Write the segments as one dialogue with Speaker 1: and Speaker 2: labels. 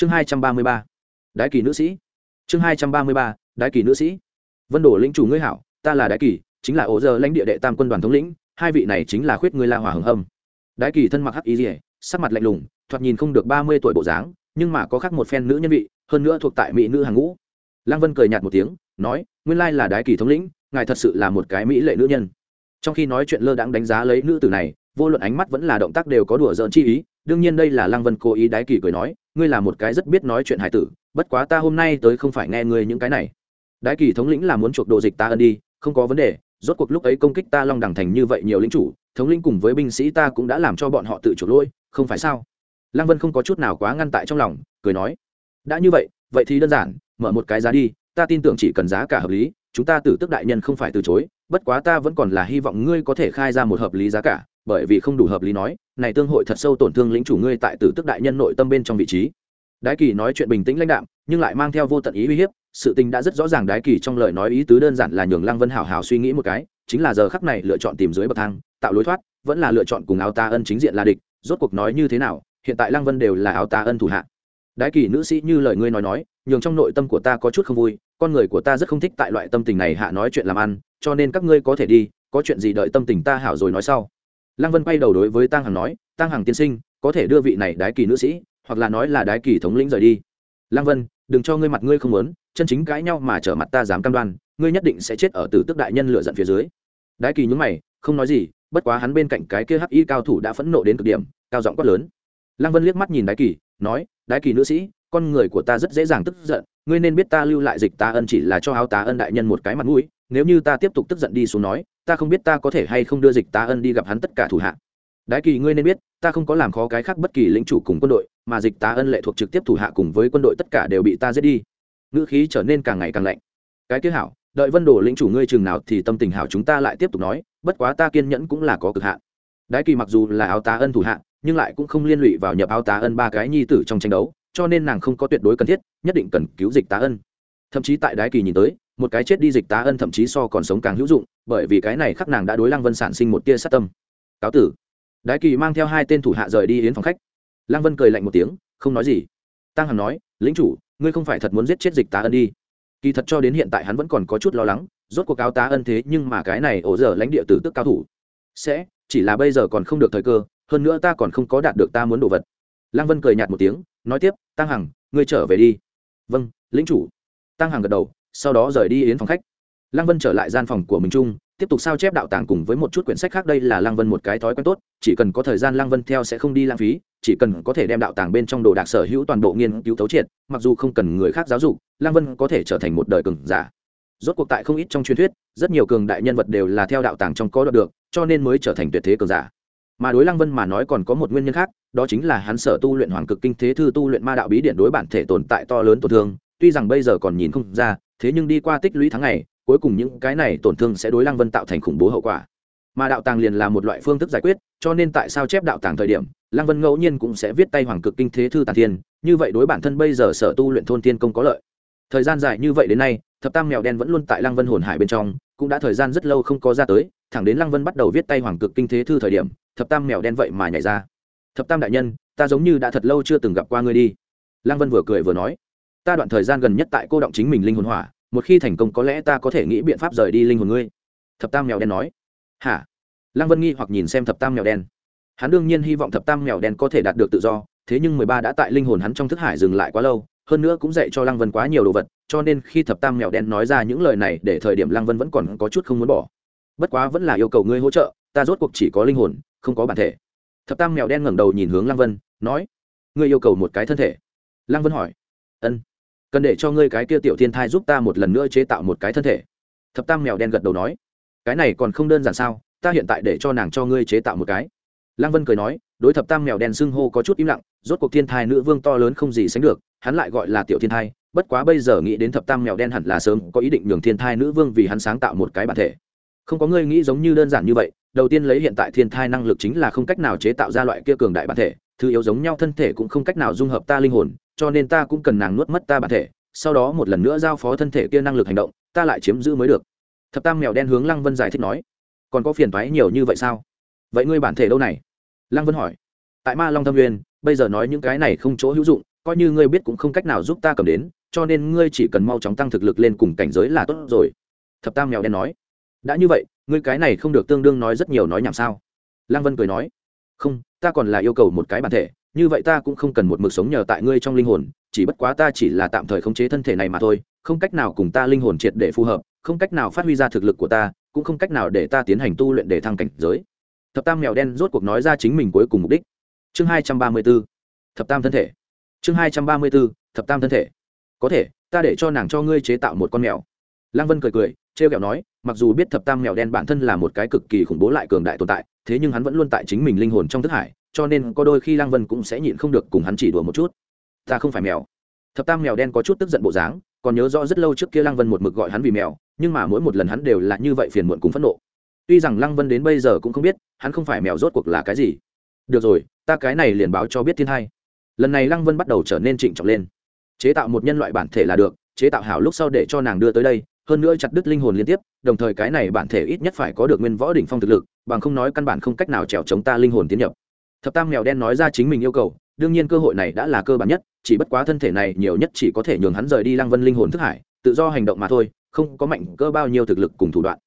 Speaker 1: chương hai trăm ba mươi ba, đái kỳ nữ sĩ. Chương hai trăm ba mươi ba, đái kỳ nữ sĩ. Vân đổ lĩnh chủ ngươi hảo, ta là đái kỳ chính là ổ giờ lãnh địa đệ tam quân đoàn thống lĩnh, hai vị này chính là khuyết ngươi la hỏa hưng hâm. Đái kỳ thân mặc hắc ý rỉa sắc mặt lạnh lùng, thoạt nhìn không được ba mươi tuổi bộ dáng, nhưng mà có khác một phen nữ nhân vị, hơn nữa thuộc tại mỹ nữ hàng ngũ. Lăng vân cười nhạt một tiếng, nói, nguyên lai là đái kỳ thống lĩnh, ngài thật sự là một cái mỹ lệ nữ nhân. Trong khi nói chuyện lơ đãng đánh giá lấy nữ tử này vô luận ánh mắt vẫn là động tác đều có đùa giỡn chi ý, đương nhiên đây là lăng vân cố ý đái kỳ cười nói, ngươi là một cái rất biết nói chuyện hải tử, bất quá ta hôm nay tới không phải nghe ngươi những cái này. Đái kỳ thống lĩnh là muốn chuộc đồ dịch ta ân đi, không có vấn đề, rốt cuộc lúc ấy công kích ta long đẳng thành như vậy nhiều lính chủ, thống lĩnh cùng với binh sĩ ta cũng đã làm cho bọn họ tự chuộc lỗi không phải sao? Lăng vân không có chút nào quá ngăn tại trong lòng, cười nói, đã như vậy vậy thì đơn giản, mở một cái giá đi, ta tin tưởng chỉ cần giá cả hợp lý, chúng ta tử tức đại nhân không phải từ chối, bất quá ta vẫn còn là hy vọng ngươi có thể khai ra một hợp lý giá cả bởi vì không đủ hợp lý nói, này tương hội thật sâu tổn thương lĩnh chủ ngươi tại tử tức đại nhân nội tâm bên trong vị trí. Đái kỳ nói chuyện bình tĩnh lãnh đạm, nhưng lại mang theo vô tận ý uy hiếp, sự tình đã rất rõ ràng đái kỳ trong lời nói ý tứ đơn giản là nhường lăng vân hảo hảo suy nghĩ một cái, chính là giờ khắc này lựa chọn tìm dưới bậc thang, tạo lối thoát, vẫn là lựa chọn cùng áo ta ân chính diện là địch, rốt cuộc nói như thế nào, hiện tại lăng vân đều là áo ta ân thủ hạ. Đái kỳ nữ sĩ như lời ngươi nói nói, nhường trong nội tâm của ta có chút không vui, con người của ta rất không thích tại loại tâm tình này hạ nói chuyện làm ăn, cho nên các ngươi có thể đi, có chuyện gì đợi tâm tình ta hảo rồi nói sau lăng vân quay đầu đối với tăng hằng nói tăng hằng tiên sinh, có thể đưa vị này đái kỳ nữ sĩ, hoặc là nói là đái kỳ thống lĩnh rời đi. Lăng vân, đừng cho ngươi mặt ngươi không muốn, chân chính cãi nhau mà trở mặt ta dám cam đoan, ngươi nhất định sẽ chết ở tử tức đại nhân lựa giận phía dưới. Đái kỳ nhúng mày, không nói gì, bất quá hắn bên cạnh cái kia hắc y cao thủ đã phẫn nộ đến cực điểm, cao giọng quát lớn. Lăng vân liếc mắt nhìn đái kỳ, nói, đái kỳ nữ sĩ, con người của ta rất dễ dàng tức giận, ngươi nên biết ta lưu lại dịch ta ân chỉ là cho áo tá ân đại nhân một cái mặt mũi, nếu như ta tiếp tục tức giận đi xuống nói ta không biết ta có thể hay không đưa dịch ta ân đi gặp hắn tất cả thủ hạ. Đái kỳ, ngươi nên biết, ta không có làm khó cái khác bất kỳ lĩnh chủ cùng quân đội, mà dịch ta ân lệ thuộc trực tiếp thủ hạ cùng với quân đội tất cả đều bị ta giết đi. Ngữ khí trở nên càng ngày càng lạnh. Cái kế hảo, đợi vân đổ lĩnh chủ ngươi chừng nào thì tâm tình hảo chúng ta lại tiếp tục nói, bất quá ta kiên nhẫn cũng là có cực hạn. Đái kỳ mặc dù là áo tá ân thủ hạ, nhưng lại cũng không liên lụy vào nhập áo tá ân ba cái nhi tử trong tranh đấu, cho nên nàng không có tuyệt đối cần thiết, nhất định cần cứu dịch tá ân. Thậm chí tại đái kỳ nhìn tới một cái chết đi dịch tá ân thậm chí so còn sống càng hữu dụng, bởi vì cái này khắc nàng đã đối lăng vân sản sinh một tia sát tâm. Cáo tử. Đái kỳ mang theo hai tên thủ hạ rời đi yến phòng khách. Lăng vân cười lạnh một tiếng, không nói gì. Tăng hằng nói lính chủ, ngươi không phải thật muốn giết chết dịch tá ân đi. Kỳ thật cho đến hiện tại hắn vẫn còn có chút lo lắng, rốt cuộc cáo tá ân thế nhưng mà cái này ổ giờ lãnh địa tử tức cao thủ. Sẽ, chỉ là bây giờ còn không được thời cơ, hơn nữa ta còn không có đạt được ta muốn đồ vật. Lăng vân cười nhạt một tiếng, nói tiếp, tăng hằng, ngươi trở về đi. Vâng lính chủ. Tăng hằng gật đầu sau đó rời đi yến phòng khách. Lăng vân trở lại gian phòng của mình chung, tiếp tục sao chép đạo tàng cùng với một chút quyển sách khác. Đây là lăng vân một cái thói quen tốt, chỉ cần có thời gian lăng vân theo sẽ không đi lãng phí, chỉ cần có thể đem đạo tàng bên trong đồ đạc sở hữu toàn bộ nghiên cứu thấu triệt, mặc dù không cần người khác giáo dục, lăng vân có thể trở thành một đời cường giả. Rốt cuộc tại không ít trong truyền thuyết, rất nhiều cường đại nhân vật đều là theo đạo tàng trong có đoạt được, cho nên mới trở thành tuyệt thế cường giả. Mà đối lăng vân mà nói còn có một nguyên nhân khác, đó chính là hắn sở tu luyện hoàng cực kinh thế thư tu luyện ma đạo bí điện đối bản thể tồn tại to lớn tổn thương tuy rằng bây giờ còn nhìn không ra, thế nhưng đi qua tích lũy tháng ngày, cuối cùng những cái này tổn thương sẽ đối lăng vân tạo thành khủng bố hậu quả. Mà đạo tàng liền là một loại phương thức giải quyết, cho nên tại sao chép đạo tàng thời điểm, lăng vân ngẫu nhiên cũng sẽ viết tay hoàng cực kinh thế thư Tản thiên, như vậy đối bản thân bây giờ sở tu luyện thôn tiên công có lợi. Thời gian dài như vậy đến nay, thập tam mèo đen vẫn luôn tại lăng vân hồn hải bên trong, cũng đã thời gian rất lâu không có ra tới, thẳng đến lăng vân bắt đầu viết tay hoàng cực kinh thế thư thời điểm, thập tam mèo đen vậy mà nhảy ra. Thập tam đại nhân, ta giống như đã thật lâu chưa từng gặp qua ngươi đi. Lăng vân vừa cười vừa nói ta đoạn thời gian gần nhất tại cô động chính mình linh hồn hỏa, một khi thành công có lẽ ta có thể nghĩ biện pháp rời đi linh hồn ngươi. Thập tam mèo đen nói. Hả? Lăng vân nghi hoặc nhìn xem thập tam mèo đen. Hắn đương nhiên hy vọng thập tam mèo đen có thể đạt được tự do, thế nhưng mười ba đã tại linh hồn hắn trong thức hải dừng lại quá lâu, hơn nữa cũng dạy cho lăng vân quá nhiều đồ vật, cho nên khi thập tam mèo đen nói ra những lời này để thời điểm lăng vân vẫn còn có chút không muốn bỏ. Bất quá vẫn là yêu cầu ngươi hỗ trợ, ta rốt cuộc chỉ có linh hồn, không có bản thể. Thập tam mèo đen ngẩng đầu nhìn hướng lăng vân, nói, ngươi yêu cầu một cái thân thể. Lăng vân hỏi, ân cần để cho ngươi cái kia tiểu thiên thai giúp ta một lần nữa chế tạo một cái thân thể. Thập tam mèo đen gật đầu nói, cái này còn không đơn giản sao, ta hiện tại để cho nàng cho ngươi chế tạo một cái. Lăng vân cười nói, đối thập tam mèo đen xưng hô có chút im lặng, rốt cuộc thiên thai nữ vương to lớn không gì sánh được, hắn lại gọi là tiểu thiên thai, bất quá bây giờ nghĩ đến thập tam mèo đen hẳn là sớm có ý định nhường thiên thai nữ vương vì hắn sáng tạo một cái bản thể. Không có ngươi nghĩ giống như đơn giản như vậy, đầu tiên lấy hiện tại thiên thai năng lực chính là không cách nào chế tạo ra loại kia cường đại bản thể, thứ yếu giống nhau thân thể cũng không cách nào dung hợp ta linh hồn cho nên ta cũng cần nàng nuốt mất ta bản thể, sau đó một lần nữa giao phó thân thể kia năng lực hành động, ta lại chiếm giữ mới được. Thập tam mèo đen hướng lăng vân giải thích nói. Còn có phiền thoái nhiều như vậy sao? Vậy ngươi bản thể đâu này? Lăng vân hỏi. Tại ma long thâm nguyên, bây giờ nói những cái này không chỗ hữu dụng, coi như ngươi biết cũng không cách nào giúp ta cầm đến, cho nên ngươi chỉ cần mau chóng tăng thực lực lên cùng cảnh giới là tốt rồi. Thập tam mèo đen nói. Đã như vậy, ngươi cái này không được tương đương nói rất nhiều nói nhảm sao? Lăng vân cười nói. Không, ta còn là yêu cầu một cái bản thể như vậy ta cũng không cần một mực sống nhờ tại ngươi trong linh hồn, chỉ bất quá ta chỉ là tạm thời khống chế thân thể này mà thôi, không cách nào cùng ta linh hồn triệt để phù hợp, không cách nào phát huy ra thực lực của ta, cũng không cách nào để ta tiến hành tu luyện để thăng cảnh giới. Thập tam mèo đen rốt cuộc nói ra chính mình cuối cùng mục đích. Chương hai trăm ba mươi b ố thập tam thân thể. Chương hai trăm ba mươi b ố thập tam thân thể. Có thể, ta để cho nàng cho ngươi chế tạo một con mèo. Lăng vân cười cười t r e o kẹo nói, mặc dù biết thập tam mèo đen bản thân là một cái cực kỳ khủng bố lại cường đại tồn tại, thế nhưng hắn vẫn luôn tại chính mình linh hồn trong thức hải cho nên có đôi khi lăng vân cũng sẽ nhịn không được cùng hắn chỉ đùa một chút. Ta không phải mèo. Thập tam mèo đen có chút tức giận bộ dáng, còn nhớ rõ rất lâu trước kia lăng vân một mực gọi hắn vì mèo, nhưng mà mỗi một lần hắn đều là như vậy phiền muộn cùng phẫn nộ. Tuy rằng lăng vân đến bây giờ cũng không biết, hắn không phải mèo rốt cuộc là cái gì. Được rồi, ta cái này liền báo cho biết thiên hai. Lần này lăng vân bắt đầu trở nên trịnh trọng lên. Chế tạo một nhân loại bản thể là được, chế tạo hảo lúc sau để cho nàng đưa tới đây, hơn nữa chặt đứt linh hồn liên tiếp, đồng thời cái này bản thể ít nhất phải có được nguyên võ đỉnh phong thực lực, bằng không nói căn bản không cách nào trèo chống ta linh hồn tiến nhập thập tam mèo đen nói ra chính mình yêu cầu, đương nhiên cơ hội này đã là cơ bản nhất, chỉ bất quá thân thể này nhiều nhất chỉ có thể nhường hắn rời đi lăng vân linh hồn thức hải, tự do hành động mà thôi, không có mạnh cơ bao nhiêu thực lực cùng thủ đoạn.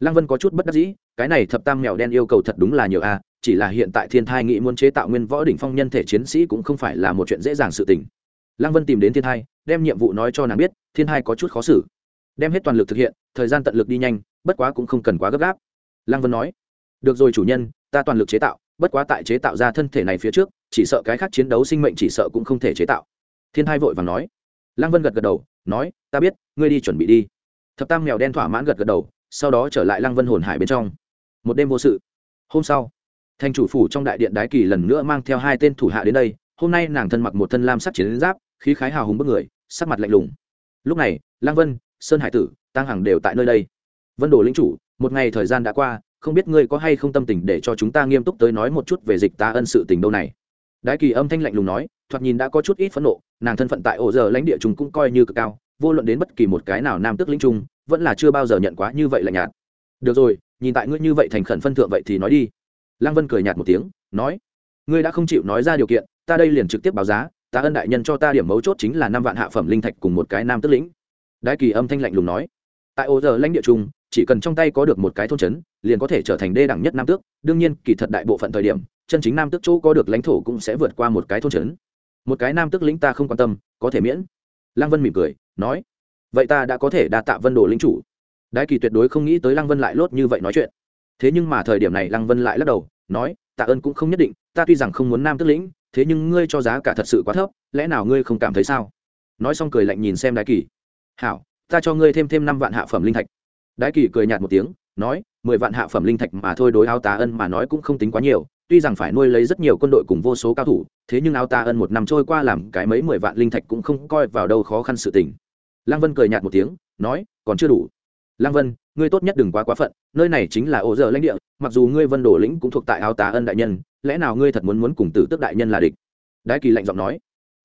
Speaker 1: Lăng vân có chút bất đắc dĩ, cái này thập tam mèo đen yêu cầu thật đúng là nhiều a, chỉ là hiện tại thiên thai nghĩ muốn chế tạo nguyên võ đỉnh phong nhân thể chiến sĩ cũng không phải là một chuyện dễ dàng sự tình. Lăng vân tìm đến thiên thai, đem nhiệm vụ nói cho nàng biết, thiên thai có chút khó xử. Đem hết toàn lực thực hiện, thời gian tận lực đi nhanh, bất quá cũng không cần quá gấp gáp. Lăng vân nói, được rồi chủ nhân, ta toàn lực chế tạo bất quá tại chế tạo ra thân thể này phía trước, chỉ sợ cái khác chiến đấu sinh mệnh chỉ sợ cũng không thể chế tạo. Thiên thai vội và nói. Lăng vân gật gật đầu, nói, ta biết, ngươi đi chuẩn bị đi. Thập tam mèo đen thỏa mãn gật gật đầu, sau đó trở lại lăng vân hồn hải bên trong. Một đêm vô sự. Hôm sau thành chủ phủ trong đại điện đái kỳ lần nữa mang theo hai tên thủ hạ đến đây. Hôm nay nàng thân mặc một thân lam sắc chiến giáp, khí khái hào hùng bức người, sắc mặt lạnh lùng. Lúc này, lăng vân, sơn hải tử tăng hằng đều tại nơi đây. Vân đồ lính chủ, một ngày thời gian đã qua không biết ngươi có hay không tâm tình để cho chúng ta nghiêm túc tới nói một chút về dịch ta ân sự tình đâu này. Đái kỳ âm thanh lạnh lùng nói, thoạt nhìn đã có chút ít phẫn nộ, nàng thân phận tại ổ giờ lãnh địa chúng cũng coi như cực cao, vô luận đến bất kỳ một cái nào nam tước linh trung, vẫn là chưa bao giờ nhận quá như vậy là nhạt. Được rồi, nhìn tại ngươi như vậy thành khẩn phân thượng vậy thì nói đi. Lăng vân cười nhạt một tiếng, nói, ngươi đã không chịu nói ra điều kiện, ta đây liền trực tiếp báo giá ta ân đại nhân cho ta điểm mấu chốt chính là năm vạn hạ phẩm linh thạch cùng một cái nam tức lĩnh. Đại kỳ âm thanh lạnh lùng nói, tại ô giờ lãnh địa trung chỉ cần trong tay có được một cái thôn trấn, liền có thể trở thành đê đẳng nhất nam tước. Đương nhiên, kỳ thật đại bộ phận thời điểm, chân chính nam tước chỗ có được lãnh thổ cũng sẽ vượt qua một cái thôn trấn. Một cái nam tước lĩnh ta không quan tâm, có thể miễn. Lăng vân mỉm cười, nói, vậy ta đã có thể đa tạ vân đồ lính chủ. Đại kỳ tuyệt đối không nghĩ tới lăng vân lại lốt như vậy nói chuyện. Thế nhưng mà thời điểm này lăng vân lại lắc đầu, nói, tạ ơn cũng không nhất định, ta tuy rằng không muốn nam tước lĩnh, thế nhưng ngươi cho giá cả thật sự quá thấp, lẽ nào ngươi không cảm thấy sao? Nói xong cười lạnh nhìn xem đại kỳ. Hảo, ta cho ngươi thêm thêm năm vạn hạ phẩm linh thạch đại kỳ cười nhạt một tiếng, nói, mười vạn hạ phẩm linh thạch mà thôi đối áo tá ân mà nói cũng không tính quá nhiều, tuy rằng phải nuôi lấy rất nhiều quân đội cùng vô số cao thủ, thế nhưng áo tá ân một năm trôi qua làm cái mấy mười vạn linh thạch cũng không coi vào đâu khó khăn sự tình. Lăng vân cười nhạt một tiếng, nói, còn chưa đủ. Lăng vân, ngươi tốt nhất đừng quá quá phận, nơi này chính là ổ giờ lãnh địa, mặc dù ngươi vân đổ lĩnh cũng thuộc tại áo tá ân đại nhân, lẽ nào ngươi thật muốn muốn cùng tử Tức đại nhân là địch? Đái kỳ lạnh giọng nói.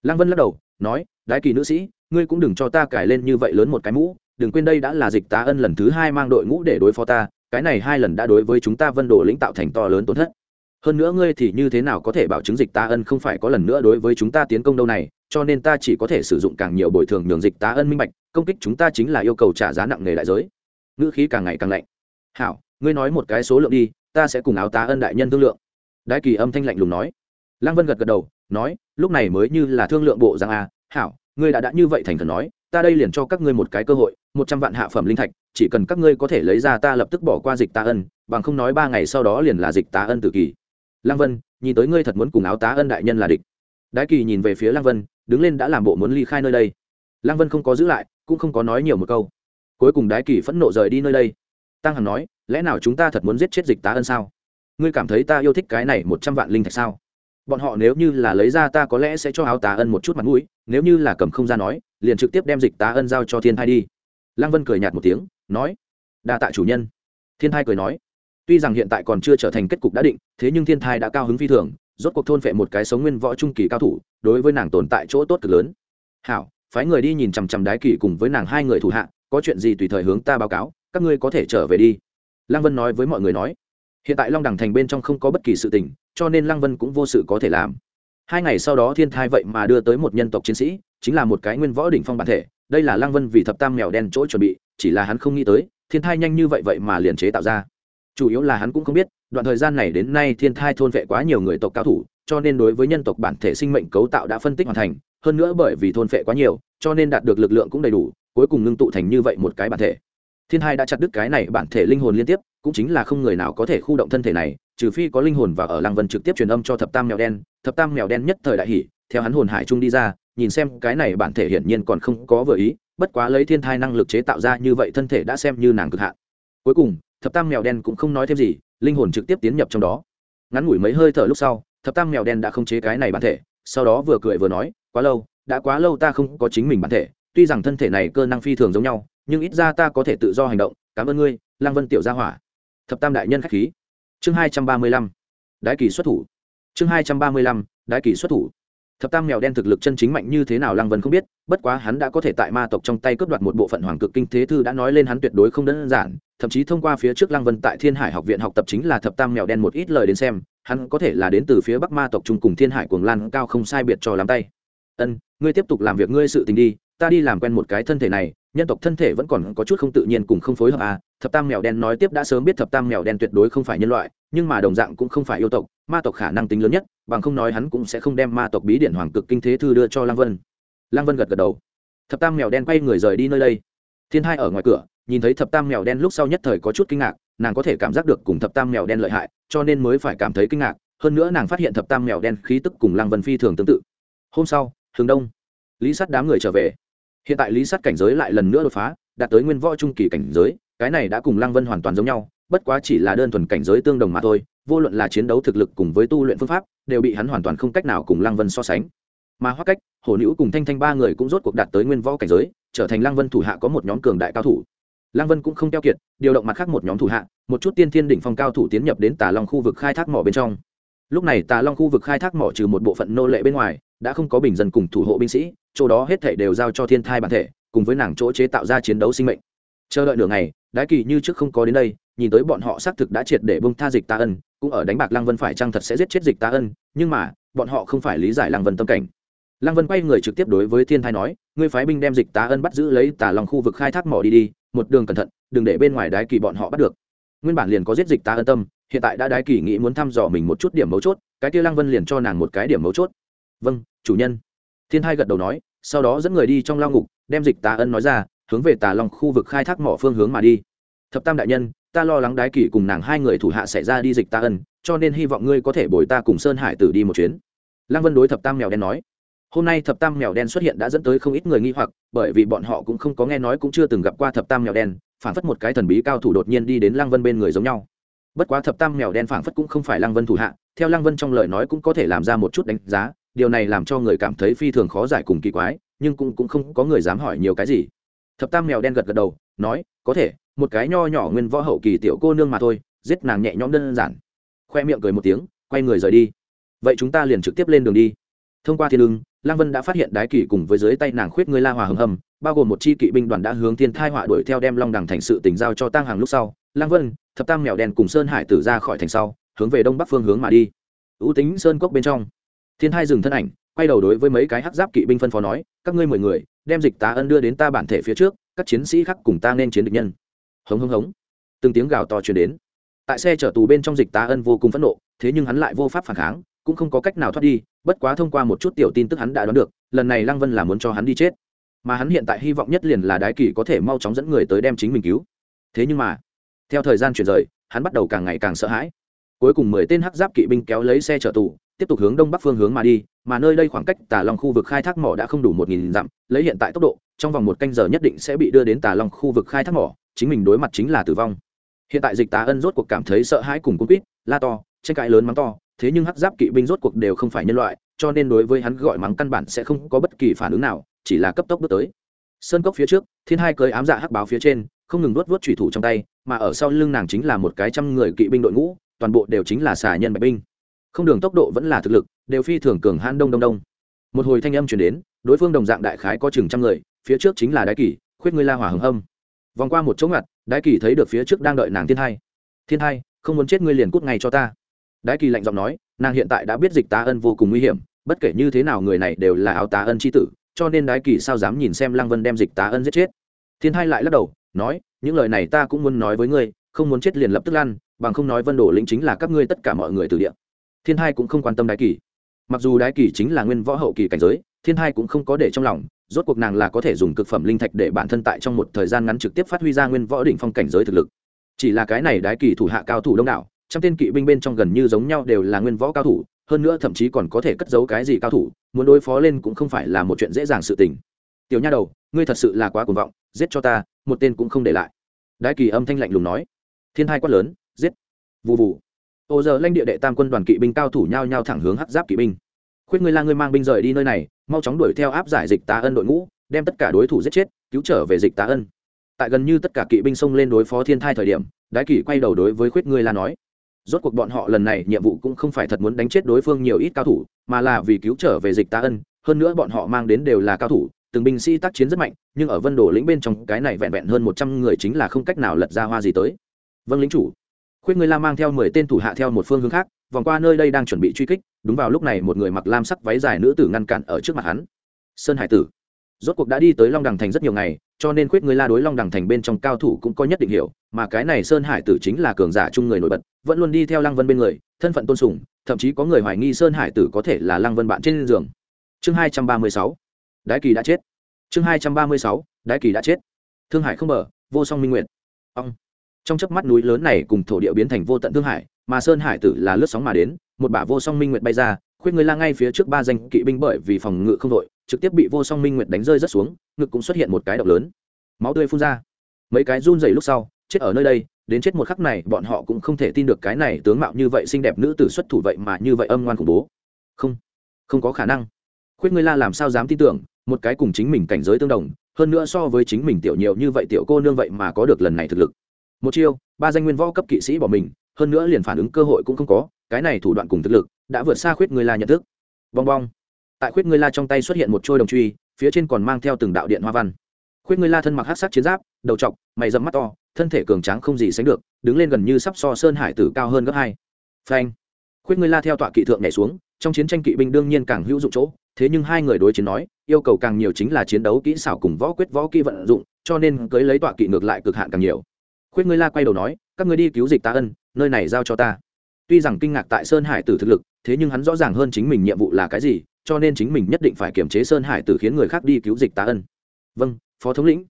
Speaker 1: Lăng vân lắc đầu, nói, đái kỳ nữ sĩ, ngươi cũng đừng cho ta cải lên như vậy lớn một cái mũ đừng quên đây đã là dịch tá ân lần thứ hai mang đội ngũ để đối phó ta cái này hai lần đã đối với chúng ta vân đồ lĩnh tạo thành to lớn tổn thất. Hơn nữa ngươi thì như thế nào có thể bảo chứng dịch tá ân không phải có lần nữa đối với chúng ta tiến công đâu này cho nên ta chỉ có thể sử dụng càng nhiều bồi thường nhường dịch tá ân minh bạch công kích chúng ta chính là yêu cầu trả giá nặng nề đại giới. Ngữ khí càng ngày càng lạnh. Hảo ngươi nói một cái số lượng đi ta sẽ cùng áo tá ân đại nhân thương lượng. Đại kỳ âm thanh lạnh lùng nói. Lăng vân gật gật đầu nói lúc này mới như là thương lượng bộ rằng a à, hảo ngươi đã đã như vậy thành khẩn nói ta đây liền cho các ngươi một cái cơ hội một trăm vạn hạ phẩm linh thạch, chỉ cần các ngươi có thể lấy ra ta lập tức bỏ qua dịch tá ân, bằng không nói ba ngày sau đó liền là dịch tá ân tử kỳ. Lăng vân, nhìn tới ngươi thật muốn cùng áo tá ân đại nhân là địch. Đái kỳ nhìn về phía lăng vân, đứng lên đã làm bộ muốn ly khai nơi đây. Lăng vân không có giữ lại, cũng không có nói nhiều một câu. Cuối cùng đái kỳ phẫn nộ rời đi nơi đây. Tăng hằng nói, lẽ nào chúng ta thật muốn giết chết dịch tá ân sao? Ngươi cảm thấy ta yêu thích cái này một trăm vạn linh thạch sao? Bọn họ nếu như là lấy ra ta có lẽ sẽ cho áo tá ân một chút mặt mũi, nếu như là cầm không ra nói, liền trực tiếp đem dịch tá ân giao cho thiên thai đi lăng vân cười nhạt một tiếng, nói, đa tạ chủ nhân. Thiên thai cười nói, tuy rằng hiện tại còn chưa trở thành kết cục đã định, thế nhưng thiên thai đã cao hứng phi thường, rốt cuộc thôn phệ một cái sống nguyên võ trung kỳ cao thủ, đối với nàng tồn tại chỗ tốt cực lớn. Hảo, phái người đi nhìn chằm chằm đái kỳ cùng với nàng hai người thủ hạ, có chuyện gì tùy thời hướng ta báo cáo, các ngươi có thể trở về đi. Lăng vân nói với mọi người nói, hiện tại long đẳng thành bên trong không có bất kỳ sự tình, cho nên lăng vân cũng vô sự có thể làm. Hai ngày sau đó thiên thai vậy mà đưa tới một nhân tộc chiến sĩ, chính là một cái nguyên võ đỉnh phong bản thể đây là lăng vân vì thập tam mèo đen chỗ chuẩn bị, chỉ là hắn không nghĩ tới, thiên thai nhanh như vậy vậy mà liền chế tạo ra. Chủ yếu là hắn cũng không biết, đoạn thời gian này đến nay thiên thai thôn vệ quá nhiều người tộc cao thủ, cho nên đối với nhân tộc bản thể sinh mệnh cấu tạo đã phân tích hoàn thành, hơn nữa bởi vì thôn vệ quá nhiều, cho nên đạt được lực lượng cũng đầy đủ, cuối cùng ngưng tụ thành như vậy một cái bản thể. Thiên hai đã chặt đứt cái này bản thể linh hồn liên tiếp, cũng chính là không người nào có thể khu động thân thể này, trừ phi có linh hồn và ở lăng vân trực tiếp truyền âm cho thập tam mèo đen, thập tam mèo đen nhất thời đại hỷ theo hắn hồn hải trung đi ra nhìn xem cái này bản thể hiển nhiên còn không có vừa ý, bất quá lấy thiên thai năng lực chế tạo ra như vậy thân thể đã xem như nàng cực hạn. Cuối cùng, thập tam mèo đen cũng không nói thêm gì, linh hồn trực tiếp tiến nhập trong đó. Ngắn ngủi mấy hơi thở lúc sau, thập tam mèo đen đã không chế cái này bản thể, sau đó vừa cười vừa nói, quá lâu, đã quá lâu ta không có chính mình bản thể, tuy rằng thân thể này cơ năng phi thường giống nhau, nhưng ít ra ta có thể tự do hành động, cảm ơn ngươi lang vân tiểu gia hỏa. Thập tam đại nhân k h á c h khí. Chương hai trăm ba mươi lăm, đái kỳ xuất thủ. Chương hai trăm ba mươi lăm, đái kỳ xuất thủ thập tam mèo đen thực lực chân chính mạnh như thế nào lăng vân không biết, bất quá hắn đã có thể tại ma tộc trong tay cướp đoạt một bộ phận hoàng cực kinh thế thư đã nói lên hắn tuyệt đối không đơn giản, thậm chí thông qua phía trước lăng vân tại thiên hải học viện học tập chính là thập tam mèo đen một ít lời đến xem, hắn có thể là đến từ phía bắc ma tộc chung cùng thiên hải cuồng lan cao không sai biệt cho lắm tay. Ân, ngươi tiếp tục làm việc ngươi sự tình đi, ta đi làm quen một cái thân thể này, nhân tộc thân thể vẫn còn có chút không tự nhiên cùng không phối hợp à thập tam mèo đen nói tiếp đã sớm biết thập tam mèo đen tuyệt đối không phải nhân loại, nhưng mà đồng dạng cũng không phải yêu tộc, ma tộc khả năng tính lớn nhất, bằng không nói hắn cũng sẽ không đem ma tộc bí điển hoàng cực kinh thế thư đưa cho lang vân. Lang vân gật gật đầu. Thập tam mèo đen quay người rời đi nơi đây. Thiên hai ở ngoài cửa, nhìn thấy thập tam mèo đen lúc sau nhất thời có chút kinh ngạc, nàng có thể cảm giác được cùng thập tam mèo đen lợi hại, cho nên mới phải cảm thấy kinh ngạc, hơn nữa nàng phát hiện thập tam mèo đen khí tức cùng lang vân phi thường tương tự. Hôm sau hướng đông, lý sắt đám người trở về. Hiện tại lý sắt cảnh giới lại lần nữa đột phá, đạt tới nguyên võ trung kỳ cảnh giới cái này đã cùng lăng vân hoàn toàn giống nhau, bất quá chỉ là đơn thuần cảnh giới tương đồng mà thôi, vô luận là chiến đấu thực lực cùng với tu luyện phương pháp, đều bị hắn hoàn toàn không cách nào cùng lăng vân so sánh. Mà hoắc cách hổ nữ cùng thanh thanh ba người cũng rốt cuộc đạt tới nguyên võ cảnh giới, trở thành lăng vân thủ hạ có một nhóm cường đại cao thủ. Lăng vân cũng không keo kiệt, điều động mặt khác một nhóm thủ hạ, một chút tiên thiên đỉnh phong cao thủ tiến nhập đến tà long khu vực khai thác mỏ bên trong. Lúc này tà long khu vực khai thác mỏ trừ một bộ phận nô lệ bên ngoài, đã không có bình dân cùng thủ hộ binh sĩ, chỗ đó hết thể đều giao cho thiên thai bản thể, cùng với nàng chỗ chế tạo ra chiến đấu sinh mệnh. Chờ đợi nửa ngày đái kỳ như trước không có đến đây, nhìn tới bọn họ xác thực đã triệt để bông tha dịch ta ân, cũng ở đánh bạc lăng vân phải chăng thật sẽ giết chết dịch ta ân, nhưng mà, bọn họ không phải lý giải lăng vân tâm cảnh. Lăng vân quay người trực tiếp đối với thiên thai nói, ngươi phái binh đem dịch tá ân bắt giữ lấy tả lòng khu vực khai thác mỏ đi đi, một đường cẩn thận, đừng để bên ngoài đái kỳ bọn họ bắt được. Nguyên bản liền có giết dịch tá ân tâm, hiện tại đã đái kỳ nghĩ muốn thăm dò mình một chút điểm mấu chốt, cái kia lăng vân liền cho nàng một cái điểm mấu chốt. Vâng chủ nhân. Thiên thai gật đầu nói, sau đó dẫn người đi trong lao ngục, đem dịch ta ân nói ra hướng về tà long khu vực khai thác mỏ phương hướng mà đi. Thập tam đại nhân ta lo lắng đái kỷ cùng nàng hai người thủ hạ xảy ra đi dịch ta ân cho nên hy vọng ngươi có thể bồi ta cùng sơn hải tử đi một chuyến. Lăng vân đối thập tam mèo đen nói. Hôm nay thập tam mèo đen xuất hiện đã dẫn tới không ít người nghi hoặc bởi vì bọn họ cũng không có nghe nói cũng chưa từng gặp qua thập tam mèo đen phản phất một cái thần bí cao thủ đột nhiên đi đến lăng vân bên người giống nhau. Bất quá thập tam mèo đen phản phất cũng không phải lăng vân thủ hạ theo lăng vân trong lời nói cũng có thể làm ra một chút đánh giá điều này làm cho người cảm thấy phi thường khó giải cùng kỳ quái nhưng cũng, cũng không có người dám hỏi nhiều cái gì thập tam mèo đen gật gật đầu, nói, có thể, một cái nho nhỏ nguyên võ hậu kỳ tiểu cô nương mà thôi, giết nàng nhẹ nhõm đơn giản. Khoe miệng cười một tiếng, quay người rời đi. Vậy chúng ta liền trực tiếp lên đường đi. Thông qua thiên ưng, lang vân đã phát hiện đái kỳ cùng với dưới tay nàng khuyết ngươi la hòa hầm hầm, bao gồm một chi kỵ binh đoàn đã hướng thiên thai họa đuổi theo đem long đằng thành sự tỉnh giao cho tăng hàng lúc sau. Lang vân, thập tam mèo đen cùng sơn hải tử ra khỏi thành sau, hướng về đông bắc phương hướng mà đi. Ưu tính sơn cốc bên trong. Thiên thai dừng thân ảnh, quay đầu đối với mấy cái hắc giáp kỵ binh phân phó nói, các ngươi mười người đem dịch tá ân đưa đến ta bản thể phía trước, các chiến sĩ khác cùng ta nên chiến địch nhân. Hống hống hống. Từng tiếng gào to truyền đến. Tại xe chở tù bên trong dịch tá ân vô cùng phẫn nộ, thế nhưng hắn lại vô pháp phản kháng, cũng không có cách nào thoát đi, bất quá thông qua một chút tiểu tin tức hắn đã đoán được, lần này lăng vân là muốn cho hắn đi chết. Mà hắn hiện tại hy vọng nhất liền là đái kỳ có thể mau chóng dẫn người tới đem chính mình cứu. Thế nhưng mà, theo thời gian chuyển rời, hắn bắt đầu càng ngày càng sợ hãi. Cuối cùng mười tên hắc giáp kỵ binh kéo lấy xe chở tù tiếp tục hướng đông bắc phương hướng mà đi, mà nơi đây khoảng cách tà long khu vực khai thác mỏ đã không đủ một nghìn dặm, lấy hiện tại tốc độ, trong vòng một canh giờ nhất định sẽ bị đưa đến tà long khu vực khai thác mỏ, chính mình đối mặt chính là tử vong. Hiện tại dịch tá ân rốt cuộc cảm thấy sợ hãi cùng cung quýt, la to, tranh cãi lớn mắng to, thế nhưng hắc giáp kỵ binh rốt cuộc đều không phải nhân loại, cho nên đối với hắn gọi mắng căn bản sẽ không có bất kỳ phản ứng nào, chỉ là cấp tốc bước tới. Sơn cốc phía trước, thiên hai cưới ám dạ hắc báo phía trên, không ngừng nuốt vuốt thủy thủ trong tay, mà ở sau lưng nàng chính là một cái trăm người kỵ binh đội ngũ, toàn bộ đều chính là xà nhân bạch binh không đường tốc độ vẫn là thực lực, đều phi thường cường hãn đông đông đông. Một hồi thanh âm chuyển đến, đối phương đồng dạng đại khái có chừng trăm người, phía trước chính là đái kỷ, khuyết ngươi la hỏa hứng âm vòng qua một chỗ ngặt, đái kỷ thấy được phía trước đang đợi nàng thiên hai thiên hai không muốn chết ngươi liền cút ngay cho ta. Đái kỳ lạnh giọng nói, nàng hiện tại đã biết dịch tá ân vô cùng nguy hiểm, bất kể như thế nào người này đều là áo tá ân c h i tử, cho nên đái kỳ sao dám nhìn xem lăng vân đem dịch tá ân giết chết. Thiên hai lại lắc đầu, nói, những lời này ta cũng muốn nói với ngươi, không muốn chết liền lập tức lăn bằng không nói vân đổ lĩnh chính là các ngươi tất cả mọi người từ địa thiên hai cũng không quan tâm đái kỳ mặc dù đái kỳ chính là nguyên võ hậu kỳ cảnh giới, thiên hai cũng không có để trong lòng, rốt cuộc nàng là có thể dùng cực phẩm linh thạch để bản thân tại trong một thời gian ngắn trực tiếp phát huy ra nguyên võ đỉnh phong cảnh giới thực lực. Chỉ là cái này đái kỳ thủ hạ cao thủ đông đảo, trăm tên kỵ binh bên trong gần như giống nhau đều là nguyên võ cao thủ, hơn nữa thậm chí còn có thể cất giấu cái gì cao thủ, muốn đối phó lên cũng không phải là một chuyện dễ dàng sự tình. Tiểu nha đầu, ngươi thật sự là quá cuồng vọng, giết cho ta, một tên cũng không để lại. Đái kỳ âm thanh lạnh lùng nói. Thiên hai quát lớn, giết. Vụ vụ ô giờ lãnh địa đệ tam quân đoàn kỵ binh cao thủ nhao nhao thẳng hướng hắc giáp kỵ binh. Khuyết ngươi la ngươi mang binh rời đi nơi này, mau chóng đuổi theo áp giải dịch tá ân đội ngũ, đem tất cả đối thủ giết chết, cứu trở về dịch tá ân. Tại gần như tất cả kỵ binh xông lên đối phó thiên thai thời điểm, đái kỳ quay đầu đối với khuyết ngươi la nói. Rốt cuộc bọn họ lần này nhiệm vụ cũng không phải thật muốn đánh chết đối phương nhiều ít cao thủ, mà là vì cứu trở về dịch tá ân, hơn nữa bọn họ mang đến đều là cao thủ, từng binh sĩ tác chiến rất mạnh, nhưng ở vân đổ lĩnh bên trong cái này vẹn vẹn hơn một trăm người chính là không cách nào lật ra hoa gì tới. Vâng lính chủ khuyết người la mang theo mười tên thủ hạ theo một phương hướng khác, vòng qua nơi đây đang chuẩn bị truy kích, đúng vào lúc này một người mặc lam sắc váy dài nữ tử ngăn cản ở trước mặt hắn. Sơn hải tử, rốt cuộc đã đi tới long đằng thành rất nhiều ngày, cho nên khuyết người la đối long đằng thành bên trong cao thủ cũng có nhất định hiểu, mà cái này sơn hải tử chính là cường giả chung người nổi bật, vẫn luôn đi theo lăng vân bên người, thân phận tôn sùng, thậm chí có người hoài nghi sơn hải tử có thể là lăng vân bạn trên giường. Chương hai trăm ba mươi sáu, đái kỳ đã chết. Chương hai trăm ba mươi sáu, đái kỳ đã chết. Thương hải không bờ vô song minh nguyện ông trong chớp mắt núi lớn này cùng thổ địa biến thành vô tận thương hải, mà sơn hải tử là lướt sóng mà đến, một bả vô song minh nguyệt bay ra, khuyết người la ngay phía trước ba danh kỵ binh bởi vì phòng ngự không đội, trực tiếp bị vô song minh nguyệt đánh rơi rất xuống, ngực cũng xuất hiện một cái động lớn. Máu tươi phun ra. Mấy cái run dày lúc sau, chết ở nơi đây, đến chết một khắc này, bọn họ cũng không thể tin được cái này tướng mạo như vậy xinh đẹp nữ tử xuất thủ vậy mà như vậy âm ngoan khủng bố. Không không có khả năng. Khuyết người la làm sao dám tin tưởng, một cái cùng chính mình cảnh giới tương đồng, hơn nữa so với chính mình tiểu nhiều như vậy tiểu cô nương vậy mà có được lần này thực lực một chiêu, ba danh nguyên võ cấp kỵ sĩ bỏ mình, hơn nữa liền phản ứng cơ hội cũng không có, cái này thủ đoạn cùng thực lực, đã vượt xa khuyết người la nhận thức. Bong bong. Tại khuyết người la trong tay xuất hiện một trôi đồng truy, phía trên còn mang theo từng đạo điện hoa văn. Khuyết người la thân mặc hát sắc chiến giáp, đầu trọc, mày dẫm mắt to, thân thể cường tráng không gì sánh được, đứng lên gần như sắp so sơn hải tử cao hơn gấp hai. Phanh. Khuyết người la theo tọa kỵ thượng nhảy xuống, trong chiến tranh kỵ binh đương nhiên càng hữu dụng chỗ, thế nhưng hai người đối chiến nói, yêu cầu càng nhiều chính là chiến đấu kỹ xảo cùng võ quyết võ kỹ vận dụng, cho nên cưới lấy tọa kỵ ngược lại cực hạn càng nhiều khuyết ngươi la quay đầu nói, các ngươi đi cứu dịch ta ân, nơi này giao cho ta. Tuy rằng kinh ngạc tại sơn hải tử thực lực, thế nhưng hắn rõ ràng hơn chính mình nhiệm vụ là cái gì, cho nên chính mình nhất định phải kiềm chế sơn hải tử khiến người khác đi cứu dịch tá ân. Vâng phó thống lĩnh.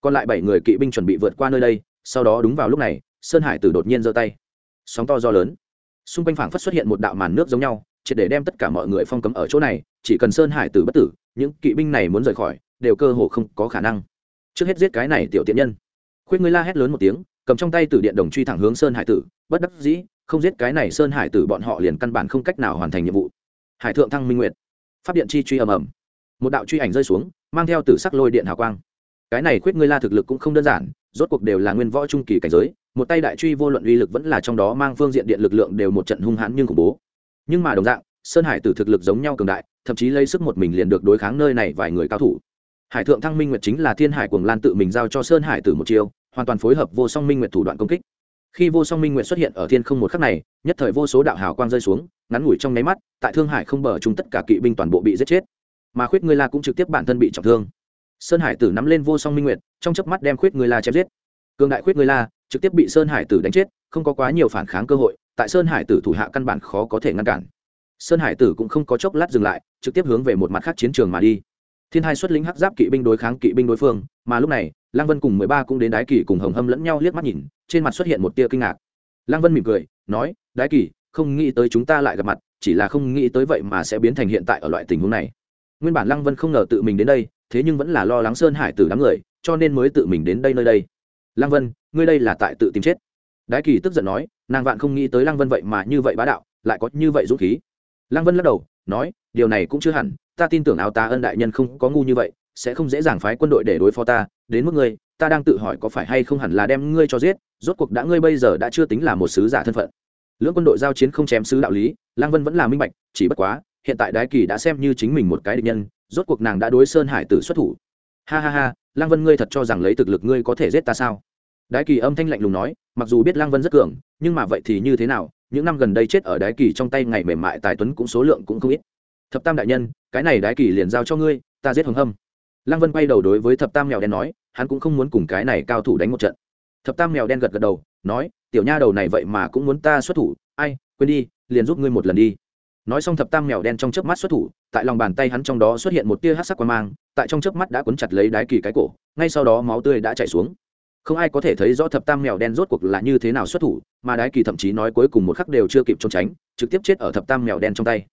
Speaker 1: Còn lại bảy người kỵ binh chuẩn bị vượt qua nơi đây, sau đó đúng vào lúc này, sơn hải tử đột nhiên giơ tay. Sóng to do lớn. Xung quanh phảng phất xuất hiện một đạo màn nước giống nhau chỉ để đem tất cả mọi người phong cấm ở chỗ này, chỉ cần sơn hải tử bất tử, những kỵ binh này muốn rời khỏi, đều cơ hồ không có khả năng. Trước hết giết cái này tiểu tiện nhân khuyết ngươi la hét lớn một tiếng, cầm trong tay tử điện đồng truy thẳng hướng sơn hải tử, bất đắc dĩ, không giết cái này sơn hải tử bọn họ liền căn bản không cách nào hoàn thành nhiệm vụ. Hải thượng thăng minh nguyệt. Phát điện chi truy ầm ầm. Một đạo truy ảnh rơi xuống, mang theo tử sắc lôi điện hào quang. Cái này khuyết ngươi la thực lực cũng không đơn giản, rốt cuộc đều là nguyên võ trung kỳ cảnh giới, một tay đại truy vô luận uy lực vẫn là trong đó mang phương diện điện lực lượng đều một trận hung hãn nhưng khủng bố. Nhưng mà đồng dạng, sơn hải tử thực lực giống nhau cường đại, thậm chí lấy sức một mình liền được đối kháng nơi này vài người cao thủ. Hải thượng thăng minh nguyệt chính là thiên hải cuồng lan tự mình giao cho sơn hải tử một chiêu hoàn toàn phối hợp vô song minh nguyện thủ đoạn công kích. Khi vô song minh nguyện xuất hiện ở thiên không một khắc này nhất thời vô số đạo hào quang rơi xuống ngắn ngủi trong nháy mắt tại thương hải không bờ chúng tất cả kỵ binh toàn bộ bị giết chết. Mà khuyết ngươi la cũng trực tiếp bản thân bị trọng thương. Sơn hải tử nắm lên vô song minh nguyện, trong chớp mắt đem khuyết ngươi la chém giết. Cường đại khuyết ngươi la trực tiếp bị sơn hải tử đánh chết không có quá nhiều phản kháng cơ hội tại sơn hải tử thủ hạ căn bản khó có thể ngăn cản. Sơn hải tử cũng không có chốc lát dừng lại trực tiếp hướng về một mặt khác chiến trường mà đi thiên hai xuất lĩnh hắc giáp kỵ binh đối kháng kỵ binh đối phương, mà lúc này, lăng vân cùng mười ba cũng đến đái kỳ cùng hồng hâm lẫn nhau liếc mắt nhìn, trên mặt xuất hiện một tia kinh ngạc. Lăng vân mỉm cười, nói, đái kỳ không nghĩ tới chúng ta lại gặp mặt, chỉ là không nghĩ tới vậy mà sẽ biến thành hiện tại ở loại tình huống này. Nguyên bản lăng vân không ngờ tự mình đến đây, thế nhưng vẫn là lo lắng sơn hải tử đám người, cho nên mới tự mình đến đây nơi đây. Lăng vân, ngươi đây là tại tự tìm chết. Đái kỳ tức giận nói, nàng vạn không nghĩ tới lăng vân vậy mà như vậy bá đạo, lại có như vậy dũng khí. Lăng vân lắc đầu, nói, điều này cũng chưa hẳn ta tin tưởng áo ta ân đại nhân không có ngu như vậy, sẽ không dễ dàng phái quân đội để đối phó ta, đến mức ngươi, ta đang tự hỏi có phải hay không hẳn là đem ngươi cho giết, rốt cuộc đã ngươi bây giờ đã chưa tính là một sứ giả thân phận. Lưỡng quân đội giao chiến không chém sứ đạo lý, Lang vân vẫn là minh bạch, chỉ bất quá, hiện tại đái kỳ đã xem như chính mình một cái địch nhân, rốt cuộc nàng đã đối sơn hải tử xuất thủ. Ha ha ha, Lang vân ngươi thật cho rằng lấy thực lực ngươi có thể giết ta sao? Đái kỳ âm thanh lạnh lùng nói, mặc dù biết Lang vân rất cường, nhưng mà vậy thì như thế nào? Những năm gần đây chết ở đái kỳ trong tay ngày mềm mại tài tuấn cũng số lượng cũng không ít thập tam đại nhân, cái này đái kỳ liền giao cho ngươi, ta giết hồng hâm. Lăng vân quay đầu đối với thập tam mèo đen nói, hắn cũng không muốn cùng cái này cao thủ đánh một trận. Thập tam mèo đen gật gật đầu, nói, tiểu nha đầu này vậy mà cũng muốn ta xuất thủ, ai, quên đi, liền giúp ngươi một lần đi. Nói xong thập tam mèo đen trong chớp mắt xuất thủ, tại lòng bàn tay hắn trong đó xuất hiện một tia hát sắc quan mang, tại trong chớp mắt đã cuốn chặt lấy đái kỳ cái cổ, ngay sau đó máu tươi đã chảy xuống. Không ai có thể thấy rõ thập tam mèo đen rốt cuộc là như thế nào xuất thủ, mà đái kỳ thậm chí nói cuối cùng một khắc đều chưa kịp trốn tránh, trực tiếp chết ở thập tam mèo đen trong tay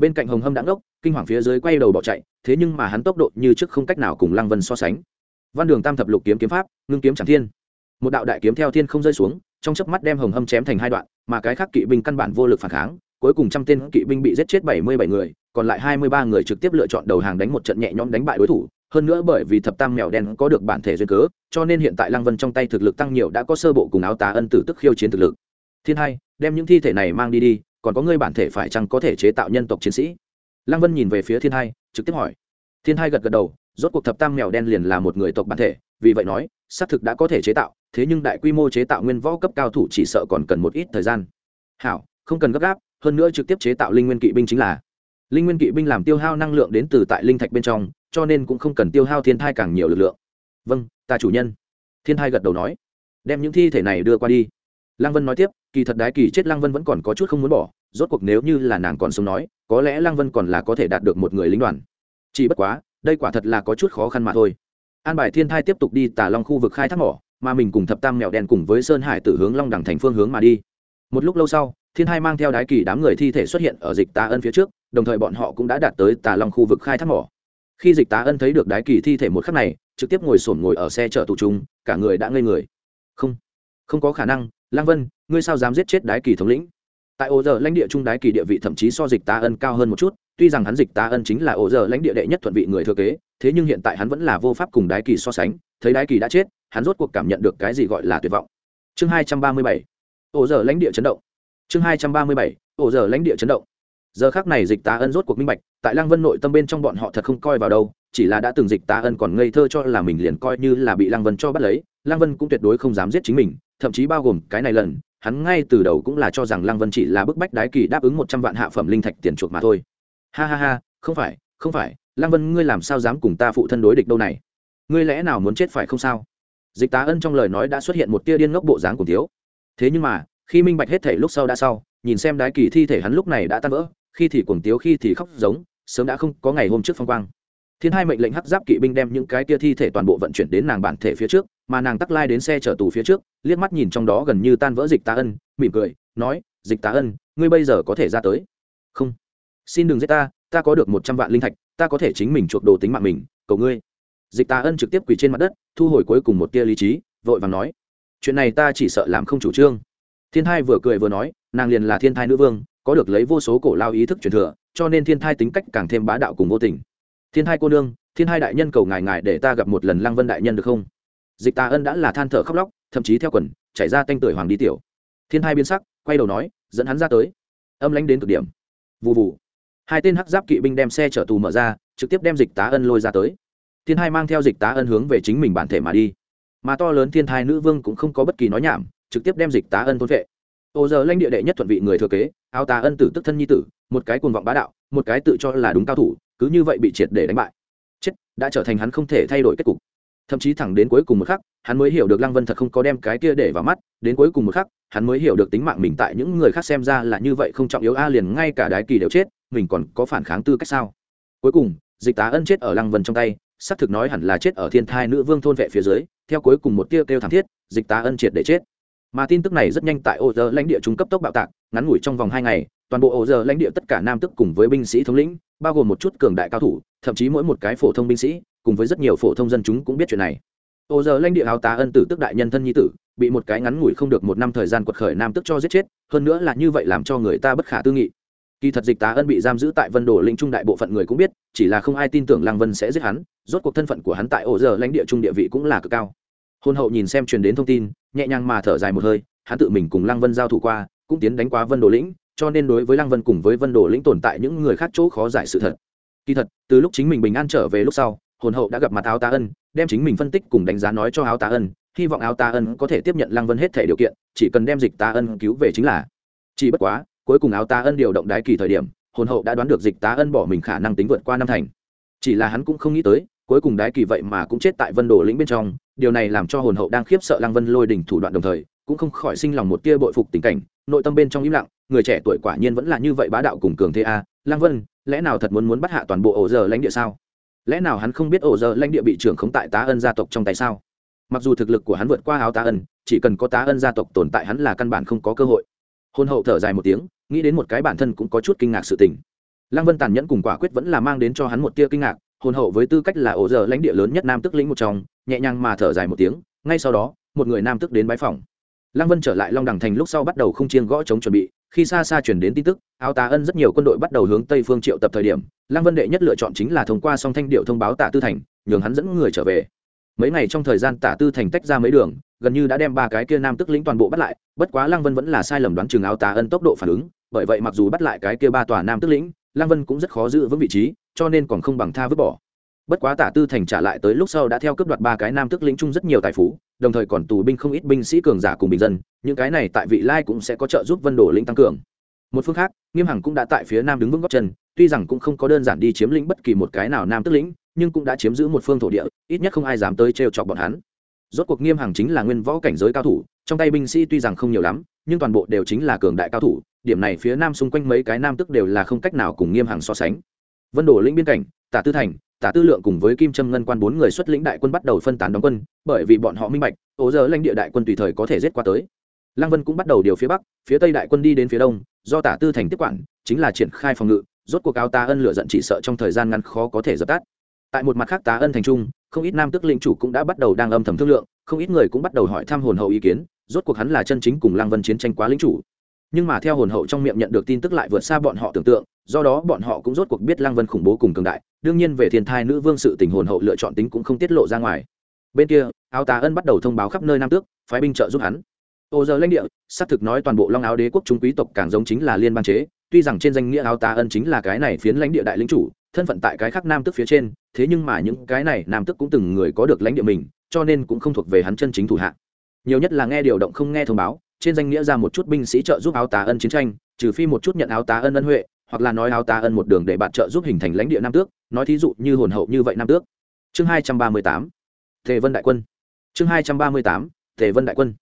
Speaker 1: bên cạnh hồng hâm đã ngốc, kinh hoàng phía dưới quay đầu bỏ chạy, thế nhưng mà hắn tốc độ như trước không cách nào cùng lăng vân so sánh. Văn đường tam thập lục kiếm kiếm pháp, ngưng kiếm chẳng thiên. Một đạo đại kiếm theo thiên không rơi xuống, trong chớp mắt đem hồng hâm chém thành hai đoạn, mà cái khác kỵ binh căn bản vô lực phản kháng, cuối cùng trăm tên kỵ binh bị giết chết bảy mươi bảy người, còn lại hai mươi ba người trực tiếp lựa chọn đầu hàng đánh một trận nhẹ nhõm đánh bại đối thủ. Hơn nữa bởi vì thập tam mèo đen có được bản thể duyên cớ, cho nên hiện tại lăng vân trong tay thực lực tăng nhiều đã có sơ bộ cùng áo tá ân tử tức khiêu chiến thực lực. Thiên hai, đem những thi thể này mang đi đi còn có ngươi bản thể phải chăng có thể chế tạo nhân tộc chiến sĩ? Lăng vân nhìn về phía thiên hai, trực tiếp hỏi. Thiên hai gật gật đầu, rốt cuộc thập tam mèo đen liền là một người tộc bản thể, vì vậy nói, xác thực đã có thể chế tạo, thế nhưng đại quy mô chế tạo nguyên võ cấp cao thủ chỉ sợ còn cần một ít thời gian. Hảo, không cần gấp gáp, hơn nữa trực tiếp chế tạo linh nguyên kỵ binh chính là. Linh nguyên kỵ binh làm tiêu hao năng lượng đến từ tại linh thạch bên trong, cho nên cũng không cần tiêu hao thiên thai càng nhiều lực lượng. Vâng ta chủ nhân. Thiên thai gật đầu nói. Đem những thi thể này đưa qua đi lăng vân nói tiếp, kỳ thật đái kỳ chết lăng vân vẫn còn có chút không muốn bỏ, rốt cuộc nếu như là nàng còn sống nói, có lẽ lăng vân còn là có thể đạt được một người lính đoàn. Chỉ bất quá, đây quả thật là có chút khó khăn mà thôi. An bài thiên thai tiếp tục đi tà long khu vực khai thác mỏ, mà mình cùng thập tam mèo đen cùng với sơn hải tử hướng long đẳng thành phương hướng mà đi. Một lúc lâu sau, thiên hai mang theo đái kỳ đám người thi thể xuất hiện ở dịch tà ân phía trước, đồng thời bọn họ cũng đã đạt tới tà long khu vực khai thác mỏ. Khi dịch tá ân thấy được đái kỳ thi thể một khắc này, trực tiếp ngồi sổn ngồi ở xe chở tù trung cả người đã ngây người. Không không có khả năng lang vân, ngươi sao dám giết chết đái kỳ thống lĩnh? Tại ô giờ lãnh địa trung đái kỳ địa vị thậm chí so dịch tá ân cao hơn một chút, tuy rằng hắn dịch tá ân chính là ô giờ lãnh địa đệ nhất thuận vị người thừa kế, thế nhưng hiện tại hắn vẫn là vô pháp cùng đái kỳ so sánh, thấy đái kỳ đã chết, hắn rốt cuộc cảm nhận được cái gì gọi là tuyệt vọng. Chương hai trăm ba mươi bảy ô giờ lãnh địa chấn động. Chương hai trăm ba mươi bảy ô giờ lãnh địa chấn động. Giờ khác này dịch tá ân rốt cuộc minh bạch, tại lăng vân nội tâm bên trong bọn họ thật không coi vào đâu, chỉ là đã từng dịch tá ân còn ngây thơ cho là mình liền coi như là bị lăng vân cho bắt lấy, lăng vân cũng tuyệt đối không dám giết chính mình thậm chí bao gồm cái này lần, hắn ngay từ đầu cũng là cho rằng lăng vân chỉ là bức bách đái kỳ đáp ứng một trăm vạn hạ phẩm linh thạch tiền chuộc mà thôi. Ha ha ha, không phải không phải, lăng vân ngươi làm sao dám cùng ta phụ thân đối địch đâu này? Ngươi lẽ nào muốn chết phải không sao? Dịch tá ân trong lời nói đã xuất hiện một tia điên ngốc bộ dáng cùng thiếu. Thế nhưng mà, khi minh bạch hết thể lúc sau đã sau, nhìn xem đái kỳ thi thể hắn lúc này đã tan vỡ, khi thì cuồng tiếu, khi thì khóc giống, sớm đã không có ngày hôm trước phong quang. Thiên hai mệnh lệnh hắc giáp kỵ binh đem những cái kia thi thể toàn bộ vận chuyển đến nàng bản thể phía trước mà nàng tắc lai đến xe chở tù phía trước, liếc mắt nhìn trong đó gần như tan vỡ dịch tá ân, mỉm cười, nói, dịch tá ân, ngươi bây giờ có thể ra tới. Không. Xin đừng giết ta ta có được một trăm vạn linh thạch, ta có thể chính mình chuộc đồ tính mạng mình, cầu ngươi. Dịch tá ân trực tiếp quỳ trên mặt đất, thu hồi cuối cùng một tia lý trí, vội vàng nói, chuyện này ta chỉ sợ làm không chủ trương. Thiên thai vừa cười vừa nói, nàng liền là thiên thai nữ vương, có được lấy vô số cổ lao ý thức truyền thừa, cho nên thiên thai tính cách càng thêm bá đạo cùng vô tình. Thiên thai cô nương, thiên hai đại nhân cầu ngài ngài để ta gặp một lần lăng vân đại nhân được không? Dịch tà ân đã là than thở khóc lóc, thậm chí theo quần, chảy ra tanh tưởi hoàng đi tiểu. Thiên hai biến sắc, quay đầu nói, dẫn hắn ra tới. Âm lánh đến cực điểm. Vụ vụ hai tên hắc giáp kỵ binh đem xe chở tù mở ra, trực tiếp đem dịch tá ân lôi ra tới. Thiên hai mang theo dịch tá ân hướng về chính mình bản thể mà đi. Mà to lớn thiên thai nữ vương cũng không có bất kỳ nói nhảm, trực tiếp đem dịch tá ân thôn vệ. Ô giờ lãnh địa đệ nhất thuận vị người thừa kế, áo tá ân tử tức thân nhi tử, một cái cuồng vọng bá đạo, một cái tự cho là đúng cao thủ, cứ như vậy bị triệt để đánh bại. Chết, đã trở thành hắn không thể thay đổi kết cục thậm chí thẳng đến cuối cùng một khắc, hắn mới hiểu được lăng vân thật không có đem cái kia để vào mắt, đến cuối cùng một khắc, hắn mới hiểu được tính mạng mình tại những người khác xem ra là như vậy không trọng yếu, a, liền ngay cả đái kỳ đều chết, mình còn có phản kháng tư cách sao? Cuối cùng, dịch tá ân chết ở lăng vân trong tay, xác thực nói hẳn là chết ở thiên thai nữ vương thôn vệ phía dưới, theo cuối cùng một tia kêu thảm thiết, dịch tá ân triệt để chết. Mà tin tức này rất nhanh tại ô giờ lãnh địa trung cấp tốc bạo tạc, ngắn ngủi trong vòng hai ngày, toàn bộ ô giờ lãnh địa tất cả nam tức cùng với binh sĩ thống lĩnh, bao gồm một chút cường đại cao thủ, thậm chí mỗi một cái phổ thông binh sĩ cùng với rất nhiều phổ thông dân chúng cũng biết chuyện này. Ô giờ lãnh địa áo tá ân tử tức đại nhân thân nhi tử, bị một cái ngắn ngủi không được một năm thời gian quật khởi nam tức cho giết chết, hơn nữa là như vậy làm cho người ta bất khả tư nghị. Kỳ thật dịch tá ân bị giam giữ tại vân đồ linh trung đại bộ phận người cũng biết, chỉ là không ai tin tưởng lăng vân sẽ giết hắn, rốt cuộc thân phận của hắn tại ổ giờ lãnh địa trung địa vị cũng là cực cao. Hôn hậu nhìn xem truyền đến thông tin, nhẹ nhàng mà thở dài một hơi, hắn tự mình cùng lăng vân giao thủ qua, cũng tiến đánh qua vân đồ lĩnh, cho nên đối với lăng vân cùng với vân đồ lĩnh tồn tại những người khác chỗ khó giải sự thật. Kỳ thật, từ lúc chính mình bình an trở về lúc sau hồn hậu đã gặp mặt áo tá ân, đem chính mình phân tích cùng đánh giá nói cho áo tá ân, hy vọng áo tá ân có thể tiếp nhận lăng vân hết thể điều kiện, chỉ cần đem dịch tá ân cứu về chính là. Chỉ bất quá, cuối cùng áo tá ân điều động đái kỳ thời điểm, hồn hậu đã đoán được dịch tá ân bỏ mình khả năng tính vượt qua năm thành. Chỉ là hắn cũng không nghĩ tới, cuối cùng đái kỳ vậy mà cũng chết tại vân đồ lĩnh bên trong, điều này làm cho hồn hậu đang khiếp sợ lăng vân lôi đỉnh thủ đoạn đồng thời, cũng không khỏi sinh lòng một tia bội phục tình cảnh, nội tâm bên trong im lặng, người trẻ tuổi quả nhiên vẫn là như vậy bá đạo cùng cường thế a. Lăng vân, lẽ nào thật muốn muốn bắt hạ toàn bộ ổ giờ lãnh địa sao? Lẽ nào hắn không biết ổ giờ lãnh địa bị trưởng khống tại tá ân gia tộc trong tay sao? Mặc dù thực lực của hắn vượt qua áo tá ân, chỉ cần có tá ân gia tộc tồn tại hắn là căn bản không có cơ hội. Hôn hậu thở dài một tiếng, nghĩ đến một cái bản thân cũng có chút kinh ngạc sự tình. Lăng vân tàn nhẫn cùng quả quyết vẫn là mang đến cho hắn một tia kinh ngạc, Hôn hậu với tư cách là ổ giờ lãnh địa lớn nhất nam tức lĩnh một trong, nhẹ nhàng mà thở dài một tiếng, ngay sau đó, một người nam tức đến bái phòng lăng vân trở lại long đằng thành lúc sau bắt đầu không chiêng gõ chống chuẩn bị khi xa xa chuyển đến tin tức, áo tà ân rất nhiều quân đội bắt đầu hướng tây phương triệu tập thời điểm, lăng vân đệ nhất lựa chọn chính là thông qua song thanh điệu thông báo tả tư thành, nhường hắn dẫn người trở về. Mấy ngày trong thời gian tả tư thành tách ra mấy đường, gần như đã đem ba cái kia nam tức lĩnh toàn bộ bắt lại, bất quá lăng vân vẫn là sai lầm đoán chừng áo tà ân tốc độ phản ứng, bởi vậy mặc dù bắt lại cái kia ba tòa nam tức lĩnh, lăng vân cũng rất khó giữ vững vị trí, cho nên còn không bằng tha vứt bỏ. Bất quá tả tư thành trả lại tới lúc sau đã theo cướp đoạt ba cái nam tức lĩnh chung rất nhiều tài phú đồng thời còn tù binh không ít binh sĩ cường giả cùng bình dân, những cái này tại vị lai cũng sẽ có trợ giúp vân đồ lĩnh tăng cường. Một phương khác, nghiêm hằng cũng đã tại phía nam đứng vững góc chân, tuy rằng cũng không có đơn giản đi chiếm lĩnh bất kỳ một cái nào nam tức lĩnh, nhưng cũng đã chiếm giữ một phương thổ địa, ít nhất không ai dám tới trêu chọc bọn hắn. Rốt cuộc nghiêm hằng chính là nguyên võ cảnh giới cao thủ, trong tay binh sĩ tuy rằng không nhiều lắm, nhưng toàn bộ đều chính là cường đại cao thủ, điểm này phía nam xung quanh mấy cái nam tức đều là không cách nào cùng nghiêm hằng so sánh. Vân đồ lĩnh biên cảnh, tả tư thành tả tư lượng cùng với kim trâm ngân quan bốn người xuất lĩnh đại quân bắt đầu phân tán đóng quân, bởi vì bọn họ minh bạch, ố giờ lãnh địa đại quân tùy thời có thể giết qua tới. Lăng vân cũng bắt đầu điều phía bắc, phía tây đại quân đi đến phía đông, do tả tư thành tiếp quản, chính là triển khai phòng ngự, rốt cuộc áo tá ân lựa giận chỉ sợ trong thời gian ngắn khó có thể dập tắt. Tại một mặt khác tá ân thành trung, không ít nam tức lĩnh chủ cũng đã bắt đầu đang âm thầm thương lượng, không ít người cũng bắt đầu hỏi thăm hồn hậu ý kiến, rốt cuộc hắn là chân chính cùng lăng vân chiến tranh quá lĩnh chủ. Nhưng mà theo hồn hậu trong miệng nhận được tin tức lại vượt xa bọn họ tưởng tượng do đó bọn họ cũng rốt cuộc biết lăng vân khủng bố cùng cường đại, đương nhiên về thiên thai nữ vương sự tình hồn hậu lựa chọn tính cũng không tiết lộ ra ngoài. Bên kia, áo tà ân bắt đầu thông báo khắp nơi nam tước, phái binh trợ giúp hắn. Ô giờ lãnh địa, xác thực nói toàn bộ long áo đế quốc trung quý tộc càng giống chính là liên bang chế, tuy rằng trên danh nghĩa áo tà ân chính là cái này phiến lãnh địa đại lĩnh chủ, thân phận tại cái khác nam tức phía trên, thế nhưng mà những cái này nam tức cũng từng người có được lãnh địa mình, cho nên cũng không thuộc về hắn chân chính thủ hạ. Nhiều nhất là nghe điều động không nghe thông báo, trên danh nghĩa ra một chút binh sĩ trợ giúp áo tà ân chiến tranh, trừ phi một chút nhận áo tà ân ân huệ hoặc là nói áo tá ân một đường để bạn trợ giúp hình thành lãnh địa nam tước, nói thí dụ như hồn hậu như vậy nam tước. Chương hai trăm ba mươi tám, tề vân đại quân. Chương hai trăm ba mươi tám, tề vân đại quân.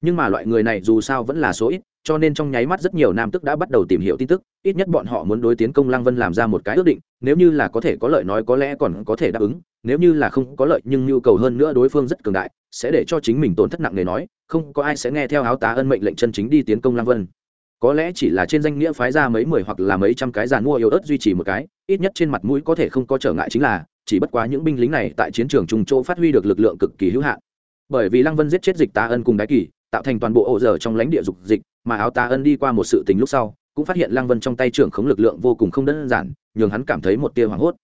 Speaker 1: Nhưng mà loại người này dù sao vẫn là số ít, cho nên trong nháy mắt rất nhiều nam tức đã bắt đầu tìm hiểu tin tức, ít nhất bọn họ muốn đối tiến công lăng vân làm ra một cái ước định, nếu như là có thể có lợi nói có lẽ còn có thể đáp ứng, nếu như là không có lợi nhưng nhu cầu hơn nữa đối phương rất cường đại, sẽ để cho chính mình tổn thất nặng nề nói, không có ai sẽ nghe theo áo tá ân mệnh lệnh chân chính đi tiến công lăng vân có lẽ chỉ là trên danh nghĩa phái ra mấy mười hoặc là mấy trăm cái giàn mua yếu ớt duy trì một cái, ít nhất trên mặt mũi có thể không có trở ngại chính là, chỉ bất quá những binh lính này tại chiến trường trung chỗ phát huy được lực lượng cực kỳ hữu hạn. Bởi vì lăng vân giết chết dịch tá ân cùng đái kỳ tạo thành toàn bộ ổ dở trong lãnh địa dục dịch, mà áo tá ân đi qua một sự tình lúc sau, cũng phát hiện lăng vân trong tay trưởng khống lực lượng vô cùng không đơn giản, nhường hắn cảm thấy một tia hoảng hốt.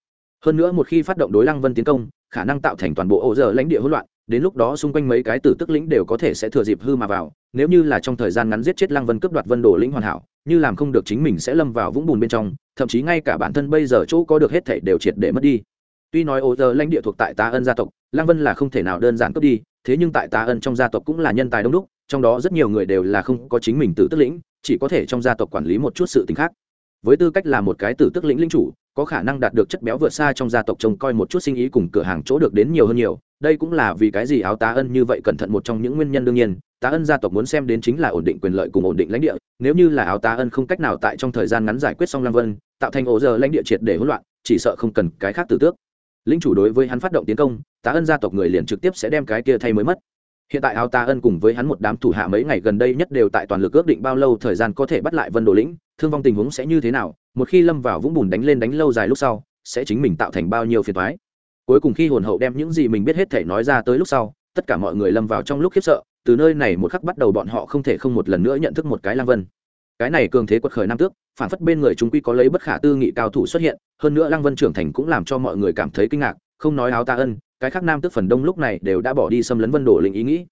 Speaker 1: Hơn nữa một khi phát động đối lăng vân tiến công, khả năng tạo thành toàn bộ ổ dở lãnh địa hỗn loạn đến lúc đó xung quanh mấy cái tử tức lĩnh đều có thể sẽ thừa dịp hư mà vào, nếu như là trong thời gian ngắn giết chết lăng vân cướp đoạt vân đồ lĩnh hoàn hảo, như làm không được chính mình sẽ lâm vào vũng bùn bên trong, thậm chí ngay cả bản thân bây giờ chỗ có được hết thể đều triệt để mất đi. Tuy nói ô giờ lãnh địa thuộc tại tá ân gia tộc, lăng vân là không thể nào đơn giản cướp đi, thế nhưng tại tá ân trong gia tộc cũng là nhân tài đông đúc, trong đó rất nhiều người đều là không có chính mình tử tức lĩnh, chỉ có thể trong gia tộc quản lý một chút sự t khác. Với tư cách là một cái tử tức lĩnh linh chủ, có khả năng đạt được chất béo vượt xa trong gia tộc trông coi một chút sinh ý cùng cửa hàng chỗ được đến nhiều hơn nhiều đây cũng là vì cái gì áo tá ân như vậy cẩn thận một trong những nguyên nhân đương nhiên, tá ân gia tộc muốn xem đến chính là ổn định quyền lợi cùng ổn định lãnh địa, nếu như là áo tá ân không cách nào tại trong thời gian ngắn giải quyết xong lăng vân, tạo thành ổ giờ lãnh địa triệt để hỗn loạn, chỉ sợ không cần cái khác tử tước. Lính chủ đối với hắn phát động tiến công, tá ân gia tộc người liền trực tiếp sẽ đem cái kia thay mới mất. Hiện tại áo tá ân cùng với hắn một đám thủ hạ mấy ngày gần đây nhất đều tại toàn lực ước định bao lâu thời gian có thể bắt lại vân đồ lĩnh, thương vong tình huống sẽ như thế nào, một khi lâm vào vũng bùn đánh lên đánh lâu dài lúc sau, sẽ chính mình tạo thành bao nhiêu phiền thoái cuối cùng khi hồn hậu đem những gì mình biết hết thể nói ra tới lúc sau, tất cả mọi người lâm vào trong lúc khiếp sợ, từ nơi này một khắc bắt đầu bọn họ không thể không một lần nữa nhận thức một cái lang vân. Cái này cường thế quật khởi nam tước, phản phất bên người chúng quy có lấy bất khả tư nghị cao thủ xuất hiện, hơn nữa lang vân trưởng thành cũng làm cho mọi người cảm thấy kinh ngạc, không nói áo ta ân, cái khác nam tước phần đông lúc này đều đã bỏ đi xâm lấn vân đổ lĩnh ý nghĩ.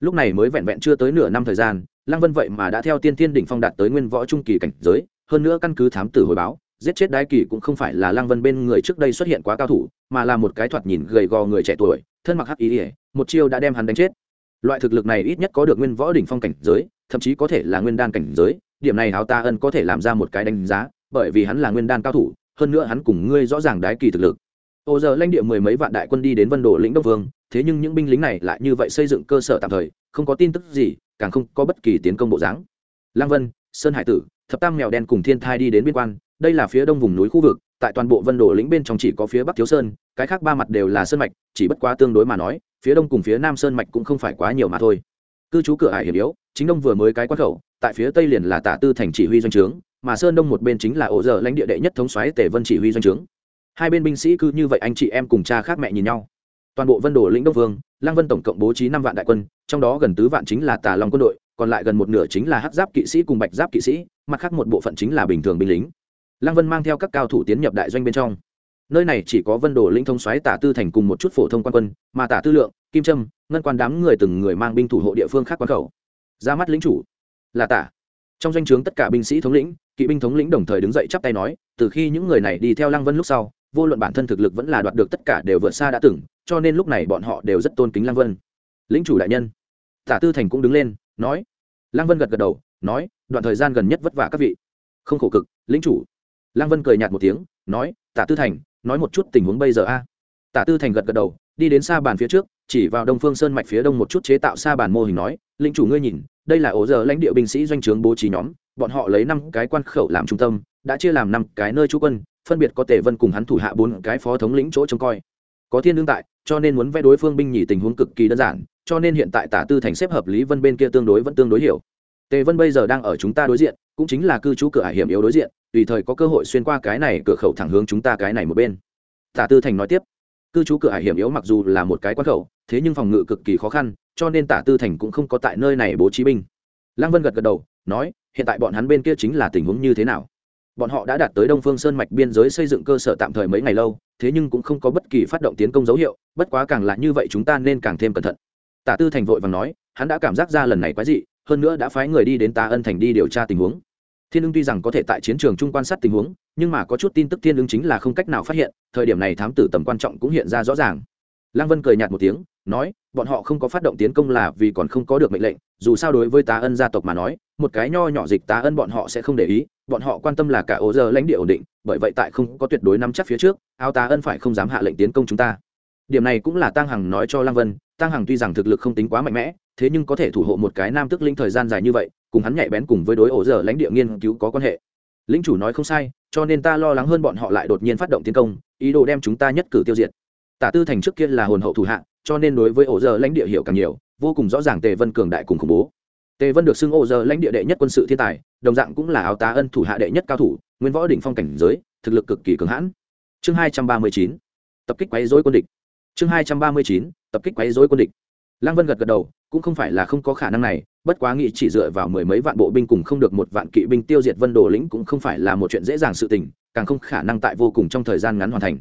Speaker 1: Lúc này mới vẹn vẹn chưa tới nửa năm thời gian lang vân vậy mà đã theo tiên thiên đỉnh phong đạt tới nguyên võ trung kỳ cảnh giới, hơn nữa căn cứ thám tử hồi báo giết chết đái kỳ cũng không phải là lang vân bên người trước đây xuất hiện quá cao thủ, mà là một cái thoạt nhìn gầy gò người trẻ tuổi, thân mặc hắc ý ỉa một chiêu đã đem hắn đánh chết. Loại thực lực này ít nhất có được nguyên võ đỉnh phong cảnh giới, thậm chí có thể là nguyên đan cảnh giới, điểm này áo ta ân có thể làm ra một cái đánh giá, bởi vì hắn là nguyên đan cao thủ, hơn nữa hắn cùng ngươi rõ ràng đái kỳ thực lực. Ô giờ lãnh địa mười mấy vạn đại quân đi đến vân đồ lĩnh đông vương, thế nhưng những binh lính này lại như vậy xây dựng cơ sở tạm thời, không có tin tức gì, càng không có bất kỳ tiến công bộ dáng. Lăng vân, sơn hải tử, thập tam mèo đen cùng thiên thai đi đến biên quan đây là phía đông vùng núi khu vực, tại toàn bộ vân đồ lĩnh bên trong chỉ có phía bắc thiếu sơn, cái khác ba mặt đều là sơn mạch, chỉ bất quá tương đối mà nói, phía đông cùng phía nam sơn mạch cũng không phải quá nhiều mà thôi. Cư trú cửa hải hiểm yếu, chính đông vừa mới cái quát khẩu, tại phía tây liền là tả tư thành chỉ huy doanh trướng, mà sơn đông một bên chính là ổ dở lãnh địa đệ nhất thống xoáy tể vân chỉ huy doanh trướng. Hai bên binh sĩ cứ như vậy anh chị em cùng cha khác mẹ nhìn nhau. Toàn bộ vân đồ lĩnh đông vương lang vân tổng cộng bố trí năm vạn đại quân, trong đó gần tứ vạn chính là tà long quân đội, còn lại gần một nửa chính là hắc giáp kỵ sĩ cùng bạch giáp kỵ sĩ, mặt khác một bộ phận chính là bình thường binh lính lang vân mang theo các cao thủ tiến nhập đại doanh bên trong. Nơi này chỉ có vân đồ lĩnh thông xoáy tả tư thành cùng một chút phổ thông quan quân, mà tả tư lượng, kim trâm, ngân quan đám người từng người mang binh thủ hộ địa phương khác quan khẩu. Ra mắt lính chủ là tả. Trong doanh trướng tất cả binh sĩ thống lĩnh, kỵ binh thống lĩnh đồng thời đứng dậy chắp tay nói, từ khi những người này đi theo lăng vân lúc sau, vô luận bản thân thực lực vẫn là đoạt được tất cả đều vượt xa đã từng, cho nên lúc này bọn họ đều rất tôn kính lăng vân. Lĩnh chủ đại nhân. Tả tư thành cũng đứng lên, nói. Lăng vân gật gật đầu, nói, đoạn thời gian gần nhất vất vả các vị. Không khổ cực, lĩnh chủ lăng vân cười nhạt một tiếng, nói, tả tư thành, nói một chút tình huống bây giờ a. Tả tư thành gật gật đầu, đi đến xa bàn phía trước, chỉ vào đông phương sơn mạch phía đông một chút chế tạo xa bàn mô hình nói lĩnh chủ ngươi nhìn, đây là ổ giờ lãnh địa binh sĩ doanh trướng bố trí nhóm, bọn họ lấy năm cái quan khẩu làm trung tâm, đã chia làm năm cái nơi trú quân, phân biệt có tề vân cùng hắn thủ hạ bốn cái phó thống lĩnh chỗ trông coi. Có thiên đương tại, cho nên muốn vẽ đối phương binh nhì tình huống cực kỳ đơn giản, cho nên hiện tại tả tư thành xếp hợp lý vân bên kia tương đối vẫn tương đối hiểu. Tề vân bây giờ đang ở chúng ta đối diện, cũng chính là cư trú cửa ải hiểm yếu đối diện tùy thời có cơ hội xuyên qua cái này cửa khẩu thẳng hướng chúng ta cái này một bên. Tả tư thành nói tiếp, cư trú cửa hải hiểm yếu mặc dù là một cái quan khẩu, thế nhưng phòng ngự cực kỳ khó khăn, cho nên tả tư thành cũng không có tại nơi này bố trí binh. Lăng vân gật gật đầu, nói, hiện tại bọn hắn bên kia chính là tình huống như thế nào? Bọn họ đã đạt tới đông phương sơn mạch biên giới xây dựng cơ sở tạm thời mấy ngày lâu, thế nhưng cũng không có bất kỳ phát động tiến công dấu hiệu, bất quá càng là như vậy chúng ta nên càng thêm cẩn thận. Tả tư thành vội và nói, hắn đã cảm giác ra lần này quái dị, hơn nữa đã phái người đi đến tà ân thành đi điều tra tình huống thiên ưng tuy rằng có thể tại chiến trường chung quan sát tình huống, nhưng mà có chút tin tức thiên ưng chính là không cách nào phát hiện, thời điểm này thám tử tầm quan trọng cũng hiện ra rõ ràng. Lăng vân cười nhạt một tiếng, nói, bọn họ không có phát động tiến công là vì còn không có được mệnh lệnh, dù sao đối với tá ân gia tộc mà nói, một cái nho nhỏ dịch tá ân bọn họ sẽ không để ý, bọn họ quan tâm là cả ô giờ lãnh địa ổn định, bởi vậy tại không có tuyệt đối nắm chắc phía trước, áo tá ân phải không dám hạ lệnh tiến công chúng ta. Điểm này cũng là tăng hằng nói cho lăng vân tăng hằng tuy rằng thực lực không tính quá mạnh mẽ, thế nhưng có thể thủ hộ một cái nam tức linh thời gian dài như vậy cùng hắn nhạy bén cùng với đối ổ giờ lãnh địa nghiên cứu có quan hệ. Lính chủ nói không sai, cho nên ta lo lắng hơn bọn họ lại đột nhiên phát động tiến công, ý đồ đem chúng ta nhất cử tiêu diệt. Tả tư thành trước kia là hồn hậu thủ hạ, cho nên đối với ổ giờ lãnh địa hiểu càng nhiều, vô cùng rõ ràng tề vân cường đại cùng khủng bố. Tề vân được xưng ổ giờ lãnh địa đệ nhất quân sự thiên tài, đồng dạng cũng là áo tá ân thủ hạ đệ nhất cao thủ, nguyên võ đỉnh phong cảnh giới, thực lực cực kỳ cường hãn. Chương hai trăm ba mươi chín, tập kích quấy dối quân địch. Chương hai trăm ba mươi chín, tập kích quấy dối quân địch lăng vân gật gật đầu, cũng không phải là không có khả năng này, bất quá nghĩ chỉ dựa vào mười mấy vạn bộ binh cùng không được một vạn kỵ binh tiêu diệt vân đồ lĩnh cũng không phải là một chuyện dễ dàng sự tình, càng không khả năng tại vô cùng trong thời gian ngắn hoàn thành.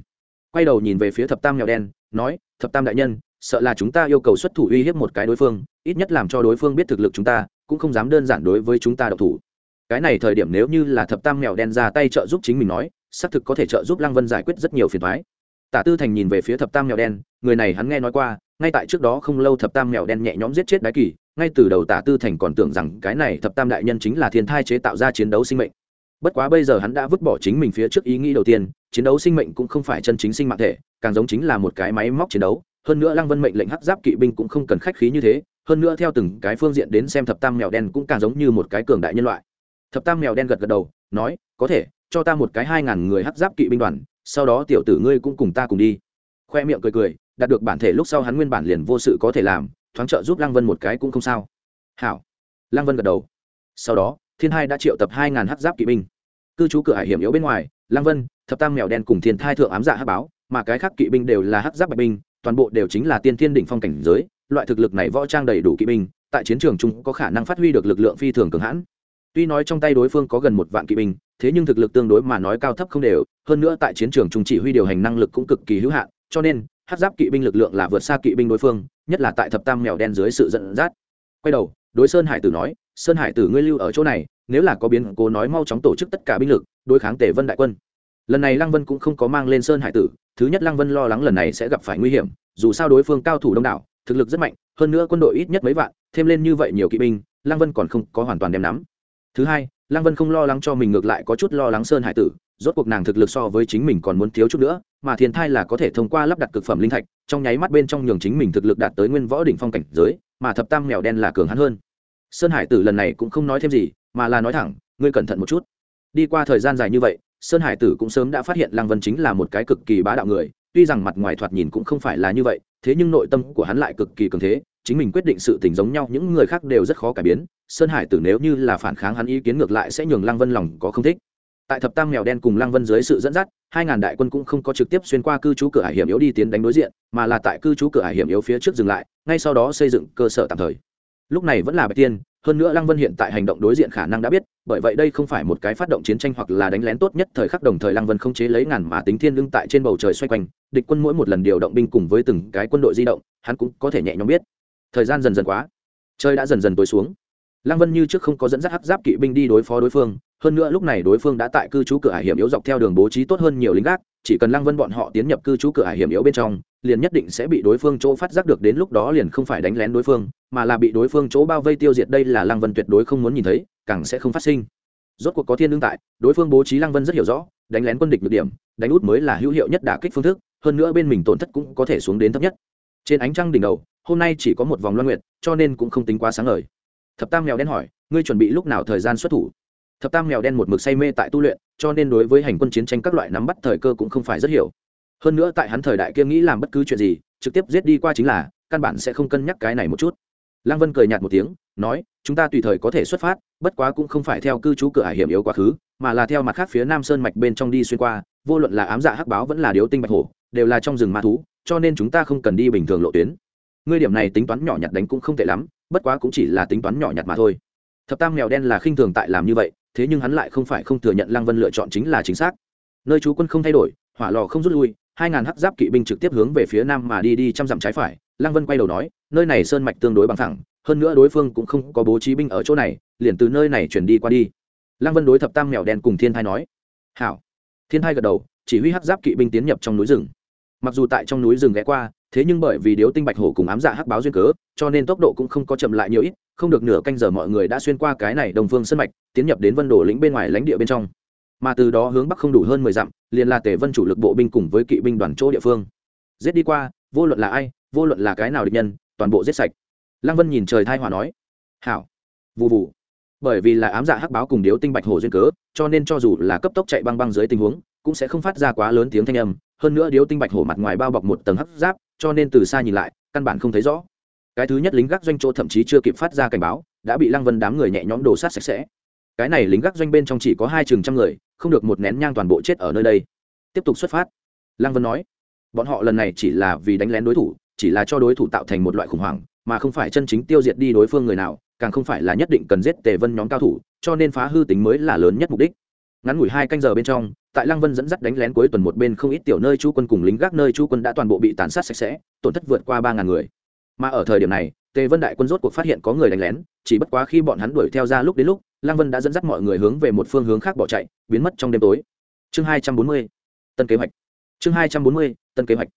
Speaker 1: Quay đầu nhìn về phía thập tam mèo đen, nói, thập tam đại nhân, sợ là chúng ta yêu cầu xuất thủ uy hiếp một cái đối phương, ít nhất làm cho đối phương biết thực lực chúng ta, cũng không dám đơn giản đối với chúng ta độc thủ. Cái này thời điểm nếu như là thập tam mèo đen ra tay trợ giúp chính mình nói, xác thực có thể trợ giúp lăng vân giải quyết rất nhiều phiền thoái tả tư thành nhìn về phía thập tam mèo đen, người này hắn nghe nói qua ngay tại trước đó không lâu thập tam mèo đen nhẹ nhõm giết chết đái kỳ, ngay từ đầu tả tư thành còn tưởng rằng cái này thập tam đại nhân chính là thiên thai chế tạo ra chiến đấu sinh mệnh. Bất quá bây giờ hắn đã vứt bỏ chính mình phía trước ý nghĩ đầu tiên, chiến đấu sinh mệnh cũng không phải chân chính sinh mạng thể, càng giống chính là một cái máy móc chiến đấu. Hơn nữa lăng vân mệnh lệnh hắc giáp kỵ binh cũng không cần khách khí như thế, hơn nữa theo từng cái phương diện đến xem thập tam mèo đen cũng càng giống như một cái cường đại nhân loại. Thập tam mèo đen gật gật đầu, nói, có thể, cho ta một cái hai ngàn người hắc giáp kỵ binh đoàn, sau đó tiểu tử ngươi cũng cùng ta cùng đi. Khoe miệng cười cười đạt được bản thể lúc sau hắn nguyên bản liền vô sự có thể làm, thoáng trợ giúp lăng vân một cái cũng không sao. Hảo. Lăng vân gật đầu. Sau đó, thiên hai đã triệu tập hai ngàn hắc giáp kỵ binh. Cư trú cửa hải hiểm yếu bên ngoài, lăng vân, thập tam mèo đen cùng thiên thai thượng ám dạ hắc báo, mà cái khác kỵ binh đều là hắc giáp bạch binh, toàn bộ đều chính là tiên thiên đỉnh phong cảnh giới, loại thực lực này võ trang đầy đủ kỵ binh, tại chiến trường chúng có khả năng phát huy được lực lượng phi thường cường hãn. Tuy nói trong tay đối phương có gần một vạn kỵ binh, thế nhưng thực lực tương đối mà nói cao thấp không đều, hơn nữa tại chiến trường chúng chỉ huy điều hành năng lực cũng cực kỳ hữu hạn, cho nên hát giáp kỵ binh lực lượng là vượt xa kỵ binh đối phương, nhất là tại thập tam mèo đen dưới sự dẫn dắt. Quay đầu, đối sơn hải tử nói, sơn hải tử, ngươi lưu ở chỗ này, nếu là có biến cố nói mau chóng tổ chức tất cả binh lực, đối kháng tề vân đại quân. Lần này lăng vân cũng không có mang lên sơn hải tử, thứ nhất lăng vân lo lắng lần này sẽ gặp phải nguy hiểm, dù sao đối phương cao thủ đông đảo, thực lực rất mạnh, hơn nữa quân đội ít nhất mấy vạn, thêm lên như vậy nhiều kỵ binh, lăng vân còn không có hoàn toàn đem nắm. Thứ hai, lăng vân không lo lắng cho mình ngược lại có chút lo lắng sơn hải tử, rốt cuộc nàng thực lực so với chính mình còn muốn thiếu chút nữa mà thiên thai là có thể thông qua lắp đặt cực phẩm linh thạch, trong nháy mắt bên trong nhường chính mình thực lực đạt tới nguyên võ đỉnh phong cảnh giới, mà thập tam mèo đen là cường hắn hơn. Sơn hải tử lần này cũng không nói thêm gì, mà là nói thẳng, ngươi cẩn thận một chút. Đi qua thời gian dài như vậy, sơn hải tử cũng sớm đã phát hiện lăng vân chính là một cái cực kỳ bá đạo người, tuy rằng mặt ngoài thoạt nhìn cũng không phải là như vậy, thế nhưng nội tâm của hắn lại cực kỳ cường thế, chính mình quyết định sự tình giống nhau, những người khác đều rất khó cải biến. Sơn hải tử nếu như là phản kháng hắn ý kiến ngược lại sẽ nhường lăng vân lòng có không thích tại thập tam mèo đen cùng lăng vân dưới sự dẫn dắt, hai ngàn đại quân cũng không có trực tiếp xuyên qua cư trú cửa hải hiểm yếu đi tiến đánh đối diện, mà là tại cư trú cửa hải hiểm yếu phía trước dừng lại, ngay sau đó xây dựng cơ sở tạm thời. Lúc này vẫn là bạch tiên, hơn nữa lăng vân hiện tại hành động đối diện khả năng đã biết, bởi vậy đây không phải một cái phát động chiến tranh hoặc là đánh lén tốt nhất thời khắc, đồng thời lăng vân không chế lấy ngàn mà tính thiên lưng tại trên bầu trời xoay quanh, địch quân mỗi một lần điều động binh cùng với từng cái quân đội di động, hắn cũng có thể nhẹ nhõm biết. Thời gian dần dần quá, trời đã dần dần tối xuống lăng vân như trước không có dẫn dắt hắc giáp kỵ binh đi đối phó đối phương, hơn nữa lúc này đối phương đã tại cư trú cửa hải hiểm yếu dọc theo đường bố trí tốt hơn nhiều lính gác, chỉ cần lăng vân bọn họ tiến nhập cư trú cửa hải hiểm yếu bên trong, liền nhất định sẽ bị đối phương chỗ phát giác được, đến lúc đó liền không phải đánh lén đối phương, mà là bị đối phương chỗ bao vây tiêu diệt, đây là lăng vân tuyệt đối không muốn nhìn thấy, càng sẽ không phát sinh. Rốt cuộc có thiên đương tại, đối phương bố trí lăng vân rất hiểu rõ, đánh lén quân địch được điểm, đánh út mới là hữu hiệu nhất đả kích phương thức, hơn nữa bên mình tổn thất cũng có thể xuống đến thấp nhất. Trên ánh trăng đỉnh đầu, hôm nay chỉ có một vòng loan nguyện cho nên cũng không tính quá sáng ngời thập tam mèo đen hỏi, ngươi chuẩn bị lúc nào thời gian xuất thủ? Thập tam mèo đen một mực say mê tại tu luyện, cho nên đối với hành quân chiến tranh các loại nắm bắt thời cơ cũng không phải rất hiểu. Hơn nữa tại hắn thời đại kia nghĩ làm bất cứ chuyện gì, trực tiếp giết đi qua chính là, căn bản sẽ không cân nhắc cái này một chút. Lăng vân cười nhạt một tiếng, nói, chúng ta tùy thời có thể xuất phát, bất quá cũng không phải theo cư trú cửa hải hiểm yếu quá khứ, mà là theo mặt khác phía nam sơn mạch bên trong đi xuyên qua, vô luận là ám dạ hắc báo vẫn là điếu tinh bạch hổ, đều là trong rừng ma thú, cho nên chúng ta không cần đi bình thường lộ tuyến. Ngươi điểm này tính toán nhỏ nhặt đánh cũng không tệ lắm bất quá cũng chỉ là tính toán nhỏ nhặt mà thôi. Thập tam mèo đen là khinh thường tại làm như vậy, thế nhưng hắn lại không phải không thừa nhận lăng vân lựa chọn chính là chính xác. Nơi chú quân không thay đổi, hỏa lò không rút lui, hai ngàn hắc giáp kỵ binh trực tiếp hướng về phía nam mà đi đi trăm dặm trái phải, lăng vân quay đầu nói, nơi này sơn mạch tương đối bằng thẳng, hơn nữa đối phương cũng không có bố trí binh ở chỗ này, liền từ nơi này chuyển đi qua đi. Lăng vân đối thập tam mèo đen cùng thiên thai nói, hảo. Thiên thai gật đầu, chỉ huy hắc giáp kỵ binh tiến nhập trong núi rừng. Mặc dù tại trong núi rừng ghé qua thế nhưng bởi vì điếu tinh bạch hổ cùng ám dạ hắc báo duyên cớ, cho nên tốc độ cũng không có chậm lại nhiều ít, không được nửa canh giờ mọi người đã xuyên qua cái này đồng phương sân mạch, tiến nhập đến vân đổ lĩnh bên ngoài lãnh địa bên trong. Mà từ đó hướng bắc không đủ hơn mười dặm, liền là tề vân chủ lực bộ binh cùng với kỵ binh đoàn chỗ địa phương. Giết đi qua, vô luận là ai, vô luận là cái nào địch nhân, toàn bộ giết sạch. Lăng vân nhìn trời thai hòa nói, hảo. Vụ vụ bởi vì là ám dạ hắc báo cùng điếu tinh bạch hổ duyên cớ, cho nên cho dù là cấp tốc chạy băng băng dưới tình huống, cũng sẽ không phát ra quá lớn tiếng thanh âm. Hơn nữa điếu tinh bạch hổ mặt ngoài bao bọc một tầng hắc giáp cho nên từ xa nhìn lại, căn bản không thấy rõ. Cái thứ nhất lính gác doanh chỗ thậm chí chưa kịp phát ra cảnh báo, đã bị lăng vân đám người nhẹ nhõm đổ sát sạch sẽ. Cái này lính gác doanh bên trong chỉ có hai chừng trăm người, không được một nén nhang toàn bộ chết ở nơi đây. Tiếp tục xuất phát. Lăng vân nói, bọn họ lần này chỉ là vì đánh lén đối thủ, chỉ là cho đối thủ tạo thành một loại khủng hoảng, mà không phải chân chính tiêu diệt đi đối phương người nào, càng không phải là nhất định cần giết tề vân nhóm cao thủ, cho nên phá hư tính mới là lớn nhất mục đích. Ngắn ngủi hai canh giờ bên trong tại lăng vân dẫn dắt đánh lén cuối tuần một bên không ít tiểu nơi chú quân cùng lính gác nơi chú quân đã toàn bộ bị tàn sát sạch sẽ, tổn thất vượt qua ba ngàn người. Mà ở thời điểm này, tề vân đại quân rốt cuộc phát hiện có người đánh lén, chỉ bất quá khi bọn hắn đuổi theo ra lúc đến lúc, lăng vân đã dẫn dắt mọi người hướng về một phương hướng khác bỏ chạy, biến mất trong đêm tối. Chương hai trăm bốn mươi, tân kế hoạch. Chương hai trăm bốn mươi, tân kế hoạch.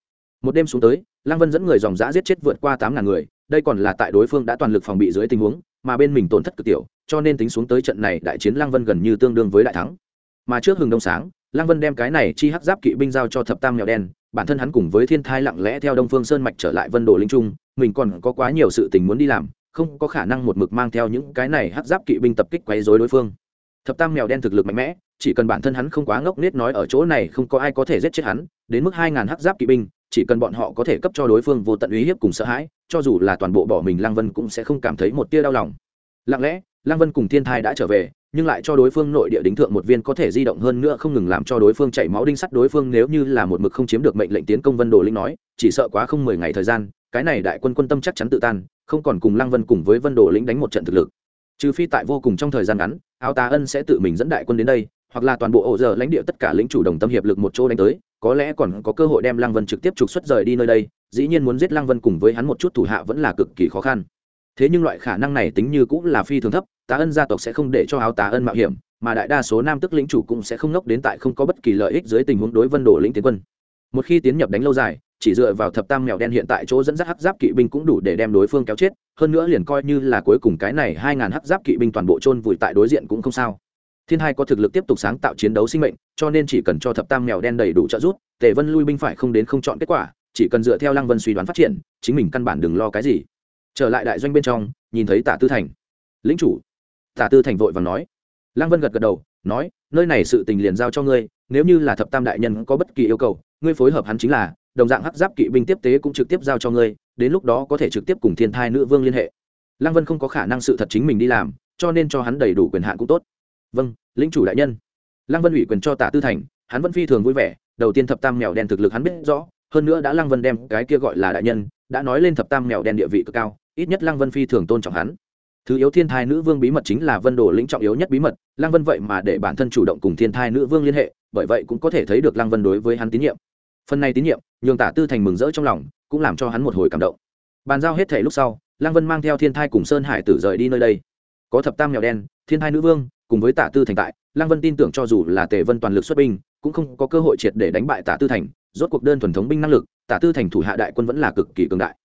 Speaker 1: Một đêm xuống tới, lăng vân dẫn người dòng giã giết chết vượt qua tám ngàn người, đây còn là tại đối phương đã toàn lực phòng bị dưới tình huống, mà bên mình tổn thất cực tiểu, cho nên tính xuống tới trận này đại chiến lăng vân gần như tương đương với đại thắng. Mà trước hừng đông sáng lăng vân đem cái này chi hắc giáp kỵ binh giao cho thập tam mèo đen, bản thân hắn cùng với thiên thai lặng lẽ theo đông phương sơn mạch trở lại vân đồ linh trung, mình còn có quá nhiều sự tình muốn đi làm, không có khả năng một mực mang theo những cái này hắc giáp kỵ binh tập kích quấy rối đối phương. Thập tam mèo đen thực lực mạnh mẽ, chỉ cần bản thân hắn không quá ngốc nết nói ở chỗ này không có ai có thể giết chết hắn, đến mức hai ngàn hắc giáp kỵ binh, chỉ cần bọn họ có thể cấp cho đối phương vô tận uy hiếp cùng sợ hãi, cho dù là toàn bộ bỏ mình, lăng vân cũng sẽ không cảm thấy một tia đau lòng. Lặng lẽ lăng vân cùng thiên thai đã trở về, nhưng lại cho đối phương nội địa đính thượng một viên có thể di động hơn nữa không ngừng làm cho đối phương chảy máu đinh sắt. Đối phương nếu như là một mực không chiếm được mệnh lệnh tiến công vân đồ linh nói, chỉ sợ quá không mười ngày thời gian, cái này đại quân quân tâm chắc chắn tự tan, không còn cùng lăng vân cùng với vân đồ lĩnh đánh một trận thực lực. Trừ phi tại vô cùng trong thời gian ngắn, áo tá ân sẽ tự mình dẫn đại quân đến đây, hoặc là toàn bộ ổ giờ lãnh địa tất cả lính chủ đồng tâm hiệp lực một chỗ đánh tới, có lẽ còn có cơ hội đem lăng vân trực tiếp trục xuất rời đi nơi đây, dĩ nhiên muốn giết lăng vân cùng với hắn một chút thủ hạ vẫn là cực kỳ khó khăn thế nhưng loại khả năng này tính như cũng là phi thường thấp, tá ân gia tộc sẽ không để cho áo tá ân mạo hiểm, mà đại đa số nam tức lĩnh chủ cũng sẽ không ngốc đến tại không có bất kỳ lợi ích dưới tình huống đối vân đồ lĩnh tiến quân. Một khi tiến nhập đánh lâu dài, chỉ dựa vào thập tam mèo đen hiện tại chỗ dẫn dắt hắc giáp kỵ binh cũng đủ để đem đối phương kéo chết, hơn nữa liền coi như là cuối cùng cái này hai ngàn hắc giáp kỵ binh toàn bộ chôn vùi tại đối diện cũng không sao. Thiên hai có thực lực tiếp tục sáng tạo chiến đấu sinh mệnh, cho nên chỉ cần cho thập tam mèo đen đầy đủ trợ giúp, tề vân lui binh phải không đến không chọn kết quả, chỉ cần dựa theo lăng vân suy đoán phát triển, chính mình căn bản đừng lo cái gì trở lại đại doanh bên trong, nhìn thấy tả tư thành. Lính chủ. Tả tư thành vội và nói. Lăng vân gật gật đầu, nói, nơi này sự tình liền giao cho ngươi, nếu như là thập tam đại nhân có bất kỳ yêu cầu, ngươi phối hợp hắn chính là, đồng dạng hắc giáp kỵ binh tiếp tế cũng trực tiếp giao cho ngươi, đến lúc đó có thể trực tiếp cùng thiên thai nữ vương liên hệ. Lăng vân không có khả năng sự thật chính mình đi làm, cho nên cho hắn đầy đủ quyền hạn cũng tốt. Vâng lính chủ đại nhân. Lăng vân ủy quyền cho tả tư thành, hắn vẫn phi thường vui vẻ, đầu tiên thập tam mèo đen thực lực hắn biết rõ, hơn nữa đã lăng vân đem cái kia gọi là đại nhân, đã nói lên thập tam mèo đen địa vị cực cao ít nhất lăng vân phi thường tôn trọng hắn. Thứ yếu thiên thai nữ vương bí mật chính là vân đồ lĩnh trọng yếu nhất bí mật, lăng vân vậy mà để bản thân chủ động cùng thiên thai nữ vương liên hệ, bởi vậy cũng có thể thấy được lăng vân đối với hắn tín nhiệm. Phần này tín nhiệm, nhường tả tư thành mừng rỡ trong lòng, cũng làm cho hắn một hồi cảm động. Bàn giao hết thể lúc sau, lăng vân mang theo thiên thai cùng sơn hải tử rời đi nơi đây. Có thập tam mèo đen, thiên thai nữ vương, cùng với tả tư thành tại, lăng vân tin tưởng cho dù là tề vân toàn lực xuất binh, cũng không có cơ hội triệt để đánh bại tả tư thành, rốt cuộc đơn thuần thống binh năng lực, tả tư thành thủ hạ đại quân vẫn là cực kỳ cường đại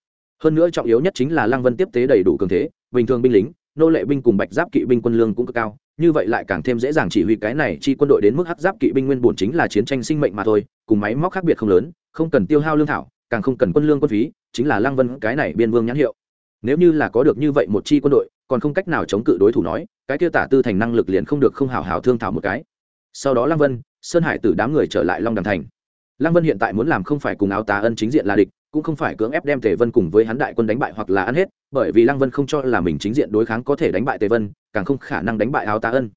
Speaker 1: hơn nữa trọng yếu nhất chính là lăng vân tiếp tế đầy đủ cường thế, bình thường binh lính, nô lệ binh cùng bạch giáp kỵ binh quân lương cũng cực cao, như vậy lại càng thêm dễ dàng chỉ huy cái này chi quân đội đến mức hắc giáp kỵ binh nguyên bổn chính là chiến tranh sinh mệnh mà thôi, cùng máy móc khác biệt không lớn, không cần tiêu hao lương thảo, càng không cần quân lương quân phí, chính là lăng vân cái này biên vương nhãn hiệu. Nếu như là có được như vậy một chi quân đội, còn không cách nào chống cự đối thủ nói, cái kia tả tư thành năng lực liền không được không hào hào thương thảo một cái. Sau đó lăng vân, sơn hải tử đám người trở lại long đàm thành. Lăng vân hiện tại muốn làm không phải cùng áo tá ân chính diện là địch cũng không phải cưỡng ép đem tề vân cùng với hắn đại quân đánh bại hoặc là ăn hết, bởi vì lăng vân không cho là mình chính diện đối kháng có thể đánh bại tề vân, càng không khả năng đánh bại áo tá ân.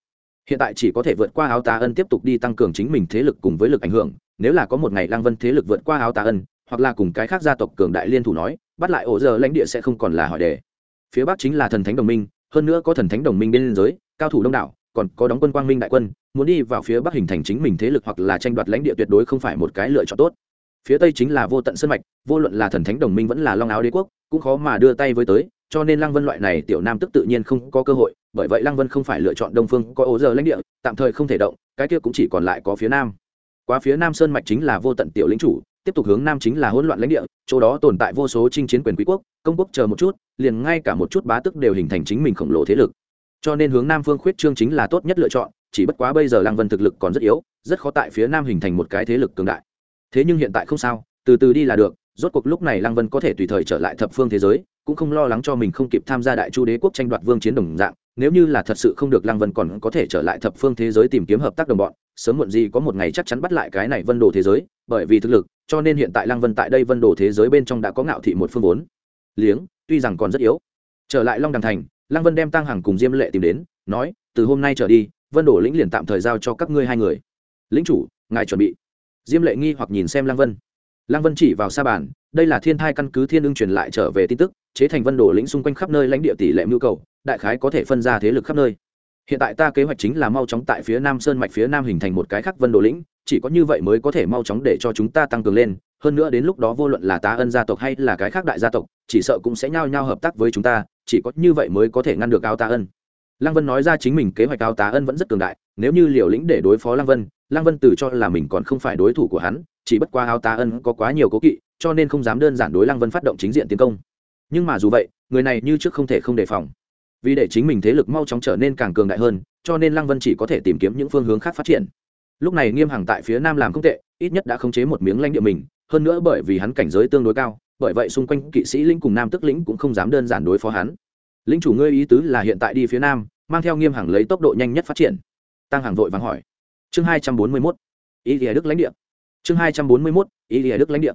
Speaker 1: Hiện tại chỉ có thể vượt qua áo tá ân tiếp tục đi tăng cường chính mình thế lực cùng với lực ảnh hưởng, nếu là có một ngày lăng vân thế lực vượt qua áo tá ân, hoặc là cùng cái khác gia tộc cường đại liên thủ nói, bắt lại ổ giờ lãnh địa sẽ không còn là hỏi đề. Phía bắc chính là thần thánh đồng minh, hơn nữa có thần thánh đồng minh bên giới cao thủ đông đảo, còn có đóng quân quang minh đại quân, muốn đi vào phía bắc hình thành chính mình thế lực hoặc là tranh đoạt lãnh địa tuyệt đối không phải một cái lựa chọn tốt phía tây chính là vô tận sân mạch, vô luận là thần thánh đồng minh vẫn là long áo đế quốc, cũng khó mà đưa tay với tới, cho nên lăng vân loại này tiểu nam tức tự nhiên không có cơ hội, bởi vậy lăng vân không phải lựa chọn đông phương có ố giờ lãnh địa, tạm thời không thể động, cái kia cũng chỉ còn lại có phía nam. Qua phía nam sơn mạch chính là vô tận tiểu lĩnh chủ, tiếp tục hướng nam chính là hỗn loạn lãnh địa, chỗ đó tồn tại vô số chinh chiến quyền quý quốc, công quốc chờ một chút, liền ngay cả một chút bá tức đều hình thành chính mình khổng lồ thế lực. Cho nên hướng nam phương khuyết trương chính là tốt nhất lựa chọn, chỉ bất quá bây giờ lăng vân thực lực còn rất yếu, rất khó tại phía nam hình thành một cái thế lực cường đại thế nhưng hiện tại không sao, từ từ đi là được, rốt cuộc lúc này lăng vân có thể tùy thời trở lại thập phương thế giới, cũng không lo lắng cho mình không kịp tham gia đại chu đế quốc tranh đoạt vương chiến đồng dạng, nếu như là thật sự không được lăng vân còn có thể trở lại thập phương thế giới tìm kiếm hợp tác đồng bọn, sớm muộn gì có một ngày chắc chắn bắt lại cái này vân đồ thế giới, bởi vì thực lực, cho nên hiện tại lăng vân tại đây vân đồ thế giới bên trong đã có ngạo thị một phương vốn. Liếng, tuy rằng còn rất yếu. Trở lại long đằng thành, lăng vân đem tăng hàng cùng diêm lệ tìm đến, nói, từ hôm nay trở đi, vân đồ lĩnh liền tạm thời giao cho các ngươi hai người. Lĩnh chủ, ngài chuẩn bị diêm lệ nghi hoặc nhìn xem lăng vân. Lăng vân chỉ vào sa bàn, đây là thiên thai căn cứ thiên ưng truyền lại trở về tin tức, chế thành vân đổ lĩnh xung quanh khắp nơi lãnh địa tỷ lệ mưu cầu, đại khái có thể phân ra thế lực khắp nơi. Hiện tại ta kế hoạch chính là mau chóng tại phía nam sơn mạch phía nam hình thành một cái khác vân đồ lĩnh, chỉ có như vậy mới có thể mau chóng để cho chúng ta tăng cường lên, hơn nữa đến lúc đó vô luận là tá ân gia tộc hay là cái khác đại gia tộc, chỉ sợ cũng sẽ nhao nhao hợp tác với chúng ta, chỉ có như vậy mới có thể ngăn được áo tá ân. Lăng vân nói ra chính mình kế hoạch áo tá ân vẫn rất cường đại, nếu như liều lĩnh để đối phó lăng vân lăng vân tử cho là mình còn không phải đối thủ của hắn, chỉ bất qua áo tá ân có quá nhiều cố kỵ, cho nên không dám đơn giản đối lăng vân phát động chính diện tiến công. Nhưng mà dù vậy, người này như trước không thể không đề phòng. Vì để chính mình thế lực mau chóng trở nên càng cường đại hơn, cho nên lăng vân chỉ có thể tìm kiếm những phương hướng khác phát triển. Lúc này nghiêm hằng tại phía nam làm không tệ, ít nhất đã khống chế một miếng lãnh địa mình, hơn nữa bởi vì hắn cảnh giới tương đối cao, bởi vậy xung quanh kỵ sĩ linh cùng nam tức lĩnh cũng không dám đơn giản đối phó hắn. Lính chủ ngươi ý tứ là hiện tại đi phía nam, mang theo nghiêm hằng lấy tốc độ nhanh nhất phát triển. Tăng Hằng vội vàng hỏi chương hai trăm bốn mươi mốt. Ý nghĩa đức lãnh địa. Chương hai trăm bốn mươi mốt, ý nghĩa đức lãnh địa.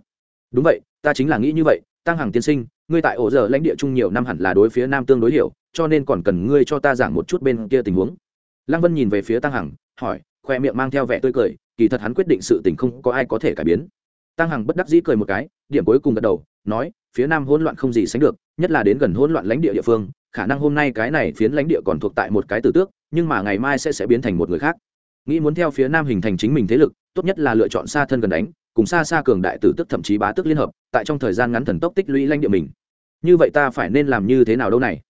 Speaker 1: Đúng vậy, ta chính là nghĩ như vậy, tăng Hằng tiên sinh, ngươi tại ổ giờ lãnh địa chung nhiều năm hẳn là đối phía nam tương đối hiểu, cho nên còn cần ngươi cho ta giảng một chút bên kia tình huống. Lăng vân nhìn về phía tăng hằng, hỏi, khoe miệng mang theo vẻ tươi cười, kỳ thật hắn quyết định sự tình không có ai có thể cải biến. Tăng hằng bất đắc dĩ cười một cái, điểm cuối cùng gật đầu, nói, phía nam hỗn loạn không gì sánh được, nhất là đến gần hỗn loạn lãnh địa địa phương, khả năng hôm nay cái này phiến lãnh địa còn thuộc tại một cái tử tước, nhưng mà ngày mai sẽ sẽ biến thành một người khác nghĩ muốn theo phía nam hình thành chính mình thế lực, tốt nhất là lựa chọn xa thân gần đánh, cùng xa xa cường đại tử tức thậm chí bá tức liên hợp, tại trong thời gian ngắn thần tốc tích lũy lãnh địa mình. Như vậy ta phải nên làm như thế nào đâu này?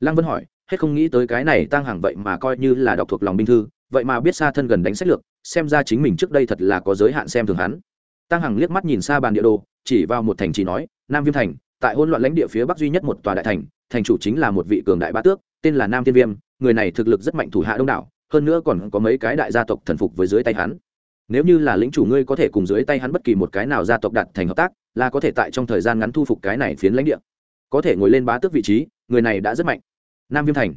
Speaker 1: Lăng vân hỏi, hết không nghĩ tới cái này tăng hàng vậy mà coi như là đọc thuộc lòng binh thư, vậy mà biết xa thân gần đánh sách lược, xem ra chính mình trước đây thật là có giới hạn xem thường hắn. Tăng hằng liếc mắt nhìn xa bàn địa đồ, chỉ vào một thành chỉ nói, nam viêm thành, tại hỗn loạn lãnh địa phía bắc duy nhất một tòa đại thành thành chủ chính là một vị cường đại bá tước, tên là nam tiên viêm, người này thực lực rất mạnh thủ hạ đông đảo hơn nữa còn có mấy cái đại gia tộc thần phục với dưới tay hắn. Nếu như là lĩnh chủ ngươi có thể cùng dưới tay hắn bất kỳ một cái nào gia tộc đặt thành hợp tác, là có thể tại trong thời gian ngắn thu phục cái này phiến lãnh địa. Có thể ngồi lên bá tước vị trí, người này đã rất mạnh. Nam viêm thành.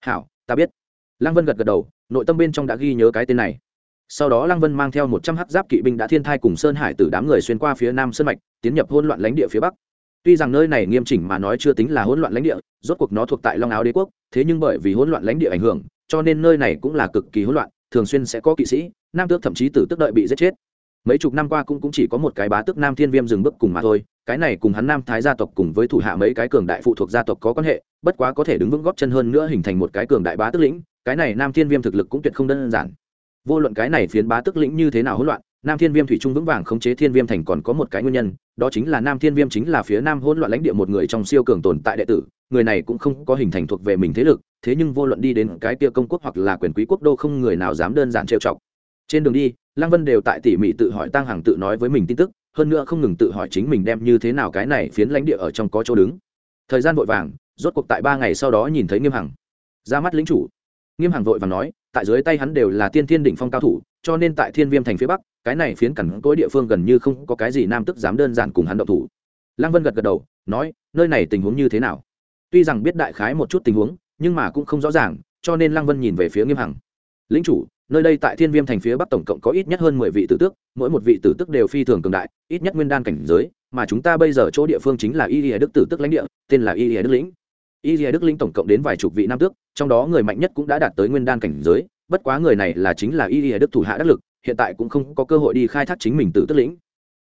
Speaker 1: Hảo, ta biết. Lăng vân gật gật đầu, nội tâm bên trong đã ghi nhớ cái tên này. Sau đó lăng vân mang theo một trăm h giáp kỵ binh đã thiên thai cùng sơn hải từ đám người xuyên qua phía nam sơn mạch, tiến nhập hỗn loạn lãnh địa phía bắc. Tuy rằng nơi này nghiêm chỉnh mà nói chưa tính là hỗn loạn lãnh địa, rốt cuộc nó thuộc tại long áo đế quốc, thế nhưng bởi vì hỗn loạn lãnh địa ảnh hưởng cho nên nơi này cũng là cực kỳ hỗn loạn thường xuyên sẽ có kỵ sĩ nam tước thậm chí tử tức đợi bị giết chết. Mấy chục năm qua cũng, cũng chỉ có một cái bá tước nam thiên viêm dừng bước cùng mà thôi cái này cùng hắn nam thái gia tộc cùng với thủ hạ mấy cái cường đại phụ thuộc gia tộc có quan hệ bất quá có thể đứng vững góp chân hơn nữa hình thành một cái cường đại bá tước lĩnh cái này nam thiên viêm thực lực cũng tuyệt không đơn giản. Vô luận cái này phiến bá tước lĩnh như thế nào hỗn loạn nam thiên viêm thủy trung vững vàng khống chế thiên viêm thành còn có một cái nguyên nhân đó chính là nam thiên viêm chính là phía nam hỗn loạn lãnh địa một người trong siêu cường tồn tại đệ tử người này cũng không có hình thành thuộc về mình thế lực, thế nhưng vô luận đi đến cái kia công quốc hoặc là quyền quý quốc đô không người nào dám đơn giản trêu chọc. Trên đường đi, lăng vân đều tại tỉ mỉ tự hỏi tăng hàng tự nói với mình tin tức, hơn nữa không ngừng tự hỏi chính mình đem như thế nào cái này phiến lãnh địa ở trong có chỗ đứng. Thời gian vội vàng, rốt cuộc tại ba ngày sau đó nhìn thấy nghiêm hằng. Ra mắt lính chủ. Nghiêm hằng vội và nói, tại dưới tay hắn đều là tiên thiên đỉnh phong cao thủ, cho nên tại thiên viêm thành phía bắc, cái này phiến cẳng cối địa phương gần như không có cái gì nam tức dám đơn giản cùng hắn động thủ. Lăng vân gật gật đầu, nói, nơi này tình huống như thế nào? Tuy rằng biết đại khái một chút tình huống, nhưng mà cũng không rõ ràng, cho nên lăng vân nhìn về phía nghiêm hằng. Lính chủ, nơi đây tại thiên viêm thành phía bắc tổng cộng có ít nhất hơn mười vị tử tước, mỗi một vị tử tước đều phi thường cường đại, ít nhất nguyên đan cảnh giới, mà chúng ta bây giờ chỗ địa phương chính là y lìa đức tử tước lãnh địa, tên là y lìa đức lĩnh. Y lìa đức lĩnh tổng cộng đến vài chục vị nam tước, trong đó người mạnh nhất cũng đã đạt tới nguyên đan cảnh giới, bất quá người này là chính là y lìa đức thủ hạ đắc lực, hiện tại cũng không có cơ hội đi khai thác chính mình tử tước lĩnh.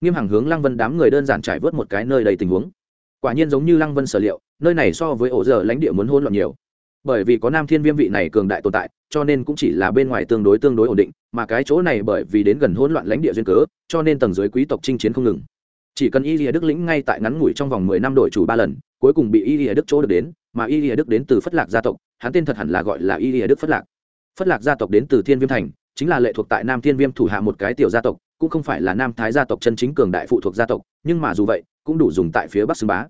Speaker 1: Nghiêm hàng hướng lăng vân đám người đơn giản trải vớt một cái nơi đầy tình huống. Quả nhiên giống như lăng vân sở liệu nơi này so với ổ giờ lãnh địa muốn hôn loạn nhiều. Bởi vì có nam thiên viêm vị này cường đại tồn tại, cho nên cũng chỉ là bên ngoài tương đối tương đối ổn định, mà cái chỗ này bởi vì đến gần hỗn loạn lãnh địa duyên cớ, cho nên tầng dưới quý tộc chinh chiến không ngừng. Chỉ cần y lìa đức lĩnh ngay tại ngắn ngủi trong vòng mười năm đổi chủ ba lần, cuối cùng bị y lìa đức chỗ được đến, mà y lìa đức đến từ phất lạc gia tộc, hắn tên thật hẳn là gọi là y lìa đức phất lạc. Phất lạc gia tộc đến từ thiên viêm thành, chính là lệ thuộc tại nam thiên viêm thủ hạ một cái tiểu gia tộc, cũng không phải là nam thái gia tộc chân chính cường đại phụ thuộc gia tộc, nhưng mà dù vậy, cũng đủ dùng tại phía bắc xưng bá.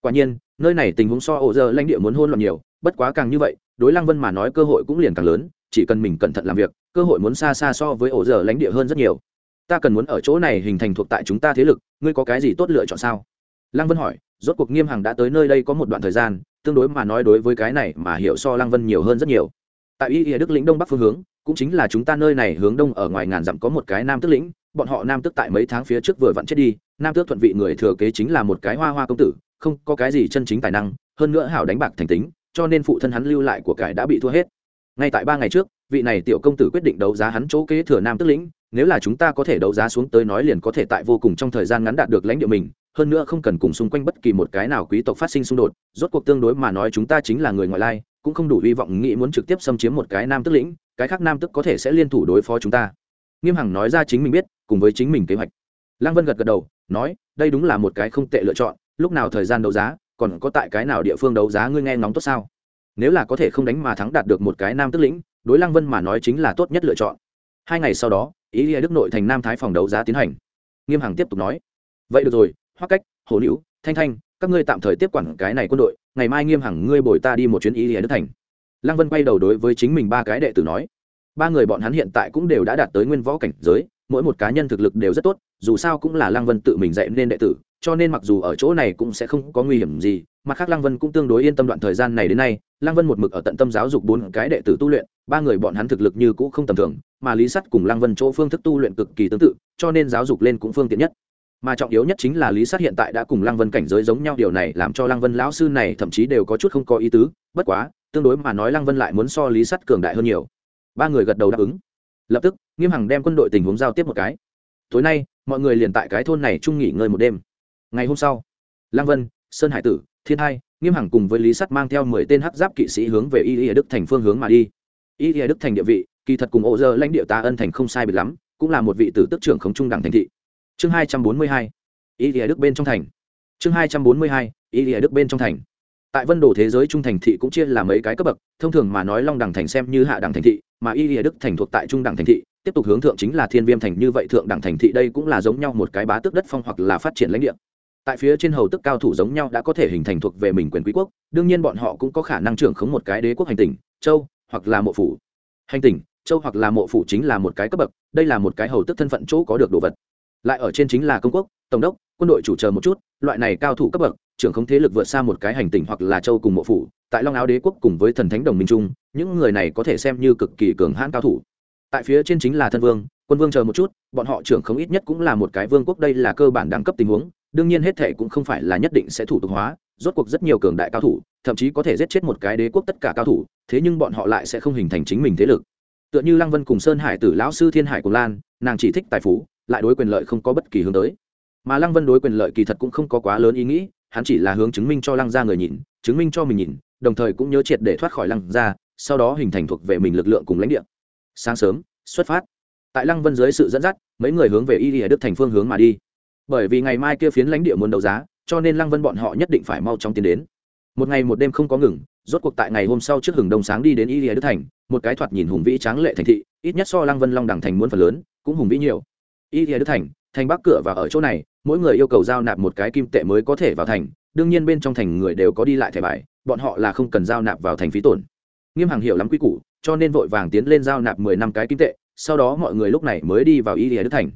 Speaker 1: Quả nhiên nơi này tình huống so ổ giờ lãnh địa muốn hôn loạn nhiều, bất quá càng như vậy, đối lăng vân mà nói cơ hội cũng liền càng lớn, chỉ cần mình cẩn thận làm việc, cơ hội muốn xa xa so với ổ giờ lãnh địa hơn rất nhiều. Ta cần muốn ở chỗ này hình thành thuộc tại chúng ta thế lực, ngươi có cái gì tốt lựa chọn sao? Lăng vân hỏi, rốt cuộc nghiêm hằng đã tới nơi đây có một đoạn thời gian, tương đối mà nói đối với cái này mà hiểu so lăng vân nhiều hơn rất nhiều. Tại y đức lĩnh đông bắc phương hướng, cũng chính là chúng ta nơi này hướng đông ở ngoài ngàn dặm có một cái nam tức lĩnh, bọn họ nam tức tại mấy tháng phía trước vừa vặn chết đi, nam tước thuận vị người thừa kế chính là một cái hoa hoa công tử không có cái gì chân chính tài năng, hơn nữa hảo đánh bạc thành tính, cho nên phụ thân hắn lưu lại của cải đã bị thua hết. Ngay tại ba ngày trước, vị này tiểu công tử quyết định đấu giá hắn chỗ kế thừa nam tức lĩnh, nếu là chúng ta có thể đấu giá xuống tới nói liền có thể tại vô cùng trong thời gian ngắn đạt được lãnh địa mình, hơn nữa không cần cùng xung quanh bất kỳ một cái nào quý tộc phát sinh xung đột, rốt cuộc tương đối mà nói chúng ta chính là người ngoại lai, cũng không đủ hy vọng nghĩ muốn trực tiếp xâm chiếm một cái nam tức lĩnh, cái khác nam tức có thể sẽ liên thủ đối phó chúng ta. Nghiêm hằng nói ra chính mình biết, cùng với chính mình kế hoạch. Lăng vân gật gật đầu, nói, đây đúng là một cái không tệ lựa chọn lúc nào thời gian đấu giá, còn có tại cái nào địa phương đấu giá ngươi nghe ngóng tốt sao? Nếu là có thể không đánh mà thắng đạt được một cái nam tức lĩnh, đối lăng vân mà nói chính là tốt nhất lựa chọn. Hai ngày sau đó, ý nghĩa đức nội thành nam thái phòng đấu giá tiến hành. Nghiêm hằng tiếp tục nói, vậy được rồi, hoắc cách, hồ nữ thanh thanh, các ngươi tạm thời tiếp quản cái này quân đội, ngày mai nghiêm hằng ngươi bồi ta đi một chuyến ý nghĩa đức thành. Lăng vân quay đầu đối với chính mình ba cái đệ tử nói, ba người bọn hắn hiện tại cũng đều đã đạt tới nguyên võ cảnh giới, mỗi một cá nhân thực lực đều rất tốt, dù sao cũng là lăng vân tự mình dạy nên đệ tử cho nên mặc dù ở chỗ này cũng sẽ không có nguy hiểm gì mặt khác lăng vân cũng tương đối yên tâm đoạn thời gian này đến nay, lăng vân một mực ở tận tâm giáo dục bốn cái đệ tử tu luyện, ba người bọn hắn thực lực như cũ không tầm thường, mà lý sắt cùng lăng vân chỗ phương thức tu luyện cực kỳ tương tự, cho nên giáo dục lên cũng phương tiện nhất. Mà trọng yếu nhất chính là lý sát hiện tại đã cùng lăng vân cảnh giới giống nhau, điều này làm cho lăng vân lão sư này thậm chí đều có chút không có ý tứ, bất quá, tương đối mà nói lăng vân lại muốn so lý sắt cường đại hơn nhiều. Ba người gật đầu đáp ứng. Lập tức, nghiêm hằng đem quân đội tình huống giao tiếp một cái. Tối nay, mọi người liền tại cái thôn này chung nghỉ ngơi một đêm ngày hôm sau lang vân, sơn hải tử, thiên hai, nghiêm hằng cùng với lý sắt mang theo mười tên hắc giáp kỵ sĩ hướng về y y đức thành phương hướng mà đi. Y y đức thành địa vị, kỳ thật cùng ô dơ lãnh địa ta ân thành không sai biệt lắm, cũng là một vị tử tức trưởng khống trung đẳng thành thị. Chương hai trăm bốn mươi hai, y y đức bên trong thành. Chương hai trăm bốn mươi hai, y y đức bên trong thành. Tại vân đồ thế giới trung thành thị cũng chia là mấy cái cấp bậc, thông thường mà nói long đẳng thành xem như hạ đẳng thành thị, mà y y đức thành thuộc tại trung đẳng thành thị, tiếp tục hướng thượng chính là thiên viêm thành, như vậy thượng đẳng thành thị đây cũng là giống nhau một cái bá tước đất phong hoặc là phát triển lãnh địa tại phía trên hầu tức cao thủ giống nhau đã có thể hình thành thuộc về mình quyền quý quốc, đương nhiên bọn họ cũng có khả năng trưởng khống một cái đế quốc hành tỉnh, châu, hoặc là mộ phủ. Hành tỉnh, châu hoặc là mộ phủ chính là một cái cấp bậc, đây là một cái hầu tức thân phận chỗ có được đồ vật. Lại ở trên chính là công quốc, tổng đốc, quân đội chủ chờ một chút, loại này cao thủ cấp bậc, trưởng không thế lực vượt xa một cái hành tinh hoặc là châu cùng mộ phủ, tại long áo đế quốc cùng với thần thánh đồng minh trung những người này có thể xem như cực kỳ cường hãn cao thủ. Tại phía trên chính là thân vương, quân vương chờ một chút, bọn họ trưởng không ít nhất cũng là một cái vương quốc, đây là cơ bản đẳng cấp tình huống đương nhiên hết thệ cũng không phải là nhất định sẽ thủ tục hóa, rốt cuộc rất nhiều cường đại cao thủ, thậm chí có thể giết chết một cái đế quốc tất cả cao thủ, thế nhưng bọn họ lại sẽ không hình thành chính mình thế lực. Tựa như lăng vân cùng sơn hải tử, lão sư thiên hải cùng lan, nàng chỉ thích tài phú, lại đối quyền lợi không có bất kỳ hướng tới. Mà lăng vân đối quyền lợi kỳ thật cũng không có quá lớn ý nghĩ, hắn chỉ là hướng chứng minh cho lăng ra người nhìn, chứng minh cho mình nhìn, đồng thời cũng nhớ triệt để thoát khỏi lăng ra sau đó hình thành thuộc về mình lực lượng cùng lãnh địa. Sáng sớm, xuất phát. Tại lăng vân dưới sự dẫn dắt, mấy người hướng về y y đức thành phương hướng mà đi bởi vì ngày mai kia phiến lãnh địa muốn đấu giá, cho nên lăng vân bọn họ nhất định phải mau chóng tiến đến. Một ngày một đêm không có ngừng, rốt cuộc tại ngày hôm sau trước hừng đông sáng đi đến y lìa đức thành, một cái thoạt nhìn hùng vĩ tráng lệ thành thị, ít nhất so lăng vân long đẳng thành muốn phần lớn, cũng hùng vĩ nhiều. Y lìa đức thành thành bắc cửa và ở chỗ này, mỗi người yêu cầu giao nạp một cái kim tệ mới có thể vào thành, đương nhiên bên trong thành người đều có đi lại thẻ bài, bọn họ là không cần giao nạp vào thành phí tổn. Nghiêm hàng hiểu lắm quy củ, cho nên vội vàng tiến lên giao nạp mười năm cái kim tệ, sau đó mọi người lúc này mới đi vào y lìa đức thành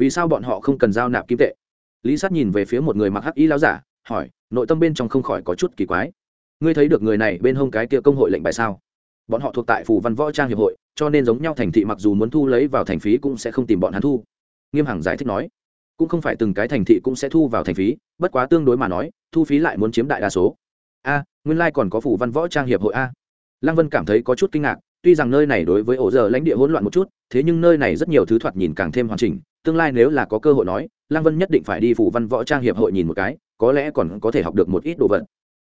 Speaker 1: vì sao bọn họ không cần giao nạp kim tệ? Lý sát nhìn về phía một người mặc hắc y láo giả, hỏi, nội tâm bên trong không khỏi có chút kỳ quái. Ngươi thấy được người này bên hông cái kia công hội lệnh bài sao? Bọn họ thuộc tại phủ văn võ trang hiệp hội, cho nên giống nhau thành thị mặc dù muốn thu lấy vào thành phí cũng sẽ không tìm bọn hắn thu. Nghiêm hằng giải thích nói, cũng không phải từng cái thành thị cũng sẽ thu vào thành phí, bất quá tương đối mà nói, thu phí lại muốn chiếm đại đa số. A, nguyên lai、like、còn có phủ văn võ trang hiệp hội a. Lăng vân cảm thấy có chút kinh ngạc, tuy rằng nơi này đối với ổ giờ lãnh địa hỗn loạn một chút, thế nhưng nơi này rất nhiều thứ thoạt nhìn càng thêm hoàn chỉnh tương lai nếu là có cơ hội nói, lăng vân nhất định phải đi phủ văn võ trang hiệp hội nhìn một cái, có lẽ còn có thể học được một ít đồ vật.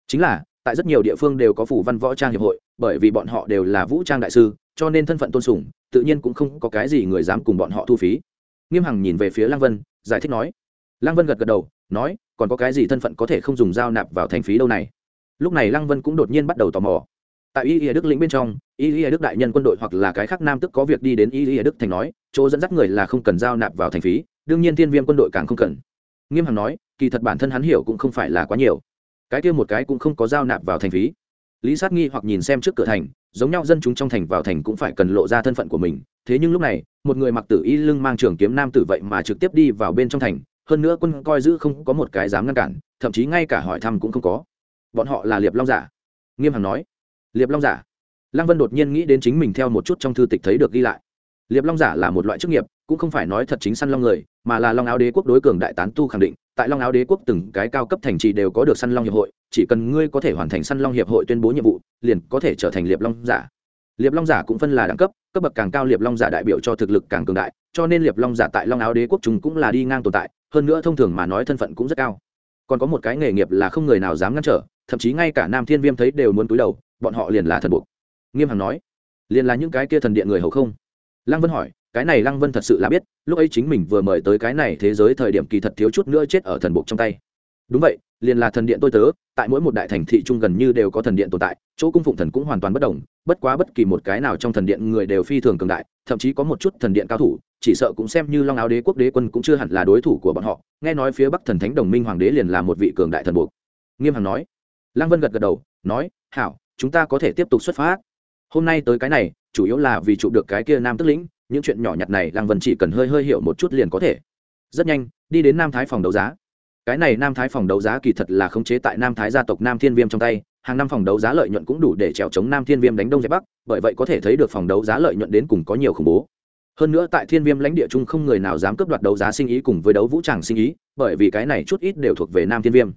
Speaker 1: Chính là, tại rất nhiều địa phương đều có phủ văn võ trang hiệp hội, bởi vì bọn họ đều là vũ trang đại sư, cho nên thân phận tôn sùng, tự nhiên cũng không có cái gì người dám cùng bọn họ thu phí. Nghiêm hằng nhìn về phía lăng vân, giải thích nói. Lăng vân gật gật đầu, nói, còn có cái gì thân phận có thể không dùng dao nạp vào thành phí đâu này? Lúc này lăng vân cũng đột nhiên bắt đầu tò mò tại y y đức lĩnh bên trong, y y đức đại nhân quân đội hoặc là cái khác nam tức có việc đi đến y y đức thành nói, chỗ dẫn dắt người là không cần giao nạp vào thành phí, đương nhiên thiên viêm quân đội càng không cần. Nghiêm hằng nói, kỳ thật bản thân hắn hiểu cũng không phải là quá nhiều. Cái kia một cái cũng không có giao nạp vào thành phí. Lý sát nghi hoặc nhìn xem trước cửa thành, giống nhau dân chúng trong thành vào thành cũng phải cần lộ ra thân phận của mình. Thế nhưng lúc này, một người mặc tử y lưng mang trường kiếm nam tử vậy mà trực tiếp đi vào bên trong thành, hơn nữa quân coi giữ không có một cái dám ngăn cản, thậm chí ngay cả hỏi thăm cũng không có. Bọn họ là liệp long giả. Nghiêm hằng nói liệp long giả. Lăng vân đột nhiên nghĩ đến chính mình theo một chút trong thư tịch thấy được ghi lại. Liệp long giả là một loại chức nghiệp, cũng không phải nói thật chính săn long người, mà là long áo đế quốc đối cường đại tán tu khẳng định. Tại long áo đế quốc từng cái cao cấp thành trì đều có được săn long hiệp hội, chỉ cần ngươi có thể hoàn thành săn long hiệp hội tuyên bố nhiệm vụ, liền có thể trở thành liệp long giả. Liệp long giả cũng phân là đẳng cấp cấp bậc càng cao liệp long giả đại biểu cho thực lực càng cường đại, cho nên liệp long giả tại long áo đế quốc chúng cũng là đi ngang tồn tại, hơn nữa thông thường mà nói thân phận cũng rất cao. Còn có một cái nghề nghiệp là không người nào dám ngăn trở, thậm chí ngay cả nam thiên viêm thấy đều muốn túi đầu bọn họ liền là thần buộc. Nghiêm hằng nói, liền là những cái kia thần điện người hầu không? Lăng vân hỏi, cái này lăng vân thật sự là biết, lúc ấy chính mình vừa mời tới cái này thế giới thời điểm kỳ thật thiếu chút nữa chết ở thần buộc trong tay. Đúng vậy, liền là thần điện tôi tớ, tại mỗi một đại thành thị trung gần như đều có thần điện tồn tại, chỗ cung phụng thần cũng hoàn toàn bất đồng, bất quá bất kỳ một cái nào trong thần điện người đều phi thường cường đại, thậm chí có một chút thần điện cao thủ, chỉ sợ cũng xem như long áo đế quốc đế quân cũng chưa hẳn là đối thủ của bọn họ. Nghe nói phía bắc thần thánh đồng minh hoàng đế liền là một vị cường đại thần buộc. Nghiêm hằng nói. Lăng vân gật gật đầu, nói, hảo chúng ta có thể tiếp tục xuất phát. Hôm nay tới cái này, chủ yếu là vì trụ được cái kia nam tức lĩnh, những chuyện nhỏ nhặt này lăng vân chỉ cần hơi hơi hiểu một chút liền có thể. Rất nhanh, đi đến nam thái phòng đấu giá. Cái này nam thái phòng đấu giá kỳ thật là khống chế tại nam thái gia tộc nam thiên viêm trong tay, hàng năm phòng đấu giá lợi nhuận cũng đủ để trèo chống nam thiên viêm đánh đông giải bắc, bởi vậy có thể thấy được phòng đấu giá lợi nhuận đến cùng có nhiều khủng bố. Hơn nữa tại thiên viêm lãnh địa chung không người nào dám cướp đoạt đấu giá sinh ý cùng với đấu vũ tràng sinh ý, bởi vì cái này chút ít đều thuộc về nam thiên viêm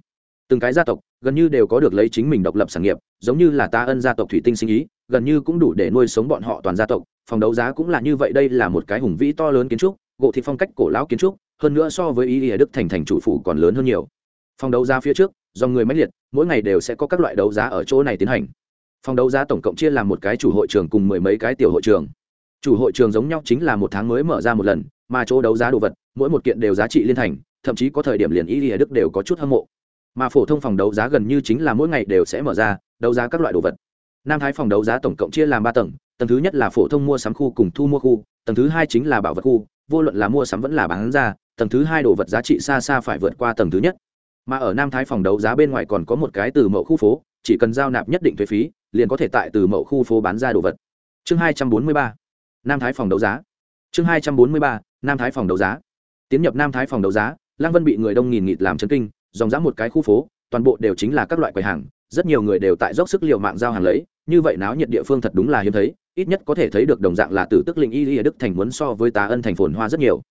Speaker 1: từng cái gia tộc gần như đều có được lấy chính mình độc lập sản nghiệp, giống như là ta ân gia tộc thủy tinh sinh ý, gần như cũng đủ để nuôi sống bọn họ toàn gia tộc, phòng đấu giá cũng là như vậy, đây là một cái hùng vĩ to lớn kiến trúc, gỗ thị phong cách cổ lão kiến trúc, hơn nữa so với ý nghĩa đức thành thành chủ phủ còn lớn hơn nhiều. Phòng đấu giá phía trước do người máy liệt, mỗi ngày đều sẽ có các loại đấu giá ở chỗ này tiến hành. Phòng đấu giá tổng cộng chia làm một cái chủ hội trường cùng mười mấy cái tiểu hội trường. Chủ hội trường giống nhau chính là một tháng mới mở ra một lần, mà chỗ đấu giá đồ vật, mỗi một kiện đều giá trị liên thành, thậm chí có thời điểm liền ý nghĩa đức đều có chút hâm mộ mà phổ thông phòng đấu giá gần như chính là mỗi ngày đều sẽ mở ra, đấu giá các loại đồ vật. Nam thái phòng đấu giá tổng cộng chia làm ba tầng tầng thứ nhất là phổ thông mua sắm khu cùng thu mua khu, tầng thứ hai chính là bảo vật khu, vô luận là mua sắm vẫn là bán ra, tầng thứ hai đồ vật giá trị xa xa phải vượt qua tầng thứ nhất. Mà ở nam thái phòng đấu giá bên ngoài còn có một cái từ mẫu khu phố, chỉ cần giao nạp nhất định thuế phí, liền có thể tại từ mẫu khu phố bán ra đồ vật. Chương hai trăm bốn mươi ba, nam thái phòng đấu giá. Chương hai trăm bốn mươi ba, nam thái phòng đấu giá. Tiến nhập nam thái phòng đấu giá, lăng vân bị người đông nghìn nghịt làm chấn kinh dòng dã một cái khu phố, toàn bộ đều chính là các loại quầy hàng, rất nhiều người đều tại dốc sức l i ề u mạng giao hàng lấy, như vậy náo nhiệt địa phương thật đúng là hiếm thấy, ít nhất có thể thấy được đồng dạng là tử tức linh y ở đức thành muốn so với tá ân thành phồn hoa rất nhiều.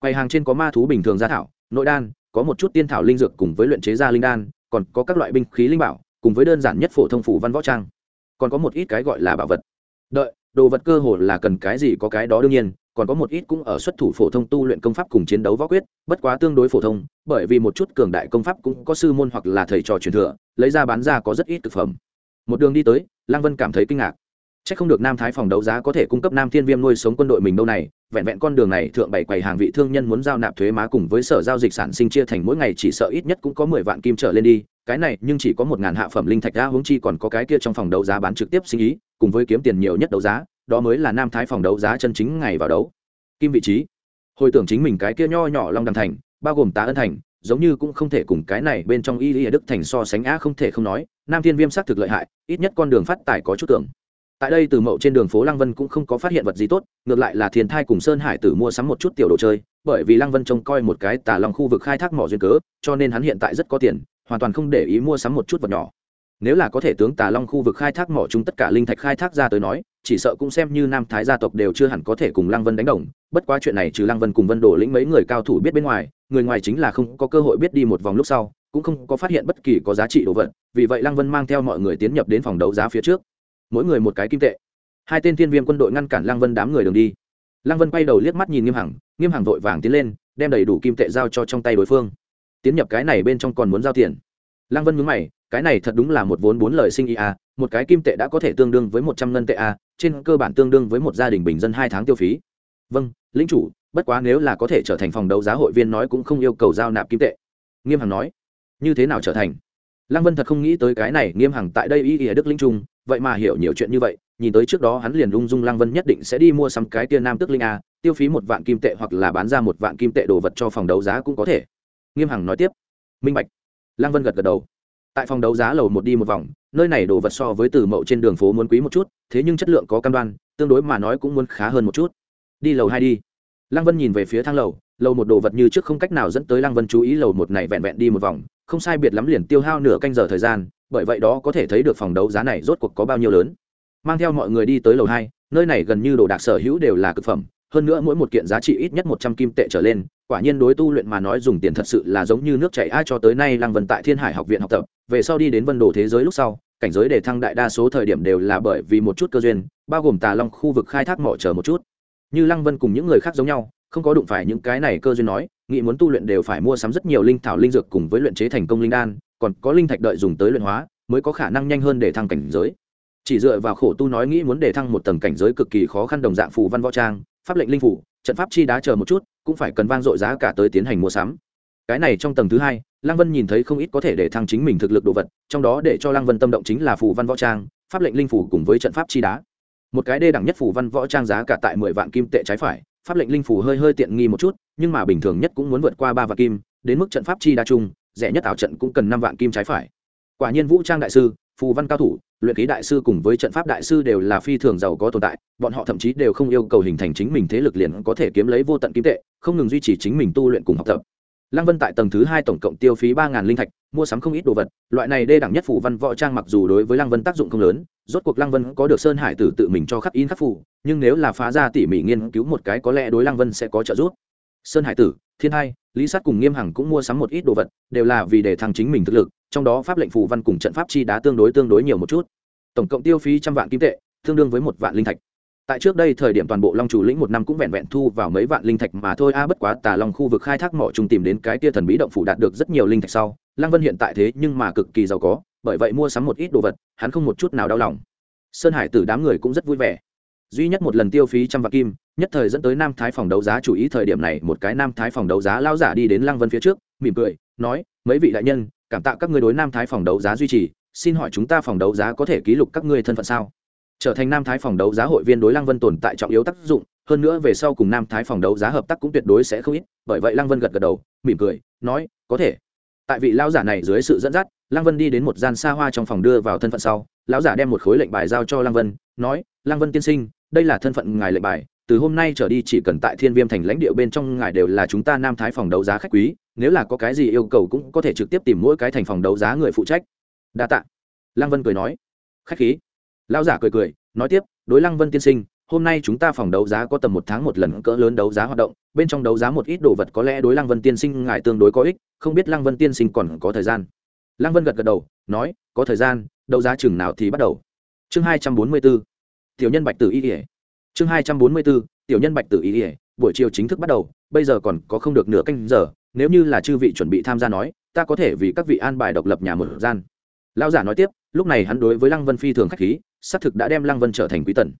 Speaker 1: Quầy hàng trên có ma thú bình thường gia thảo, nội đan, có một chút tiên thảo linh dược cùng với luyện chế gia linh đan, còn có các loại binh khí linh bảo, cùng với đơn giản nhất phổ thông phủ văn võ trang. Còn có một ít cái gọi là bảo vật. Đợi, đồ vật cơ hồ là cần cái gì có cái đó đương nhiên còn có một ít cũng ở xuất thủ phổ thông tu luyện công pháp cùng chiến đấu võ quyết, bất quá tương đối phổ thông, bởi vì một chút cường đại công pháp cũng có sư môn hoặc là thầy trò truyền thừa, lấy ra bán ra có rất ít thực phẩm. Một đường đi tới, lăng vân cảm thấy kinh ngạc. Chắc không được nam thái phòng đấu giá có thể cung cấp nam thiên viêm nuôi sống quân đội mình đâu này, vẹn vẹn con đường này thượng bảy quầy hàng vị thương nhân muốn giao nạp thuế má cùng với sở giao dịch sản sinh chia thành mỗi ngày chỉ sợ ít nhất cũng có mười vạn kim trở lên đi, cái này nhưng chỉ có một ngàn hạ phẩm linh thạch ra huống chi còn có cái kia trong phòng đấu giá bán trực tiếp sinh ý, cùng với kiếm tiền nhiều nhất đấu giá đó mới là nam thái phòng đấu giá chân chính ngày vào đấu. Kim vị trí. Hồi tưởng chính mình cái kia nho nhỏ long đằng thành, bao gồm tá ân thành, giống như cũng không thể cùng cái này bên trong y y đức thành so sánh á không thể không nói, nam thiên viêm xác thực lợi hại, ít nhất con đường phát tài có chút tưởng. Tại đây từ mậu trên đường phố lăng vân cũng không có phát hiện vật gì tốt, ngược lại là thiên thai cùng sơn hải tử mua sắm một chút tiểu đồ chơi, bởi vì lăng vân trông coi một cái tà lòng khu vực khai thác mỏ duyên cớ, cho nên hắn hiện tại rất có tiền, hoàn toàn không để ý mua sắm một chút vật nhỏ. Nếu là có thể tướng tà long khu vực khai thác mỏ chúng tất cả linh thạch khai thác ra tới nói chỉ sợ cũng xem như nam thái gia tộc đều chưa hẳn có thể cùng lăng vân đánh đồng, bất quá chuyện này trừ lăng vân cùng vân đổ lĩnh mấy người cao thủ biết bên ngoài, người ngoài chính là không có cơ hội biết đi một vòng lúc sau, cũng không có phát hiện bất kỳ có giá trị đồ vật, vì vậy lăng vân mang theo mọi người tiến nhập đến phòng đấu giá phía trước. Mỗi người một cái kim tệ. Hai tên thiên viêm quân đội ngăn cản lăng vân đám người đường đi. Lăng vân quay đầu liếc mắt nhìn nghiêm hằng nghiêm hằng vội vàng tiến lên, đem đầy đủ kim tệ giao cho trong tay đối phương. Tiến nhập cái này bên trong còn muốn giao tiền. Lăng vân nhướng mày cái này thật đúng là một vốn bốn lời sinh ý a, một cái kim tệ đã có thể tương đương với một trăm ngân tệ a, trên cơ bản tương đương với một gia đình bình dân hai tháng tiêu phí. Vâng lính chủ, bất quá nếu là có thể trở thành phòng đấu giá hội viên nói cũng không yêu cầu giao nạp kim tệ. Nghiêm hằng nói. Như thế nào trở thành? Lăng vân thật không nghĩ tới cái này, nghiêm hằng tại đây ý nghĩa đức linh trung, vậy mà hiểu nhiều chuyện như vậy, nhìn tới trước đó hắn liền ung dung lăng vân nhất định sẽ đi mua sắm cái tia nam tức linh a, tiêu phí một vạn kim tệ hoặc là bán ra một vạn kim tệ đồ vật cho phòng đấu giá cũng có thể. Nghiêm hằng nói tiếp. Minh bạch. Lăng vân gật gật đầu tại phòng đấu giá lầu một đi một vòng, nơi này đồ vật so với từ mậu trên đường phố muốn quý một chút, thế nhưng chất lượng có cam đoan, tương đối mà nói cũng muốn khá hơn một chút. Đi lầu hai đi. Lăng vân nhìn về phía thang lầu lầu một đồ vật như trước không cách nào dẫn tới lăng vân chú ý lầu một này vẹn vẹn đi một vòng, không sai biệt lắm liền tiêu hao nửa canh giờ thời gian, bởi vậy đó có thể thấy được phòng đấu giá này rốt cuộc có bao nhiêu lớn. Mang theo mọi người đi tới lầu hai, nơi này gần như đồ đạc sở hữu đều là cực phẩm, hơn nữa mỗi một kiện giá trị ít nhất một trăm kim tệ trở lên quả nhiên đối tu luyện mà nói dùng tiền thật sự là giống như nước chảy ai cho tới nay lăng vân tại thiên hải học viện học tập, về sau đi đến vân đồ thế giới lúc sau, cảnh giới để thăng đại đa số thời điểm đều là bởi vì một chút cơ duyên, bao gồm tà long khu vực khai thác mỏ chờ một chút. Như lăng vân cùng những người khác giống nhau, không có đụng phải những cái này cơ duyên nói, nghĩ muốn tu luyện đều phải mua sắm rất nhiều linh thảo linh dược cùng với luyện chế thành công linh đan, còn có linh thạch đợi dùng tới luyện hóa, mới có khả năng nhanh hơn để thăng cảnh giới. Chỉ dựa vào khổ tu nói nghĩ muốn để thăng một tầng cảnh giới cực kỳ khó khăn đồng dạng phù văn võ trang, pháp lệnh linh phủ trận pháp chi đá chờ một chút, cũng phải cần vang dội giá cả tới tiến hành mua sắm. Cái này trong tầng thứ hai, lăng vân nhìn thấy không ít có thể để thăng chính mình thực lực đồ vật, trong đó để cho lăng vân tâm động chính là phù văn võ trang, pháp lệnh linh phủ cùng với trận pháp chi đá. Một cái đê đẳng nhất phù văn võ trang giá cả tại mười vạn kim tệ trái phải, pháp lệnh linh phủ hơi hơi tiện nghi một chút, nhưng mà bình thường nhất cũng muốn vượt qua ba vạn kim, đến mức trận pháp chi đa chung, rẻ nhất ảo trận cũng cần năm vạn kim trái phải. Quả nhiên vũ trang đại sư, phù văn cao thủ luyện khí đại sư cùng với trận pháp đại sư đều là phi thường giàu có tồn tại, bọn họ thậm chí đều không yêu cầu hình thành chính mình thế lực liền có thể kiếm lấy vô tận kim tệ, không ngừng duy trì chính mình tu luyện cùng học tập. Lăng vân tại tầng thứ hai tổng cộng tiêu phí ba linh thạch, mua sắm không ít đồ vật, loại này đê đẳng nhất phủ văn võ trang mặc dù đối với lăng vân tác dụng không lớn, rốt cuộc lăng vân có được sơn hải tử tự mình cho khắc in khắc phủ nhưng nếu là phá ra tỉ mỉ nghiên cứu một cái có lẽ đối lăng vân sẽ có trợ giúp. Sơn hải tử, thiên hai, lý sát cùng nghiêm hằng cũng mua sắm một ít đồ vật, đều là vì để thăng chính mình thực lực trong đó pháp lệnh phù văn cùng trận pháp chi đá tương đối tương đối nhiều một chút. Tổng cộng tiêu phí trăm vạn kim tệ, tương đương với một vạn linh thạch. Tại trước đây thời điểm toàn bộ long chủ lĩnh một năm cũng vẹn vẹn thu vào mấy vạn linh thạch mà thôi. A, bất quá tà long khu vực khai thác mỏ trùng tìm đến cái tia thần bí động phủ đạt được rất nhiều linh thạch sau, lăng vân hiện tại thế nhưng mà cực kỳ giàu có, bởi vậy mua sắm một ít đồ vật, hắn không một chút nào đau lòng. Sơn hải tử đám người cũng rất vui vẻ. Duy nhất một lần tiêu phí trăm vạn kim, nhất thời dẫn tới nam thái phòng đấu giá chủ ý thời điểm này, một cái nam thái phòng đấu giá lao giả đi đến lăng vân phía trước, mỉm cười, nói, mấy vị đại nhân cảm tạ các ngươi đối nam thái phòng đấu giá duy trì, xin hỏi chúng ta phòng đấu giá có thể ký lục các ngươi thân phận sao? Trở thành nam thái phòng đấu giá hội viên đối lăng vân tồn tại trọng yếu tác dụng, hơn nữa về sau cùng nam thái phòng đấu giá hợp tác cũng tuyệt đối sẽ không ít, bởi vậy lăng vân gật gật đầu, mỉm cười, nói, có thể. Tại vị lão giả này dưới sự dẫn dắt, lăng vân đi đến một gian xa hoa trong phòng đưa vào thân phận sau, lão giả đem một khối lệnh bài giao cho lăng vân, nói, lăng vân tiên sinh, đây là thân phận ngài lệnh bài từ hôm nay trở đi chỉ cần tại thiên viêm thành lãnh địa bên trong ngài đều là chúng ta nam thái phòng đấu giá khách quý, nếu là có cái gì yêu cầu cũng có thể trực tiếp tìm mỗi cái thành phòng đấu giá người phụ trách. Đa tạ. Lăng vân cười nói. Khách khí. Lão giả cười cười, nói tiếp, đối lăng vân tiên sinh, hôm nay chúng ta phòng đấu giá có tầm một tháng một lần cỡ lớn đấu giá hoạt động, bên trong đấu giá một ít đồ vật có lẽ đối lăng vân tiên sinh ngài tương đối có ích, không biết lăng vân tiên sinh còn có thời gian? Lăng vân gật gật đầu, nói, có thời gian, đấu giá chừng nào thì bắt đầu. Chương hai trăm bốn mươi b tiểu nhân bạch tử y kỉa chương hai trăm bốn mươi bốn, tiểu nhân bạch tử ý ỉa buổi chiều chính thức bắt đầu, bây giờ còn có không được nửa canh giờ, nếu như là chư vị chuẩn bị tham gia nói, ta có thể vì các vị an bài độc lập nhà một gian. Lão giả nói tiếp, lúc này hắn đối với lăng vân phi thường k h á c h khí, xác thực đã đem lăng vân trở thành quý tần.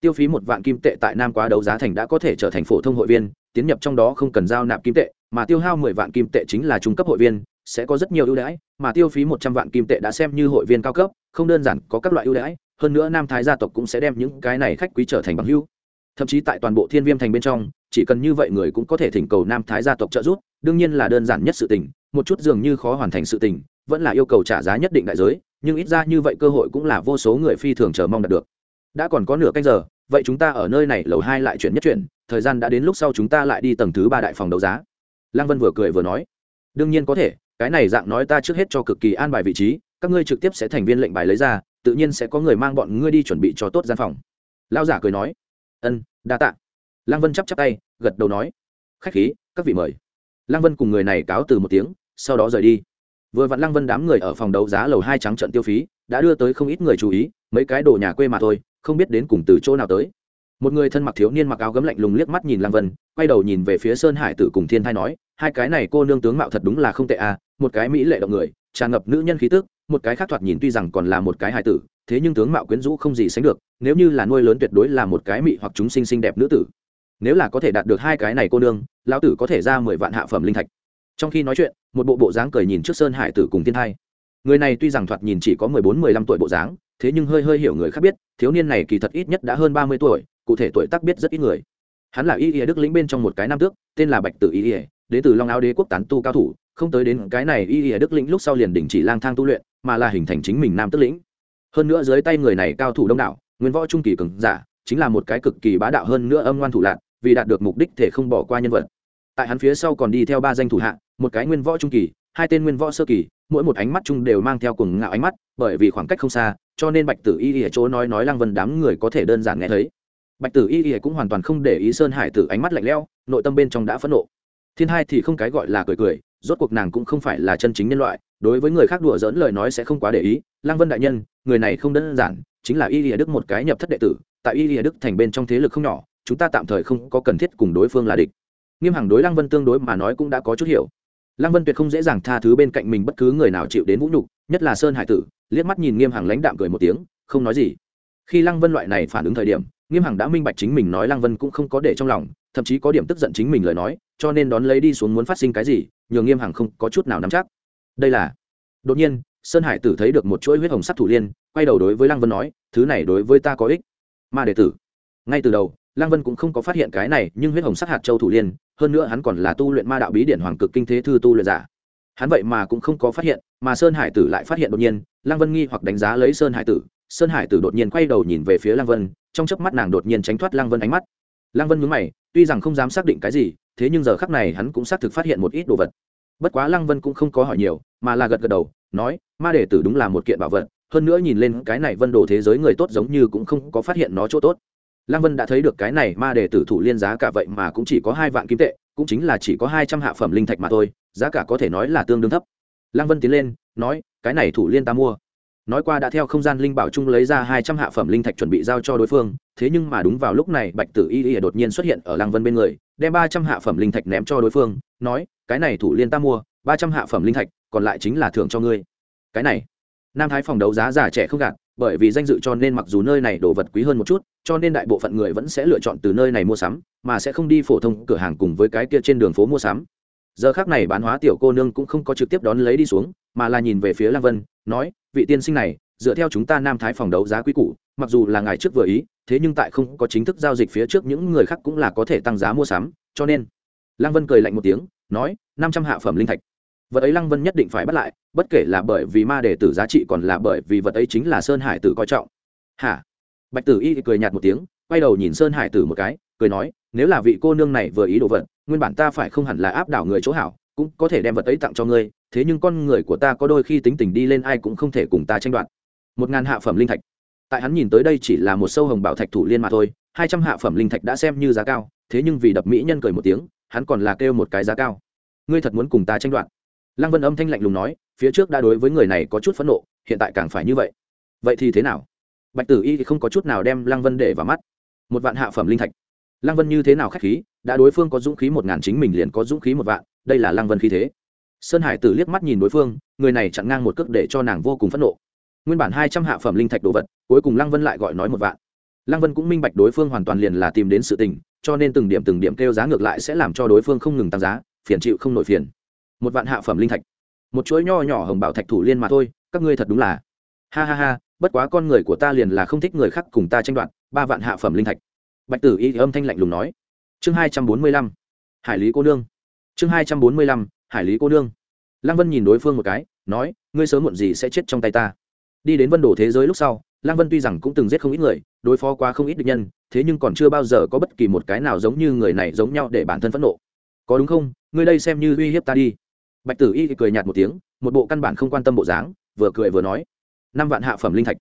Speaker 1: Tiêu phí một vạn kim tệ tại nam quá đấu giá thành đã có thể trở thành phổ thông hội viên, tiến nhập trong đó không cần giao nạp kim tệ, mà tiêu hao mười vạn kim tệ chính là trung cấp hội viên, sẽ có rất nhiều ưu đãi, mà tiêu phí một trăm vạn kim tệ đã xem như hội viên cao cấp, không đơn giản có các loại ưu đãi hơn nữa nam thái gia tộc cũng sẽ đem những cái này khách quý trở thành bằng hữu. Thậm chí tại toàn bộ thiên viêm thành bên trong, chỉ cần như vậy người cũng có thể thỉnh cầu nam thái gia tộc trợ giúp, đương nhiên là đơn giản nhất sự tình, một chút dường như khó hoàn thành sự tình, vẫn là yêu cầu trả giá nhất định đại giới, nhưng ít ra như vậy cơ hội cũng là vô số người phi thường chờ mong đạt được. Đã còn có nửa canh giờ, vậy chúng ta ở nơi này lầu hai lại chuyển nhất chuyển thời gian đã đến lúc sau chúng ta lại đi tầng thứ ba đại phòng đấu giá. Lăng vân vừa cười vừa nói. Đương nhiên có thể, cái này dạng nói ta trước hết cho cực kỳ an bài vị trí, các ngươi trực tiếp sẽ thành viên lệnh bài lấy ra tự nhiên sẽ có người mang bọn ngươi đi chuẩn bị cho tốt gian phòng. Lao giả cười nói, ân, đa tạ. Lăng vân chắp chắp tay, gật đầu nói, khách khí, các vị mời. Lăng vân cùng người này cáo từ một tiếng, sau đó rời đi. Vừa vặn lăng vân đám người ở phòng đấu giá lầu hai trắng trận tiêu phí, đã đưa tới không ít người chú ý, mấy cái đồ nhà quê mà thôi, không biết đến cùng từ chỗ nào tới. Một người thân mặc thiếu niên mặc áo gấm lạnh lùng liếc mắt nhìn lăng vân, quay đầu nhìn về phía sơn hải tử cùng thiên thai nói, hai cái này cô nương tướng mạo thật đúng là không tệ à một cái mỹ lệ động người tràn ngập nữ nhân khí tức, một cái khác thoạt nhìn tuy rằng còn là một cái hài tử, thế nhưng tướng mạo quyến rũ không gì sánh được, nếu như là nuôi lớn tuyệt đối là một cái mị hoặc chúng sinh xinh đẹp nữ tử. Nếu là có thể đạt được hai cái này cô nương, lão tử có thể ra mười vạn hạ phẩm linh thạch. Trong khi nói chuyện, một bộ bộ dáng cười nhìn trước sơn hải tử cùng thiên thai. Người này tuy rằng thoạt nhìn chỉ có mười bốn, mười lăm tuổi bộ dáng, thế nhưng hơi hơi hiểu người khác biết, thiếu niên này kỳ thật ít nhất đã hơn ba mươi tuổi, cụ thể tuổi tác biết rất ít người. Hắn là y ỉa đức lĩnh bên trong một cái nam tước, tên là bạch tử y ỉa đến từ long áo đế quốc tán tu cao thủ không tới đến cái này y ỉa đức lĩnh lúc sau liền đình chỉ lang thang tu luyện, mà là hình thành chính mình nam tức lĩnh. Hơn nữa dưới tay người này cao thủ đông đảo, nguyên võ trung kỳ cường giả, chính là một cái cực kỳ bá đạo hơn nữa âm ngoan thủ lạc vì đạt được mục đích thể không bỏ qua nhân vật. Tại hắn phía sau còn đi theo ba danh thủ hạ, một cái nguyên võ trung kỳ, hai tên nguyên võ sơ kỳ, mỗi một ánh mắt chung đều mang theo cùng ngạo ánh mắt, bởi vì khoảng cách không xa, cho nên bạch tử y y chỗ nói nói lăng vân đám người có thể đơn giản nghe thấy. Bạch tử y y cũng hoàn toàn không để ý sơn hải tử ánh mắt lạnh lẽo, nội tâm bên trong đã phẫn nộ. Thiên hai thì không cái gọi là cười cười rốt cuộc nàng cũng không phải là chân chính nhân loại, đối với người khác đùa dỡn lời nói sẽ không quá để ý. Lăng vân đại nhân, người này không đơn giản, chính là y lìa đức một cái nhập thất đệ tử, tại y lìa đức thành bên trong thế lực không nhỏ, chúng ta tạm thời không có cần thiết cùng đối phương là địch. Nghiêm hằng đối lăng vân tương đối mà nói cũng đã có chút hiểu. Lăng vân tuyệt không dễ dàng tha thứ bên cạnh mình bất cứ người nào chịu đến vũ nhục, nhất là sơn hải tử, liếc mắt nhìn nghiêm hằng lãnh đạm cười một tiếng, không nói gì. Khi lăng vân loại này phản ứng thời điểm nghiêm hằng đã minh bạch chính mình nói lăng vân cũng không có để trong lòng, thậm chí có điểm tức giận chính mình lời nói, cho nên đón lấy đi xuống muốn phát sinh cái gì, nhường nghiêm hằng không có chút nào nắm chắc. Đây là, đột nhiên, sơn hải tử thấy được một chuỗi huyết hồng sắc thủ liên, quay đầu đối với lăng vân nói, thứ này đối với ta có ích. Ma đệ tử. Ngay từ đầu, lăng vân cũng không có phát hiện cái này, nhưng huyết hồng sắc hạt châu thủ liên, hơn nữa hắn còn là tu luyện ma đạo bí điển hoàng cực kinh thế thư tu luyện giả. Hắn vậy mà cũng không có phát hiện, mà sơn hải tử lại phát hiện đột nhiên, lăng vân nghi hoặc đánh giá lấy sơn hải tử sơn hải tử đột nhiên quay đầu nhìn về phía lăng vân trong chớp mắt nàng đột nhiên tránh thoát lăng vân ánh mắt lăng vân nhướng mày tuy rằng không dám xác định cái gì thế nhưng giờ khắc này hắn cũng xác thực phát hiện một ít đồ vật bất quá lăng vân cũng không có hỏi nhiều mà là gật gật đầu nói ma đệ tử đúng là một kiện bảo vật hơn nữa nhìn lên cái này vân đồ thế giới người tốt giống như cũng không có phát hiện nó chỗ tốt lăng vân đã thấy được cái này ma đệ tử thủ liên giá cả vậy mà cũng chỉ có hai vạn kim tệ cũng chính là chỉ có hai trăm hạ phẩm linh thạch mà thôi giá cả có thể nói là tương đương thấp lăng vân tiến lên nói cái này thủ liên ta mua nói qua đã theo không gian linh bảo chung lấy ra hai trăm hạ phẩm linh thạch chuẩn bị giao cho đối phương, thế nhưng mà đúng vào lúc này bạch tử y y đột nhiên xuất hiện ở lăng vân bên người, đem ba trăm hạ phẩm linh thạch ném cho đối phương, nói, cái này thủ liên ta mua, ba trăm hạ phẩm linh thạch, còn lại chính là thưởng cho ngươi. Cái này? Nam thái phòng đấu giá già trẻ không gạt, bởi vì danh dự cho nên mặc dù nơi này đồ vật quý hơn một chút, cho nên đại bộ phận người vẫn sẽ lựa chọn từ nơi này mua sắm, mà sẽ không đi phổ thông cửa hàng cùng với cái kia trên đường phố mua sắm. Giờ khác này bán hóa tiểu cô nương cũng không có trực tiếp đón lấy đi xuống, mà là nhìn về phía lăng vân, nói vị tiên sinh này, dựa theo chúng ta nam thái phòng đấu giá quý cũ mặc dù là ngài trước vừa ý, thế nhưng tại không có chính thức giao dịch phía trước những người khác cũng là có thể tăng giá mua sắm, cho nên, lăng vân cười lạnh một tiếng, nói, năm trăm hạ phẩm linh thạch. Vật ấy lăng vân nhất định phải bắt lại, bất kể là bởi vì ma đề tử giá trị còn là bởi vì vật ấy chính là sơn hải tử coi trọng. Hả? Bạch tử y cười nhạt một tiếng, quay đầu nhìn sơn hải tử một cái, cười nói, nếu là vị cô nương này vừa ý đồ vật, nguyên bản ta phải không hẳn là áp đảo người chỗ hảo cũng có thể đem vật ấy tặng cho ngươi, thế nhưng con người của ta có đôi khi tính tình đi lên ai cũng không thể cùng ta tranh đoạt. Một ngàn hạ phẩm linh thạch. Tại hắn nhìn tới đây chỉ là một sâu hồng bảo thạch thủ liên mà thôi, hai trăm hạ phẩm linh thạch đã xem như giá cao, thế nhưng vì đập mỹ nhân cười một tiếng, hắn còn là kêu một cái giá cao. Ngươi thật muốn cùng ta tranh đoạt? Lăng vân âm thanh lạnh lùng nói, phía trước đã đối với người này có chút phẫn nộ, hiện tại càng phải như vậy. Vậy thì thế nào? Bạch tử y thì không có chút nào đem lăng vân để vào mắt. Một vạn hạ phẩm linh thạch. Lăng vân như thế nào k h á c h khí, đã đối phương có dũng khí một ngàn chính mình liền có dũng khí một vạn đây là lăng vân khí thế. Sơn hải tử liếc mắt nhìn đối phương, người này chặn ngang một cước để cho nàng vô cùng phẫn nộ. Nguyên bản hai trăm hạ phẩm linh thạch đồ vật, cuối cùng lăng vân lại gọi nói một vạn. Lăng vân cũng minh bạch đối phương hoàn toàn liền là tìm đến sự tình, cho nên từng điểm từng điểm kêu giá ngược lại sẽ làm cho đối phương không ngừng tăng giá, phiền chịu không nổi phiền. Một vạn hạ phẩm linh thạch. Một chuỗi nho nhỏ hồng bảo thạch thủ liên mà thôi, các ngươi thật đúng là. Ha ha ha, bất quá con người của ta liền là không thích người khác cùng ta tranh đoạt, ba vạn hạ phẩm linh thạch. Bạch tử y âm thanh lạnh lùng nói. Chương hai trăm bốn mươi lăm. Hải lý cô nương chương hai trăm bốn mươi lăm, hải lý cô nương. Lăng vân nhìn đối phương một cái, nói, ngươi sớm muộn gì sẽ chết trong tay ta? Đi đến vân đồ thế giới lúc sau, lăng vân tuy rằng cũng từng giết không ít người, đối phó qua không ít địch nhân, thế nhưng còn chưa bao giờ có bất kỳ một cái nào giống như người này giống nhau để bản thân phẫn nộ. Có đúng không? Ngươi đây xem như uy hiếp ta đi. Bạch tử y cười nhạt một tiếng, một bộ căn bản không quan tâm bộ dáng, vừa cười vừa nói, năm vạn hạ phẩm linh thạch.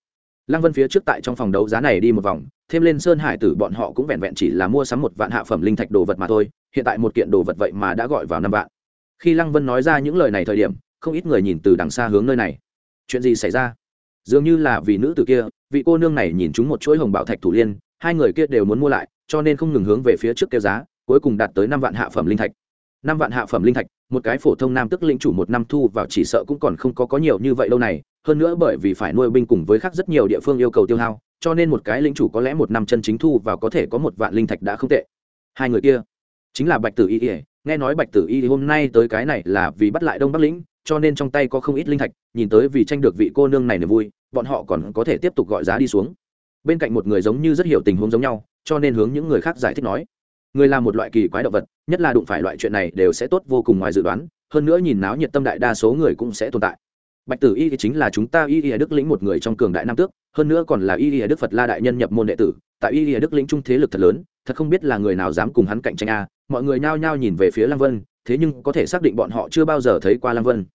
Speaker 1: Lăng vân phía trước tại trong phòng đấu giá này đi một vòng thêm lên sơn hải tử bọn họ cũng vẹn vẹn chỉ là mua sắm một vạn hạ phẩm linh thạch đồ vật mà thôi, hiện tại một kiện đồ vật vậy mà đã gọi vào năm vạn. Khi lăng vân nói ra những lời này thời điểm, không ít người nhìn từ đằng xa hướng nơi này. Chuyện gì xảy ra? Dường như là vì nữ tử kia, vị cô nương này nhìn chúng một chuỗi hồng bảo thạch thủ liên, hai người kia đều muốn mua lại, cho nên không ngừng hướng về phía trước kêu giá, cuối cùng đạt tới năm vạn hạ phẩm linh thạch. Năm vạn hạ phẩm linh thạch, một cái phổ thông nam tức lĩnh chủ một năm thu vào chỉ sợ cũng còn không có có nhiều như vậy lâu này, hơn nữa bởi vì phải nuôi binh cùng với khác rất nhiều địa phương yêu cầu tiêu hao cho nên một cái lĩnh chủ có lẽ một năm chân chính thu và có thể có một vạn linh thạch đã không tệ. Hai người kia, chính là bạch tử y ỉa nghe nói bạch tử y hôm nay tới cái này là vì bắt lại đông bắc lĩnh, cho nên trong tay có không ít linh thạch, nhìn tới vì tranh được vị cô nương này niềm vui, bọn họ còn có thể tiếp tục gọi giá đi xuống. Bên cạnh một người giống như rất hiểu tình huống giống nhau, cho nên hướng những người khác giải thích nói, người là một loại kỳ quái động vật, nhất là đụng phải loại chuyện này đều sẽ tốt vô cùng ngoài dự đoán, hơn nữa nhìn náo nhiệt tâm đại đa số người cũng sẽ tồn tại bạch tử y chính là chúng ta y y đức lĩnh một người trong cường đại nam tước, hơn nữa còn là y y đức phật la đại nhân nhập môn đệ tử, tại y y đức lĩnh trung thế lực thật lớn, thật không biết là người nào dám cùng hắn cạnh tranh a. Mọi người nhao nhao nhìn về phía lăng vân, thế nhưng có thể xác định bọn họ chưa bao giờ thấy qua lăng vân.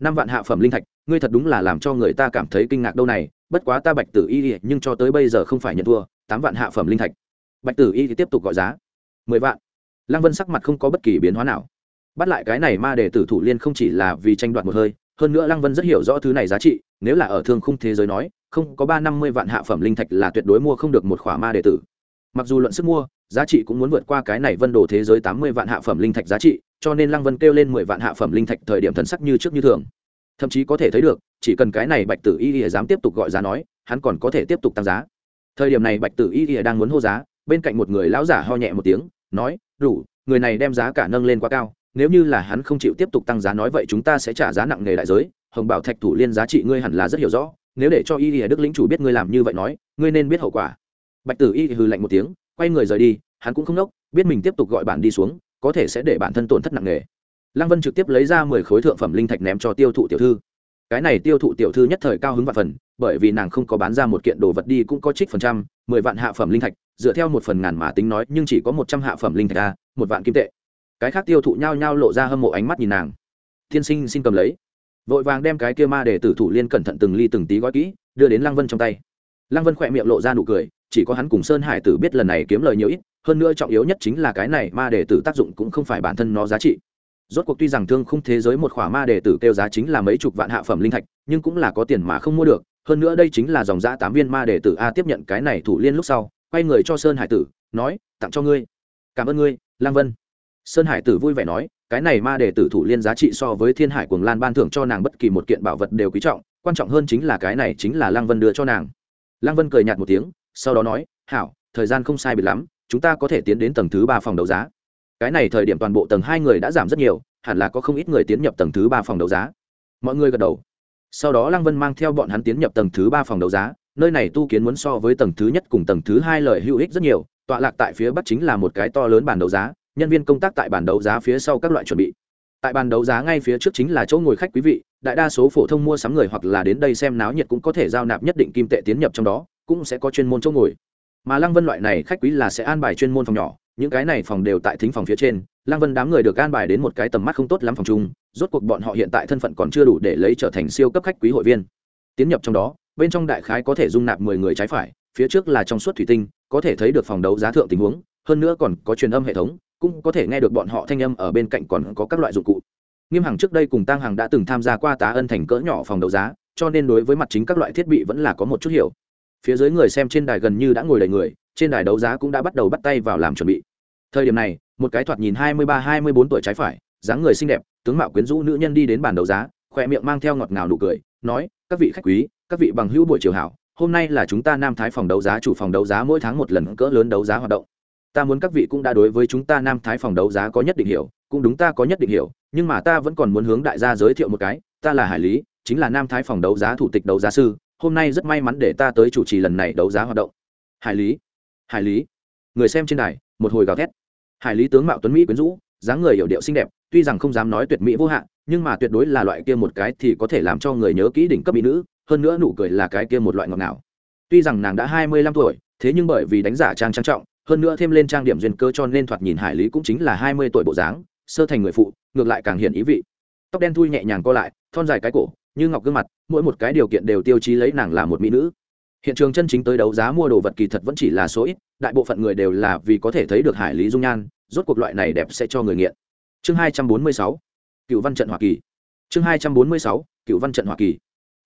Speaker 1: Năm vạn hạ phẩm linh thạch, ngươi thật đúng là làm cho người ta cảm thấy kinh ngạc đâu này, bất quá ta bạch tử y nhưng cho tới bây giờ không phải nhận thua, tám vạn hạ phẩm linh thạch. Bạch tử y thì tiếp tục gọi giá, mười vạn. Lăng vân sắc mặt không có bất kỳ biến hóa nào. Bắt lại cái này ma để tử thủ liên không chỉ là vì tranh đoạt một hơi hơn nữa lăng vân rất hiểu rõ thứ này giá trị, nếu là ở thương khung thế giới nói, không có ba năm mươi vạn hạ phẩm linh thạch là tuyệt đối mua không được một khỏa ma đệ tử. Mặc dù luận sức mua, giá trị cũng muốn vượt qua cái này vân đồ thế giới tám mươi vạn hạ phẩm linh thạch giá trị, cho nên lăng vân kêu lên mười vạn hạ phẩm linh thạch thời điểm thần sắc như trước như thường. Thậm chí có thể thấy được, chỉ cần cái này bạch tử y ỉa dám tiếp tục gọi giá nói, hắn còn có thể tiếp tục tăng giá. Thời điểm này bạch tử y ỉa đang muốn hô giá, bên cạnh một người lão giả ho nhẹ một tiếng, nói đủ người này đem giá cả nâng lên quá cao nếu như là hắn không chịu tiếp tục tăng giá nói vậy chúng ta sẽ trả giá nặng nề đại giới, hồng bảo thạch thủ liên giá trị ngươi hẳn là rất hiểu rõ, nếu để cho y Y đức lĩnh chủ biết ngươi làm như vậy nói, ngươi nên biết hậu quả. Bạch tử y hừ lạnh một tiếng, quay người rời đi, hắn cũng không nốc, biết mình tiếp tục gọi bản đi xuống, có thể sẽ để bản thân tổn thất nặng nề. Lăng vân trực tiếp lấy ra mười khối thượng phẩm linh thạch ném cho tiêu thụ tiểu thư. Cái này tiêu thụ tiểu thư nhất thời cao hứng vạn phần, bởi vì nàng không có bán ra một kiện đồ vật đi cũng có trích phần trăm, mười vạn hạ phẩm linh thạch, dựa theo một phần ngàn mà tính nói, nhưng chỉ có một trăm hạ phẩm linh thạch a, một vạn kim tệ cái khác tiêu thụ nhao nhao lộ ra hâm mộ ánh mắt nhìn nàng. Tiên sinh, xin cầm lấy. Vội vàng đem cái kia ma để tử thủ liên cẩn thận từng ly từng tí gói kỹ, đưa đến lăng vân trong tay. Lăng vân khỏe miệng lộ ra nụ cười, chỉ có hắn cùng sơn hải tử biết lần này kiếm lời nhiều ít, hơn nữa trọng yếu nhất chính là cái này ma để tử tác dụng cũng không phải bản thân nó giá trị. Rốt cuộc tuy rằng thương không thế giới một khỏa ma đề tử kêu giá chính là mấy chục vạn hạ phẩm linh thạch, nhưng cũng là có tiền mà không mua được, hơn nữa đây chính là dòng giã tám viên ma đề tử a tiếp nhận cái này thủ liên lúc sau, quay người cho sơn hải tử, nói, tặng cho ngươi. Cảm ơn ngươi lang vân sơn hải tử vui vẻ nói, cái này ma để tử thủ liên giá trị so với thiên hải cuồng lan ban thưởng cho nàng bất kỳ một kiện bảo vật đều quý trọng, quan trọng hơn chính là cái này chính là lang vân đưa cho nàng. Lang vân cười nhạt một tiếng, sau đó nói, hảo, thời gian không sai biệt lắm, chúng ta có thể tiến đến tầng thứ ba phòng đấu giá. Cái này thời điểm toàn bộ tầng hai người đã giảm rất nhiều, hẳn là có không ít người tiến nhập tầng thứ ba phòng đấu giá. Mọi người gật đầu. Sau đó lăng vân mang theo bọn hắn tiến nhập tầng thứ ba phòng đấu giá, nơi này tu kiến muốn so với tầng thứ nhất cùng tầng thứ hai lợi hữu ích rất nhiều, tọa lạc tại phía bắc chính là một cái to lớn bàn đấu giá nhân viên công tác tại bàn đấu giá phía sau các loại chuẩn bị. Tại bàn đấu giá ngay phía trước chính là chỗ ngồi khách quý vị, đại đa số phổ thông mua sắm người hoặc là đến đây xem náo nhiệt cũng có thể giao nạp nhất định kim tệ tiến nhập trong đó, cũng sẽ có chuyên môn chỗ ngồi. Mà lăng vân loại này khách quý là sẽ an bài chuyên môn phòng nhỏ, những cái này phòng đều tại thính phòng phía trên, lăng vân đám người được an bài đến một cái tầm mắt không tốt lắm phòng chung, rốt cuộc bọn họ hiện tại thân phận còn chưa đủ để lấy trở thành siêu cấp khách quý hội viên. Tiến nhập trong đó, bên trong đại khái có thể dung nạp mười người trái phải, phía trước là trong suốt thủy tinh, có thể thấy được phòng đấu giá thượng tình huống, hơn nữa còn có truyền âm hệ thống cũng có thể nghe được bọn họ thanh âm ở bên cạnh còn có các loại dụng cụ. Nghiêm hằng trước đây cùng tăng hằng đã từng tham gia qua tá ân thành cỡ nhỏ phòng đấu giá, cho nên đối với mặt chính các loại thiết bị vẫn là có một chút hiểu. Phía dưới người xem trên đài gần như đã ngồi đầy người, trên đài đấu giá cũng đã bắt đầu bắt tay vào làm chuẩn bị. Thời điểm này, một cái thoạt nhìn hai mươi ba, hai mươi bốn tuổi trái phải, dáng người xinh đẹp, tướng mạo quyến rũ nữ nhân đi đến bàn đấu giá khỏe miệng mang theo ngọt ngào nụ cười, nói, các vị khách quý, các vị bằng hữu buổi chiều hảo, hôm nay là chúng ta nam thái phòng đấu giá, chủ phòng đấu giá mỗi tháng một lần cỡ lớn đấu giá hoạt động ta muốn các vị cũng đã đối với chúng ta nam thái phòng đấu giá có nhất định hiểu, cũng đúng ta có nhất định hiểu, nhưng mà ta vẫn còn muốn hướng đại gia giới thiệu một cái, ta là hải lý, chính là nam thái phòng đấu giá thủ tịch đấu giá sư, hôm nay rất may mắn để ta tới chủ trì lần này đấu giá hoạt động. Hải lý hải lý, người xem trên đài, một hồi gào thét. Hải lý tướng mạo tuấn mỹ quyến rũ, dáng người hiểu điệu xinh đẹp, tuy rằng không dám nói tuyệt mỹ vô hạn, nhưng mà tuyệt đối là loại kia một cái thì có thể làm cho người nhớ kỹ đỉnh cấp mỹ nữ, hơn nữa nụ cười là cái kia một loại ngọt ngào. Tuy rằng nàng đã hai mươi lăm tuổi, thế nhưng bởi vì đánh giả trang trang trọng hơn nữa thêm lên trang điểm duyên cơ cho nên thoạt nhìn hải lý cũng chính là hai mươi tuổi bộ dáng, sơ thành người phụ, ngược lại càng hiện ý vị. Tóc đen thui nhẹ nhàng co lại, thon dài cái cổ, như ngọc gương mặt, mỗi một cái điều kiện đều tiêu chí lấy nàng là một mỹ nữ. Hiện trường chân chính tới đấu giá mua đồ vật kỳ thật vẫn chỉ là số ít, đại bộ phận người đều là vì có thể thấy được hải lý dung nhan, rốt cuộc loại này đẹp sẽ cho người nghiện. Chương hai trăm bốn mươi sáu, cựu văn trận hoa kỳ. Chương hai trăm bốn mươi sáu, cựu văn trận hoa kỳ.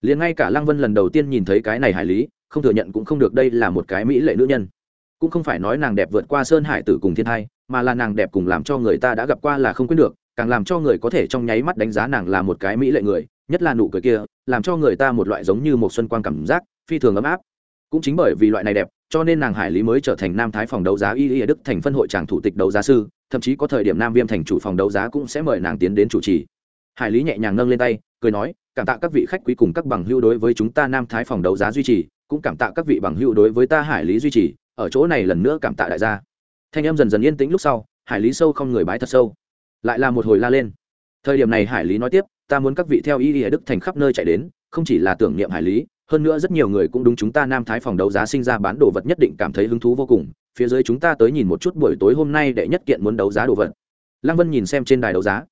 Speaker 1: Liền ngay cả lăng vân lần đầu tiên nhìn thấy cái này hải lý, không thừa nhận cũng không được đây là một cái mỹ lệ nữ nhân cũng không phải nói nàng đẹp vượt qua sơn hải tử cùng thiên thai, mà là nàng đẹp cùng làm cho người ta đã gặp qua là không quyết được, càng làm cho người có thể trong nháy mắt đánh giá nàng là một cái mỹ lệ người, nhất là nụ cười kia, làm cho người ta một loại giống như một xuân quang cảm giác, phi thường ấm áp. Cũng chính bởi vì loại này đẹp, cho nên nàng hải lý mới trở thành nam thái phòng đấu giá y y đức thành phân hội tràng thủ tịch đấu giá sư, thậm chí có thời điểm nam viêm thành chủ phòng đấu giá cũng sẽ mời nàng tiến đến chủ trì. Hải lý nhẹ nhàng nâng lên tay, cười nói, cảm tạ các vị khách quý cùng các bằng hưu đối với chúng ta nam thái phòng đấu giá duy trì, cũng cảm tạ các vị bằng hưu đối với ta hải lý duy trì ở chỗ này lần nữa cảm tạ đại gia. Thanh em dần dần yên tĩnh lúc sau, hải lý sâu không người bái thật sâu. Lại là một hồi la lên. Thời điểm này hải lý nói tiếp, ta muốn các vị theo y y đức thành khắp nơi chạy đến, không chỉ là tưởng niệm hải lý, hơn nữa rất nhiều người cũng đúng chúng ta nam thái phòng đấu giá sinh ra bán đồ vật nhất định cảm thấy hứng thú vô cùng. Phía dưới chúng ta tới nhìn một chút buổi tối hôm nay để nhất kiện muốn đấu giá đồ vật. Lăng vân nhìn xem trên đài đấu giá.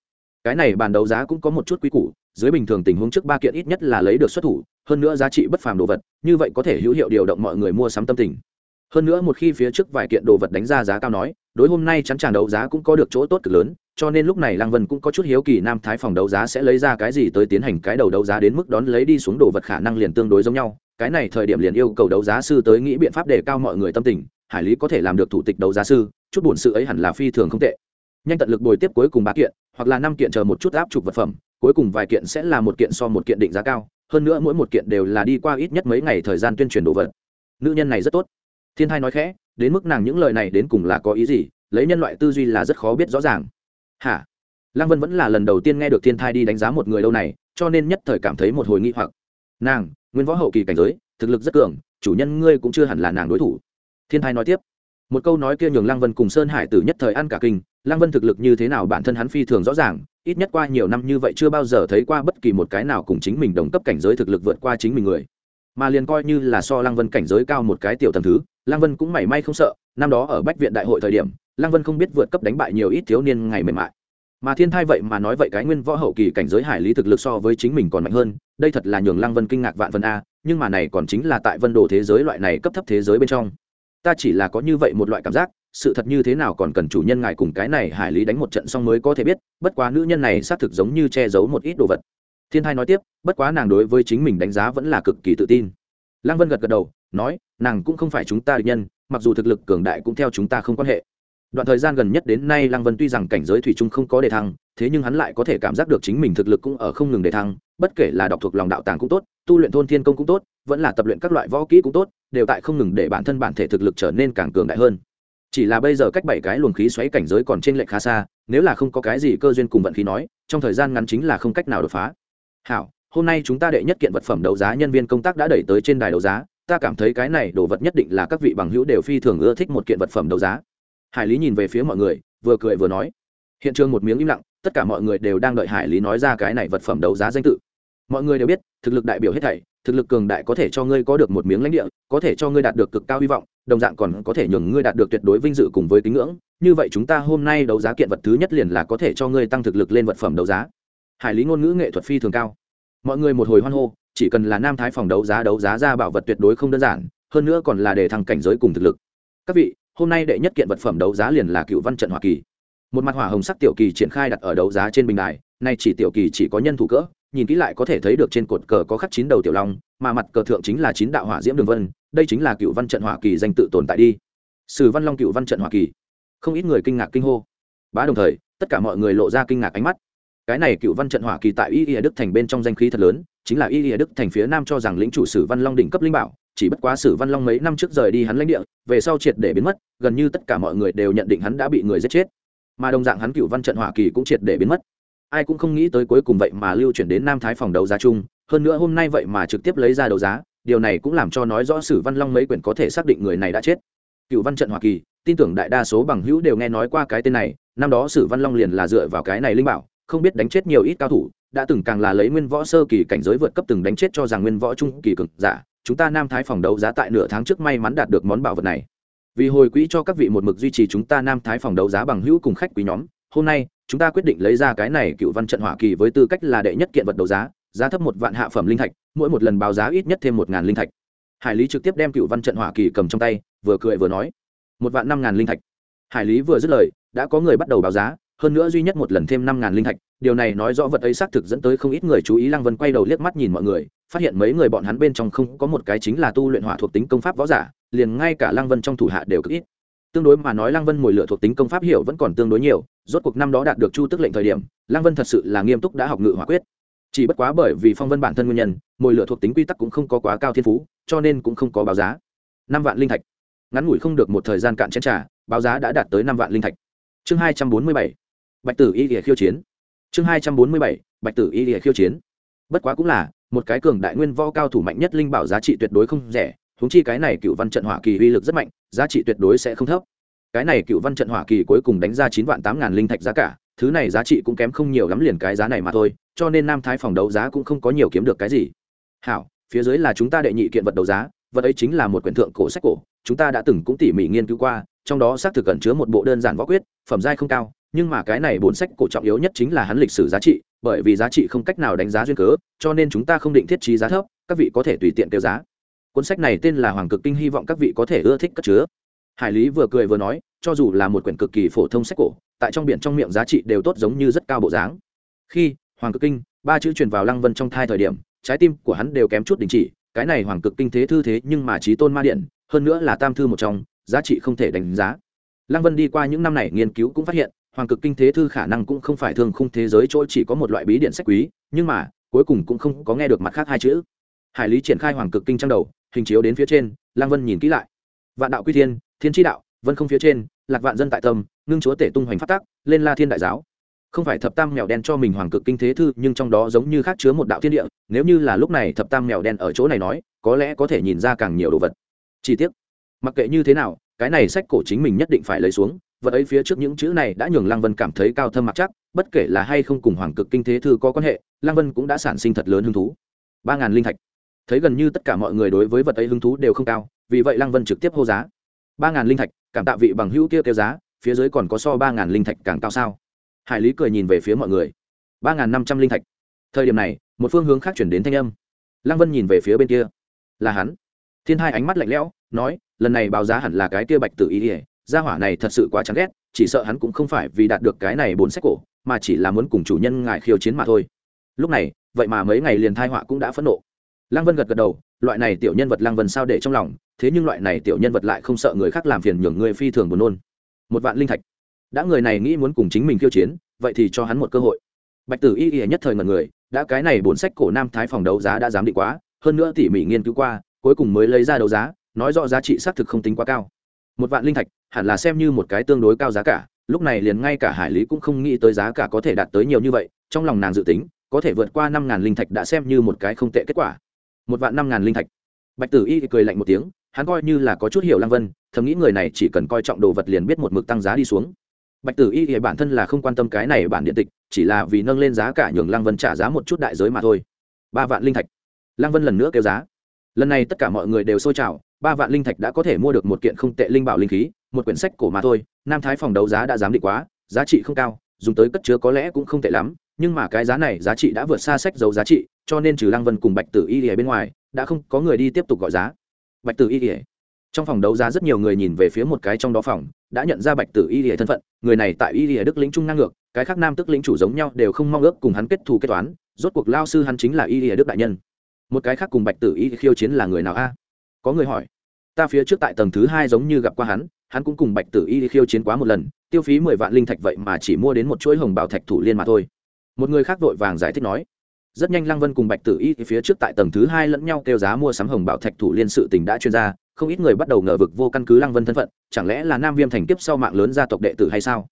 Speaker 1: Cái này bàn đấu giá cũng có một chút quý củ, dưới bình thường tình huống trước ba kiện ít nhất là lấy được xuất thủ, hơn nữa giá trị bất phàm đồ vật, như vậy có thể hữu hiệu điều động mọi người mua sắm tâm tình hơn nữa một khi phía trước vài kiện đồ vật đánh ra giá cao nói, đối hôm nay chắn tràng đấu giá cũng có được chỗ tốt cực lớn, cho nên lúc này lăng vân cũng có chút hiếu kỳ nam thái phòng đấu giá sẽ lấy ra cái gì tới tiến hành cái đầu đấu giá đến mức đón lấy đi xuống đồ vật khả năng liền tương đối giống nhau. Cái này thời điểm liền yêu cầu đấu giá sư tới nghĩ biện pháp để cao mọi người tâm tình, hải lý có thể làm được thủ tịch đấu giá sư, chút buồn sự ấy hẳn là phi thường không tệ. Nhanh tận lực bồi tiếp cuối cùng ba kiện, hoặc là năm kiện chờ một chút áp chụp vật phẩm, cuối cùng vài kiện sẽ là một kiện so một kiện định giá cao, hơn nữa mỗi một kiện đều là đi qua ít nhất mấy ngày thời gian tuyên truyền đồ vật. Nữ nhân này rất tốt thiên thai nói khẽ, đến mức nàng những lời này đến cùng là có ý gì, lấy nhân loại tư duy là rất khó biết rõ ràng. Hả? Lăng vân vẫn là lần đầu tiên nghe được thiên thai đi đánh giá một người lâu này, cho nên nhất thời cảm thấy một hồi nghi hoặc. Nàng, nguyên võ hậu kỳ cảnh giới, thực lực rất cường, chủ nhân ngươi cũng chưa hẳn là nàng đối thủ. Thiên thai nói tiếp. Một câu nói kia nhường lăng vân cùng sơn hải tử nhất thời ăn cả kinh, lăng vân thực lực như thế nào bản thân hắn phi thường rõ ràng, ít nhất qua nhiều năm như vậy chưa bao giờ thấy qua bất kỳ một cái nào cùng chính mình đồng cấp cảnh giới thực lực vượt qua chính mình người. Mà liền coi như là so lăng vân cảnh giới cao một cái tiểu t thứ lăng vân cũng mảy may không sợ, năm đó ở bách viện đại hội thời điểm, lăng vân không biết vượt cấp đánh bại nhiều ít thiếu niên ngày mềm mại. Mà thiên thai vậy mà nói vậy cái nguyên võ hậu kỳ cảnh giới hải lý thực lực so với chính mình còn mạnh hơn, đây thật là nhường lăng vân kinh ngạc vạn vân a, nhưng mà này còn chính là tại vân đồ thế giới loại này cấp thấp thế giới bên trong. Ta chỉ là có như vậy một loại cảm giác, sự thật như thế nào còn cần chủ nhân ngài cùng cái này hải lý đánh một trận xong mới có thể biết, bất quá nữ nhân này xác thực giống như che giấu một ít đồ vật. Thiên thai nói tiếp, bất quá nàng đối với chính mình đánh giá vẫn là cực kỳ tự tin. Lăng vân gật gật đầu nói, nàng cũng không phải chúng ta địch nhân, mặc dù thực lực cường đại cũng theo chúng ta không quan hệ. Đoạn thời gian gần nhất đến nay lăng vân tuy rằng cảnh giới thủy chung không có đề thăng, thế nhưng hắn lại có thể cảm giác được chính mình thực lực cũng ở không ngừng đề thăng, bất kể là đọc thuộc lòng đạo tàng cũng tốt, tu luyện thôn thiên công cũng tốt, vẫn là tập luyện các loại võ kỹ cũng tốt, đều tại không ngừng để bản thân bản thể thực lực trở nên càng cường đại hơn. Chỉ là bây giờ cách bảy cái luồng khí xoáy cảnh giới còn trên lệch khá xa, nếu là không có cái gì cơ duyên cùng vận khí nói, trong thời gian ngắn chính là không cách nào đột phá. Hảo, hôm nay chúng ta đệ nhất kiện vật phẩm đấu giá nhân viên công tác đã đẩy tới trên đài đấu giá ta cảm thấy cái này đồ vật nhất định là các vị bằng hữu đều phi thường ưa thích một kiện vật phẩm đấu giá. Hải lý nhìn về phía mọi người, vừa cười vừa nói. Hiện trường một miếng im lặng, tất cả mọi người đều đang đợi hải lý nói ra cái này vật phẩm đấu giá danh tự. Mọi người đều biết, thực lực đại biểu hết thảy, thực lực cường đại có thể cho ngươi có được một miếng lãnh địa, có thể cho ngươi đạt được cực cao hy vọng, đồng dạng còn có thể nhường ngươi đạt được tuyệt đối vinh dự cùng với tín ngưỡng. Như vậy chúng ta hôm nay đấu giá kiện vật thứ nhất liền là có thể cho ngươi tăng thực lực lên vật phẩm đấu giá. Hải lý ngôn ngữ nghệ thuật phi thường cao. Mọi người một hồi hoan hô chỉ cần là nam thái phòng đấu giá đấu giá ra bảo vật tuyệt đối không đơn giản, hơn nữa còn là để thăng cảnh giới cùng thực lực. Các vị, hôm nay đệ nhất kiện vật phẩm đấu giá liền là cựu văn trận hoa kỳ. Một mặt hỏa hồng sắc tiểu kỳ triển khai đặt ở đấu giá trên bình đài, nay chỉ tiểu kỳ chỉ có nhân thủ cỡ, nhìn kỹ lại có thể thấy được trên cột cờ có khắc chín đầu tiểu long, mà mặt cờ thượng chính là chín đạo hỏa diễm đường vân, đây chính là cựu văn trận hỏa kỳ danh tự tồn tại đi. Sử văn long cựu văn trận hỏa kỳ. Không ít người kinh ngạc kinh hô. Bá đồng thời, tất cả mọi người lộ ra kinh ngạc ánh mắt. Cái này cựu văn trận hỏa kỳ tại y y đức thành bên trong danh khí thật lớn chính là y đức thành phía nam cho rằng lĩnh chủ sử văn long đỉnh cấp linh bảo, chỉ bất quá sử văn long mấy năm trước rời đi hắn lãnh địa, về sau triệt để biến mất, gần như tất cả mọi người đều nhận định hắn đã bị người giết chết. Mà đồng dạng hắn cựu văn trận hỏa kỳ cũng triệt để biến mất. Ai cũng không nghĩ tới cuối cùng vậy mà lưu chuyển đến nam thái phòng đấu giá chung, hơn nữa hôm nay vậy mà trực tiếp lấy ra đấu giá, điều này cũng làm cho nói rõ sử văn long mấy quyển có thể xác định người này đã chết. Cựu văn trận hoa kỳ, tin tưởng đại đa số bằng hữu đều nghe nói qua cái tên này, năm đó sử văn long liền là dựa vào cái này linh bảo, không biết đánh chết nhiều ít cao thủ đã từng càng là lấy nguyên võ sơ kỳ cảnh giới vượt cấp từng đánh chết cho rằng nguyên võ trung kỳ cực giả, chúng ta nam thái phòng đấu giá tại nửa tháng trước may mắn đạt được món bảo vật này. Vì hồi quỹ cho các vị một mực duy trì chúng ta nam thái phòng đấu giá bằng hữu cùng khách quý nhóm, hôm nay, chúng ta quyết định lấy ra cái này cựu văn trận hỏa kỳ với tư cách là đệ nhất kiện vật đấu giá giá thấp một vạn hạ phẩm linh thạch, mỗi một lần báo giá ít nhất thêm một ngàn linh thạch. Hải lý trực tiếp đem cựu văn trận hỏa kỳ cầm trong tay, vừa cười vừa nói, một vạn năm ngàn linh thạch. Hải lý vừa dứt lời, đã có người bắt đầu báo giá hơn nữa duy nhất một lần thêm năm ngàn linh thạch điều này nói rõ vật ấy xác thực dẫn tới không ít người chú ý. Lăng vân quay đầu liếc mắt nhìn mọi người phát hiện mấy người bọn hắn bên trong không có một cái chính là tu luyện hỏa thuộc tính công pháp võ giả liền ngay cả lăng vân trong thủ hạ đều cực ít. Tương đối mà nói lăng vân mồi lửa thuộc tính công pháp hiểu vẫn còn tương đối nhiều rốt cuộc năm đó đạt được chu tức lệnh thời điểm lăng vân thật sự là nghiêm túc đã học ngự hỏa quyết. Chỉ bất quá bởi vì phong vân bản thân nguyên nhân mồi lửa thuộc tính quy tắc cũng không có quá cao thiên phú cho nên cũng không có báo giá. Năm vạn linh thạch. Ngắn ngủi không được một thời gian cạn chén trà, báo giá đã đạt tới năm vạn linh thạch. Chương hai trăm bốn mươi bảy bạch tử y Lìa khiêu chiến. Chương hai trăm bốn mươi bảy, bạch tử y Lìa khiêu chiến. Bất quá cũng là, một cái cường đại nguyên võ cao thủ mạnh nhất linh bảo giá trị tuyệt đối không rẻ thúng chi cái này cựu văn trận hỏa kỳ uy lực rất mạnh, giá trị tuyệt đối sẽ không thấp. Cái này cựu văn trận hỏa kỳ cuối cùng đánh ra chín vạn tám ngàn linh thạch giá cả, thứ này giá trị cũng kém không nhiều lắm liền cái giá này mà thôi, cho nên nam thái phòng đấu giá cũng không có nhiều kiếm được cái gì. Hảo, phía dưới là chúng ta đệ nhị kiện vật đấu giá, vật ấy chính là một quyển thượng cổ sách cổ, chúng ta đã từng cũng tỉ mỉ nghiên cứu qua, trong đó xác thực cẩn chứa một bộ đơn giản võ quyết, phẩm giai không cao nhưng mà cái này bốn sách cổ trọng yếu nhất chính là hắn lịch sử giá trị, bởi vì giá trị không cách nào đánh giá duyên cớ, cho nên chúng ta không định thiết trí giá thấp, các vị có thể tùy tiện tiêu giá. Cuốn sách này tên là hoàng cực kinh, hy vọng các vị có thể ưa thích cất chứa. Hải lý vừa cười vừa nói, cho dù là một quyển cực kỳ phổ thông sách cổ, tại trong biển trong miệng giá trị đều tốt giống như rất cao bộ dáng. Khi hoàng cực kinh, ba chữ truyền vào lăng vân trong thai thời điểm, trái tim của hắn đều kém chút đình chỉ, cái này hoàng cực kinh thế thư thế nhưng mà trí tôn ma điện, hơn nữa là tam thư một trong, giá trị không thể đánh giá. Lăng vân đi qua những năm này nghiên cứu cũng phát hiện hoàng cực kinh thế thư khả năng cũng không phải thường khung thế giới chỗ chỉ có một loại bí điện sách quý, nhưng mà, cuối cùng cũng không có nghe được mặt khác hai chữ. Hải lý triển khai hoàng cực kinh trang đầu, hình chiếu đến phía trên, Lang vân nhìn kỹ lại. Vạn đạo quy thiên thiên tri đạo, vân không phía trên, lạc vạn dân tại tâm, ngưng chúa tể tung hoành phát tác lên la thiên đại giáo. Không phải thập tam mèo đen cho mình hoàng cực kinh thế thư, nhưng trong đó giống như khác chứa một đạo thiên địa, nếu như là lúc này thập tam mèo đen ở chỗ này nói, có lẽ có thể nhìn ra càng nhiều đồ vật. Chi tiết mặc kệ như thế nào, cái này sách cổ chính mình nhất định phải lấy xuống vật ấy phía trước những chữ này đã nhường lăng vân cảm thấy cao thâm mặc chắc, bất kể là hay không cùng hoàng cực kinh thế thư có quan hệ, lăng vân cũng đã sản sinh thật lớn hứng thú. Ba ngàn linh thạch. Thấy gần như tất cả mọi người đối với vật ấy hứng thú đều không cao, vì vậy lăng vân trực tiếp hô giá. Ba ngàn linh thạch, cảm tạ vị bằng hữu kia kêu giá, phía dưới còn có so ba ngàn linh thạch càng cao sao? Hải lý cười nhìn về phía mọi người. Ba ngàn năm trăm linh thạch. Thời điểm này, một phương hướng khác chuyển đến thanh âm. Lăng vân nhìn về phía bên kia. Là hắn. Thiên hai ánh mắt lạnh lẽo, nói, lần này báo giá hẳn là cái kia bạch tự ý ỉa gia hỏa này thật sự quá chán ghét, chỉ sợ hắn cũng không phải vì đạt được cái này bốn sách cổ, mà chỉ là muốn cùng chủ nhân ngài khiêu chiến mà thôi. Lúc này, vậy mà mấy ngày liền thai họa cũng đã phẫn nộ. Lăng vân gật gật đầu, loại này tiểu nhân vật lăng vân sao để trong lòng, thế nhưng loại này tiểu nhân vật lại không sợ người khác làm phiền nhường người phi thường buồn nôn. Một vạn linh thạch. Đã người này nghĩ muốn cùng chính mình khiêu chiến, vậy thì cho hắn một cơ hội. Bạch tử y y nhất thời ngần người, đã cái này bốn sách cổ nam thái phòng đấu giá đã dám định quá, hơn nữa tỉ mỉ nghiên cứu qua, cuối cùng mới lấy ra đấu giá, nói rõ giá trị xác thực không tính quá cao một vạn linh thạch, hẳn là xem như một cái tương đối cao giá cả, lúc này liền ngay cả hải lý cũng không nghĩ tới giá cả có thể đạt tới nhiều như vậy, trong lòng nàng dự tính, có thể vượt qua năm ngàn linh thạch đã xem như một cái không tệ kết quả. Một vạn năm ngàn linh thạch. Bạch tử y cười lạnh một tiếng, hắn coi như là có chút hiểu lăng vân, thầm nghĩ người này chỉ cần coi trọng đồ vật liền biết một mực tăng giá đi xuống. Bạch tử y thì bản thân là không quan tâm cái này bản điện tịch, chỉ là vì nâng lên giá cả nhường lăng vân trả giá một chút đại giới mà thôi. Ba vạn linh thạch. Lăng vân lần nữa kêu giá. Lần này tất cả mọi người đều sôi trào ba vạn linh thạch đã có thể mua được một kiện không tệ linh bảo linh khí, một quyển sách cổ mà thôi, nam thái phòng đấu giá đã dám định quá, giá trị không cao, dùng tới cất chứa có lẽ cũng không tệ lắm, nhưng mà cái giá này giá trị đã vượt xa sách dấu giá trị, cho nên trừ lăng vân cùng bạch tử y ở bên ngoài, đã không có người đi tiếp tục gọi giá. Bạch tử y trong phòng đấu giá rất nhiều người nhìn về phía một cái trong đó phòng, đã nhận ra bạch tử y thân phận, người này tại y đức lĩnh trung năng ngược, cái khác nam tức lĩnh chủ giống nhau đều không mong ước cùng hắn kết thù kết toán, rốt cuộc lao sư hắn chính là y đức đại nhân. Một cái khác cùng bạch tử y khiêu chiến là người nào a? Có người hỏi ta phía trước tại tầng thứ hai giống như gặp qua hắn hắn cũng cùng bạch tử y khiêu chiến quá một lần, tiêu phí mười vạn linh thạch vậy mà chỉ mua đến một chuỗi hồng bảo thạch thủ liên mà thôi. Một người khác vội vàng giải thích nói, rất nhanh lăng vân cùng bạch tử y phía trước tại tầng thứ hai lẫn nhau kêu giá mua sắm hồng bảo thạch thủ liên sự tình đã chuyên gia không ít người bắt đầu ngờ vực vô căn cứ lăng vân thân phận, chẳng lẽ là nam viêm thành kiếp sau mạng lớn gia tộc đệ tử hay sao?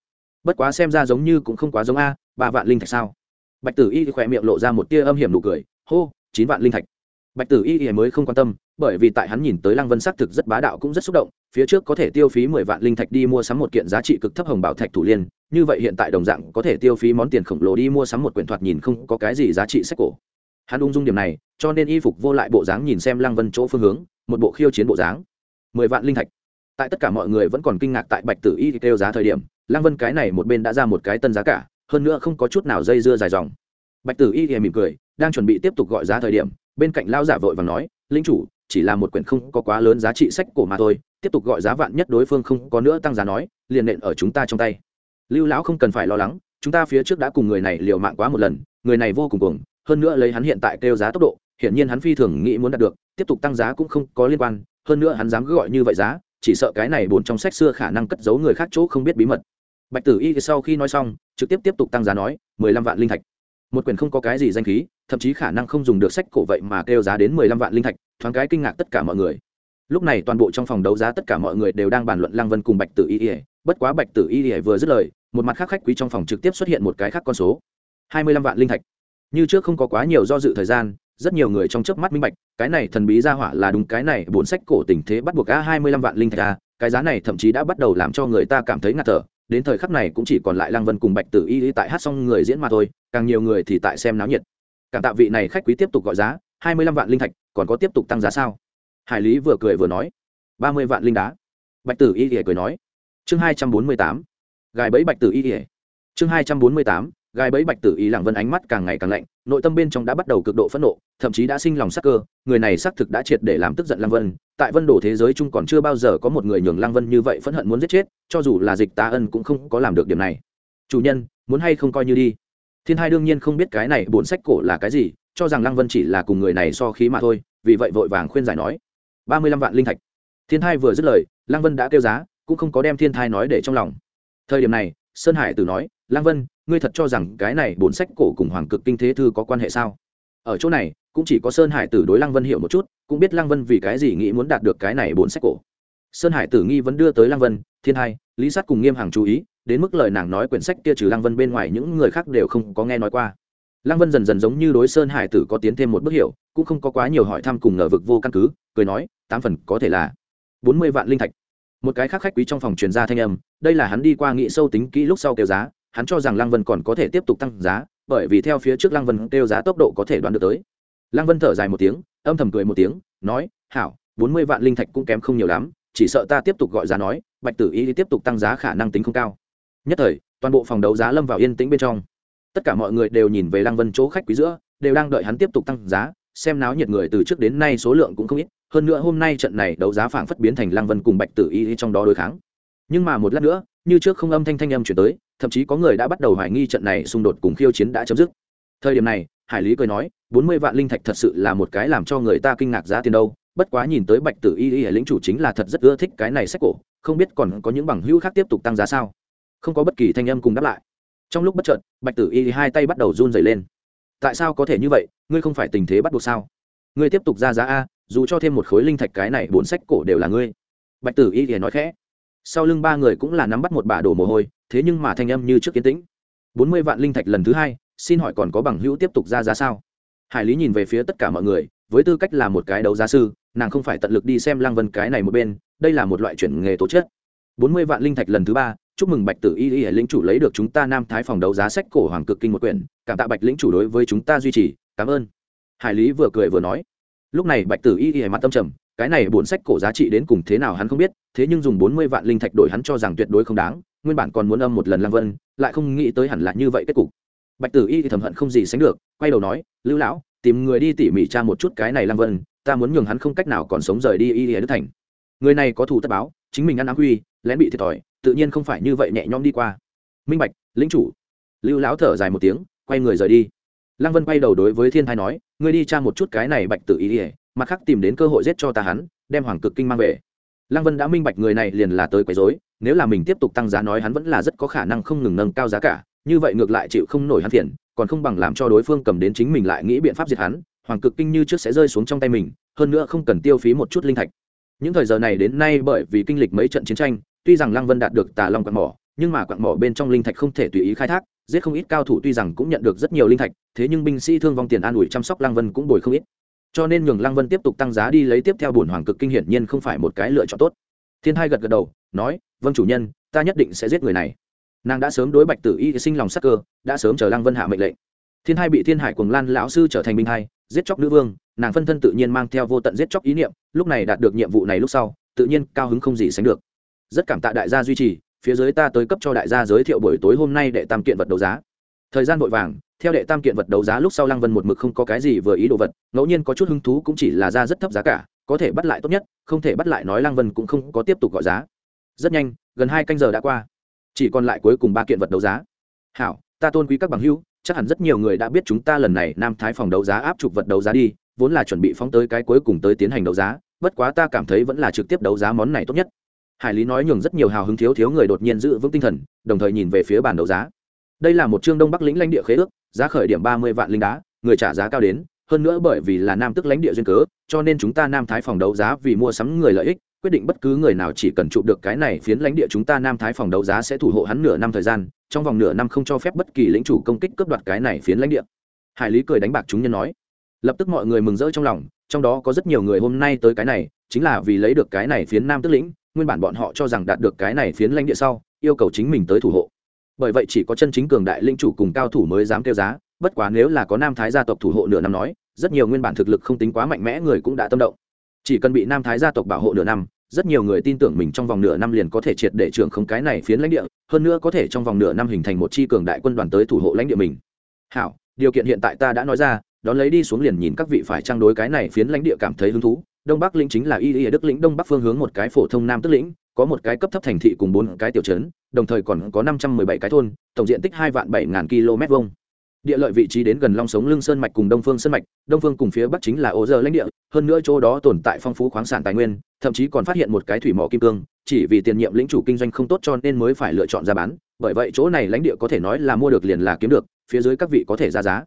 Speaker 1: Bất quá xem ra giống như cũng không quá giống a, ba vạn linh thạch sao? Bạch tử y khỏe miệng lộ ra một tia âm hiểm nụ cười, hô, chín vạn linh thạch. Bạch tử y mới không quan tâm bởi vì tại hắn nhìn tới lăng vân xác thực rất bá đạo cũng rất xúc động, phía trước có thể tiêu phí mười vạn linh thạch đi mua sắm một kiện giá trị cực thấp hồng bảo thạch thủ liên, như vậy hiện tại đồng dạng có thể tiêu phí món tiền khổng lồ đi mua sắm một quyển thoạt nhìn không có cái gì giá trị sách cổ. Hắn ung dung điểm này, cho nên y phục vô lại bộ dáng nhìn xem lăng vân chỗ phương hướng, một bộ khiêu chiến bộ dáng. Mười vạn linh thạch. Tại tất cả mọi người vẫn còn kinh ngạc tại bạch tử y kêu giá thời điểm, lăng vân cái này một bên đã ra một cái tân giá cả, hơn nữa không có chút nào dây dưa dài dòng. Bạch tử y thì mỉm cười, đang chuẩn bị tiếp tục gọi giá thời điểm, bên cạnh lao giả vội và nói, linh chủ chỉ là một quyển không có quá lớn giá trị sách cổ mà thôi, tiếp tục gọi giá vạn nhất đối phương không có nữa tăng giá nói, liền nện ở chúng ta trong tay. Lưu lão không cần phải lo lắng, chúng ta phía trước đã cùng người này liều mạng quá một lần, người này vô cùng cuồng, hơn nữa lấy hắn hiện tại kêu giá tốc độ, hiển nhiên hắn phi thường nghĩ muốn đạt được, tiếp tục tăng giá cũng không có liên quan, hơn nữa hắn dám gọi như vậy giá, chỉ sợ cái này bổn trong sách xưa khả năng cất giấu người khác chỗ không biết bí mật. Bạch tử y sau khi nói xong, trực tiếp tiếp tục tăng giá nói, mười lăm vạn linh thạch một quyển không có cái gì danh khí, thậm chí khả năng không dùng được sách cổ vậy mà kêu giá đến mười lăm vạn linh thạch, thoáng cái kinh ngạc tất cả mọi người. Lúc này toàn bộ trong phòng đấu giá tất cả mọi người đều đang bàn luận lăng vân cùng bạch tử y ỉa bất quá bạch tử y ỉa vừa dứt lời, một mặt khác khách quý trong phòng trực tiếp xuất hiện một cái khác con số. Hai mươi lăm vạn linh thạch. Như trước không có quá nhiều do dự thời gian, rất nhiều người trong chớp mắt minh bạch, cái này thần bí ra hỏa là đúng cái này bốn sách cổ tình thế bắt buộc a hai mươi lăm vạn linh thạch a cái giá này thậm chí đã bắt đầu làm cho người ta cảm thấy ngạt thở đến thời khắc này cũng chỉ còn lại lăng vân cùng bạch tử y tại hát xong người diễn mà thôi, càng nhiều người thì tại xem náo nhiệt. Cảm tạ vị này khách quý tiếp tục gọi giá, hai mươi lăm vạn linh thạch, còn có tiếp tục tăng giá sao? Hải lý vừa cười vừa nói, ba mươi vạn linh đá. Bạch tử y cười nói, chương hai trăm bốn mươi tám, gài bẫy bạch tử y. Chương hai trăm bốn mươi tám gai bẫy bạch tử ý làng vân ánh mắt càng ngày càng lạnh, nội tâm bên trong đã bắt đầu cực độ phẫn nộ, thậm chí đã sinh lòng sắc cơ, người này xác thực đã triệt để làm tức giận lăng vân. Tại vân Đồ thế giới chung còn chưa bao giờ có một người nhường lăng vân như vậy phẫn hận muốn giết chết, cho dù là dịch tá ân cũng không có làm được điểm này. Chủ nhân, muốn hay không coi như đi? Thiên hai đương nhiên không biết cái này bổn sách cổ là cái gì, cho rằng lăng vân chỉ là cùng người này so khí mà thôi, vì vậy vội vàng khuyên giải nói, ba mươi lăm vạn linh thạch. Thiên thai vừa dứt lời, lăng vân đã kêu giá, cũng không có đem thiên thai nói để trong lòng. Thời điểm này, sơn hải tử nói, lăng vân ngươi thật cho rằng cái này bốn sách cổ cùng hoàng cực kinh thế thư có quan hệ sao? Ở chỗ này, cũng chỉ có sơn hải tử đối lăng vân hiểu một chút, cũng biết lăng vân vì cái gì nghĩ muốn đạt được cái này bốn sách cổ. Sơn hải tử nghi vẫn đưa tới lăng vân, thiên hai, lý sát cùng nghiêm hàng chú ý, đến mức lời nàng nói quyển sách kia trừ lăng vân bên ngoài những người khác đều không có nghe nói qua. Lăng vân dần dần giống như đối sơn hải tử có tiến thêm một bước hiểu, cũng không có quá nhiều hỏi thăm cùng ngờ vực vô căn cứ, cười nói, tám phần có thể là bốn mươi vạn linh thạch. Một cái khác khách quý trong phòng truyền ra thanh âm, đây là hắn đi qua nghĩ sâu tính kỹ lúc sau kêu giá hắn cho rằng lăng vân còn có thể tiếp tục tăng giá, bởi vì theo phía trước lăng vân kêu giá tốc độ có thể đoán được tới. Lăng vân thở dài một tiếng, âm thầm cười một tiếng, nói, hảo, bốn mươi vạn linh thạch cũng kém không nhiều lắm, chỉ sợ ta tiếp tục gọi giá nói, bạch tử y tiếp tục tăng giá khả năng tính không cao. Nhất thời, toàn bộ phòng đấu giá lâm vào yên tĩnh bên trong. Tất cả mọi người đều nhìn về lăng vân chỗ khách quý giữa, đều đang đợi hắn tiếp tục tăng giá, xem náo nhiệt người từ trước đến nay số lượng cũng không ít. Hơn nữa hôm nay trận này đấu giá phảng phất biến thành lăng vân cùng bạch tử y trong đó đối kháng nhưng mà một lát nữa, như trước không âm thanh thanh âm chuyển tới, thậm chí có người đã bắt đầu hoài nghi trận này xung đột cùng khiêu chiến đã chấm dứt. Thời điểm này, hải lý cười nói, bốn mươi vạn linh thạch thật sự là một cái làm cho người ta kinh ngạc giá tiền đâu. Bất quá nhìn tới bạch tử y y lĩnh chủ chính là thật rất ưa thích cái này sách cổ, không biết còn có những bằng hữu khác tiếp tục tăng giá sao? Không có bất kỳ thanh âm cùng đáp lại. Trong lúc bất chợt, bạch tử y hai tay bắt đầu run dày lên. Tại sao có thể như vậy? Ngươi không phải tình thế bắt buộc sao? Ngươi tiếp tục ra giá a, dù cho thêm một khối linh thạch cái này bốn sách cổ đều là ngươi. Bạch tử y thì nói khẽ sau lưng ba người cũng là nắm bắt một bả đổ mồ hôi, thế nhưng mà thanh âm như trước kiến tĩnh. Bốn mươi vạn linh thạch lần thứ hai, xin hỏi còn có bằng hữu tiếp tục ra giá sao? Hải lý nhìn về phía tất cả mọi người, với tư cách là một cái đấu giá sư, nàng không phải tận lực đi xem lăng vân cái này một bên, đây là một loại chuyển nghề tổ chức bốn mươi vạn linh thạch lần thứ ba, chúc mừng bạch tử y y lĩnh chủ lấy được chúng ta nam thái phòng đấu giá sách cổ hoàng cực kinh một quyển, cảm tạ bạch lĩnh chủ đối với chúng ta duy trì, cảm ơn. Hải lý vừa cười vừa nói. Lúc này bạch tử y y mặt tâm trầm cái này bổn sách cổ giá trị đến cùng thế nào hắn không biết, thế nhưng dùng bốn mươi vạn linh thạch đổi hắn cho rằng tuyệt đối không đáng, nguyên bản còn muốn âm một lần lang vân, lại không nghĩ tới hẳn là như vậy kết cục. Bạch tử y thì thầm hận không gì sánh được, quay đầu nói, lưu lão, tìm người đi tỉ mỉ tra một chút cái này lang vân, ta muốn nhường hắn không cách nào còn sống rời đi y y đức thành. Người này có thù tất báo, chính mình ăn ám huy lén bị thiệt thòi, tự nhiên không phải như vậy nhẹ nhõm đi qua. Minh bạch, lĩnh chủ. Lưu lão thở dài một tiếng, quay người rời đi. Lăng vân quay đầu đối với thiên thai nói, ngươi đi tra một chút cái này bạch tử y ỉa mặt khác tìm đến cơ hội giết cho ta hắn, đem hoàng cực kinh mang về. Lăng vân đã minh bạch người này liền là tới quấy dối nếu là mình tiếp tục tăng giá nói hắn vẫn là rất có khả năng không ngừng nâng cao giá cả, như vậy ngược lại chịu không nổi hắn phiền, còn không bằng làm cho đối phương cầm đến chính mình lại nghĩ biện pháp diệt hắn, hoàng cực kinh như trước sẽ rơi xuống trong tay mình, hơn nữa không cần tiêu phí một chút linh thạch. Những thời giờ này đến nay bởi vì kinh lịch mấy trận chiến tranh, tuy rằng lăng vân đạt được tà long quặng mỏ, nhưng mà quặng mỏ bên trong linh thạch không thể tùy ý khai thác, giết không ít cao thủ tuy rằng cũng nhận được rất nhiều linh thạch, thế nhưng binh sĩ thương vong tiền an ủi chăm sóc lăng vân cũng bồi không ít cho nên nhường lăng vân tiếp tục tăng giá đi lấy tiếp theo bổn hoàng cực kinh hiển nhiên không phải một cái lựa chọn tốt. Thiên hai gật gật đầu, nói vâng chủ nhân, ta nhất định sẽ giết người này. Nàng đã sớm đối bạch tử y sinh lòng sắc cơ, đã sớm chờ lăng vân hạ mệnh lệnh. Thiên hai bị thiên hải cuồng lan lão sư trở thành binh hai, giết chóc nữ vương, nàng phân thân tự nhiên mang theo vô tận giết chóc ý niệm, lúc này đạt được nhiệm vụ này lúc sau, tự nhiên cao hứng không gì sánh được. Rất cảm tạ đại gia duy trì, phía dưới ta tới cấp cho đại gia giới thiệu buổi tối hôm nay để tam kiện vật đấu giá. Thời gian vội vàng theo đệ tam kiện vật đấu giá lúc sau lăng vân một mực không có cái gì vừa ý đồ vật, ngẫu nhiên có chút hứng thú cũng chỉ là ra rất thấp giá cả, có thể bắt lại tốt nhất, không thể bắt lại nói lăng vân cũng không có tiếp tục gọi giá. Rất nhanh, gần hai canh giờ đã qua, chỉ còn lại cuối cùng ba kiện vật đấu giá. Hảo, ta tôn quý các bằng hữu, chắc hẳn rất nhiều người đã biết chúng ta lần này nam thái phòng đấu giá áp chụp vật đấu giá đi, vốn là chuẩn bị phóng tới cái cuối cùng tới tiến hành đấu giá, bất quá ta cảm thấy vẫn là trực tiếp đấu giá món này tốt nhất. Hải lý nói nhường rất nhiều hào hứng thiếu thiếu người đột nhiên giữ vững tinh thần, đồng thời nhìn về phía bàn đấu giá. Đây là một chương đông bắc lĩnh lãnh địa khế ước giá khởi điểm ba mươi vạn linh đá, người trả giá cao đến, hơn nữa bởi vì là nam tức lãnh địa duyên cớ, cho nên chúng ta nam thái phòng đấu giá vì mua sắm người lợi ích, quyết định bất cứ người nào chỉ cần chụp được cái này phiến lãnh địa chúng ta nam thái phòng đấu giá sẽ thủ hộ hắn nửa năm thời gian, trong vòng nửa năm không cho phép bất kỳ lĩnh chủ công kích cướp đoạt cái này phiến lãnh địa. Hải lý cười đánh bạc chúng nhân nói. Lập tức mọi người mừng rỡ trong lòng, trong đó có rất nhiều người hôm nay tới cái này, chính là vì lấy được cái này phiến nam tức lĩnh, nguyên bản bọn họ cho rằng đạt được cái này phiến lãnh địa sau, yêu cầu chính mình tới thủ hộ bởi vậy chỉ có chân chính cường đại linh chủ cùng cao thủ mới dám kêu giá, bất quá nếu là có nam thái gia tộc thủ hộ nửa năm nói, rất nhiều nguyên bản thực lực không tính quá mạnh mẽ người cũng đã tâm động. Chỉ cần bị nam thái gia tộc bảo hộ nửa năm, rất nhiều người tin tưởng mình trong vòng nửa năm liền có thể triệt để trưởng không cái này phiến lãnh địa, hơn nữa có thể trong vòng nửa năm hình thành một chi cường đại quân đoàn tới thủ hộ lãnh địa mình. Hảo, điều kiện hiện tại ta đã nói ra, đón lấy đi xuống liền nhìn các vị phải trang đối cái này phiến lãnh địa cảm thấy hứng thú. Đông bắc lĩnh chính là y y đức lĩnh, đông bắc phương hướng một cái phổ thông nam tức lĩnh có một cái cấp thấp thành thị cùng bốn cái tiểu trấn, đồng thời còn có năm trăm mười bảy cái thôn, tổng diện tích hai vạn bảy ngàn km vuông. Địa lợi vị trí đến gần long sống lưng sơn mạch cùng đông phương sơn mạch, đông phương cùng phía bắc chính là ô giờ lãnh địa, hơn nữa chỗ đó tồn tại phong phú khoáng sản tài nguyên, thậm chí còn phát hiện một cái thủy mỏ kim cương, chỉ vì tiền nhiệm lĩnh chủ kinh doanh không tốt cho nên mới phải lựa chọn ra bán, bởi vậy chỗ này lãnh địa có thể nói là mua được liền là kiếm được, phía dưới các vị có thể ra giá.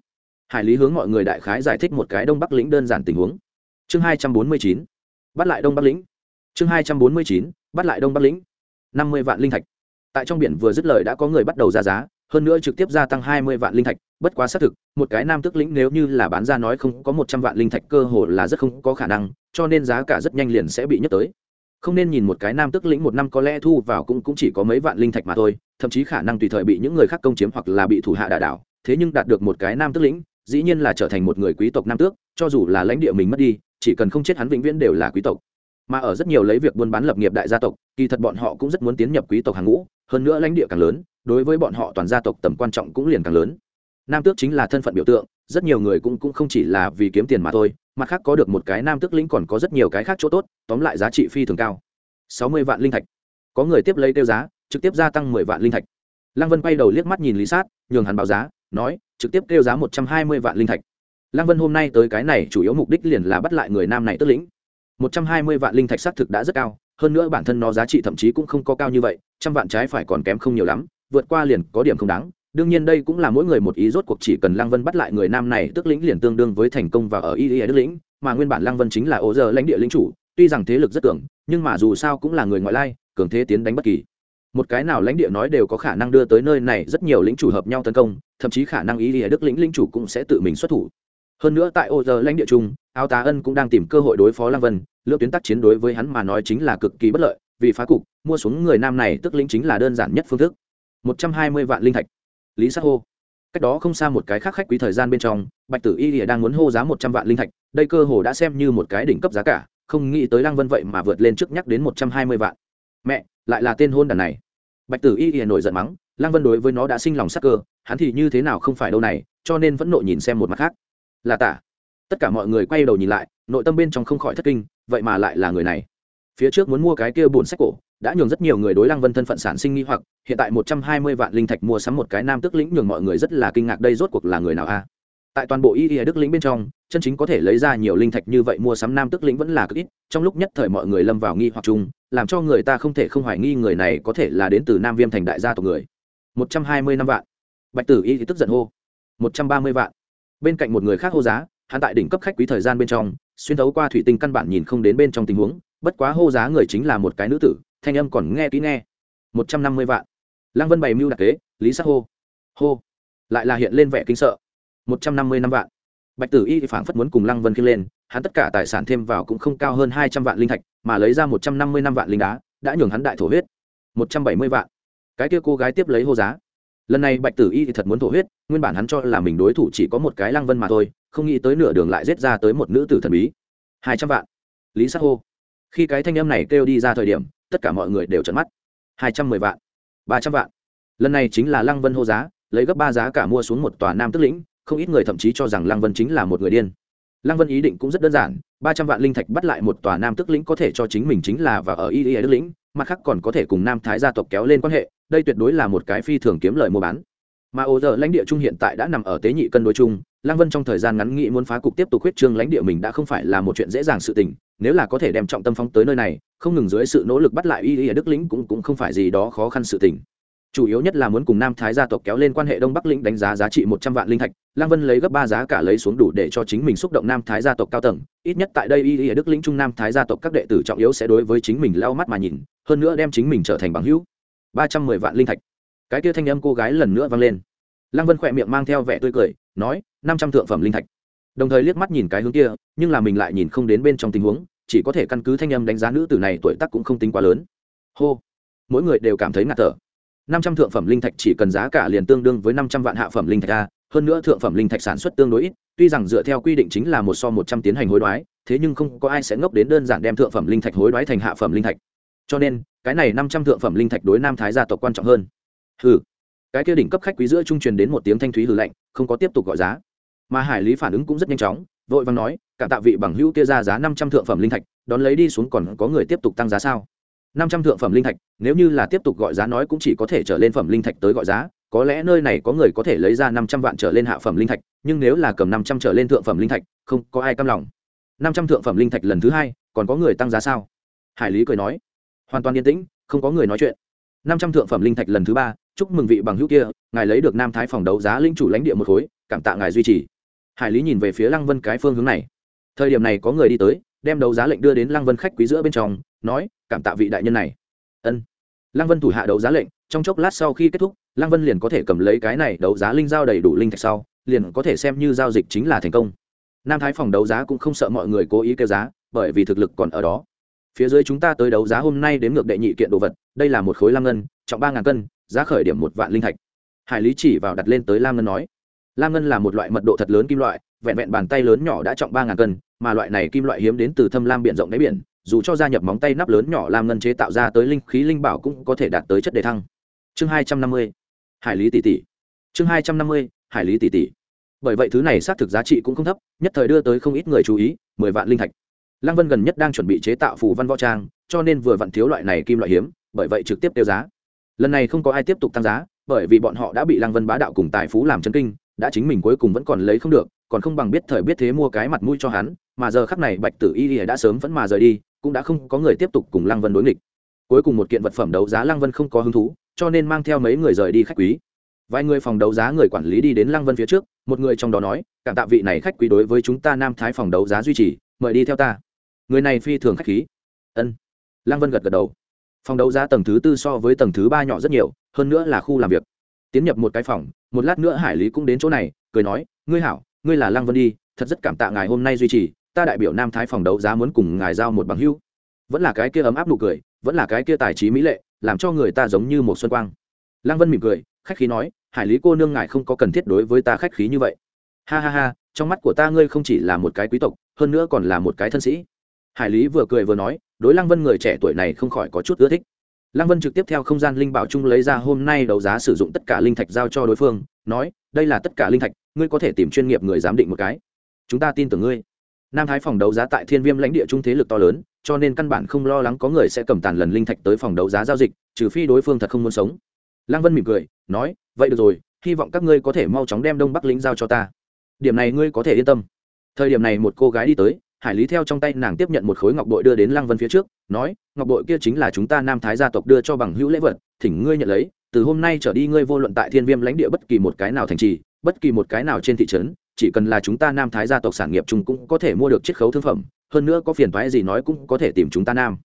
Speaker 1: Hải lý hướng mọi người đại khái giải thích một cái đông bắc lĩnh đơn giản tình huống. Chương hai trăm bốn mươi chín, bắt lại đông bắc lĩnh chương hai trăm bốn mươi chín, bắt lại đông bắc lĩnh. năm mươi vạn linh thạch. Tại trong biển vừa dứt lời đã có người bắt đầu ra giá, hơn nữa trực tiếp gia tăng hai mươi vạn linh thạch, bất quá xác thực, một cái nam Tước lĩnh nếu như là bán ra nói không có một trăm vạn linh thạch cơ hồ là rất không có khả năng, cho nên giá cả rất nhanh liền sẽ bị nhấc tới. Không nên nhìn một cái nam Tước lĩnh một năm có lẽ thu vào cũng cũng chỉ có mấy vạn linh thạch mà thôi, thậm chí khả năng tùy thời bị những người khác công chiếm hoặc là bị thủ hạ đả đảo, thế nhưng đạt được một cái nam Tước lĩnh, dĩ nhiên là trở thành một người quý tộc nam tước, cho dù là lãnh địa mình mất đi, chỉ cần không chết hắn vĩnh viễn đều là quý tộc mà ở rất nhiều lấy việc buôn bán lập nghiệp đại gia tộc, kỳ thật bọn họ cũng rất muốn tiến nhập quý tộc hàng ngũ, hơn nữa lãnh địa càng lớn, đối với bọn họ toàn gia tộc tầm quan trọng cũng liền càng lớn. Nam tước chính là thân phận biểu tượng, rất nhiều người cũng cũng không chỉ là vì kiếm tiền mà thôi, mặt khác có được một cái nam tước lĩnh còn có rất nhiều cái khác chỗ tốt, tóm lại giá trị phi thường cao. Sáu mươi vạn linh thạch. Có người tiếp lấy tiêu giá, trực tiếp gia tăng mười vạn linh thạch. Lăng vân quay đầu liếc mắt nhìn lý sát, nhường hắn báo giá, nói, trực tiếp kêu giá một trăm hai mươi vạn linh thạch. Lăng vân hôm nay tới cái này chủ yếu mục đích liền là bắt lại người nam này tức lĩnh một trăm hai mươi vạn linh thạch xác thực đã rất cao, hơn nữa bản thân nó giá trị thậm chí cũng không có cao như vậy, trăm vạn trái phải còn kém không nhiều lắm, vượt qua liền có điểm không đáng. Đương nhiên đây cũng là mỗi người một ý rốt cuộc chỉ cần lăng vân bắt lại người nam này, tức lĩnh liền tương đương với thành công và ở y y đức lĩnh, mà nguyên bản lăng vân chính là ố giờ lãnh địa lĩnh chủ, tuy rằng thế lực rất cường, nhưng mà dù sao cũng là người ngoại lai, cường thế tiến đánh bất kỳ. Một cái nào lãnh địa nói đều có khả năng đưa tới nơi này, rất nhiều lĩnh chủ hợp nhau tấn công, thậm chí khả năng ý y đức lĩnh lĩnh chủ cũng sẽ tự mình xuất thủ hơn nữa tại ô giờ lãnh địa trung, áo tá ân cũng đang tìm cơ hội đối phó lăng vân lựa tuyến tác chiến đối với hắn mà nói chính là cực kỳ bất lợi, vì phá cục, mua xuống người nam này tức lĩnh chính là đơn giản nhất phương thức. Một trăm hai mươi vạn linh thạch. Lý sắc hô. Cách đó không xa một cái khác khách quý thời gian bên trong, bạch tử y lìa đang muốn hô giá một trăm vạn linh thạch, đây cơ hồ đã xem như một cái đỉnh cấp giá cả, không nghĩ tới lăng vân vậy mà vượt lên trước nhắc đến một trăm hai mươi vạn. Mẹ, lại là tên hôn đàn này. Bạch tử y lìa nổi giận mắng, lăng vân đối với nó đã sinh lòng sắc cơ, hắn thì như thế nào không phải đâu này, cho nên vẫn nội nhìn xem một mặt khác là tả. Tất cả mọi người quay đầu nhìn lại, nội tâm bên trong không khỏi thất kinh, vậy mà lại là người này. Phía trước muốn mua cái kia bổn sách cổ, đã nhường rất nhiều người đối lăng vân thân phận sản sinh nghi hoặc, hiện tại một trăm hai mươi vạn linh thạch mua sắm một cái nam tức lĩnh nhường mọi người rất là kinh ngạc đây rốt cuộc là người nào a? À? Tại toàn bộ y y đức lĩnh bên trong, chân chính có thể lấy ra nhiều linh thạch như vậy mua sắm nam tức lĩnh vẫn là cực ít, trong lúc nhất thời mọi người lâm vào nghi hoặc chung, làm cho người ta không thể không hoài nghi người này có thể là đến từ nam viêm thành đại gia tộc người. một trăm hai mươi năm vạn. Bạch tử y thì tức giận hô. một trăm ba mươi vạn bên cạnh một người khác hô giá, hắn tại đỉnh cấp khách quý thời gian bên trong, xuyên thấu qua thủy tinh căn bản nhìn không đến bên trong tình huống, bất quá hô giá người chính là một cái nữ tử, thanh âm còn nghe kỹ nghe. Một trăm năm mươi vạn. Lăng vân bày mưu đặc kế, lý sắc hô. Hô. Lại là hiện lên vẻ kinh sợ. Một trăm năm mươi năm vạn. Bạch tử y thì phảng phất muốn cùng lăng vân khiêng lên, hắn tất cả tài sản thêm vào cũng không cao hơn hai trăm vạn linh thạch, mà lấy ra một trăm năm mươi năm vạn linh đá, đã nhường hắn đại thổ huyết. Một trăm bảy mươi vạn. Cái kia cô gái tiếp lấy hô giá lần này bạch tử y thì thật muốn thổ huyết, nguyên bản hắn cho là mình đối thủ chỉ có một cái lăng vân mà thôi, không nghĩ tới nửa đường lại giết ra tới một nữ tử thần bí. Hai trăm vạn. Lý sắc hô. Khi cái thanh âm này kêu đi ra thời điểm, tất cả mọi người đều trợn mắt. Hai trăm mười vạn. Ba trăm vạn. Lần này chính là lăng vân hô giá, lấy gấp ba giá cả mua xuống một tòa nam tức lĩnh, không ít người thậm chí cho rằng lăng vân chính là một người điên. Lăng vân ý định cũng rất đơn giản, ba trăm vạn linh thạch bắt lại một tòa nam tức lĩnh có thể cho chính mình chính là và ở y y đức lĩnh, mặt khác còn có thể cùng nam thái gia tộc kéo lên quan hệ đây tuyệt đối là một cái phi thường kiếm lời mua bán. Mà ô giờ lãnh địa trung hiện tại đã nằm ở tế nhị cân đối chung lăng vân trong thời gian ngắn nghĩ muốn phá cục tiếp tục huyết trương lãnh địa mình đã không phải là một chuyện dễ dàng sự tình, nếu là có thể đem trọng tâm phóng tới nơi này, không ngừng dưới sự nỗ lực bắt lại y y đức lĩnh cũng cũng không phải gì đó khó khăn sự tình. Chủ yếu nhất là muốn cùng nam thái gia tộc kéo lên quan hệ đông bắc lĩnh đánh giá giá trị một trăm vạn linh thạch lăng vân lấy gấp ba giá cả lấy xuống đủ để cho chính mình xúc động nam thái gia tộc cao tầng, ít nhất tại đây y y đức lĩnh trung nam thái gia tộc các đệ tử trọng yếu sẽ đối với chính mình lau mắt mà nhìn, hơn nữa đem chính mình trở thành bằng hữu ba trăm mười vạn linh thạch. Cái kia thanh âm cô gái lần nữa vang lên. Lăng vân khỏe miệng mang theo vẻ tươi cười, nói, năm trăm thượng phẩm linh thạch. Đồng thời liếc mắt nhìn cái hướng kia, nhưng là mình lại nhìn không đến bên trong tình huống, chỉ có thể căn cứ thanh âm đánh giá nữ tử này tuổi tác cũng không tính quá lớn. Hô. Mỗi người đều cảm thấy ngạt thở. năm trăm thượng phẩm linh thạch chỉ cần giá cả liền tương đương với năm trăm vạn hạ phẩm linh thạch a, hơn nữa thượng phẩm linh thạch sản xuất tương đối ít, tuy rằng dựa theo quy định chính là một so một trăm tiến hành hối đoái, thế nhưng không có ai sẽ ngốc đến đơn giản đem thượng phẩm linh thạch hối đoái thành hạ phẩm linh thạch cho nên, cái này năm trăm thượng phẩm linh thạch đối nam thái gia tộc quan trọng hơn. Hừ. Cái kia đỉnh cấp khách quý giữa trung truyền đến một tiếng thanh thúy hừ lạnh, không có tiếp tục gọi giá. Mà hải lý phản ứng cũng rất nhanh chóng, vội vàng nói cả tạ vị bằng hữu kia ra giá năm trăm thượng phẩm linh thạch, đón lấy đi xuống còn có người tiếp tục tăng giá sao? Năm trăm thượng phẩm linh thạch, nếu như là tiếp tục gọi giá nói cũng chỉ có thể trở lên phẩm linh thạch tới gọi giá, có lẽ nơi này có người có thể lấy ra năm trăm vạn trở lên hạ phẩm linh thạch, nhưng nếu là cầm năm trăm trở lên thượng phẩm linh thạch, không có ai cam lòng. Năm trăm thượng phẩm linh thạch lần thứ hai, còn có người tăng giá sao? Hải lý cười nói hoàn toàn yên tĩnh, không có người nói chuyện. Năm trăm thượng phẩm linh thạch lần thứ ba, chúc mừng vị bằng hữu kia, ngài lấy được nam thái phòng đấu giá linh chủ lãnh địa một khối, cảm tạ ngài duy trì. Hải lý nhìn về phía lăng vân cái phương hướng này. Thời điểm này có người đi tới, đem đấu giá lệnh đưa đến lăng vân khách quý giữa bên trong, nói, cảm tạ vị đại nhân này. Ân. Lăng vân thủ hạ đấu giá lệnh, trong chốc lát sau khi kết thúc, lăng vân liền có thể cầm lấy cái này đấu giá linh giao đầy đủ linh thạch sau, liền có thể xem như giao dịch chính là thành công. Nam thái phòng đấu giá cũng không sợ mọi người cố ý kêu giá, bởi vì thực lực còn ở đó phía dưới chúng ta tới đấu giá hôm nay đến ngược đệ nhị kiện đồ vật, đây là một khối lam ngân, trọng ba ngàn cân, giá khởi điểm một vạn linh thạch. Hải lý chỉ vào đặt lên tới lam ngân nói, lam ngân là một loại mật độ thật lớn kim loại, vẹn vẹn bàn tay lớn nhỏ đã trọng ba ngàn cân, mà loại này kim loại hiếm đến từ thâm lam biển rộng đáy biển, dù cho gia nhập móng tay nắp lớn nhỏ lam ngân chế tạo ra tới linh khí linh bảo cũng có thể đạt tới chất đề thăng. Chương hai trăm năm mươi, hải lý tỷ tỷ. Chương hai trăm năm mươi, hải lý tỷ tỷ. Bởi vậy thứ này xác thực giá trị cũng không thấp, nhất thời đưa tới không ít người chú ý, mười vạn linh thạch lăng vân gần nhất đang chuẩn bị chế tạo phù văn võ trang, cho nên vừa vặn thiếu loại này kim loại hiếm, bởi vậy trực tiếp tiêu giá. Lần này không có ai tiếp tục tăng giá, bởi vì bọn họ đã bị lăng vân bá đạo cùng tài phú làm chân kinh, đã chính mình cuối cùng vẫn còn lấy không được, còn không bằng biết thời biết thế mua cái mặt mũi cho hắn, mà giờ khắc này bạch tử y đã sớm vẫn mà rời đi, cũng đã không có người tiếp tục cùng lăng vân đối nghịch. Cuối cùng một kiện vật phẩm đấu giá lăng vân không có hứng thú, cho nên mang theo mấy người rời đi khách quý. Vài người phòng đấu giá người quản lý đi đến lăng vân phía trước, một người trong đó nói, cảm tạ vị này khách quý đối với chúng ta nam thái phòng đấu giá duy trì, mời đi theo ta người này phi thường khách khí. Ân. Lăng vân gật gật đầu. Phòng đấu giá tầng thứ tư so với tầng thứ ba nhỏ rất nhiều, hơn nữa là khu làm việc. Tiến nhập một cái phòng, một lát nữa hải lý cũng đến chỗ này, cười nói, ngươi hảo, ngươi là lăng vân đi, thật rất cảm tạ ngài hôm nay duy trì, ta đại biểu nam thái phòng đấu giá muốn cùng ngài giao một bằng hưu vẫn là cái kia ấm áp nụ cười, vẫn là cái kia tài trí mỹ lệ, làm cho người ta giống như một xuân quang. Lăng vân mỉm cười, khách khí nói, hải lý cô nương ngài không có cần thiết đối với ta khách khí như vậy. Ha ha ha, trong mắt của ta ngươi không chỉ là một cái quý tộc, hơn nữa còn là một cái thân sĩ hải lý vừa cười vừa nói, đối lăng vân người trẻ tuổi này không khỏi có chút ưa thích. Lăng vân trực tiếp theo không gian linh bảo chung lấy ra hôm nay đấu giá sử dụng tất cả linh thạch giao cho đối phương, nói, đây là tất cả linh thạch, ngươi có thể tìm chuyên nghiệp người giám định một cái. Chúng ta tin tưởng ngươi. Nam thái phòng đấu giá tại thiên viêm lãnh địa trung thế lực to lớn, cho nên căn bản không lo lắng có người sẽ cầm tàn lần linh thạch tới phòng đấu giá giao dịch, trừ phi đối phương thật không muốn sống. Lăng vân mỉm cười, nói, vậy được rồi, hy vọng các ngươi có thể mau chóng đem đông bắc lĩnh giao cho ta. Điểm này ngươi có thể yên tâm. Thời điểm này một cô gái đi tới hải lý theo trong tay nàng tiếp nhận một khối ngọc bội đưa đến lăng vân phía trước, nói, ngọc bội kia chính là chúng ta nam thái gia tộc đưa cho bằng hữu lễ vật, thỉnh ngươi nhận lấy, từ hôm nay trở đi ngươi vô luận tại thiên viêm lãnh địa bất kỳ một cái nào thành trì, bất kỳ một cái nào trên thị trấn, chỉ cần là chúng ta nam thái gia tộc sản nghiệp chung cũng có thể mua được chiết khấu thương phẩm, hơn nữa có phiền thoái gì nói cũng có thể tìm chúng ta nam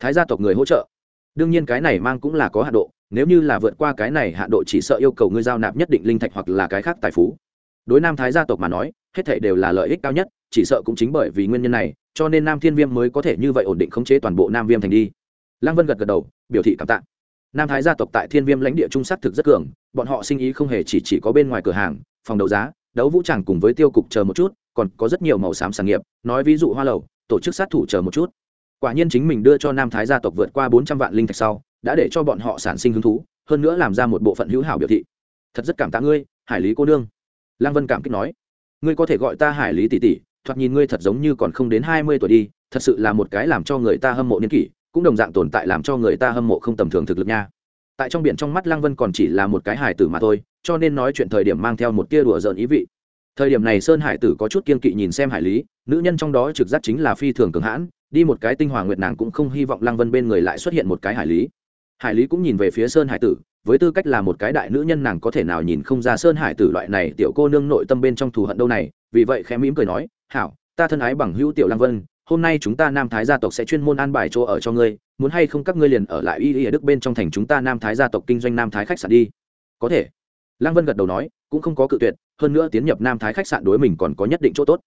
Speaker 1: thái gia tộc người hỗ trợ. Đương nhiên cái này mang cũng là có hạ độ, nếu như là vượt qua cái này hạ độ chỉ sợ yêu cầu ngươi giao nạp nhất định linh thạch hoặc là cái khác tài phú. Đối nam thái gia tộc mà nói hết thảy đều là lợi ích cao nhất, chỉ sợ cũng chính bởi vì nguyên nhân này, cho nên nam thiên viêm mới có thể như vậy ổn định khống chế toàn bộ nam viêm thành đi. Lăng vân gật gật đầu, biểu thị cảm tạ. Nam thái gia tộc tại thiên viêm lãnh địa trung sát thực rất cường, bọn họ sinh ý không hề chỉ chỉ có bên ngoài cửa hàng, phòng đấu giá, đấu vũ tràng cùng với tiêu cục chờ một chút, còn có rất nhiều màu xám sản nghiệp, nói ví dụ hoa lầu, tổ chức sát thủ chờ một chút. Quả nhiên chính mình đưa cho nam thái gia tộc vượt qua bốn trăm vạn linh thạch sau, đã để cho bọn họ sản sinh hứng thú, hơn nữa làm ra một bộ phận hữu hảo biểu thị. Thật rất cảm tạ ngươi, hải lý cô nương. Lăng vân cảm kích nói ngươi có thể gọi ta hải lý tỷ tỷ, thoạt nhìn ngươi thật giống như còn không đến hai mươi tuổi đi, thật sự là một cái làm cho người ta hâm mộ niên kỷ, cũng đồng dạng tồn tại làm cho người ta hâm mộ không tầm thường thực lực nha. Tại trong biển trong mắt lăng vân còn chỉ là một cái hải tử mà thôi, cho nên nói chuyện thời điểm mang theo một tia đùa giỡn ý vị. Thời điểm này sơn hải tử có chút kiên kỵ nhìn xem hải lý, nữ nhân trong đó trực giác chính là phi thường cường hãn, đi một cái tinh hoàng nguyệt nàng cũng không hy vọng lăng vân bên người lại xuất hiện một cái hải lý. Hải lý cũng nhìn về phía sơn hải tử với tư cách là một cái đại nữ nhân nàng có thể nào nhìn không ra sơn hải tử loại này tiểu cô nương nội tâm bên trong thù hận đâu này, vì vậy khẽ mỉm cười nói, hảo, ta thân ái bằng hữu tiểu lăng vân, hôm nay chúng ta nam thái gia tộc sẽ chuyên môn an bài chỗ ở cho ngươi, muốn hay không các ngươi liền ở lại y y ở đức bên trong thành chúng ta nam thái gia tộc kinh doanh nam thái khách sạn đi. Có thể. Lăng vân gật đầu nói, cũng không có cự tuyệt, hơn nữa tiến nhập nam thái khách sạn đối mình còn có nhất định chỗ tốt.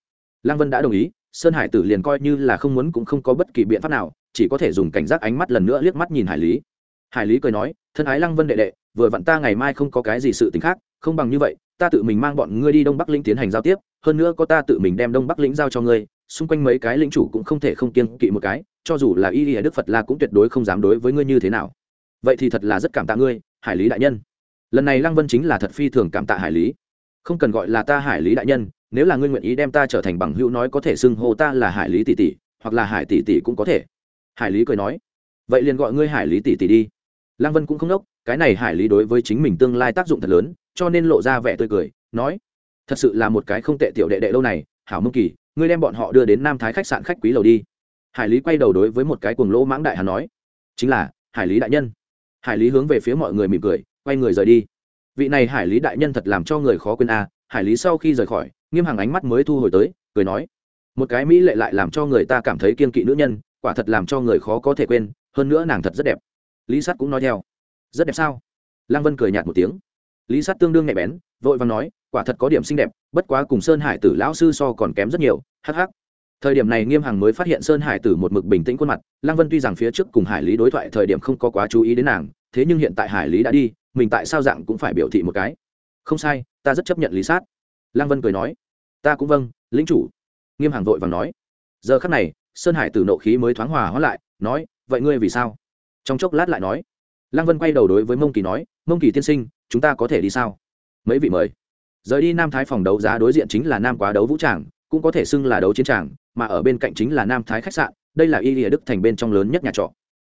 Speaker 1: Lăng vân đã đồng ý, sơn hải tử liền coi như là không muốn cũng không có bất kỳ biện pháp nào, chỉ có thể dùng cảnh giác ánh mắt lần nữa liếc mắt nhìn hải lý hải lý cười nói, thân ái lăng vân đệ đệ, vừa vặn ta ngày mai không có cái gì sự t ì n h khác, không bằng như vậy, ta tự mình mang bọn ngươi đi đông bắc linh tiến hành giao tiếp, hơn nữa có ta tự mình đem đông bắc lĩnh giao cho ngươi, xung quanh mấy cái lĩnh chủ cũng không thể không kiên kỵ một cái, cho dù là y y đức phật la cũng tuyệt đối không dám đối với ngươi như thế nào. Vậy thì thật là rất cảm tạ ngươi, hải lý đại nhân. Lần này lăng vân chính là thật phi thường cảm tạ hải lý. Không cần gọi là ta hải lý đại nhân, nếu là ngươi nguyện ý đem ta trở thành bằng hữu nói có thể xưng hô ta là hải lý tỷ tỷ, hoặc là hải tỷ tỷ cũng có thể. Hải lý cười nói. Vậy liền gọi ngươi hải lý tỷ tỷ đi lăng vân cũng không đốc cái này hải lý đối với chính mình tương lai tác dụng thật lớn, cho nên lộ ra vẻ tươi cười, nói, thật sự là một cái không tệ tiểu đệ đệ lâu này, hảo mông kỳ, ngươi đem bọn họ đưa đến nam thái khách sạn khách quý lầu đi. Hải lý quay đầu đối với một cái cuồng lỗ mãng đại hà nói, chính là, hải lý đại nhân. Hải lý hướng về phía mọi người mỉm cười, quay người rời đi. Vị này hải lý đại nhân thật làm cho người khó quên a, hải lý sau khi rời khỏi, nghiêm hàng ánh mắt mới thu hồi tới, cười nói, một cái mỹ lệ lại làm cho người ta cảm thấy kiên kỵ nữ nhân, quả thật làm cho người khó có thể quên, hơn nữa nàng thật rất đẹp lý sát cũng nói theo. Rất đẹp sao? Lăng vân cười nhạt một tiếng. Lý sát tương đương nhạy bén, vội và nói, quả thật có điểm xinh đẹp, bất quá cùng sơn hải tử lão sư so còn kém rất nhiều hh thời điểm này nghiêm hằng mới phát hiện sơn hải tử một mực bình tĩnh khuôn mặt, lăng vân tuy rằng phía trước cùng hải lý đối thoại thời điểm không có quá chú ý đến nàng, thế nhưng hiện tại hải lý đã đi, mình tại sao dạng cũng phải biểu thị một cái. Không sai, ta rất chấp nhận lý sát. Lăng vân cười nói. Ta cũng vâng lính chủ. Nghiêm hằng vội vàng nói. Giờ khắc này, sơn hải tử nộ khí mới thoáng hòa hóa lại, nói, vậy ngươi vì sao? Trong chốc lát lại nói. Lăng vân quay đầu đối với mông kỳ nói, mông kỳ tiên sinh, chúng ta có thể đi sao? Mấy vị mời. Rời đi nam thái phòng đấu giá đối diện chính là nam quá đấu vũ tràng, cũng có thể xưng là đấu chiến tràng, mà ở bên cạnh chính là nam thái khách sạn, đây là y lìa đức thành bên trong lớn nhất nhà trọ.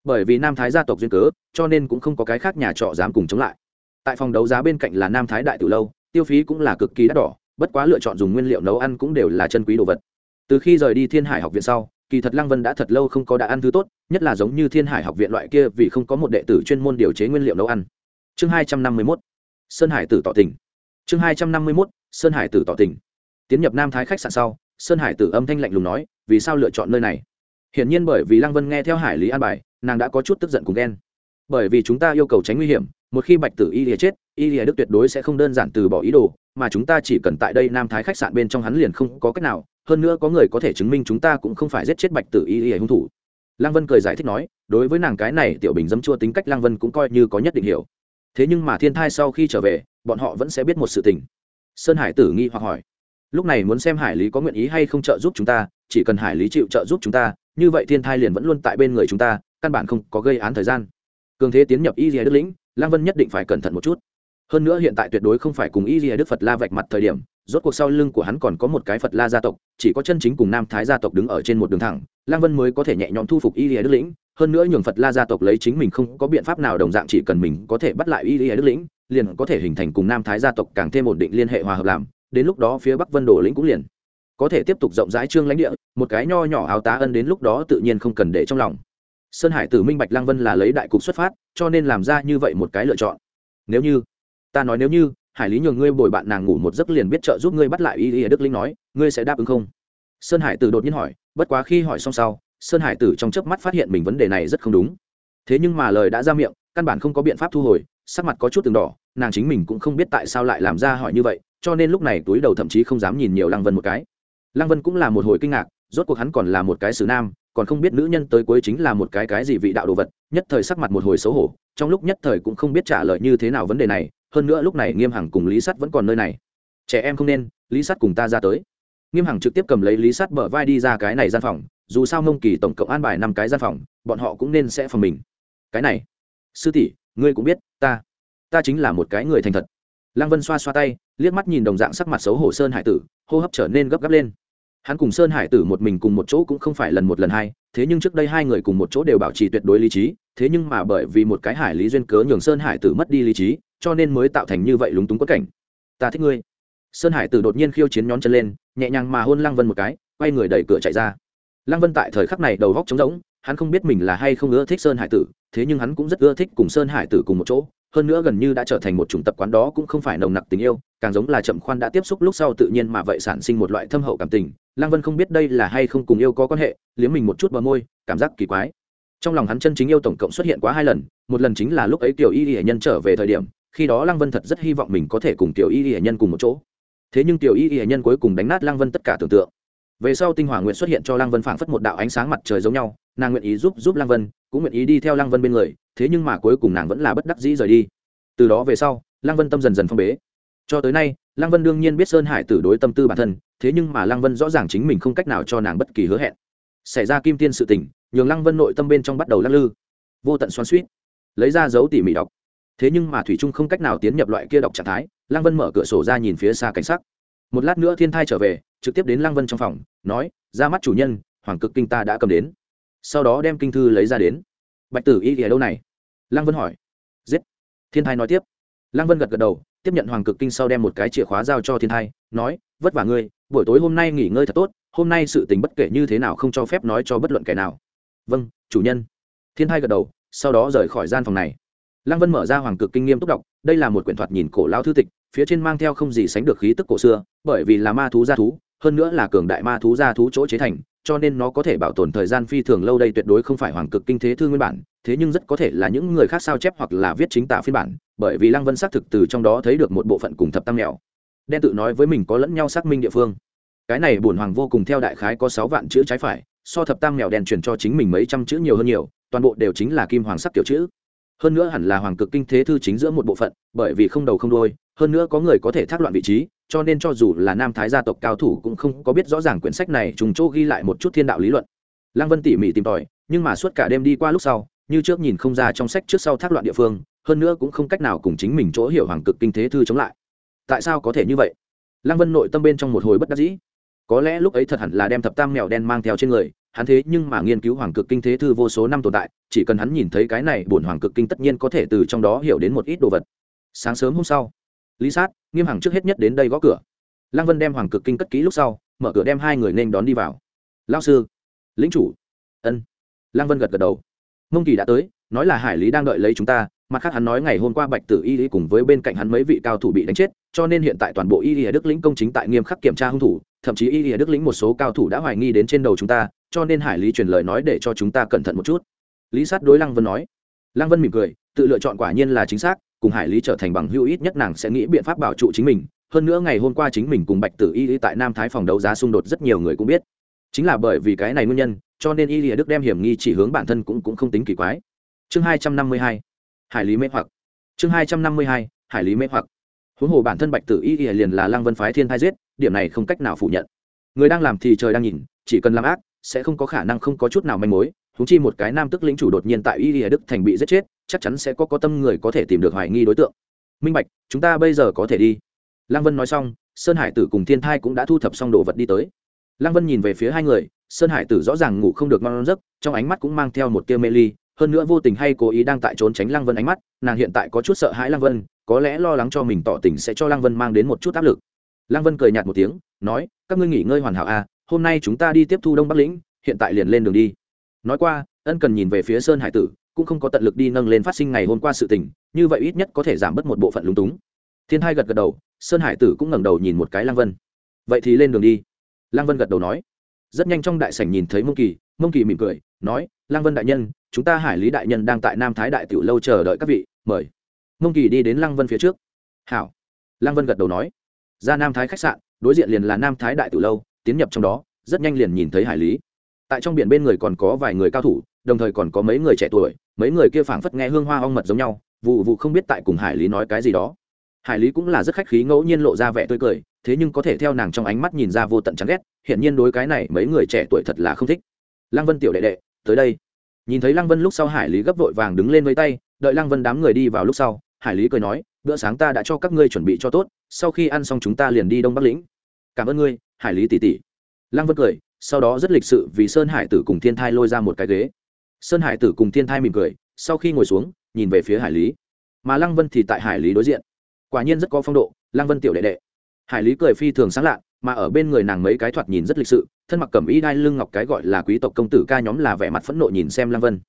Speaker 1: Bởi vì nam thái gia tộc duyên cớ, cho nên cũng không có cái khác nhà trọ dám cùng chống lại. Tại phòng đấu giá bên cạnh là nam thái đại từ lâu, tiêu phí cũng là cực kỳ đắt đỏ, bất quá lựa chọn dùng nguyên liệu nấu ăn cũng đều là chân quý đồ vật. Từ khi rời đi thiên hải học viện sau kỳ thật lăng vân đã thật lâu không có đã ăn thứ tốt, nhất là giống như thiên hải học viện loại kia vì không có một đệ tử chuyên môn điều chế nguyên liệu nấu ăn. Chương hai trăm năm mươi mốt, sơn hải tử tỏ tình. Chương hai trăm năm mươi mốt, sơn hải tử tỏ tình. Tiến nhập nam thái khách sạn sau, sơn hải tử âm thanh lạnh lùng nói, vì sao lựa chọn nơi này? Hiển nhiên bởi vì lăng vân nghe theo hải lý an bài, nàng đã có chút tức giận cùng ghen. Bởi vì chúng ta yêu cầu tránh nguy hiểm, một khi bạch tử y lìa chết, y lìa đức tuyệt đối sẽ không đơn giản từ bỏ ý đồ mà chúng ta chỉ cần tại đây nam thái khách sạn bên trong hắn liền không có cách nào, hơn nữa có người có thể chứng minh chúng ta cũng không phải giết chết bạch tử y y hung thủ. Lăng vân cười giải thích nói, đối với nàng cái này, tiểu bình dấm chua tính cách lăng vân cũng coi như có nhất định hiểu. Thế nhưng mà thiên thai sau khi trở về, bọn họ vẫn sẽ biết một sự tình. Sơn hải tử nghi hoặc hỏi, lúc này muốn xem hải lý có nguyện ý hay không trợ giúp chúng ta, chỉ cần hải lý chịu trợ giúp chúng ta, như vậy thiên thai liền vẫn luôn tại bên người chúng ta, căn bản không có gây án thời gian. Cường thế tiến nhập y dìa đức lĩnh lang vân nhất định phải cẩn thận một chút hơn nữa hiện tại tuyệt đối không phải cùng y lìa đức phật la vạch mặt thời điểm, rốt cuộc sau lưng của hắn còn có một cái phật la gia tộc, chỉ có chân chính cùng nam thái gia tộc đứng ở trên một đường thẳng, lang vân mới có thể nhẹ nhõm thu phục y lìa đức lĩnh, hơn nữa nhường phật la gia tộc lấy chính mình không có biện pháp nào đồng dạng chỉ cần mình có thể bắt lại y lìa đức lĩnh, liền có thể hình thành cùng nam thái gia tộc càng thêm ổn định liên hệ hòa hợp làm, đến lúc đó phía bắc vân đồ lĩnh cũng liền có thể tiếp tục rộng rãi trương lãnh địa, một cái nho nhỏ áo tá ân đến lúc đó tự nhiên không cần để trong lòng. Sơn hải tử minh bạch Lang vân là lấy đại cục xuất phát, cho nên làm ra như vậy một cái lựa chọn. Nếu như ta nói nếu như hải lý nhường ngươi bồi bạn nàng ngủ một giấc liền biết trợ giúp ngươi bắt lại y y đức linh nói, ngươi sẽ đáp ứng không? Sơn hải tử đột nhiên hỏi, bất quá khi hỏi xong sau, sơn hải tử trong chớp mắt phát hiện mình vấn đề này rất không đúng. Thế nhưng mà lời đã ra miệng, căn bản không có biện pháp thu hồi, sắc mặt có chút từng đỏ, nàng chính mình cũng không biết tại sao lại làm ra hỏi như vậy, cho nên lúc này túi đầu thậm chí không dám nhìn nhiều lăng vân một cái. Lăng vân cũng là một hồi kinh ngạc, rốt cuộc hắn còn là một cái xử nam, còn không biết nữ nhân tới cuối chính là một cái cái gì vị đạo đồ vật, nhất thời sắc mặt một hồi xấu hổ, trong lúc nhất thời cũng không biết trả lời như thế nào vấn đề này hơn nữa lúc này nghiêm hằng cùng lý sắt vẫn còn nơi này trẻ em không nên lý sắt cùng ta ra tới nghiêm hằng trực tiếp cầm lấy lý sắt bở vai đi ra cái này gian phòng dù sao mông kỳ tổng cộng an bài năm cái gian phòng bọn họ cũng nên sẽ phòng mình cái này sư tỷ ngươi cũng biết ta ta chính là một cái người thành thật lăng vân xoa xoa tay liếc mắt nhìn đồng dạng sắc mặt xấu hổ sơn hải tử hô hấp trở nên gấp gáp lên hắn cùng sơn hải tử một mình cùng một chỗ cũng không phải lần một lần hai thế nhưng trước đây hai người cùng một chỗ đều bảo trì tuyệt đối lý trí thế nhưng mà bởi vì một cái hải lý duyên cớ nhường sơn hải tử mất đi lý trí cho nên mới tạo thành như vậy lúng túng quất cảnh. Ta thích ngươi. Sơn hải tử đột nhiên khiêu chiến nhón chân lên, nhẹ nhàng mà hôn lăng vân một cái, quay người đẩy cửa chạy ra. Lăng vân tại thời khắc này đầu góc trống rỗng, hắn không biết mình là hay không ưa thích sơn hải tử, thế nhưng hắn cũng rất ưa thích cùng sơn hải tử cùng một chỗ, hơn nữa gần như đã trở thành một chủng tập quán đó cũng không phải nồng nặc tình yêu, càng giống là chậm khoan đã tiếp xúc lúc sau tự nhiên mà vậy sản sinh một loại thâm hậu cảm tình. Lăng vân không biết đây là hay không cùng yêu có quan hệ, liếm mình một chút bờ môi, cảm giác kỳ quái. Trong lòng hắn chân chính yêu tổng cộng xuất hiện quá hai lần, một lần chính là lúc ấy tiểu y y hệ nhân trở về thời điểm khi đó lăng vân thật rất hy vọng mình có thể cùng tiểu y y hệ nhân cùng một chỗ. Thế nhưng tiểu y y hệ nhân cuối cùng đánh nát lăng vân tất cả tưởng tượng. Về sau tinh hỏa nguyện xuất hiện cho lăng vân phảng phất một đạo ánh sáng mặt trời giống nhau, nàng nguyện ý giúp giúp lăng vân, cũng nguyện ý đi theo lăng vân bên người, thế nhưng mà cuối cùng nàng vẫn là bất đắc dĩ rời đi. Từ đó về sau, lăng vân tâm dần dần phong bế. Cho tới nay, lăng vân đương nhiên biết sơn hải tử đối tâm tư bản thân, thế nhưng mà lăng vân rõ ràng chính mình không cách nào cho nàng bất kỳ hứa hẹn. Xảy ra kim tiên sự tình, nhường lăng vân nội tâm bên trong bắt đầu lắc lư. Vô tận xoan suýt lấy ra dấu tỉ mỉ đọc thế nhưng mà thủy trung không cách nào tiến nhập loại kia đọc trạng thái, lăng vân mở cửa sổ ra nhìn phía xa cảnh sắc. Một lát nữa thiên thai trở về, trực tiếp đến lăng vân trong phòng, nói, ra mắt chủ nhân, hoàng cực kinh ta đã cầm đến. Sau đó đem kinh thư lấy ra đến. Bạch tử y thì ở đâu này? Lăng vân hỏi. Giết. Thiên thai nói tiếp. Lăng vân gật gật đầu, tiếp nhận hoàng cực kinh sau đem một cái chìa khóa giao cho thiên thai, nói, vất vả ngươi, buổi tối hôm nay nghỉ ngơi thật tốt, hôm nay sự tình bất kể như thế nào không cho phép nói cho bất luận kẻ nào. Vâng chủ nhân. Thiên thai gật đầu, sau đó rời khỏi gian phòng này lăng vân mở ra hoàng cực kinh nghiêm túc đọc, đây là một quyển thoạt nhìn cổ lao thư tịch, phía trên mang theo không gì sánh được khí tức cổ xưa, bởi vì là ma thú gia thú, hơn nữa là cường đại ma thú gia thú chỗ chế thành, cho nên nó có thể bảo tồn thời gian phi thường lâu đây tuyệt đối không phải hoàng cực kinh thế thư nguyên bản, thế nhưng rất có thể là những người khác sao chép hoặc là viết chính tả phiên bản, bởi vì lăng vân xác thực từ trong đó thấy được một bộ phận cùng thập tam mèo đen tự nói với mình có lẫn nhau xác minh địa phương. Cái này bổn hoàng vô cùng theo đại khái có sáu vạn chữ trái phải, so thập tam mèo đen truyền cho chính mình mấy trăm chữ nhiều hơn nhiều, toàn bộ đều chính là kim hoàng sắc tiểu chữ hơn nữa hẳn là hoàng cực kinh thế thư chính giữa một bộ phận, bởi vì không đầu không đôi hơn nữa có người có thể thác loạn vị trí, cho nên cho dù là nam thái gia tộc cao thủ cũng không có biết rõ ràng quyển sách này trùng chỗ ghi lại một chút thiên đạo lý luận. Lăng vân tỉ mỉ tìm tòi, nhưng mà suốt cả đêm đi qua lúc sau, như trước nhìn không ra trong sách trước sau thác loạn địa phương, hơn nữa cũng không cách nào cùng chính mình chỗ hiểu hoàng cực kinh thế thư chống lại. Tại sao có thể như vậy? Lăng vân nội tâm bên trong một hồi bất đắc dĩ. Có lẽ lúc ấy thật hẳn là đem thập tam mèo đen mang theo trên người hắn thế nhưng mà nghiên cứu hoàng cực kinh thế thư vô số năm tồn tại, chỉ cần hắn nhìn thấy cái này bổn hoàng cực kinh tất nhiên có thể từ trong đó hiểu đến một ít đồ vật. Sáng sớm hôm sau, lý sát, nghiêm hằng trước hết nhất đến đây gõ cửa. Lăng vân đem hoàng cực kinh cất kỹ lúc sau, mở cửa đem hai người nên đón đi vào. Lao sư lính chủ. Ân. Lăng vân gật gật đầu. Mông kỳ đã tới, nói là hải lý đang đợi lấy chúng ta, mặt khác hắn nói ngày hôm qua bạch tử y lý cùng với bên cạnh hắn mấy vị cao thủ bị đánh chết, cho nên hiện tại toàn bộ y lý đức lĩnh công chính tại nghiêm khắc kiểm tra hung thủ, thậm chí y lý đức lĩnh một số cao thủ đã hoài nghi đến trên đầu chúng ta cho nên hải lý truyền lời nói để cho chúng ta cẩn thận một chút. Lý sát đối lăng vân nói. Lăng vân mỉm cười, tự lựa chọn quả nhiên là chính xác, cùng hải lý trở thành bằng hữu ít nhất nàng sẽ nghĩ biện pháp bảo trụ chính mình. Hơn nữa ngày hôm qua chính mình cùng bạch tử y lý tại nam thái phòng đấu giá xung đột rất nhiều người cũng biết. Chính là bởi vì cái này nguyên nhân, cho nên y lý đức đem hiểm nghi chỉ hướng bản thân cũng cũng không tính kỳ quái. Chương hai trăm năm mươi hai. Hải lý mê hoặc. Chương hai trăm năm mươi hai. Hải lý mê hoặc. Huống hồ bản thân bạch tử y y liền là lăng vân phái thiên thai giết, điểm này không cách nào phủ nhận. Người đang làm thì trời đang nhìn, chỉ cần làm ác sẽ không có khả năng không có chút nào manh mối húng chi một cái nam tức lĩnh chủ đột nhiên tại y lìa đức thành bị giết chết, chắc chắn sẽ có có tâm người có thể tìm được hoài nghi đối tượng. Minh bạch, chúng ta bây giờ có thể đi. Lăng vân nói xong, sơn hải tử cùng thiên thai cũng đã thu thập xong đồ vật đi tới. Lăng vân nhìn về phía hai người, sơn hải tử rõ ràng ngủ không được ngon giấc, trong ánh mắt cũng mang theo một tia mê ly, hơn nữa vô tình hay cố ý đang tại trốn tránh lăng vân ánh mắt, nàng hiện tại có chút sợ hãi lăng vân, có lẽ lo lắng cho mình tỏ tình sẽ cho lăng vân mang đến một chút áp lực. Lăng vân cười nhạt một tiếng, nói, các ngươi nghỉ ngơi hoàn hảo à hôm nay chúng ta đi tiếp thu đông bắc lĩnh, hiện tại liền lên đường đi. Nói qua, ân cần nhìn về phía sơn hải tử, cũng không có tận lực đi nâng lên phát sinh ngày hôm qua sự tình, như vậy ít nhất có thể giảm bớt một bộ phận lúng túng. Thiên hai gật gật đầu, sơn hải tử cũng ngẩng đầu nhìn một cái Lang vân. Vậy thì lên đường đi. Lang vân gật đầu nói. Rất nhanh trong đại sảnh nhìn thấy mông kỳ mông kỳ mỉm cười, nói Lang vân đại nhân, chúng ta hải lý đại nhân đang tại nam thái đại tiểu lâu chờ đợi các vị, mời. Mông kỳ đi đến Lang vân phía trước. Hảo. Lang vân gật đầu nói. Ra nam thái khách sạn, đối diện liền là nam thái đại tiểu lâu tiến nhập trong đó, rất nhanh liền nhìn thấy hải lý. Tại trong biển bên người còn có vài người cao thủ, đồng thời còn có mấy người trẻ tuổi, mấy người kia phảng phất nghe hương hoa ong mật giống nhau, vụ vụ không biết tại cùng hải lý nói cái gì đó. Hải lý cũng là rất khách khí ngẫu nhiên lộ ra vẻ tươi cười, thế nhưng có thể theo nàng trong ánh mắt nhìn ra vô tận chán ghét hiện nhiên đối cái này mấy người trẻ tuổi thật là không thích. Lăng vân tiểu đệ đệ, tới đây. Nhìn thấy lăng vân lúc sau hải lý gấp vội vàng đứng lên với tay, đợi lăng vân đám người đi vào lúc sau, hải lý cười nói, bữa sáng ta đã cho các ngươi chuẩn bị cho tốt, sau khi ăn xong chúng ta liền đi đông bắc lĩnh. Cảm ơn ngươi hải lý tỷ tỷ. Lăng vân cười, sau đó rất lịch sự vì sơn hải tử cùng thiên thai lôi ra một cái ghế. Sơn hải tử cùng thiên thai mỉm cười, sau khi ngồi xuống, nhìn về phía hải lý. Mà lăng vân thì tại hải lý đối diện. Quả nhiên rất có phong độ, lăng vân tiểu đệ đệ. Hải lý cười phi thường sáng lạ, mà ở bên người nàng mấy cái thoạt nhìn rất lịch sự, thân mặc cẩm y đai lưng ngọc cái gọi là quý tộc công tử ca nhóm là vẻ mặt phẫn nộ nhìn xem lăng vân.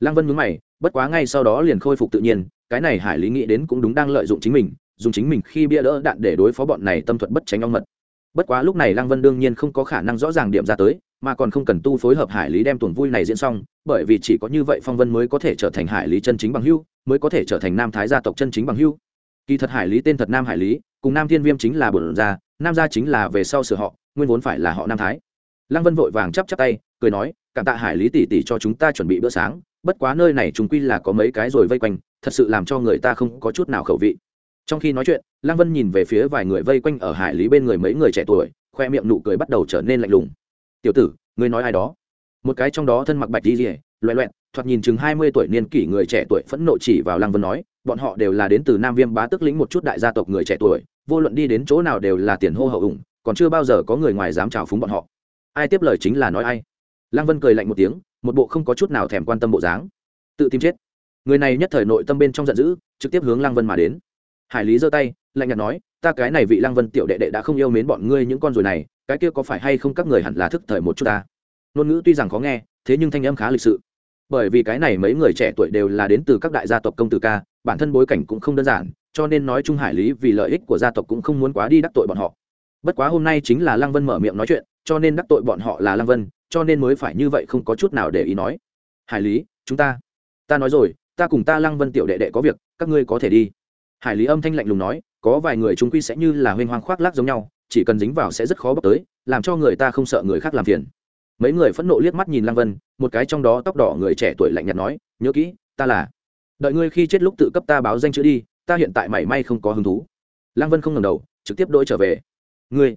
Speaker 1: Lăng vân mướn mày, bất quá ngay sau đó liền khôi phục tự nhiên, cái này hải lý nghĩ đến cũng đúng đang lợi dụng chính mình, dùng chính mình khi bia đỡ đạn để đối phó bọn này tâm thuật bất tránh ong mật bất quá lúc này lăng vân đương nhiên không có khả năng rõ ràng điểm ra tới, mà còn không cần tu phối hợp hải lý đem tuần vui này diễn xong, bởi vì chỉ có như vậy phong vân mới có thể trở thành hải lý chân chính bằng hưu mới có thể trở thành nam thái gia tộc chân chính bằng hưu kỳ thật hải lý tên thật nam hải lý, cùng nam thiên viêm chính là bổn gia, nam gia chính là về sau sửa họ, nguyên vốn phải là họ nam thái. Lăng vân vội vàng chắp chắp tay, cười nói, cảm tạ hải lý tỷ tỷ cho chúng ta chuẩn bị bữa sáng, bất quá nơi này chúng quy là có mấy cái rồi vây quanh, thật sự làm cho người ta không có chút nào khẩu vị trong khi nói chuyện, lăng vân nhìn về phía vài người vây quanh ở hải lý bên người mấy người trẻ tuổi, khoe miệng nụ cười bắt đầu trở nên lạnh lùng. Tiểu tử, ngươi nói ai đó? Một cái trong đó thân mặc bạch đi rỉa loẹ loẹn thoạt nhìn chừng hai mươi tuổi niên kỷ người trẻ tuổi phẫn nộ chỉ vào lăng vân nói, bọn họ đều là đến từ nam viêm bá tức lĩnh một chút đại gia tộc người trẻ tuổi, vô luận đi đến chỗ nào đều là tiền hô hậu ủng, còn chưa bao giờ có người ngoài dám trào phúng bọn họ. Ai tiếp lời chính là nói ai. Lăng vân cười lạnh một tiếng, một bộ không có chút nào thèm quan tâm bộ dáng. Tự tìm chết. Người này nhất thời nội tâm bên trong giận dữ, trực tiếp hướng lăng vân mà đến hải lý giơ tay, lạnh nhạt nói, ta cái này vị lăng vân tiểu đệ đệ đã không yêu mến bọn ngươi những con ruồi này, cái kia có phải hay không các người hẳn là thức thời một chút ta? Ngôn ngữ tuy rằng khó nghe, thế nhưng thanh âm khá lịch sự. Bởi vì cái này mấy người trẻ tuổi đều là đến từ các đại gia tộc công tử ca, bản thân bối cảnh cũng không đơn giản, cho nên nói chung hải lý vì lợi ích của gia tộc cũng không muốn quá đi đắc tội bọn họ. Bất quá hôm nay chính là lăng vân mở miệng nói chuyện, cho nên đắc tội bọn họ là lăng vân, cho nên mới phải như vậy không có chút nào để ý nói. Hải lý, chúng ta ta nói rồi, ta cùng ta lăng vân tiểu đệ đệ có việc, các ngươi có thể đi hải lý âm thanh lạnh lùng nói, có vài người chúng quy sẽ như là huênh hoang khoác lác giống nhau, chỉ cần dính vào sẽ rất khó bóc tới, làm cho người ta không sợ người khác làm phiền. Mấy người phẫn nộ liếc mắt nhìn lăng vân, một cái trong đó tóc đỏ người trẻ tuổi lạnh nhạt nói, nhớ kỹ, ta là đợi ngươi khi chết lúc tự cấp ta báo danh chữ đi, ta hiện tại mảy may không có hứng thú. Lăng vân không ngầm đầu, trực tiếp đỗi trở về. Ngươi,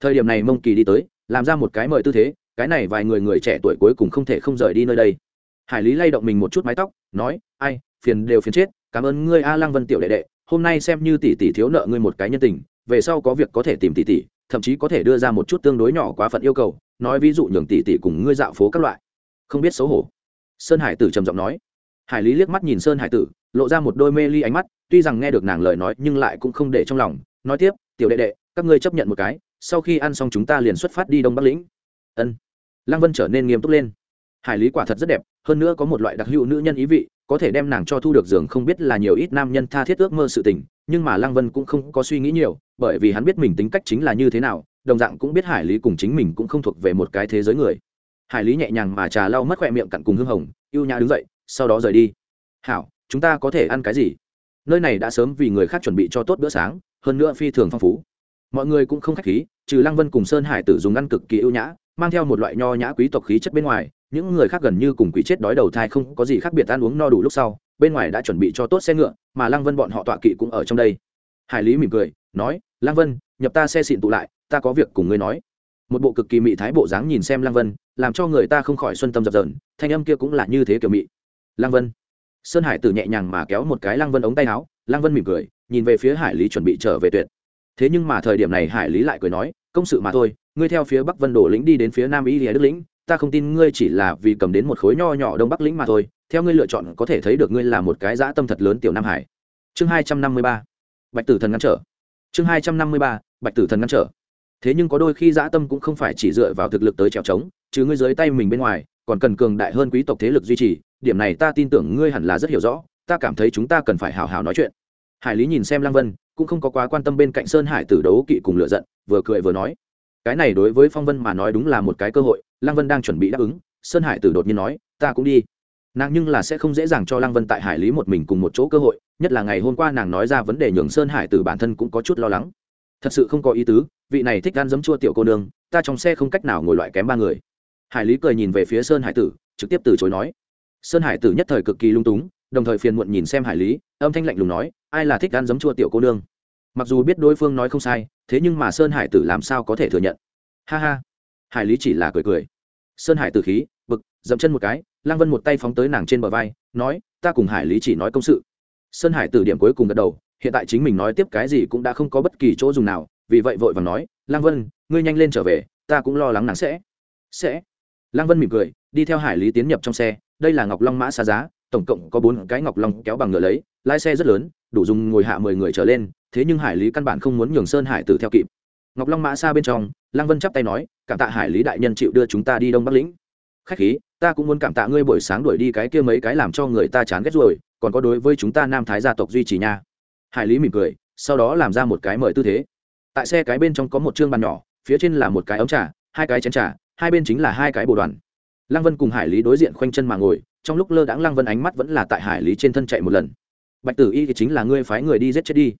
Speaker 1: thời điểm này mông kỳ đi tới, làm ra một cái mời tư thế, cái này vài người người trẻ tuổi cuối cùng không thể không rời đi nơi đây. Hải lý lay động mình một chút mái tóc, nói, ai, phiền đều phiền chết, cảm ơn ngươi a lăng vân tiểu đệ đệ hôm nay xem như tỷ tỷ thiếu nợ ngươi một cái nhân tình, về sau có việc có thể tìm tỷ tỷ, thậm chí có thể đưa ra một chút tương đối nhỏ quá phận yêu cầu, nói ví dụ nhường tỷ tỷ cùng ngươi dạo phố các loại. Không biết xấu hổ. Sơn hải tử trầm giọng nói. Hải lý liếc mắt nhìn sơn hải tử, lộ ra một đôi mê ly ánh mắt, tuy rằng nghe được nàng lời nói nhưng lại cũng không để trong lòng, nói tiếp, tiểu đệ đệ, các ngươi chấp nhận một cái, sau khi ăn xong chúng ta liền xuất phát đi đông bắc lĩnh. Ân. Lăng vân trở nên nghiêm túc lên hải lý quả thật rất đẹp, hơn nữa có một loại đặc hữu nữ nhân ý vị, có thể đem nàng cho thu được giường không biết là nhiều ít nam nhân tha thiết ước mơ sự tình, nhưng mà lăng vân cũng không có suy nghĩ nhiều, bởi vì hắn biết mình tính cách chính là như thế nào, đồng dạng cũng biết hải lý cùng chính mình cũng không thuộc về một cái thế giới người. Hải lý nhẹ nhàng mà trà lau mất khoe miệng cặn cùng hương hồng y ê u nhã đứng dậy, sau đó rời đi. Hảo, chúng ta có thể ăn cái gì? Nơi này đã sớm vì người khác chuẩn bị cho tốt bữa sáng, hơn nữa phi thường phong phú. Mọi người cũng không k h á c h khí, trừ lăng vân cùng sơn hải tử dùng ăn cực kỳ ưu nhã, mang theo một loại nho nhã quý tộc khí chất bên ngoài những người khác gần như cùng quỷ chết đói đầu thai không có gì khác biệt, ăn uống no đủ lúc sau, bên ngoài đã chuẩn bị cho tốt xe ngựa, mà lăng vân bọn họ tọa kỵ cũng ở trong đây. Hải lý mỉm cười, nói, lăng vân, nhập ta xe xịn tụ lại, ta có việc cùng ngươi nói. Một bộ cực kỳ mị thái bộ dáng nhìn xem lăng vân, làm cho người ta không khỏi xuân tâm dập dờn, thanh âm kia cũng là như thế kiểu mị. Lăng vân. Sơn hải tử nhẹ nhàng mà kéo một cái lăng vân ống tay áo, lăng vân mỉm cười, nhìn về phía hải lý chuẩn bị trở về tuyệt. Thế nhưng mà thời điểm này hải lý lại cười nói, công sự mà thôi, ngươi theo phía bắc vân đổ lĩnh đi đến phía nam y lìa đức lĩnh ta không tin ngươi chỉ là vì cầm đến một khối nho nhỏ đông bắc lĩnh mà thôi, theo ngươi lựa chọn có thể thấy được ngươi là một cái dã tâm thật lớn tiểu nam hải. Chương hai trăm năm mươi ba, bạch tử thần ngăn trở. Chương hai trăm năm mươi ba, bạch tử thần ngăn trở. Thế nhưng có đôi khi dã tâm cũng không phải chỉ dựa vào thực lực tới trèo trống chứ ngươi dưới tay mình bên ngoài, còn cần cường đại hơn quý tộc thế lực duy trì, điểm này ta tin tưởng ngươi hẳn là rất hiểu rõ, ta cảm thấy chúng ta cần phải hào hào nói chuyện. Hải lý nhìn xem lăng vân, cũng không có quá quan tâm bên cạnh sơn hải tử đấu kỵ cùng lựa giận, vừa cười vừa nói. Cái này đối với phong vân mà nói đúng là một cái cơ hội lăng vân đang chuẩn bị đáp ứng, sơn hải tử đột nhiên nói, ta cũng đi. Nàng nhưng là sẽ không dễ dàng cho lăng vân tại hải lý một mình cùng một chỗ cơ hội, nhất là ngày hôm qua nàng nói ra vấn đề nhường sơn hải tử bản thân cũng có chút lo lắng. Thật sự không có ý tứ, vị này thích ăn giấm chua tiểu cô nương, ta trong xe không cách nào ngồi loại kém ba người. Hải lý cười nhìn về phía sơn hải tử, trực tiếp từ chối nói. Sơn hải tử nhất thời cực kỳ lung túng, đồng thời phiền muộn nhìn xem hải lý, âm thanh lạnh lùng nói, ai là thích ăn giấm chua tiểu cô nương? Mặc dù biết đối phương nói không sai, thế nhưng mà sơn hải tử làm sao có thể thừa nhận. Ha ha hải lý chỉ là cười cười. Sơn hải tử khí, bực, dậm chân một cái, lăng vân một tay phóng tới nàng trên bờ vai, nói, ta cùng hải lý chỉ nói công sự. Sơn hải tử điểm cuối cùng gật đầu, hiện tại chính mình nói tiếp cái gì cũng đã không có bất kỳ chỗ dùng nào, vì vậy vội vàng nói, lăng vân, ngươi nhanh lên trở về, ta cũng lo lắng nàng sẽ sẽ. Lăng vân mỉm cười, đi theo hải lý tiến nhập trong xe, đây là ngọc long mã xa giá, tổng cộng có bốn cái ngọc long kéo bằng ngựa lấy, lái xe rất lớn, đủ dùng ngồi hạ mười người trở lên, thế nhưng hải lý căn bản không muốn nhường sơn hải tử theo kịp ngọc long mã xa bên trong, lăng vân chắp tay nói, cảm tạ hải lý đại nhân chịu đưa chúng ta đi đông bắc lĩnh. Khách khí, ta cũng muốn cảm tạ ngươi buổi sáng đuổi đi cái kia mấy cái làm cho người ta chán ghét rồi, còn có đối với chúng ta nam thái gia tộc duy trì nha. Hải lý mỉm cười, sau đó làm ra một cái mời tư thế. Tại xe cái bên trong có một chương bàn nhỏ, phía trên là một cái ống trà, hai cái chén trà, hai bên chính là hai cái bồ đoàn. Lăng vân cùng hải lý đối diện khoanh chân mà ngồi, trong lúc lơ đãng lăng vân ánh mắt vẫn là tại hải lý trên thân chạy một lần. Bạch tử y thì chính là ngươi phái người đi giết chết đi.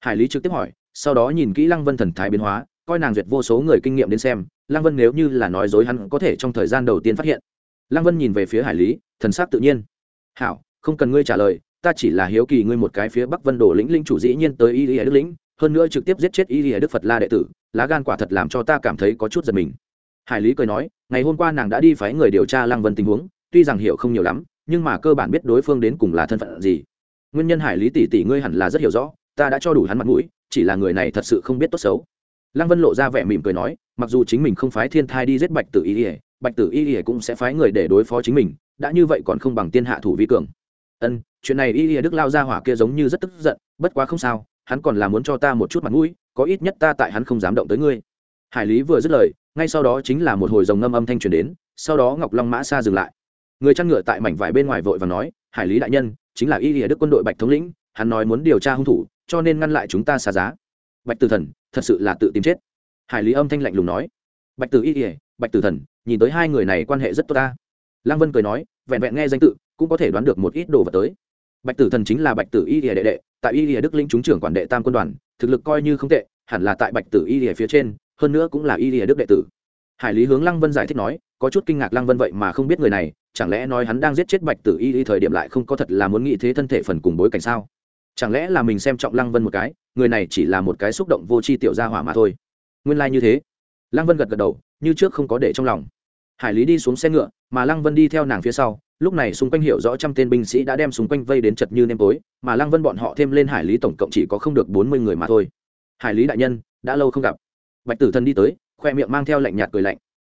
Speaker 1: Hải lý trực tiếp hỏi sau đó nhìn kỹ lăng vân thần thái biến hóa, coi nàng duyệt vô số người kinh nghiệm đến xem, lăng vân nếu như là nói dối hắn có thể trong thời gian đầu tiên phát hiện. Lăng vân nhìn về phía hải lý, thần s á c tự nhiên. Hảo, không cần ngươi trả lời, ta chỉ là hiếu kỳ ngươi một cái phía bắc vân đổ lĩnh linh chủ dĩ nhiên tới y lý đức lĩnh, hơn nữa trực tiếp giết chết y lý đức phật la đệ tử, lá gan quả thật làm cho ta cảm thấy có chút giật mình. Hải lý cười nói, ngày hôm qua nàng đã đi phái người điều tra lăng vân tình huống, tuy rằng hiểu không nhiều lắm, nhưng mà cơ bản biết đối phương đến cùng là thân phận gì. Nguyên nhân hải lý tỷ tỷ ngươi hẳn là rất hiểu rõ, ta đã cho đủ hắn mặt mũi chỉ là người này thật sự không biết tốt xấu. Lăng vân lộ ra vẻ mỉm cười nói, mặc dù chính mình không phái thiên thai đi giết bạch tử y ỉa bạch tử y ỉa cũng sẽ phái người để đối phó chính mình, đã như vậy còn không bằng tiên hạ thủ vi cường. Ân, chuyện này y ỉa đức lao ra hỏa kia giống như rất tức giận, bất quá không sao, hắn còn là muốn cho ta một chút mặt mũi, có ít nhất ta tại hắn không dám động tới ngươi. Hải lý vừa dứt lời, ngay sau đó chính là một hồi dòng ngâm âm thanh truyền đến, sau đó ngọc long mã xa dừng lại. Người chăn ngựa tại mảnh vải bên ngoài vội và nói, hải lý đại nhân, chính là y ỉa đức quân đội bạch thống lĩnh, hắn nói muốn điều tra hung thủ cho nên ngăn lại chúng ta xa giá. Bạch tử thần, thật sự là tự tìm chết. Hải lý âm thanh lạnh lùng nói. Bạch tử y ỉa bạch tử thần, nhìn tới hai người này quan hệ rất tốt ta. Lăng vân cười nói, vẹn vẹn nghe danh tự, cũng có thể đoán được một ít đồ vật tới. Bạch tử thần chính là bạch tử y ỉa đệ đệ, tại y ỉa đức linh chúng trưởng quản đệ tam quân đoàn, thực lực coi như không tệ, hẳn là tại bạch tử y ỉa phía trên, hơn nữa cũng là y ỉa đức đệ tử. Hải lý hướng lăng vân giải thích nói, có chút kinh ngạc lăng vân vậy mà không biết người này, chẳng lẽ nói hắn đang giết chết bạch tử y y thời điểm lại không có thật là muốn nghĩ thế thân thể phần cùng bối cảnh sao? Chẳng lẽ là mình xem trọng lăng vân một cái, người này chỉ là một cái xúc động vô tri tiểu gia hỏa mà thôi? Nguyên lai、like、như thế. Lăng vân gật gật đầu, như trước không có để trong lòng. Hải lý đi xuống xe ngựa, mà lăng vân đi theo nàng phía sau. Lúc này xung quanh hiểu rõ trăm tên binh sĩ đã đem xung quanh vây đến chật như nêm tối, mà lăng vân bọn họ thêm lên hải lý tổng cộng chỉ có không được bốn mươi người mà thôi. Hải lý đại nhân, đã lâu không gặp. Bạch tử thần đi tới, khoe miệng mang theo lạnh nhạt cười lạnh.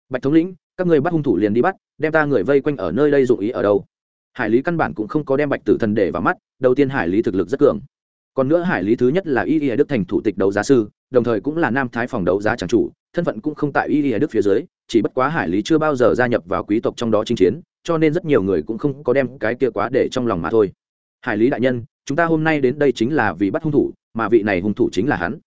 Speaker 1: Bạch thống lĩnh, các người bắt hung thủ liền đi bắt, đem ta người vây quanh ở nơi đây dụng ý ở đâu? Hải lý căn bản cũng không có đem bạch tử thần để vào mắt, đầu tiên hải lý thực lực rất cường. Còn nữa hải lý thứ nhất là y y đức thành thủ tịch đấu giá sư, đồng thời cũng là nam thái phòng đấu giá tràng chủ, thân phận cũng không tại y y đức phía dưới, chỉ bất quá hải lý chưa bao giờ gia nhập vào quý tộc trong đó chinh chiến, cho nên rất nhiều người cũng không có đem cái kia quá để trong lòng mà thôi. Hải lý đại nhân, chúng ta hôm nay đến đây chính là vì bắt hung thủ, mà vị này hung thủ chính là hắn.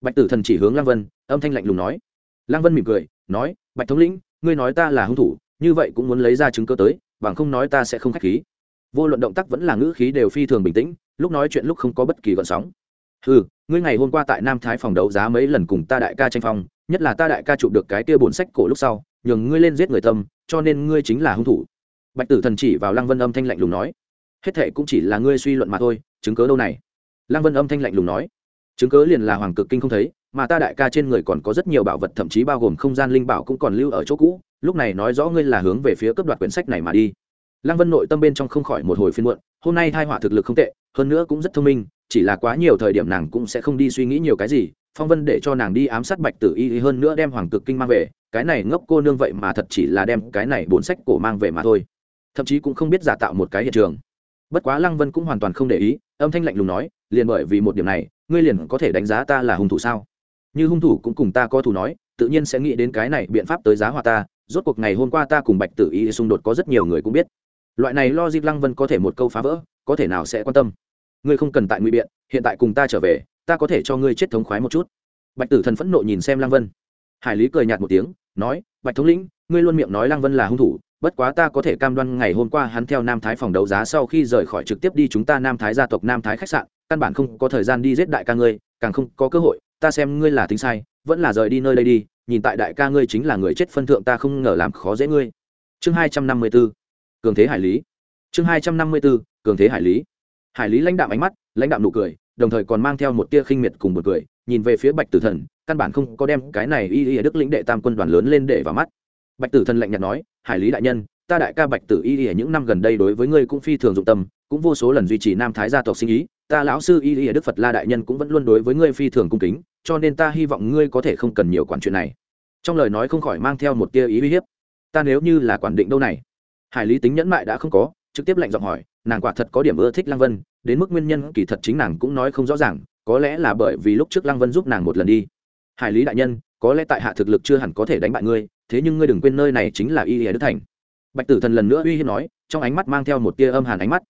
Speaker 1: Bạch tử thần chỉ hướng lăng vân, âm thanh lạnh lùng nói. Lăng vân mỉm cười, nói, bạch thống lĩnh, ngươi nói ta là hung thủ, như vậy cũng muốn lấy ra chứng cơ tới bằng không nói ta sẽ không khách khí. Vô luận động tác vẫn là ngữ khí đều phi thường bình tĩnh, lúc nói chuyện lúc không có bất kỳ gợn sóng. Ừ ngươi ngày hôm qua tại nam thái phòng đấu giá mấy lần cùng ta đại ca tranh phong, nhất là ta đại ca chụp được cái kia bổn sách cổ lúc sau, nhường ngươi lên giết người tâm, cho nên ngươi chính là hung thủ. Bạch tử thần chỉ vào lăng vân âm thanh lạnh lùng nói. Hết thệ cũng chỉ là ngươi suy luận mà thôi, chứng cớ đâu này? Lăng vân âm thanh lạnh lùng nói. Chứng cớ liền là hoàng cực kinh không thấy, mà ta đại ca trên người còn có rất nhiều bảo vật, thậm chí bao gồm không gian linh bảo cũng còn lưu ở chỗ cũ lúc này nói rõ ngươi là hướng về phía cấp đoạt quyển sách này mà đi. Lăng vân nội tâm bên trong không khỏi một hồi phiên muộn, hôm nay thai họa thực lực không tệ, hơn nữa cũng rất thông minh, chỉ là quá nhiều thời điểm nàng cũng sẽ không đi suy nghĩ nhiều cái gì, phong vân để cho nàng đi ám sát bạch tử y hơn nữa đem hoàng cực kinh mang về, cái này ngốc cô nương vậy mà thật chỉ là đem cái này bốn sách cổ mang về mà thôi. Thậm chí cũng không biết giả tạo một cái hiện trường. Bất quá lăng vân cũng hoàn toàn không để ý, âm thanh lạnh lùng nói, liền bởi vì một điểm này, ngươi liền có thể đánh giá ta là hung thủ sao? Như hung thủ cũng cùng ta có thủ nói, tự nhiên sẽ nghĩ đến cái này biện pháp tới giá hòa ta rốt cuộc ngày hôm qua ta cùng bạch tử y xung đột có rất nhiều người cũng biết. Loại này lo dịp lăng vân có thể một câu phá vỡ, có thể nào sẽ quan tâm? Ngươi không cần tại ngụy biện, hiện tại cùng ta trở về, ta có thể cho ngươi chết thống khoái một chút. Bạch tử thần phẫn nộ nhìn xem lăng vân. Hải lý cười nhạt một tiếng, nói, bạch thống lĩnh, ngươi luôn miệng nói lăng vân là hung thủ, bất quá ta có thể cam đoan ngày hôm qua hắn theo nam thái phòng đấu giá sau khi rời khỏi trực tiếp đi chúng ta nam thái gia tộc, nam thái khách sạn, căn bản không có thời gian đi giết đại ca ngươi, càng không có cơ hội, ta xem ngươi là tính sai, vẫn là rời đi nơi đây đi nhìn tại đại ca ngươi chính là người chết phân thượng ta không ngờ làm khó dễ ngươi. Chương hai trăm năm mươi b ố cường thế hải lý. Chương hai trăm năm mươi b ố cường thế hải lý. Hải lý lãnh đạm ánh mắt, lãnh đạm nụ cười, đồng thời còn mang theo một tia khinh miệt cùng một cười, nhìn về phía bạch tử thần, căn bản không có đem cái này y y đức lĩnh đệ tam quân đoàn lớn lên để vào mắt. Bạch tử thần lạnh nhạt nói, hải lý đại nhân, ta đại ca bạch tử y y những năm gần đây đối với ngươi cũng phi thường dụng tâm, cũng vô số lần duy trì nam thái gia tộc sinh ý ta lão sư y y đức phật la đại nhân cũng vẫn luôn đối với ngươi phi thường cung kính, cho nên ta hy vọng ngươi có thể không cần nhiều quản chuyện này. Trong lời nói không khỏi mang theo một tia ý uy hiếp. Ta nếu như là quản định đâu này? Hải lý tính nhẫn mại đã không có, trực tiếp lạnh giọng hỏi, nàng quả thật có điểm ưa thích lăng vân, đến mức nguyên nhân kỳ thật chính nàng cũng nói không rõ ràng, có lẽ là bởi vì lúc trước lăng vân giúp nàng một lần đi. Hải lý đại nhân, có lẽ tại hạ thực lực chưa hẳn có thể đánh bại ngươi, thế nhưng ngươi đừng quên nơi này chính là y lìa đức thành. Bạch tử thần lần nữa uy hiếp nói, trong ánh mắt mang theo một tia âm hàn ánh mắt.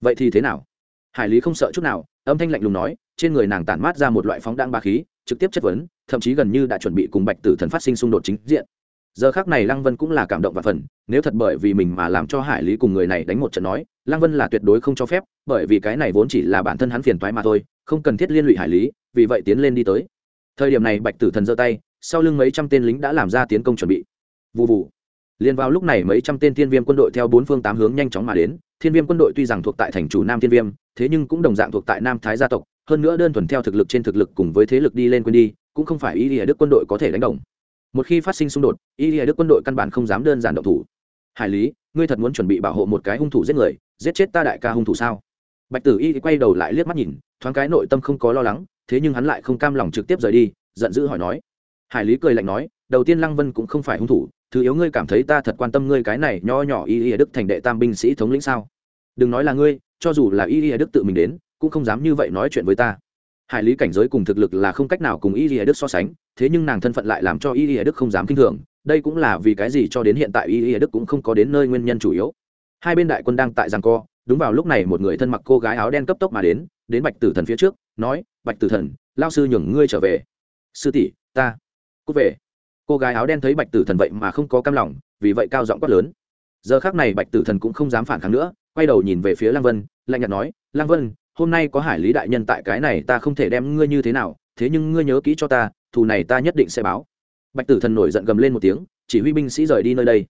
Speaker 1: Vậy thì thế nào? Hải lý không sợ chút nào, âm thanh lạnh lùng nói, trên người nàng tản mát ra một loại phóng đạn ba khí, trực tiếp chất vấn, thậm chí gần như đã chuẩn bị cùng bạch tử thần phát sinh xung đột chính diện. Giờ khác này lăng vân cũng là cảm động và phần, nếu thật bởi vì mình mà làm cho hải lý cùng người này đánh một trận nói, lăng vân là tuyệt đối không cho phép, bởi vì cái này vốn chỉ là bản thân hắn phiền toái mà thôi, không cần thiết liên lụy hải lý, vì vậy tiến lên đi tới. Thời điểm này bạch tử thần giơ tay, sau lưng mấy trăm tên lính đã làm ra tiến công chuẩn bị. Vụ vụ liền vào lúc này mấy trăm tên thiên viêm quân đội theo bốn phương tám hướng nhanh chóng mà đến thiên viêm quân đội tuy rằng thuộc tại thành chủ nam thiên viêm, thế nhưng cũng đồng dạng thuộc tại nam thái gia tộc, hơn nữa đơn thuần theo thực lực trên thực lực cùng với thế lực đi lên quân đi, cũng không phải ý lìa đức quân đội có thể đánh đồng. Một khi phát sinh xung đột, ý lìa đức quân đội căn bản không dám đơn giản động thủ. Hải lý, ngươi thật muốn chuẩn bị bảo hộ một cái hung thủ giết người, giết chết ta đại ca hung thủ sao? Bạch tử y quay đầu lại liếc mắt nhìn, thoáng cái nội tâm không có lo lắng, thế nhưng hắn lại không cam lòng trực tiếp rời đi, giận dữ hỏi nói. Hải lý cười lạnh nói, đầu tiên lăng vân cũng không phải hung thủ thứ yếu ngươi cảm thấy ta thật quan tâm ngươi cái này nho nhỏ y y đức thành đệ tam binh sĩ thống lĩnh sao? Đừng nói là ngươi, cho dù là y y đức tự mình đến, cũng không dám như vậy nói chuyện với ta. Hải lý cảnh giới cùng thực lực là không cách nào cùng y y đức so sánh, thế nhưng nàng thân phận lại làm cho y y đức không dám kinh thường. Đây cũng là vì cái gì cho đến hiện tại y y đức cũng không có đến nơi nguyên nhân chủ yếu. Hai bên đại quân đang tại giằng co, đúng vào lúc này một người thân mặc cô gái áo đen cấp tốc mà đến đến bạch tử thần phía trước, nói, bạch tử thần, lao sư nhường ngươi trở về. Sư tỷ, ta cút về cô gái áo đen thấy bạch tử thần vậy mà không có cam lòng, vì vậy cao giọng quát lớn. Giờ khác này bạch tử thần cũng không dám phản kháng nữa, quay đầu nhìn về phía lăng vân, lạnh nhạt nói, lăng vân, hôm nay có hải lý đại nhân tại cái này ta không thể đem ngươi như thế nào, thế nhưng ngươi nhớ kỹ cho ta, thù này ta nhất định sẽ báo. Bạch tử thần nổi giận gầm lên một tiếng, chỉ huy binh sĩ rời đi nơi đây.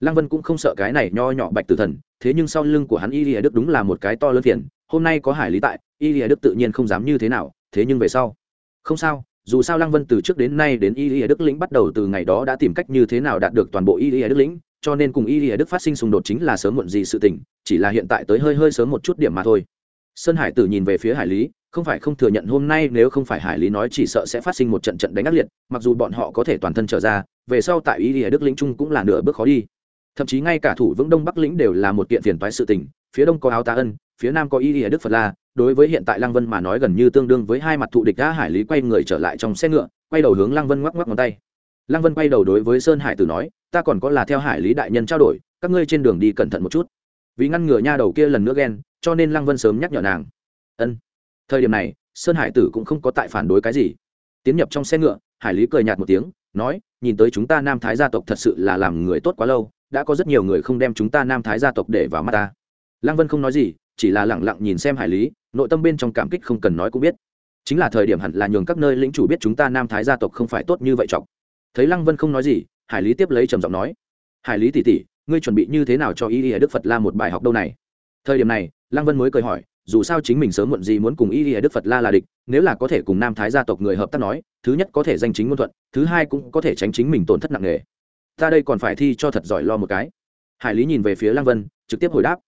Speaker 1: Lăng vân cũng không sợ cái này nho nhỏ bạch tử thần, thế nhưng sau lưng của hắn y lìa đức đúng là một cái to lớn phiền, hôm nay có hải lý tại, y lìa đức tự nhiên không dám như thế nào, thế nhưng về sau. Không sao dù sao lăng vân từ trước đến nay đến y lìa đức lĩnh bắt đầu từ ngày đó đã tìm cách như thế nào đạt được toàn bộ y lìa đức lĩnh, cho nên cùng y lìa đức phát sinh xung đột chính là sớm muộn gì sự tình, chỉ là hiện tại tới hơi hơi sớm một chút điểm mà thôi. Sơn hải tử nhìn về phía hải lý, không phải không thừa nhận hôm nay nếu không phải hải lý nói chỉ sợ sẽ phát sinh một trận trận đánh ác liệt, mặc dù bọn họ có thể toàn thân trở ra, về sau tại y lìa đức lĩnh trung cũng là nửa bước khó đi. Thậm chí ngay cả thủ vững đông bắc lĩnh đều là một kiện phiền toái sự tình, phía đông có áo tá ân phía nam có y lìa đức phật la, đối với hiện tại lăng vân mà nói gần như tương đương với hai mặt thụ địch đã hải lý quay người trở lại trong xe ngựa, quay đầu hướng lăng vân ngoắc ngoắc ngón tay. Lăng vân quay đầu đối với sơn hải tử nói, ta còn có là theo hải lý đại nhân trao đổi, các ngươi trên đường đi cẩn thận một chút. Vì ngăn ngừa nha đầu kia lần nữa ghen, cho nên lăng vân sớm nhắc nhở nàng. Ân. Thời điểm này, sơn hải tử cũng không có tại phản đối cái gì. Tiến nhập trong xe ngựa, hải lý cười nhạt một tiếng, nói, nhìn tới chúng ta nam thái gia tộc thật sự là làm người tốt quá lâu, đã có rất nhiều người không đem chúng ta nam thái gia tộc để vào mắt ta. Lăng vân không nói gì chỉ là lẳng lặng nhìn xem hải lý, nội tâm bên trong cảm kích không cần nói cũng biết. Chính là thời điểm hẳn là nhường các nơi lĩnh chủ biết chúng ta nam thái gia tộc không phải tốt như vậy chọc. Thấy lăng vân không nói gì, hải lý tiếp lấy trầm giọng nói, hải lý tỉ tỉ ngươi chuẩn bị như thế nào cho y y đức phật la một bài học đâu này? Thời điểm này, lăng vân mới cười hỏi, dù sao chính mình sớm muộn gì muốn cùng y y đức phật la là địch, nếu là có thể cùng nam thái gia tộc người hợp tác nói, thứ nhất có thể danh chính ngôn thuận, thứ hai cũng có thể tránh chính mình tổn thất nặng nề. Ta đây còn phải thi cho thật giỏi lo một cái. Hải lý nhìn về phía lăng vân, trực tiếp hồi đáp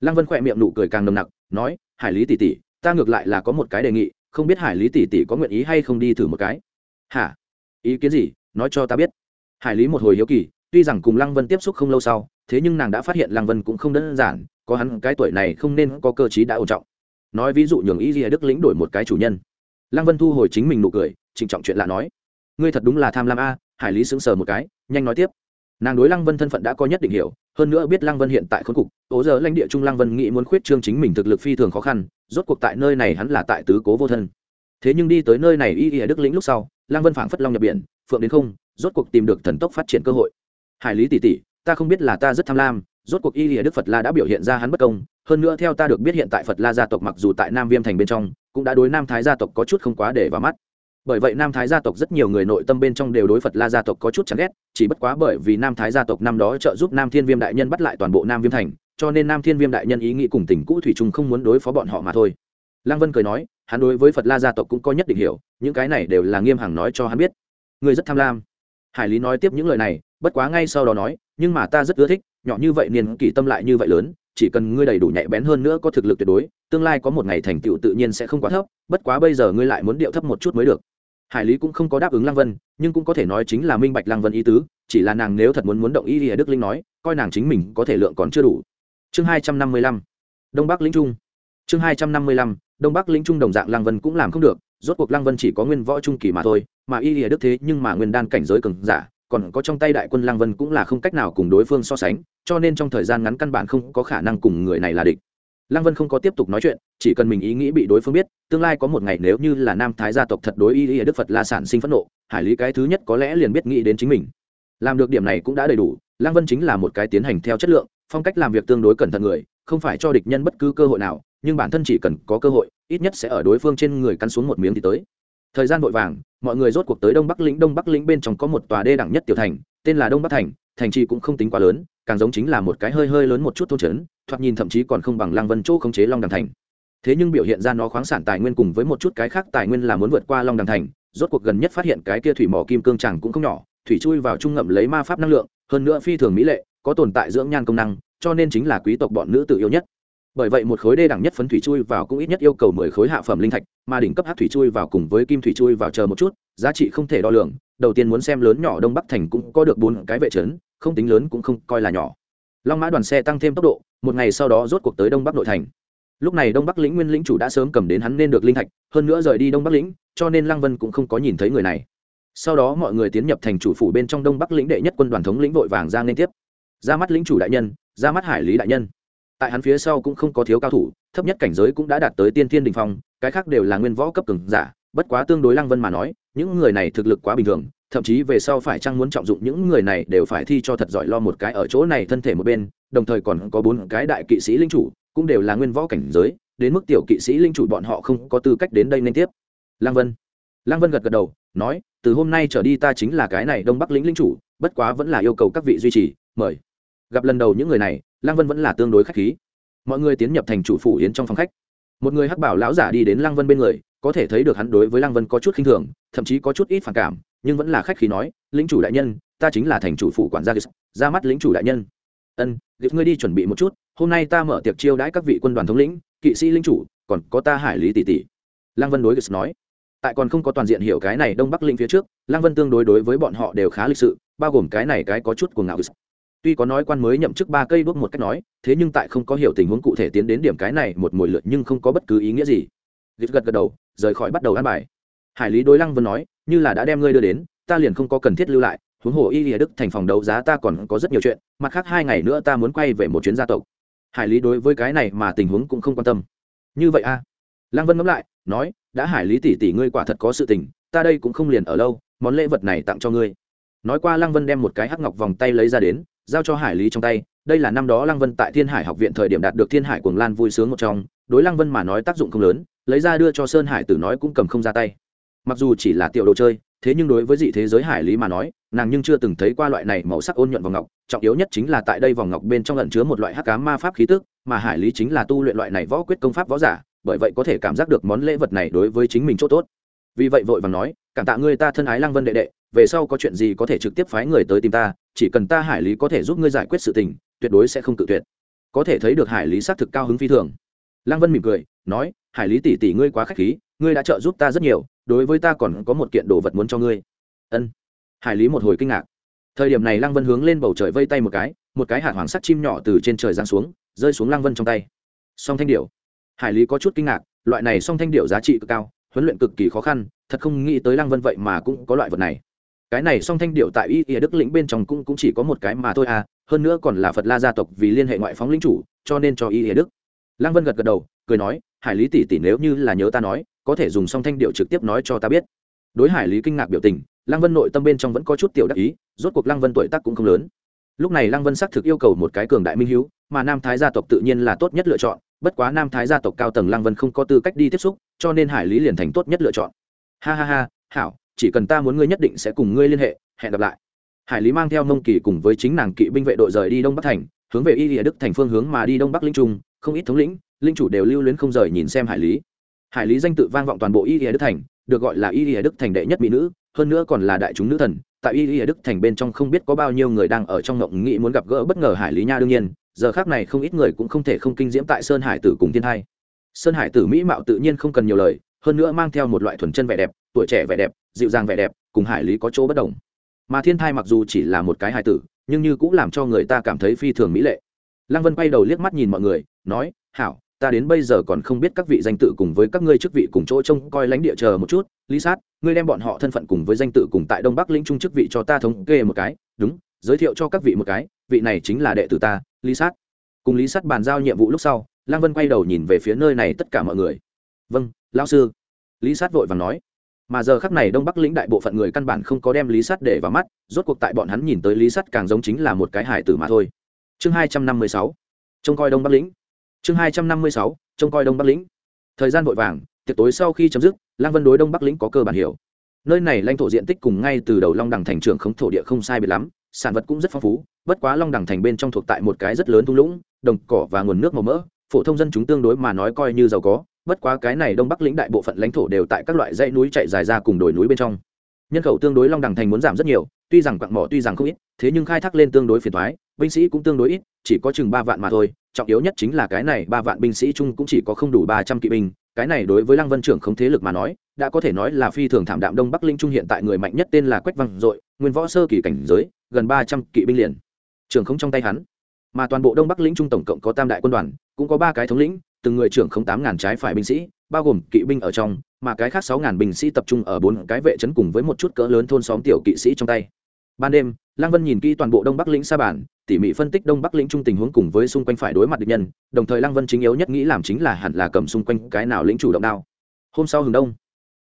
Speaker 1: lăng vân khỏe miệng nụ cười càng nồng nặc, nói, hải lý tỷ tỷ, ta ngược lại là có một cái đề nghị, không biết hải lý tỷ tỷ có nguyện ý hay không đi thử một cái? Hả? Ý kiến gì? Nói cho ta biết. Hải lý một hồi hiếu kỳ, tuy rằng cùng lăng vân tiếp xúc không lâu sau, thế nhưng nàng đã phát hiện lăng vân cũng không đơn giản, có hắn cái tuổi này không nên có cơ chí đã ổn trọng. Nói ví dụ nhường ý gì đức lĩnh đổi một cái chủ nhân. Lăng vân thu hồi chính mình nụ cười, trịnh trọng chuyện lạ nói, ngươi thật đúng là tham lam a, hải lý sững sờ một cái, nhanh nói tiếp nàng đối lăng vân thân phận đã có nhất định hiểu, hơn nữa biết lăng vân hiện tại khốn cục ố giờ lãnh địa trung lăng vân nghĩ muốn khuyết trương chính mình thực lực phi thường khó khăn, rốt cuộc tại nơi này hắn là tại tứ cố vô thân. Thế nhưng đi tới nơi này y y đức lĩnh lúc sau, lăng vân phảng phất long nhập biển, phượng đến không, rốt cuộc tìm được thần tốc phát triển cơ hội. Hải lý tỷ tỷ, ta không biết là ta rất tham lam, rốt cuộc y y đức phật la đã biểu hiện ra hắn bất công, hơn nữa theo ta được biết hiện tại phật la gia tộc mặc dù tại nam viêm thành bên trong, cũng đã đối nam thái gia tộc có chút không quá để vào mắt bởi vậy nam thái gia tộc rất nhiều người nội tâm bên trong đều đối phật la gia tộc có chút chán ghét chỉ bất quá bởi vì nam thái gia tộc năm đó trợ giúp nam thiên viêm đại nhân bắt lại toàn bộ nam viêm thành cho nên nam thiên viêm đại nhân ý nghĩ cùng tình cũ thủy trung không muốn đối phó bọn họ mà thôi lăng vân cười nói hắn đối với phật la gia tộc cũng có nhất định hiểu những cái này đều là nghiêm hằng nói cho hắn biết người rất tham lam hải lý nói tiếp những lời này bất quá ngay sau đó nói nhưng mà ta rất ưa thích nhỏ như vậy niên kỷ tâm lại như vậy lớn chỉ cần ngươi đầy đủ nhạy bén hơn nữa có thực lực tuyệt đối tương lai có một ngày thành tựu tự nhiên sẽ không quá thấp bất quá bây giờ ngươi lại muốn điệu thấp một chút mới được hải lý cũng không có đáp ứng lăng vân, nhưng cũng có thể nói chính là minh bạch lăng vân ý tứ, chỉ là nàng nếu thật muốn muốn động ý thì đức linh nói, coi nàng chính mình có thể lượng còn chưa đủ. Chương hai trăm năm mươi lăm, đông bắc lĩnh trung. Chương hai trăm năm mươi lăm, đông bắc lĩnh trung đồng dạng lăng vân cũng làm không được, rốt cuộc lăng vân chỉ có nguyên võ trung kỳ mà thôi, mà y lìa đức thế nhưng mà nguyên đan cảnh giới cường giả, còn có trong tay đại quân lăng vân cũng là không cách nào cùng đối phương so sánh, cho nên trong thời gian ngắn căn bản không có khả năng cùng người này là địch lăng vân không có tiếp tục nói chuyện, chỉ cần mình ý nghĩ bị đối phương biết, tương lai có một ngày nếu như là nam thái gia tộc thật đối ý ý đức phật la sản sinh phẫn nộ, hải lý cái thứ nhất có lẽ liền biết nghĩ đến chính mình. Làm được điểm này cũng đã đầy đủ, lăng vân chính là một cái tiến hành theo chất lượng, phong cách làm việc tương đối cẩn thận người, không phải cho địch nhân bất cứ cơ hội nào, nhưng bản thân chỉ cần có cơ hội, ít nhất sẽ ở đối phương trên người cắn xuống một miếng thì tới. Thời gian vội vàng, mọi người rốt cuộc tới đông bắc lĩnh, đông bắc lĩnh bên trong có một tòa đê đẳng nhất tiểu thành, tên là đông bắc thành thành trì cũng không tính quá lớn, càng giống chính là một cái hơi hơi lớn một chút thôn trấn thoạt nhìn thậm chí còn không bằng lăng vân chỗ khống chế long đằng thành. Thế nhưng biểu hiện ra nó khoáng sản tài nguyên cùng với một chút cái khác tài nguyên là muốn vượt qua long đằng thành, rốt cuộc gần nhất phát hiện cái kia thủy mỏ kim cương chẳng cũng không nhỏ, thủy chui vào trung ngậm lấy ma pháp năng lượng, hơn nữa phi thường mỹ lệ, có tồn tại dưỡng nhan công năng, cho nên chính là quý tộc bọn nữ tự yêu nhất. Bởi vậy một khối đê đẳng nhất phấn thủy chui vào cũng ít nhất yêu cầu mười khối hạ phẩm linh thạch, mà đỉnh cấp hát thủy chui vào cùng với kim thủy chui vào chờ một chút, giá trị không thể đo lường, đầu tiên muốn xem lớn nhỏ đông bắc thành cũng có được bốn cái vệ trấn, không tính lớn cũng không coi là nhỏ long mã đoàn xe tăng thêm tốc độ, một ngày sau đó rốt cuộc tới đông bắc nội thành. Lúc này đông bắc lĩnh nguyên lĩnh chủ đã sớm cầm đến hắn nên được linh thạch, hơn nữa rời đi đông bắc lĩnh, cho nên lăng vân cũng không có nhìn thấy người này. Sau đó mọi người tiến nhập thành chủ phủ bên trong đông bắc lĩnh đệ nhất quân đoàn thống lĩnh vội vàng ra liên tiếp. Ra mắt lĩnh chủ đại nhân, ra mắt hải lý đại nhân. Tại hắn phía sau cũng không có thiếu cao thủ, thấp nhất cảnh giới cũng đã đạt tới tiên thiên đình phong, cái khác đều là nguyên võ cấp cường giả, bất quá tương đối lăng vân mà nói, những người này thực lực quá bình thường thậm chí về sau phải chăng muốn trọng dụng những người này đều phải thi cho thật giỏi lo một cái ở chỗ này thân thể một bên, đồng thời còn có bốn cái đại kỵ sĩ linh chủ, cũng đều là nguyên võ cảnh giới, đến mức tiểu kỵ sĩ linh chủ bọn họ không có tư cách đến đây nên tiếp. Lăng vân. Lăng vân gật gật đầu, nói, từ hôm nay trở đi ta chính là cái này đông bắc lĩnh linh chủ, bất quá vẫn là yêu cầu các vị duy trì, mời. Gặp lần đầu những người này, lăng vân vẫn là tương đối khách khí. Mọi người tiến nhập thành chủ phủ yến trong phòng khách. Một người hắc bảo lão giả đi đến lăng vân bên người, có thể thấy được hắn đối với lăng vân có chút khinh thường, thậm chí có chút ít phản cảm nhưng vẫn là khách khí nói, lĩnh chủ đại nhân, ta chính là thành chủ phủ quản gia ra mắt lĩnh chủ đại nhân. Ân gịp ngươi đi chuẩn bị một chút, hôm nay ta mở tiệc chiêu đãi các vị quân đoàn thống lĩnh, kỵ sĩ lĩnh chủ, còn có ta hải lý tỷ tỷ. Lăng vân đối gịp nói. Tại còn không có toàn diện hiểu cái này đông bắc linh phía trước, lăng vân tương đối đối với bọn họ đều khá lịch sự, bao gồm cái này cái có chút của ngạo tuy có nói quan mới nhậm chức ba cây đuốc một cách nói, thế nhưng tại không có hiểu tình huống cụ thể tiến đến điểm cái này một mùi lượt nhưng không có bất cứ ý nghĩa gì. Gật gật gật đầu, rời khỏi bắt đầu ăn bài. Hải lý đối lăng vân nói như là đã đem ngươi đưa đến, ta liền không có cần thiết lưu lại, huống hồ y lìa đức thành phòng đấu giá ta còn có rất nhiều chuyện, mặt khác hai ngày nữa ta muốn quay về một chuyến gia tộc. Hải lý đối với cái này mà tình huống cũng không quan tâm. Như vậy a à? lăng vân ngẫm lại, nói, đã hải lý tỷ tỷ ngươi quả thật có sự tình, ta đây cũng không liền ở lâu, món lễ vật này tặng cho ngươi. Nói qua lăng vân đem một cái hắc ngọc vòng tay lấy ra đến, giao cho hải lý trong tay, đây là năm đó lăng vân tại thiên hải học viện thời điểm đạt được thiên hải cuồng lan vui sướng một trong, đối lăng vân mà nói tác dụng không lớn, lấy ra đưa cho sơn hải tử nói cũng cầm không ra tay mặc dù chỉ là tiểu đồ chơi, thế nhưng đối với dị thế giới hải lý mà nói, nàng nhưng chưa từng thấy qua loại này màu sắc ôn nhuận vòng ngọc. Trọng yếu nhất chính là tại đây vòng ngọc bên trong lẩn chứa một loại hắc cá ma pháp khí tức, mà hải lý chính là tu luyện loại này võ quyết công pháp võ giả, bởi vậy có thể cảm giác được món lễ vật này đối với chính mình chỗ tốt. Vì vậy vội vàng nói, cảm tạ ngươi ta thân ái lăng vân đệ đệ, về sau có chuyện gì có thể trực tiếp phái người tới tìm ta, chỉ cần ta hải lý có thể giúp ngươi giải quyết sự tình, tuyệt đối sẽ không tự tuyệt. Có thể thấy được hải lý xác thực cao hứng phi thường. Lăng vân mỉm cười, nói, hải lý tỷ tỷ ngươi quá khách khí ngươi đã trợ giúp ta rất nhiều đối với ta còn có một kiện đồ vật muốn cho ngươi. Ân. Hải lý một hồi kinh ngạc. Thời điểm này lăng vân hướng lên bầu trời vây tay một cái một cái hạt hoàng sắt chim nhỏ từ trên trời giáng xuống rơi xuống lăng vân trong tay. Song thanh điệu hải lý có chút kinh ngạc loại này song thanh điệu giá trị cực cao huấn luyện cực kỳ khó khăn thật không nghĩ tới lăng vân vậy mà cũng có loại vật này. Cái này song thanh điệu tại y ỉa đức lĩnh bên trong cũng, cũng chỉ có một cái mà thôi à hơn nữa còn là phật la gia tộc vì liên hệ ngoại phóng lính chủ cho nên cho y ỉa đức. Lăng vân gật gật đầu cười nói hải lý tỷ tỷ nếu như là nhớ ta nói có thể dùng song thanh điệu trực tiếp nói cho ta biết. Đối hải lý kinh ngạc biểu tình, lăng vân nội tâm bên trong vẫn có chút tiểu đắc ý, rốt cuộc lăng vân tuổi tác cũng không lớn. Lúc này lăng vân xác thực yêu cầu một cái cường đại minh hữu, mà nam thái gia tộc tự nhiên là tốt nhất lựa chọn, bất quá nam thái gia tộc cao tầng lăng vân không có tư cách đi tiếp xúc, cho nên hải lý liền thành tốt nhất lựa chọn. Ha ha ha, hảo, chỉ cần ta muốn ngươi nhất định sẽ cùng ngươi liên hệ, hẹn gặp lại. Hải lý mang theo mông kỳ cùng với chính nàng kỵ binh vệ đội rời đi đông bắc thành, hướng về y địa đức thành phương hướng mà đi đông bắc linh trung, không ít thống lĩnh, linh chủ đều lưu luyến không rời nhìn xem hải lý hải lý danh tự vang vọng toàn bộ y lìa đức thành, được gọi là y lìa đức thành đệ nhất mỹ nữ, hơn nữa còn là đại chúng nữ thần. Tại y lìa đức thành bên trong không biết có bao nhiêu người đang ở trong ngộng nghĩ muốn gặp gỡ bất ngờ hải lý nha đương nhiên, giờ khác này không ít người cũng không thể không kinh diễm tại sơn hải tử cùng thiên hai sơn hải tử mỹ mạo tự nhiên không cần nhiều lời, hơn nữa mang theo một loại thuần chân vẻ đẹp, tuổi trẻ vẻ đẹp, dịu dàng vẻ đẹp, cùng hải lý có chỗ bất đồng. Mà thiên thai mặc dù chỉ là một cái hải tử, nhưng như cũng làm cho người ta cảm thấy phi thường mỹ lệ. Lăng vân quay đầu liếc mắt nhìn mọi người, nói, hảo ta đến bây giờ còn không biết các vị danh tự cùng với các ngươi chức vị cùng chỗ trông coi lãnh địa chờ một chút. Lý sát, ngươi đem bọn họ thân phận cùng với danh tự cùng tại đông bắc lĩnh trung chức vị cho ta thống kê một cái. Đúng, giới thiệu cho các vị một cái, vị này chính là đệ tử ta, lý sát. Cùng lý sát bàn giao nhiệm vụ lúc sau Lang vân quay đầu nhìn về phía nơi này tất cả mọi người. Vâng lão sư. Lý sát vội vàng nói. Mà giờ khắc này đông bắc lĩnh đại bộ phận người căn bản không có đem lý sát để vào mắt, rốt cuộc tại bọn hắn nhìn tới lý sát càng giống chính là một cái hải tử mà thôi. Chương hai trăm năm mươi sáu. Trông coi đông bắc lĩnh chương hai trăm năm mươi sáu, trông coi đông bắc lĩnh. Thời gian vội vàng, tiệc tối sau khi chấm dứt, lăng vân đối đông bắc lĩnh có cơ bản hiểu. Nơi này lãnh thổ diện tích cùng ngay từ đầu long đẳng thành trưởng khống thổ địa không sai biệt lắm, sản vật cũng rất phong phú, bất quá long đẳng thành bên trong thuộc tại một cái rất lớn thung lũng, đồng cỏ và nguồn nước màu mỡ, phổ thông dân chúng tương đối mà nói coi như giàu có, bất quá cái này đông bắc lĩnh đại bộ phận lãnh thổ đều tại các loại dãy núi chạy dài ra cùng đồi núi bên trong nhân khẩu tương đối long đẳng thành muốn giảm rất nhiều, tuy rằng quặng mỏ tuy rằng không ít, thế nhưng khai thác lên tương đối phiền thoái binh sĩ cũng tương đối ít, chỉ có chừng ba vạn mà thôi, trọng yếu nhất chính là cái này ba vạn binh sĩ chung cũng chỉ có không đủ ba trăm kỵ binh, cái này đối với lăng vân trưởng không thế lực mà nói, đã có thể nói là phi thường thảm đạm đông bắc linh trung hiện tại người mạnh nhất tên là quách văn dội, nguyên võ sơ kỳ cảnh giới, gần ba trăm kỵ binh liền. Trưởng không trong tay hắn, mà toàn bộ đông bắc lĩnh trung tổng cộng có tam đại quân đoàn, cũng có ba cái thống lĩnh từng người trưởng không tám ngàn trái phải binh sĩ, bao gồm kỵ binh ở trong, mà cái khác sáu ngàn binh sĩ tập trung ở bốn cái vệ trấn cùng với một chút cỡ lớn thôn xóm tiểu kỵ sĩ trong tay. Ban đêm, lăng vân nhìn kỹ toàn bộ đông bắc lĩnh sa bản tỉ mỉ phân tích đông bắc lĩnh chung tình huống cùng với xung quanh phải đối mặt địch nhân, đồng thời lăng vân chính yếu nhất nghĩ làm chính là hẳn là cầm xung quanh cái nào lĩnh chủ động đao. Hôm sau hừng đông,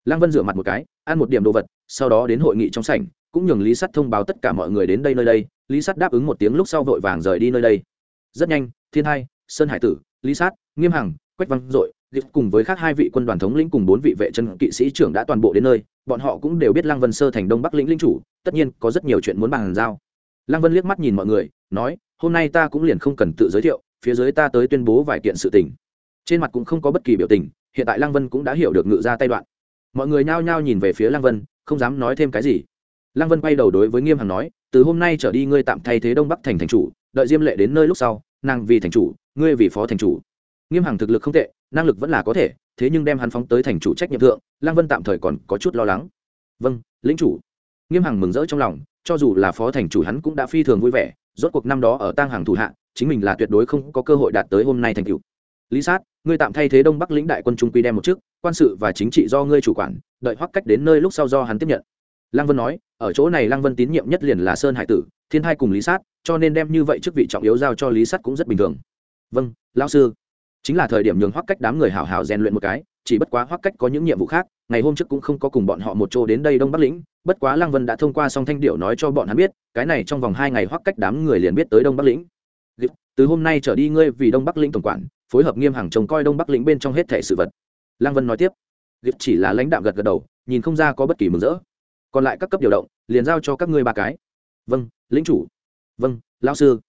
Speaker 1: lăng vân rửa mặt một cái, ăn một điểm đồ vật, sau đó đến hội nghị trong sảnh, cũng nhường lý sắt thông báo tất cả mọi người đến đây nơi đây. Lý sắt đáp ứng một tiếng lúc sau vội vàng rời đi nơi đây. Rất nhanh, thiên hai, sơn hải tử, lý sát nghiêm hằng, quách văn dội cùng với khác hai vị quân đoàn thống lĩnh cùng bốn vị vệ chân kỵ sĩ trưởng đã toàn bộ đến nơi, bọn họ cũng đều biết lăng vân sơ thành đông bắc lĩnh linh chủ, tất nhiên có rất nhiều chuyện muốn bàn giao. Lăng vân liếc mắt nhìn mọi người, nói, hôm nay ta cũng liền không cần tự giới thiệu, phía dưới ta tới tuyên bố vài kiện sự tình. Trên mặt cũng không có bất kỳ biểu tình, hiện tại lăng vân cũng đã hiểu được ngự ra tay đoạn. Mọi người nhao nhao nhìn về phía lăng vân, không dám nói thêm cái gì. Lăng vân quay đầu đối với nghiêm hằng nói, từ hôm nay trở đi ngươi tạm thay thế đông bắc thành thành chủ, đợi diêm lệ đến nơi lúc sau, nàng vì thành chủ, ngươi vì phó thành chủ nghiêm hằng thực lực không tệ, năng lực vẫn là có thể, thế nhưng đem hắn phóng tới thành chủ trách nhiệm thượng, lăng vân tạm thời còn có chút lo lắng. Vâng lĩnh chủ. Nghiêm hằng mừng rỡ trong lòng, cho dù là phó thành chủ hắn cũng đã phi thường vui vẻ, rốt cuộc năm đó ở tang hàng thủ hạ, chính mình là tuyệt đối không có cơ hội đạt tới hôm nay thành cựu lý sát, ngươi tạm thay thế đông bắc lĩnh đại quân trung quy đem một chức, quan sự và chính trị do ngươi chủ quản, đợi hoắc cách đến nơi lúc sau do hắn tiếp nhận. Lăng vân nói, ở chỗ này lăng vân tín nhiệm nhất liền là sơn hải tử, thiên thai cùng lý sát, cho nên đem như vậy chức vị trọng yếu giao cho lý sát cũng rất bình thường. Vâng lão sư chính là thời điểm nhường hoắc cách đám người hào hào rèn luyện một cái, chỉ bất quá hoắc cách có những nhiệm vụ khác, ngày hôm trước cũng không có cùng bọn họ một chỗ đến đây đông bắc lĩnh, bất quá lăng vân đã thông qua song thanh điệu nói cho bọn hắn biết, cái này trong vòng hai ngày hoắc cách đám người liền biết tới đông bắc lĩnh. Từ hôm nay trở đi ngươi vì đông bắc lĩnh tổng quản, phối hợp nghiêm hàng trông coi đông bắc lĩnh bên trong hết thể sự vật. Lăng vân nói tiếp. Gịp chỉ là lãnh đạo gật gật đầu, nhìn không ra có bất kỳ mừng rỡ. Còn lại các cấp điều động, liền giao cho các ngươi ba cái. Vâng lĩnh chủ. Vâng lão sư.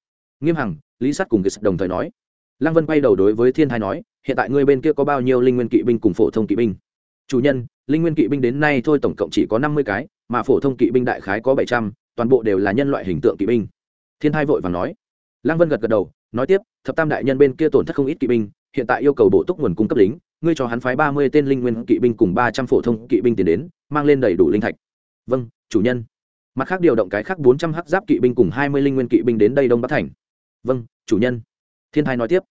Speaker 1: Nghiêm hằng, lý sát cùng Gịp đồng thời nói lăng vân quay đầu đối với thiên thai nói, hiện tại ngươi bên kia có bao nhiêu linh nguyên kỵ binh cùng phổ thông kỵ binh? Chủ nhân, linh nguyên kỵ binh đến nay thôi tổng cộng chỉ có năm mươi cái, mà phổ thông kỵ binh đại khái có bảy trăm, toàn bộ đều là nhân loại hình tượng kỵ binh. Thiên thai vội và nói. Lăng vân gật gật đầu, nói tiếp, thập tam đại nhân bên kia tổn thất không ít kỵ binh, hiện tại yêu cầu bổ túc nguồn cung cấp lính, ngươi cho hắn phái ba mươi tên linh nguyên kỵ binh cùng ba trăm phổ thông kỵ binh tiến đến, mang lên đầy đủ linh thạch. Vâng chủ nhân. Mặt khác điều động cái khác bốn trăm h giáp kỵ binh cùng hai mươi linh nguyên kỵ binh đến đây đông bắc thành. Vâng chủ nhân thiên thai nói tiếp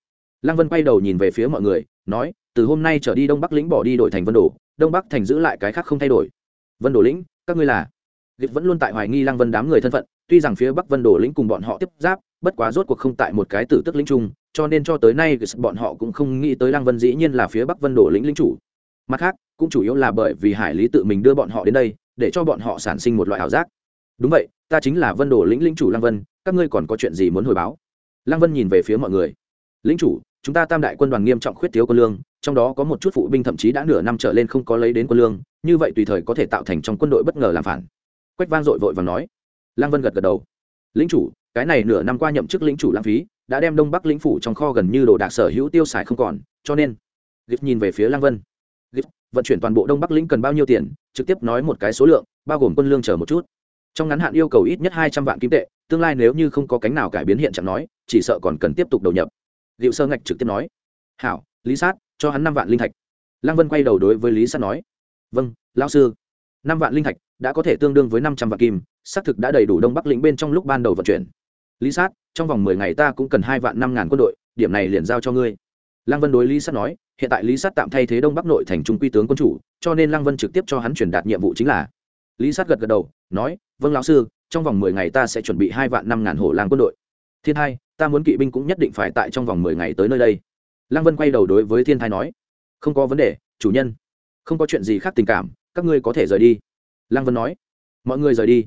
Speaker 1: lăng vân quay đầu nhìn về phía mọi người nói từ hôm nay trở đi đông bắc lĩnh bỏ đi đổi thành vân đồ đông bắc thành giữ lại cái khác không thay đổi vân đồ lĩnh các ngươi là Lịch vẫn luôn tại hoài nghi Lăng Vân đám người thân phận, tuy rằng phía Bắc Vân Đồ lĩnh cùng bọn họ tiếp giáp, bất quá rốt cuộc không tại một cái tử tức lĩnh chung, cho nên cho tới nay bọn họ cũng không nghĩ tới Lăng Vân dĩ nhiên là phía Bắc Vân Đồ lĩnh lĩnh chủ. Mặt khác, cũng chủ yếu là bởi vì Hải Lý tự mình đưa bọn họ đến đây, để cho bọn họ sản sinh một loại ảo giác. Đúng vậy, ta chính là Vân Đồ lĩnh lĩnh chủ Lăng Vân, các ngươi còn có chuyện gì muốn hồi báo? Lăng Vân nhìn về phía mọi người. Lĩnh chủ, chúng ta Tam đại quân đoàn nghiêm trọng khuyết thiếu quân lương, trong đó có một chút phụ binh thậm chí đã nửa năm trở lên không có lấy đến quân lương, như vậy tùy thời có thể tạo thành trong quân đội bất ngờ làm phản. Quách vang dội vội và nói. Lăng vân gật gật đầu. Lính chủ cái này nửa năm qua nhậm chức lính chủ lãng phí đã đem đông bắc lĩnh phủ trong kho gần như đồ đạc sở hữu tiêu xài không còn cho nên gif nhìn về phía lăng vân. Gif vận chuyển toàn bộ đông bắc lĩnh cần bao nhiêu tiền? Trực tiếp nói một cái số lượng bao gồm quân lương chờ một chút. Trong ngắn hạn yêu cầu ít nhất hai trăm vạn kim tệ tương lai nếu như không có cánh nào cải biến hiện trạng nói, chỉ sợ còn cần tiếp tục đầu nhập. Liệu sơ ngạch trực tiếp nói, hảo, lý sát, cho hắn năm vạn linh thạch. Lăng vân quay đầu đối với lý sát nói vâng lão sư. Năm vạn linh thạch đã có thể tương đương với năm trăm vạn kim, xác thực đã đầy đủ đông bắc lĩnh bên trong lúc ban đầu vận chuyển. Lý sát, trong vòng mười ngày ta cũng cần hai vạn năm ngàn quân đội, điểm này liền giao cho ngươi. Lăng vân đối lý sát nói, hiện tại lý sát tạm thay thế đông bắc nội thành trung quy tướng quân chủ, cho nên lăng vân trực tiếp cho hắn truyền đạt nhiệm vụ chính là. Lý sát gật gật đầu, nói vâng lão sư trong vòng mười ngày ta sẽ chuẩn bị hai vạn năm ngàn hổ lang quân đội. Thiên hai ta muốn kỵ binh cũng nhất định phải tại trong vòng mười ngày tới nơi đây. Lăng vân quay đầu đối với thiên thai nói, không có vấn đề, chủ nhân. Không có chuyện gì khác tình cảm, các ngươi có thể rời đi. Lăng vân nói, mọi người rời đi.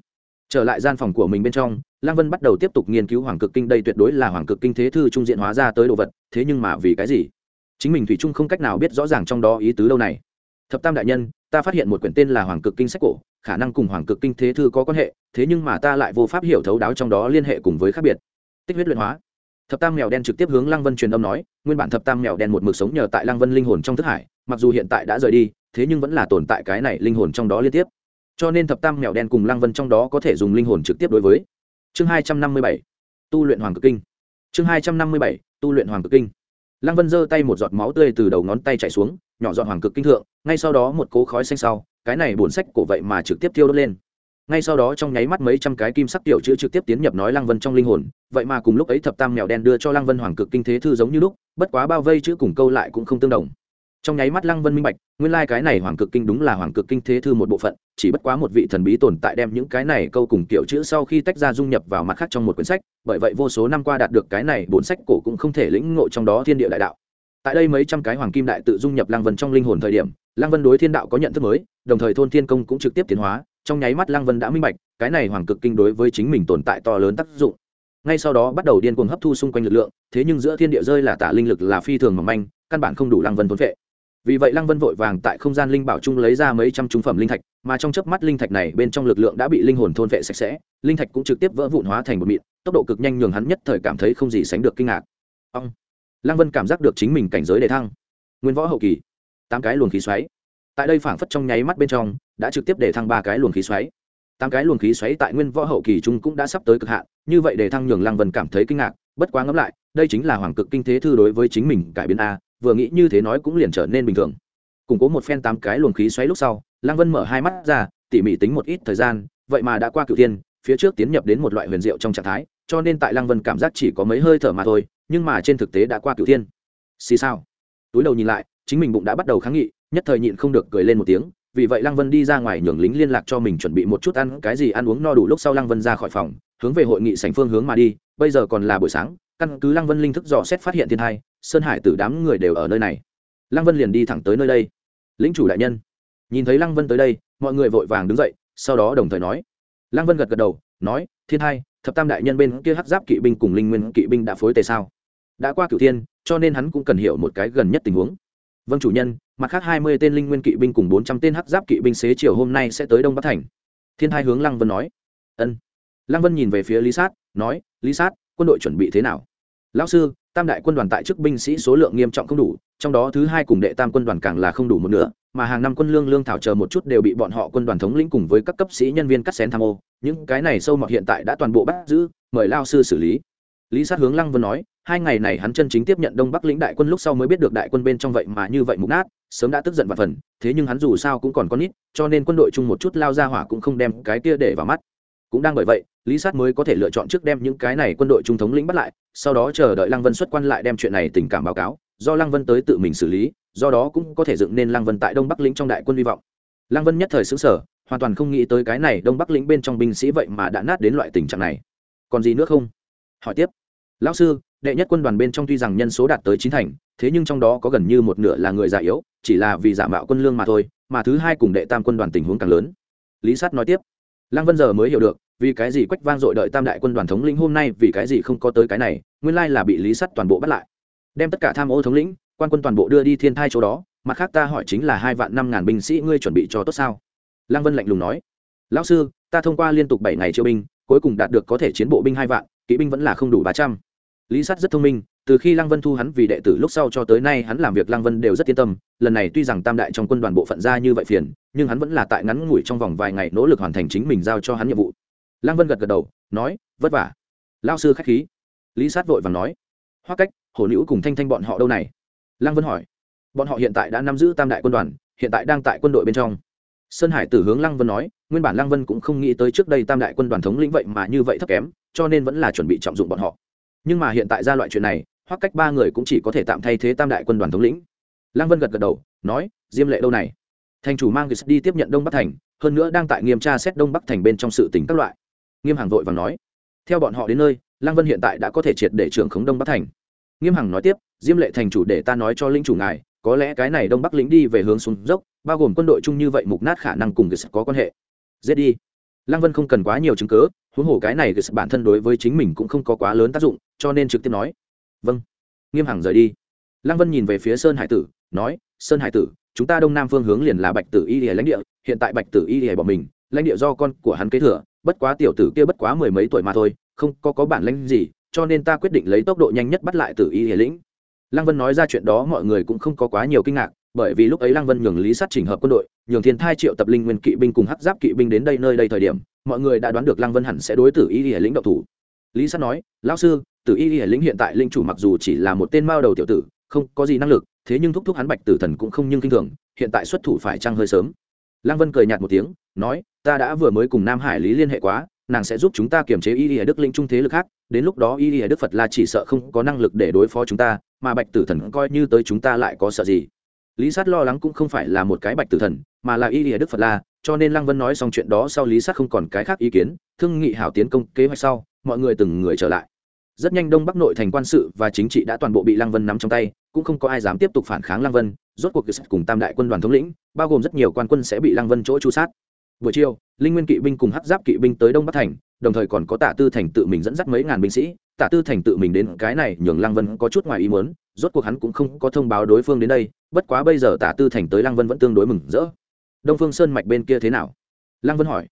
Speaker 1: Trở lại gian phòng của mình bên trong, lăng vân bắt đầu tiếp tục nghiên cứu hoàng cực kinh đây tuyệt đối là hoàng cực kinh thế thư trung diện hóa ra tới đồ vật, thế nhưng mà vì cái gì? Chính mình thủy trung không cách nào biết rõ ràng trong đó ý tứ lâu này. Thập tam đại nhân, ta phát hiện một quyển tên là hoàng cực kinh sách cổ khả năng cùng hoàng cực kinh thế thư có quan hệ, thế nhưng mà ta lại vô pháp hiểu thấu đáo trong đó liên hệ cùng với khác biệt. Tích huyết luyện hóa. Thập tam mèo đen trực tiếp hướng lăng vân truyền âm nói, nguyên bản thập tam mèo đen một mực sống nhờ tại lăng vân linh hồn trong thức hải, mặc dù hiện tại đã rời đi, thế nhưng vẫn là tồn tại cái này linh hồn trong đó liên tiếp. Cho nên thập tam mèo đen cùng lăng vân trong đó có thể dùng linh hồn trực tiếp đối với. Chương hai trăm năm mươi bảy, tu luyện hoàng cực kinh. Chương hai trăm năm mươi bảy, tu luyện hoàng cực kinh. Lăng vân giơ tay một giọt máu tươi từ đầu ngón tay chạy xuống, nhỏ giọt hoàng cực kinh thượng, ngay sau đó một cố khói xanh sau cái này bổn sách cổ vậy mà trực tiếp tiêu đốt lên. Ngay sau đó trong nháy mắt mấy trăm cái kim sắc tiểu chữ trực tiếp tiến nhập nói lăng vân trong linh hồn, vậy mà cùng lúc ấy thập tam mèo đen đưa cho lăng vân hoàng cực kinh thế thư giống như lúc, bất quá bao vây chữ cùng câu lại cũng không tương đồng. Trong nháy mắt lăng vân minh bạch, nguyên lai、like、cái này hoàng cực kinh đúng là hoàng cực kinh thế thư một bộ phận, chỉ bất quá một vị thần bí tồn tại đem những cái này câu cùng kiểu chữ sau khi tách ra dung nhập vào mặt khác trong một quyển sách, bởi vậy vô số năm qua đạt được cái này bốn sách cổ cũng không thể lĩnh ngộ trong đó thiên địa đại đạo. Tại đây mấy trăm cái hoàng kim đại tự dung nhập lăng vân trong linh hồn thời điểm lăng vân đối thiên đạo có nhận thức mới, đồng thời thôn thiên công cũng trực tiếp tiến hóa, trong nháy mắt lăng vân đã minh bạch, cái này hoàng cực kinh đối với chính mình tồn tại to lớn tác dụng. Ngay sau đó bắt đầu điên cuồng hấp thu xung quanh lực lượng, thế nhưng giữa thiên địa rơi là tả linh lực là phi thường mỏng manh, căn bản không đủ lăng vân thốn vệ vì vậy lăng vân vội vàng tại không gian linh bảo trung lấy ra mấy trăm trung phẩm linh thạch, mà trong chớp mắt linh thạch này bên trong lực lượng đã bị linh hồn thôn vệ sạch sẽ, linh thạch cũng trực tiếp vỡ vụn hóa thành một mịn, tốc độ cực nhanh nhường hắn nhất thời cảm thấy không gì sánh được kinh ngạc. Ông. Lăng vân cảm giác được chính mình cảnh giới đề thăng. Nguyên võ hậu kỳ tám cái luồng khí xoáy. Tại đây phảng phất trong nháy mắt bên trong, đã trực tiếp để thăng ba cái luồng khí xoáy. Tám cái luồng khí xoáy tại nguyên võ hậu kỳ trung cũng đã sắp tới cực hạn, như vậy để thăng nhường lăng vân cảm thấy kinh ngạc, bất quá ngẫm lại, đây chính là hoàng cực kinh thế thư đối với chính mình cải biến a, vừa nghĩ như thế nói cũng liền trở nên bình thường. Củng cố một phen tám cái luồng khí xoáy lúc sau, lăng vân mở hai mắt ra, tỉ mỉ tính một ít thời gian, vậy mà đã qua cựu tiên phía trước tiến nhập đến một loại huyền diệu trong trạng thái, cho nên tại lăng vân cảm giác chỉ có mấy hơi thở mà thôi, nhưng mà trên thực tế đã qua cựu tiên xì sao túi đầu nhìn lại chính mình bụng đã bắt đầu kháng nghị, nhất thời nhịn không được cười lên một tiếng, vì vậy lăng vân đi ra ngoài nhường lính liên lạc cho mình chuẩn bị một chút ăn cái gì ăn uống no đủ lúc sau lăng vân ra khỏi phòng, hướng về hội nghị sành phương hướng mà đi, bây giờ còn là buổi sáng, căn cứ lăng vân linh thức dò xét phát hiện thiên hai, sơn hải tử đám người đều ở nơi này. Lăng vân liền đi thẳng tới nơi đây. Lính chủ đại nhân. Nhìn thấy lăng vân tới đây, mọi người vội vàng đứng dậy, sau đó đồng thời nói. Lăng vân gật gật đầu, nói, thiên hai, thập tam đại nhân bên kia hắc giáp kỵ binh cùng linh nguyên kỵ binh đã phối tề sao? Đã qua cửu thiên, cho nên hắn cũng cần hiểu một cái gần nhất tình huống vâng chủ nhân, mặt khác hai mươi tên linh nguyên kỵ binh cùng bốn trăm tên hắc giáp kỵ binh xế chiều hôm nay sẽ tới đông bắc thành. Thiên hai hướng lăng vân nói. Ân. Lăng vân nhìn về phía lý sát, nói, lý sát, quân đội chuẩn bị thế nào? Lão sư, tam đại quân đoàn tại chức binh sĩ số lượng nghiêm trọng không đủ, trong đó thứ hai cùng đệ tam quân đoàn càng là không đủ một nửa, mà hàng năm quân lương lương thảo chờ một chút đều bị bọn họ quân đoàn thống lĩnh cùng với các cấp sĩ nhân viên cắt xén tham ô. Những cái này sâu mọt hiện tại đã toàn bộ bắt giữ, mời lao sư xử lý. Lý sát hướng lăng vân nói hai ngày này hắn chân chính tiếp nhận đông bắc lĩnh đại quân lúc sau mới biết được đại quân bên trong vậy mà như vậy mục nát, sớm đã tức giận và phần, thế nhưng hắn dù sao cũng còn con nít, cho nên quân đội chung một chút lao ra hỏa cũng không đem cái kia để vào mắt. Cũng đang bởi vậy, lý sát mới có thể lựa chọn trước đem những cái này quân đội trung thống lĩnh bắt lại, sau đó chờ đợi lăng vân xuất quan lại đem chuyện này tình cảm báo cáo, do lăng vân tới tự mình xử lý, do đó cũng có thể dựng nên lăng vân tại đông bắc lĩnh trong đại quân hy vọng. Lăng vân nhất thời xứng sở hoàn toàn không nghĩ tới cái này đông bắc lĩnh bên trong binh sĩ vậy mà đã nát đến loại tình trạng này. Còn gì nữa không? Hỏi tiếp. Lão sư đệ nhất quân đoàn bên trong tuy rằng nhân số đạt tới chín thành, thế nhưng trong đó có gần như một nửa là người già yếu, chỉ là vì giả mạo quân lương mà thôi, mà thứ hai cùng đệ tam quân đoàn tình huống càng lớn. Lý sát nói tiếp, lăng vân giờ mới hiểu được, vì cái gì quách vang dội đợi tam đại quân đoàn thống lĩnh hôm nay, vì cái gì không có tới cái này, nguyên lai là bị lý sắt toàn bộ bắt lại. Đem tất cả tham ô thống lĩnh, quan quân toàn bộ đưa đi thiên thai chỗ đó, mặt khác ta hỏi chính là hai vạn năm ngàn binh sĩ ngươi chuẩn bị cho tốt sao? Lăng vân lạnh lùng nói, lão sư, ta thông qua liên tục bảy ngày chiêu binh, cuối cùng đạt được có thể chiến bộ binh hai vạn, kỵ binh vẫn là không đủ ba trăm lý sắt rất thông minh, từ khi lăng vân thu hắn vì đệ tử lúc sau cho tới nay hắn làm việc lăng vân đều rất yên tâm, lần này tuy rằng tam đại trong quân đoàn bộ phận ra như vậy phiền, nhưng hắn vẫn là tại ngắn ngủi trong vòng vài ngày nỗ lực hoàn thành chính mình giao cho hắn nhiệm vụ. Lăng vân gật gật đầu, nói, vất vả. Lao sư k h á c h khí. Lý sát vội và nói hoa cách hổ nữ cùng thanh thanh bọn họ đâu này? Lăng vân hỏi, bọn họ hiện tại đã nắm giữ tam đại quân đoàn, hiện tại đang tại quân đội bên trong. Sơn hải tử hướng lăng vân nói, nguyên bản lăng vân cũng không nghĩ tới trước đây tam đại quân đoàn thống lĩnh vậy mà như vậy thấp kém, cho nên vẫn là chuẩn bị trọng dụng bọn họ nhưng mà hiện tại ra loại chuyện này, hoặc cách ba người cũng chỉ có thể tạm thay thế tam đại quân đoàn thống lĩnh. Lăng vân gật gật đầu, nói, diêm lệ đâu này? Thành chủ mang đi tiếp nhận đông bắc thành, hơn nữa đang tại nghiêm tra xét đông bắc thành bên trong sự tính các loại. Nghiêm hàng vội và nói, theo bọn họ đến nơi, lăng vân hiện tại đã có thể triệt để trưởng khống đông bắc thành. Nghiêm hằng nói tiếp, diêm lệ thành chủ để ta nói cho linh chủ ngài, có lẽ cái này đông bắc lĩnh đi về hướng xuống dốc, bao gồm quân đội chung như vậy mục nát khả năng cùng có quan hệ. Giết đi lăng vân không cần quá nhiều chứng cớ huống hồ cái này bản thân đối với chính mình cũng không có quá lớn tác dụng, cho nên trực tiếp nói. Vâng. Nghiêm hằng rời đi. Lăng vân nhìn về phía sơn hải tử, nói, sơn hải tử, chúng ta đông nam phương hướng liền là bạch tử y lìa lãnh địa, hiện tại bạch tử y lìa bỏ mình, lãnh địa do con của hắn kế thừa, bất quá tiểu tử kia bất quá mười mấy tuổi mà thôi, không có có bản lãnh gì, cho nên ta quyết định lấy tốc độ nhanh nhất bắt lại tử y lĩnh. Lăng vân nói ra chuyện đó mọi người cũng không có quá nhiều kinh ngạc bởi vì lúc ấy lăng vân nhường lý sát chỉnh hợp quân đội, nhường thiên thai triệu tập linh nguyên kỵ binh cùng hắc giáp kỵ binh đến đây nơi đây thời điểm, mọi người đã đoán được lăng vân hẳn sẽ đối tử y hiển lĩnh độc thủ. Lý sát nói, lão sư, tử y hiển lĩnh hiện tại linh chủ mặc dù chỉ là một tên mao đầu tiểu tử, không có gì năng lực, thế nhưng thúc thúc hắn bạch tử thần cũng không nhưng kinh thường, hiện tại xuất thủ phải trăng hơi sớm? Lăng vân cười nhạt một tiếng, nói, ta đã vừa mới cùng nam hải lý liên hệ quá, nàng sẽ giúp chúng ta kiềm chế y y đức linh trung thế lực khác, đến lúc đó y y đức phật la chỉ sợ không có năng lực để đối phó chúng ta, mà bạch tử thần coi như tới chúng ta lại có sợ gì? Lý sát lo lắng cũng không phải là một cái bạch tử thần, mà là y lìa đức phật la, cho nên lăng vân nói xong chuyện đó sau lý sát không còn cái khác ý kiến, thương nghị hảo tiến công kế hoạch sau, mọi người từng người trở lại. Rất nhanh đông bắc nội thành quan sự và chính trị đã toàn bộ bị lăng vân nắm trong tay, cũng không có ai dám tiếp tục phản kháng lăng vân, rốt cuộc cùng tam đại quân đoàn thống lĩnh, bao gồm rất nhiều quan quân sẽ bị lăng vân chỗ chu sát. Buổi chiều, linh nguyên kỵ binh cùng hắc giáp kỵ binh tới đông bắc thành, đồng thời còn có tả tư thành tự mình dẫn dắt mấy ngàn binh sĩ tả tư thành tự mình đến cái này nhường lăng vân có chút ngoài ý muốn, rốt cuộc hắn cũng không có thông báo đối phương đến đây, bất quá bây giờ tả tư thành tới lăng vân vẫn tương đối mừng rỡ. Đông phương sơn mạch bên kia thế nào? Lăng vân hỏi.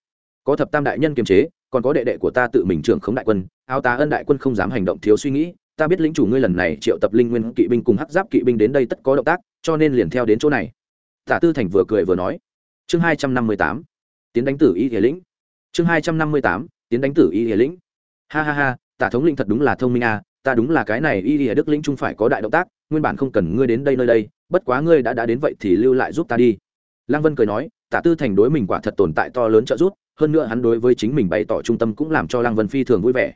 Speaker 1: Có thập tam đại nhân kiềm chế, còn có đệ đệ của ta tự mình trưởng khống đại quân, áo tá ân đại quân không dám hành động thiếu suy nghĩ, ta biết lĩnh chủ ngươi lần này triệu tập linh nguyên kỵ binh cùng hắc giáp kỵ binh đến đây tất có động tác, cho nên liền theo đến chỗ này. Tả tư thành vừa cười vừa nói. Chương hai trăm năm mươi tám, tiến đánh tử y hiển lĩnh. Chương hai trăm năm mươi tám, tiến đánh tử y hiển lĩnh. Ha ha ha tả thống linh thật đúng là thông minh à ta đúng là cái này y hiển đức lĩnh trung phải có đại động tác, nguyên bản không cần ngươi đến đây nơi đây, bất quá ngươi đã đã đến vậy thì lưu lại giúp ta đi. Lăng vân cười nói, tả tư thành đối mình quả thật tồn tại to lớn trợ giúp, hơn nữa hắn đối với chính mình bày tỏ trung tâm cũng làm cho lăng vân phi thường vui vẻ.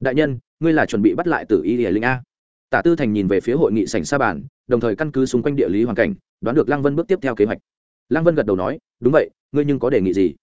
Speaker 1: Đại nhân, ngươi là chuẩn bị bắt lại từ y hiển linh a? Tả tư thành nhìn về phía hội nghị sảnh sa bàn, đồng thời căn cứ xung quanh địa lý hoàn cảnh, đoán được lăng vân bước tiếp theo kế hoạch. Lăng vân gật đầu nói, đúng vậy, ngươi nhưng có đề nghị gì?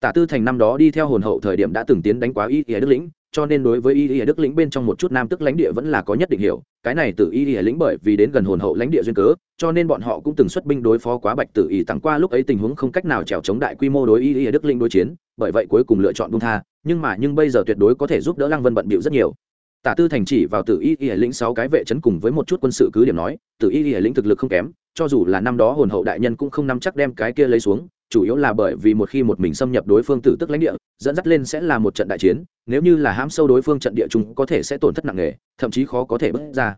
Speaker 1: Tả tư thành năm đó đi theo hồn hậu thời điểm đã từng tiến đánh quá y y đức lĩnh, cho nên đối với y y đức lĩnh bên trong một chút nam tức lãnh địa vẫn là có nhất định hiểu. Cái này từ y y lĩnh bởi vì đến gần hồn hậu lãnh địa duyên cớ, cho nên bọn họ cũng từng xuất binh đối phó quá bạch tử y tặng qua lúc ấy tình huống không cách nào trèo chống đại quy mô đối y y đức lĩnh đối chiến, bởi vậy cuối cùng lựa chọn buông tha, nhưng mà nhưng bây giờ tuyệt đối có thể giúp đỡ lăng vân bận bịu rất nhiều. Tả tư thành chỉ vào tử y y lĩnh sáu cái vệ chấn cùng với một chút quân sự cứ điểm nói tử y y lĩnh thực lực không kém, cho dù là năm đó hồn hậu đại nhân cũng không nắm chắc đem cái kia lấy xuống chủ yếu là bởi vì một khi một mình xâm nhập đối phương tử tức lãnh địa, dẫn dắt lên sẽ là một trận đại chiến, nếu như là hãm sâu đối phương trận địa chúng có thể sẽ tổn thất nặng nề, thậm chí khó có thể bước ra.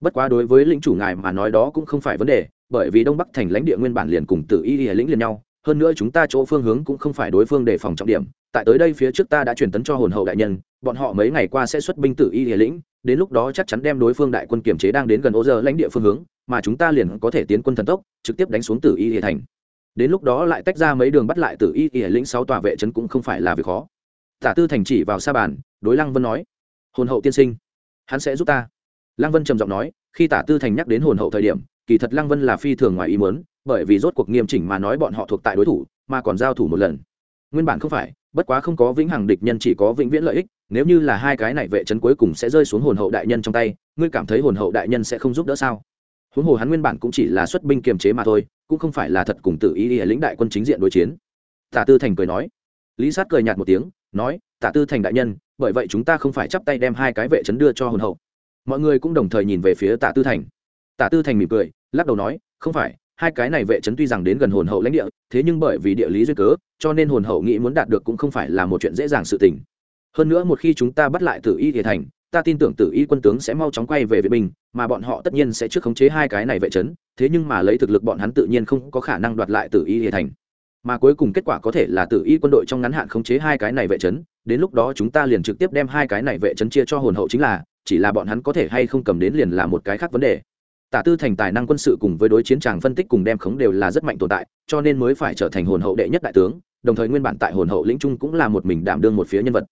Speaker 1: Bất quá đối với lĩnh chủ ngài mà nói đó cũng không phải vấn đề, bởi vì đông bắc thành lãnh địa nguyên bản liền cùng tự y y lĩnh liền nhau, hơn nữa chúng ta chỗ phương hướng cũng không phải đối phương để phòng trọng điểm. Tại tới đây phía trước ta đã truyền tấn cho hồn hậu đại nhân, bọn họ mấy ngày qua sẽ xuất binh tử y y lĩnh, đến lúc đó chắc chắn đem đối phương đại quân kiểm chế đang đến gần ô giờ lãnh địa phương hướng, mà chúng ta liền có thể tiến quân thần tốc, trực tiếp đánh xuống tử y y thành đến lúc đó lại tách ra mấy đường bắt lại từ y y lĩnh sáu tòa vệ trấn cũng không phải là việc khó. Tả tư thành chỉ vào sa bàn, đối lăng vân nói, hồn hậu tiên sinh, hắn sẽ giúp ta. Lăng vân trầm giọng nói, khi tả tư thành nhắc đến hồn hậu thời điểm, kỳ thật lăng vân là phi thường ngoài ý muốn, bởi vì rốt cuộc nghiêm chỉnh mà nói bọn họ thuộc tại đối thủ, mà còn giao thủ một lần. Nguyên bản không phải, bất quá không có vĩnh hằng địch nhân, chỉ có vĩnh viễn lợi ích, nếu như là hai cái này vệ trấn cuối cùng sẽ rơi xuống hồn hậu đại nhân trong tay, ngươi cảm thấy hồn hậu đại nhân sẽ không giúp đỡ sao? Huống hồ hắn nguyên bản cũng chỉ là xuất binh kiềm chế mà thôi, cũng không phải là thật cùng tự ý ý lĩnh đại quân chính diện đối chiến. Tả tư thành cười nói. Lý sát cười nhạt một tiếng, nói, tả tư thành đại nhân, bởi vậy chúng ta không phải chắp tay đem hai cái vệ chấn đưa cho hồn hậu. Mọi người cũng đồng thời nhìn về phía tả tư thành. Tả tư thành mỉm cười, lắc đầu nói, không phải, hai cái này vệ chấn tuy rằng đến gần hồn hậu lãnh địa, thế nhưng bởi vì địa lý duyên cớ, cho nên hồn hậu nghĩ muốn đạt được cũng không phải là một chuyện dễ dàng sự tình. Hơn nữa một khi chúng ta bắt lại tử y thể thành ta tin tưởng tử y quân tướng sẽ mau chóng quay về vệ binh mà bọn họ tất nhiên sẽ trước khống chế hai cái này vệ trấn, thế nhưng mà lấy thực lực bọn hắn tự nhiên không có khả năng đoạt lại tử y hệ thành. Mà cuối cùng kết quả có thể là tử y quân đội trong ngắn hạn khống chế hai cái này vệ trấn, đến lúc đó chúng ta liền trực tiếp đem hai cái này vệ trấn chia cho hồn hậu chính là, chỉ là bọn hắn có thể hay không cầm đến liền là một cái khác vấn đề. Tả tư thành tài năng quân sự cùng với đối chiến tràng phân tích cùng đem khống đều là rất mạnh tồn tại, cho nên mới phải trở thành hồn hậu đệ nhất đại tướng, đồng thời nguyên bản tại hồn hậu lĩnh trung cũng là một mình đảm đương một phía nhân vật.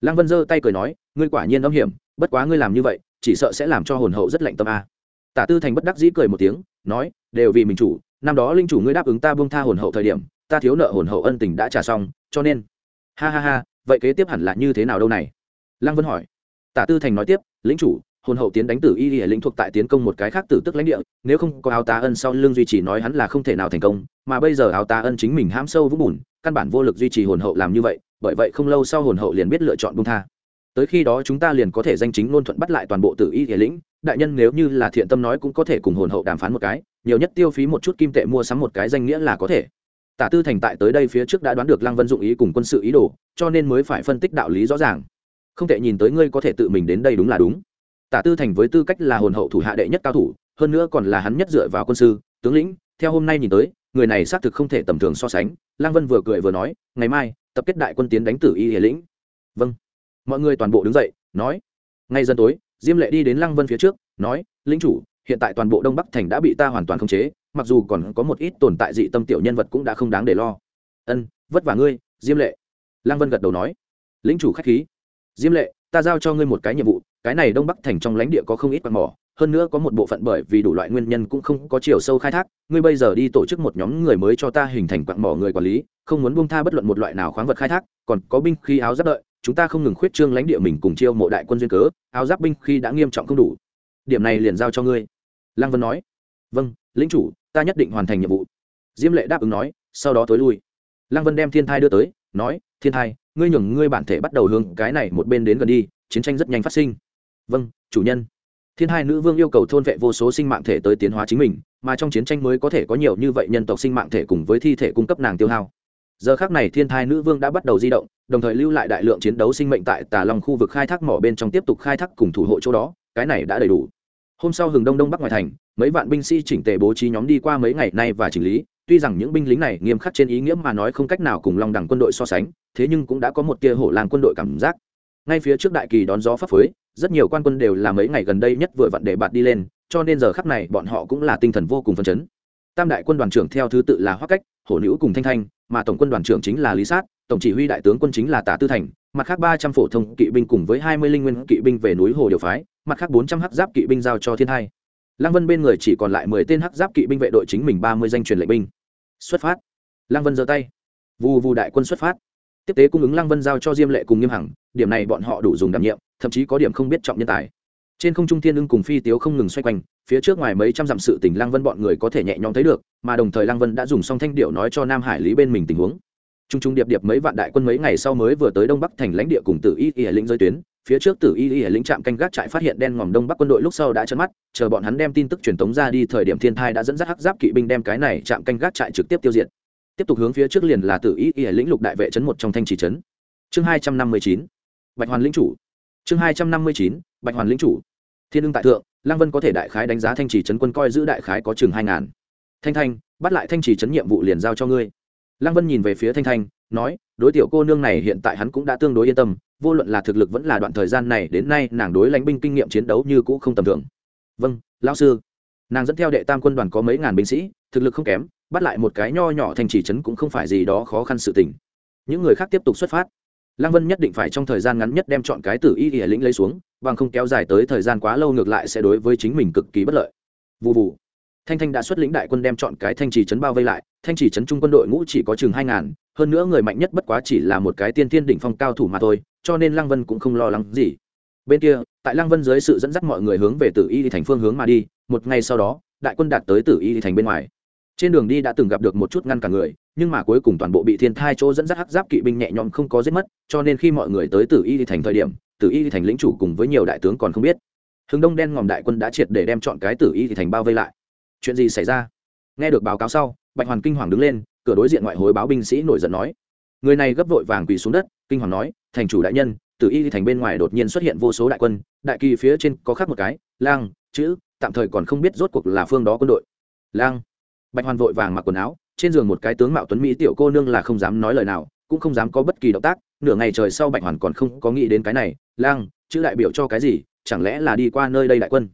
Speaker 1: Lăng vân giơ tay cười nói, ngươi quả nhiên âm hiểm bất quá ngươi làm như vậy, chỉ sợ sẽ làm cho hồn hậu rất lạnh tâm a. Tả tư thành bất đắc dĩ cười một tiếng, nói, đều vì mình chủ, năm đó linh chủ ngươi đáp ứng ta buông tha hồn hậu thời điểm, ta thiếu nợ hồn hậu ân tình đã trả xong, cho nên. Ha ha ha, vậy kế tiếp hẳn là như thế nào đâu này? Lăng vân hỏi. Tả tư thành nói tiếp lĩnh chủ, hồn hậu tiến đánh tử y hệ lĩnh thuộc tại tiến công một cái khác tử tức lãnh địa, nếu không có áo tá ân sau lưng duy trì nói hắn là không thể nào thành công, mà bây giờ áo tá ân chính mình hãm sâu vũng bùn, căn bản vô lực duy trì hồn hậu làm như vậy, bởi vậy không lâu sau hồn hậu liền biết lựa chọn bung tha tới khi đó chúng ta liền có thể danh chính ngôn thuận bắt lại toàn bộ tử y thể lĩnh. Đại nhân nếu như là thiện tâm nói cũng có thể cùng hồn hậu đàm phán một cái, nhiều nhất tiêu phí một chút kim tệ mua sắm một cái danh nghĩa là có thể. Tả tư thành tại tới đây phía trước đã đoán được lăng vân dụng ý cùng quân sự ý đồ, cho nên mới phải phân tích đạo lý rõ ràng. Không thể nhìn tới ngươi có thể tự mình đến đây đúng là đúng. Tả tư thành với tư cách là hồn hậu thủ hạ đệ nhất cao thủ, hơn nữa còn là hắn nhất dựa vào quân sư, tướng lĩnh, theo hôm nay nhìn tới, người này xác thực không thể tầm thường so sánh. Lăng vân vừa cười vừa nói, ngày mai, tập kết đại quân tiến đánh tử y hiển lĩnh. Vâng mọi người toàn bộ đứng dậy, nói, ngay dân tối, diêm lệ đi đến lăng vân phía trước, nói lính chủ, hiện tại toàn bộ đông bắc thành đã bị ta hoàn toàn khống chế, mặc dù còn có một ít tồn tại dị tâm tiểu nhân vật cũng đã không đáng để lo. Ân, vất vả ngươi, diêm lệ. Lăng vân gật đầu nói lính chủ k h á c h khí. Diêm lệ, ta giao cho ngươi một cái nhiệm vụ, cái này đông bắc thành trong lãnh địa có không ít quạt mỏ, hơn nữa có một bộ phận bởi vì đủ loại nguyên nhân cũng không có chiều sâu khai thác, ngươi bây giờ đi tổ chức một nhóm người mới cho ta hình thành quặng mỏ người quản lý, không muốn buông tha bất luận một loại nào khoáng vật khai thác, còn có binh khí áo giáp đợi chúng ta không ngừng khuyết trương lãnh địa mình cùng chiêu mộ đại quân duyên cớ, áo giáp binh khi đã nghiêm trọng không đủ. Điểm này liền giao cho ngươi. Lăng vân nói. Vâng lính chủ, ta nhất định hoàn thành nhiệm vụ. Diêm lệ đáp ứng nói, sau đó tối lui. Lăng vân đem thiên thai đưa tới, nói, thiên thai, ngươi nhường ngươi bản thể bắt đầu hướng cái này một bên đến gần đi, chiến tranh rất nhanh phát sinh. Vâng chủ nhân. Thiên hai nữ vương yêu cầu thôn vệ vô số sinh mạng thể tới tiến hóa chính mình, mà trong chiến tranh mới có thể có nhiều như vậy nhân tộc sinh mạng thể cùng với thi thể cung cấp nàng tiêu hao giờ khác này thiên thai nữ vương đã bắt đầu di động, đồng thời lưu lại đại lượng chiến đấu sinh mệnh tại tà long khu vực khai thác mỏ bên trong tiếp tục khai thác cùng thủ hộ chỗ đó, cái này đã đầy đủ. Hôm sau hừng đông đông bắc ngoài thành, mấy vạn binh sĩ chỉnh tề bố trí nhóm đi qua mấy ngày nay và chỉnh lý, tuy rằng những binh lính này nghiêm khắc trên ý nghĩa mà nói không cách nào cùng long đẳng quân đội so sánh, thế nhưng cũng đã có một tia hổ làng quân đội cảm giác. Ngay phía trước đại kỳ đón gió pháp phới, rất nhiều quan quân đều là mấy ngày gần đây nhất vừa vặn để bạt đi lên, cho nên giờ khắc này bọn họ cũng là tinh thần vô cùng phấn chấn. Tam đại quân đoàn trưởng theo thứ tự là hoắc cách hổ nữ cùng thanh thanh, mà tổng quân đoàn trưởng chính là lý sát, tổng chỉ huy đại tướng quân chính là tả tư thành, mặt khác ba trăm phổ thông kỵ binh cùng với hai mươi linh nguyên kỵ binh về núi hồ điều phái, mặt khác bốn trăm hắc giáp kỵ binh giao cho thiên hai. Lăng vân bên người chỉ còn lại mười tên hắc giáp kỵ binh vệ đội chính mình ba mươi danh truyền lệnh binh. Xuất phát. Lăng vân giơ tay. Vù vù đại quân xuất phát. Tiếp tế cung ứng lăng vân giao cho diêm lệ cùng nghiêm hằng, điểm này bọn họ đủ dùng đảm nhiệm, thậm chí có điểm không biết trọng nhân tài trên không trung thiên ưng cùng phi tiếu không ngừng xoay quanh, phía trước ngoài mấy trăm dặm sự tỉnh lăng vân bọn người có thể nhẹ nhõm thấy được, mà đồng thời lăng vân đã dùng song thanh điệu nói cho nam hải lý bên mình tình huống. T r u n g t r u n g điệp điệp mấy vạn đại quân mấy ngày sau mới vừa tới đông bắc thành lãnh địa cùng tử y y hải lĩnh giới tuyến, phía trước tử y y hải lĩnh trạm canh gác trại phát hiện đen ngòm đông bắc quân đội lúc sau đã chân mắt, chờ bọn hắn đem tin tức truyền tống ra đi thời điểm thiên thai đã dẫn dắt hắc giáp kỵ binh đem cái này trạm canh gác trại trực tiếp tiêu diệt. Tiếp tục hướng phía trước liền là tử y y hải lĩnh lục đại vệ trấn một trong thanh trì trấn chương hai trăm năm mươi chín, bạch hoàn lĩnh chủ. Chương hai trăm năm mươi chín, bạch hoàn lĩnh chủ thiên ưng tại thượng, lăng vân có thể đại khái đánh giá thanh trì trấn quân coi giữ đại khái có chừng hai ngàn. Thanh thanh, bắt lại thanh trì trấn nhiệm vụ liền giao cho ngươi. Lăng vân nhìn về phía thanh thanh, nói, đối tiểu cô nương này hiện tại hắn cũng đã tương đối yên tâm, vô luận là thực lực vẫn là đoạn thời gian này, đến nay nàng đối lãnh binh kinh nghiệm chiến đấu như cũ không tầm thường. Vâng lão sư. Nàng dẫn theo đệ tam quân đoàn có mấy ngàn binh sĩ, thực lực không kém, bắt lại một cái nho nhỏ thành chỉ trấn cũng không phải gì đó khó khăn sự tình. Những người khác tiếp tục xuất phát lăng vân nhất định phải trong thời gian ngắn nhất đem chọn cái tử y y lĩnh lấy xuống, bằng không kéo dài tới thời gian quá lâu ngược lại sẽ đối với chính mình cực kỳ bất lợi. Vụ vụ thanh thanh đã xuất lĩnh đại quân đem chọn cái thanh trì trấn bao vây lại, thanh trì trấn trung quân đội ngũ chỉ có chừng hai ngàn, hơn nữa người mạnh nhất bất quá chỉ là một cái tiên tiên đỉnh phong cao thủ mà thôi, cho nên lăng vân cũng không lo lắng gì. Bên kia, tại lăng vân dưới sự dẫn dắt mọi người hướng về tử y thành phương hướng mà đi, một ngày sau đó, đại quân đạt tới tử y thành bên ngoài trên đường đi đã từng gặp được một chút ngăn cả người, nhưng mà cuối cùng toàn bộ bị thiên thai chỗ dẫn dắt hắc giáp kỵ binh nhẹ nhõm không có giết mất, cho nên khi mọi người tới tử y thành thời điểm, tử y thành lĩnh chủ cùng với nhiều đại tướng còn không biết. Hướng đông đen ngòm đại quân đã triệt để đem chọn cái tử y thành bao vây lại. Chuyện gì xảy ra? Nghe được báo cáo sau, bạch hoàn kinh hoàng đứng lên, cửa đối diện ngoại hối báo binh sĩ nổi giận nói. Người này gấp vội vàng quỳ xuống đất, kinh hoàng nói, thành chủ đại nhân, tử y thành bên ngoài đột nhiên xuất hiện vô số đại quân, đại kỳ phía trên có khác một cái, lang, chữ, tạm thời còn không biết rốt cuộc là phương đó quân đội. Lang bạch hoàn vội vàng mặc quần áo, trên giường một cái tướng mạo tuấn mỹ tiểu cô nương là không dám nói lời nào, cũng không dám có bất kỳ động tác, nửa ngày trời sau bạch hoàn còn không có nghĩ đến cái này, lang, chữ đại biểu cho cái gì? Chẳng lẽ là đi qua nơi đây đại quân?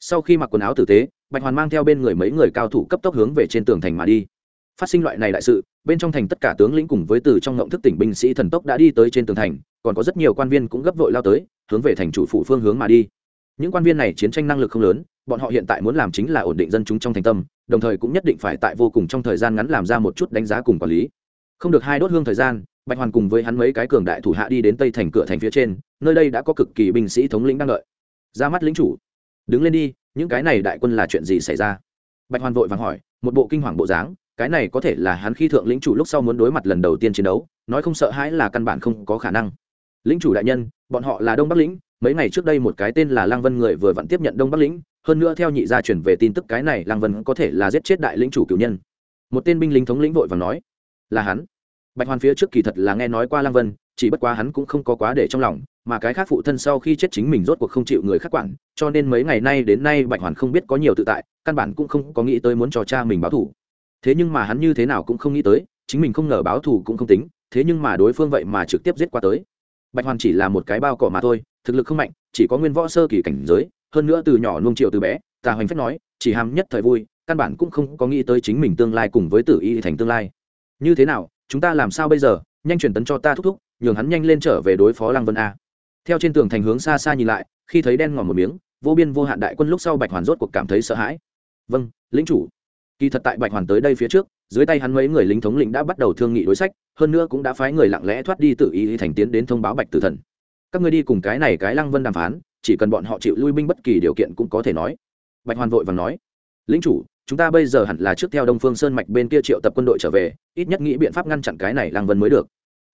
Speaker 1: Sau khi mặc quần áo tử tế, bạch hoàn mang theo bên người mấy người cao thủ cấp tốc hướng về trên tường thành mà đi. Phát sinh loại này đại sự, bên trong thành tất cả tướng lĩnh cùng với từ trong ngộng thức tỉnh binh sĩ thần tốc đã đi tới trên tường thành, còn có rất nhiều quan viên cũng gấp vội lao tới, hướng về thành chủ phủ phương hướng mà đi. Những quan viên này chiến tranh năng lực không lớn, bọn họ hiện tại muốn làm chính là ổn định dân chúng trong thành tâm đồng thời cũng nhất định phải tại vô cùng trong thời gian ngắn làm ra một chút đánh giá cùng quản lý. Không được hai đốt hương thời gian, bạch hoàn cùng với hắn mấy cái cường đại thủ hạ đi đến tây thành cửa thành phía trên, nơi đây đã có cực kỳ binh sĩ thống lĩnh đang đợi. Ra mắt lính chủ. Đứng lên đi, những cái này đại quân là chuyện gì xảy ra? Bạch hoàn vội vàng hỏi, một bộ kinh hoàng bộ dáng, cái này có thể là hắn khi thượng lĩnh chủ lúc sau muốn đối mặt lần đầu tiên chiến đấu, nói không sợ hãi là căn bản không có khả năng. Lĩnh chủ đại nhân, bọn họ là đông bắc lĩnh mấy ngày trước đây một cái tên là lăng vân người vừa vặn tiếp nhận đông bắc lĩnh, hơn nữa theo nhị gia chuyển về tin tức cái này, lăng vân có thể là giết chết đại lĩnh chủ cựu nhân. Một tên binh lính thống lĩnh vội và nói, là hắn. Bạch hoàn phía trước kỳ thật là nghe nói qua lăng vân, chỉ bất quá hắn cũng không có quá để trong lòng, mà cái khác phụ thân sau khi chết chính mình rốt cuộc không chịu người khác quản, cho nên mấy ngày nay đến nay bạch hoàn không biết có nhiều tự tại, căn bản cũng không có nghĩ tới muốn cho cha mình báo thù. Thế nhưng mà hắn như thế nào cũng không nghĩ tới, chính mình không ngờ báo thù cũng không tính, thế nhưng mà đối phương vậy mà trực tiếp giết qua tới. Bạch hoàn chỉ là một cái bao cỏ mà thôi thực lực không mạnh, chỉ có nguyên võ sơ kỳ cảnh giới, hơn nữa từ nhỏ nuông triệu từ bé, tà hoành phách nói, chỉ ham nhất thời vui, căn bản cũng không có nghĩ tới chính mình tương lai cùng với tử y thành tương lai. Như thế nào, chúng ta làm sao bây giờ? Nhanh truyền tấn cho ta thúc thúc, nhường hắn nhanh lên trở về đối phó lăng vân a. Theo trên tường thành hướng xa xa nhìn lại, khi thấy đen ngòm một miếng, vô biên vô hạn đại quân lúc sau bạch hoàn rốt cuộc cảm thấy sợ hãi. Vâng lính chủ. Kỳ thật tại bạch hoàn tới đây phía trước, dưới tay hắn mấy người lính thống lĩnh đã bắt đầu thương nghị đối sách, hơn nữa cũng đã phái người lặng lẽ thoát đi tự ý thành tiến đến thông báo bạch tử thần các ngươi đi cùng cái này cái lăng vân đàm phán, chỉ cần bọn họ chịu lui binh bất kỳ điều kiện cũng có thể nói. Bạch hoàn vội và nói. Lính chủ, chúng ta bây giờ hẳn là trước theo đông phương sơn mạch bên kia triệu tập quân đội trở về, ít nhất nghĩ biện pháp ngăn chặn cái này lăng vân mới được.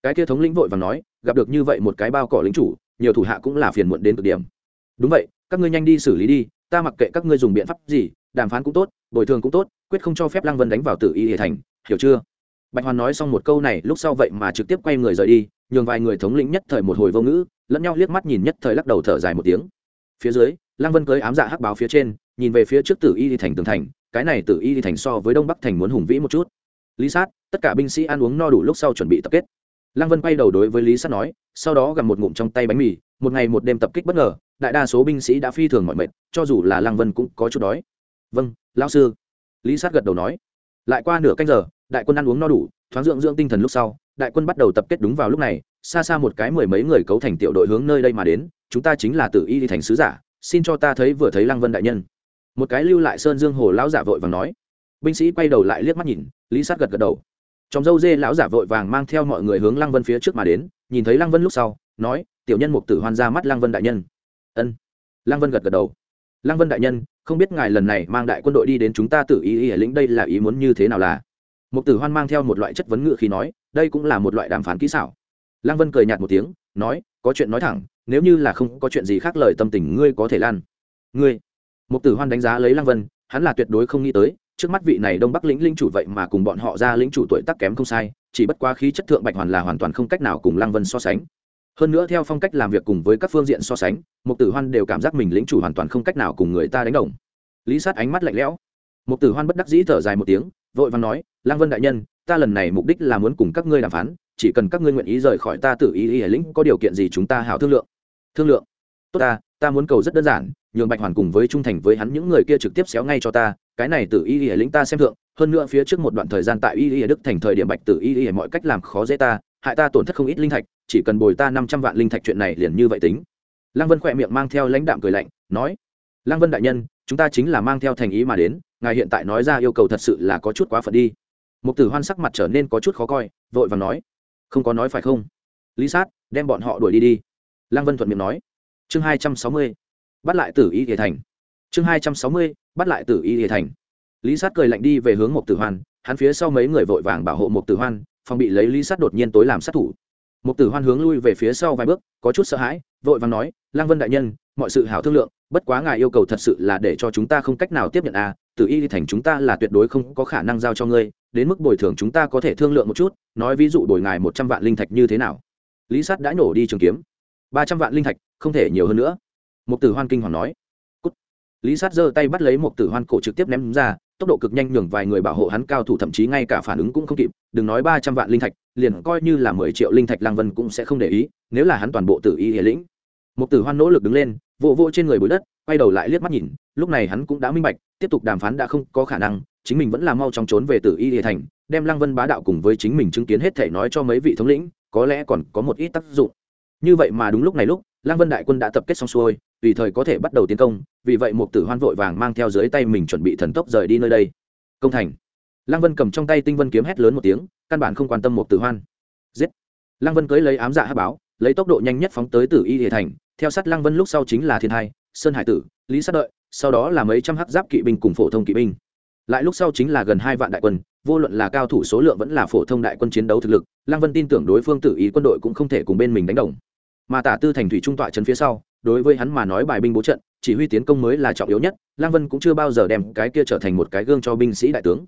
Speaker 1: Cái kia thống lĩnh vội và nói, gặp được như vậy một cái bao cỏ lính chủ, nhiều thủ hạ cũng là phiền muộn đến cực điểm. Đúng vậy, các ngươi nhanh đi xử lý đi, ta mặc kệ các ngươi dùng biện pháp gì, đàm phán cũng tốt, bồi thường cũng tốt, quyết không cho phép lăng vân đánh vào tử y hệ thành, hiểu chưa? Bạch hoàn nói xong một câu này, lúc sau vậy mà trực tiếp quay người rời đi nhường vài người thống lĩnh nhất thời một hồi vô ngữ, lẫn nhau liếc mắt nhìn nhất thời lắc đầu thở dài một tiếng. Phía dưới, lăng vân cưới ám dạ hắc báo phía trên, nhìn về phía trước tử y thành tường thành, cái này tử y thành so với đông bắc thành muốn hùng vĩ một chút. Lý sát, tất cả binh sĩ ăn uống no đủ lúc sau chuẩn bị tập kết. Lăng vân quay đầu đối với lý sát nói, sau đó gặm một ngụm trong tay bánh mì, một ngày một đêm tập kích bất ngờ, đại đa số binh sĩ đã phi thường mọi mệt, cho dù là lăng vân cũng có chút đói. Vâng lão sư. Lý sát gật đầu nói. Lại qua nửa canh giờ, đại quân ăn uống no đủ, thoáng dưỡng dưỡng tinh thần lúc sau đại quân bắt đầu tập kết đúng vào lúc này, xa xa một cái mười mấy người cấu thành tiểu đội hướng nơi đây mà đến, chúng ta chính là tử y thành sứ giả, xin cho ta thấy vừa thấy lăng vân đại nhân. Một cái lưu lại sơn dương hồ lão giả vội vàng nói. Binh sĩ quay đầu lại liếc mắt nhìn, lý sát gật gật đầu. Trong dâu dê lão giả vội vàng mang theo mọi người hướng lăng vân phía trước mà đến, nhìn thấy lăng vân lúc sau, nói, tiểu nhân mục tử hoan ra mắt lăng vân đại nhân. Ân. Lăng vân gật gật đầu. Lăng vân đại nhân, không biết ngài lần này mang đại quân đội đi đến chúng ta tự ý ý lĩnh đây là ý muốn như thế nào là? Mục tử hoan mang theo một loại chất vấn ngự khi nói, đây cũng là một loại đàm phán kỹ xảo. Lăng vân cười nhạt một tiếng, nói, có chuyện nói thẳng, nếu như là không có chuyện gì khác lời tâm tình ngươi có thể lan. Ngươi. Mục tử hoan đánh giá lấy lăng vân, hắn là tuyệt đối không nghĩ tới, trước mắt vị này đông bắc lĩnh linh chủ vậy mà cùng bọn họ ra lĩnh chủ tuổi tác kém không sai, chỉ bất quá khí chất thượng bạch hoàn là hoàn toàn không cách nào cùng lăng vân so sánh. Hơn nữa theo phong cách làm việc cùng với các phương diện so sánh, mục tử hoan đều cảm giác mình lĩnh chủ hoàn toàn không cách nào cùng người ta đánh đồng. Lý sát ánh mắt lạnh lẽo. Mục tử hoan bất đắc dĩ thở dài một tiếng, vội vàng nói Lang vân đại nhân, ta lần này mục đích là muốn cùng các ngươi đàm phán, chỉ cần các ngươi nguyện ý rời khỏi ta tự ý ý lĩnh, có điều kiện gì chúng ta hảo thương lượng. Thương lượng? Tốt ta ta muốn cầu rất đơn giản, nhường bạch hoàn cùng với trung thành với hắn những người kia trực tiếp xéo ngay cho ta, cái này tự ý ý lĩnh ta xem thượng, hơn nữa phía trước một đoạn thời gian tại y y đức thành thời điểm bạch tự y y mọi cách làm khó dễ ta, hại ta tổn thất không ít linh thạch, chỉ cần bồi ta năm trăm vạn linh thạch chuyện này liền như vậy tính. Lăng vân khỏe miệng mang theo lãnh đạm cười lạnh, nói, lăng vân đại nhân, chúng ta chính là mang theo thành ý mà đến, ngài hiện tại nói ra yêu cầu thật sự là có chút quá phận đi mục tử hoan sắc mặt trở nên có chút khó coi, vội và nói, không có nói phải không? Lý sát, đem bọn họ đuổi đi đi. Lăng vân thuận miệng nói, chương hai trăm sáu mươi, bắt lại tử y thể thành. Chương hai trăm sáu mươi, bắt lại tử y thể thành. Lý sát cười lạnh đi về hướng mục tử hoan, hắn phía sau mấy người vội vàng bảo hộ mục tử hoan, phòng bị lấy lý sát đột nhiên tối làm sát thủ. Mục tử hoan hướng lui về phía sau vài bước, có chút sợ hãi, vội vàng nói, lăng vân đại nhân, mọi sự hảo thương lượng, bất quá ngài yêu cầu thật sự là để cho chúng ta không cách nào tiếp nhận à tử y thành chúng ta là tuyệt đối không có khả năng giao cho ngươi, đến mức bồi thường chúng ta có thể thương lượng một chút, nói ví dụ đổi ngài một trăm vạn linh thạch như thế nào. Lý sát đã nổ đi trường kiếm. Ba trăm vạn linh thạch, không thể nhiều hơn nữa. Mục tử hoan kinh hoàng nói. Cút. lý sát giơ tay bắt lấy mục tử hoan cổ trực tiếp ném ra, tốc độ cực nhanh nhường vài người bảo hộ hắn cao thủ thậm chí ngay cả phản ứng cũng không kịp, đừng nói ba trăm vạn linh thạch, liền coi như là mười triệu linh thạch lang vân cũng sẽ không để ý, nếu là hắn toàn bộ tự ý hệ lĩnh. Một tử hoan nỗ lực đứng lên, vỗ vỗ trên người bụi đất, quay đầu lại liếc mắt nhìn, lúc này hắn cũng đã minh bạch tiếp tục đàm phán đã không có khả năng, chính mình vẫn là mau chóng trốn về tử y địa thành, đem lăng vân bá đạo cùng với chính mình chứng kiến hết thể nói cho mấy vị thống lĩnh, có lẽ còn có một ít tác dụng. Như vậy mà đúng lúc này lúc, lăng vân đại quân đã tập kết xong xuôi, tùy thời có thể bắt đầu tiến công, vì vậy một tử hoan vội vàng mang theo dưới tay mình chuẩn bị thần tốc rời đi nơi đây. Công thành. Lăng vân cầm trong tay tinh vân kiếm hét lớn một tiếng, căn bản không quan tâm một tử hoan. Giết. Lăng vân cưới lấy ám dạ hát báo, lấy tốc độ nhanh nhất phóng tới tử y địa thành, theo sát lăng vân lúc sau chính là thiên hai, sơn hải tử, lý sát đợi sau đó là mấy trăm hắc giáp kỵ binh cùng phổ thông kỵ binh. Lại lúc sau chính là gần hai vạn đại quân, vô luận là cao thủ số lượng vẫn là phổ thông đại quân chiến đấu thực lực, lăng vân tin tưởng đối phương tự ý quân đội cũng không thể cùng bên mình đánh đồng. Mà tả tư thành thủy trung tọa trấn phía sau, đối với hắn mà nói bài binh bố trận, chỉ huy tiến công mới là trọng yếu nhất lang vân cũng chưa bao giờ đem cái kia trở thành một cái gương cho binh sĩ đại tướng.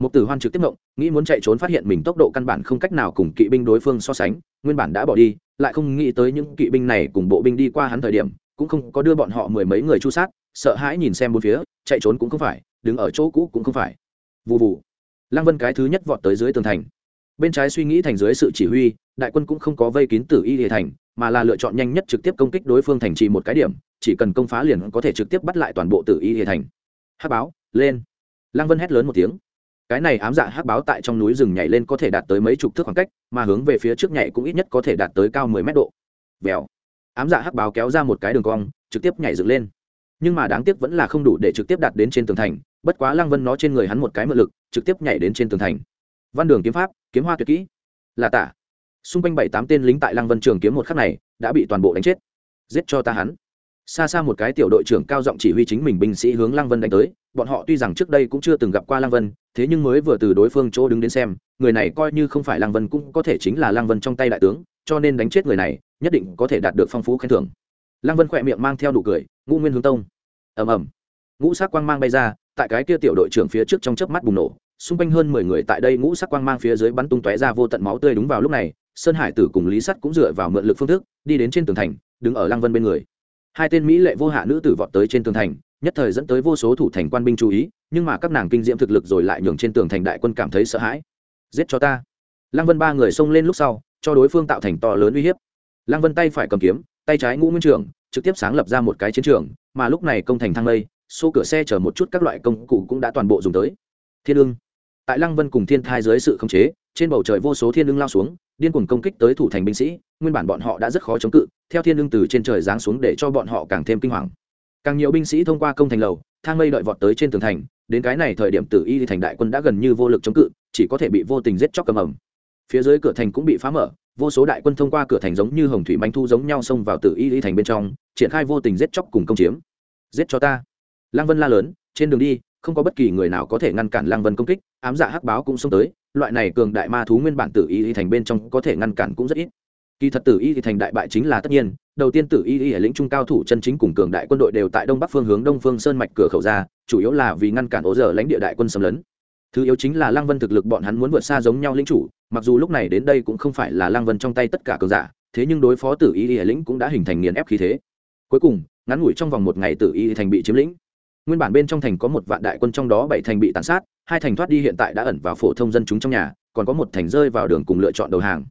Speaker 1: Một tử hoan trực tiếp động nghĩ muốn chạy trốn phát hiện mình tốc độ căn bản không cách nào cùng kỵ binh đối phương so sánh, nguyên bản đã bỏ đi, lại không nghĩ tới những kỵ binh này cùng bộ binh đi qua hắn thời điểm cũng không có đưa bọn họ mười mấy người chu sát, sợ hãi nhìn xem bốn phía, chạy trốn cũng không phải, đứng ở chỗ cũ cũng không phải. Vụ vụ lăng vân cái thứ nhất vọt tới dưới tường thành. Bên trái suy nghĩ thành dưới sự chỉ huy, đại quân cũng không có vây kín tử y địa thành, mà là lựa chọn nhanh nhất trực tiếp công kích đối phương thành trì một cái điểm, chỉ cần công phá liền có thể trực tiếp bắt lại toàn bộ tử y địa thành. Hát báo, lên. Lăng vân hét lớn một tiếng. Cái này ám dạ hát báo tại trong núi rừng nhảy lên có thể đạt tới mấy chục thước khoảng cách, mà hướng về phía trước nhảy cũng ít nhất có thể đạt tới cao mười mét độ. Vèo ám dạ hắc báo kéo ra một cái đường cong, trực tiếp nhảy dựng lên. Nhưng mà đáng tiếc vẫn là không đủ để trực tiếp đạt đến trên tường thành, bất quá lăng vân nó trên người hắn một cái mượn lực, trực tiếp nhảy đến trên tường thành. Văn đường kiếm pháp, kiếm hoa tuyệt kỹ. Là tả. Xung quanh bảy tám tên lính tại lăng vân trường kiếm một khắc này, đã bị toàn bộ đánh chết. Giết cho ta hắn. Xa xa một cái tiểu đội trưởng cao giọng chỉ huy chính mình binh sĩ hướng lăng vân đánh tới, bọn họ tuy rằng trước đây cũng chưa từng gặp qua lăng vân, thế nhưng mới vừa từ đối phương chỗ đứng đến xem, người này coi như không phải lăng vân cũng có thể chính là lăng vân trong tay đại tướng, cho nên đánh chết người này nhất định có thể đạt được phong phú khen thưởng. Lăng vân khỏe miệng mang theo nụ cười, ngũ nguyên hướng tông. Ầm ầm. Ngũ sắc quang mang bay ra, tại cái kia tiểu đội trưởng phía trước trong chớp mắt bùng nổ, xung quanh hơn mười người tại đây ngũ sắc quang mang phía dưới bắn tung tóe ra vô tận máu tươi đúng vào lúc này, sơn hải tử cùng lý sắt cũng dựa vào mượn lực phương thức, đi đến trên tường thành, đứng ở lăng vân bên người. Hai tên mỹ lệ vô hạ nữ tử vọt tới trên tường thành, nhất thời dẫn tới vô số thủ thành quan binh chú ý, nhưng mà các nàng kinh diễm thực lực rồi lại nhường trên tường thành đại quân cảm thấy sợ hãi. Giết cho ta. Lăng vân ba người xông lên lúc sau, cho đối phương tạo thành to lớn uy hiếp lăng vân tay phải cầm kiếm tay trái ngũ nguyên trường trực tiếp sáng lập ra một cái chiến trường mà lúc này công thành thang lây số cửa xe chở một chút các loại công cụ cũng đã toàn bộ dùng tới. Thiên Lương, tại lăng vân cùng thiên thai dưới sự khống chế trên bầu trời vô số thiên lương lao xuống điên cuồng công kích tới thủ thành binh sĩ nguyên bản bọn họ đã rất khó chống cự theo thiên Lương từ trên trời giáng xuống để cho bọn họ càng thêm kinh hoàng. Càng nhiều binh sĩ thông qua công thành lầu thang lây đợi vọt tới trên tường thành đến cái này thời điểm tử y thành đại quân đã gần như vô lực chống cự chỉ có thể bị vô tình giết chóc cầm ẩm phía dưới cửa thành cũng bị phá mở, vô số đại quân thông qua cửa thành giống như hồng thủy bánh thu giống nhau xông vào tử y y thành bên trong, triển khai vô tình giết chóc cùng công chiếm. Giết cho ta. Lăng vân la lớn, trên đường đi, không có bất kỳ người nào có thể ngăn cản lăng vân công kích, ám dạ hắc báo cũng xông tới, loại này cường đại ma thú nguyên bản tử y y thành bên trong có thể ngăn cản cũng rất ít. Kỳ thật tử y thì thành đại bại chính là tất nhiên, đầu tiên tử y y ở lĩnh trung cao thủ chân chính cùng cường đại quân đội đều tại đông bắc phương hướng đông phương sơn mạch cửa khẩu ra, chủ yếu là vì ngăn cản ố giờ lãnh địa đại quân xâm lấn thứ yếu chính là lăng vân thực lực bọn hắn muốn vượt xa giống nhau lĩnh chủ, mặc dù lúc này đến đây cũng không phải là lăng vân trong tay tất cả cường giả, thế nhưng đối phó tử y y lĩnh cũng đã hình thành nghiền ép khí thế. Cuối cùng, ngắn ngủi trong vòng một ngày tử y thành bị chiếm lĩnh. Nguyên bản bên trong thành có một vạn đại quân trong đó bảy thành bị tàn sát, hai thành thoát đi hiện tại đã ẩn vào phổ thông dân chúng trong nhà, còn có một thành rơi vào đường cùng lựa chọn đầu hàng.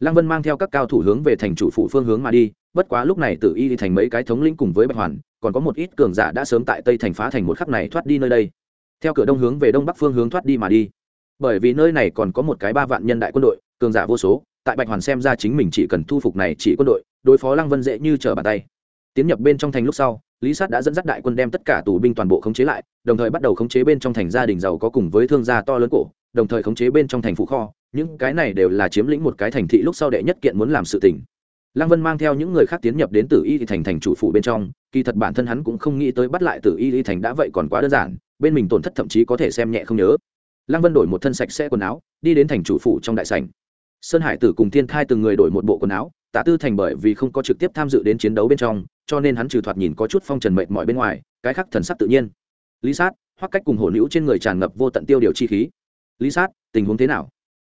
Speaker 1: Lăng vân mang theo các cao thủ hướng về thành chủ phủ phương hướng mà đi, bất quá lúc này tử y thành mấy cái thống lĩnh cùng với bạch hoàn, còn có một ít cường giả đã sớm tại tây thành phá thành một khắc này thoát đi nơi đây theo cửa đông hướng về đông bắc phương hướng thoát đi mà đi. Bởi vì nơi này còn có một cái ba vạn nhân đại quân đội, cường giả vô số, tại bạch hoàn xem ra chính mình chỉ cần thu phục này chỉ quân đội, đối phó lăng vân dễ như trở bàn tay. Tiến nhập bên trong thành lúc sau, lý sát đã dẫn dắt đại quân đem tất cả tù binh toàn bộ khống chế lại, đồng thời bắt đầu khống chế bên trong thành gia đình giàu có cùng với thương gia to lớn cổ, đồng thời khống chế bên trong thành phụ kho. Những cái này đều là chiếm lĩnh một cái thành thị lúc sau đệ nhất kiện muốn làm sự tình. Lăng vân mang theo những người khác tiến nhập đến tử y thành thành chủ phụ bên trong, kỳ thật bản thân hắn cũng không nghĩ tới bắt lại tử y thành đã vậy còn quá đơn giản bên mình tổn thất thậm chí có thể xem nhẹ không nhớ. Lăng vân đổi một thân sạch sẽ quần áo, đi đến thành chủ phủ trong đại sảnh. Sơn hải tử cùng thiên thai từng người đổi một bộ quần áo, tạ tư thành bởi vì không có trực tiếp tham dự đến chiến đấu bên trong, cho nên hắn trừ thoạt nhìn có chút phong trần mệt mỏi bên ngoài, cái khác thần sắc tự nhiên. Lý sát hoặc cách cùng hổ nữ trên người tràn ngập vô tận tiêu điều chi khí. Lý sát, tình huống thế nào?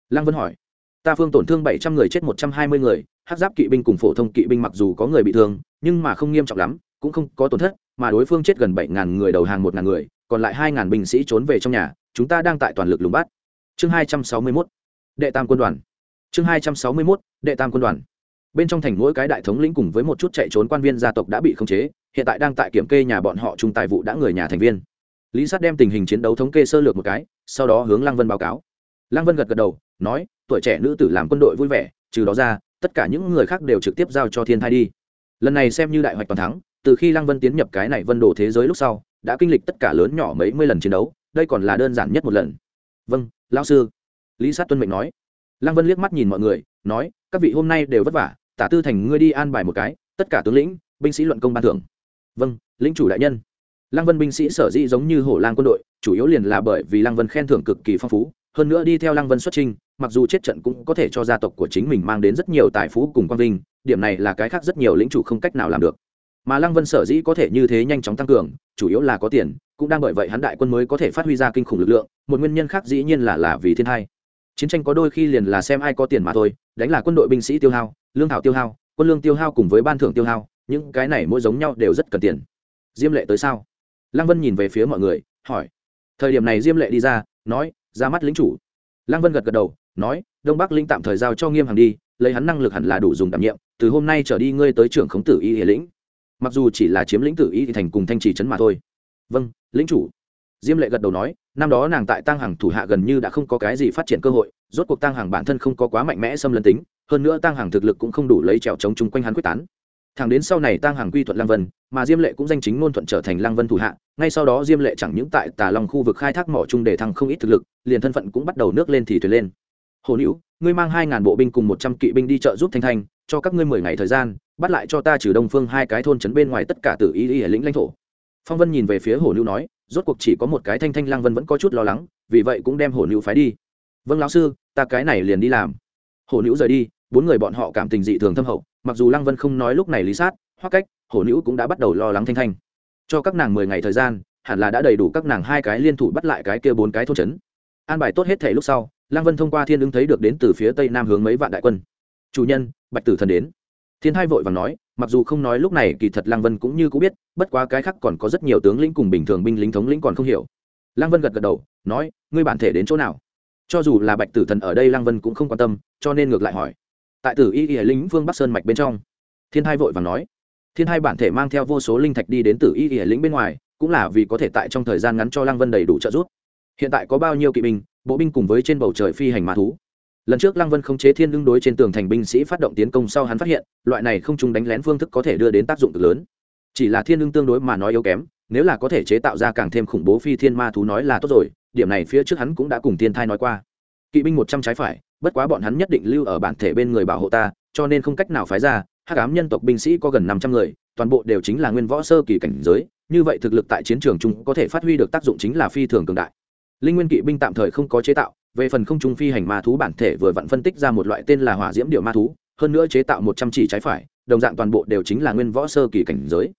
Speaker 1: Lăng vân hỏi. Ta phương tổn thương bảy trăm người chết một trăm hai mươi người hát giáp kỵ binh cùng phổ thông kỵ binh mặc dù có người bị thương, nhưng mà không nghiêm trọng lắm, cũng không có tổn thất, mà đối phương chết gần bảy ngàn người, đầu hàng một ngàn người còn lại hai ngàn binh sĩ trốn về trong nhà, chúng ta đang tại toàn lực lùng bắt. Chương hai trăm sáu mươi mốt, đệ tam quân đoàn. Chương hai trăm sáu mươi mốt, đệ tam quân đoàn. Bên trong thành mỗi cái đại thống lĩnh cùng với một chút chạy trốn quan viên gia tộc đã bị khống chế, hiện tại đang tại kiểm kê nhà bọn họ chung tài vụ đã người nhà thành viên. Lý sát đem tình hình chiến đấu thống kê sơ lược một cái, sau đó hướng lăng vân báo cáo. Lăng vân gật gật đầu, nói, tuổi trẻ nữ tử làm quân đội vui vẻ, trừ đó ra, tất cả những người khác đều trực tiếp giao cho thiên thai đi. Lần này xem như đại hoạch toàn thắng, từ khi lăng vân tiến nhập cái này vân đồ thế giới lúc sau đã kinh lịch tất cả lớn nhỏ mấy mươi lần chiến đấu, đây còn là đơn giản nhất một lần. Vâng lao sư. Lý sát tuân mệnh nói. Lăng vân liếc mắt nhìn mọi người, nói, các vị hôm nay đều vất vả, tả tư thành ngươi đi an bài một cái, tất cả tướng lĩnh, binh sĩ luận công ban thưởng. Vâng lĩnh chủ đại nhân. Lăng vân binh sĩ sở dĩ giống như hổ lang quân đội, chủ yếu liền là bởi vì lăng vân khen thưởng cực kỳ phong phú, hơn nữa đi theo lăng vân xuất trinh mặc dù chết trận cũng có thể cho gia tộc của chính mình mang đến rất nhiều tài phú cùng quang vinh, điểm này là cái khác rất nhiều lĩnh chủ không cách nào làm được mà lăng vân sở dĩ có thể như thế nhanh chóng tăng cường, chủ yếu là có tiền, cũng đang bởi vậy hắn đại quân mới có thể phát huy ra kinh khủng lực lượng, một nguyên nhân khác dĩ nhiên là là vì thiên hai. Chiến tranh có đôi khi liền là xem ai có tiền mà thôi, đánh là quân đội binh sĩ tiêu hao, lương thảo tiêu hao, quân lương tiêu hao cùng với ban thưởng tiêu hao, những cái này mỗi giống nhau đều rất cần tiền. Diêm lệ tới sao? Lăng vân nhìn về phía mọi người, hỏi. Thời điểm này diêm lệ đi ra, nói, ra mắt lính chủ. Lăng vân gật gật đầu, nói, đông bắc linh tạm thời giao cho nghiêm hàng đi, lấy hắn năng lực hẳn là đủ dùng đảm nhiệm, từ hôm nay trở đi ngươi tới trưởng khống tử y hệ lĩnh mặc dù chỉ là chiếm lĩnh tử y thì thành cùng thanh trì trấn mà thôi. Vâng lĩnh chủ. Diêm lệ gật đầu nói, năm đó nàng tại tăng hàng thủ hạ gần như đã không có cái gì phát triển cơ hội, rốt cuộc tăng hàng bản thân không có quá mạnh mẽ xâm lấn tính, hơn nữa tăng hàng thực lực cũng không đủ lấy trèo chống chung quanh hắn quyết tán. Thẳng đến sau này tăng hàng quy thuận lang vân, mà diêm lệ cũng danh chính ngôn thuận trở thành lang vân thủ hạ, ngay sau đó diêm lệ chẳng những tại tà long khu vực khai thác mỏ chung để thăng không ít thực lực, liền thân phận cũng bắt đầu nước lên thì thuyền lên. Hồ nữ ngươi mang hai ngàn bộ binh cùng một trăm kỵ binh đi trợ giúp thanh thanh, cho các ngươi mười ngày thời gian, bắt lại cho ta trừ đông phương hai cái thôn trấn bên ngoài tất cả tự ý y lĩnh lãnh thổ. Phong vân nhìn về phía hồ nữ nói, rốt cuộc chỉ có một cái thanh thanh lăng vân vẫn có chút lo lắng, vì vậy cũng đem hồ nữ phái đi. Vâng lão sư, ta cái này liền đi làm. Hồ nữ rời đi, bốn người bọn họ cảm tình dị thường thâm hậu, mặc dù lăng vân không nói lúc này lý sát, hoặc cách, hồ nữ cũng đã bắt đầu lo lắng thanh thanh. Cho các nàng mười ngày thời gian, hẳn là đã đầy đủ các nàng hai cái liên thủ bắt lại cái kia bốn cái thôn trấn. An bài tốt hết thể lúc sau lăng vân thông qua thiên ứng thấy được đến từ phía tây nam hướng mấy vạn đại quân. Chủ nhân, bạch tử thần đến. Thiên hai vội vàng nói, mặc dù không nói lúc này kỳ thật lăng vân cũng như cũng biết, bất quá cái khác còn có rất nhiều tướng lĩnh cùng bình thường binh lính thống lĩnh còn không hiểu. Lăng vân gật gật đầu, nói, ngươi bản thể đến chỗ nào? Cho dù là bạch tử thần ở đây lăng vân cũng không quan tâm, cho nên ngược lại hỏi, tại tử y y lính vương bắc sơn mạch bên trong? Thiên hai vội vàng nói, thiên hai bản thể mang theo vô số linh thạch đi đến tử y y lính bên ngoài, cũng là vì có thể tại trong thời gian ngắn cho lăng vân đầy đủ trợ giúp. Hiện tại có bao nhiêu kỵ binh bộ binh cùng với trên bầu trời phi hành ma thú. Lần trước lăng vân không chế thiên đương đối trên tường thành binh sĩ phát động tiến công sau hắn phát hiện, loại này không chung đánh lén phương thức có thể đưa đến tác dụng cực lớn. Chỉ là thiên đương tương đối mà nói yếu kém, nếu là có thể chế tạo ra càng thêm khủng bố phi thiên ma thú nói là tốt rồi, điểm này phía trước hắn cũng đã cùng thiên thai nói qua. Kỵ binh một trăm trái phải, bất quá bọn hắn nhất định lưu ở bản thể bên người bảo hộ ta, cho nên không cách nào phái ra, hắc ám nhân tộc binh sĩ có gần năm trăm người, toàn bộ đều chính là nguyên võ sơ kỳ cảnh giới, như vậy thực lực tại chiến trường chung có thể phát huy được tác dụng chính là phi thường cường đại linh nguyên kỵ binh tạm thời không có chế tạo, về phần không trung phi hành ma thú bản thể vừa vặn phân tích ra một loại tên là hỏa diễm điệu ma thú, hơn nữa chế tạo một trăm chỉ trái phải, đồng dạng toàn bộ đều chính là nguyên võ sơ kỳ cảnh giới.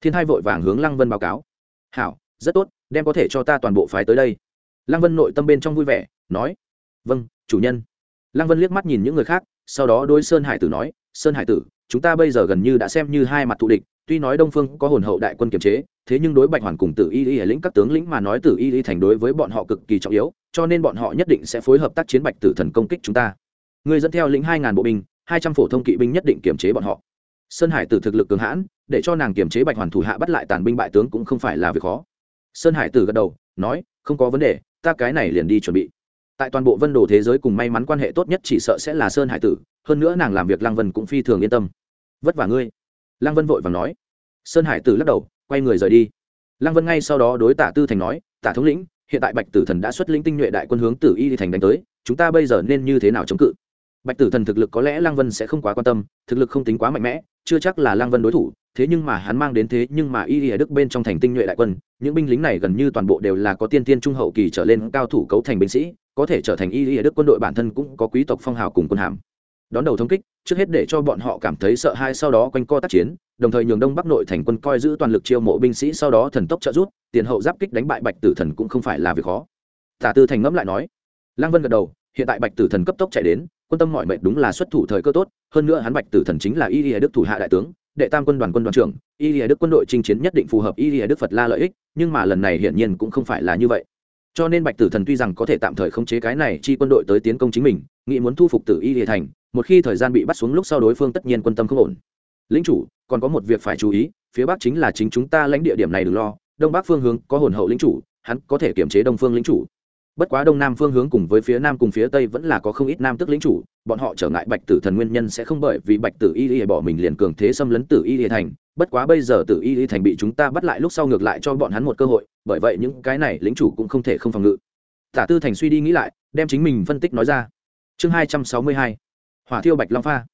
Speaker 1: Thiên hai vội vàng hướng lăng vân báo cáo. Hảo, rất tốt, đem có thể cho ta toàn bộ phái tới đây. Lăng vân nội tâm bên trong vui vẻ, nói vâng chủ nhân. Lăng vân liếc mắt nhìn những người khác, sau đó đôi sơn hải tử nói, sơn hải tử, chúng ta bây giờ gần như đã xem như hai mặt thù địch tuy nói đông phương có hồn hậu đại quân kiềm chế, thế nhưng đối bạch hoàn cùng tử y y lĩnh các tướng lĩnh mà nói tử y y thành đối với bọn họ cực kỳ trọng yếu, cho nên bọn họ nhất định sẽ phối hợp tác chiến bạch tử thần công kích chúng ta. Người dẫn theo lĩnh hai ngàn bộ binh, hai trăm phổ thông kỵ binh nhất định kiềm chế bọn họ. Sơn hải tử thực lực cường hãn, để cho nàng kiềm chế bạch hoàn thủ hạ bắt lại tàn binh bại tướng cũng không phải là việc khó. Sơn hải tử gật đầu, nói, không có vấn đề, ta cái này liền đi chuẩn bị. Tại toàn bộ vân đồ thế giới cùng may mắn quan hệ tốt nhất chỉ sợ sẽ là sơn hải tử, hơn nữa nàng làm việc lăng vân cũng phi thường yên tâm. Vất vả ngươi lăng vân vội và nói. Sơn hải tử lắc đầu, quay người rời đi. Lăng vân ngay sau đó đối tả tư thành nói, tả thống lĩnh, hiện tại bạch tử thần đã xuất lĩnh tinh nhuệ đại quân hướng tử y đi thành đánh tới, chúng ta bây giờ nên như thế nào chống cự? Bạch tử thần thực lực có lẽ lăng vân sẽ không quá quan tâm, thực lực không tính quá mạnh mẽ, chưa chắc là lăng vân đối thủ, thế nhưng mà hắn mang đến thế nhưng mà y y đức bên trong thành tinh nhuệ đại quân, những binh lính này gần như toàn bộ đều là có tiên tiên trung hậu kỳ trở lên cao thủ cấu thành binh sĩ, có thể trở thành y y đức quân đội bản thân cũng có quý tộc phong hào cùng quân hàm đón đầu thống kích, trước hết để cho bọn họ cảm thấy sợ hãi sau đó quanh co tác chiến, đồng thời nhường đông bắc nội thành quân coi giữ toàn lực chiêu mộ binh sĩ sau đó thần tốc trợ rút tiền hậu giáp kích đánh bại bạch tử thần cũng không phải là việc khó. Tả tư thành ngẫm lại nói, lăng vân gật đầu, hiện tại bạch tử thần cấp tốc chạy đến, quân tâm mọi mệnh đúng là xuất thủ thời cơ tốt, hơn nữa hắn bạch tử thần chính là y lìa đức thủ hạ đại tướng, đệ tam quân đoàn quân đoàn trưởng, y lìa đức quân đội chinh chiến nhất định phù hợp y lìa đức phật la lợi ích, nhưng mà lần này hiển nhiên cũng không phải là như vậy. Cho nên bạch tử thần tuy rằng có thể tạm thời khống chế cái này chi quân đội tới tiến công chính mình, nghĩ muốn thu phục tử y lìa thành một khi thời gian bị bắt xuống lúc sau đối phương tất nhiên quân tâm không ổn. Lính chủ, còn có một việc phải chú ý, phía bắc chính là chính chúng ta lãnh địa điểm này đừng lo, đông bắc phương hướng có hồn hậu lính chủ, hắn có thể kiểm chế đông phương lính chủ. Bất quá đông nam phương hướng cùng với phía nam cùng phía tây vẫn là có không ít nam tức lính chủ, bọn họ trở ngại bạch tử thần nguyên nhân sẽ không bởi vì bạch tử y y bỏ mình liền cường thế xâm lấn tử y y thành, bất quá bây giờ tử y y thành bị chúng ta bắt lại lúc sau ngược lại cho bọn hắn một cơ hội, bởi vậy những cái này lính chủ cũng không thể không phòng ngự. Tả tư thành suy đi nghĩ lại, đem chính mình phân tích nói ra. Chương hai trăm sáu mươi hai hỏa thiêu bạch long pha.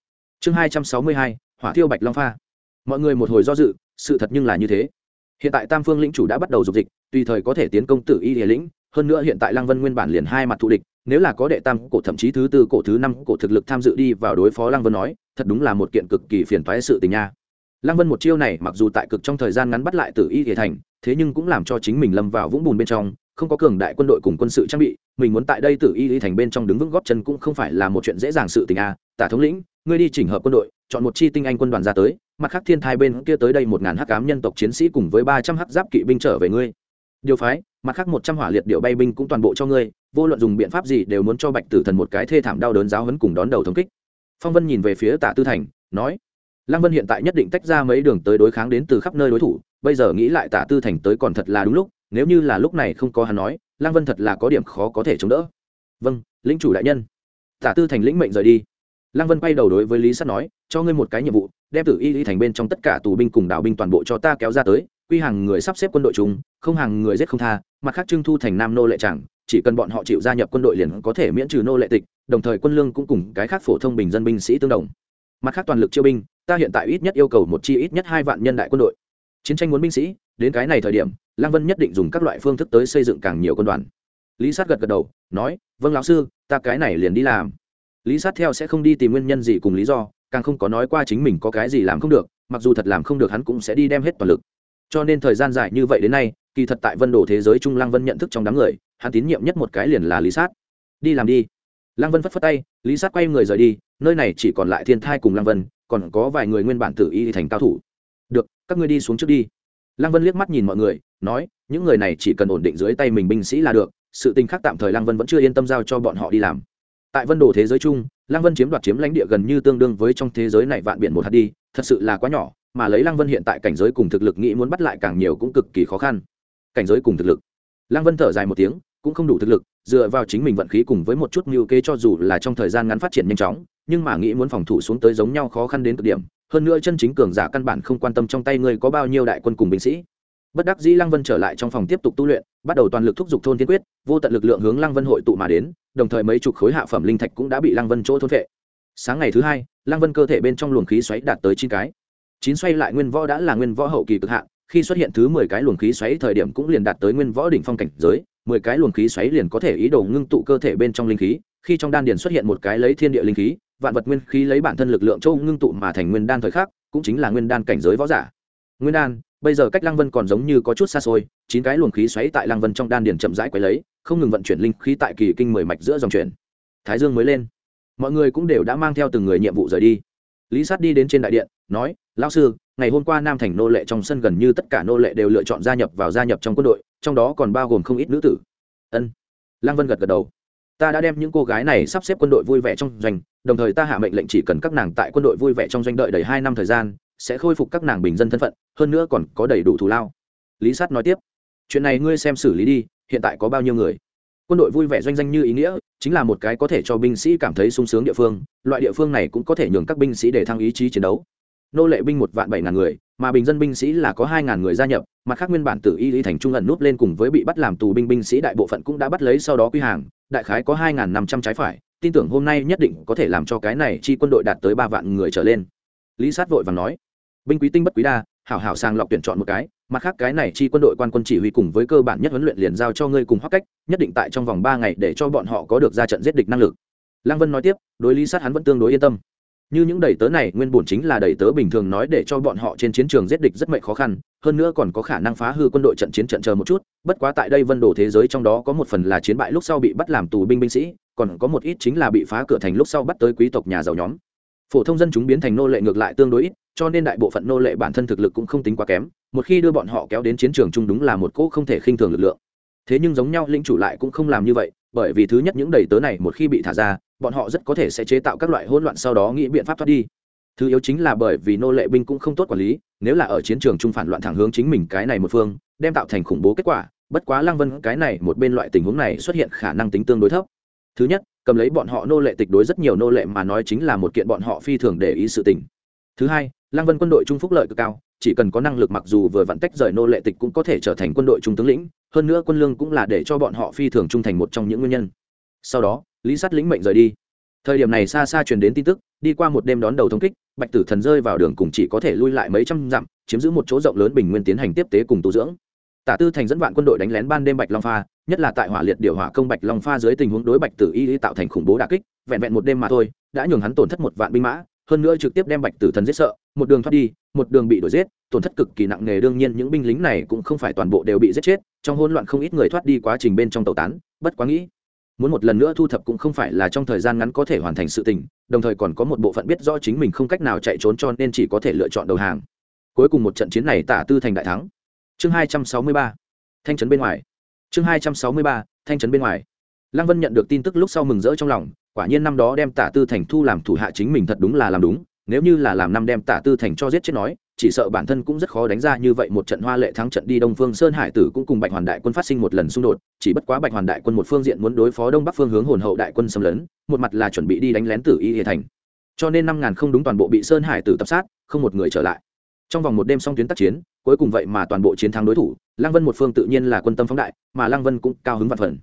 Speaker 1: Chương hai trăm sáu mươi hai, hỏa thiêu bạch long pha. Mọi người một hồi do dự, sự thật nhưng là như thế. Hiện tại tam phương lĩnh chủ đã bắt đầu dục dịch, tùy thời có thể tiến công tử y địa lĩnh, hơn nữa hiện tại lăng vân nguyên bản liền hai mặt thù địch, nếu là có đệ tam cổ thậm chí thứ tư cổ thứ năm cổ thực lực tham dự đi vào đối phó lăng vân nói, thật đúng là một kiện cực kỳ phiền toái sự tình nha. Lăng vân một chiêu này mặc dù tại cực trong thời gian ngắn bắt lại tử y thể thành, thế nhưng cũng làm cho chính mình lâm vào vũng bùn bên trong không có cường đại quân đội cùng quân sự trang bị, mình muốn tại đây tử y lý thành bên trong đứng vững góp chân cũng không phải là một chuyện dễ dàng sự tình a. Tả thống lĩnh, ngươi đi chỉnh hợp quân đội, chọn một chi tinh anh quân đoàn ra tới, mặt khác thiên thai bên kia tới đây một ngàn hắc cám nhân tộc chiến sĩ cùng với ba trăm hắc giáp kỵ binh trở về ngươi. Điều phái, mặt khác một trăm hỏa liệt điệu bay binh cũng toàn bộ cho ngươi, vô luận dùng biện pháp gì đều muốn cho bạch tử thần một cái thê thảm đau đớn giáo hấn cùng đón đầu thống kích. Phong vân nhìn về phía tả tư thành, nói, lăng vân hiện tại nhất định tách ra mấy đường tới đối kháng đến từ khắp nơi đối thủ, bây giờ nghĩ lại tả tư thành tới còn thật là đúng lúc nếu như là lúc này không có hắn nói, lăng vân thật là có điểm khó có thể chống đỡ. Vâng lĩnh chủ đại nhân. Tả tư thành lĩnh mệnh rời đi. Lăng vân quay đầu đối với lý sắt nói, cho ngươi một cái nhiệm vụ, đem tử y y thành bên trong tất cả tù binh cùng đảo binh toàn bộ cho ta kéo ra tới, quy hàng người sắp xếp quân đội chúng không hàng người giết không tha, mặt khác trưng thu thành nam nô lệ chẳng, chỉ cần bọn họ chịu gia nhập quân đội liền có thể miễn trừ nô lệ tịch, đồng thời quân lương cũng cùng cái khác phổ thông bình dân binh sĩ tương đồng. Mặt khác toàn lực chiêu binh, ta hiện tại ít nhất yêu cầu một chi ít nhất hai vạn nhân đại quân đội chiến tranh muốn binh sĩ, đến cái này thời điểm lang vân nhất định dùng các loại phương thức tới xây dựng càng nhiều quân đoàn. Lý sát gật gật đầu, nói vâng lão sư, ta cái này liền đi làm. Lý sát theo sẽ không đi tìm nguyên nhân gì cùng lý do, càng không có nói qua chính mình có cái gì làm không được, mặc dù thật làm không được hắn cũng sẽ đi đem hết toàn lực. Cho nên thời gian dài như vậy đến nay, kỳ thật tại vân đồ thế giới trung lăng vân nhận thức trong đám người, hắn tín nhiệm nhất một cái liền là lý sát. Đi làm đi. Lăng vân phất phất tay, lý sát quay người rời đi, nơi này chỉ còn lại thiên thai cùng lăng vân, còn có vài người nguyên bản tự y thành cao thủ được, các ngươi đi xuống trước đi. Lăng vân liếc mắt nhìn mọi người, nói, những người này chỉ cần ổn định dưới tay mình binh sĩ là được, sự tình khác tạm thời lăng vân vẫn chưa yên tâm giao cho bọn họ đi làm. Tại vân đồ thế giới chung, lăng vân chiếm đoạt chiếm lãnh địa gần như tương đương với trong thế giới này vạn biển một hạt đi, thật sự là quá nhỏ, mà lấy lăng vân hiện tại cảnh giới cùng thực lực nghĩ muốn bắt lại càng nhiều cũng cực kỳ khó khăn. Cảnh giới cùng thực lực. Lăng vân thở dài một tiếng, cũng không đủ thực lực, dựa vào chính mình vận khí cùng với một chút mưu kế cho dù là trong thời gian ngắn phát triển nhanh chóng, nhưng mà nghĩ muốn phòng thủ xuống tới giống nhau khó khăn đến cực điểm hơn nữa chân chính cường giả căn bản không quan tâm trong tay ngươi có bao nhiêu đại quân cùng binh sĩ. Bất đắc dĩ lăng vân trở lại trong phòng tiếp tục tu luyện, bắt đầu toàn lực thúc giục thôn thiên quyết, vô tận lực lượng hướng lăng vân hội tụ mà đến, đồng thời mấy chục khối hạ phẩm linh thạch cũng đã bị lăng vân chỗ thôn vệ. Sáng ngày thứ hai, lăng vân cơ thể bên trong luồng khí xoáy đạt tới chín cái. Chín xoay lại nguyên võ đã là nguyên võ hậu kỳ cực hạn, khi xuất hiện thứ mười cái luồng khí xoáy thời điểm cũng liền đạt tới nguyên võ đỉnh phong cảnh giới, mười cái luồng khí xoáy liền có thể ý đồ ngưng tụ cơ thể bên trong linh khí, khi trong đan điền xuất hiện một cái lấy thiên địa linh khí vạn vật nguyên khí lấy bản thân lực lượng châu ngưng tụ mà thành nguyên đan thời khắc, cũng chính là nguyên đan cảnh giới võ giả. Nguyên đan, bây giờ cách lăng vân còn giống như có chút xa xôi, chín cái luồng khí xoáy tại lăng vân trong đan điền chậm rãi quấy lấy, không ngừng vận chuyển linh khí tại kỳ kinh mười mạch giữa dòng chuyển. Thái dương mới lên. Mọi người cũng đều đã mang theo từng người nhiệm vụ rời đi. Lý sát đi đến trên đại điện, nói, lão sư, ngày hôm qua nam thành nô lệ trong sân gần như tất cả nô lệ đều lựa chọn gia nhập vào gia nhập trong quân đội, trong đó còn bao gồm không ít nữ tử. Ân. Lăng vân gật gật đầu. Ta đã đem những cô gái này sắp xếp quân đội vui vẻ trong doanh đồng thời ta hạ mệnh lệnh chỉ cần các nàng tại quân đội vui vẻ trong doanh đợi đầy hai năm thời gian, sẽ khôi phục các nàng bình dân thân phận, hơn nữa còn có đầy đủ thù lao. Lý sát nói tiếp, chuyện này ngươi xem xử lý đi, hiện tại có bao nhiêu người? Quân đội vui vẻ doanh danh như ý nghĩa, chính là một cái có thể cho binh sĩ cảm thấy sung sướng địa phương, loại địa phương này cũng có thể nhường các binh sĩ để thăng ý chí chiến đấu. Nô lệ binh một vạn bảy ngàn người, mà bình dân binh sĩ là có hai ngàn người gia nhập, mặt khác nguyên bản tử y lý thành trung ẩn núp lên cùng với bị bắt làm tù binh binh sĩ đại bộ phận cũng đã bắt lấy sau đó quy hàng, đại khái có hai ngàn năm trăm trái phải tin tưởng hôm nay nhất định có thể làm cho cái này chi quân đội đạt tới ba vạn người trở lên. Lý sát vội và nói, binh quý tinh bất quý đa, hảo hảo sàng lọc tuyển chọn một cái, mặt khác cái này chi quân đội quan quân chỉ huy cùng với cơ bản nhất huấn luyện liền giao cho ngươi cùng hoắc cách, nhất định tại trong vòng ba ngày để cho bọn họ có được ra trận giết địch năng lực. Lăng vân nói tiếp, đối lý sát hắn vẫn tương đối yên tâm. Như những đầy tớ này, nguyên bổn chính là đầy tớ bình thường nói để cho bọn họ trên chiến trường giết địch rất mệnh khó khăn, hơn nữa còn có khả năng phá hư quân đội trận chiến trận chờ một chút, bất quá tại đây vân đồ thế giới trong đó có một phần là chiến bại lúc sau bị bắt làm tù binh binh sĩ còn có một ít chính là bị phá cửa thành lúc sau bắt tới quý tộc nhà giàu nhóm. Phổ thông dân chúng biến thành nô lệ ngược lại tương đối ít, cho nên đại bộ phận nô lệ bản thân thực lực cũng không tính quá kém, một khi đưa bọn họ kéo đến chiến trường chung đúng là một cỗ không thể khinh thường lực lượng. Thế nhưng giống nhau linh chủ lại cũng không làm như vậy, bởi vì thứ nhất những đầy tớ này một khi bị thả ra, bọn họ rất có thể sẽ chế tạo các loại hỗn loạn sau đó nghĩ biện pháp thoát đi. Thứ yếu chính là bởi vì nô lệ binh cũng không tốt quản lý, nếu là ở chiến trường trung phản loạn thẳng hướng chính mình cái này một phương, đem tạo thành khủng bố kết quả, bất quá lăng vân, cái này một bên loại tình huống này xuất hiện khả năng tính tương đối thấp thứ nhất, cầm lấy bọn họ nô lệ tịch đối rất nhiều nô lệ mà nói chính là một kiện bọn họ phi thường để ý sự tình. Thứ hai, lăng vân quân đội trung phúc lợi cực cao, chỉ cần có năng lực mặc dù vừa vặn tách rời nô lệ tịch cũng có thể trở thành quân đội trung tướng lĩnh, hơn nữa quân lương cũng là để cho bọn họ phi thường trung thành một trong những nguyên nhân. Sau đó, lý sát lĩnh mệnh rời đi. Thời điểm này xa xa truyền đến tin tức, đi qua một đêm đón đầu thống kích, bạch tử thần rơi vào đường cùng chỉ có thể lui lại mấy trăm dặm, chiếm giữ một chỗ rộng lớn bình nguyên tiến hành tiếp tế cùng tu dưỡng. Tả tư thành dẫn vạn quân đội đánh lén ban đêm bạch long pha nhất là tại hỏa liệt điều hỏa công bạch long pha dưới tình huống đối bạch tử y tạo thành khủng bố đà kích, vẹn vẹn một đêm mà thôi, đã nhường hắn tổn thất một vạn binh mã, hơn nữa trực tiếp đem bạch tử thần giết sợ, một đường thoát đi, một đường bị đuổi giết, tổn thất cực kỳ nặng nề, đương nhiên những binh lính này cũng không phải toàn bộ đều bị giết chết, trong hỗn loạn không ít người thoát đi quá trình bên trong tàu tán, bất quá nghĩ, muốn một lần nữa thu thập cũng không phải là trong thời gian ngắn có thể hoàn thành sự tình, đồng thời còn có một bộ phận biết rõ chính mình không cách nào chạy trốn cho nên chỉ có thể lựa chọn đầu hàng. Cuối cùng một trận chiến này tả tư thành đại thắng. Chương hai trăm sáu mươi ba, thanh trấn bên ngoài chương hai trăm sáu mươi ba, thanh trấn bên ngoài. Lăng vân nhận được tin tức lúc sau mừng rỡ trong lòng, quả nhiên năm đó đem tả tư thành thu làm thủ hạ chính mình thật đúng là làm đúng, nếu như là làm năm đem tả tư thành cho giết chết nói, chỉ sợ bản thân cũng rất khó đánh ra như vậy một trận hoa lệ thắng trận đi đông phương sơn hải tử cũng cùng bạch hoàn đại quân phát sinh một lần xung đột, chỉ bất quá bạch hoàn đại quân một phương diện muốn đối phó đông bắc phương hướng hồn hậu đại quân xâm lấn, một mặt là chuẩn bị đi đánh lén tử y hệ thành. Cho nên năm ngàn không đúng toàn bộ bị sơn hải tử tập sát, không một người trở lại. Trong vòng một đêm xong tuyến tác chiến cuối cùng vậy mà toàn bộ chiến thắng đối thủ, lăng vân một phương tự nhiên là quân tâm phóng đại, mà lăng vân cũng cao hứng vạn phần.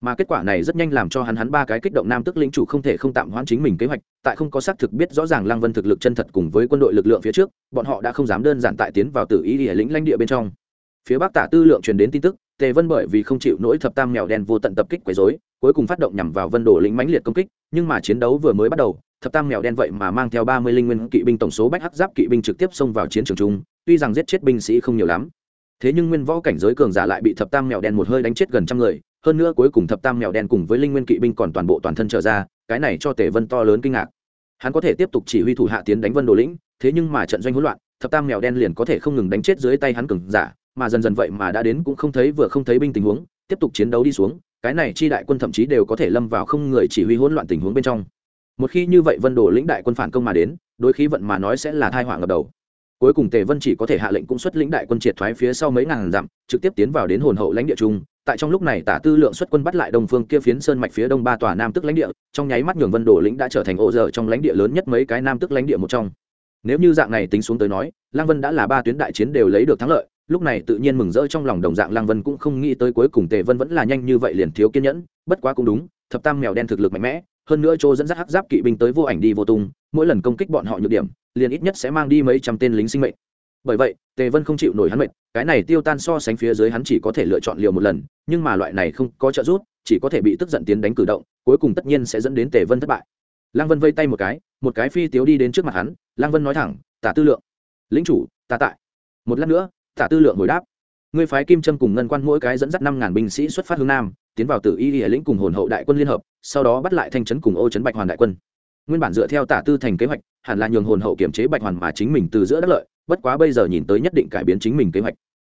Speaker 1: Mà kết quả này rất nhanh làm cho hắn hắn ba cái kích động nam tức lĩnh chủ không thể không tạm hoãn chính mình kế hoạch, tại không có xác thực biết rõ ràng lăng vân thực lực chân thật cùng với quân đội lực lượng phía trước, bọn họ đã không dám đơn giản tại tiến vào tử ý địa lĩnh lãnh địa bên trong. Phía bắc tả tư lượng truyền đến tin tức, tề vân bởi vì không chịu nỗi thập tam mèo đen vô tận tập kích quấy rối, cuối cùng phát động nhằm vào vân đổ lĩnh mãnh liệt công kích, nhưng mà chiến đấu vừa mới bắt đầu, thập tam mèo đen vậy mà mang theo ba mươi linh nguyên kỵ binh tổng số bách hắc giáp kỵ binh trực tiếp xông vào chiến trường chung tuy rằng giết chết binh sĩ không nhiều lắm, thế nhưng nguyên võ cảnh giới cường giả lại bị thập tam mèo đen một hơi đánh chết gần trăm người, hơn nữa cuối cùng thập tam mèo đen cùng với linh nguyên kỵ binh còn toàn bộ toàn thân trở ra, cái này cho tề vân to lớn kinh ngạc. Hắn có thể tiếp tục chỉ huy thủ hạ tiến đánh vân đồ lĩnh, thế nhưng mà trận doanh hỗn loạn, thập tam mèo đen liền có thể không ngừng đánh chết dưới tay hắn cường giả, mà dần dần vậy mà đã đến cũng không thấy vừa không thấy binh tình huống, tiếp tục chiến đấu đi xuống, cái này chi đại quân thậm chí đều có thể lâm vào không người chỉ huy hỗn loạn tình huống bên trong. Một khi như vậy vân đồ lĩnh đại quân phản công mà đến đôi khí vận mà nói sẽ là thai họa ngập đầu cuối cùng tề vân chỉ có thể hạ lệnh cũng xuất lĩnh đại quân triệt thoái phía sau mấy ngàn dặm, trực tiếp tiến vào đến hồn hậu lãnh địa trung. Tại trong lúc này tả tư lượng xuất quân bắt lại đông phương kia phiến sơn mạch phía đông ba tòa nam tức lãnh địa, trong nháy mắt nhường vân đổ lĩnh đã trở thành ổ dở trong lãnh địa lớn nhất mấy cái nam tức lãnh địa một trong. Nếu như dạng này tính xuống tới nói, lăng vân đã là ba tuyến đại chiến đều lấy được thắng lợi, lúc này tự nhiên mừng rỡ trong lòng đồng dạng lăng vân cũng không nghĩ tới cuối cùng tề vân vẫn là nhanh như vậy liền thiếu kiên nhẫn, bất quá cũng đúng, thập tam mèo đen thực lực mạnh mẽ, hơn nữa chỗ dẫn dắt hắc giáp kỵ binh tới vô ảnh đi vô tung mỗi lần công kích bọn họ nhược điểm, liền ít nhất sẽ mang đi mấy trăm tên lính sinh mệnh. Bởi vậy, tề vân không chịu nổi hắn mệnh, cái này tiêu tan so sánh phía dưới hắn chỉ có thể lựa chọn liều một lần, nhưng mà loại này không có trợ giúp, chỉ có thể bị tức giận tiến đánh cử động, cuối cùng tất nhiên sẽ dẫn đến tề vân thất bại. Lăng vân vây tay một cái một cái phi tiếu đi đến trước mặt hắn, lăng vân nói thẳng, tả tư lượng, lính chủ, ta tại. Một lát nữa, tả tư lượng hồi đáp, ngươi phái kim trâm cùng ngân quan mỗi cái dẫn dắt năm ngàn binh sĩ xuất phát hướng nam, tiến vào tử y hệ lĩnh cùng hồn hậu đại quân liên hợp, sau đó bắt lại thanh trấn cùng ô trấn bạch hoàn đại quân nguyên bản dựa theo tả tư thành kế hoạch, hẳn là nhường hồn hậu kiểm chế bạch hoàn mà chính mình từ giữa đất lợi, bất quá bây giờ nhìn tới nhất định cải biến chính mình kế hoạch.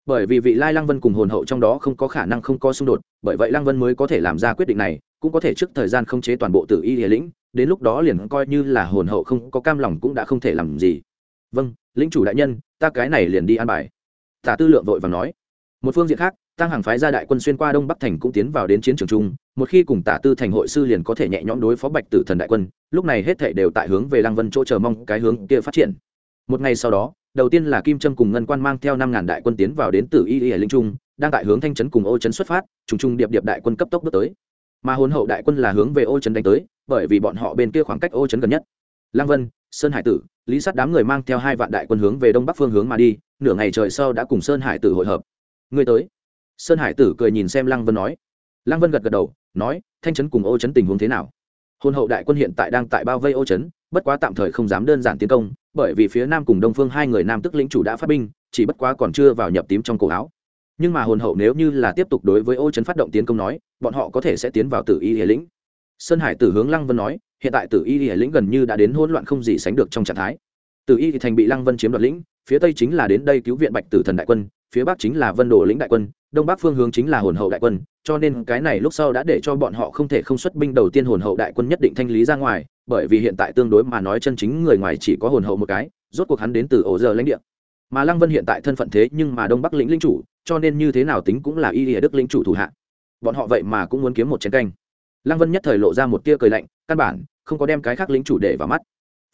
Speaker 1: Bởi vì vị lai lăng vân cùng hồn hậu trong đó không có khả năng không có xung đột, bởi vậy lăng vân mới có thể làm ra quyết định này, cũng có thể trước thời gian không chế toàn bộ tử y địa lĩnh, đến lúc đó liền coi như là hồn hậu không có cam lòng cũng đã không thể làm gì. Vâng lĩnh chủ đại nhân, ta cái này liền đi an bài. Tả tư lượng vội và nói. Một phương diện khác tăng hàng phái gia đại quân xuyên qua đông bắc thành cũng tiến vào đến chiến trường chung một khi cùng tả tư thành hội sư liền có thể nhẹ nhõm đối phó bạch tử thần đại quân, lúc này hết thể đều tại hướng về lăng vân chỗ chờ mong cái hướng kia phát triển. Một ngày sau đó, đầu tiên là kim trâm cùng ngân quan mang theo năm ngàn đại quân tiến vào đến tử y y linh trung, đang tại hướng thanh trấn cùng ô trấn xuất phát, trùng Trung điệp điệp đại quân cấp tốc bước tới. Mà hồn hậu đại quân là hướng về ô trấn đánh tới, bởi vì bọn họ bên kia khoảng cách ô trấn gần nhất. Lăng vân, sơn hải tử, lý sát đám người mang theo hai vạn đại quân hướng về đông bắc phương hướng mà đi, nửa ngày trời sau đã cùng sơn hải tử hội hợp. Người tới. Sơn hải tử cười nhìn xem lăng vân nói. Lăng vân gật gật đầu nói, thanh trấn cùng ô trấn tình huống thế nào? Hôn hậu đại quân hiện tại đang tại bao vây ô trấn bất quá tạm thời không dám đơn giản tiến công, bởi vì phía nam cùng đông phương hai người nam tức lĩnh chủ đã phát binh, chỉ bất quá còn chưa vào nhập tím trong cổ áo. Nhưng mà hồn hậu nếu như là tiếp tục đối với ô trấn phát động tiến công nói, bọn họ có thể sẽ tiến vào tử y hiển lĩnh. Sơn hải tử hướng lăng vân nói, hiện tại tử y hiển lĩnh gần như đã đến hỗn loạn không gì sánh được trong trạng thái. Tử y thì thành bị lăng vân chiếm đoạt lĩnh, phía tây chính là đến đây cứu viện bạch tử thần đại quân, phía bắc chính là vân đồ lĩnh đại quân đông bắc phương hướng chính là hồn hậu đại quân, cho nên cái này lúc sau đã để cho bọn họ không thể không xuất binh đầu tiên hồn hậu đại quân nhất định thanh lý ra ngoài, bởi vì hiện tại tương đối mà nói chân chính người ngoài chỉ có hồn hậu một cái, rốt cuộc hắn đến từ ổ giờ lãnh địa. Mà lăng vân hiện tại thân phận thế nhưng mà đông bắc lĩnh linh chủ, cho nên như thế nào tính cũng là y địa đức linh chủ thủ hạ. Bọn họ vậy mà cũng muốn kiếm một chiến canh. Lăng vân nhất thời lộ ra một tia cười lạnh, căn bản không có đem cái khác lĩnh chủ để vào mắt.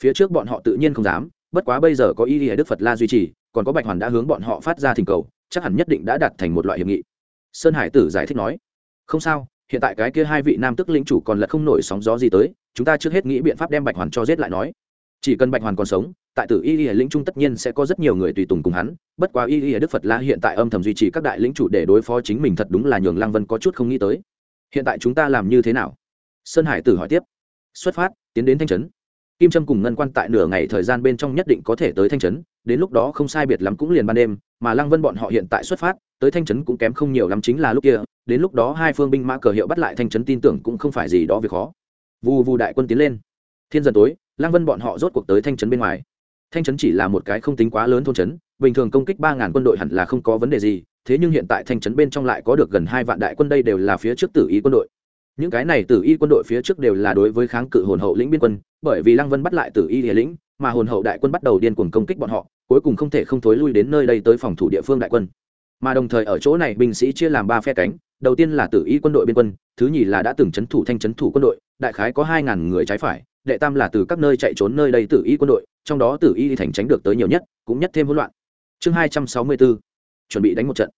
Speaker 1: Phía trước bọn họ tự nhiên không dám, bất quá bây giờ có y địa đức phật la duy trì, còn có bạch hoàn đã hướng bọn họ phát ra thỉnh cầu chắc hẳn nhất định đã đạt thành một loại hiệp nghị. Sơn hải tử giải thích nói, không sao, hiện tại cái kia hai vị nam tức lĩnh chủ còn lật không nổi sóng gió gì tới, chúng ta trước hết nghĩ biện pháp đem bạch hoàn cho giết lại nói. Chỉ cần bạch hoàn còn sống, tại tử y y lĩnh trung tất nhiên sẽ có rất nhiều người tùy tùng cùng hắn, bất quá y y đức phật la hiện tại âm thầm duy trì các đại lĩnh chủ để đối phó chính mình thật đúng là nhường lăng vân có chút không nghĩ tới. Hiện tại chúng ta làm như thế nào? Sơn hải tử hỏi tiếp. Xuất phát, tiến đến thanh trấn kim trâm cùng ngân quan tại nửa ngày thời gian bên trong nhất định có thể tới thanh trấn, đến lúc đó không sai biệt lắm cũng liền ban đêm, mà lăng vân bọn họ hiện tại xuất phát, tới thanh trấn cũng kém không nhiều lắm chính là lúc kia, đến lúc đó hai phương binh mã cờ hiệu bắt lại thanh trấn tin tưởng cũng không phải gì đó việc khó. Vù vù đại quân tiến lên. Thiên dần tối, lăng vân bọn họ rốt cuộc tới thanh trấn bên ngoài. Thanh trấn chỉ là một cái không tính quá lớn thôn trấn, bình thường công kích ba ngàn quân đội hẳn là không có vấn đề gì, thế nhưng hiện tại thanh trấn bên trong lại có được gần hai vạn đại quân đây đều là phía trước tử ý quân đội những cái này tử y quân đội phía trước đều là đối với kháng cự hồn hậu lĩnh biên quân, bởi vì lăng vân bắt lại tử y địa lĩnh, mà hồn hậu đại quân bắt đầu điên cuồng công kích bọn họ, cuối cùng không thể không thối lui đến nơi đây tới phòng thủ địa phương đại quân. Mà đồng thời ở chỗ này binh sĩ chia làm ba phe cánh, đầu tiên là tử y quân đội biên quân, thứ nhì là đã từng c h ấ n thủ thanh c h ấ n thủ quân đội, đại khái có hai ngàn người trái phải, đệ tam là từ các nơi chạy trốn nơi đây tử y quân đội, trong đó tử y thành tránh được tới nhiều nhất, cũng nhất thêm hỗn loạn. Chương hai trăm sáu mươi b ố chuẩn bị đánh một trận.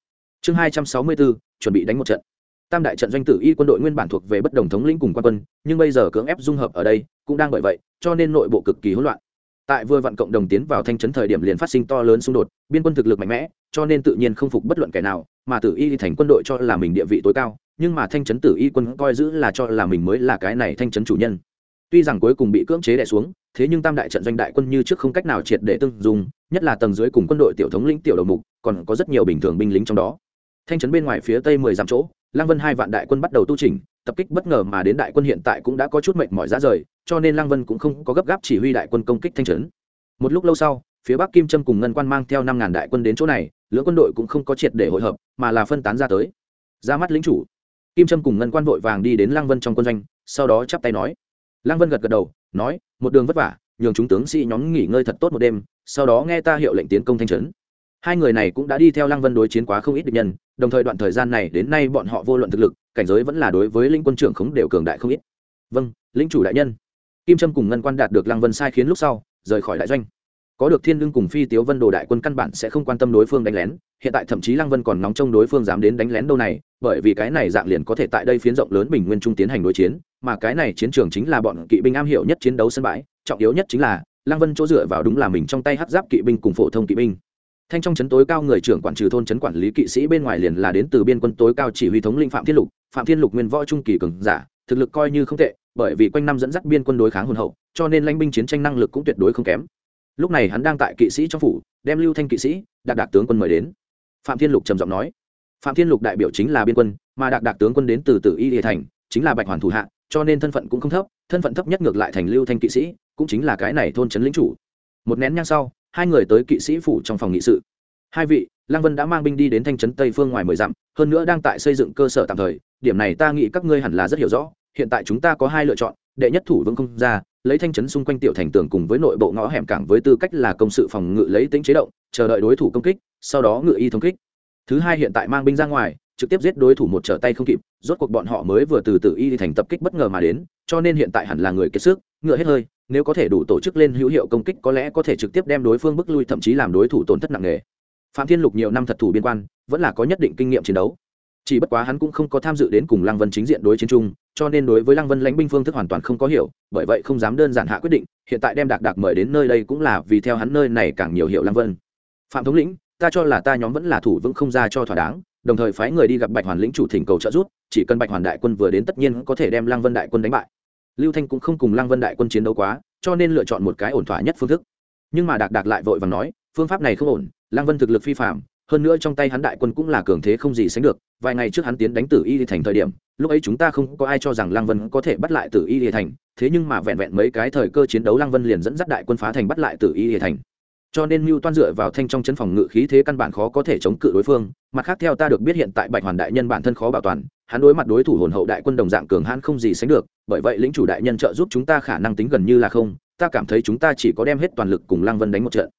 Speaker 1: Chương hai trăm sáu mươi b ố chuẩn bị đánh một trận tam đại trận doanh tử y quân đội nguyên bản thuộc về bất đồng thống lĩnh cùng quan quân, nhưng bây giờ cưỡng ép dung hợp ở đây, cũng đang bởi vậy, cho nên nội bộ cực kỳ hỗn loạn. Tại vừa vặn cộng đồng tiến vào thanh trấn thời điểm liền phát sinh to lớn xung đột, biên quân thực lực mạnh mẽ, cho nên tự nhiên không phục bất luận kẻ nào, mà tử y thành quân đội cho là mình địa vị tối cao, nhưng mà thanh trấn tử y quân coi giữ là cho là mình mới là cái này thanh trấn chủ nhân. Tuy rằng cuối cùng bị cưỡng chế đẻ xuống, thế nhưng tam đại trận doanh đại quân như trước không cách nào triệt để tương dùng nhất là tầng dưới cùng quân đội tiểu thống lĩnh tiểu đầu mục, còn có rất nhiều bình thường binh lính trong đó. Thanh trấn bên ngoài phía tây mười dặm chỗ lăng vân hai vạn đại quân bắt đầu tu trình tập kích bất ngờ mà đến đại quân hiện tại cũng đã có chút mệnh mỏi ra rời, cho nên lăng vân cũng không có gấp gáp chỉ huy đại quân công kích thanh trấn. Một lúc lâu sau, phía bắc kim trâm cùng ngân quan mang theo năm ngàn đại quân đến chỗ này, lưỡng quân đội cũng không có triệt để hội hợp, mà là phân tán ra tới. Ra mắt lính chủ. Kim trâm cùng ngân quan vội vàng đi đến lăng vân trong quân doanh, sau đó chắp tay nói. Lăng vân gật gật đầu, nói, một đường vất vả, nhường chúng tướng sĩ nhóm nghỉ ngơi thật tốt một đêm, sau đó nghe ta hiệu lệnh tiến công thanh trấn hai người này cũng đã đi theo lăng vân đối chiến quá không ít địch nhân, đồng thời đoạn thời gian này đến nay bọn họ vô luận thực lực, cảnh giới vẫn là đối với linh quân trưởng khống đều cường đại không ít. Vâng linh chủ đại nhân. Kim trâm cùng ngân quan đạt được lăng vân sai khiến lúc sau, rời khỏi đại doanh. Có được thiên lương cùng phi tiếu vân đồ đại quân căn bản sẽ không quan tâm đối phương đánh lén, hiện tại thậm chí lăng vân còn nóng trong đối phương dám đến đánh lén đâu này, bởi vì cái này dạng liền có thể tại đây phiến rộng lớn bình nguyên trung tiến hành đối chiến, mà cái này chiến trường chính là bọn kỵ binh am hiểu nhất chiến đấu sân bãi, trọng yếu nhất chính là lăng vân chỗ dựa vào đúng là mình trong tay hát giáp kỵ binh cùng phổ thông kỵ binh thanh trong trấn tối cao người trưởng quản trừ thôn trấn quản lý kỵ sĩ bên ngoài liền là đến từ biên quân tối cao chỉ huy thống linh phạm thiên lục. Phạm thiên lục nguyên võ trung kỳ cường giả, thực lực coi như không tệ, bởi vì quanh năm dẫn dắt biên quân đối kháng hồn hậu, cho nên lãnh binh chiến tranh năng lực cũng tuyệt đối không kém. Lúc này hắn đang tại kỵ sĩ trong phủ, đem lưu thanh kỵ sĩ đạt đạt tướng quân mời đến. Phạm thiên lục trầm giọng nói, phạm thiên lục đại biểu chính là biên quân, mà đạt đạt tướng quân đến từ tử y địa thành, chính là bạch hoàn thủ hạ, cho nên thân phận cũng không thấp, thân phận thấp nhất ngược lại thành lưu thanh kỵ sĩ, cũng chính là cái này thôn trấn lĩnh chủ. Một nén nhang sau hai người tới kỵ sĩ phủ trong phòng nghị sự. Hai vị, lăng vân đã mang binh đi đến thanh trấn tây phương ngoài mười dặm, hơn nữa đang tại xây dựng cơ sở tạm thời, điểm này ta nghĩ các ngươi hẳn là rất hiểu rõ, hiện tại chúng ta có hai lựa chọn, đệ nhất thủ vững không ra, lấy thanh trấn xung quanh tiểu thành tường cùng với nội bộ ngõ hẻm cảng với tư cách là công sự phòng ngự lấy tính chế động, chờ đợi đối thủ công kích, sau đó ngự y thống kích. Thứ hai hiện tại mang binh ra ngoài, trực tiếp giết đối thủ một trở tay không kịp, rốt cuộc bọn họ mới vừa từ từ y thành tập kích bất ngờ mà đến, cho nên hiện tại hẳn là người kiệt sức, ngựa hết hơi nếu có thể đủ tổ chức lên hữu hiệu công kích có lẽ có thể trực tiếp đem đối phương bức lui, thậm chí làm đối thủ tổn thất nặng nề. Phạm thiên lục nhiều năm thật thủ biên quan, vẫn là có nhất định kinh nghiệm chiến đấu. Chỉ bất quá hắn cũng không có tham dự đến cùng lăng vân chính diện đối chiến chung, cho nên đối với lăng vân lãnh binh phương thức hoàn toàn không có hiểu, bởi vậy không dám đơn giản hạ quyết định, hiện tại đem đạc đạc mời đến nơi đây cũng là vì theo hắn nơi này càng nhiều hiệu lăng vân. Phạm thống lĩnh, ta cho là ta nhóm vẫn là thủ vững không ra cho thỏa đáng, đồng thời phái người đi gặp bạch hoàn lĩnh chủ thỉnh cầu trợ giúp, chỉ cần bạch hoàn đại quân vừa đến tất nhiên có thể đem lăng vân đại quân đánh bại lưu thanh cũng không cùng lăng vân đại quân chiến đấu quá, cho nên lựa chọn một cái ổn thỏa nhất phương thức. Nhưng mà đạc đạc lại vội và nói, phương pháp này không ổn, lăng vân thực lực phi phạm hơn nữa trong tay hắn đại quân cũng là cường thế không gì sánh được, vài ngày trước hắn tiến đánh tử y thành thời điểm, lúc ấy chúng ta không có ai cho rằng lăng vân có thể bắt lại tử y thành, thế nhưng mà vẹn vẹn mấy cái thời cơ chiến đấu lăng vân liền dẫn dắt đại quân phá thành bắt lại tử y thành cho nên mưu toan dựa vào thanh trong chân phòng ngự khí thế căn bản khó có thể chống cự đối phương. Mặt khác, theo ta được biết hiện tại bạch hoàn đại nhân bản thân khó bảo toàn, hắn đối mặt đối thủ hồn hậu đại quân đồng dạng cường hãn không gì sánh được, bởi vậy lĩnh chủ đại nhân trợ giúp chúng ta khả năng tính gần như là không, ta cảm thấy chúng ta chỉ có đem hết toàn lực cùng lăng vân đánh một trận.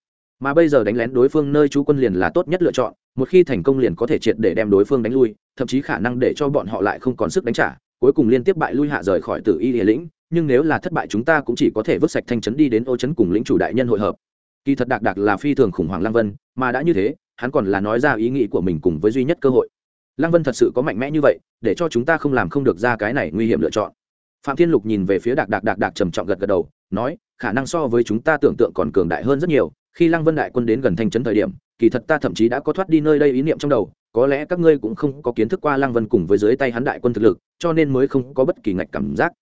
Speaker 1: Mà bây giờ đánh lén đối phương nơi chú quân liền là tốt nhất lựa chọn, một khi thành công liền có thể triệt để đem đối phương đánh lui, thậm chí khả năng để cho bọn họ lại không còn sức đánh trả, cuối cùng liên tiếp bại lui hạ rời khỏi tử y địa lĩnh, nhưng nếu là thất bại chúng ta cũng chỉ có thể vứt sạch thanh trấn đi đến ô trấn cùng lĩnh chủ đại nhân hội hợp kỳ thật đạc đạc là phi thường khủng hoảng lăng vân, mà đã như thế, hắn còn là nói ra ý nghĩ của mình cùng với duy nhất cơ hội. Lăng vân thật sự có mạnh mẽ như vậy, để cho chúng ta không làm không được ra cái này nguy hiểm lựa chọn. Phạm thiên lục nhìn về phía đạc đạc đạc đạc trầm trọng gật gật đầu, nói, khả năng so với chúng ta tưởng tượng còn cường đại hơn rất nhiều, khi lăng vân đại quân đến gần thanh trấn thời điểm, kỳ thật ta thậm chí đã có thoát đi nơi đây ý niệm trong đầu, có lẽ các ngươi cũng không có kiến thức qua lăng vân cùng với dưới tay hắn đại quân thực lực, cho nên mới không có bất kỳ ngạch cảm giác.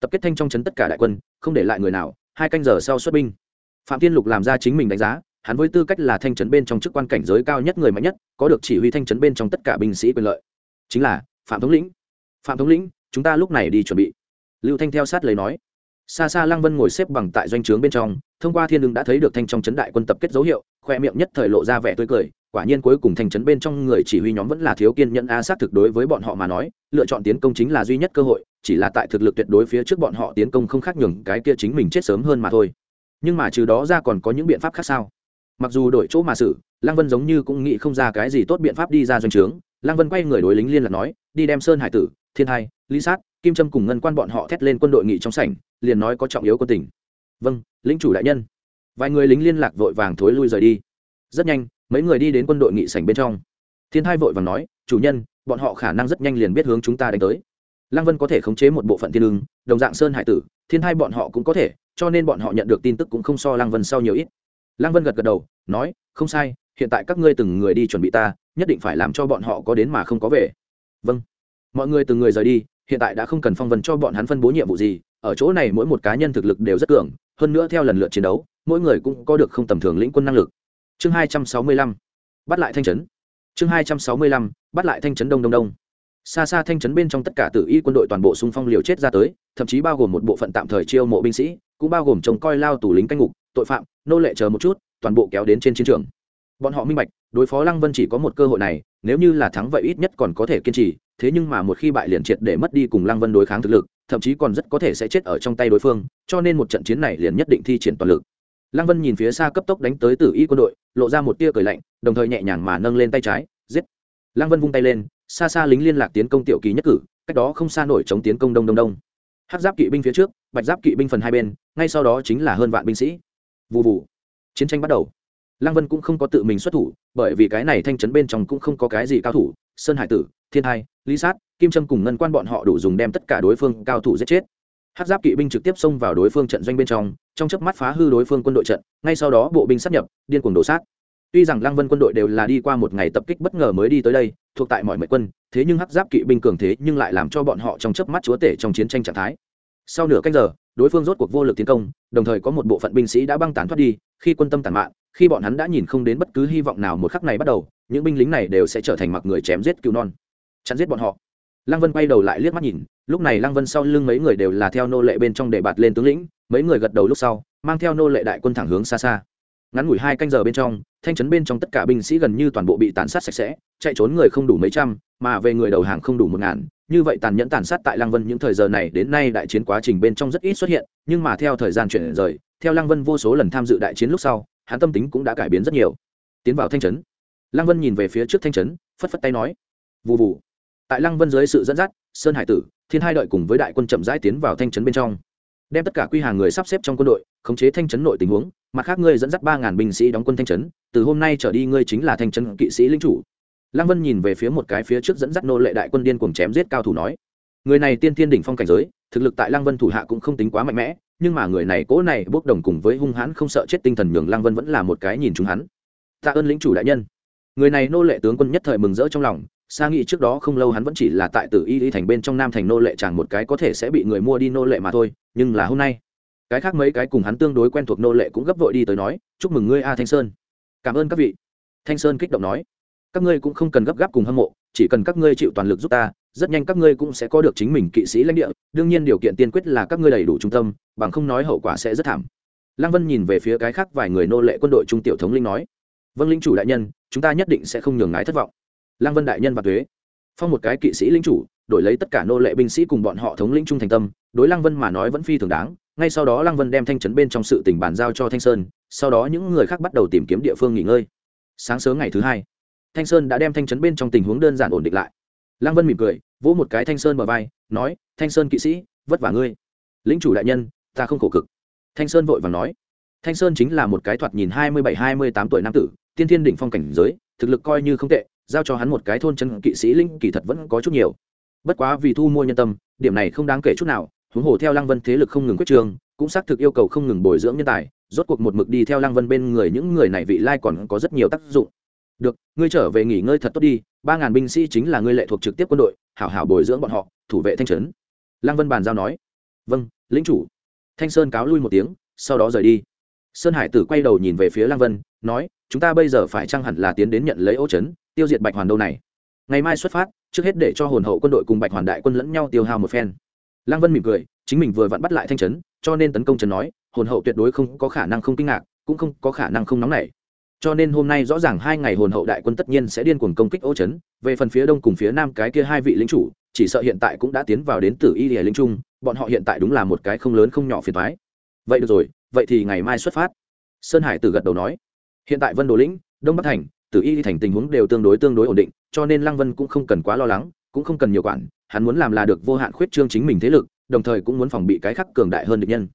Speaker 1: Tập kết thanh trong trấn tất cả đại quân, không để lại người nào, hai canh giờ sau xuất binh phạm thiên lục làm ra chính mình đánh giá, hắn với tư cách là thanh trấn bên trong chức quan cảnh giới cao nhất người mạnh nhất, có được chỉ huy thanh trấn bên trong tất cả binh sĩ quyền lợi. Chính là, phạm thống lĩnh. Phạm thống lĩnh, chúng ta lúc này đi chuẩn bị. Lưu thanh theo sát lấy nói. Xa xa lăng vân ngồi xếp bằng tại doanh trướng bên trong, thông qua thiên đường đã thấy được thanh trong trấn đại quân tập kết dấu hiệu, khoe miệng nhất thời lộ ra vẻ tươi cười, quả nhiên cuối cùng thanh trấn bên trong người chỉ huy nhóm vẫn là thiếu kiên nhẫn a xác thực đối với bọn họ mà nói, lựa chọn tiến công chính là duy nhất cơ hội, chỉ là tại thực lực tuyệt đối phía trước bọn họ tiến công không khác nhường cái kia chính mình chết sớm hơn mà thôi nhưng mà trừ đó ra còn có những biện pháp khác sao? Mặc dù đổi chỗ mà xử, lăng vân giống như cũng nghĩ không ra cái gì tốt biện pháp đi ra doanh trướng. Lăng vân quay người đối lính liên lạc nói, đi đem sơn hải tử, thiên hai, lý sát, kim trâm cùng ngân quan bọn họ thét lên quân đội nghị trong sảnh, liền nói có trọng yếu quân tỉnh vâng lính chủ đại nhân. Vài người lính liên lạc vội vàng thối lui rời đi. Rất nhanh, mấy người đi đến quân đội nghị sảnh bên trong. Thiên hai vội vàng nói, chủ nhân, bọn họ khả năng rất nhanh liền biết hướng chúng ta đánh tới. Lăng vân có thể khống chế một bộ phận thiên lương đồng dạng sơn hải tử, thiên hai bọn họ cũng có thể cho nên bọn họ nhận được tin tức cũng không so lăng vân sau nhiều ít. Lăng vân gật gật đầu, nói, không sai, hiện tại các ngươi từng người đi chuẩn bị ta, nhất định phải làm cho bọn họ có đến mà không có về. Vâng. Mọi người từng người rời đi, hiện tại đã không cần phong vân cho bọn hắn phân bố nhiệm vụ gì, ở chỗ này mỗi một cá nhân thực lực đều rất cường, hơn nữa theo lần lượt chiến đấu, mỗi người cũng có được không tầm thường lĩnh quân năng lực. Chương hai trăm sáu mươi lăm, bắt lại thanh trấn. Chương hai trăm sáu mươi lăm, bắt lại thanh trấn đông đông đông xa xa thanh trấn bên trong tất cả tử y quân đội toàn bộ xung phong liều chết ra tới, thậm chí bao gồm một bộ phận tạm thời chiêu mộ binh sĩ, cũng bao gồm trông coi lao tù lính canh ngục, tội phạm, nô lệ chờ một chút, toàn bộ kéo đến trên chiến trường. Bọn họ minh bạch, đối phó lăng vân chỉ có một cơ hội này, nếu như là thắng vậy ít nhất còn có thể kiên trì, thế nhưng mà một khi bại liền triệt để mất đi cùng lăng vân đối kháng thực lực, thậm chí còn rất có thể sẽ chết ở trong tay đối phương, cho nên một trận chiến này liền nhất định thi triển toàn lực. Lăng vân nhìn phía xa cấp tốc đánh tới tử y quân đội, lộ ra một tia cười lạnh, đồng thời nhẹ nhàng mà nâng lên tay trái, giết. Lăng vân vung tay lên xa xa lính liên lạc tiến công tiểu kỳ nhất cử, cách đó không xa nổi chống tiến công đông đông đông. Hát giáp kỵ binh phía trước, bạch giáp kỵ binh phần hai bên, ngay sau đó chính là hơn vạn binh sĩ. Vụ vụ chiến tranh bắt đầu. Lăng vân cũng không có tự mình xuất thủ, bởi vì cái này thanh trấn bên trong cũng không có cái gì cao thủ, sơn hải tử, thiên hai, lý sát, kim trâm cùng ngân quan bọn họ đủ dùng đem tất cả đối phương cao thủ giết chết. Hát giáp kỵ binh trực tiếp xông vào đối phương trận doanh bên trong trong chớp mắt phá hư đối phương quân đội trận, ngay sau đó bộ binh sắp nhập, điên cuồng đổ sát tuy rằng lăng vân quân đội đều là đi qua một ngày tập kích bất ngờ mới đi tới đây, thuộc tại mọi mệnh quân, thế nhưng hắc giáp kỵ binh cường thế nhưng lại làm cho bọn họ trong chớp mắt chúa tể trong chiến tranh trạng thái. Sau nửa canh giờ, đối phương rốt cuộc vô lực tiến công, đồng thời có một bộ phận binh sĩ đã băng tán thoát đi, khi quân tâm tàn mạn, khi bọn hắn đã nhìn không đến bất cứ hy vọng nào một khắc này bắt đầu, những binh lính này đều sẽ trở thành mặc người chém giết cứu non. Chặn giết bọn họ. Lăng vân quay đầu lại liếc mắt nhìn, lúc này lăng vân sau lưng mấy người đều là theo nô lệ bên trong để bạt lên tướng lĩnh, mấy người gật đầu lúc sau, mang theo nô lệ đại quân thẳng hướng xa xa ngắn ngủi hai canh giờ bên trong, thanh trấn bên trong tất cả binh sĩ gần như toàn bộ bị tàn sát sạch sẽ, chạy trốn người không đủ mấy trăm, mà về người đầu hàng không đủ một ngàn. Như vậy tàn nhẫn tàn sát tại lăng vân những thời giờ này đến nay đại chiến quá trình bên trong rất ít xuất hiện, nhưng mà theo thời gian chuyển rời, theo lăng vân vô số lần tham dự đại chiến lúc sau, hắn tâm tính cũng đã cải biến rất nhiều. Tiến vào thanh trấn. Lăng vân nhìn về phía trước thanh trấn, phất phất tay nói vụ vụ tại lăng vân dưới sự dẫn dắt, sơn hải tử, thiên hai đợi cùng với đại quân chậm rãi tiến vào thanh trấn bên trong đem tất cả quy hàng người sắp xếp trong quân đội, khống chế thanh trấn nội tình huống, mặt khác ngươi dẫn dắt ba ngàn binh sĩ đóng quân thanh trấn, từ hôm nay trở đi ngươi chính là thanh trấn kỵ sĩ lính chủ. Lăng vân nhìn về phía một cái phía trước dẫn dắt nô lệ đại quân điên cuồng chém giết cao thủ nói, người này tiên thiên đỉnh phong cảnh giới, thực lực tại lăng vân thủ hạ cũng không tính quá mạnh mẽ, nhưng mà người này cố này bốc đồng cùng với hung hãn không sợ chết tinh thần nhường lăng vân vẫn là một cái nhìn chúng hắn. Tạ ơn lĩnh chủ đại nhân. Người này nô lệ tướng quân nhất thời mừng rỡ trong lòng xa nghĩ trước đó không lâu hắn vẫn chỉ là tại tử y y thành bên trong nam thành nô lệ chẳng một cái có thể sẽ bị người mua đi nô lệ mà thôi, nhưng là hôm nay, cái khác mấy cái cùng hắn tương đối quen thuộc nô lệ cũng gấp vội đi tới nói, chúc mừng ngươi a thanh sơn. Cảm ơn các vị. Thanh sơn kích động nói, các ngươi cũng không cần gấp gáp cùng hâm mộ, chỉ cần các ngươi chịu toàn lực giúp ta, rất nhanh các ngươi cũng sẽ có được chính mình kỵ sĩ lãnh địa, đương nhiên điều kiện tiên quyết là các ngươi đầy đủ trung tâm, bằng không nói hậu quả sẽ rất thảm. Lăng vân nhìn về phía cái khác vài người nô lệ quân đội trung tiểu thống linh nói vâng linh chủ đại nhân, chúng ta nhất định sẽ không nhường ngái thất vọng lăng vân đại nhân và thuế phong một cái kỵ sĩ lính chủ, đổi lấy tất cả nô lệ binh sĩ cùng bọn họ thống lĩnh trung thành tâm, đối lăng vân mà nói vẫn phi thường đáng. Ngay sau đó lăng vân đem thanh trấn bên trong sự tình bàn giao cho thanh sơn, sau đó những người khác bắt đầu tìm kiếm địa phương nghỉ ngơi. Sáng sớm ngày thứ hai, thanh sơn đã đem thanh trấn bên trong tình huống đơn giản ổn định lại. Lăng vân mỉm cười, vỗ một cái thanh sơn bờ vai, nói, thanh sơn kỵ sĩ, vất vả ngươi. Lính chủ đại nhân, ta không khổ cực. Thanh sơn vội vàng nói, thanh sơn chính là một cái thoạt nhìn hai mươi bảy, hai mươi tám tuổi nam tử, tiên thiên đỉnh phong cảnh giới, thực lực coi như không tệ giao cho hắn một cái thôn chân kỵ sĩ linh, kỳ thật vẫn có chút nhiều. Bất quá vì thu mua nhân tâm, điểm này không đáng kể chút nào, huống hồ theo lăng vân thế lực không ngừng quyết trường, cũng xác thực yêu cầu không ngừng bồi dưỡng nhân tài, rốt cuộc một mực đi theo lăng vân bên người những người này vị lai còn có rất nhiều tác dụng. Được, ngươi trở về nghỉ ngơi thật tốt đi, ba ngàn binh sĩ chính là ngươi lệ thuộc trực tiếp quân đội, hảo hảo bồi dưỡng bọn họ, thủ vệ thanh trấn. Lăng vân bàn giao nói. Vâng lính chủ. Thanh sơn cáo lui một tiếng, sau đó rời đi. Sơn hải tử quay đầu nhìn về phía lăng vân, nói, chúng ta bây giờ phải chăng hẳn là tiến đến nhận lấy ô trấn tiêu diệt bạch hoàn đâu này. Ngày mai xuất phát, trước hết để cho hồn hậu quân đội cùng bạch hoàn đại quân lẫn nhau tiêu hao một phen. Lăng vân mỉm cười, chính mình vừa vặn bắt lại thanh trấn, cho nên tấn công trấn nói, hồn hậu tuyệt đối không có khả năng không kinh ngạc, cũng không có khả năng không nóng nảy. Cho nên hôm nay rõ ràng hai ngày hồn hậu đại quân tất nhiên sẽ điên cuồng công kích ô trấn, về phần phía đông cùng phía nam cái kia hai vị lính chủ, chỉ sợ hiện tại cũng đã tiến vào đến tử y lìa linh trung, bọn họ hiện tại đúng là một cái không lớn không nhỏ phiền thoái vậy được rồi, vậy thì ngày mai xuất phát. Sơn hải tử gật đầu nói. Hiện tại vân đồ lĩnh, đông bắc thành tử y thành tình huống đều tương đối tương đối ổn định, cho nên lăng vân cũng không cần quá lo lắng, cũng không cần nhiều quản, hắn muốn làm là được vô hạn khuyết trương chính mình thế lực, đồng thời cũng muốn phòng bị cái khắc cường đại hơn địch nhân.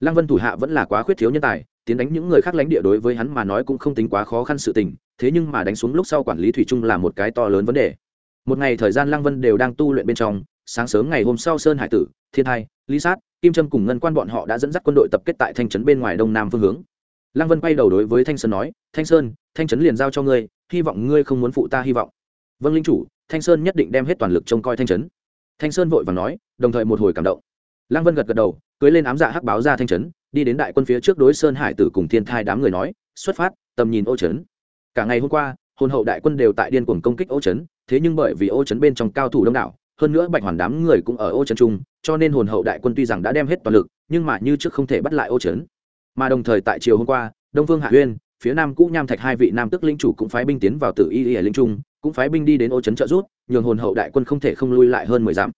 Speaker 1: Lăng vân thủ hạ vẫn là quá khuyết thiếu nhân tài, tiến đánh những người khác lãnh địa đối với hắn mà nói cũng không tính quá khó khăn sự tình, thế nhưng mà đánh xuống lúc sau quản lý thủy chung là một cái to lớn vấn đề. Một ngày thời gian lăng vân đều đang tu luyện bên trong, sáng sớm ngày hôm sau sơn hải tử, thiên hai lý sát, kim trâm cùng ngân quan bọn họ đã dẫn dắt quân đội tập kết tại thanh trấn bên ngoài đông nam phương hướng. Lăng vân quay đầu đối với thanh sơn nói, thanh sơn thanh trấn liền giao cho ngươi, hy vọng ngươi không muốn phụ ta hy vọng. Vâng linh chủ, thanh sơn nhất định đem hết toàn lực trông coi thanh trấn. Thanh sơn vội và nói, đồng thời một hồi cảm động. Lăng vân gật gật đầu, cưới lên ám dạ hắc báo ra thanh trấn, đi đến đại quân phía trước đối sơn hải tử cùng thiên thai đám người nói, xuất phát, tầm nhìn ô trấn. Cả ngày hôm qua, hồn hậu đại quân đều tại điên cuồng công kích ô trấn, thế nhưng bởi vì ô trấn bên trong cao thủ đông đảo, hơn nữa bạch hoàn đám người cũng ở ô trấn trung cho nên hồn hậu đại quân tuy rằng đã đem hết toàn lực, nhưng mà như trước không thể bắt lại ô trấn. Mà đồng thời tại chiều hôm qua, đông vương hạ uyên phía nam cũ nham thạch hai vị nam tức linh chủ cũng phái binh tiến vào tử y y ở linh trung, cũng phái binh đi đến ô trấn trợ rút nhường hồn hậu đại quân không thể không lui lại hơn mười dặm.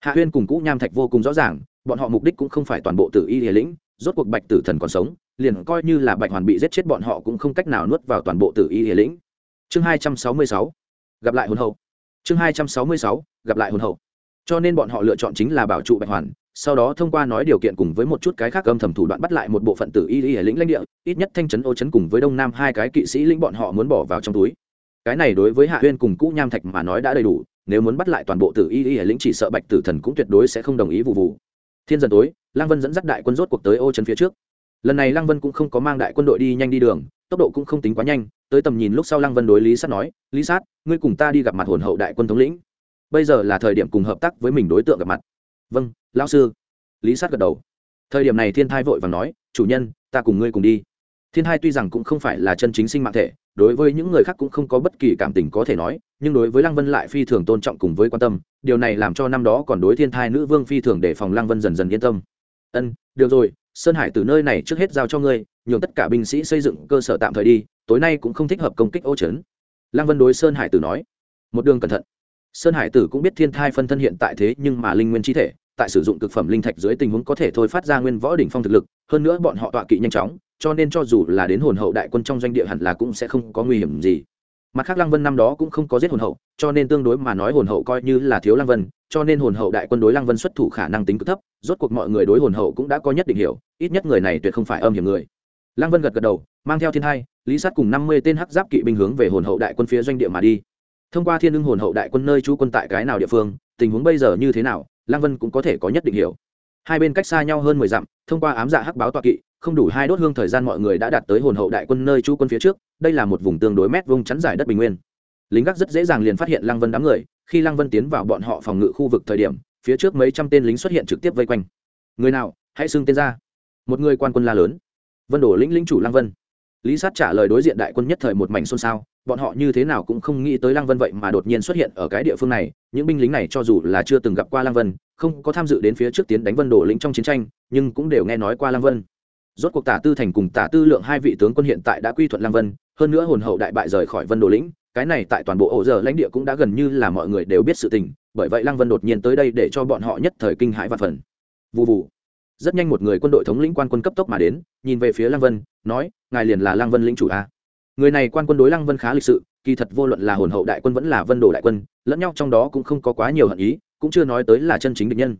Speaker 1: Hạ huyên cùng cũ nham thạch vô cùng rõ ràng, bọn họ mục đích cũng không phải toàn bộ tử y y lĩnh, rốt cuộc bạch tử thần còn sống, liền coi như là bạch hoàn bị giết chết bọn họ cũng không cách nào nuốt vào toàn bộ tử y y lĩnh. Chương hai trăm sáu mươi sáu, gặp lại hồn hậu. Chương hai trăm sáu mươi sáu, gặp lại hồn hậu. Cho nên bọn họ lựa chọn chính là bảo trụ bạch hoàn sau đó thông qua nói điều kiện cùng với một chút cái khác âm thầm thủ đoạn bắt lại một bộ phận tử y y lĩnh lãnh địa, ít nhất thanh trấn ô trấn cùng với đông nam hai cái kỵ sĩ lĩnh bọn họ muốn bỏ vào trong túi. Cái này đối với hạ huyên cùng cũ nham thạch mà nói đã đầy đủ, nếu muốn bắt lại toàn bộ tử y y lĩnh chỉ sợ bạch tử thần cũng tuyệt đối sẽ không đồng ý vụ vụ. Thiên dần tối lang vân dẫn dắt đại quân rốt cuộc tới ô trấn phía trước. Lần này lang vân cũng không có mang đại quân đội đi nhanh đi đường, tốc độ cũng không tính quá nhanh, tới tầm nhìn lúc sau lăng vân đối lý sát nói, lý sát, ngươi cùng ta đi gặp mặt hồn hậu đại quân thống lĩnh. Bây giờ là thời điểm cùng hợp tác với mình đối tượng gặp mặt vâng lão sư. Lý sát gật đầu. Thời điểm này thiên thai vội và nói, chủ nhân, ta cùng ngươi cùng đi. Thiên thai tuy rằng cũng không phải là chân chính sinh mạng thể, đối với những người khác cũng không có bất kỳ cảm tình có thể nói, nhưng đối với lăng vân lại phi thường tôn trọng cùng với quan tâm, điều này làm cho năm đó còn đối thiên thai nữ vương phi thường để phòng lăng vân dần dần yên tâm. Ân, được rồi, sơn hải từ nơi này trước hết giao cho ngươi, nhường tất cả binh sĩ xây dựng cơ sở tạm thời đi, tối nay cũng không thích hợp công kích ô trấn. Lăng vân đối sơn hải tử nói. Một đường cẩn thận. Sơn hải tử cũng biết thiên thai phân thân hiện tại thế nhưng mà linh nguyên chi thể tại sử dụng cực phẩm linh thạch dưới tình huống có thể thôi phát ra nguyên võ đỉnh phong thực lực, hơn nữa bọn họ tọa kỵ nhanh chóng, cho nên cho dù là đến hồn hậu đại quân trong doanh địa hẳn là cũng sẽ không có nguy hiểm gì. Mặt khác lăng vân năm đó cũng không có giết hồn hậu, cho nên tương đối mà nói hồn hậu coi như là thiếu lăng vân, cho nên hồn hậu đại quân đối lăng vân xuất thủ khả năng tính cực thấp, rốt cuộc mọi người đối hồn hậu cũng đã có nhất định hiểu, ít nhất người này tuyệt không phải âm hiểm người. Lăng vân gật gật đầu, mang theo thiên hai, lý sát cùng năm mươi tên hắc giáp kỵ binh hướng về hồn hậu đại quân phía doanh địa mà đi. Thông qua thiên ưng hồn hậu đại quân nơi trú quân tại cái nào địa phương, tình huống bây giờ như thế nào lăng vân cũng có thể có nhất định hiểu. Hai bên cách xa nhau hơn mười dặm, thông qua ám dạ hắc báo tọa kỵ, không đủ hai đốt hương thời gian mọi người đã đạt tới hồn hậu đại quân nơi chú quân phía trước, đây là một vùng tương đối mét vùng chắn giải đất bình nguyên. Lính gác rất dễ dàng liền phát hiện lăng vân đám người, khi lăng vân tiến vào bọn họ phòng ngự khu vực thời điểm, phía trước mấy trăm tên lính xuất hiện trực tiếp vây quanh. Người nào, hãy xưng tên ra. Một người quan quân la lớn. Vân đổ lĩnh lĩnh chủ lăng vân. Lý sát trả lời đối diện đại quân nhất thời một mảnh xôn xao bọn họ như thế nào cũng không nghĩ tới lăng vân vậy mà đột nhiên xuất hiện ở cái địa phương này. Những binh lính này cho dù là chưa từng gặp qua lăng vân, không có tham dự đến phía trước tiến đánh vân đồ lĩnh trong chiến tranh, nhưng cũng đều nghe nói qua lăng vân. Rốt cuộc tả tư thành cùng tả tư lượng hai vị tướng quân hiện tại đã quy thuận lăng vân, hơn nữa hồn hậu đại bại rời khỏi vân đồ lĩnh, cái này tại toàn bộ ổ giờ lãnh địa cũng đã gần như là mọi người đều biết sự tình, bởi vậy lăng vân đột nhiên tới đây để cho bọn họ nhất thời kinh hãi và phần vụ vụ rất nhanh một người quân đội thống lĩnh quan quân cấp tốc mà đến, nhìn về phía lăng vân, nói, ngài liền là lăng vân lĩnh chủ a người này quan quân đối lăng vân khá lịch sự, kỳ thật vô luận là hồn hậu đại quân vẫn là vân đồ đại quân, lẫn nhau trong đó cũng không có quá nhiều hận ý, cũng chưa nói tới là chân chính địch nhân.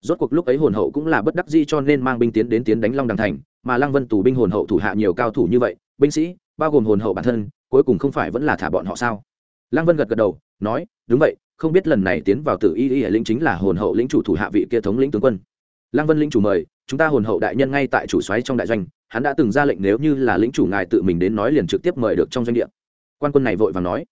Speaker 1: Rốt cuộc lúc ấy hồn hậu cũng là bất đắc dĩ cho nên mang binh tiến đến tiến đánh long đằng thành, mà lăng vân tù binh hồn hậu thủ hạ nhiều cao thủ như vậy, binh sĩ, bao gồm hồn hậu bản thân, cuối cùng không phải vẫn là thả bọn họ sao? Lăng vân gật gật đầu, nói, đúng vậy, không biết lần này tiến vào tử y y lĩnh chính là hồn hậu lĩnh chủ thủ hạ vị kia thống lĩnh tướng quân. Lăng vân lĩnh chủ mời, chúng ta hồn hậu đại nhân ngay tại chủ xoáy trong đại doanh hắn đã từng ra lệnh nếu như là lĩnh chủ ngài tự mình đến nói liền trực tiếp mời được trong doanh địa. Quan quân này vội vàng nói,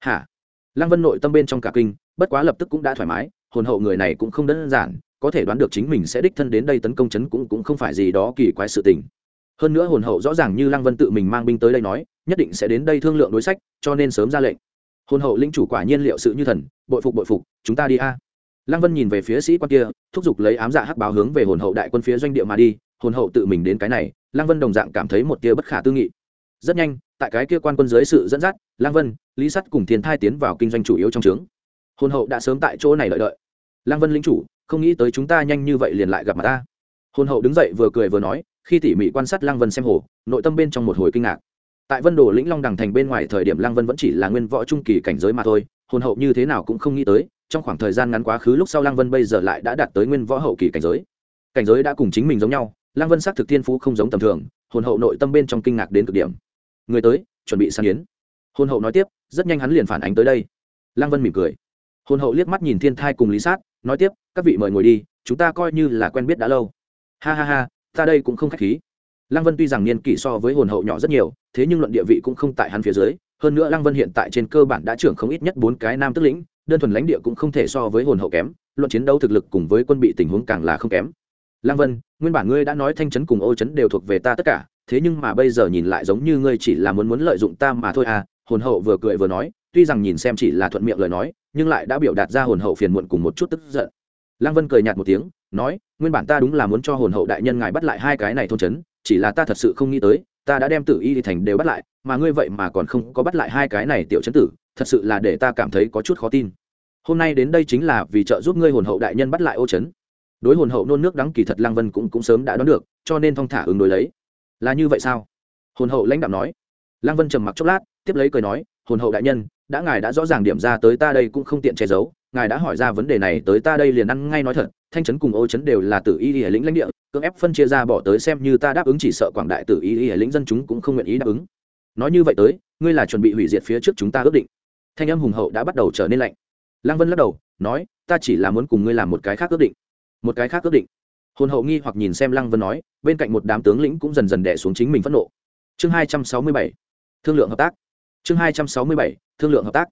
Speaker 1: hả? Lăng vân nội tâm bên trong cả kinh, bất quá lập tức cũng đã thoải mái, hồn hậu người này cũng không đơn giản, có thể đoán được chính mình sẽ đích thân đến đây tấn công chấn cũng cũng không phải gì đó kỳ quái sự tình. Hơn nữa hồn hậu rõ ràng như lăng vân tự mình mang binh tới đây nói, nhất định sẽ đến đây thương lượng đối sách, cho nên sớm ra lệnh. Hồn hậu lĩnh chủ quả nhiên liệu sự như thần, bội phục bội phục, chúng ta đi a. Lăng vân nhìn về phía sĩ quan kia, thúc giục lấy ám dạ hắc báo hướng về hồn hậu đại quân phía doanh địa mà đi, hồn hậu tự mình đến cái này lăng vân đồng dạng cảm thấy một tia bất khả tư nghị. Rất nhanh, tại cái kia quan quân dưới sự dẫn dắt, lăng vân, lý sắt cùng thiên thai tiến vào kinh doanh chủ yếu trong trướng. Hôn hậu đã sớm tại chỗ này lợi đợi. Lăng vân lính chủ, không nghĩ tới chúng ta nhanh như vậy liền lại gặp mặt ta. Hôn hậu đứng dậy vừa cười vừa nói, khi tỉ mỉ quan sát lăng vân xem hồ, nội tâm bên trong một hồi kinh ngạc. Tại vân đồ lĩnh long đằng thành bên ngoài thời điểm lăng vân vẫn chỉ là nguyên võ trung kỳ cảnh giới mà thôi, Hôn hậu như thế nào cũng không nghĩ tới, trong khoảng thời gian ngắn quá khứ lúc sau lăng vân bây giờ lại đã đạt tới nguyên võ hậu kỳ cảnh giới. Cảnh giới đã cùng chính mình giống nhau lăng vân xác thực thiên phú không giống tầm thường, hồn hậu nội tâm bên trong kinh ngạc đến cực điểm. Người tới, chuẩn bị sang yến. Hồn hậu nói tiếp, rất nhanh hắn liền phản ánh tới đây. Lăng vân mỉm cười. Hồn hậu liếc mắt nhìn thiên thai cùng lý sát, nói tiếp, các vị mời ngồi đi, chúng ta coi như là quen biết đã lâu. Ha ha ha, ta đây cũng không k h á c h khí. Lăng vân tuy rằng niên kỷ so với hồn hậu nhỏ rất nhiều, thế nhưng luận địa vị cũng không tại hắn phía dưới. Hơn nữa lăng vân hiện tại trên cơ bản đã trưởng không ít nhất bốn cái nam tức lĩnh, đơn thuần lãnh địa cũng không thể so với hồn hậu kém, luận chiến đấu thực lực cùng với quân bị tình huống càng là không kém lăng vân, nguyên bản ngươi đã nói thanh chấn cùng ô chấn đều thuộc về ta tất cả, thế nhưng mà bây giờ nhìn lại giống như ngươi chỉ là muốn muốn lợi dụng ta mà thôi à hồn hậu vừa cười vừa nói, tuy rằng nhìn xem chỉ là thuận miệng lời nói, nhưng lại đã biểu đạt ra hồn hậu phiền muộn cùng một chút tức giận. Lăng vân cười nhạt một tiếng, nói, nguyên bản ta đúng là muốn cho hồn hậu đại nhân ngài bắt lại hai cái này thôn chấn chỉ là ta thật sự không nghĩ tới, ta đã đem tử y thì thành đều bắt lại, mà ngươi vậy mà còn không có bắt lại hai cái này tiểu chấn tử, thật sự là để ta cảm thấy có chút khó tin. Hôm nay đến đây chính là vì trợ giúp ngươi hồn hậu đại nhân bắt lại ô chấn đối hồn hậu nôn nước đắng kỳ thật lăng vân cũng cũng sớm đã đoán được, cho nên thong thả ứng đối lấy. Là như vậy sao? Hồn hậu lãnh đạo nói. Lăng vân trầm mặc chốc lát, tiếp lấy cười nói, hồn hậu đại nhân, đã ngài đã rõ ràng điểm ra tới ta đây cũng không tiện che giấu, ngài đã hỏi ra vấn đề này tới ta đây liền ăn ngay nói thật, thanh trấn cùng ô trấn đều là tử y y lĩnh lãnh địa, cưỡng ép phân chia ra bỏ tới xem như ta đáp ứng chỉ sợ quảng đại tử y y lĩnh dân chúng cũng không nguyện ý đáp ứng. Nói như vậy tới, ngươi là chuẩn bị hủy diệt phía trước chúng ta ước định. Thanh âm hùng hậu đã bắt đầu trở nên lạnh. Lăng vân lắc đầu, nói, ta chỉ là muốn cùng ngươi làm một cái khác ước định một cái khác ước định. Hồn hậu nghi hoặc nhìn xem lăng vân nói, bên cạnh một đám tướng lĩnh cũng dần dần đẻ xuống chính mình phẫn nộ. Chương hai trăm sáu mươi bảy, thương lượng hợp tác. Chương hai trăm sáu mươi bảy, thương lượng hợp tác.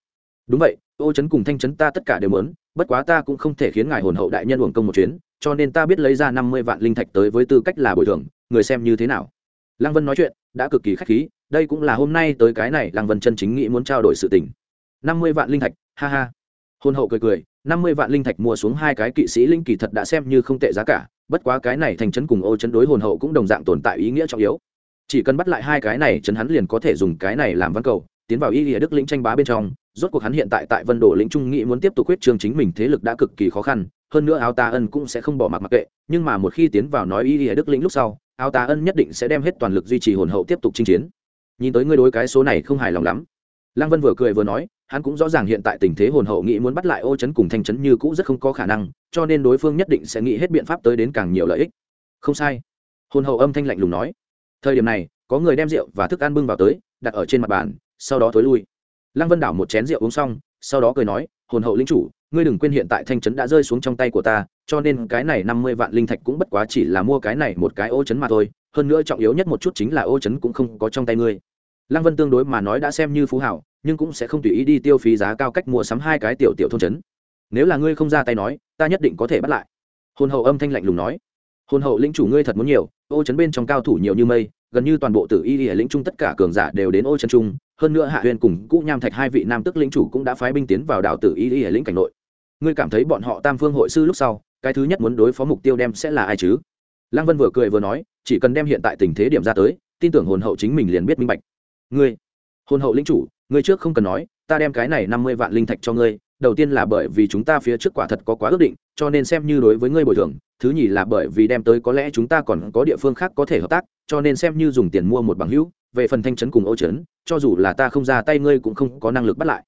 Speaker 1: Đúng vậy ô chấn cùng thanh chấn ta tất cả đều muốn, bất quá ta cũng không thể khiến ngài hồn hậu đại nhân uổng công một chuyến, cho nên ta biết lấy ra năm mươi vạn linh thạch tới với tư cách là bồi thường, người xem như thế nào. Lăng vân nói chuyện, đã cực kỳ khách khí, đây cũng là hôm nay tới cái này lăng vân chân chính nghĩ muốn trao đổi sự tình. Năm mươi vạn linh thạch, ha ha. Hồn hậu cười cười năm mươi vạn linh thạch mua xuống hai cái kỵ sĩ linh kỳ thật đã xem như không tệ giá cả, bất quá cái này thành trấn cùng ô chấn đối hồn hậu cũng đồng dạng tồn tại ý nghĩa trọng yếu. Chỉ cần bắt lại hai cái này chấn hắn liền có thể dùng cái này làm văn cầu, tiến vào y lìa đức lĩnh tranh bá bên trong. Rốt cuộc hắn hiện tại tại vân đồ lĩnh trung nghĩ muốn tiếp tục quyết trường chính mình thế lực đã cực kỳ khó khăn, hơn nữa áo ta ân cũng sẽ không bỏ mặc mặc kệ, nhưng mà một khi tiến vào nói y lìa đức lĩnh lúc sau, áo ta ân nhất định sẽ đem hết toàn lực duy trì hồn hậu tiếp tục chinh chiến. Nhìn tới ngươi đối cái số này không hài lòng lắm lăng vân vừa cười vừa nói, hắn cũng rõ ràng hiện tại tình thế hồn hậu nghĩ muốn bắt lại ô chấn cùng thanh chấn như cũ rất không có khả năng, cho nên đối phương nhất định sẽ nghĩ hết biện pháp tới đến càng nhiều lợi ích. Không sai. Hồn hậu âm thanh lạnh lùng nói. Thời điểm này, có người đem rượu và thức ăn bưng vào tới, đặt ở trên mặt bàn, sau đó thối lui. Lăng vân đảo một chén rượu uống xong, sau đó cười nói, hồn hậu linh chủ, ngươi đừng quên hiện tại thanh trấn đã rơi xuống trong tay của ta, cho nên cái này năm mươi vạn linh thạch cũng bất quá chỉ là mua cái này một cái ô chấn mà thôi, hơn nữa trọng yếu nhất một chút chính là ô chấn cũng không có trong tay ngươi lăng vân tương đối mà nói đã xem như phú hảo, nhưng cũng sẽ không tùy ý đi tiêu phí giá cao cách mua sắm hai cái tiểu tiểu thôn trấn. Nếu là ngươi không ra tay nói, ta nhất định có thể bắt lại. Hôn hậu âm thanh lạnh lùng nói. Hôn hậu lĩnh chủ ngươi thật muốn nhiều, ô Trấn bên trong cao thủ nhiều như mây, gần như toàn bộ tử y lìa lĩnh trung tất cả cường giả đều đến ô Trấn trung, hơn nữa hạ huyền cùng cũ nham thạch hai vị nam tức lĩnh chủ cũng đã phái binh tiến vào đảo tử y lìa lĩnh cảnh nội. Ngươi cảm thấy bọn họ tam phương hội sư lúc sau, cái thứ nhất muốn đối phó mục tiêu đem sẽ là ai chứ? Lăng vân vừa cười vừa nói, chỉ cần đem hiện tại tình thế điểm ra tới, tin tưởng hồn hậu chính mình liền biết minh bạch ngươi, hôn hậu lĩnh chủ, ngươi trước không cần nói, ta đem cái này năm mươi vạn linh thạch cho ngươi, đầu tiên là bởi vì chúng ta phía trước quả thật có quá ước định, cho nên xem như đối với ngươi bồi thường, thứ nhì là bởi vì đem tới có lẽ chúng ta còn có địa phương khác có thể hợp tác, cho nên xem như dùng tiền mua một bằng hữu, về phần thanh trấn cùng ô trấn, cho dù là ta không ra tay ngươi cũng không có năng lực bắt lại.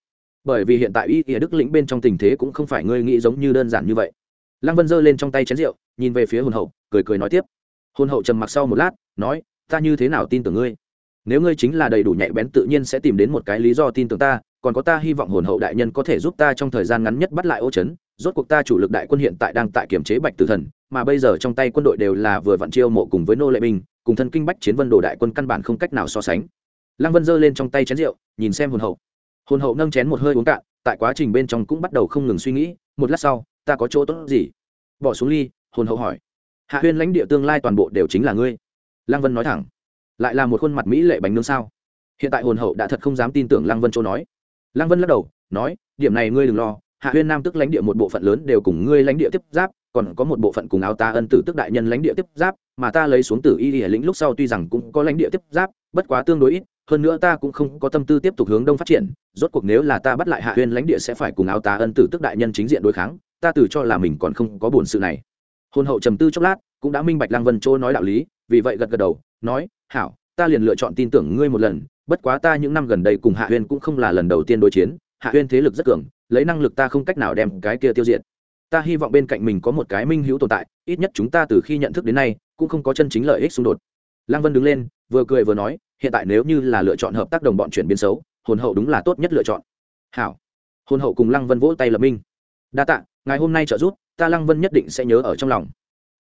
Speaker 1: Bởi vì hiện tại ý ỉa đức lĩnh bên trong tình thế cũng không phải ngươi nghĩ giống như đơn giản như vậy. Lăng vân giơ lên trong tay chén rượu, nhìn về phía hồn hậu, cười cười nói tiếp. Hồn hậu trầm mặc sau một lát, nói, ta như thế nào tin tưởng ngươi? Nếu ngươi chính là đầy đủ nhạy bén tự nhiên sẽ tìm đến một cái lý do tin tưởng ta, còn có ta hy vọng hồn hậu đại nhân có thể giúp ta trong thời gian ngắn nhất bắt lại ô chấn. Rốt cuộc ta chủ lực đại quân hiện tại đang tại kiểm chế bạch tử thần, mà bây giờ trong tay quân đội đều là vừa vặn chiêu mộ cùng với nô lệ binh cùng thân kinh bách chiến vân đồ đại quân căn bản không cách nào so sánh. Lăng vân giơ lên trong tay chén rượu, nhìn xem hồn hậu. Hồn hậu nâng chén một hơi uống cạn, tại quá trình bên trong cũng bắt đầu không ngừng suy nghĩ, một lát sau, ta có chỗ tốt gì? Bỏ xuống ly, hồn hậu hỏi. Hạ huyên lãnh địa tương lai toàn bộ đều chính là ngươi. Lăng vân nói thẳng lại là một khuôn mặt mỹ lệ bánh nướng sao? Hiện tại hồn hậu đã thật không dám tin tưởng lăng vân chỗ nói. Lăng vân lắc đầu, nói, điểm này ngươi đừng lo, hạ huyên nam tức lãnh địa một bộ phận lớn đều cùng ngươi lãnh địa tiếp giáp, còn có một bộ phận cùng áo ta ân tử tức đại nhân lãnh địa tiếp giáp, mà ta lấy xuống tử y hệ lĩnh lúc sau tuy rằng cũng có lãnh địa tiếp giáp, bất quá tương đối ít, hơn nữa ta cũng không có tâm tư tiếp tục hướng đông phát triển, rốt cuộc nếu là ta bắt lại hạ huyên lãnh địa sẽ phải cùng áo ta ân tử tức đại nhân chính diện đối kháng, ta tự cho là mình còn không có buồn sự này. Hôn hậu trầm tư chốc lát, cũng đã minh bạch lăng vân chỗ nói đạo lý, vì vậy gật gật đầu, nói hảo, ta liền lựa chọn tin tưởng ngươi một lần, bất quá ta những năm gần đây cùng hạ huyên cũng không là lần đầu tiên đối chiến, hạ huyên thế lực rất cường, lấy năng lực ta không cách nào đem cái kia tiêu diệt. Ta hy vọng bên cạnh mình có một cái minh hữu tồn tại, ít nhất chúng ta từ khi nhận thức đến nay, cũng không có chân chính lợi ích xung đột. Lăng vân đứng lên, vừa cười vừa nói, hiện tại nếu như là lựa chọn hợp tác đồng bọn chuyển biến xấu, hồn hậu đúng là tốt nhất lựa chọn. Hảo. Hồn hậu cùng lăng vân vỗ tay lập minh. Đa tạ, ngày hôm nay trợ giúp, ta lăng vân nhất định sẽ nhớ ở trong lòng.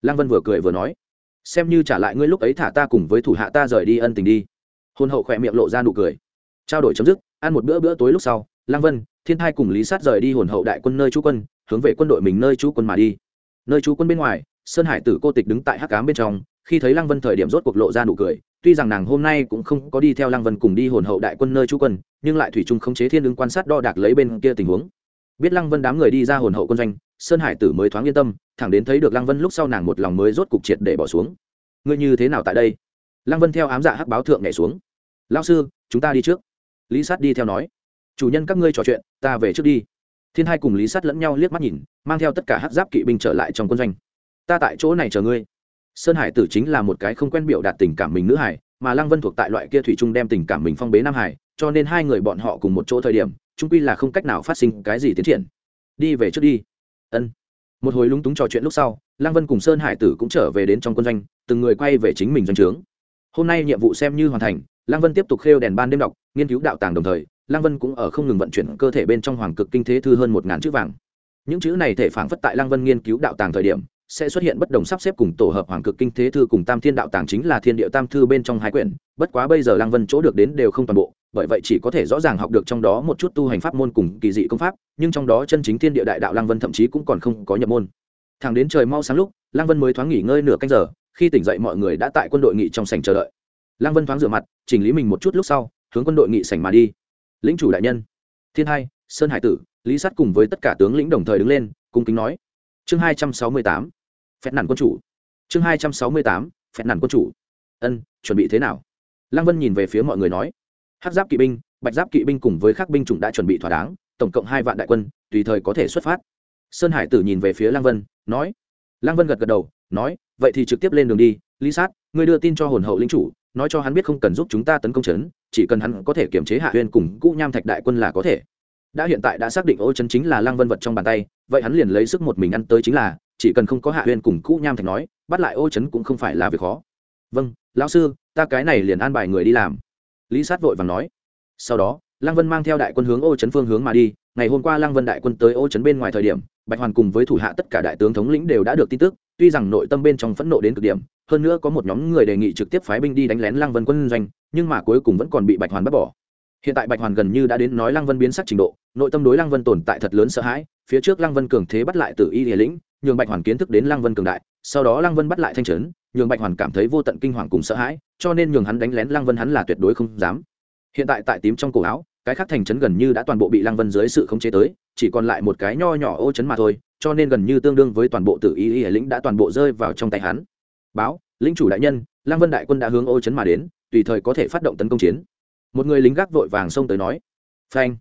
Speaker 1: Lăng vân vừa cười vừa nói xem như trả lại ngươi lúc ấy thả ta cùng với thủ hạ ta rời đi ân tình đi. Hồn hậu khỏe miệng lộ ra nụ cười. Trao đổi chấm dứt, ăn một bữa bữa tối lúc sau lăng vân, thiên thai cùng lý sát rời đi hồn hậu đại quân nơi chú quân, hướng về quân đội mình nơi chú quân mà đi. Nơi chú quân bên ngoài, sơn hải tử cô tịch đứng tại hắc cám bên trong, khi thấy lăng vân thời điểm rốt cuộc lộ ra nụ cười, tuy rằng nàng hôm nay cũng không có đi theo lăng vân cùng đi hồn hậu đại quân nơi chú quân, nhưng lại thủy chung khống chế thiên ứng quan sát đo đạc lấy bên kia tình huống. Biết lăng vân đám người đi ra hồn hậu quân doanh sơn hải tử mới thoáng yên tâm, thẳng đến thấy được lăng vân lúc sau nàng một lòng mới rốt cục triệt để bỏ xuống. Ngươi như thế nào tại đây? Lăng vân theo ám dạ hắc báo thượng nhảy xuống. Lao sư, chúng ta đi trước. Lý sát đi theo nói. Chủ nhân các ngươi trò chuyện, ta về trước đi. Thiên hai cùng lý sát lẫn nhau liếc mắt nhìn, mang theo tất cả hắc giáp kỵ binh trở lại trong quân doanh. Ta tại chỗ này chờ ngươi. Sơn hải tử chính là một cái không quen biểu đạt tình cảm mình nữ hải, mà lăng vân thuộc tại loại kia thủy trung đem tình cảm mình phong bế nam hải, cho nên hai người bọn họ cùng một chỗ thời điểm trung quy là không cách nào phát sinh cái gì tiến triển. Đi về trước đi ân. Một hồi lúng túng trò chuyện lúc sau, lăng vân cùng sơn hải tử cũng trở về đến trong quân doanh, từng người quay về chính mình doanh trướng. Hôm nay nhiệm vụ xem như hoàn thành, lăng vân tiếp tục khêu đèn ban đêm đọc, nghiên cứu đạo tàng đồng thời, lăng vân cũng ở không ngừng vận chuyển cơ thể bên trong hoàng cực kinh thế thư hơn một ngàn chữ vàng. Những chữ này thể phản phất tại lăng vân nghiên cứu đạo tàng thời điểm, sẽ xuất hiện bất đồng sắp xếp cùng tổ hợp hoàng cực kinh thế thư cùng tam thiên đạo tàng chính là thiên địa tam thư bên trong hai quyển, bất quá bây giờ lăng vân chỗ được đến đều không toàn bộ bởi vậy chỉ có thể rõ ràng học được trong đó một chút tu hành pháp môn cùng kỳ dị công pháp, nhưng trong đó chân chính thiên địa đại đạo lăng vân thậm chí cũng còn không có nhập môn. Thẳng đến trời mau sáng lúc, lăng vân mới thoáng nghỉ ngơi nửa canh giờ, khi tỉnh dậy mọi người đã tại quân đội nghị trong sảnh chờ đợi. Lăng vân thoáng rửa mặt, chỉnh lý mình một chút lúc sau, hướng quân đội nghị sảnh mà đi. Lĩnh chủ đại nhân, thiên hai, sơn hải tử, lý sát cùng với tất cả tướng lĩnh đồng thời đứng lên, cung kính nói. Chương hai trăm sáu mươi tám, phép nản quân chủ. Chương hai trăm sáu mươi tám, phép nản quân chủ. Ân, chuẩn bị thế nào? Lăng vân nhìn về phía mọi người nói hắc giáp kỵ binh, bạch giáp kỵ binh cùng với các binh chủng đã chuẩn bị thỏa đáng, tổng cộng hai vạn đại quân, tùy thời có thể xuất phát. Sơn hải tử nhìn về phía lăng vân, nói. Lăng vân gật gật đầu, nói, vậy thì trực tiếp lên đường đi. Lý sát, ngươi đưa tin cho hồn hậu lính chủ, nói cho hắn biết không cần giúp chúng ta tấn công trấn, chỉ cần hắn có thể kiểm chế hạ huyên cùng cũ nham thạch đại quân là có thể. Đã hiện tại đã xác định ô trấn chính là lăng vân vật trong bàn tay, vậy hắn liền lấy sức một mình ăn tới chính là, chỉ cần không có hạ huyên cùng cũ nham thạch nói, bắt lại ô trấn cũng không phải là việc khó. Vâng lão sư, ta cái này liền an bài người đi làm lý sát vội và nói. Sau đó, lăng vân mang theo đại quân hướng ô trấn phương hướng mà đi. Ngày hôm qua lăng vân đại quân tới ô trấn bên ngoài thời điểm, bạch hoàn cùng với thủ hạ tất cả đại tướng thống lĩnh đều đã được tin tức. Tuy rằng nội tâm bên trong phẫn nộ đến cực điểm, hơn nữa có một nhóm người đề nghị trực tiếp phái binh đi đánh lén lăng vân quân doanh, nhưng mà cuối cùng vẫn còn bị bạch hoàn bắt bỏ. Hiện tại bạch hoàn gần như đã đến nói lăng vân biến sắc trình độ, nội tâm đối lăng vân tồn tại thật lớn sợ hãi. Phía trước lăng vân cường thế bắt lại từ y địa lĩnh, nhường bạch hoàn kiến thức đến lăng vân cường đại, sau đó lăng vân bắt lại thanh trấn, nhường bạch hoàn cảm thấy vô tận kinh hoàng cùng sợ hãi cho nên nhường hắn đánh lén lăng vân hắn là tuyệt đối không dám. Hiện tại tại tím trong cổ áo, cái khác thành trấn gần như đã toàn bộ bị lăng vân dưới sự khống chế tới, chỉ còn lại một cái nho nhỏ ô trấn mà thôi, cho nên gần như tương đương với toàn bộ tử y y lĩnh đã toàn bộ rơi vào trong tay hắn. Báo, lĩnh chủ đại nhân, lăng vân đại quân đã hướng ô trấn mà đến, tùy thời có thể phát động tấn công chiến. Một người lính gác vội vàng xông tới nói. Phanh.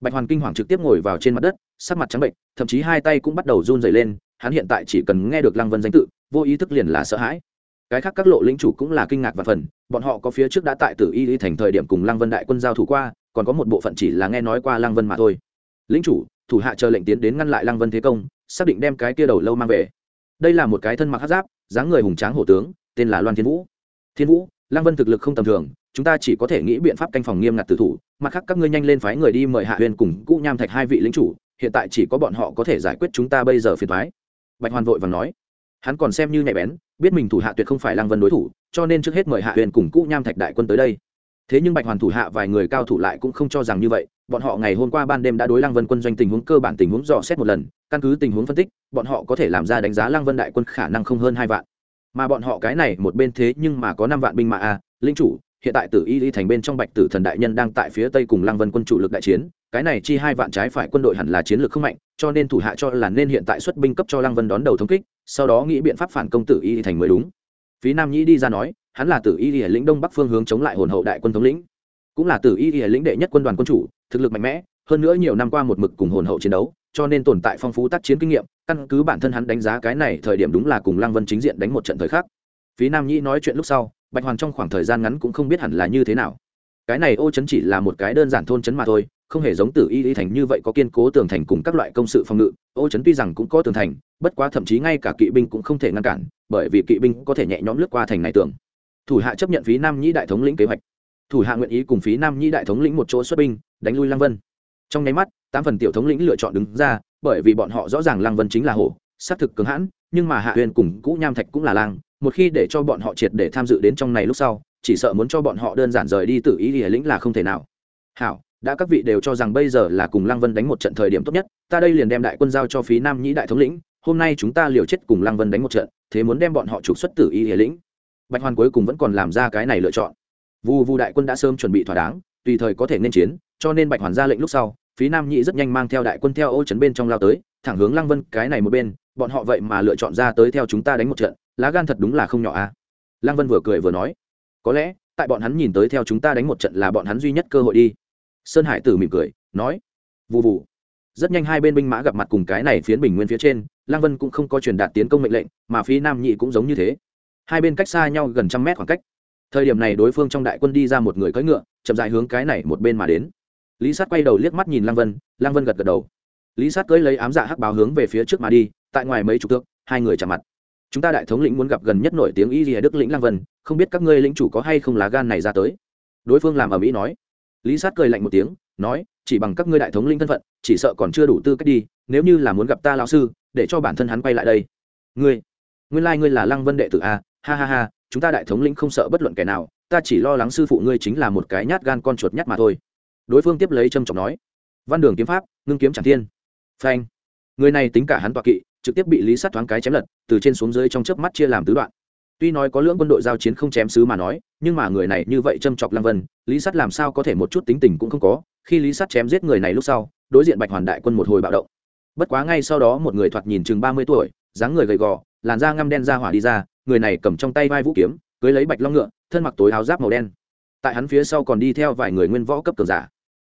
Speaker 1: Bạch hoàn kinh hoàng trực tiếp ngồi vào trên mặt đất, sắc mặt trắng bệnh, thậm chí hai tay cũng bắt đầu run dày lên, hắn hiện tại chỉ cần nghe được lăng vân danh tự, vô ý thức liền là sợ hãi cái khác các lộ lĩnh chủ cũng là kinh ngạc và phần, bọn họ có phía trước đã tại tử y y thành thời điểm cùng lăng vân đại quân giao thủ qua, còn có một bộ phận chỉ là nghe nói qua lăng vân mà thôi. Lĩnh chủ, thủ hạ chờ lệnh tiến đến ngăn lại lăng vân thế công, xác định đem cái kia đầu lâu mang về. Đây là một cái thân mặc hát giáp, dáng người hùng tráng hổ tướng, tên là loan thiên vũ. Thiên vũ, lăng vân thực lực không tầm thường, chúng ta chỉ có thể nghĩ biện pháp canh phòng nghiêm ngặt tử thủ, mặt khác các ngươi nhanh lên phái người đi mời hạ huyền cùng cũ nham thạch hai vị lính chủ, hiện tại chỉ có bọn họ có thể giải quyết chúng ta bây giờ phiền thoái bạch hoàn vội và nói. Hắn còn xem như nhạy bén biết mình thủ hạ tuyệt không phải lăng vân đối thủ cho nên trước hết mời hạ huyền cùng cũ nham thạch đại quân tới đây. Thế nhưng bạch hoàn thủ hạ vài người cao thủ lại cũng không cho rằng như vậy bọn họ ngày hôm qua ban đêm đã đối lăng vân quân doanh tình huống cơ bản tình huống dò xét một lần căn cứ tình huống phân tích bọn họ có thể làm ra đánh giá lăng vân đại quân khả năng không hơn hai vạn. Mà bọn họ cái này một bên thế nhưng mà có năm vạn binh mã a à, linh chủ hiện tại tử y y thành bên trong bạch tử thần đại nhân đang tại phía tây cùng lăng vân quân chủ lực đại chiến cái này chi hai vạn trái phải quân đội hẳn là chiến lược không mạnh, cho nên thủ hạ cho là nên hiện tại xuất binh cấp cho lăng vân đón đầu thống kích, sau đó nghĩ biện pháp phản công tử y thành mới đúng. Phí nam nhĩ đi ra nói, hắn là tử y y lĩnh đông bắc phương hướng chống lại hồn hậu đại quân thống lĩnh. Cũng là tử y y lĩnh đệ nhất quân đoàn quân chủ, thực lực mạnh mẽ, hơn nữa nhiều năm qua một mực cùng hồn hậu chiến đấu, cho nên tồn tại phong phú tác chiến kinh nghiệm, căn cứ bản thân hắn đánh giá cái này thời điểm đúng là cùng lăng vân chính diện đánh một trận thời khắc. Phí nam nhĩ nói chuyện lúc sau, bạch Hoàng trong khoảng thời gian ngắn cũng không biết hẳn là như thế nào. Cái này ô chấn chỉ là một cái đơn giản thôn chấn mà thôi không hề giống tử y y thành như vậy có kiên cố tường thành cùng các loại công sự phòng ngự. Ô chấn tuy rằng cũng có tường thành, bất quá thậm chí ngay cả kỵ binh cũng không thể ngăn cản, bởi vì kỵ binh có thể nhẹ nhõm lướt qua thành này tường. Thủ hạ chấp nhận phí nam nhĩ đại thống lĩnh kế hoạch. Thủ hạ nguyện ý cùng phí nam nhĩ đại thống lĩnh một chỗ xuất binh, đánh lui lăng vân. Trong nháy mắt, tám phần tiểu thống lĩnh lựa chọn đứng ra, bởi vì bọn họ rõ ràng lăng vân chính là hổ xác thực cứng hãn, nhưng mà hạ huyền cùng cũ nham thạch cũng là lang, một khi để cho bọn họ triệt để tham dự đến trong này lúc sau, chỉ sợ muốn cho bọn họ đơn giản rời đi tự ý địa lĩnh là không thể nào. Hảo đã các vị đều cho rằng bây giờ là cùng lăng vân đánh một trận thời điểm tốt nhất, ta đây liền đem đại quân giao cho phí nam nhĩ đại thống lĩnh, hôm nay chúng ta liều chết cùng lăng vân đánh một trận, thế muốn đem bọn họ trục xuất từ Y địa lĩnh. Bạch hoàn cuối cùng vẫn còn làm ra cái này lựa chọn. Vu vu đại quân đã sớm chuẩn bị thỏa đáng, tùy thời có thể nên chiến, cho nên bạch hoàn ra lệnh lúc sau, phí nam nhĩ rất nhanh mang theo đại quân theo ô trấn bên trong lao tới, thẳng hướng lăng vân, cái này một bên, bọn họ vậy mà lựa chọn ra tới theo chúng ta đánh một trận, lá gan thật đúng là không nhỏ a à. lăng vân vừa cười vừa nói, có lẽ, tại bọn hắn nhìn tới theo chúng ta đánh một trận là bọn hắn duy nhất cơ hội đi sơn hải tử mỉm cười, nói vụ vụ rất nhanh hai bên binh mã gặp mặt cùng cái này phiến bình nguyên phía trên Lang vân cũng không có truyền đạt tiến công mệnh lệnh, mà phía nam nhị cũng giống như thế. Hai bên cách xa nhau gần trăm mét khoảng cách. Thời điểm này đối phương trong đại quân đi ra một người cưỡi ngựa, chậm dài hướng cái này một bên mà đến. Lý sát quay đầu liếc mắt nhìn Lang vân Lang vân gật gật đầu. Lý sát cưỡi lấy ám dạ hắc báo hướng về phía trước mà đi, tại ngoài mấy chục thước, hai người chạm mặt. Chúng ta đại thống lĩnh muốn gặp gần nhất nổi tiếng y rìa đức lĩnh Lang vân, không biết các ngươi lĩnh chủ có hay không lá gan này ra tới. Đối phương làm ở mỹ nói lý sát cười lạnh một tiếng, nói, chỉ bằng các ngươi đại thống lĩnh thân phận, chỉ sợ còn chưa đủ tư cách đi, nếu như là muốn gặp ta lão sư, để cho bản thân hắn quay lại đây. Ngươi, nguyên lai ngươi là lăng vân đệ tử a ha ha ha, chúng ta đại thống lĩnh không sợ bất luận kẻ nào, ta chỉ lo lắng sư phụ ngươi chính là một cái nhát gan con chuột nhát mà thôi. Đối phương tiếp lấy trâm trọng nói, văn đường kiếm pháp, ngưng kiếm tràng thiên. Phanh. Người này tính cả hắn tọa kỵ, trực tiếp bị lý sát thoáng cái chém lật, từ trên xuống dưới trong chớp mắt chia làm tứ đoạn tuy nói có lưỡng quân đội giao chiến không chém sứ mà nói, nhưng mà người này như vậy châm chọc lăng vân, lý sát làm sao có thể một chút tính tình cũng không có. Khi lý sát chém giết người này lúc sau, đối diện bạch hoàn đại quân một hồi bạo động. Bất quá ngay sau đó một người thoạt nhìn chừng ba mươi tuổi, dáng người gầy gò, làn da ngăm đen ra hỏa đi ra, người này cầm trong tay vai vũ kiếm, cưới lấy bạch long ngựa, thân mặc tối áo giáp màu đen. Tại hắn phía sau còn đi theo vài người nguyên võ cấp cường giả.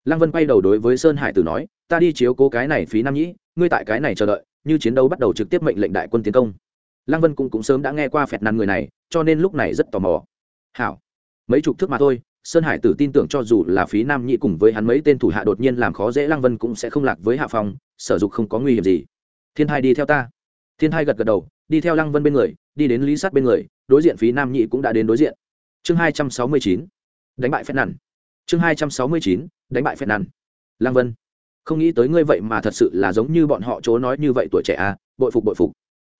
Speaker 1: Lăng vân quay đầu đối với sơn hải tử nói, ta đi chiếu cố cái này phí nam nhĩ, ngươi tại cái này chờ đợi, như chiến đấu bắt đầu trực tiếp mệnh lệnh đại quân tiến công lăng vân cũng, cũng sớm đã nghe qua phẹt năn người này cho nên lúc này rất tò mò. Hảo mấy chục thước mà thôi sơn hải tử tin tưởng cho dù là phí nam nhị cùng với hắn mấy tên thủ hạ đột nhiên làm khó dễ lăng vân cũng sẽ không lạc với hạ phòng sở dục không có nguy hiểm gì. Thiên hai đi theo ta. Thiên hai gật gật đầu đi theo lăng vân bên người đi đến lý sát bên người đối diện phí nam nhị cũng đã đến đối diện. Chương hai trăm sáu mươi chín đánh bại phép nằn chương hai trăm sáu mươi chín đánh bại phép nằn lăng vân không nghĩ tới ngươi vậy mà thật sự là giống như bọn họ chỗ nói như vậy tuổi trẻ à bội phục bội phục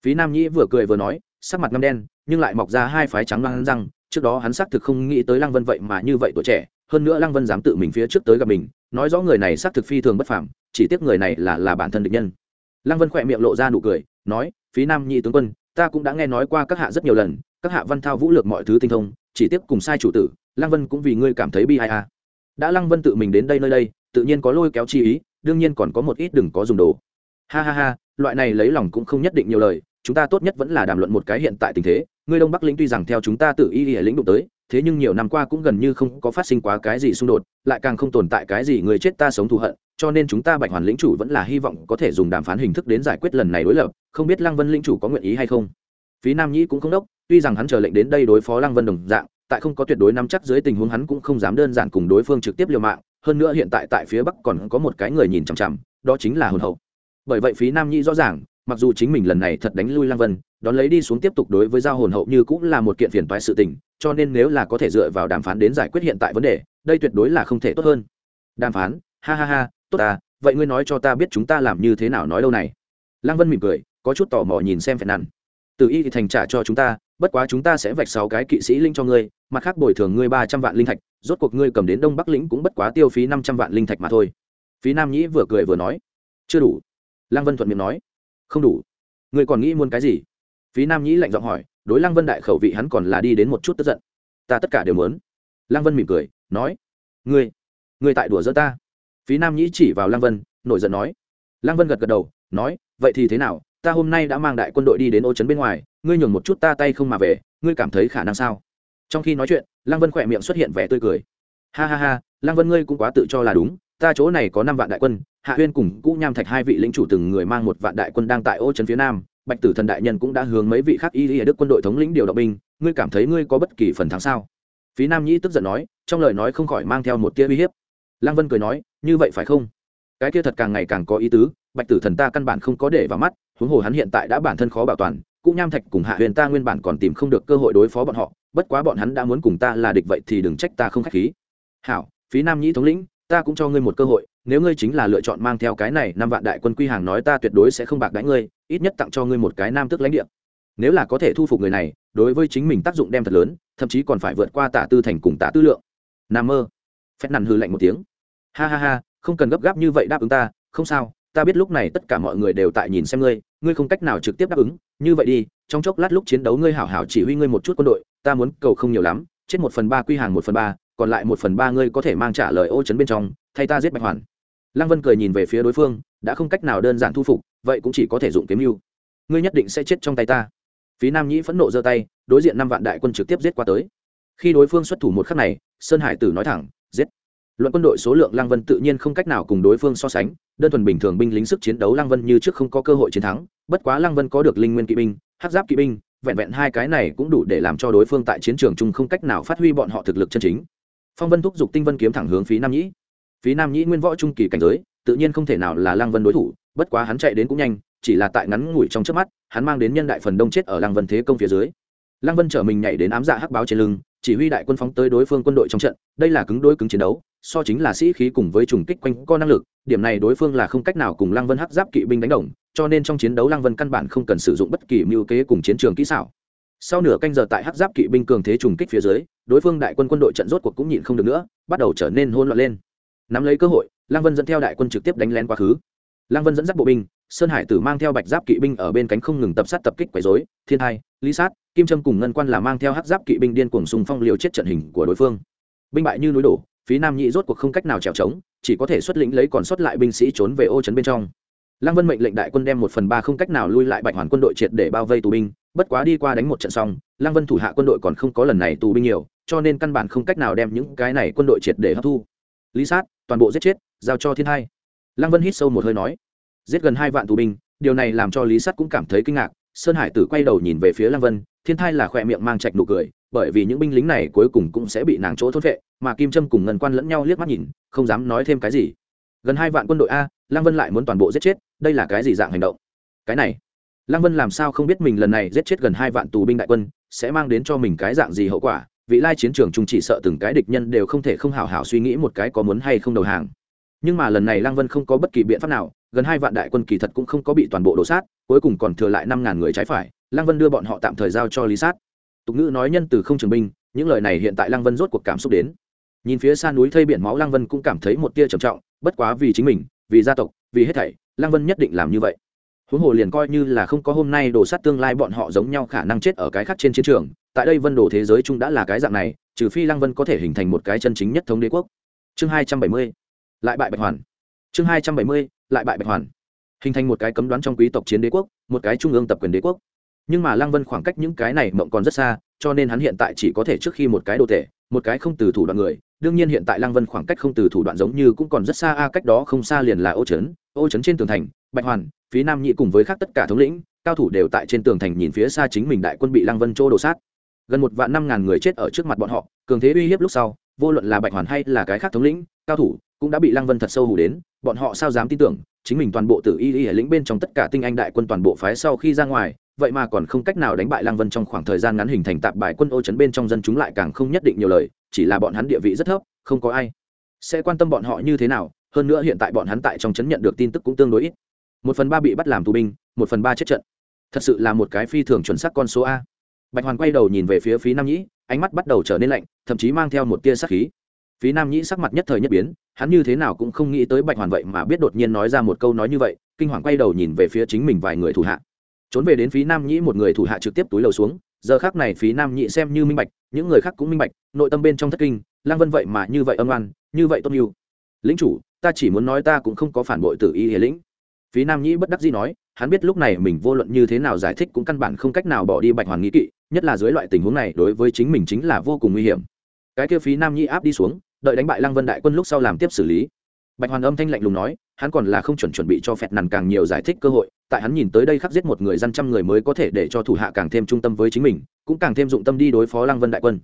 Speaker 1: phí nam nhĩ vừa cười vừa nói, sắc mặt ngâm đen, nhưng lại mọc ra hai phái trắng loang răng, trước đó hắn xác thực không nghĩ tới lăng vân vậy mà như vậy tuổi trẻ, hơn nữa lăng vân dám tự mình phía trước tới gặp mình, nói rõ người này xác thực phi thường bất phàm, chỉ tiếc người này là là bản thân địch nhân. Lăng vân khỏe miệng lộ ra nụ cười, nói, phí nam nhị tướng quân, ta cũng đã nghe nói qua các hạ rất nhiều lần, các hạ văn thao vũ lược mọi thứ tinh thông, chỉ tiếc cùng sai chủ tử, lăng vân cũng vì ngươi cảm thấy bi ai a đã lăng vân tự mình đến đây nơi đây, tự nhiên có lôi kéo chi ý, đương nhiên còn có một ít đừng có dùng đồ. Ha ha ha loại này lấy lòng cũng không nhất định nhiều lời, chúng ta tốt nhất vẫn là đàm luận một cái hiện tại tình thế. Ngươi đông bắc lĩnh tuy rằng theo chúng ta tự y hệ lĩnh đụng tới, thế nhưng nhiều năm qua cũng gần như không có phát sinh quá cái gì xung đột, lại càng không tồn tại cái gì người chết ta sống thù hận, cho nên chúng ta bạch hoàn lĩnh chủ vẫn là hy vọng có thể dùng đàm phán hình thức đến giải quyết lần này đối lập, không biết lăng vân lĩnh chủ có nguyện ý hay không. Phí nam nhĩ cũng không đốc, tuy rằng hắn chờ lệnh đến đây đối phó lăng vân đồng dạng, tại không có tuyệt đối nắm chắc dưới tình huống hắn cũng không dám đơn giản cùng đối phương trực tiếp liều mạng, hơn nữa hiện tại tại phía bắc còn có một cái người nhìn chằm chằm, đó chính là hồn hậu bởi vậy phí nam nhĩ rõ ràng, mặc dù chính mình lần này thật đánh lui lang vân, đón lấy đi xuống tiếp tục đối với giao hồn hậu như cũng là một kiện phiền toái sự tình, cho nên nếu là có thể dựa vào đàm phán đến giải quyết hiện tại vấn đề, đây tuyệt đối là không thể tốt hơn. Đàm phán? Ha ha ha, tốt à vậy ngươi nói cho ta biết chúng ta làm như thế nào nói lâu này. Lang vân mỉm cười, có chút tò mò nhìn xem phèn nằn từ y thì thành trả cho chúng ta, bất quá chúng ta sẽ vạch sáu cái kỵ sĩ linh cho ngươi, mặt khác bồi thường ngươi ba trăm vạn linh thạch, rốt cuộc ngươi cầm đến đông bắc lĩnh cũng bất quá tiêu phí năm trăm vạn linh thạch mà thôi. Phí nam nhĩ vừa cười vừa nói. Chưa đủ lăng vân thuận miệng nói, không đủ. Ngươi còn nghĩ muốn cái gì? Phí nam nhĩ lạnh giọng hỏi, đối lăng vân đại khẩu vị hắn còn là đi đến một chút tức giận. Ta tất cả đều muốn. Lăng vân mỉm cười, nói, ngươi ngươi tại đùa giỡn ta. Phí nam nhĩ chỉ vào lăng vân, nổi giận nói. Lăng vân gật gật đầu, nói, vậy thì thế nào? Ta hôm nay đã mang đại quân đội đi đến ô trấn bên ngoài, ngươi nhường một chút ta tay không mà về, ngươi cảm thấy khả năng sao? Trong khi nói chuyện, lăng vân khỏe miệng xuất hiện vẻ tươi cười. Ha ha ha, lăng vân ngươi cũng quá tự cho là đúng, ta chỗ này có năm vạn đại quân hạ huyên cùng cũ nham thạch hai vị lĩnh chủ từng người mang một vạn đại quân đang tại ô trấn phía nam, bạch tử thần đại nhân cũng đã hướng mấy vị khác y lìa đức quân đội thống lĩnh điều động binh, ngươi cảm thấy ngươi có bất kỳ phần thắng sao? Phí nam nhĩ tức giận nói, trong lời nói không khỏi mang theo một tia uy hiếp. Lăng vân cười nói, như vậy phải không? Cái kia thật càng ngày càng có ý tứ, bạch tử thần ta căn bản không có để vào mắt, huống hồ hắn hiện tại đã bản thân khó bảo toàn, Cũ nham thạch cùng hạ huyền ta nguyên bản còn tìm không được cơ hội đối phó bọn họ, bất quá bọn hắn đã muốn cùng ta là địch vậy thì đừng trách ta không k h á c h khí. Hảo, phí nam nhĩ thống lĩnh, ta cũng cho ngươi một cơ hội nếu ngươi chính là lựa chọn mang theo cái này năm vạn đại quân quy hàng nói ta tuyệt đối sẽ không bạc đãi ngươi, ít nhất tặng cho ngươi một cái nam tước lãnh địa. Nếu là có thể thu phục người này, đối với chính mình tác dụng đem thật lớn, thậm chí còn phải vượt qua tả tư thành cùng tả tư lượng. Nam mơ. Phép nằn hư lạnh một tiếng. Ha ha ha, không cần gấp gáp như vậy đáp ứng ta, không sao, ta biết lúc này tất cả mọi người đều tại nhìn xem ngươi ngươi không cách nào trực tiếp đáp ứng. Như vậy đi, trong chốc lát lúc chiến đấu ngươi hảo hảo chỉ huy ngươi một chút quân đội, ta muốn cầu không nhiều lắm, chết một phần ba quy hàng một phần ba, còn lại một phần ba ngươi có thể mang trả lời ô chấn bên trong, thay ta giết bạch hoàn lăng vân cười nhìn về phía đối phương, đã không cách nào đơn giản thu phục, vậy cũng chỉ có thể dụng kiếm mưu. Ngươi nhất định sẽ chết trong tay ta. Phí nam nhĩ phẫn nộ giơ tay, đối diện năm vạn đại quân trực tiếp giết qua tới. Khi đối phương xuất thủ một khắc này, sơn hải tử nói thẳng, giết. Luận quân đội số lượng lăng vân tự nhiên không cách nào cùng đối phương so sánh, đơn thuần bình thường binh lính sức chiến đấu lăng vân như trước không có cơ hội chiến thắng, bất quá lăng vân có được linh nguyên kỵ binh hát giáp kỵ binh, vẹn vẹn hai cái này cũng đủ để làm cho đối phương tại chiến trường chung không cách nào phát huy bọn họ thực lực chân chính. Phong vân thúc giục tinh vân kiếm thẳng hướng phí nam nhĩ phí nam nhĩ nguyên võ trung kỳ cảnh giới, tự nhiên không thể nào là lăng vân đối thủ, bất quá hắn chạy đến cũng nhanh, chỉ là tại ngắn ngủi trong trước mắt, hắn mang đến nhân đại phần đông chết ở lăng vân thế công phía dưới. Lăng vân trở mình nhảy đến ám dạ hắc báo trên lưng, chỉ huy đại quân phóng tới đối phương quân đội trong trận, đây là cứng đối cứng chiến đấu, so chính là sĩ khí cùng với trùng kích quanh co năng lực, điểm này đối phương là không cách nào cùng lăng vân hắc giáp kỵ binh đánh đồng, cho nên trong chiến đấu lăng vân căn bản không cần sử dụng bất kỳ mưu kế cùng chiến trường kỹ xảo. Sau nửa canh giờ tại hắc giáp kỵ binh cường thế trùng kích phía dưới, đối phương đại quân quân đội trận rốt cuộc cũng nhịn không được nữa, bắt đầu trở nên hôn loạn lên nắm lấy cơ hội, lăng vân dẫn theo đại quân trực tiếp đánh lén quá khứ. Lăng vân dẫn dắt bộ binh, sơn hải tử mang theo bạch giáp kỵ binh ở bên cánh không ngừng tập sát tập kích quấy dối thiên hai, lý sát, kim trâm cùng ngân quan là mang theo hắc giáp kỵ binh điên cuồng xung phong liều chết trận hình của đối phương. Binh bại như núi đổ phía nam nhị rốt cuộc không cách nào trèo trống, chỉ có thể xuất lĩnh lấy còn sót lại binh sĩ trốn về ô trấn bên trong. Lăng vân mệnh lệnh đại quân đem một phần ba không cách nào lui lại bạch hoàn quân đội triệt để bao vây tù binh, bất quá đi qua đánh một trận xong, lăng vân thủ hạ quân đội còn không có lần này tù binh nhiều, cho nên căn bản không cách nào đem những cái này quân đội triệt để hấp thu. Lý sát toàn bộ giết chết, giao cho thiên hai. Lăng vân hít sâu một hơi nói, giết gần hai vạn tù binh, điều này làm cho lý sắt cũng cảm thấy kinh ngạc. Sơn hải tử quay đầu nhìn về phía lăng vân, thiên thai là khỏe miệng mang chạch nụ cười, bởi vì những binh lính này cuối cùng cũng sẽ bị nàng chỗ thốt vệ, mà kim trâm cùng ngân quan lẫn nhau liếc mắt nhìn, không dám nói thêm cái gì. Gần hai vạn quân đội a, lăng vân lại muốn toàn bộ giết chết, đây là cái gì dạng hành động? Cái này, lăng vân làm sao không biết mình lần này giết chết gần hai vạn tù binh đại quân, sẽ mang đến cho mình cái dạng gì hậu quả? Vị lai chiến trường trung chỉ sợ từng cái địch nhân đều không thể không hào hào suy nghĩ một cái có muốn hay không đầu hàng. Nhưng mà lần này lăng vân không có bất kỳ biện pháp nào, gần hai vạn đại quân kỳ thật cũng không có bị toàn bộ đổ sát, cuối cùng còn thừa lại năm ngàn người trái phải, lăng vân đưa bọn họ tạm thời giao cho lý sát. Tục ngữ nói nhân từ không trường binh, những lời này hiện tại lăng vân rốt cuộc cảm xúc đến. Nhìn phía xa núi thây biển máu lăng vân cũng cảm thấy một tia trầm trọng, bất quá vì chính mình, vì gia tộc, vì hết thảy, lăng vân nhất định làm như vậy huống hồ liền coi như là không có hôm nay đổ sát tương lai bọn họ giống nhau khả năng chết ở cái khác trên chiến trường, tại đây vân đồ thế giới chung đã là cái dạng này, trừ phi lăng vân có thể hình thành một cái chân chính nhất thống đế quốc. Chương hai trăm bảy mươi, lại bại bạch hoàn. Chương hai trăm bảy mươi, lại bại bạch hoàn. Hình thành một cái cấm đoán trong quý tộc chiến đế quốc, một cái trung ương tập quyền đế quốc. Nhưng mà lăng vân khoảng cách những cái này mộng còn rất xa, cho nên hắn hiện tại chỉ có thể trước khi một cái đồ tể, một cái không từ thủ đoạn người. Đương nhiên hiện tại lăng vân khoảng cách không từ thủ đoạn giống như cũng còn rất xa a cách đó không xa liền là ô trấn ô trấn trên tường thành bạch hoàn phí nam nhị cùng với khác tất cả thống lĩnh, cao thủ đều tại trên tường thành nhìn phía xa chính mình đại quân bị lăng vân chỗ đổ sát. Gần một vạn năm ngàn người chết ở trước mặt bọn họ, cường thế uy hiếp lúc sau, vô luận là bạch hoàn hay là cái khác thống lĩnh, cao thủ, cũng đã bị lăng vân thật sâu hủ đến, bọn họ sao dám tin tưởng, chính mình toàn bộ tử y y hệ lĩnh bên trong tất cả tinh anh đại quân toàn bộ phái sau khi ra ngoài, vậy mà còn không cách nào đánh bại lăng vân trong khoảng thời gian ngắn hình thành tạp bài quân ô chấn bên trong dân chúng lại càng không nhất định nhiều lời, chỉ là bọn hắn địa vị rất thấp, không có ai sẽ quan tâm bọn họ như thế nào, hơn nữa hiện tại bọn hắn tại trong chấn nhận được tin tức cũng tương đối ít một phần ba bị bắt làm tù binh, một phần ba chết trận. Thật sự là một cái phi thường chuẩn xác con số a. Bạch hoàn quay đầu nhìn về phía phí nam nhĩ, ánh mắt bắt đầu trở nên lạnh, thậm chí mang theo một tia sắc khí. Phí nam nhĩ sắc mặt nhất thời nhất biến, hắn như thế nào cũng không nghĩ tới bạch hoàn vậy mà biết đột nhiên nói ra một câu nói như vậy, kinh hoàng quay đầu nhìn về phía chính mình vài người thủ hạ. Trốn về đến phí nam nhĩ một người thủ hạ trực tiếp túi lầu xuống, giờ khác này phí nam nhĩ xem như minh bạch, những người khác cũng minh bạch, nội tâm bên trong thất kinh, lang vân vậy mà như vậy âm oan, như vậy tốt yêu lính chủ, ta chỉ muốn nói ta cũng không có phản bội tử y hiền lĩnh phí nam nhĩ bất đắc dĩ nói, hắn biết lúc này mình vô luận như thế nào giải thích cũng căn bản không cách nào bỏ đi bạch hoàn nghĩ kỵ, nhất là dưới loại tình huống này đối với chính mình chính là vô cùng nguy hiểm. Cái kia phí nam nhĩ áp đi xuống, đợi đánh bại lăng vân đại quân lúc sau làm tiếp xử lý. Bạch hoàn âm thanh lạnh lùng nói, hắn còn là không chuẩn chuẩn bị cho phẹt nằn càng nhiều giải thích cơ hội, tại hắn nhìn tới đây khắc giết một người dân trăm người mới có thể để cho thủ hạ càng thêm trung tâm với chính mình, cũng càng thêm dụng tâm đi đối phó lăng vân đại quân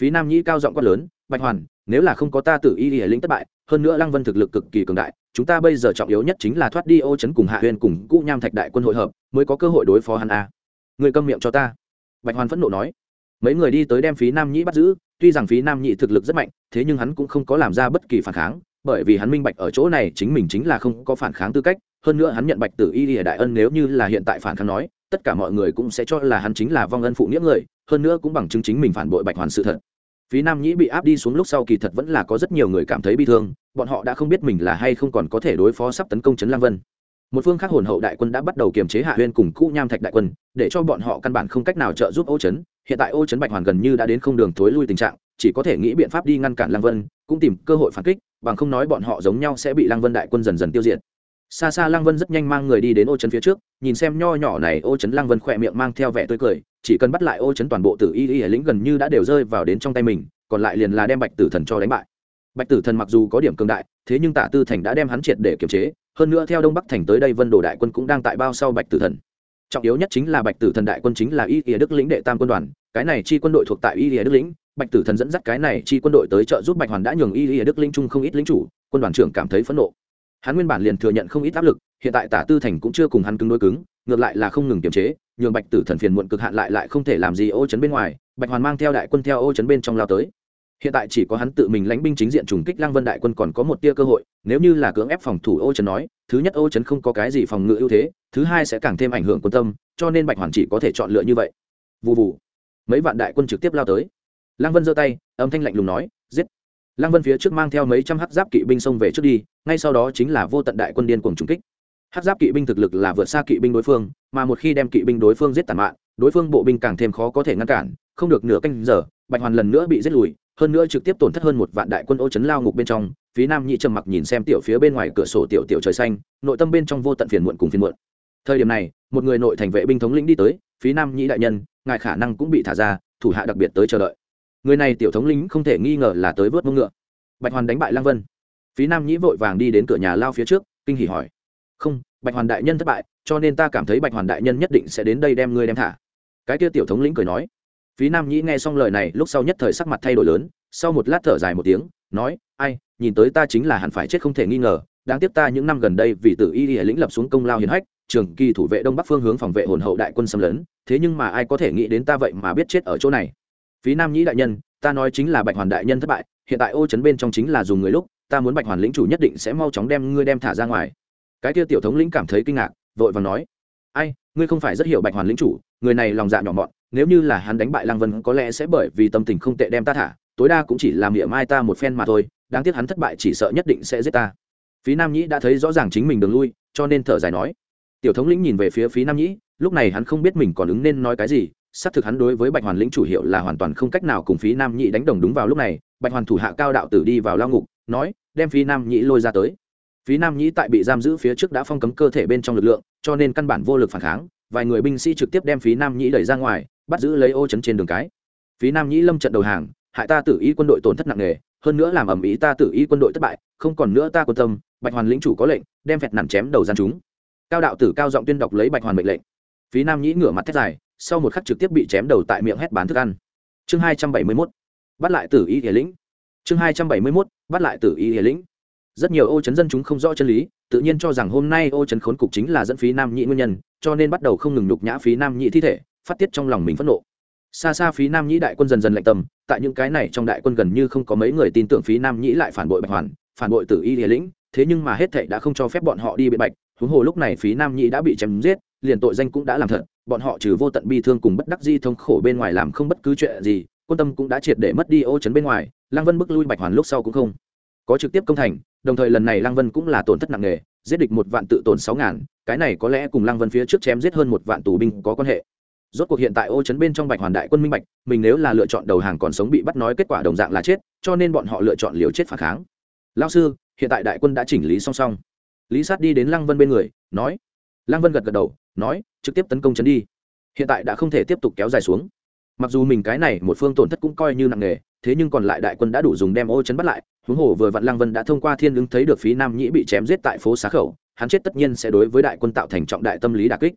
Speaker 1: phí nam nhĩ cao giọng quát lớn, bạch hoàn, nếu là không có ta tự y y lĩnh thất bại, hơn nữa lăng vân thực lực cực kỳ cường đại, chúng ta bây giờ trọng yếu nhất chính là thoát đi ô chấn cùng hạ huyên cùng cũ nham thạch đại quân hội hợp, mới có cơ hội đối phó hắn a. Người câm miệng cho ta. Bạch hoàn phẫn nộ nói. Mấy người đi tới đem phí nam nhĩ bắt giữ, tuy rằng phí nam Nhĩ thực lực rất mạnh, thế nhưng hắn cũng không có làm ra bất kỳ phản kháng, bởi vì hắn minh bạch ở chỗ này chính mình chính là không có phản kháng tư cách, hơn nữa hắn nhận bạch tử y y đại ân nếu như là hiện tại phản kháng nói tất cả mọi người cũng sẽ cho là hắn chính là vong ân phụ nghĩa người, hơn nữa cũng bằng chứng chính mình phản bội bạch hoàn sự thật. Phí nam nhĩ bị áp đi xuống lúc sau kỳ thật vẫn là có rất nhiều người cảm thấy bi thương, bọn họ đã không biết mình là hay không còn có thể đối phó sắp tấn công trấn lang vân. Một phương khác hồn hậu đại quân đã bắt đầu kiềm chế hạ huyên cùng cũ nham thạch đại quân, để cho bọn họ căn bản không cách nào trợ giúp ô chấn. Hiện tại ô chấn bạch hoàn gần như đã đến không đường thối lui tình trạng, chỉ có thể nghĩ biện pháp đi ngăn cản lang vân, cũng tìm cơ hội phản kích, bằng không nói bọn họ giống nhau sẽ bị lang vân đại quân dần dần tiêu diệt xa xa lang vân rất nhanh mang người đi đến ô Trấn phía trước, nhìn xem nho nhỏ này, ô Trấn lang vân khỏe miệng mang theo vẻ tươi cười, chỉ cần bắt lại ô Trấn toàn bộ tử y y lĩnh gần như đã đều rơi vào đến trong tay mình, còn lại liền là đem bạch tử thần cho đánh bại. Bạch tử thần mặc dù có điểm cường đại, thế nhưng tạ tư thành đã đem hắn triệt để kiềm chế, hơn nữa theo đông bắc thành tới đây vân đồ đại quân cũng đang tại bao sau bạch tử thần. Trọng yếu nhất chính là bạch tử thần đại quân chính là y ỉa đức lĩnh đệ tam quân đoàn, cái này chi quân đội thuộc tại y ỉa đức lĩnh, bạch tử thần dẫn dắt cái này chi quân đội tới trợ giúp bạch hoàn đã nhường y ỉa đức lĩnh trung không ít lính chủ, quân đoàn trưởng cảm thấy phẫn nộ hắn nguyên bản liền thừa nhận không ít áp lực, hiện tại tả tư thành cũng chưa cùng hắn cứng đối cứng, ngược lại là không ngừng kiềm chế, nhường bạch tử thần phiền muộn cực hạn lại lại không thể làm gì ô chấn bên ngoài, bạch hoàn mang theo đại quân theo ô chấn bên trong lao tới. Hiện tại chỉ có hắn tự mình lãnh binh chính diện trùng kích lăng vân đại quân còn có một tia cơ hội, nếu như là cưỡng ép phòng thủ ô chấn nói, thứ nhất ô chấn không có cái gì phòng ngự ưu thế, thứ hai sẽ càng thêm ảnh hưởng quân tâm, cho nên bạch hoàn chỉ có thể chọn lựa như vậy. Vụ vụ mấy vạn đại quân trực tiếp lao tới. Lăng vân giơ tay, âm thanh lạnh lùng nói, giết lăng vân phía trước mang theo mấy trăm hắc giáp kỵ binh xông về trước đi, ngay sau đó chính là vô tận đại quân điên cuồng trùng kích. Hắc giáp kỵ binh thực lực là vượt xa kỵ binh đối phương, mà một khi đem kỵ binh đối phương giết tàn mạng đối phương bộ binh càng thêm khó có thể ngăn cản, không được nửa canh giờ, bạch hoàn lần nữa bị giết lùi, hơn nữa trực tiếp tổn thất hơn một vạn đại quân ô chấn lao ngục bên trong, phía nam nhị trầm mặc nhìn xem tiểu phía bên ngoài cửa sổ tiểu tiểu trời xanh, nội tâm bên trong vô tận phiền muộn cùng phiền muộn. Thời điểm này, một người nội thành vệ binh thống lĩnh đi tới, phía nam nhị đại nhân, ngài khả năng cũng bị thả ra, thủ hạ đặc biệt tới chờ đợi người này tiểu thống lĩnh không thể nghi ngờ là tới vớt mông ngựa. Bạch hoàn đánh bại lang vân. Phí nam nhĩ vội vàng đi đến cửa nhà lao phía trước, kinh hỉ hỏi. Không, bạch hoàn đại nhân thất bại, cho nên ta cảm thấy bạch hoàn đại nhân nhất định sẽ đến đây đem ngươi đem thả. Cái kia tiểu thống lĩnh cười nói. Phí nam nhĩ nghe xong lời này, lúc sau nhất thời sắc mặt thay đổi lớn, sau một lát thở dài một tiếng, nói, ai, nhìn tới ta chính là hẳn phải chết không thể nghi ngờ, đáng tiếc ta những năm gần đây vì tự y lĩnh lập xuống công lao hiền hách, trường kỳ thủ vệ đông bắc phương hướng phòng vệ hồn hậu đại quân xâm lấn, thế nhưng mà ai có thể nghĩ đến ta vậy mà biết chết ở chỗ này phí nam nhĩ đại nhân, ta nói chính là bạch hoàn đại nhân thất bại, hiện tại ô chấn bên trong chính là dùng người lúc, ta muốn bạch hoàn lĩnh chủ nhất định sẽ mau chóng đem ngươi đem thả ra ngoài. Cái kia tiểu thống lĩnh cảm thấy kinh ngạc, vội và nói, ai, ngươi không phải rất hiểu bạch hoàn lĩnh chủ, người này lòng dạ nhỏ mọn, nếu như là hắn đánh bại lăng vân có lẽ sẽ bởi vì tâm tình không tệ đem ta thả, tối đa cũng chỉ làm miệng mai ta một phen mà thôi, đáng tiếc hắn thất bại chỉ sợ nhất định sẽ giết ta. Phí nam nhĩ đã thấy rõ ràng chính mình đường lui, cho nên thở dài nói, tiểu thống lĩnh nhìn về phía phí nam nhĩ, lúc này hắn không biết mình còn ứng nên nói cái gì xác thực hắn đối với bạch hoàn lĩnh chủ hiệu là hoàn toàn không cách nào cùng phí nam nhị đánh đồng đúng vào lúc này, bạch hoàn thủ hạ cao đạo tử đi vào lao ngục, nói, đem phí nam nhị lôi ra tới. Phí nam nhị tại bị giam giữ phía trước đã phong cấm cơ thể bên trong lực lượng, cho nên căn bản vô lực phản kháng, vài người binh sĩ trực tiếp đem phí nam nhị đẩy ra ngoài, bắt giữ lấy ô chấn trên đường cái. Phí nam nhị lâm trận đầu hàng, hại ta tử ý quân đội tổn thất nặng nề, hơn nữa làm ẩm ý ta tử ý quân đội thất bại, không còn nữa ta quan tâm, bạch hoàn lĩnh chủ có lệnh, đem phẹt nằm chém đầu gian chúng. Cao đạo tử cao giọng tuyên đọc lấy bạch hoàn mệnh lệnh. Phí nam nhĩ ngửa mặt thét dài sau một khắc trực tiếp bị chém đầu tại miệng hét bán thức ăn. Chương hai trăm bảy mươi mốt, bắt lại tử y hiền lĩnh. Chương hai trăm bảy mươi mốt, bắt lại tử y hiền lĩnh. Rất nhiều ô chấn dân chúng không rõ chân lý, tự nhiên cho rằng hôm nay ô chấn khốn cục chính là dẫn phí nam nhị nguyên nhân, cho nên bắt đầu không ngừng nhục nhã phí nam nhị thi thể, phát tiết trong lòng mình phẫn nộ. Xa xa phí nam nhĩ đại quân dần dần lạnh tầm, tại những cái này trong đại quân gần như không có mấy người tin tưởng phí nam nhĩ lại phản bội bạch hoàn, phản bội tử y địa lĩnh, thế nhưng mà hết thệ đã không cho phép bọn họ đi biện bạch huống hồ lúc này phí nam nhĩ đã bị chém giết, liền tội danh cũng đã làm thật, bọn họ trừ vô tận bi thương cùng bất đắc di thống khổ bên ngoài làm không bất cứ chuyện gì, quân tâm cũng đã triệt để mất đi ô chấn bên ngoài, lăng vân bức lui bạch hoàn lúc sau cũng không có trực tiếp công thành, đồng thời lần này lăng vân cũng là tổn thất nặng nề, giết địch một vạn tự tổn sáu ngàn, cái này có lẽ cùng lăng vân phía trước chém giết hơn một vạn tù binh có quan hệ. Rốt cuộc hiện tại ô chấn bên trong bạch hoàn đại quân minh bạch, mình nếu là lựa chọn đầu hàng còn sống bị bắt nói kết quả đồng dạng là chết, cho nên bọn họ lựa chọn liều chết phản kháng. Lao sư, hiện tại đại quân đã chỉnh lý song song lý sát đi đến lăng vân bên người, nói. Lăng vân gật gật đầu, nói, trực tiếp tấn công chấn đi. Hiện tại đã không thể tiếp tục kéo dài xuống. Mặc dù mình cái này một phương tổn thất cũng coi như nặng nề, thế nhưng còn lại đại quân đã đủ dùng đem ô chấn bắt lại. Huống hồ vừa vặn lăng vân đã thông qua thiên ứng thấy được phí nam nhĩ bị chém giết tại phố xá khẩu, hắn chết tất nhiên sẽ đối với đại quân tạo thành trọng đại tâm lý đà kích.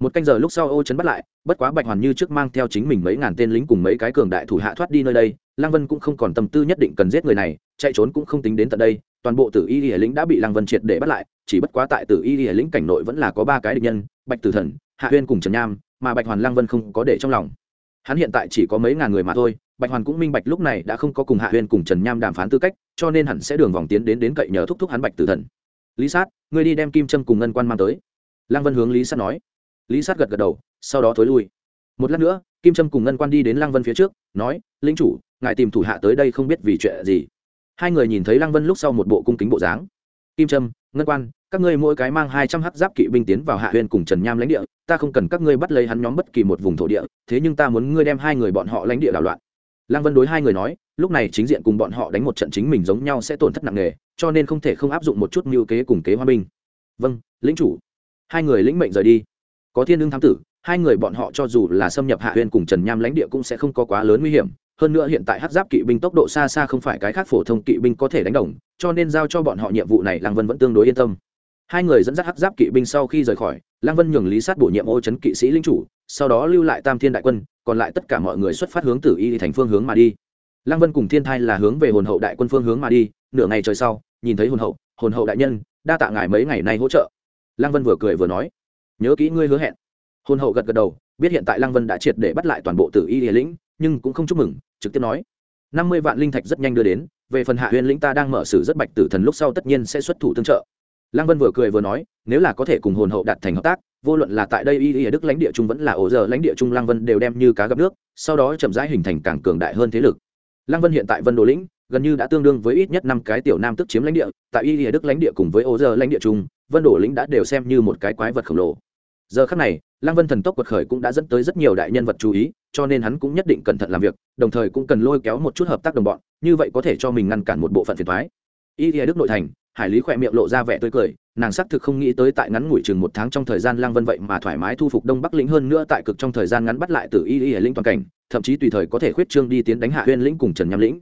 Speaker 1: Một canh giờ lúc sau ô chấn bắt lại, bất quá bạch hoàn như trước mang theo chính mình mấy ngàn tên lính cùng mấy cái cường đại thủ hạ thoát đi nơi đây, lăng vân cũng không còn tâm tư nhất định cần giết người này, chạy trốn cũng không tính đến tận đây toàn bộ tử y lìa lĩnh đã bị lăng vân triệt để bắt lại, chỉ bất quá tại tử y lìa lĩnh cảnh nội vẫn là có ba cái địch nhân, bạch tử thần, hạ huyên cùng trần nham, mà bạch hoàn lăng vân không có để trong lòng. Hắn hiện tại chỉ có mấy ngàn người mà thôi, bạch hoàn cũng minh bạch lúc này đã không có cùng hạ huyên cùng trần nham đàm phán tư cách, cho nên hẳn sẽ đường vòng tiến đến đến cậy nhờ thúc thúc hắn bạch tử thần. Lý sát, ngươi đi đem kim trâm cùng ngân quan mang tới. Lăng vân hướng lý sát nói. Lý sát gật gật đầu, sau đó thối lui. Một lát nữa, kim trâm cùng ngân quan đi đến lăng vân phía trước, nói lính chủ, ngài tìm thủ hạ tới đây không biết vì chuyện gì hai người nhìn thấy lăng vân lúc sau một bộ cung kính bộ dáng. Kim trâm, ngân quan, các ngươi mỗi cái mang hai trăm h giáp kỵ binh tiến vào hạ huyên cùng trần nham lãnh địa, ta không cần các ngươi bắt lấy hắn nhóm bất kỳ một vùng thổ địa, thế nhưng ta muốn ngươi đem hai người bọn họ lãnh địa đảo loạn. Lăng vân đối hai người nói, lúc này chính diện cùng bọn họ đánh một trận chính mình giống nhau sẽ tổn thất nặng nề, cho nên không thể không áp dụng một chút mưu kế cùng kế hoa binh. Vâng lĩnh chủ. Hai người lĩnh mệnh rời đi. Có thiên lương thám tử, hai người bọn họ cho dù là xâm nhập hạ huyên cùng trần nham lãnh địa cũng sẽ không có quá lớn nguy hiểm hơn nữa hiện tại hát giáp kỵ binh tốc độ xa xa không phải cái khác phổ thông kỵ binh có thể đánh đồng, cho nên giao cho bọn họ nhiệm vụ này lăng vân vẫn tương đối yên tâm. Hai người dẫn dắt hát giáp kỵ binh sau khi rời khỏi, lăng vân nhường lý sát bổ nhiệm ô chấn kỵ sĩ linh chủ, sau đó lưu lại tam thiên đại quân, còn lại tất cả mọi người xuất phát hướng tử y thành phương hướng mà đi. Lăng vân cùng thiên thai là hướng về hồn hậu đại quân phương hướng mà đi, nửa ngày trời sau, nhìn thấy hồn hậu hồn hậu đại nhân, đa tạ ngài mấy ngày nay hỗ trợ. Lăng vân vừa cười vừa nói, nhớ kỹ ngươi hứa hẹn. Hồn hậu gật gật đầu, biết hiện tại lăng vân đã triệt để bắt lại toàn bộ tử y địa lĩnh nhưng cũng không chúc mừng, trực tiếp nói. Năm mươi vạn linh thạch rất nhanh đưa đến, về phần hạ huyền lĩnh ta đang mở sử rất bạch tử thần lúc sau tất nhiên sẽ xuất thủ tương trợ. Lăng vân vừa cười vừa nói, nếu là có thể cùng hồn hậu đạt thành hợp tác, vô luận là tại đây y y đức lãnh địa trung vẫn là ổ giờ lãnh địa trung, lăng vân đều đem như cá gặp nước, sau đó chậm rãi hình thành càng cường đại hơn thế lực. Lăng vân hiện tại vân đồ lĩnh, gần như đã tương đương với ít nhất năm cái tiểu nam tức chiếm lãnh địa, tại y y đức lãnh địa cùng với ổ giờ lãnh địa trung, vân đồ lĩnh đã đều xem như một cái quái vật khổng lồ. Giờ khắc này, lăng vân thần tốc quật khởi cũng đã dẫn tới rất nhiều đại nhân vật chú ý cho nên hắn cũng nhất định cẩn thận làm việc, đồng thời cũng cần lôi kéo một chút hợp tác đồng bọn, như vậy có thể cho mình ngăn cản một bộ phận phiền thoái y thìa đức nội thành, hải lý khỏe miệng lộ ra vẻ tươi cười, nàng xác thực không nghĩ tới tại ngắn ngủi chừng một tháng trong thời gian lang vân vậy mà thoải mái thu phục đông bắc lĩnh hơn nữa tại cực trong thời gian ngắn bắt lại từ y y lĩnh toàn cảnh, thậm chí tùy thời có thể khuyết trương đi tiến đánh hạ huyên lĩnh cùng trần nham lĩnh.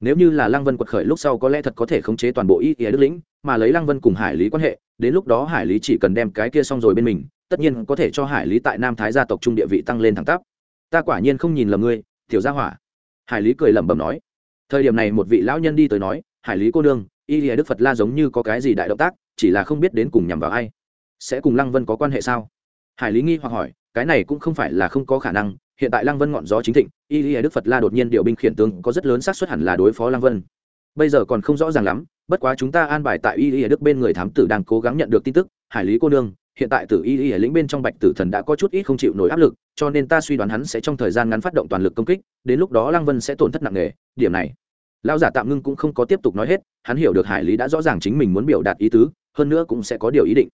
Speaker 1: Nếu như là Lang vân quật khởi lúc sau có lẽ thật có thể khống chế toàn bộ y y đức lĩnh, mà lấy Lang vân cùng hải lý quan hệ, đến lúc đó hải lý chỉ cần đem cái kia xong rồi bên mình, tất nhiên có thể cho hải lý tại nam thái gia tộc trung địa vị tăng lên thẳng tắp ta quả nhiên không nhìn lầm ngươi, tiểu gia hỏa. Hải lý cười lẩm bẩm nói. Thời điểm này một vị lão nhân đi tới nói, hải lý cô nương, y lìa đức phật la giống như có cái gì đại động tác, chỉ là không biết đến cùng nhằm vào ai. Sẽ cùng lăng vân có quan hệ sao? Hải lý nghi hoặc hỏi, cái này cũng không phải là không có khả năng, hiện tại lăng vân ngọn gió chính thịnh, y lìa đức phật la đột nhiên điều binh khiển tướng, có rất lớn xác suất hẳn là đối phó lăng vân. Bây giờ còn không rõ ràng lắm, bất quá chúng ta an bài tại y lìa đức bên người thám tử đang cố gắng nhận được tin tức. Hải lý cô nương hiện tại tử y lìa lĩnh bên trong bạch tử thần đã có chút ít không chịu nổi áp lực, cho nên ta suy đoán hắn sẽ trong thời gian ngắn phát động toàn lực công kích, đến lúc đó lăng vân sẽ tổn thất nặng nề, điểm này. Lão giả tạm ngưng cũng không có tiếp tục nói hết, hắn hiểu được hải lý đã rõ ràng chính mình muốn biểu đạt ý tứ, hơn nữa cũng sẽ có điều ý định.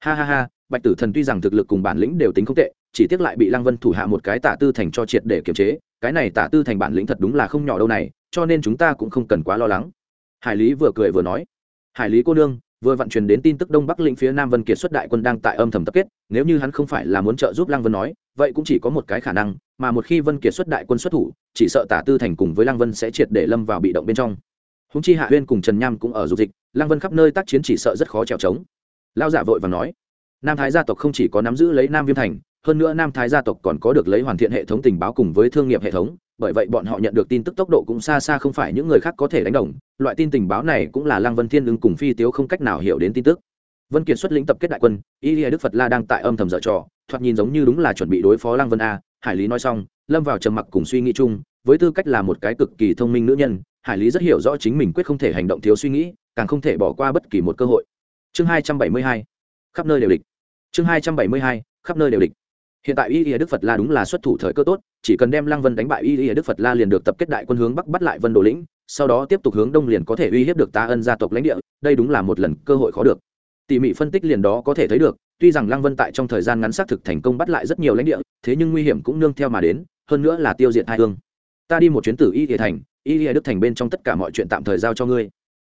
Speaker 1: Ha ha ha, bạch tử thần tuy rằng thực lực cùng bản lĩnh đều tính không tệ, chỉ tiếc lại bị lăng vân thủ hạ một cái tả tư thành cho triệt để kiềm chế, cái này tả tư thành bản lĩnh thật đúng là không nhỏ đâu này, cho nên chúng ta cũng không cần quá lo lắng. Hải lý vừa cười vừa nói. Hải lý cô nương vừa vận chuyển đến tin tức đông bắc lĩnh phía nam vân kiệt xuất đại quân đang tại âm thầm tập kết, nếu như hắn không phải là muốn trợ giúp lăng vân nói, vậy cũng chỉ có một cái khả năng, mà một khi vân kiệt xuất đại quân xuất thủ, chỉ sợ tả tư thành cùng với lăng vân sẽ triệt để lâm vào bị động bên trong. Húng chi hạ huyên cùng trần nham cũng ở dục dịch, lăng vân khắp nơi tác chiến chỉ sợ rất khó trèo trống. Lao giả vội và nói, nam thái gia tộc không chỉ có nắm giữ lấy nam viêm thành, hơn nữa nam thái gia tộc còn có được lấy hoàn thiện hệ thống tình báo cùng với thương nghiệp hệ thống bởi vậy bọn họ nhận được tin tức tốc độ cũng xa xa không phải những người khác có thể đánh đồng. Loại tin tình báo này cũng là lăng vân thiên ứng cùng phi tiếu không cách nào hiểu đến tin tức. Vân kiệt xuất lĩnh tập kết đại quân, y lìa đức phật la đang tại âm thầm dở trò, thoạt nhìn giống như đúng là chuẩn bị đối phó lăng vân a. Hải lý nói xong, lâm vào trầm mặc cùng suy nghĩ chung, với tư cách là một cái cực kỳ thông minh nữ nhân, hải lý rất hiểu rõ chính mình quyết không thể hành động thiếu suy nghĩ, càng không thể bỏ qua bất kỳ một cơ hội. Chương hai trăm bảy mươi hai, khắp nơi đều địch. Chương hai trăm bảy mươi hai, khắp nơi đều địch hiện tại y y đức phật la đúng là xuất thủ thời cơ tốt, chỉ cần đem lăng vân đánh bại y y đức phật la liền được tập kết đại quân hướng bắc bắt lại vân đồ lĩnh, sau đó tiếp tục hướng đông liền có thể uy hiếp được ta ân gia tộc lãnh địa, đây đúng là một lần cơ hội khó được. Tỉ mỉ phân tích liền đó có thể thấy được, tuy rằng lăng vân tại trong thời gian ngắn xác thực thành công bắt lại rất nhiều lãnh địa, thế nhưng nguy hiểm cũng nương theo mà đến, hơn nữa là tiêu diệt hai hương. Ta đi một chuyến tử y địa thành, y địa đức thành bên trong tất cả mọi chuyện tạm thời giao cho ngươi.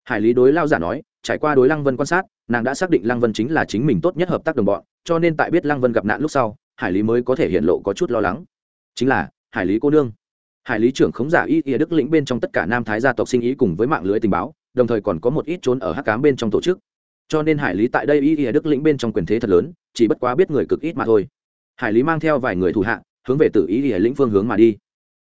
Speaker 1: Hải lý đối lao giả nói, trải qua đối lăng vân quan sát, nàng đã xác định lăng vân chính là chính mình tốt nhất hợp tác đồng bọn, cho nên tại biết lăng vân gặp nạn lúc sau hải lý mới có thể hiện lộ có chút lo lắng. Chính là, hải lý cô nương. Hải lý trưởng khống giả y ỉa đức lĩnh bên trong tất cả nam thái gia tộc sinh ý cùng với mạng lưới tình báo, đồng thời còn có một ít trốn ở hắc cám bên trong tổ chức. Cho nên hải lý tại đây y ỉa đức lĩnh bên trong quyền thế thật lớn, chỉ bất quá biết người cực ít mà thôi. Hải lý mang theo vài người thủ hạ, hướng về tử y ỉa lĩnh phương hướng mà đi.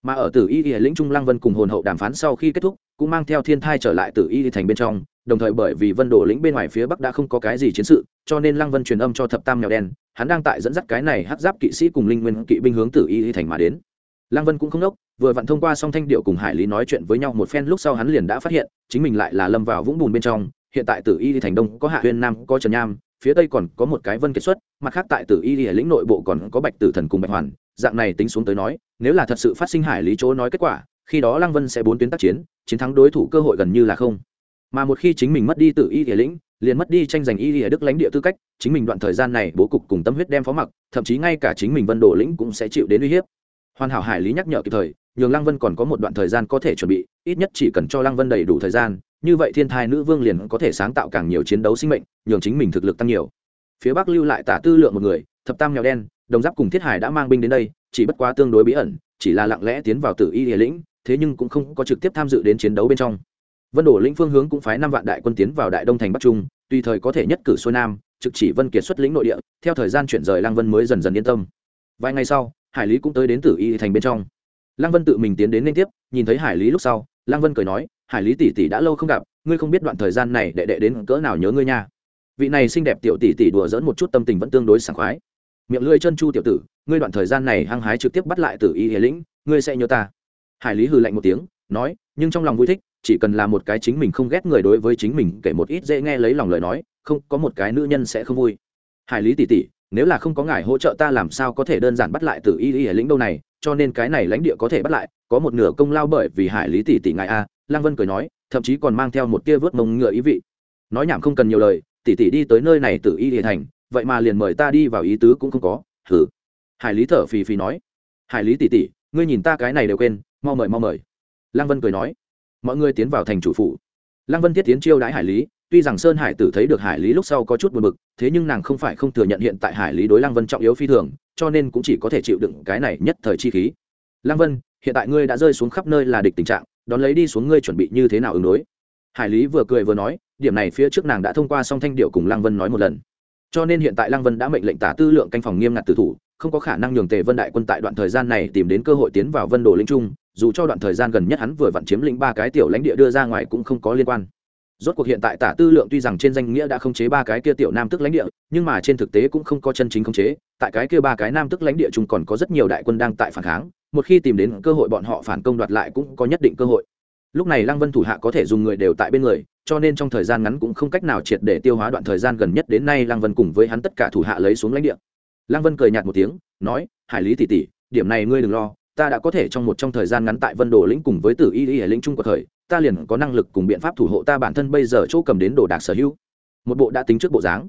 Speaker 1: Mà ở tử y ỉa lĩnh trung lăng vân cùng hồn hậu đàm phán sau khi kết thúc, cũng mang theo thiên thai trở lại tử y thành bên trong, đồng thời bởi vì vân đổ lĩnh bên ngoài phía bắc đã không có cái gì chiến sự, cho nên lăng vân truyền âm cho thập tam mèo đen hắn đang tại dẫn dắt cái này hát giáp kỵ sĩ cùng linh nguyên kỵ binh hướng tử y thành mà đến. Lăng vân cũng không đốc, vừa vặn thông qua song thanh điệu cùng hải lý nói chuyện với nhau một phen lúc sau hắn liền đã phát hiện, chính mình lại là lâm vào vũng bùn bên trong, hiện tại tử y thành đông, có hạ huyên nam, có trần nham, phía tây còn có một cái vân kiệt xuất, mặt khác tại tử y lĩnh nội bộ còn có bạch tử thần cùng bạch hoàn, dạng này tính xuống tới nói, nếu là thật sự phát sinh hải lý chỗ nói kết quả, khi đó lăng vân sẽ bốn tuyến tác chiến chiến thắng đối thủ cơ hội gần như là không. Mà một khi chính mình mất đi tử y địa lĩnh liền mất đi tranh giành y ở đức lãnh địa tư cách, chính mình đoạn thời gian này bố cục cùng tâm huyết đem phó mặc, thậm chí ngay cả chính mình vân đổ lĩnh cũng sẽ chịu đến uy hiếp. Hoàn hảo hải lý nhắc nhở kịp thời, nhường lăng vân còn có một đoạn thời gian có thể chuẩn bị, ít nhất chỉ cần cho lăng vân đầy đủ thời gian, như vậy thiên thai nữ vương liền có thể sáng tạo càng nhiều chiến đấu sinh mệnh, nhường chính mình thực lực tăng nhiều. Phía bắc lưu lại tả tư lượng một người, thập tam nghèo đen, đồng giáp cùng thiết hải đã mang binh đến đây, chỉ bất quá tương đối bí ẩn, chỉ là lặng lẽ tiến vào tử y địa lĩnh, thế nhưng cũng không có trực tiếp tham dự đến chiến đấu bên trong vân đổ lĩnh phương hướng cũng phái năm vạn đại quân tiến vào đại đông thành bắc trung, tùy thời có thể nhất cử xuôi nam, trực chỉ vân kiệt xuất lĩnh nội địa, theo thời gian chuyển rời lăng vân mới dần dần yên tâm. Vài ngày sau, hải lý cũng tới đến tử y thành bên trong. Lăng vân tự mình tiến đến liên tiếp, nhìn thấy hải lý lúc sau, lăng vân cười nói, hải lý tỷ tỷ đã lâu không gặp, ngươi không biết đoạn thời gian này đệ đệ đến cỡ nào nhớ ngươi nha. Vị này xinh đẹp tiểu tỷ tỷ đùa dỡn một chút tâm tình vẫn tương đối sảng khoái. Miệng lưỡi chân chu tiểu tử, ngươi đoạn thời gian này hăng hái trực tiếp bắt lại tử y hiền lĩnh, ngươi sẽ nhớ ta. Hải lý hừ lạnh một tiếng, nói, nhưng trong lòng vui thích chỉ cần là một cái chính mình không ghét người đối với chính mình kể một ít dễ nghe lấy lòng lời nói, không, có một cái nữ nhân sẽ không vui. Hải lý tỷ tỷ, nếu là không có ngài hỗ trợ ta làm sao có thể đơn giản bắt lại từ y y ở lĩnh đâu này, cho nên cái này lãnh địa có thể bắt lại, có một nửa công lao bởi vì hải lý tỷ tỷ ngài a lang vân cười nói, thậm chí còn mang theo một tia vớt mông ngựa ý vị. Nói nhảm không cần nhiều lời, tỷ tỷ đi tới nơi này từ y y thành, vậy mà liền mời ta đi vào ý tứ cũng không có thử hải lý thở phì phì nói, hải lý tỷ tỷ, ngươi nhìn ta cái này đều quên, mau mời mau mời. Lăng vân cười nói mọi người tiến vào thành chủ phủ. Lăng vân thiết tiến chiêu đãi hải lý, tuy rằng sơn hải tử thấy được hải lý lúc sau có chút buồn bực, thế nhưng nàng không phải không thừa nhận hiện tại hải lý đối lăng vân trọng yếu phi thường, cho nên cũng chỉ có thể chịu đựng cái này nhất thời chi khí. Lăng vân, hiện tại ngươi đã rơi xuống khắp nơi là địch tình trạng, đón lấy đi xuống ngươi chuẩn bị như thế nào ứng đối? Hải lý vừa cười vừa nói, điểm này phía trước nàng đã thông qua song thanh điệu cùng lăng vân nói một lần. Cho nên hiện tại lăng vân đã mệnh lệnh tả tư lượng canh phòng nghiêm ngặt tử thủ, không có khả năng nhường tề vân đại quân tại đoạn thời gian này tìm đến cơ hội tiến vào vân đồ linh trung dù cho đoạn thời gian gần nhất hắn vừa vặn chiếm lĩnh ba cái tiểu lãnh địa đưa ra ngoài cũng không có liên quan. Rốt cuộc hiện tại tả tư lượng tuy rằng trên danh nghĩa đã không chế ba cái kia tiểu nam tức lãnh địa, nhưng mà trên thực tế cũng không có chân chính không chế. Tại cái kia ba cái nam tức lãnh địa chung còn có rất nhiều đại quân đang tại phản kháng, một khi tìm đến cơ hội bọn họ phản công đoạt lại cũng có nhất định cơ hội. Lúc này lăng vân thủ hạ có thể dùng người đều tại bên người, cho nên trong thời gian ngắn cũng không cách nào triệt để tiêu hóa đoạn thời gian gần nhất đến nay lăng vân cùng với hắn tất cả thủ hạ lấy xuống lãnh địa. Lăng vân cười nhạt một tiếng, nói, hải lý tỷ tỷ, điểm này ngươi đừng lo ta đã có thể trong một trong thời gian ngắn tại vân đồ lĩnh cùng với tử y y lĩnh trung của thời ta liền có năng lực cùng biện pháp thủ hộ ta bản thân bây giờ chỗ cầm đến đồ đạc sở hữu. Một bộ đã tính trước bộ dáng.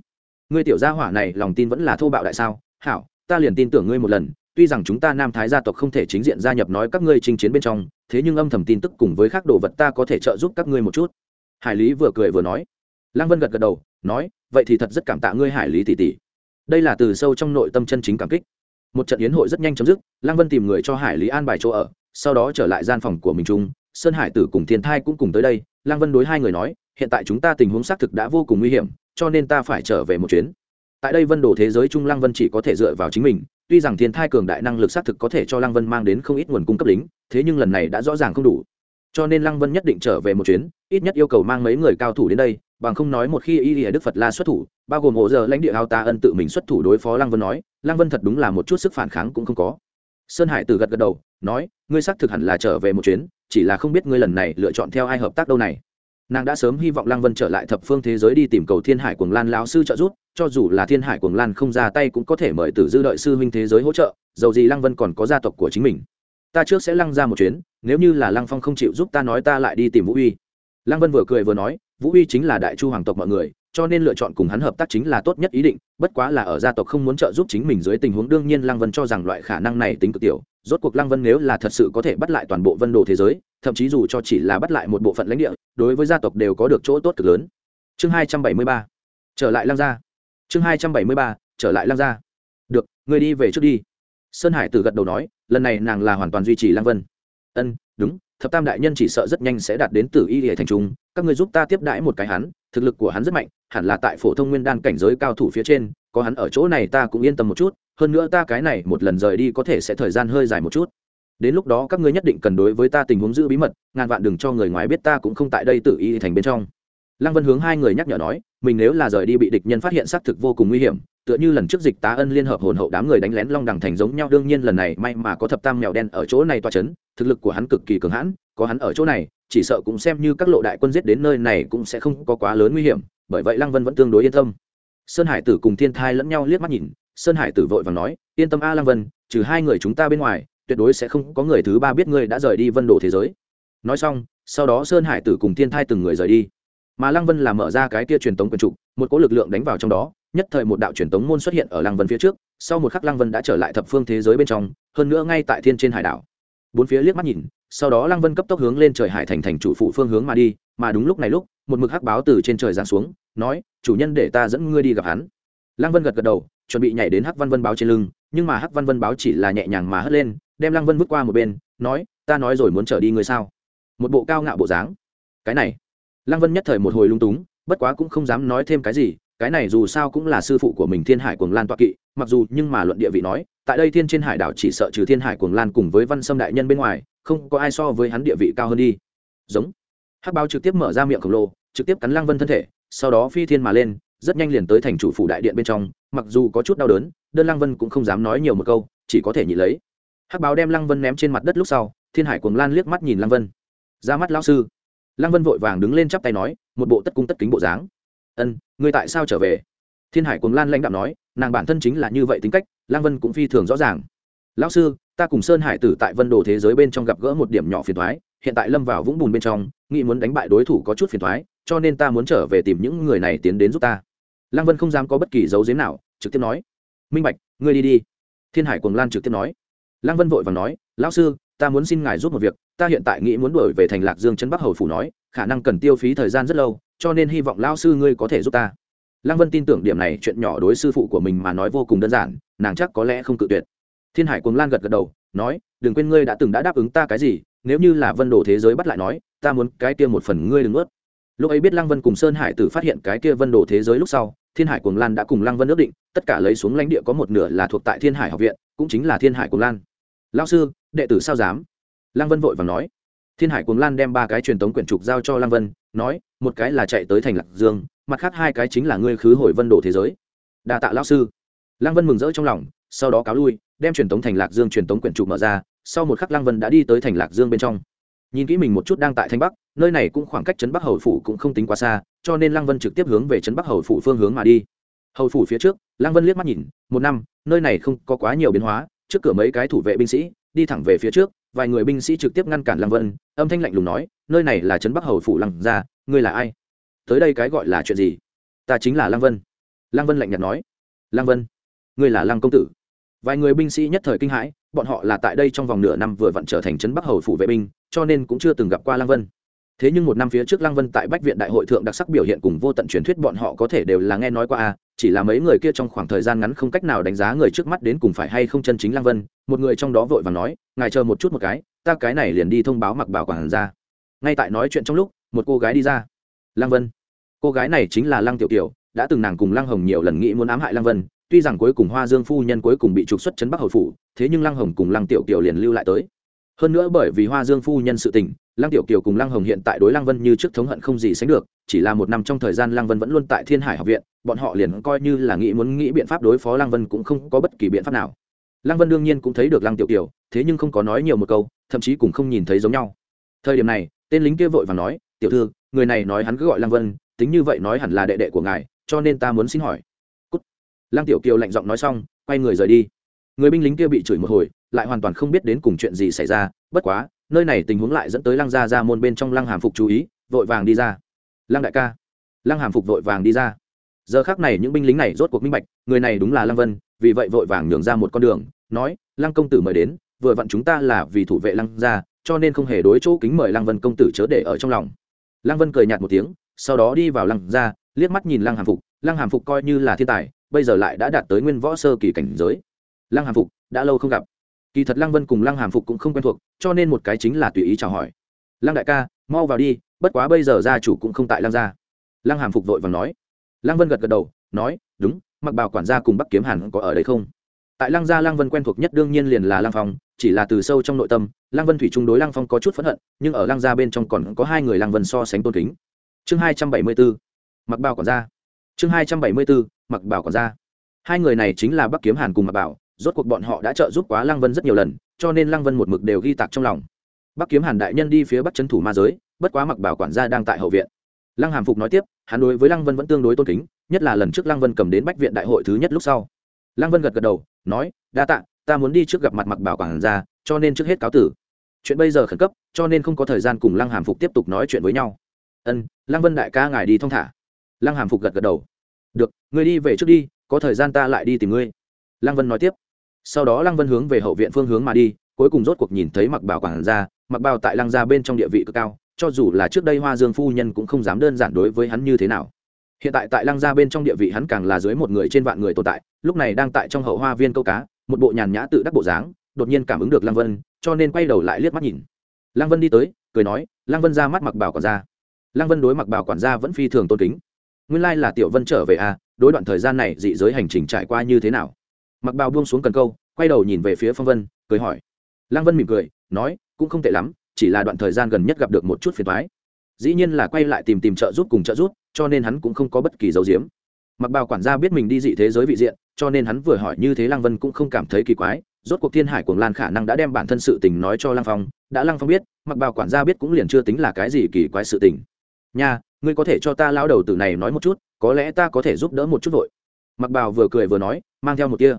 Speaker 1: Ngươi tiểu gia hỏa này, lòng tin vẫn là thô bạo đại sao? Hảo, ta liền tin tưởng ngươi một lần, tuy rằng chúng ta nam thái gia tộc không thể chính diện gia nhập nói các ngươi chinh chiến bên trong, thế nhưng âm thầm tin tức cùng với các đồ vật ta có thể trợ giúp các ngươi một chút. Hải lý vừa cười vừa nói. Lăng vân gật gật đầu, nói, vậy thì thật rất cảm tạ ngươi, hải lý tỷ tỷ. Đây là từ sâu trong nội tâm chân chính cảm kích một trận yến hội rất nhanh chấm dứt, lăng vân tìm người cho hải lý an bài chỗ ở, sau đó trở lại gian phòng của mình chung, sơn hải tử cùng thiên thai cũng cùng tới đây. Lăng vân đối hai người nói, hiện tại chúng ta tình huống xác thực đã vô cùng nguy hiểm, cho nên ta phải trở về một chuyến. Tại đây vân đồ thế giới trung lăng vân chỉ có thể dựa vào chính mình, tuy rằng thiên thai cường đại năng lực xác thực có thể cho lăng vân mang đến không ít nguồn cung cấp lính, thế nhưng lần này đã rõ ràng không đủ cho nên lăng vân nhất định trở về một chuyến, ít nhất yêu cầu mang mấy người cao thủ đến đây, bằng không nói một khi y lìa đức phật la xuất thủ, bao gồm hộ giờ lãnh địa ao ta ân tự mình xuất thủ đối phó lăng vân nói, lăng vân thật đúng là một chút sức phản kháng cũng không có. Sơn hải từ gật gật đầu, nói, ngươi xác thực hẳn là trở về một chuyến, chỉ là không biết ngươi lần này lựa chọn theo ai hợp tác đâu này. Nàng đã sớm hy vọng lăng vân trở lại thập phương thế giới đi tìm cầu thiên hải cuồng lan lão sư trợ giúp, cho dù là thiên hải cuồng lan không ra tay cũng có thể mời tử dư đợi sư huynh thế giới hỗ trợ, dầu gì lăng vân còn có gia tộc của chính mình ta trước sẽ lăng ra một chuyến, nếu như là lăng phong không chịu giúp ta nói ta lại đi tìm vũ uy. Lăng vân vừa cười vừa nói, vũ uy chính là đại chu hoàng tộc mọi người, cho nên lựa chọn cùng hắn hợp tác chính là tốt nhất ý định, bất quá là ở gia tộc không muốn trợ giúp chính mình dưới tình huống đương nhiên lăng vân cho rằng loại khả năng này tính cực tiểu, rốt cuộc lăng vân nếu là thật sự có thể bắt lại toàn bộ vân đồ thế giới, thậm chí dù cho chỉ là bắt lại một bộ phận lãnh địa, đối với gia tộc đều có được chỗ tốt cực lớn. Chương hai trăm bảy mươi ba, trở lại lăng gia. Chương hai trăm bảy mươi ba, trở lại lăng gia. Được người đi về trước đi. Sơn hải từ gật đầu nói lần này nàng là hoàn toàn duy trì lăng vân. Ân, đúng, thập tam đại nhân chỉ sợ rất nhanh sẽ đạt đến tử y hệ thành trung, các người giúp ta tiếp đãi một cái hắn, thực lực của hắn rất mạnh, hẳn là tại phổ thông nguyên đan cảnh giới cao thủ phía trên, có hắn ở chỗ này ta cũng yên tâm một chút, hơn nữa ta cái này một lần rời đi có thể sẽ thời gian hơi dài một chút. Đến lúc đó các ngươi nhất định cần đối với ta tình huống giữ bí mật, ngàn vạn đừng cho người ngoài biết ta cũng không tại đây tự y thành bên trong. Lăng vân hướng hai người nhắc nhở nói, mình nếu là rời đi bị địch nhân phát hiện xác thực vô cùng nguy hiểm tựa như lần trước dịch tá ân liên hợp hồn hậu đám người đánh lén long đằng thành giống nhau, đương nhiên lần này may mà có thập tam mèo đen ở chỗ này toa c h ấ n thực lực của hắn cực kỳ cường hãn, có hắn ở chỗ này, chỉ sợ cũng xem như các lộ đại quân giết đến nơi này cũng sẽ không có quá lớn nguy hiểm, bởi vậy lăng vân vẫn tương đối yên tâm. Sơn hải tử cùng thiên thai lẫn nhau liếc mắt nhìn, sơn hải tử vội và nói, yên tâm a lăng vân, trừ hai người chúng ta bên ngoài, tuyệt đối sẽ không có người thứ ba biết ngươi đã rời đi vân đồ thế giới. Nói xong, sau đó sơn hải tử cùng thiên thai từng người rời đi. Mà lăng vân là mở ra cái kia truyền tống quyền trục một cỗ lực lượng đánh vào trong đó nhất thời một đạo truyền tống môn xuất hiện ở lăng vân phía trước, sau một khắc lăng vân đã trở lại thập phương thế giới bên trong, hơn nữa ngay tại thiên trên hải đảo. Bốn phía liếc mắt nhìn, sau đó lăng vân cấp tốc hướng lên trời hải thành thành chủ phụ phương hướng mà đi, mà đúng lúc này lúc, một mực hắc báo từ trên trời giáng xuống, nói, chủ nhân để ta dẫn ngươi đi gặp hắn. Lăng vân gật gật đầu, chuẩn bị nhảy đến hắc văn vân báo trên lưng, nhưng mà hắc văn vân báo chỉ là nhẹ nhàng mà hất lên, đem lăng vân vứt qua một bên, nói, ta nói rồi muốn trở đi ngươi sao? Một bộ cao ngạo bộ dáng. Cái này. Lăng vân nhất thời một hồi lung túng, bất quá cũng không dám nói thêm cái gì cái này dù sao cũng là sư phụ của mình thiên hải cuồng lan toa kỵ, mặc dù nhưng mà luận địa vị nói, tại đây thiên trên hải đảo chỉ sợ trừ thiên hải cuồng lan cùng với văn sâm đại nhân bên ngoài, không có ai so với hắn địa vị cao hơn đi. Giống. Hắc báo trực tiếp mở ra miệng khổng lồ, trực tiếp cắn lăng vân thân thể, sau đó phi thiên mà lên, rất nhanh liền tới thành chủ phủ đại điện bên trong, mặc dù có chút đau đớn, đơn lăng vân cũng không dám nói nhiều một câu, chỉ có thể nhị lấy. Hắc báo đem lăng vân ném trên mặt đất lúc sau, thiên hải cuồng lan liếc mắt nhìn lăng vân. Ra mắt lão sư. Lăng vân vội vàng đứng lên chắp tay nói, một bộ tất cung tất kính bộ dáng ân người tại sao trở về? Thiên hải cùng lan lãnh đạo nói, nàng bản thân chính là như vậy tính cách, Lang vân cũng phi thường rõ ràng. Lão sư, ta cùng sơn hải tử tại vân đồ thế giới bên trong gặp gỡ một điểm nhỏ phiền thoái hiện tại lâm vào vũng bùn bên trong, nghĩ muốn đánh bại đối thủ có chút phiền thoái cho nên ta muốn trở về tìm những người này tiến đến giúp ta. Lang vân không dám có bất kỳ dấu dếm nào, trực tiếp nói. Minh bạch, ngươi đi đi. Thiên hải cùng lan trực tiếp nói. Lang vân vội và nói, lão sư, ta muốn xin ngài giúp một việc, ta hiện tại nghĩ muốn đổi về thành lạc dương trấn bắc hầu phủ nói, khả năng cần tiêu phí thời gian rất lâu cho nên hy vọng lão sư ngươi có thể giúp ta. Lăng vân tin tưởng điểm này chuyện nhỏ đối sư phụ của mình mà nói vô cùng đơn giản, nàng chắc có lẽ không cự tuyệt. Thiên hải cuồng lan gật gật đầu, nói, đừng quên ngươi đã từng đã đáp ứng ta cái gì, nếu như là vân đồ thế giới bắt lại nói, ta muốn cái kia một phần ngươi đừng ướt lúc ấy biết lăng vân cùng sơn hải tử phát hiện cái kia vân đồ thế giới lúc sau, thiên hải cuồng lan đã cùng lăng vân ước định, tất cả lấy xuống lãnh địa có một nửa là thuộc tại thiên hải học viện, cũng chính là thiên hải cuồng lan. Lao sư, đệ tử sao dám? Lăng vân vội và nói. Thiên hải cuồng lan đem ba cái truyền tống quyển trục giao cho lăng vân, nói một cái là chạy tới thành lạc dương, mặt khác hai cái chính là ngươi khứ hồi vân đồ thế giới. Đa tạ lao sư. Lăng vân mừng rỡ trong lòng, sau đó cáo lui, đem truyền tống thành lạc dương truyền tống quyển trụ mở ra, sau một khắc lăng vân đã đi tới thành lạc dương bên trong. Nhìn kỹ mình một chút đang tại thanh bắc, nơi này cũng khoảng cách trấn bắc hầu phủ cũng không tính quá xa, cho nên lăng vân trực tiếp hướng về trấn bắc hầu phủ phương hướng mà đi. Hầu phủ phía trước, lăng vân liếc mắt nhìn, một năm, nơi này không có quá nhiều biến hóa, trước cửa mấy cái thủ vệ binh sĩ, đi thẳng về phía trước, vài người binh sĩ trực tiếp ngăn cản lăng vân, âm thanh lạnh lùng nói, nơi này là trấn bắc hầu phủ lăng ra ngươi là ai? Tới đây cái gọi là chuyện gì? Ta chính là lăng vân. Lăng vân lạnh nhạt nói. Lăng vân, ngươi là lăng công tử. Vài người binh sĩ nhất thời kinh hãi, bọn họ là tại đây trong vòng nửa năm vừa vặn trở thành trấn bắc hầu phủ vệ binh, cho nên cũng chưa từng gặp qua lăng vân. Thế nhưng một năm phía trước lăng vân tại bách viện đại hội thượng đặc sắc biểu hiện cùng vô tận truyền thuyết bọn họ có thể đều là nghe nói qua a, chỉ là mấy người kia trong khoảng thời gian ngắn không cách nào đánh giá người trước mắt đến cùng phải hay không chân chính lăng vân, một người trong đó vội và nói, ngài chờ một chút một cái, ta cái này liền đi thông báo mặc bảo quản ra ngay tại nói chuyện trong lúc một cô gái đi ra. Lăng vân. Cô gái này chính là lăng tiểu Tiểu, đã từng nàng cùng lăng hồng nhiều lần nghĩ muốn ám hại lăng vân tuy rằng cuối cùng hoa dương phu nhân cuối cùng bị trục xuất chấn bắc hầu phủ thế nhưng lăng hồng cùng lăng tiểu kiều liền lưu lại tới. Hơn nữa bởi vì hoa dương phu nhân sự tình lăng tiểu kiều cùng lăng hồng hiện tại đối lăng vân như trước thống hận không gì sánh được chỉ là một năm trong thời gian lăng vân vẫn luôn tại thiên hải học viện bọn họ liền coi như là nghĩ muốn nghĩ biện pháp đối phó lăng vân cũng không có bất kỳ biện pháp nào. Lăng vân đương nhiên cũng thấy được lăng tiểu kiều thế nhưng không có nói nhiều một câu thậm chí cũng không nhìn thấy giống nhau. Thời điểm này tên lính kia vội và nói tiểu thư, người này nói hắn cứ gọi lăng vân, tính như vậy nói hẳn là đệ đệ của ngài, cho nên ta muốn xin hỏi. Cút. lăng tiểu kiều lạnh giọng nói xong, quay người rời đi. Người binh lính kia bị chửi một hồi, lại hoàn toàn không biết đến cùng chuyện gì xảy ra, bất quá, nơi này tình huống lại dẫn tới lăng gia ra môn bên trong lăng hàm phục chú ý, vội vàng đi ra. Lăng đại ca. Lăng hàm phục vội vàng đi ra. Giờ khác này những binh lính này rốt cuộc minh bạch, người này đúng là lăng vân, vì vậy vội vàng nhường ra một con đường, nói, lăng công tử mời đến, vừa vặn chúng ta là vì thủ vệ lăng gia, cho nên không hề đối chỗ kính mời lăng vân công tử chớ để ở trong lòng lăng vân cười nhạt một tiếng, sau đó đi vào lăng gia, liếc mắt nhìn lăng hàm phục. Lăng hàm phục coi như là thiên tài, bây giờ lại đã đạt tới nguyên võ sơ kỳ cảnh giới. Lăng hàm phục, đã lâu không gặp. Kỳ thật lăng vân cùng lăng hàm phục cũng không quen thuộc, cho nên một cái chính là tùy ý chào hỏi. Lăng đại ca, mau vào đi, bất quá bây giờ gia chủ cũng không tại lăng gia. Lăng hàm phục vội và nói. Lăng vân gật gật đầu, nói, đúng, mặc bào quản gia cùng bắc kiếm hàn có ở đây không? Tại lăng gia lăng vân quen thuộc nhất đương nhiên liền là lăng phong chỉ là từ sâu trong nội tâm, lăng vân thủy chung đối lăng phong có chút phẫn hận, nhưng ở lăng gia bên trong còn có hai người lăng vân so sánh tôn kính. Chương hai trăm bảy mươi bốn, mặc Bảo quản gia. Chương hai trăm bảy mươi bốn, mặc bảo quản gia. Hai người này chính là bắc kiếm hàn cùng mặc bảo, rốt cuộc bọn họ đã trợ giúp quá lăng vân rất nhiều lần, cho nên lăng vân một mực đều ghi tạc trong lòng. Bắc kiếm hàn đại nhân đi phía bắc trấn thủ ma giới, bất quá mặc bảo quản gia đang tại hậu viện. Lăng hàm phục nói tiếp, hắn đối với lăng vân vẫn tương đối tôn kính, nhất là lần trước lăng vân cầm đến bách viện đại hội thứ nhất lúc sau. Lăng vân gật gật đầu, nói, đa tạ ta muốn đi trước gặp mặt mặc bảo quản gia, cho nên trước hết cáo tử. Chuyện bây giờ khẩn cấp, cho nên không có thời gian cùng lăng hàm phục tiếp tục nói chuyện với nhau. Ân, lăng vân đại ca ngài đi thong thả. Lăng hàm phục gật gật đầu. Được, ngươi đi về trước đi, có thời gian ta lại đi tìm ngươi. Lăng vân nói tiếp. Sau đó lăng vân hướng về hậu viện phương hướng mà đi, cuối cùng rốt cuộc nhìn thấy mặc bảo quản gia mặc bảo tại lăng gia bên trong địa vị cực cao, cho dù là trước đây hoa dương phu nhân cũng không dám đơn giản đối với hắn như thế nào. Hiện tại tại lăng gia bên trong địa vị hắn càng là dưới một người trên vạn người tồn tại, lúc này đang tại trong hậu hoa viên câu cá một bộ nhàn nhã tự đắc bộ dáng, đột nhiên cảm ứng được lăng vân, cho nên quay đầu lại liếc mắt nhìn. Lăng vân đi tới, cười nói, lăng vân ra mắt mặc bảo quản gia. Lăng vân đối mặc bảo quản gia vẫn phi thường tôn kính. Nguyên lai là tiểu vân trở về à đối đoạn thời gian này dị giới hành trình trải qua như thế nào? Mặc bào buông xuống cần câu, quay đầu nhìn về phía phong vân, cười hỏi. Lăng vân mỉm cười, nói, cũng không tệ lắm, chỉ là đoạn thời gian gần nhất gặp được một chút phiền thoái dĩ nhiên là quay lại tìm tìm trợ giúp cùng trợ giúp, cho nên hắn cũng không có bất kỳ dấu diếm mặc bào quản gia biết mình đi dị thế giới vị diện, cho nên hắn vừa hỏi như thế lăng vân cũng không cảm thấy kỳ quái, rốt cuộc thiên hải cuồng lan khả năng đã đem bản thân sự tình nói cho lăng phong, đã lăng phong biết, mặc bào quản gia biết cũng liền chưa tính là cái gì kỳ quái sự tình. Nha, ngươi có thể cho ta lao đầu từ này nói một chút, có lẽ ta có thể giúp đỡ một chút vội. Mặc bào vừa cười vừa nói, mang theo một kia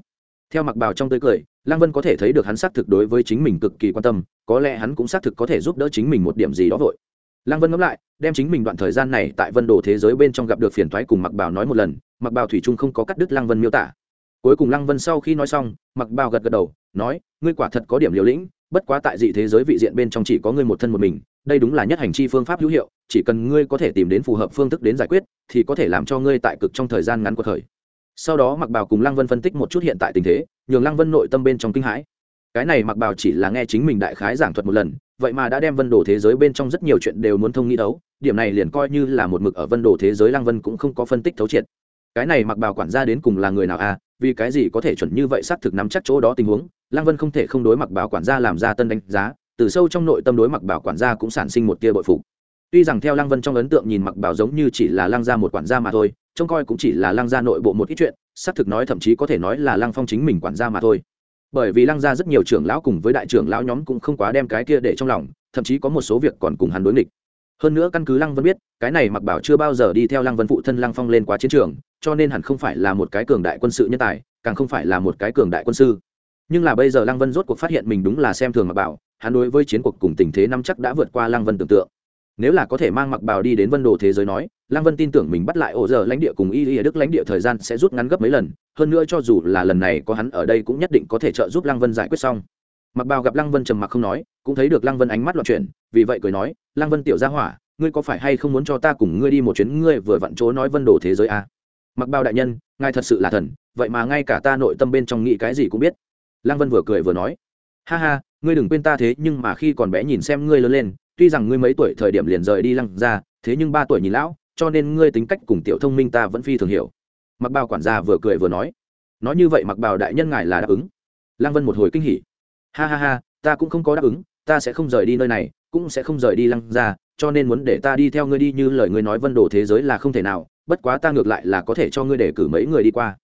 Speaker 1: theo mặc bào trong tươi cười, lăng vân có thể thấy được hắn xác thực đối với chính mình cực kỳ quan tâm, có lẽ hắn cũng xác thực có thể giúp đỡ chính mình một điểm gì đó vội lăng vân ngẫm lại, đem chính mình đoạn thời gian này tại vân đồ thế giới bên trong gặp được phiền thoái cùng mặc Bảo nói một lần mặc Bảo thủy trung không có cắt đứt lăng vân miêu tả. Cuối cùng lăng vân sau khi nói xong mặc Bảo gật gật đầu, nói, ngươi quả thật có điểm liều lĩnh, bất quá tại dị thế giới vị diện bên trong chỉ có ngươi một thân một mình, đây đúng là nhất hành chi phương pháp hữu hiệu, chỉ cần ngươi có thể tìm đến phù hợp phương thức đến giải quyết, thì có thể làm cho ngươi tại cực trong thời gian ngắn của thời. Sau đó mặc Bảo cùng lăng vân phân tích một chút hiện tại tình thế, nhường lăng vân nội tâm bên trong kinh hãi. Cái này mặc Bảo chỉ là nghe chính mình đại khái giảng thuật một lần vậy mà đã đem vân đồ thế giới bên trong rất nhiều chuyện đều muốn thông nghĩ đấu, điểm này liền coi như là một mực ở vân đồ thế giới lăng vân cũng không có phân tích thấu triệt. Cái này mặc bào quản gia đến cùng là người nào à vì cái gì có thể chuẩn như vậy xác thực nắm chắc chỗ đó tình huống, lăng vân không thể không đối mặc bảo quản gia làm ra tân đánh giá, từ sâu trong nội tâm đối mặc bảo quản gia cũng sản sinh một tia bội phục. Tuy rằng theo lăng vân trong ấn tượng nhìn mặc bảo giống như chỉ là lăng gia một quản gia mà thôi, trông coi cũng chỉ là lăng gia nội bộ một ít chuyện, xác thực nói thậm chí có thể nói là lăng phong chính mình quản gia mà thôi bởi vì lăng gia rất nhiều trưởng lão cùng với đại trưởng lão nhóm cũng không quá đem cái kia để trong lòng, thậm chí có một số việc còn cùng hắn đối nghịch. Hơn nữa căn cứ lăng vân biết, cái này mặc bảo chưa bao giờ đi theo lăng vân phụ thân lăng phong lên quá chiến trường, cho nên hẳn không phải là một cái cường đại quân sự nhân tài, càng không phải là một cái cường đại quân sư. Nhưng là bây giờ lăng vân rốt cuộc phát hiện mình đúng là xem thường mặc bảo, hắn đối với chiến cuộc cùng tình thế năm chắc đã vượt qua lăng vân tưởng tượng. Nếu là có thể mang mặc bảo đi đến vân đồ thế giới nói lăng vân tin tưởng mình bắt lại ổ giờ lãnh địa cùng y y đức lãnh địa thời gian sẽ rút ngắn gấp mấy lần, hơn nữa cho dù là lần này có hắn ở đây cũng nhất định có thể trợ giúp lăng vân giải quyết xong mặc bào gặp lăng vân trầm mặc không nói, cũng thấy được lăng vân ánh mắt loạn chuyển, vì vậy cười nói, lăng vân tiểu gia hỏa, ngươi có phải hay không muốn cho ta cùng ngươi đi một chuyến ngươi vừa vặn chỗ nói vân đồ thế giới à? mặc Bao đại nhân, ngài thật sự là thần, vậy mà ngay cả ta nội tâm bên trong nghĩ cái gì cũng biết lăng vân vừa cười vừa nói, ha ha, ngươi đừng quên ta thế, nhưng mà khi còn bé nhìn xem ngươi lớn lên, tuy rằng ngươi mấy tuổi thời điểm liền rời đi lăng ra, thế nhưng ba tuổi nhìn lão cho nên ngươi tính cách cùng tiểu thông minh ta vẫn phi thường hiểu. Mặc bào quản gia vừa cười vừa nói nói như vậy mặc bào đại nhân ngài là đáp ứng. Lăng vân một hồi kinh hỉ, ha ha ha, ta cũng không có đáp ứng, ta sẽ không rời đi nơi này, cũng sẽ không rời đi lăng ra cho nên muốn để ta đi theo ngươi đi như lời ngươi nói vân đồ thế giới là không thể nào, bất quá ta ngược lại là có thể cho ngươi để cử mấy người đi qua.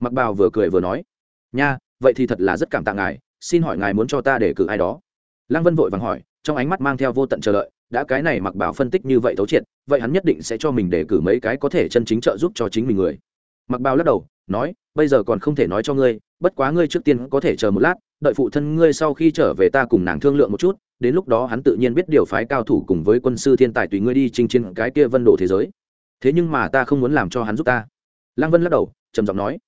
Speaker 1: Mặc bào vừa cười vừa nói, nha, vậy thì thật là rất cảm tạ ngài, xin hỏi ngài muốn cho ta để cử ai đó? Lăng vân vội vàng hỏi, trong ánh mắt mang theo vô tận chờ đợi đã cái này mặc bảo phân tích như vậy thấu triệt, vậy hắn nhất định sẽ cho mình để cử mấy cái có thể chân chính trợ giúp cho chính mình người. Mặc Bảo lắc đầu, nói, bây giờ còn không thể nói cho ngươi, bất quá ngươi trước tiên có thể chờ một lát, đợi phụ thân ngươi sau khi trở về ta cùng nàng thương lượng một chút, đến lúc đó hắn tự nhiên biết điều phái cao thủ cùng với quân sư thiên tài tùy ngươi đi chinh chiến cái kia vân đồ thế giới. Thế nhưng mà ta không muốn làm cho hắn giúp ta. Lăng vân lắc đầu, trầm giọng nói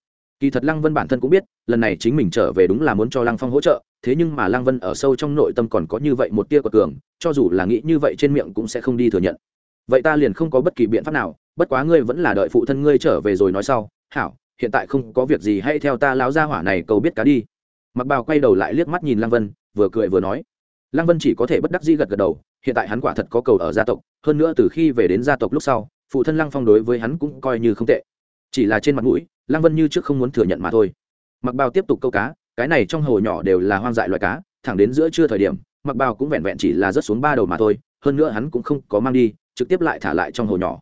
Speaker 1: kỳ thật lăng vân bản thân cũng biết, lần này chính mình trở về đúng là muốn cho lăng phong hỗ trợ, thế nhưng mà lăng vân ở sâu trong nội tâm còn có như vậy một tia của cường, cho dù là nghĩ như vậy trên miệng cũng sẽ không đi thừa nhận. Vậy ta liền không có bất kỳ biện pháp nào, bất quá ngươi vẫn là đợi phụ thân ngươi trở về rồi nói sau. Hảo, hiện tại không có việc gì, hãy theo ta láo gia hỏa này cầu biết cá đi. Mặc bào quay đầu lại liếc mắt nhìn lăng vân, vừa cười vừa nói. Lăng vân chỉ có thể bất đắc dĩ gật gật đầu, hiện tại hắn quả thật có cầu ở gia tộc, hơn nữa từ khi về đến gia tộc lúc sau, phụ thân lăng phong đối với hắn cũng coi như không tệ. Chỉ là trên mặt mũi lăng vân như trước không muốn thừa nhận mà thôi. Mặc bào tiếp tục câu cá, cái này trong hồ nhỏ đều là hoang dại loài cá, thẳng đến giữa trưa thời điểm, mặc bào cũng vẹn vẹn chỉ là rớt xuống ba đầu mà thôi, hơn nữa hắn cũng không có mang đi, trực tiếp lại thả lại trong hồ nhỏ.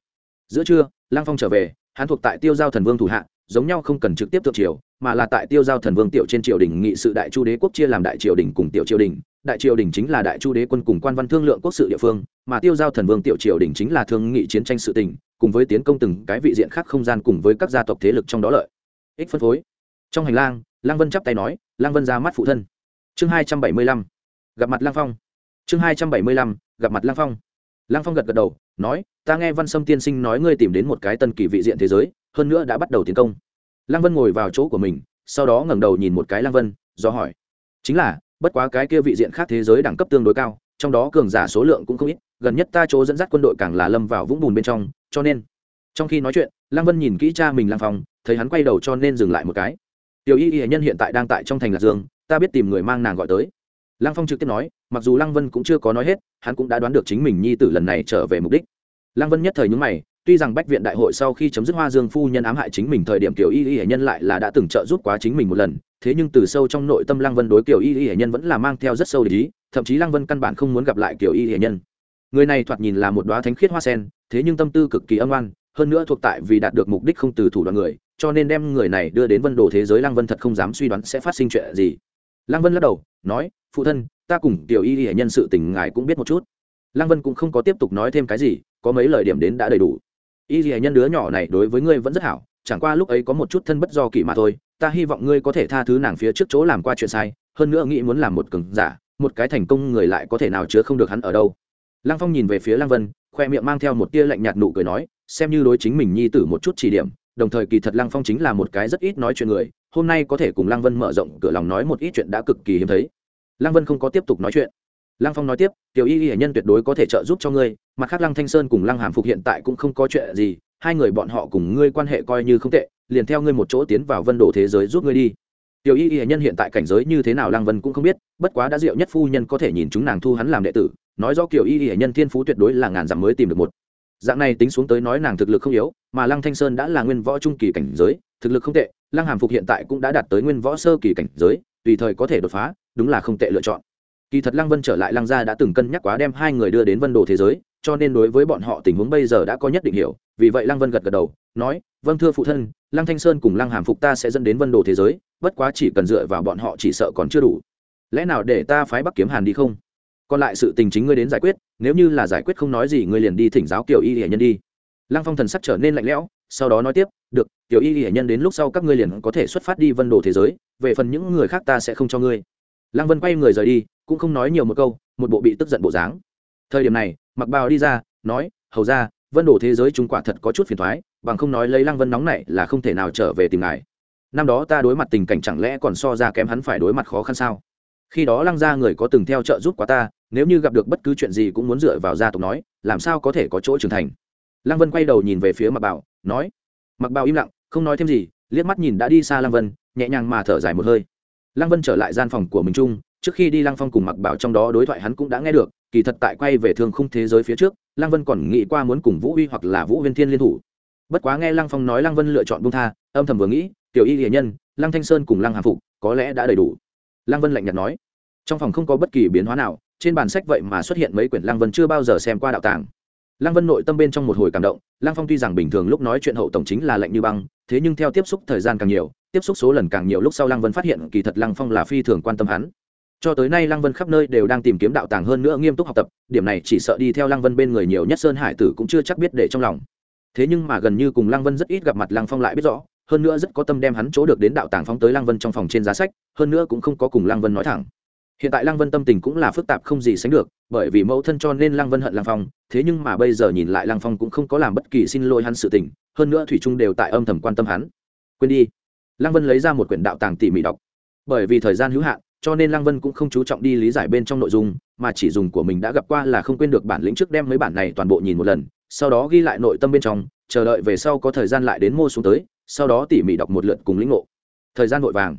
Speaker 1: Giữa trưa lang phong trở về, hắn thuộc tại tiêu giao thần vương thủ hạ, giống nhau không cần trực tiếp thượng triều, mà là tại tiêu giao thần vương tiểu trên triều đình nghị sự đại chu đế quốc chia làm đại triều đình cùng tiểu triều đình. Đại triều đình chính là đại chu đế quân cùng quan văn thương lượng quốc sự địa phương, mà tiêu giao thần vương tiểu triều đình chính là thương nghị chiến tranh sự tình cùng với tiến công từng cái vị diện khác không gian cùng với các gia tộc thế lực trong đó lợi. Ích phân phối. Trong hành lang lang vân chắp tay nói lang vân ra mắt phụ thân. Chương hai trăm bảy mươi lăm. Gặp mặt lang phong. Chương hai trăm bảy mươi lăm. Gặp mặt lang phong. Lang phong gật gật đầu, nói, ta nghe văn sâm tiên sinh nói ngươi tìm đến một cái tân kỳ vị diện thế giới, hơn nữa đã bắt đầu tiến công. Lang vân ngồi vào chỗ của mình, sau đó ngẩng đầu nhìn một cái lang vân, do hỏi, chính là, bất quá cái kia vị diện khác thế giới đẳng cấp tương đối cao trong đó cường giả số lượng cũng không ít, gần nhất ta chỗ dẫn dắt quân đội càng là lâm vào vũng bùn bên trong, cho nên, trong khi nói chuyện lang vân nhìn kỹ cha mình lăng phong, thấy hắn quay đầu cho nên dừng lại một cái. Tiểu y y nhân hiện tại đang tại trong thành lạc dương, ta biết tìm người mang nàng gọi tới. Lăng phong trực tiếp nói, mặc dù lăng vân cũng chưa có nói hết, hắn cũng đã đoán được chính mình nhi tử lần này trở về mục đích. Lăng vân nhất thời nhúng mày, tuy rằng bách viện đại hội sau khi chấm dứt hoa dương phu nhân ám hại chính mình thời điểm tiểu y y nhân lại là đã từng trợ giúp quá chính mình một lần thế nhưng từ sâu trong nội tâm lăng vân đối kiểu y y hệ nhân vẫn là mang theo rất sâu để ý, thậm chí lăng vân căn bản không muốn gặp lại kiểu y hệ nhân. Người này thoạt nhìn là một đoá thánh khiết hoa sen, thế nhưng tâm tư cực kỳ âm oan, hơn nữa thuộc tại vì đạt được mục đích không từ thủ đoạn người, cho nên đem người này đưa đến vân đồ thế giới lăng vân thật không dám suy đoán sẽ phát sinh chuyện gì. Lăng vân lắc đầu, nói, phụ thân, ta cùng tiểu y hệ nhân sự tình ngài cũng biết một chút. Lăng vân cũng không có tiếp tục nói thêm cái gì, có mấy lời điểm đến đã đầy đủ. Y hệ nhân đứa nhỏ này đối với ngươi vẫn rất hảo, chẳng qua lúc ấy có một chút thân bất do kỷ mà thôi ta hy vọng ngươi có thể tha thứ nàng phía trước chỗ làm qua chuyện sai, hơn nữa nghĩ muốn làm một cường giả, một cái thành công người lại có thể nào chứa không được hắn ở đâu. Lăng phong nhìn về phía lăng vân, khoe miệng mang theo một tia lạnh nhạt nụ cười nói, xem như đối chính mình nhi tử một chút chỉ điểm, đồng thời kỳ thật lăng phong chính là một cái rất ít nói chuyện người, hôm nay có thể cùng lăng vân mở rộng cửa lòng nói một ít chuyện đã cực kỳ hiếm thấy. Lăng vân không có tiếp tục nói chuyện. Lăng phong nói tiếp, tiểu y y nhân tuyệt đối có thể trợ giúp cho ngươi, mặt khác lăng thanh sơn cùng lăng hàm phục hiện tại cũng không có chuyện gì, hai người bọn họ cùng ngươi quan hệ coi như không tệ liền theo ngươi một chỗ tiến vào vân đồ thế giới giúp ngươi đi. Tiểu y y nhân hiện tại cảnh giới như thế nào lăng vân cũng không biết, bất quá đã diệu nhất phu nhân có thể nhìn chúng nàng thu hắn làm đệ tử, nói do kiểu y y nhân thiên phú tuyệt đối là ngàn dặm mới tìm được một. Dạng này tính xuống tới nói nàng thực lực không yếu, mà lăng thanh sơn đã là nguyên võ trung kỳ cảnh giới, thực lực không tệ, lăng hàm phục hiện tại cũng đã đạt tới nguyên võ sơ kỳ cảnh giới, tùy thời có thể đột phá, đúng là không tệ lựa chọn. Kỳ thật lăng vân trở lại lăng gia đã từng cân nhắc quá đem hai người đưa đến vân đồ thế giới cho nên đối với bọn họ tình huống bây giờ đã có nhất định hiểu. Vì vậy lăng vân gật gật đầu, nói vâng thưa phụ thân, lăng thanh sơn cùng lăng hàm phục ta sẽ dẫn đến vân đồ thế giới, bất quá chỉ cần dựa vào bọn họ chỉ sợ còn chưa đủ. Lẽ nào để ta phái bắc kiếm hàn đi không? Còn lại sự tình chính ngươi đến giải quyết, nếu như là giải quyết không nói gì, ngươi liền đi thỉnh giáo kiểu y hiển nhân đi. Lăng phong thần sắc trở nên lạnh lẽo, sau đó nói tiếp, được kiểu y hiển nhân đến lúc sau các ngươi liền có thể xuất phát đi vân đồ thế giới, về phần những người khác ta sẽ không cho ngươi. Lăng vân quay người rời đi, cũng không nói nhiều một câu, một bộ bị tức giận bộ dáng. Thời điểm này mặc bào đi ra, nói, hầu ra vân đồ thế giới chúng quả thật có chút phiền thoái, bằng không nói lấy lăng vân nóng này là không thể nào trở về tìm ngài. Năm đó ta đối mặt tình cảnh chẳng lẽ còn so ra kém hắn phải đối mặt khó khăn sao? Khi đó lăng gia người có từng theo trợ giúp quá ta, nếu như gặp được bất cứ chuyện gì cũng muốn dựa vào gia tộc nói, làm sao có thể có chỗ trưởng thành? Lăng vân quay đầu nhìn về phía mặc bảo nói, mặc bảo im lặng, không nói thêm gì, liếc mắt nhìn đã đi xa lăng vân, nhẹ nhàng mà thở dài một hơi. Lăng vân trở lại gian phòng của mình chung trước khi đi lăng phong cùng mặc bảo trong đó đối thoại hắn cũng đã nghe được, kỳ thật tại quay về thương khung thế giới phía trước, lăng vân còn nghĩ qua muốn cùng vũ uy hoặc là vũ viên thiên liên thủ. Bất quá nghe lăng phong nói lăng vân lựa chọn bung tha, âm thầm vừa nghĩ, tiểu y hiền nhân, lăng thanh sơn cùng lăng hà phục, có lẽ đã đầy đủ. Lăng vân lạnh nhạt nói. Trong phòng không có bất kỳ biến hóa nào, trên bàn sách vậy mà xuất hiện mấy quyển lăng vân chưa bao giờ xem qua đạo tàng. Lăng vân nội tâm bên trong một hồi cảm động, lăng phong tuy rằng bình thường lúc nói chuyện hậu tổng chính là lạnh như băng, thế nhưng theo tiếp xúc thời gian càng nhiều, tiếp xúc số lần càng nhiều lúc sau lăng vân phát hiện kỳ thật lăng phong là phi thường quan tâm hắn cho tới nay lăng vân khắp nơi đều đang tìm kiếm đạo tàng hơn nữa nghiêm túc học tập, điểm này chỉ sợ đi theo lăng vân bên người nhiều nhất sơn hải tử cũng chưa chắc biết để trong lòng. Thế nhưng mà gần như cùng lăng vân rất ít gặp mặt lăng phong lại biết rõ, hơn nữa rất có tâm đem hắn chỗ được đến đạo tàng phóng tới lăng vân trong phòng trên giá sách, hơn nữa cũng không có cùng lăng vân nói thẳng. Hiện tại lăng vân tâm tình cũng là phức tạp không gì sánh được, bởi vì mẫu thân cho nên lăng vân hận lăng phong, thế nhưng mà bây giờ nhìn lại lăng phong cũng không có làm bất kỳ xin lỗi hắn sự tình, hơn nữa thủy trung đều tại âm thầm quan tâm hắn. Quên đi. Lăng vân lấy ra một quyển đạo tàng tỉ mỉ đọc. Bởi vì thời gian hữu hạn cho nên lăng vân cũng không chú trọng đi lý giải bên trong nội dung, mà chỉ dùng của mình đã gặp qua là không quên được bản lĩnh trước đem mấy bản này toàn bộ nhìn một lần, sau đó ghi lại nội tâm bên trong, chờ đợi về sau có thời gian lại đến mua xuống tới, sau đó tỉ mỉ đọc một lượt cùng lĩnh ngộ. Thời gian vội vàng.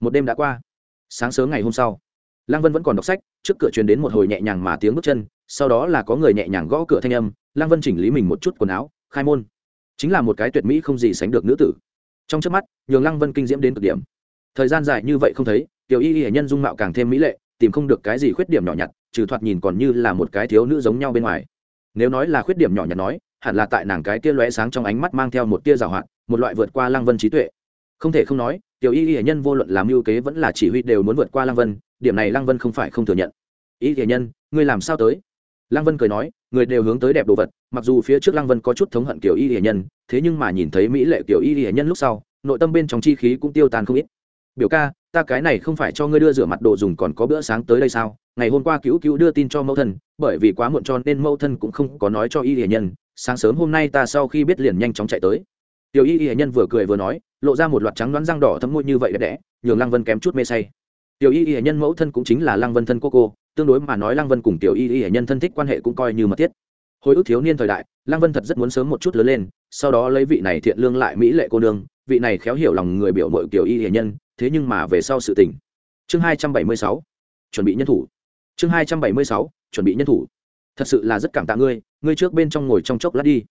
Speaker 1: Một đêm đã qua. Sáng sớm ngày hôm sau, lăng vân vẫn còn đọc sách, trước cửa truyền đến một hồi nhẹ nhàng mà tiếng bước chân, sau đó là có người nhẹ nhàng gõ cửa thanh âm, lăng vân chỉnh lý mình một chút quần áo, khai môn. Chính là một cái tuyệt mỹ không gì sánh được nữ tử. Trong trước mắt, nhường lăng vân kinh diễm đến cực điểm. Thời gian dài như vậy không thấy tiểu y y nhân dung mạo càng thêm mỹ lệ, tìm không được cái gì khuyết điểm nhỏ nhặt, trừ thoạt nhìn còn như là một cái thiếu nữ giống nhau bên ngoài. Nếu nói là khuyết điểm nhỏ nhặt nói, hẳn là tại nàng cái tia lóe sáng trong ánh mắt mang theo một tia rào hoạt, một loại vượt qua lăng vân trí tuệ. Không thể không nói, tiểu y y nhân vô luận làm mưu kế vẫn là chỉ huy đều muốn vượt qua lăng vân, điểm này lăng vân không phải không thừa nhận. Y y nhân, ngươi làm sao tới? Lăng vân cười nói, người đều hướng tới đẹp đồ vật, mặc dù phía trước lăng vân có chút thống hận kiểu y y nhân, thế nhưng mà nhìn thấy mỹ lệ kiểu y y nhân lúc sau, nội tâm bên trong chi khí cũng tiêu tan không ít biểu ca, ta cái này không phải cho ngươi đưa rửa mặt đồ dùng còn có bữa sáng tới đây sao? Ngày hôm qua cứu cứu đưa tin cho mẫu thân, bởi vì quá muộn cho nên mẫu thân cũng không có nói cho y hiền nhân. Sáng sớm hôm nay ta sau khi biết liền nhanh chóng chạy tới. Tiểu y hiền nhân vừa cười vừa nói, lộ ra một loạt trắng đoán răng đỏ thấm môi như vậy đẹp đẽ, nhường lăng vân kém chút mê say. Tiểu y hiền nhân mẫu thân cũng chính là lăng vân thân cô cô, tương đối mà nói lăng vân cùng tiểu y hiền nhân thân thích quan hệ cũng coi như mật thiết. Hồi ức thiếu niên thời đại, lăng vân thật rất muốn sớm một chút lớn lên, sau đó lấy vị này thiện lương lại mỹ lệ cô nương, vị này khéo hiểu lòng người biểu mội tiểu y hiền nhân thế nhưng mà về sau sự tình. Chương hai trăm bảy mươi sáu, chuẩn bị nhân thủ. Chương hai trăm bảy mươi sáu, chuẩn bị nhân thủ. Thật sự là rất cảm tạ ngươi ngươi trước bên trong ngồi trong chốc lát đi.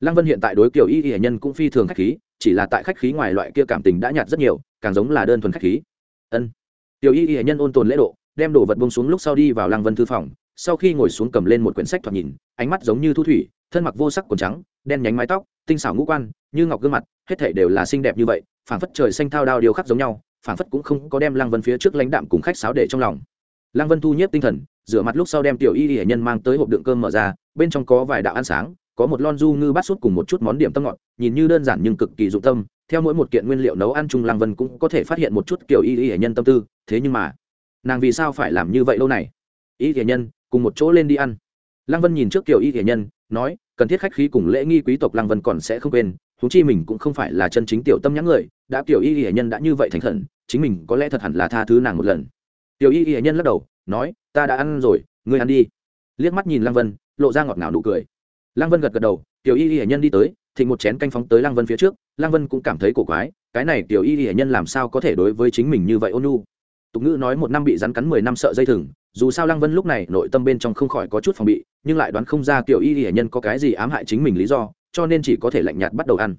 Speaker 1: Lăng vân hiện tại đối kiểu y y nhân cũng phi thường khách khí, chỉ là tại khách khí ngoài loại kia cảm tình đã nhạt rất nhiều, càng giống là đơn thuần khách khí. Ân. Tiểu y y nhân ôn tồn lễ độ, đem đồ vật bông xuống lúc sau đi vào lăng vân thư phòng, sau khi ngồi xuống cầm lên một quyển sách thoạt nhìn, ánh mắt giống như thu thủy, thân mặc vô sắc quần trắng, đen nhánh mái tóc, tinh xảo ngũ quan, như ngọc gương mặt, hết thể đều là xinh đẹp như vậy, phảng phất trời xanh thao đao điều khắc giống nhau phản phất cũng không có đem lăng vân phía trước lãnh đạm cùng khách sáo để trong lòng. Lăng vân thu nhếp tinh thần, rửa mặt lúc sau đem tiểu y y hệ nhân mang tới hộp đựng cơm mở ra, bên trong có vài đạo ăn sáng, có một lon du ngư bát sút cùng một chút món điểm tâm ngọt, nhìn như đơn giản nhưng cực kỳ dụng tâm. Theo mỗi một kiện nguyên liệu nấu ăn chung, lăng vân cũng có thể phát hiện một chút kiểu y y hệ nhân tâm tư, thế nhưng mà, nàng vì sao phải làm như vậy lâu này? Y Y nhân, cùng một chỗ lên đi ăn. Lăng vân nhìn trước kiểu y Y nhân, nói, cần thiết khách khí cùng lễ nghi quý tộc lăng vân còn sẽ không quên thú chi mình cũng không phải là chân chính tiểu tâm nhãn người, đã tiểu y hệ nhân đã như vậy thành khẩn, chính mình có lẽ thật hẳn là tha thứ nàng một lần. Tiểu y y nhân lắc đầu, nói, ta đã ăn rồi, ngươi ăn đi. Liếc mắt nhìn lăng vân, lộ ra ngọt ngào nụ cười. Lăng vân gật gật đầu, tiểu y y nhân đi tới, thịnh một chén canh phóng tới lăng vân phía trước. Lăng vân cũng cảm thấy cổ quái, cái này tiểu y y nhân làm sao có thể đối với chính mình như vậy ôn nu tục ngữ nói một năm bị rắn cắn mười năm sợ dây thừng, dù sao lăng vân lúc này nội tâm bên trong không khỏi có chút phòng bị, nhưng lại đoán không ra kiểu y y nhân có cái gì ám hại chính mình lý do cho nên chỉ có thể lạnh nhạt bắt đầu ăn.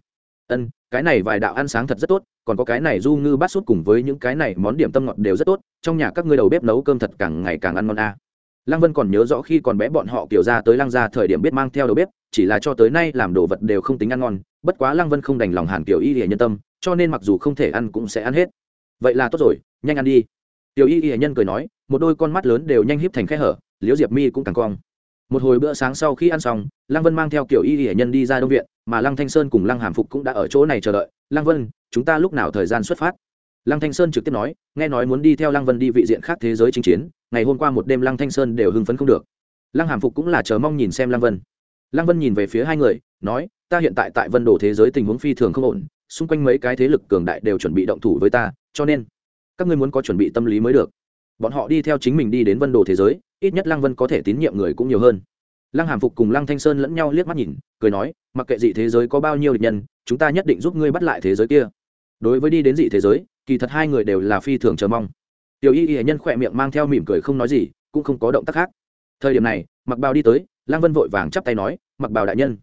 Speaker 1: Ân, cái này vài đạo ăn sáng thật rất tốt, còn có cái này du ngư bát sút cùng với những cái này món điểm tâm ngọt đều rất tốt, trong nhà các ngươi đầu bếp nấu cơm thật càng ngày càng ăn ngon a. À. lăng vân còn nhớ rõ khi còn bé bọn họ kiểu ra tới lăng ra thời điểm biết mang theo đầu bếp, chỉ là cho tới nay làm đồ vật đều không tính ăn ngon, bất quá lăng vân không đành lòng hàn kiểu y hệ nhân tâm, cho nên mặc dù không thể ăn cũng sẽ ăn hết. Vậy là tốt rồi, nhanh ăn đi. Tiểu y hệ nhân cười nói, một đôi con mắt lớn đều nhanh híp thành khe hở, liễu diệp mi cũng càng cong một hồi bữa sáng sau khi ăn xong, lăng vân mang theo kiểu y hệ nhân đi ra đông viện, mà lăng thanh sơn cùng lăng hàm phục cũng đã ở chỗ này chờ đợi. Lăng vân, chúng ta lúc nào thời gian xuất phát? Lăng thanh sơn trực tiếp nói, nghe nói muốn đi theo lăng vân đi vị diện khác thế giới chinh chiến, ngày hôm qua một đêm lăng thanh sơn đều hưng phấn không được. Lăng hàm phục cũng là chờ mong nhìn xem lăng vân. Lăng vân nhìn về phía hai người, nói, ta hiện tại tại vân đồ thế giới tình huống phi thường không ổn, xung quanh mấy cái thế lực cường đại đều chuẩn bị động thủ với ta, cho nên các ngươi muốn có chuẩn bị tâm lý mới được bọn họ đi theo chính mình đi đến vân đồ thế giới, ít nhất lăng vân có thể tín nhiệm người cũng nhiều hơn. Lăng hàm phục cùng lăng thanh sơn lẫn nhau liếc mắt nhìn, cười nói, mặc kệ dị thế giới có bao nhiêu địch nhân, chúng ta nhất định giúp ngươi bắt lại thế giới kia. Đối với đi đến dị thế giới, kỳ thật hai người đều là phi thường chờ mong. Tiểu y y nhân khỏe miệng mang theo mỉm cười không nói gì, cũng không có động tác khác. Thời điểm này mặc bào đi tới, lăng vân vội vàng chắp tay nói mặc bào đại nhân.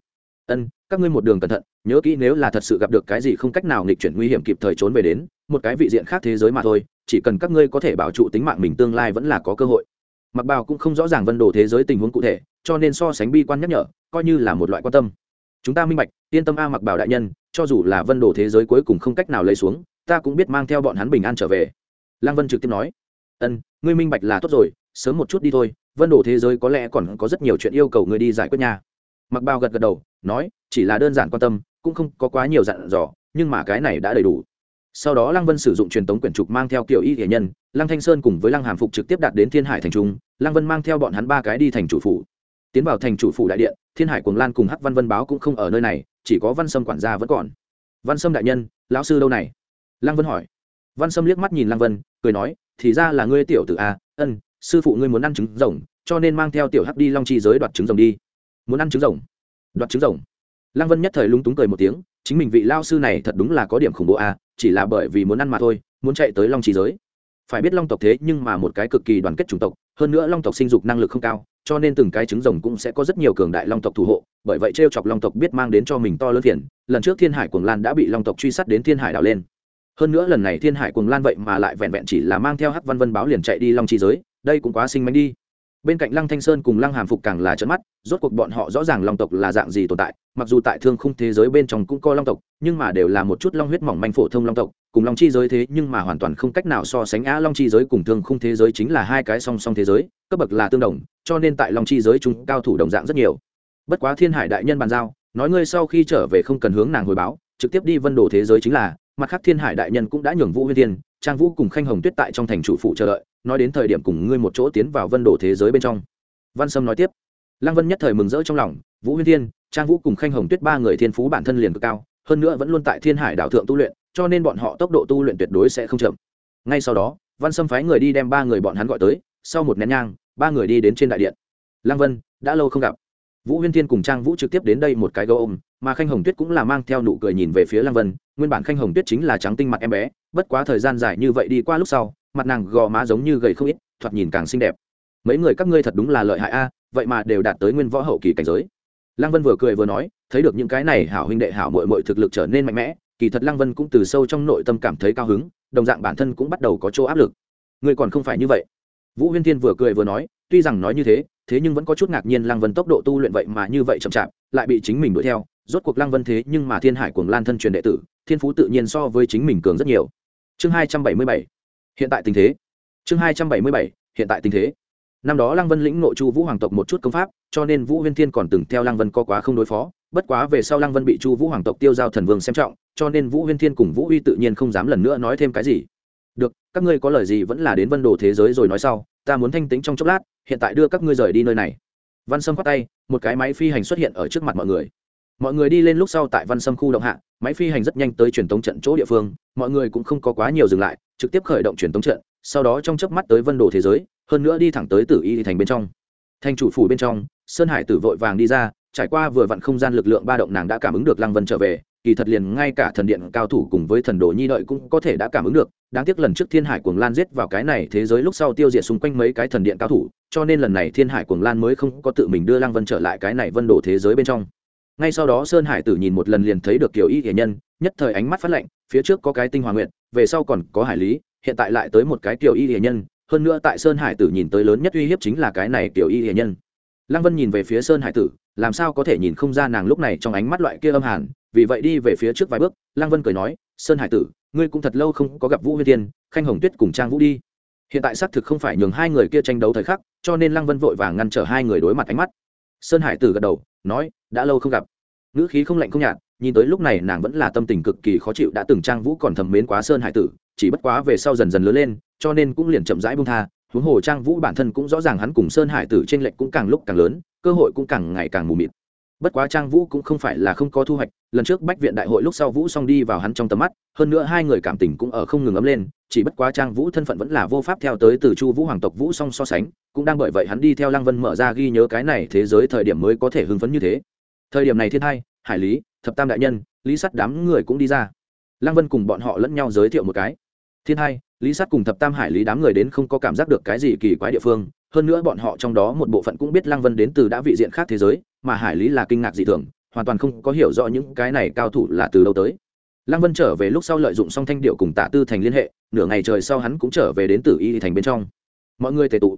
Speaker 1: Ân các ngươi một đường cẩn thận, nhớ kỹ nếu là thật sự gặp được cái gì không cách nào nghịch chuyển nguy hiểm kịp thời trốn về đến, một cái vị diện khác thế giới mà thôi, chỉ cần các ngươi có thể bảo trụ tính mạng mình tương lai vẫn là có cơ hội. Mặc bào cũng không rõ ràng vân đồ thế giới tình huống cụ thể, cho nên so sánh bi quan nhắc nhở, coi như là một loại quan tâm. Chúng ta minh bạch, yên tâm a mặc bảo đại nhân, cho dù là vân đồ thế giới cuối cùng không cách nào lấy xuống, ta cũng biết mang theo bọn hắn bình an trở về. Lăng vân trực tiếp nói, ân, ngươi minh bạch là tốt rồi, sớm một chút đi thôi, vân đồ thế giới có lẽ còn có rất nhiều chuyện yêu cầu ngươi đi giải quyết nhà mặc bao gật gật đầu, nói, chỉ là đơn giản quan tâm, cũng không có quá nhiều dặn dò, nhưng mà cái này đã đầy đủ. Sau đó lăng vân sử dụng truyền tống quyển trục mang theo kiểu y nghệ nhân, lăng thanh sơn cùng với lăng hàm phục trực tiếp đạt đến thiên hải thành trung, lăng vân mang theo bọn hắn ba cái đi thành chủ phủ. Tiến vào thành chủ phủ đại điện, thiên hải quần lan cùng hắc văn vân báo cũng không ở nơi này, chỉ có văn sâm quản gia vẫn còn. Văn sâm đại nhân, lão sư đâu này? Lăng vân hỏi. Văn sâm liếc mắt nhìn lăng vân, cười nói, thì ra là ngươi tiểu t a, ân, sư phụ ngươi muốn ăn trứng rồng, cho nên mang theo tiểu hắc đi long chi giới đoạt trứng rồng đi muốn ăn trứng rồng. Đoạt trứng rồng. Lăng vân nhất thời lúng túng cười một tiếng, chính mình vị lao sư này thật đúng là có điểm khủng bố à? chỉ là bởi vì muốn ăn mà thôi, muốn chạy tới long trí giới. Phải biết long tộc thế nhưng mà một cái cực kỳ đoàn kết chủng tộc, hơn nữa long tộc sinh dục năng lực không cao, cho nên từng cái trứng rồng cũng sẽ có rất nhiều cường đại long tộc thủ hộ, bởi vậy t r e o chọc long tộc biết mang đến cho mình to lớn thiền lần trước thiên hải quần lan đã bị long tộc truy sát đến thiên hải đảo lên. Hơn nữa lần này thiên hải quần lan vậy mà lại vẹn vẹn chỉ là mang theo hắc văn vân báo liền chạy đi long trí giới, đây cũng quá sinh mánh đi bên cạnh lăng thanh sơn cùng lăng hàm phục càng là trận mắt, rốt cuộc bọn họ rõ ràng long tộc là dạng gì tồn tại, mặc dù tại thương khung thế giới bên trong cũng có long tộc, nhưng mà đều là một chút long huyết mỏng manh phổ thông long tộc, cùng long chi giới thế nhưng mà hoàn toàn không cách nào so sánh á long chi giới cùng thương khung thế giới chính là hai cái song song thế giới, cấp bậc là tương đồng, cho nên tại long chi giới chúng cao thủ đồng dạng rất nhiều. Bất quá thiên hải đại nhân bàn giao, nói ngươi sau khi trở về không cần hướng nàng hồi báo, trực tiếp đi vân đồ thế giới chính là mặt khác thiên hải đại nhân cũng đã nhường vũ huyên thiên, trang vũ cùng khanh hồng tuyết tại trong thành chủ phụ chờ đợi, nói đến thời điểm cùng ngươi một chỗ tiến vào vân đồ thế giới bên trong. Văn sâm nói tiếp. Lăng vân nhất thời mừng rỡ trong lòng, vũ huyên thiên, trang vũ cùng khanh hồng tuyết ba người thiên phú bản thân liền cực cao, hơn nữa vẫn luôn tại thiên hải đảo thượng tu luyện, cho nên bọn họ tốc độ tu luyện tuyệt đối sẽ không chậm. Ngay sau đó, văn sâm phái người đi đem ba người bọn hắn gọi tới, sau một nén nhang, ba người đi đến trên đại điện. Lăng vân, đã lâu không gặp. Vũ huyên thiên cùng trang vũ trực tiếp đến đây một cái gấu ôm mà khanh hồng tuyết cũng là mang theo nụ cười nhìn về phía lăng vân, nguyên bản khanh hồng tuyết chính là trắng tinh mặt em bé, bất quá thời gian dài như vậy đi qua lúc sau, mặt nàng gò má giống như gầy không ít, thoạt nhìn càng xinh đẹp. Mấy người các ngươi thật đúng là lợi hại a, vậy mà đều đạt tới nguyên võ hậu kỳ cảnh giới. Lăng vân vừa cười vừa nói, thấy được những cái này hảo huynh đệ hảo mội mội thực lực trở nên mạnh mẽ, kỳ thật lăng vân cũng từ sâu trong nội tâm cảm thấy cao hứng, đồng dạng bản thân cũng bắt đầu có chỗ áp lực. Ngươi còn không phải như vậy. Vũ huyên thiên vừa cười vừa nói, tuy rằng nói như thế thế nhưng vẫn có chút ngạc nhiên lăng vân tốc độ tu luyện vậy mà như vậy chậm chạp, lại bị chính mình đuổi theo rốt cuộc lăng vân thế nhưng mà thiên hải cuồng lan thân truyền đệ tử, thiên phú tự nhiên so với chính mình cường rất nhiều. Chương hai trăm bảy mươi bảy, hiện tại tình thế. Chương hai trăm bảy mươi bảy, hiện tại tình thế. Năm đó lăng vân lĩnh nội chu vũ hoàng tộc một chút công pháp, cho nên vũ huyên thiên còn từng theo lăng vân co quá không đối phó, bất quá về sau lăng vân bị chu vũ hoàng tộc tiêu giao thần vương xem trọng, cho nên vũ huyên thiên cùng vũ uy tự nhiên không dám lần nữa nói thêm cái gì. Được, các ngươi có lời gì vẫn là đến vân đồ thế giới rồi nói sau, ta muốn thanh tính trong chốc lát, hiện tại đưa các ngươi rời đi nơi này. Văn sâm khoát tay, một cái máy phi hành xuất hiện ở trước mặt mọi người mọi người đi lên lúc sau tại văn sâm khu động hạ, máy phi hành rất nhanh tới truyền tống trận chỗ địa phương, mọi người cũng không có quá nhiều dừng lại, trực tiếp khởi động truyền tống trận, sau đó trong chớp mắt tới vân đồ thế giới, hơn nữa đi thẳng tới tử y thành bên trong. Thành chủ phủ bên trong, sơn hải tử vội vàng đi ra, trải qua vừa vặn không gian lực lượng ba động nàng đã cảm ứng được lăng vân trở về, kỳ thật liền ngay cả thần điện cao thủ cùng với thần đồ nhi đợi cũng có thể đã cảm ứng được, đáng tiếc lần trước thiên hải cuồng lan giết vào cái này thế giới lúc sau tiêu diệt xung quanh mấy cái thần điện cao thủ, cho nên lần này thiên hải cuồng lan mới không có tự mình đưa lăng vân trở lại cái này vân đồ thế giới bên trong ngay sau đó sơn hải tử nhìn một lần liền thấy được kiểu y hiền nhân, nhất thời ánh mắt phát lạnh, phía trước có cái tinh hòa nguyện về sau còn có hải lý, hiện tại lại tới một cái kiểu y hiền nhân, hơn nữa tại sơn hải tử nhìn tới lớn nhất uy hiếp chính là cái này kiểu y hiền nhân. Lăng vân nhìn về phía sơn hải tử, làm sao có thể nhìn không ra nàng lúc này trong ánh mắt loại kia âm hàn, vì vậy đi về phía trước vài bước, lăng vân cười nói, sơn hải tử, ngươi cũng thật lâu không có gặp vũ huyên tiên khanh hồng tuyết cùng trang vũ đi. Hiện tại xác thực không phải nhường hai người kia tranh đấu thời khắc, cho nên lăng vân vội vàng ngăn trở hai người đối mặt ánh mắt. Sơn hải tử gật đầu nói, đã lâu không gặp. Ngữ khí không lạnh không nhạt, nhìn tới lúc này nàng vẫn là tâm tình cực kỳ khó chịu, đã từng trang vũ còn thầm mến quá sơn hải tử, chỉ bất quá về sau dần dần lớn lên, cho nên cũng liền chậm rãi bung tha, huống hồ trang vũ bản thân cũng rõ ràng hắn cùng sơn hải tử t r ê n lệch cũng càng lúc càng lớn, cơ hội cũng càng ngày càng mù mịt bất quá trang vũ cũng không phải là không có thu hoạch, lần trước bách viện đại hội lúc sau vũ xong đi vào hắn trong tầm mắt, hơn nữa hai người cảm tình cũng ở không ngừng ấm lên, chỉ bất quá trang vũ thân phận vẫn là vô pháp theo tới từ chu vũ hoàng tộc vũ song so sánh, cũng đang bởi vậy hắn đi theo lăng vân mở ra ghi nhớ cái này thế giới thời điểm mới có thể hưng phấn như thế. Thời điểm này thiên hai, hải lý, thập tam đại nhân, lý sắt đám người cũng đi ra. Lăng vân cùng bọn họ lẫn nhau giới thiệu một cái. Thiên hai, lý sắt cùng thập tam hải lý đám người đến không có cảm giác được cái gì kỳ quái địa phương, hơn nữa bọn họ trong đó một bộ phận cũng biết lăng vân đến từ đã vị diện khác thế giới mà hải lý là kinh ngạc dị thường, hoàn toàn không có hiểu rõ những cái này cao thủ là từ đâu tới. Lăng vân trở về lúc sau lợi dụng song thanh điệu cùng tạ tư thành liên hệ, nửa ngày trời sau hắn cũng trở về đến tử y thành bên trong. Mọi người tề tụ.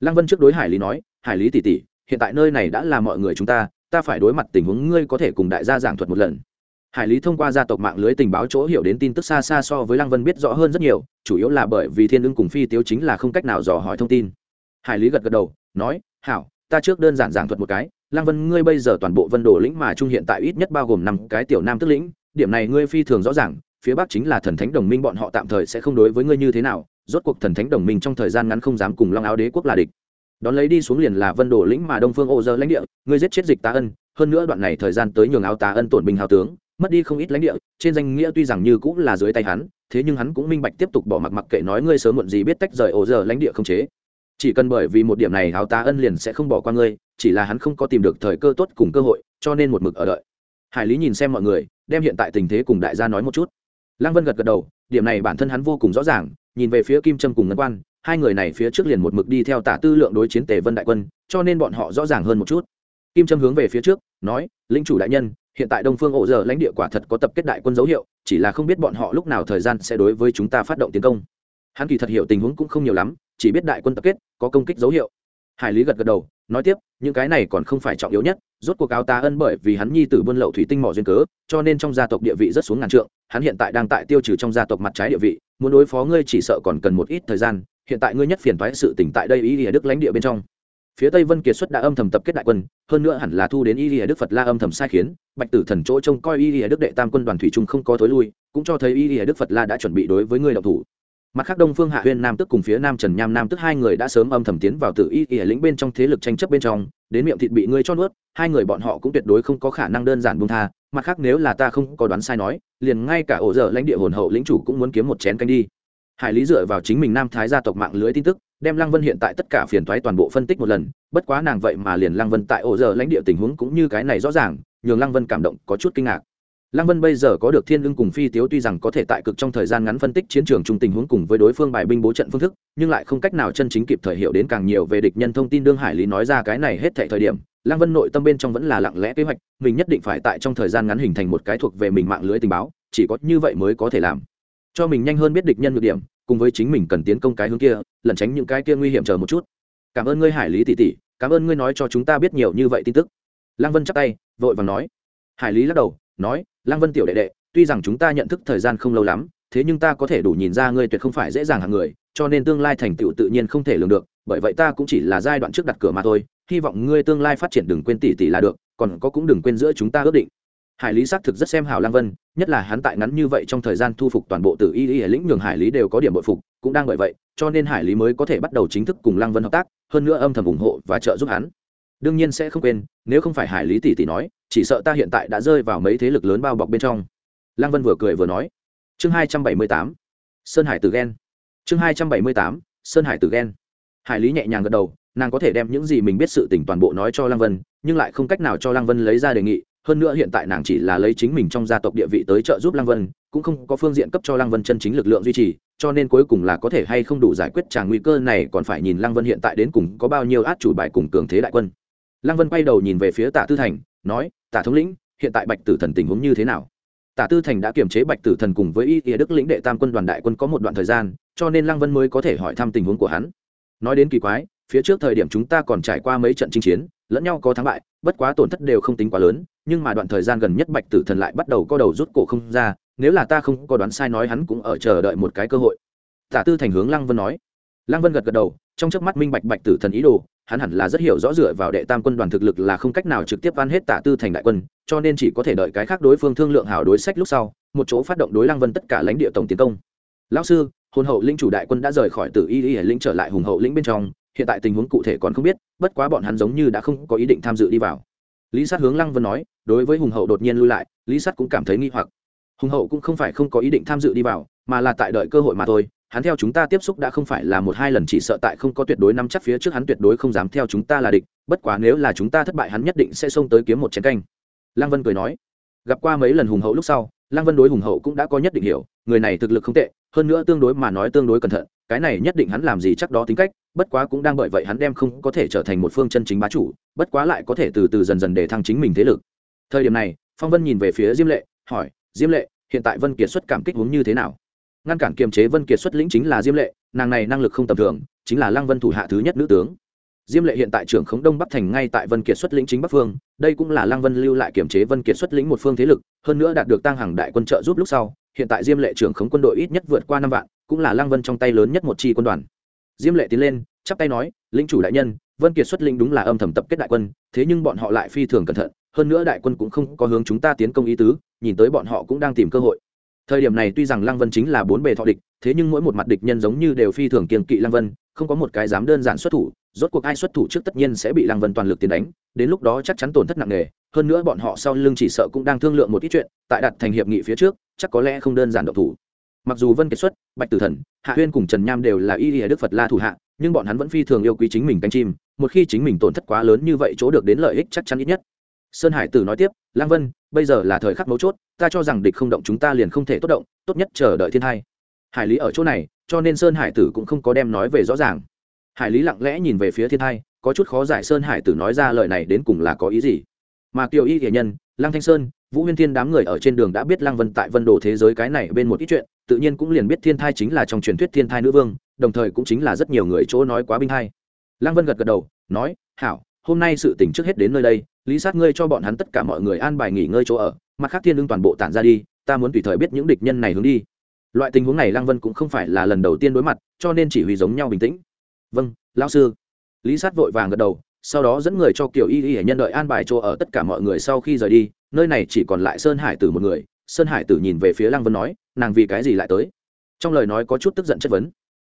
Speaker 1: Lăng vân trước đối hải lý nói, hải lý tỷ tỷ, hiện tại nơi này đã là mọi người chúng ta ta phải đối mặt tình huống ngươi có thể cùng đại gia giảng thuật một lần. Hải lý thông qua gia tộc mạng lưới tình báo chỗ hiểu đến tin tức xa xa so với lăng vân biết rõ hơn rất nhiều, chủ yếu là bởi vì thiên Lương cùng phi tiếu chính là không cách nào dò hỏi thông tin. Hải lý gật gật đầu, nói, hảo, ta trước đơn giản giảng thuật một cái lăng vân, ngươi bây giờ toàn bộ vân đồ lĩnh mà trung hiện tại ít nhất bao gồm năm cái tiểu nam tức lĩnh, điểm này ngươi phi thường rõ ràng, phía bắc chính là thần thánh đồng minh bọn họ tạm thời sẽ không đối với ngươi như thế nào, rốt cuộc thần thánh đồng minh trong thời gian ngắn không dám cùng long áo đế quốc là địch. Đón lấy đi xuống liền là vân đồ lĩnh mà đông phương ô dơ lãnh địa, ngươi giết chết dịch tá ân, hơn nữa đoạn này thời gian tới nhường áo tá ân tổn binh hào tướng, mất đi không ít lãnh địa, trên danh nghĩa tuy rằng như cũng là dưới tay hắn, thế nhưng hắn cũng minh bạch tiếp tục bỏ mặc mặc kệ nói ngươi sớm muộn gì biết tách rời ô dơ lãnh địa không chế. Chỉ cần bởi vì một điểm này áo tá ân liền sẽ không bỏ qua ngươi chỉ là hắn không có tìm được thời cơ tốt cùng cơ hội, cho nên một mực ở đợi. Hải lý nhìn xem mọi người, đem hiện tại tình thế cùng đại gia nói một chút. Lăng vân gật gật đầu, điểm này bản thân hắn vô cùng rõ ràng, nhìn về phía kim trâm cùng ngân quan, hai người này phía trước liền một mực đi theo tả tư lượng đối chiến tề vân đại quân, cho nên bọn họ rõ ràng hơn một chút. Kim trâm hướng về phía trước, nói linh chủ đại nhân, hiện tại đông phương ổ giờ lãnh địa quả thật có tập kết đại quân dấu hiệu, chỉ là không biết bọn họ lúc nào thời gian sẽ đối với chúng ta phát động tiến công. Hắn kỳ thật hiểu tình huống cũng không nhiều lắm, chỉ biết đại quân tập kết, có công kích dấu hiệu hải lý gật gật đầu, nói tiếp, những cái này còn không phải trọng yếu nhất, rốt cuộc áo tá ân bởi vì hắn nhi tử buôn lậu thủy tinh mỏ duyên cớ, cho nên trong gia tộc địa vị rất xuống ngàn trượng, hắn hiện tại đang tại tiêu trừ trong gia tộc mặt trái địa vị, muốn đối phó ngươi chỉ sợ còn cần một ít thời gian, hiện tại ngươi nhất phiền thoái sự tỉnh tại đây ý lìa đức lãnh địa bên trong. Phía tây vân kiệt xuất đã âm thầm tập kết đại quân, hơn nữa hẳn là thu đến y lìa đức phật la âm thầm sai khiến, bạch tử thần chỗ trông coi y lìa đức đệ tam quân đoàn thủy trung không có thối lui, cũng cho thấy y lìa đức phật la đã chuẩn bị đối với ngươi độc thủ mặt khác đông phương hạ huyên nam tức cùng phía nam trần nham nam tức hai người đã sớm âm thầm tiến vào tự y ỉa lĩnh bên trong thế lực tranh chấp bên trong, đến miệng thịt bị ngươi cho nuốt, hai người bọn họ cũng tuyệt đối không có khả năng đơn giản buông tha. Mặt khác nếu là ta không có đoán sai nói, liền ngay cả ổ dở lãnh địa hồn hậu lĩnh chủ cũng muốn kiếm một chén canh đi. Hải lý dựa vào chính mình nam thái gia tộc mạng lưới tin tức, đem lăng vân hiện tại tất cả phiền toái toàn bộ phân tích một lần, bất quá nàng vậy mà liền lăng vân tại ổ dở lãnh địa tình huống cũng như cái này rõ ràng, nhường lăng vân cảm động có chút kinh ngạc. Lăng Vân bây giờ có được Thiên Ưng cùng Phi Tiếu tuy rằng có thể tại cực trong thời gian ngắn phân tích chiến trường trung tình huống cùng với đối phương bài binh bố trận phương thức, nhưng lại không cách nào chân chính kịp thời hiểu đến càng nhiều về địch nhân thông tin đương Hải Lý nói ra cái này hết thảy thời điểm, Lăng Vân nội tâm bên trong vẫn là lặng lẽ kế hoạch, mình nhất định phải tại trong thời gian ngắn hình thành một cái thuộc về mình mạng lưới tình báo, chỉ có như vậy mới có thể làm. Cho mình nhanh hơn biết địch nhân nhược điểm, cùng với chính mình cần tiến công cái hướng kia, lẩn tránh những cái kia nguy hiểm chờ một chút. Cảm ơn ngươi Hải Lý tỷ tỷ, cảm ơn ngươi nói cho chúng ta biết nhiều như vậy tin tức. Lăng Vân chắp tay, vội vàng nói. Hải Lý lắc đầu, nói, Lăng Vân tiểu đệ đệ, tuy rằng chúng ta nhận thức thời gian không lâu lắm thế nhưng ta có thể đủ nhìn ra ngươi tuyệt không phải dễ dàng hàng người cho nên tương lai thành tựu tự nhiên không thể lường được bởi vậy ta cũng chỉ là giai đoạn trước đặt cửa mà thôi hy vọng ngươi tương lai phát triển đừng quên tỷ tỷ là được còn có cũng đừng quên giữa chúng ta ước định. Hải lý xác thực rất xem hảo lang vân nhất là hắn tại ngắn như vậy trong thời gian thu phục toàn bộ từ y y lĩnh nhường hải lý đều có điểm bội phục cũng đang bởi vậy cho nên hải lý mới có thể bắt đầu chính thức cùng lang vân hợp tác hơn nữa âm thầm ủng hộ và trợ giúp hắn đương nhiên sẽ không quên, nếu không phải hải lý tỷ tỷ nói, chỉ sợ ta hiện tại đã rơi vào mấy thế lực lớn bao bọc bên trong. Lăng vân vừa cười vừa nói. Chương hai trăm bảy mươi tám. Sơn hải tử ghen. Chương hai trăm bảy mươi tám. Sơn hải tử ghen. Hải lý nhẹ nhàng gật đầu, nàng có thể đem những gì mình biết sự tình toàn bộ nói cho lăng vân, nhưng lại không cách nào cho lăng vân lấy ra đề nghị. Hơn nữa hiện tại nàng chỉ là lấy chính mình trong gia tộc địa vị tới trợ giúp lăng vân, cũng không có phương diện cấp cho lăng vân chân chính lực lượng duy trì, cho nên cuối cùng là có thể hay không đủ giải quyết tràng nguy cơ này còn phải nhìn lăng vân hiện tại đến cùng có bao nhiêu át chủ bài cùng cường thế đại quân lăng vân quay đầu nhìn về phía tả tư thành, nói, tả thống lĩnh, hiện tại bạch tử thần tình huống như thế nào? Tả tư thành đã kiềm chế bạch tử thần cùng với y ỉa đức lĩnh đệ tam quân đoàn đại quân có một đoạn thời gian, cho nên lăng vân mới có thể hỏi thăm tình huống của hắn. Nói đến kỳ quái, phía trước thời điểm chúng ta còn trải qua mấy trận chinh chiến, lẫn nhau có thắng bại, bất quá tổn thất đều không tính quá lớn, nhưng mà đoạn thời gian gần nhất bạch tử thần lại bắt đầu co đầu rút cổ không ra, nếu là ta không có đoán sai nói hắn cũng ở chờ đợi một cái cơ hội. Tả tư thành hướng lăng vân nói. Lăng vân gật gật đầu, trong chớp mắt minh bạch bạch tử thần ý đồ hắn hẳn là rất hiểu rõ dựa vào đệ tam quân đoàn thực lực là không cách nào trực tiếp van hết tả tư thành đại quân, cho nên chỉ có thể đợi cái khác đối phương thương lượng hảo đối sách lúc sau, một chỗ phát động đối lăng vân tất cả lãnh địa tổng tiến công. Lão sư, hồn hậu linh chủ đại quân đã rời khỏi tử y y lĩnh trở lại hùng hậu lĩnh bên trong, hiện tại tình huống cụ thể còn không biết, bất quá bọn hắn giống như đã không có ý định tham dự đi vào. Lý sát hướng lăng vân nói, đối với hùng hậu đột nhiên lui lại, lý sát cũng cảm thấy nghi hoặc. Hùng hậu cũng không phải không có ý định tham dự đi vào, mà là tại đợi cơ hội mà thôi hắn theo chúng ta tiếp xúc đã không phải là một hai lần, chỉ sợ tại không có tuyệt đối nắm chắc phía trước hắn tuyệt đối không dám theo chúng ta là địch, bất quá nếu là chúng ta thất bại hắn nhất định sẽ xông tới kiếm một chén canh. Lăng vân cười nói. Gặp qua mấy lần hùng hậu lúc sau, lăng vân đối hùng hậu cũng đã có nhất định hiểu, người này thực lực không tệ, hơn nữa tương đối mà nói tương đối cẩn thận, cái này nhất định hắn làm gì chắc đó tính cách, bất quá cũng đang bởi vậy hắn đem không có thể trở thành một phương chân chính bá chủ, bất quá lại có thể từ từ dần dần để thăng chính mình thế lực. Thời điểm này, phong vân nhìn về phía diêm lệ, hỏi, diêm lệ, hiện tại vân kiệt xuất cảm kích hướng như thế nào? Ngăn cản kiềm chế vân kiệt xuất lĩnh chính là diêm lệ, nàng này năng lực không tầm thường, chính là lăng vân thủ hạ thứ nhất nữ tướng. Diêm lệ hiện tại trưởng khống đông bắc thành ngay tại vân kiệt xuất lĩnh chính bắc phương, đây cũng là lăng vân lưu lại kiềm chế vân kiệt xuất lĩnh một phương thế lực, hơn nữa đạt được tăng hàng đại quân trợ giúp lúc sau, hiện tại diêm lệ trưởng khống quân đội ít nhất vượt qua năm vạn, cũng là lăng vân trong tay lớn nhất một chi quân đoàn. Diêm lệ tiến lên, chắp tay nói, lĩnh chủ đại nhân, vân kiệt xuất lĩnh đúng là âm thầm tập kết đại quân, thế nhưng bọn họ lại phi thường cẩn thận, hơn nữa đại quân cũng không có hướng chúng ta tiến công ý tứ, nhìn tới bọn họ cũng đang tìm cơ hội thời điểm này tuy rằng lăng vân chính là bốn bề thọ địch, thế nhưng mỗi một mặt địch nhân giống như đều phi thường kiên kỵ lăng vân, không có một cái dám đơn giản xuất thủ, rốt cuộc ai xuất thủ trước tất nhiên sẽ bị lăng vân toàn lực tiến đánh, đến lúc đó chắc chắn tổn thất nặng nề, hơn nữa bọn họ sau lưng chỉ sợ cũng đang thương lượng một ít chuyện, tại đặt thành hiệp nghị phía trước, chắc có lẽ không đơn giản độc thủ. Mặc dù vân kiệt xuất, bạch tử thần, hạ huyên cùng trần nham đều là y lìa đức phật la thủ hạ, nhưng bọn hắn vẫn phi thường yêu quý chính mình canh chim, một khi chính mình tổn thất quá lớn như vậy chỗ được đến lợi ích chắc chắn ít nhất sơn hải tử nói tiếp, lang vân, bây giờ là thời khắc mấu chốt, ta cho rằng địch không động chúng ta liền không thể tốt động, tốt nhất chờ đợi thiên hai. Hải lý ở chỗ này, cho nên sơn hải tử cũng không có đem nói về rõ ràng. Hải lý lặng lẽ nhìn về phía thiên hai, có chút khó giải sơn hải tử nói ra lời này đến cùng là có ý gì. Mà kiều y nghệ nhân lăng thanh sơn, vũ huyên thiên đám người ở trên đường đã biết lăng vân tại vân đồ thế giới cái này bên một ít chuyện, tự nhiên cũng liền biết thiên thai chính là trong truyền thuyết thiên thai nữ vương, đồng thời cũng chính là rất nhiều người chỗ nói quá binh thai lăng vân gật gật đầu, nói, hảo hôm nay sự tỉnh trước hết đến nơi đây, lý sát ngươi cho bọn hắn tất cả mọi người an bài nghỉ ngơi chỗ ở, mặt khác thiên lương toàn bộ tản ra đi, ta muốn tùy thời biết những địch nhân này hướng đi. Loại tình huống này lăng vân cũng không phải là lần đầu tiên đối mặt, cho nên chỉ huy giống nhau bình tĩnh. Vâng lão sư. Lý sát vội vàng gật đầu, sau đó dẫn người cho kiểu y y nhân đợi an bài chỗ ở tất cả mọi người sau khi rời đi, nơi này chỉ còn lại sơn hải tử một người. Sơn hải tử nhìn về phía lăng vân nói, nàng vì cái gì lại tới? Trong lời nói có chút tức giận chất vấn.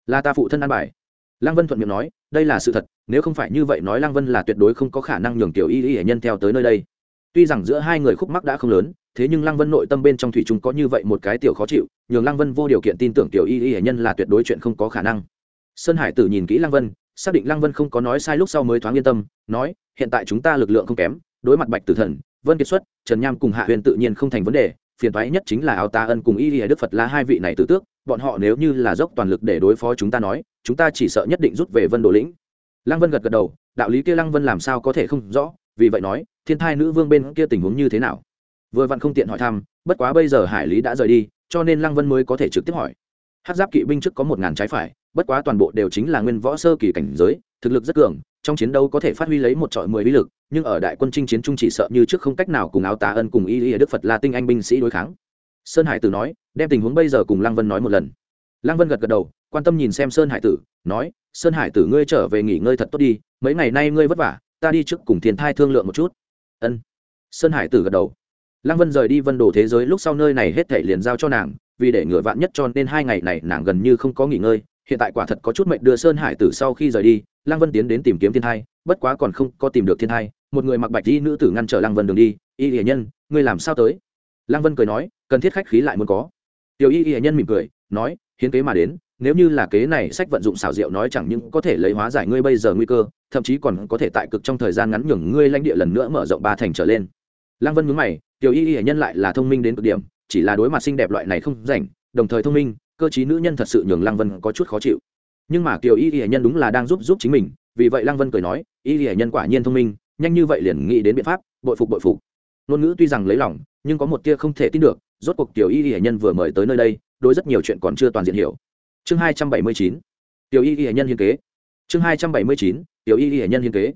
Speaker 1: Là ta phụ thân an bài. Lăng vân thuận miệng nói đây là sự thật, nếu không phải như vậy nói lăng vân là tuyệt đối không có khả năng nhường tiểu y y hệ nhân theo tới nơi đây. Tuy rằng giữa hai người khúc mắc đã không lớn, thế nhưng lăng vân nội tâm bên trong thủy chung có như vậy một cái tiểu khó chịu, nhường lăng vân vô điều kiện tin tưởng tiểu y y hệ nhân là tuyệt đối chuyện không có khả năng. Sơn hải tử nhìn kỹ lăng vân, xác định lăng vân không có nói sai lúc sau mới thoáng yên tâm, nói, hiện tại chúng ta lực lượng không kém, đối mặt bạch tử thần, vân kiệt xuất, trần nham cùng hạ huyền tự nhiên không thành vấn đề, phiền toái nhất chính là áo ta ân cùng y y đức phật là hai vị này tử tước bọn họ nếu như là dốc toàn lực để đối phó chúng ta nói, chúng ta chỉ sợ nhất định rút về vân đồ lĩnh. Lăng vân gật gật đầu, đạo lý kia lăng vân làm sao có thể không rõ, vì vậy nói, thiên thai nữ vương bên kia tình huống như thế nào? Vừa vặn không tiện hỏi thăm, bất quá bây giờ hải lý đã rời đi, cho nên lăng vân mới có thể trực tiếp hỏi. Hát giáp kỵ binh trước có một ngàn trái phải, bất quá toàn bộ đều chính là nguyên võ sơ kỳ cảnh giới, thực lực rất cường, trong chiến đấu có thể phát huy lấy một trọi mười uy lực, nhưng ở đại quân chinh chiến trung chỉ sợ như trước không cách nào cùng áo tá ân cùng y y đức phật la tinh anh binh sĩ đối kháng sơn hải tử nói, đem tình huống bây giờ cùng lăng vân nói một lần. Lăng vân gật gật đầu, quan tâm nhìn xem sơn hải tử, nói, sơn hải tử ngươi trở về nghỉ ngơi thật tốt đi, mấy ngày nay ngươi vất vả, ta đi trước cùng thiên thai thương lượng một chút. Ân. Sơn hải tử gật đầu. Lăng vân rời đi vân đồ thế giới lúc sau nơi này hết thể liền giao cho nàng, vì để ngựa vạn nhất cho nên hai ngày này nàng gần như không có nghỉ ngơi, hiện tại quả thật có chút mệnh đưa sơn hải tử sau khi rời đi, lăng vân tiến đến tìm kiếm thiên thai, bất quá còn không có tìm được thiên thai, một người mặc bạch y nữ tử ngăn trở lăng vân đường đi, y hiển nhân, ngươi làm sao tới? Lăng vân cười nói, cần thiết khách khí lại muốn có. Tiểu y Y nhân mỉm cười, nói, hiến kế mà đến, nếu như là kế này, sách vận dụng xảo diệu nói chẳng những có thể lấy hóa giải ngươi bây giờ nguy cơ, thậm chí còn có thể tại cực trong thời gian ngắn nhường ngươi lãnh địa lần nữa mở rộng ba thành trở lên. Lăng vân nhướng mày, tiểu y y nhân lại là thông minh đến cực điểm, chỉ là đối mặt xinh đẹp loại này không rảnh, đồng thời thông minh, cơ chí nữ nhân thật sự nhường lăng vân có chút khó chịu. Nhưng mà kiều y y nhân đúng là đang giúp giúp chính mình, vì vậy lăng vân cười nói, y y nhân quả nhiên thông minh, nhanh như vậy liền nghĩ đến biện pháp, bội phục bội phục. Ngôn ngữ tuy rằng lấy lòng nhưng có một tia không thể tin được, rốt cuộc tiểu y y nhân vừa mời tới nơi đây, đối rất nhiều chuyện còn chưa toàn diện hiểu. Chương hai trăm bảy mươi chín, tiểu y y nhân hiên kế. Chương hai trăm bảy mươi chín, tiểu y y nhân hiên kế.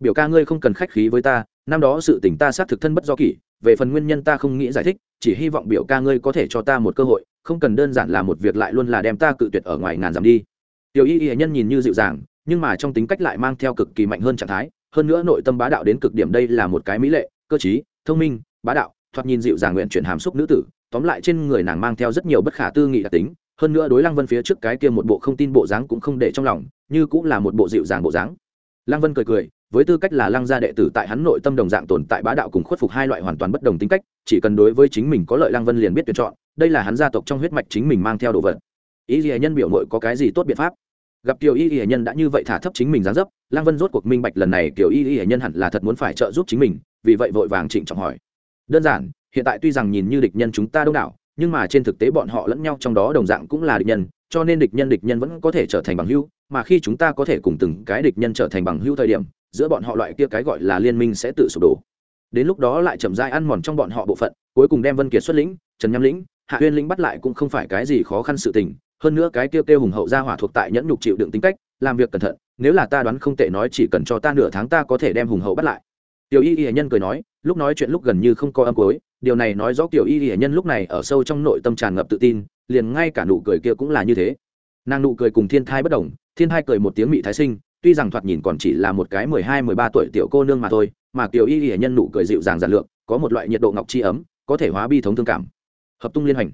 Speaker 1: Biểu ca ngươi không cần khách khí với ta, năm đó sự tình ta xác thực thân bất do kỷ, về phần nguyên nhân ta không nghĩ giải thích, chỉ hy vọng biểu ca ngươi có thể cho ta một cơ hội, không cần đơn giản là một việc lại luôn là đem ta cự tuyệt ở ngoài ngàn dặm đi. Tiểu y y nhân nhìn như dịu dàng, nhưng mà trong tính cách lại mang theo cực kỳ mạnh hơn trạng thái, hơn nữa nội tâm bá đạo đến cực điểm đây là một cái mỹ lệ, cơ trí, thông minh, bá đạo thoạt nhìn dịu dàng nguyện chuyển hàm xúc nữ tử, tóm lại trên người nàng mang theo rất nhiều bất khả tư nghị đặc tính, hơn nữa đối lăng vân phía trước cái kia một bộ không tin bộ dáng cũng không để trong lòng, như cũng là một bộ dịu dàng bộ dáng. Lăng vân cười cười, với tư cách là lăng gia đệ tử tại hắn nội tâm đồng dạng tồn tại bá đạo cùng khuất phục hai loại hoàn toàn bất đồng tính cách, chỉ cần đối với chính mình có lợi lăng vân liền biết tuyển chọn, đây là hắn gia tộc trong huyết mạch chính mình mang theo đồ vật. Ý gì nhân biểu mội có cái gì tốt biện pháp? Gặp kiều y y nhân đã như vậy thả thấp chính mình dáng dấp, lăng vân rốt cuộc minh bạch lần này kiều y y nhân hẳn là thật muốn phải trợ giúp chính mình, vì vậy vội vàng trịnh trọng hỏi đơn giản, hiện tại tuy rằng nhìn như địch nhân chúng ta đông đảo, nhưng mà trên thực tế bọn họ lẫn nhau trong đó đồng dạng cũng là địch nhân, cho nên địch nhân địch nhân vẫn có thể trở thành bằng hữu, mà khi chúng ta có thể cùng từng cái địch nhân trở thành bằng hữu thời điểm, giữa bọn họ loại kia cái gọi là liên minh sẽ tự sụp đổ. Đến lúc đó lại chậm rãi ăn mòn trong bọn họ bộ phận, cuối cùng đem vân kiệt xuất lĩnh, trần nham lĩnh, hạ huyên lĩnh bắt lại cũng không phải cái gì khó khăn sự tình. Hơn nữa cái kia kêu hùng hậu gia hỏa thuộc tại nhẫn nhục chịu đựng tính cách, làm việc cẩn thận, nếu là ta đoán không tệ nói chỉ cần cho ta nửa tháng ta có thể đem hùng hậu bắt lại tiểu y y nhân cười nói, lúc nói chuyện lúc gần như không có âm cối điều này nói rõ tiểu y y nhân lúc này ở sâu trong nội tâm tràn ngập tự tin, liền ngay cả nụ cười kia cũng là như thế. Nàng nụ cười cùng thiên thai bất đồng, thiên thai cười một tiếng mị thái sinh, tuy rằng thoạt nhìn còn chỉ là một cái mười hai, mười ba tuổi tiểu cô nương mà thôi, mà tiểu y y nhân nụ cười dịu dàng giản lượng có một loại nhiệt độ ngọc chi ấm, có thể hóa bi thống thương cảm. Hợp tung liên hành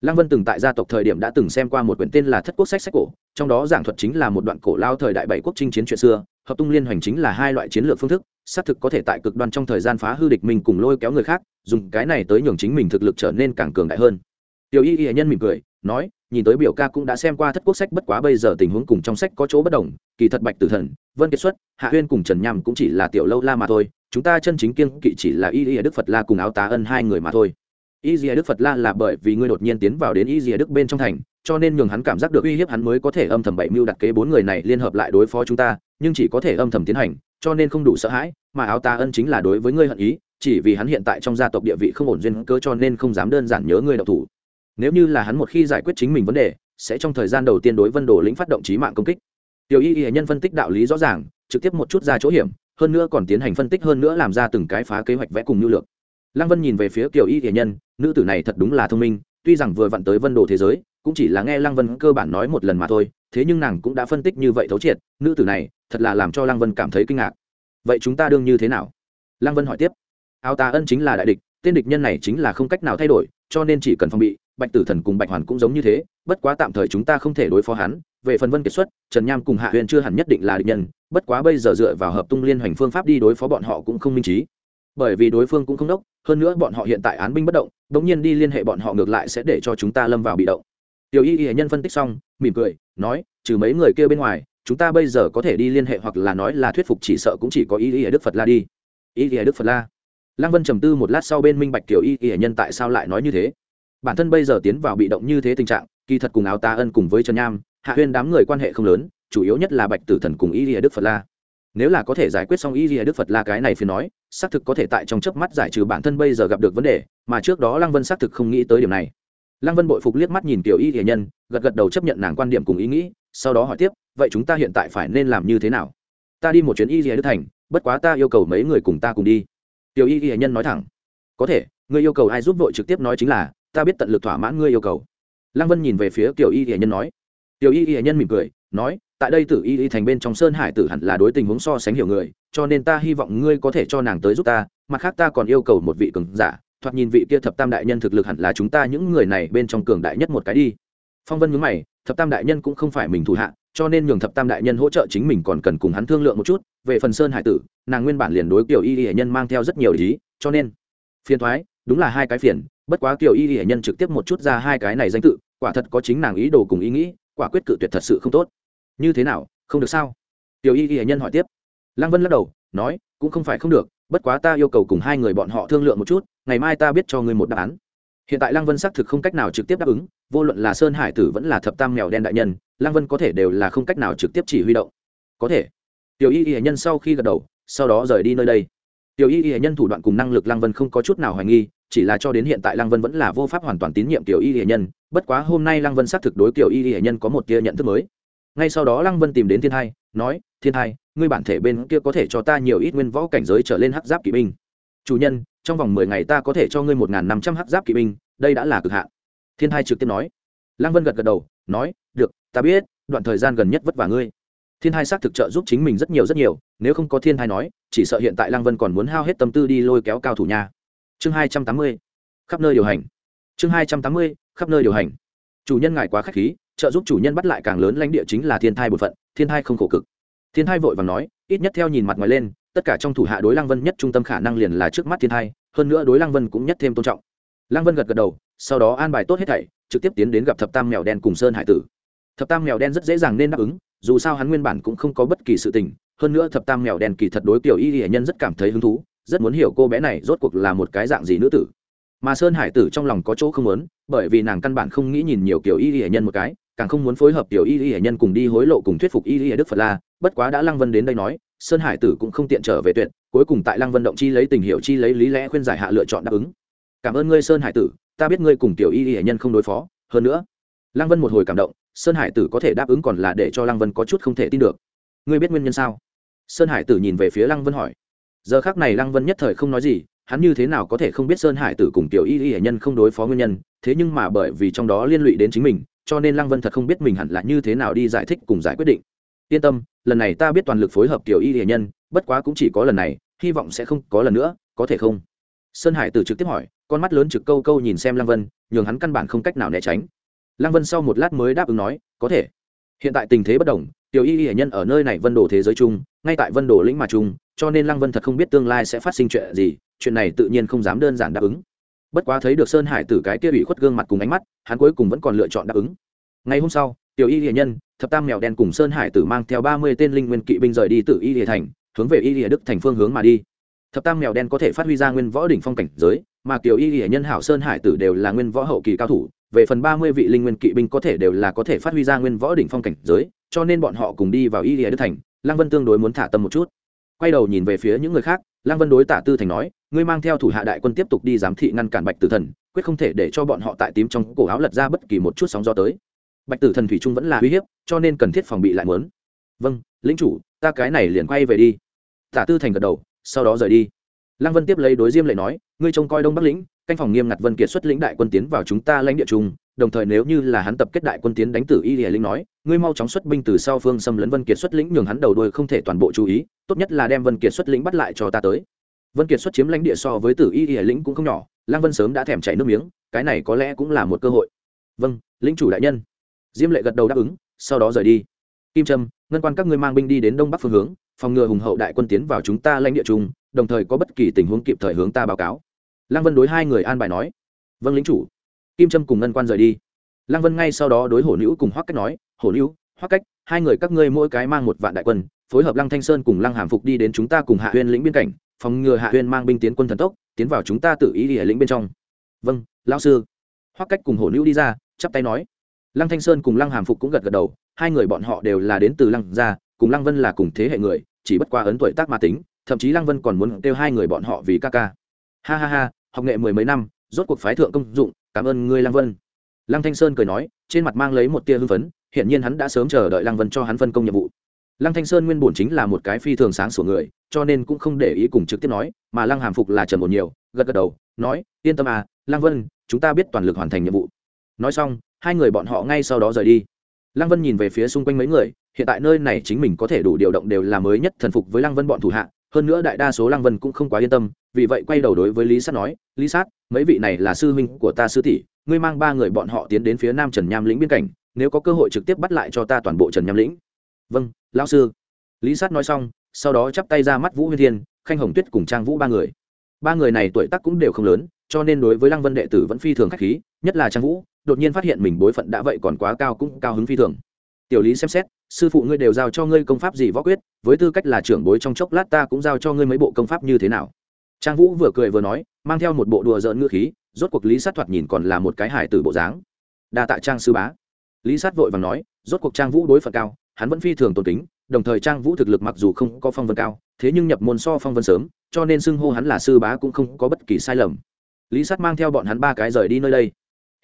Speaker 1: lăng vân từng tại gia tộc thời điểm đã từng xem qua một quyển tên là thất quốc sách sách cổ, trong đó giảng thuật chính là một đoạn cổ lao thời đại bảy quốc chinh chiến chuyện xưa hợp tung liên hoành chính là hai loại chiến lược phương thức, xác thực có thể tại cực đoan trong thời gian phá hư địch mình cùng lôi kéo người khác, dùng cái này tới nhường chính mình thực lực trở nên càng cường đại hơn. Tiểu y y nhân mỉm cười, nói, nhìn tới biểu ca cũng đã xem qua thất quốc sách bất quá bây giờ tình huống cùng trong sách có chỗ bất đồng, kỳ thật bạch tử thần, vân kiệt xuất, hạ huyên cùng trần nham cũng chỉ là tiểu lâu la mà thôi, chúng ta chân chính kiên kỵ chỉ là y y đức phật la cùng áo tá ân hai người mà thôi. Y dìa đức phật la là bởi vì ngươi đột nhiên tiến vào đến y dìa đức bên trong thành, cho nên nhường hắn cảm giác được uy hiếp hắn mới có thể âm thầm bảy mưu đặt kế bốn người này liên hợp lại đối phó chúng ta nhưng chỉ có thể âm thầm tiến hành, cho nên không đủ sợ hãi, mà áo ta ân chính là đối với ngươi hận ý, chỉ vì hắn hiện tại trong gia tộc địa vị không ổn duyên cơ cho nên không dám đơn giản nhớ ngươi độc thủ. Nếu như là hắn một khi giải quyết chính mình vấn đề, sẽ trong thời gian đầu tiên đối vân đồ lĩnh phát động trí mạng công kích. Tiểu y y nhân phân tích đạo lý rõ ràng, trực tiếp một chút ra chỗ hiểm, hơn nữa còn tiến hành phân tích hơn nữa làm ra từng cái phá kế hoạch vẽ cùng nhu lược. Lăng vân nhìn về phía tiểu y y nhân, nữ tử này thật đúng là thông minh, tuy rằng vừa vặn tới vân đồ thế giới cũng chỉ là nghe lăng vân cơ bản nói một lần mà thôi, thế nhưng nàng cũng đã phân tích như vậy thấu triệt, nữ tử này, thật là làm cho lăng vân cảm thấy kinh ngạc. Vậy chúng ta đương như thế nào? Lăng vân hỏi tiếp. Áo tà ân chính là đại địch, tên địch nhân này chính là không cách nào thay đổi, cho nên chỉ cần phòng bị, bạch tử thần cùng bạch hoàn cũng giống như thế, bất quá tạm thời chúng ta không thể đối phó hắn. Về phần vân kiệt xuất, trần nham cùng hạ huyền chưa hẳn nhất định là địch nhân, bất quá bây giờ dựa vào hợp tung liên hoành phương pháp đi đối phó bọn họ cũng không minh trí. Bởi vì đối phương cũng không đốc, hơn nữa bọn họ hiện tại án binh bất động đ ỗ n g nhiên đi liên hệ bọn họ ngược lại sẽ để cho chúng ta lâm vào bị động tiểu y y hệ nhân phân tích xong, mỉm cười, nói, trừ mấy người kia bên ngoài, chúng ta bây giờ có thể đi liên hệ hoặc là nói là thuyết phục chỉ sợ cũng chỉ có y y hệ đức phật la đi. Y y hệ đức phật la. Lăng vân trầm tư một lát sau bên minh bạch tiểu y y hệ nhân tại sao lại nói như thế? Bản thân bây giờ tiến vào bị động như thế tình trạng, kỳ thật cùng áo ta ân cùng với trần nham, hạ huyên đám người quan hệ không lớn, chủ yếu nhất là bạch tử thần cùng y y hệ đức phật la. Nếu là có thể giải quyết xong y lìa đức phật la cái này phiền nói, xác thực có thể tại trong chớp mắt giải trừ bản thân bây giờ gặp được vấn đề, mà trước đó lăng vân xác thực không nghĩ tới điểm này lăng vân bội phục liếc mắt nhìn tiểu y hiền nhân, gật gật đầu chấp nhận nàng quan điểm cùng ý nghĩ, sau đó hỏi tiếp, vậy chúng ta hiện tại phải nên làm như thế nào? Ta đi một chuyến y lìa đức thành, bất quá ta yêu cầu mấy người cùng ta cùng đi. Tiểu y hiền nhân nói thẳng, có thể, ngươi yêu cầu ai giúp vội trực tiếp nói chính là, ta biết tận lực thỏa mãn ngươi yêu cầu. Lăng vân nhìn về phía tiểu y hiền nhân nói. Tiểu y hiền nhân mỉm cười, nói, tại đây tử y y thành bên trong sơn hải tử hẳn là đối tình huống so sánh hiểu người, cho nên ta hy vọng ngươi có thể cho nàng tới giúp ta, mặt khác ta còn yêu cầu một vị cường giả thoạt nhìn vị kia thập tam đại nhân thực lực hẳn là chúng ta những người này bên trong cường đại nhất một cái đi. Phong vân nhớ mày, thập tam đại nhân cũng không phải mình thủ hạ, cho nên nhường thập tam đại nhân hỗ trợ chính mình còn cần cùng hắn thương lượng một chút. Về phần sơn hải tử, nàng nguyên bản liền đối kiểu y hệ nhân mang theo rất nhiều ý, cho nên phiền thoái, đúng là hai cái phiền, bất quá kiểu y hệ nhân trực tiếp một chút ra hai cái này danh tự, quả thật có chính nàng ý đồ cùng ý nghĩ, quả quyết cự tuyệt thật sự không tốt. Như thế nào, không được sao? Tiểu y y hệ nhân hỏi tiếp. Lăng vân lắc đầu, nói, cũng không phải không được bất quá ta yêu cầu cùng hai người bọn họ thương lượng một chút, ngày mai ta biết cho ngươi một đáp án. Hiện tại lăng vân xác thực không cách nào trực tiếp đáp ứng, vô luận là sơn hải tử vẫn là thập tam mèo đen đại nhân, lăng vân có thể đều là không cách nào trực tiếp chỉ huy động. Có thể. Tiểu y y hệ nhân sau khi gật đầu, sau đó rời đi nơi đây. Tiểu y y hệ nhân thủ đoạn cùng năng lực lăng vân không có chút nào hoài nghi, chỉ là cho đến hiện tại lăng vân vẫn là vô pháp hoàn toàn tín nhiệm tiểu y y hệ nhân, bất quá hôm nay lăng vân xác thực đối tiểu y y hệ nhân có một tia nhận thức mới ngay sau đó lăng vân tìm đến thiên hai, nói, thiên hai, ngươi bản thể bên kia có thể cho ta nhiều ít nguyên võ cảnh giới trở lên hắc giáp kỵ binh. Chủ nhân, trong vòng mười ngày ta có thể cho ngươi một n g h n năm trăm hắc giáp kỵ binh, đây đã là cực hạn. Thiên hai trực tiếp nói. Lăng vân gật gật đầu, nói, được, ta biết, đoạn thời gian gần nhất vất vả ngươi. Thiên hai xác thực trợ giúp chính mình rất nhiều rất nhiều, nếu không có thiên hai nói, chỉ sợ hiện tại lăng vân còn muốn hao hết tâm tư đi lôi kéo cao thủ nhà chương hai trăm tám mươi, khắp nơi điều hành. Chương hai trăm tám mươi, khắp nơi điều hành. Chủ nhân ngại quá k h á c h khí trợ giúp chủ nhân bắt lại càng lớn lãnh địa chính là thiên thai bột phận, thiên thai không khổ cực. Thiên thai vội vàng nói, ít nhất theo nhìn mặt ngoài lên, tất cả trong thủ hạ đối lăng vân nhất trung tâm khả năng liền là trước mắt thiên thai, hơn nữa đối lăng vân cũng nhất thêm tôn trọng. Lăng vân gật gật đầu, sau đó an bài tốt hết thảy, trực tiếp tiến đến gặp thập tam mèo đen cùng sơn hải tử. Thập tam mèo đen rất dễ dàng nên đáp ứng, dù sao hắn nguyên bản cũng không có bất kỳ sự tình, hơn nữa thập tam mèo đen kỳ thật đối kiểu y hệ nhân rất cảm thấy hứng thú, rất muốn hiểu cô bé này rốt cuộc là một cái dạng gì nữ tử. Mà sơn hải tử trong lòng có chỗ không muốn, bởi vì nàng căn bản không nghĩ nhìn nhiều kiểu y hệ nhân một cái càng không muốn phối hợp tiểu y hệ nhân cùng đi hối lộ cùng thuyết phục y hệ đức phật la, bất quá đã lăng vân đến đây nói, sơn hải tử cũng không tiện trở về tuyệt, cuối cùng tại lăng vân động chi lấy tình hiệu chi lấy lý lẽ khuyên giải hạ lựa chọn đáp ứng. Cảm ơn ngươi, sơn hải tử, ta biết ngươi cùng tiểu y hệ nhân không đối phó, hơn nữa. Lăng vân một hồi cảm động, sơn hải tử có thể đáp ứng còn là để cho lăng vân có chút không thể tin được. Ngươi biết nguyên nhân sao? Sơn hải tử nhìn về phía lăng vân hỏi. Giờ khác này lăng vân nhất thời không nói gì, hắn như thế nào có thể không biết sơn hải tử cùng tiểu y y hệ nhân không đối phó nguyên nhân, thế nhưng mà bởi vì trong đó liên lụy đến chính mình cho nên lăng vân thật không biết mình hẳn là như thế nào đi giải thích cùng giải quyết định. Yên tâm, lần này ta biết toàn lực phối hợp kiểu y hệ nhân, bất quá cũng chỉ có lần này, hy vọng sẽ không có lần nữa, có thể không? Sơn hải từ trực tiếp hỏi, con mắt lớn trực câu câu nhìn xem lăng vân, nhường hắn căn bản không cách nào né tránh. Lăng vân sau một lát mới đáp ứng nói, có thể. Hiện tại tình thế bất đồng, tiểu y hệ nhân ở nơi này vân đồ thế giới chung, ngay tại vân đồ lĩnh mà chung, cho nên lăng vân thật không biết tương lai sẽ phát sinh chuyện gì, chuyện này tự nhiên không dám đơn giản đáp ứng bất quá thấy được sơn hải tử cái kia bị khuất gương mặt cùng ánh mắt, hắn cuối cùng vẫn còn lựa chọn đáp ứng. Ngày hôm sau, tiểu y hiền nhân, thập tam mèo đen cùng sơn hải tử mang theo ba mươi tên linh nguyên kỵ binh rời đi từ y hiền thành, hướng về y hiền đức thành phương hướng mà đi. Thập tam mèo đen có thể phát huy ra nguyên võ đỉnh phong cảnh giới, mà tiểu y hiền nhân hảo sơn hải tử đều là nguyên võ hậu kỳ cao thủ, về phần ba mươi vị linh nguyên kỵ binh có thể đều là có thể phát huy ra nguyên võ đỉnh phong cảnh giới, cho nên bọn họ cùng đi vào y hiền đức thành, lăng vân tương đối muốn thả tâm một chút quay đầu nhìn về phía những người khác, lăng vân đối tả tư thành nói, ngươi mang theo thủ hạ đại quân tiếp tục đi giám thị ngăn cản bạch tử thần, quyết không thể để cho bọn họ tại tím trong cổ áo lật ra bất kỳ một chút sóng gió tới. Bạch tử thần thủy trung vẫn là uy hiếp, cho nên cần thiết phòng bị lại mớn vâng lính chủ, ta cái này liền quay về đi. Tả tư thành gật đầu, sau đó rời đi. Lăng vân tiếp lấy đối diêm lệ nói, ngươi trông coi đông bắc lĩnh, canh phòng nghiêm ngặt vân kiệt xuất lĩnh đại quân tiến vào chúng ta lãnh địa trung đồng thời nếu như là hắn tập kết đại quân tiến đánh tử y hiển linh nói ngươi mau chóng xuất binh từ sau phương xâm lấn vân kiệt xuất lĩnh, nhường hắn đầu đuôi không thể toàn bộ chú ý, tốt nhất là đem vân kiệt xuất lĩnh bắt lại cho ta tới. Vân kiệt xuất chiếm lãnh địa so với tử y hiển lĩnh cũng không nhỏ lăng vân sớm đã thèm chảy nước miếng, cái này có lẽ cũng là một cơ hội. Vâng lĩnh chủ đại nhân. Diêm lệ gật đầu đáp ứng, sau đó rời đi. Kim trâm, ngân quan các ngươi mang binh đi đến đông bắc phương hướng, phòng ngừa hùng hậu đại quân tiến vào chúng ta lãnh địa chung, đồng thời có bất kỳ tình huống kịp thời hướng ta báo cáo. Lăng vân đối hai người an bài nói. Vâng lính chủ. Kim trâm cùng ngân quan rời đi. Lăng vân ngay sau đó đối hổ nữ cùng hoắc cách nói hổ Lưu, Hoa cách hai người các ngươi mỗi cái mang một vạn đại quân phối hợp lăng thanh sơn cùng lăng hàm phục đi đến chúng ta cùng hạ huyên lĩnh biên cảnh phòng ngừa hạ huyên mang binh tiến quân thần tốc tiến vào chúng ta tự ý địa lĩnh bên trong. Vâng lão sư. Hoa cách cùng hổ Lưu đi ra chắp tay nói. Lăng thanh sơn cùng lăng hàm phục cũng gật gật đầu hai người bọn họ đều là đến từ lăng gia cùng lăng vân là cùng thế hệ người chỉ bất qua ấn tuổi tác mà tính thậm chí lăng vân còn muốn kêu hai người bọn họ vì ca ca. Ha ha ha học nghệ mười mấy năm rốt cuộc phái thượng công dụng cảm ơn ngươi lăng vân. Lăng thanh sơn cười nói trên mặt mang lấy một tia hưng phấn hiển nhiên hắn đã sớm chờ đợi lăng vân cho hắn phân công nhiệm vụ. Lăng thanh sơn nguyên bổn chính là một cái phi thường sáng sủa người, cho nên cũng không để ý cùng trực tiếp nói, mà lăng hàm phục là trần một nhiều, gật gật đầu, nói, yên tâm à lăng vân, chúng ta biết toàn lực hoàn thành nhiệm vụ. Nói xong, hai người bọn họ ngay sau đó rời đi. Lăng vân nhìn về phía xung quanh mấy người, hiện tại nơi này chính mình có thể đủ điều động đều là mới nhất thần phục với lăng vân bọn thủ hạ, hơn nữa đại đa số lăng vân cũng không quá yên tâm, vì vậy quay đầu đối với lý sát nói, lý sát, mấy vị này là sư huynh của ta sư tỷ, ngươi mang ba người bọn họ tiến đến phía nam trần nham lĩnh biên cảnh nếu có cơ hội trực tiếp bắt lại cho ta toàn bộ trần nham lĩnh. Vâng lão sư. Lý sát nói xong, sau đó chắp tay ra mắt vũ huyên thiên, khanh hồng tuyết cùng trang vũ ba người. Ba người này tuổi tác cũng đều không lớn, cho nên đối với lăng vân đệ tử vẫn phi thường k h á c h khí, nhất là trang vũ, đột nhiên phát hiện mình bối phận đã vậy còn quá cao cũng cao hứng phi thường. Tiểu lý xem xét, sư phụ ngươi đều giao cho ngươi công pháp gì võ quyết, với tư cách là trưởng bối trong chốc lát ta cũng giao cho ngươi mấy bộ công pháp như thế nào. Trang vũ vừa cười vừa nói, mang theo một bộ đùa dợn ngữ khí, rốt cuộc lý sát thoạt nhìn còn là một cái hải tử bộ dáng. Đa tạ trang sư bá lý sát vội và nói, rốt cuộc trang vũ đối phận cao, hắn vẫn phi thường tôn kính, đồng thời trang vũ thực lực mặc dù không có phong vân cao, thế nhưng nhập môn so phong vân sớm, cho nên xưng hô hắn là sư bá cũng không có bất kỳ sai lầm. Lý sát mang theo bọn hắn ba cái rời đi nơi đây.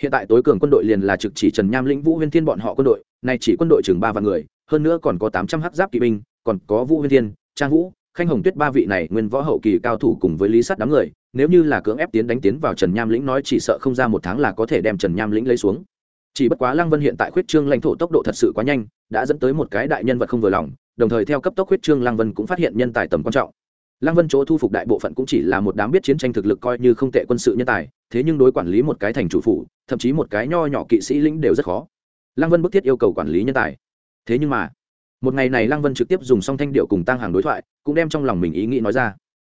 Speaker 1: Hiện tại tối cường quân đội liền là trực chỉ trần nham lĩnh vũ huyên thiên bọn họ quân đội, nay chỉ quân đội chừng ba vạn người, hơn nữa còn có tám trăm h giáp kỵ binh, còn có vũ huyên thiên, trang vũ, khanh hồng tuyết ba vị này nguyên võ hậu kỳ cao thủ cùng với lý sát đám người, nếu như là cưỡng ép tiến đánh tiến vào trần nham lĩnh nói chỉ sợ không ra một tháng là có thể đem trần nham lĩnh lấy xuống chỉ bất quá lăng vân hiện tại khuyết trương lãnh thổ tốc độ thật sự quá nhanh, đã dẫn tới một cái đại nhân vật không vừa lòng, đồng thời theo cấp tốc khuyết trương lăng vân cũng phát hiện nhân tài tầm quan trọng. Lăng vân chỗ thu phục đại bộ phận cũng chỉ là một đám biết chiến tranh thực lực coi như không tệ quân sự nhân tài, thế nhưng đối quản lý một cái thành chủ phủ, thậm chí một cái nho nhỏ kỵ sĩ lĩnh đều rất khó. Lăng vân bức thiết yêu cầu quản lý nhân tài. Thế nhưng mà, một ngày này lăng vân trực tiếp dùng song thanh điệu cùng tăng hàng đối thoại, cũng đem trong lòng mình ý nghĩ nói ra.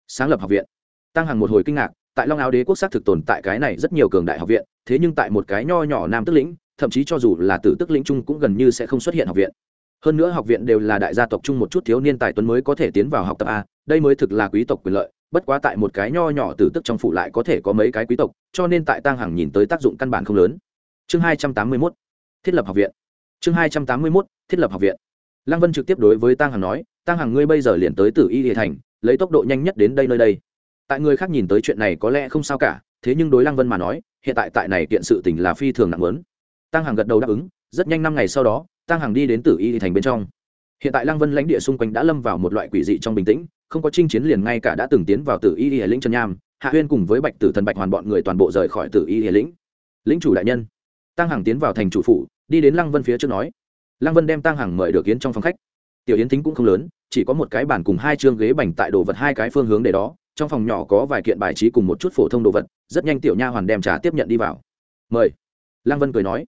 Speaker 1: Sáng lập học viện. Tăng hàng một hồi kinh ngạc, tại long áo đế quốc xác thực tồn tại cái này rất nhiều cường đại học viện, thế nhưng tại một cái nho nhỏ nam tức lĩnh thậm chí cho dù là tử tức lĩnh trung cũng gần như sẽ không xuất hiện học viện. Hơn nữa học viện đều là đại gia tộc chung một chút thiếu niên tài tuấn mới có thể tiến vào học tập a, đây mới thực là quý tộc quyền lợi, bất quá tại một cái nho nhỏ tử tức trong phủ lại có thể có mấy cái quý tộc, cho nên tại tăng hằng nhìn tới tác dụng căn bản không lớn. Chương hai trăm tám mươi mốt, thiết lập học viện. Chương hai trăm tám mươi mốt, thiết lập học viện. Lăng vân trực tiếp đối với tăng hằng nói tăng hằng ngươi bây giờ liền tới tử y địa thành, lấy tốc độ nhanh nhất đến đây nơi đây. Tại người khác nhìn tới chuyện này có lẽ không sao cả, thế nhưng đối lăng vân mà nói, hiện tại tại này kiện sự tình là phi thường nặng lớn tăng Hằng gật đầu đáp ứng, rất nhanh năm ngày sau đó tăng Hằng đi đến tử y thành bên trong. Hiện tại lăng vân lãnh địa xung quanh đã lâm vào một loại quỷ dị trong bình tĩnh, không có chinh chiến liền ngay cả đã từng tiến vào tử y lĩnh trần nham, hạ huyên cùng với bạch tử thần bạch hoàn bọn người toàn bộ rời khỏi tử y lĩnh. Lĩnh chủ đại nhân. Tăng Hằng tiến vào thành chủ phủ, đi đến lăng vân phía trước nói. Lăng vân đem tăng Hằng mời được yến trong phòng khách. Tiểu yến tính cũng không lớn, chỉ có một cái bàn cùng hai chương ghế bành tại đồ vật hai cái phương hướng để đó, trong phòng nhỏ có vài kiện bài trí cùng một chút phổ thông đồ vật, rất nhanh tiểu nha hoàn đem trà tiếp nhận đi vào. Mời. Lăng vân cười nói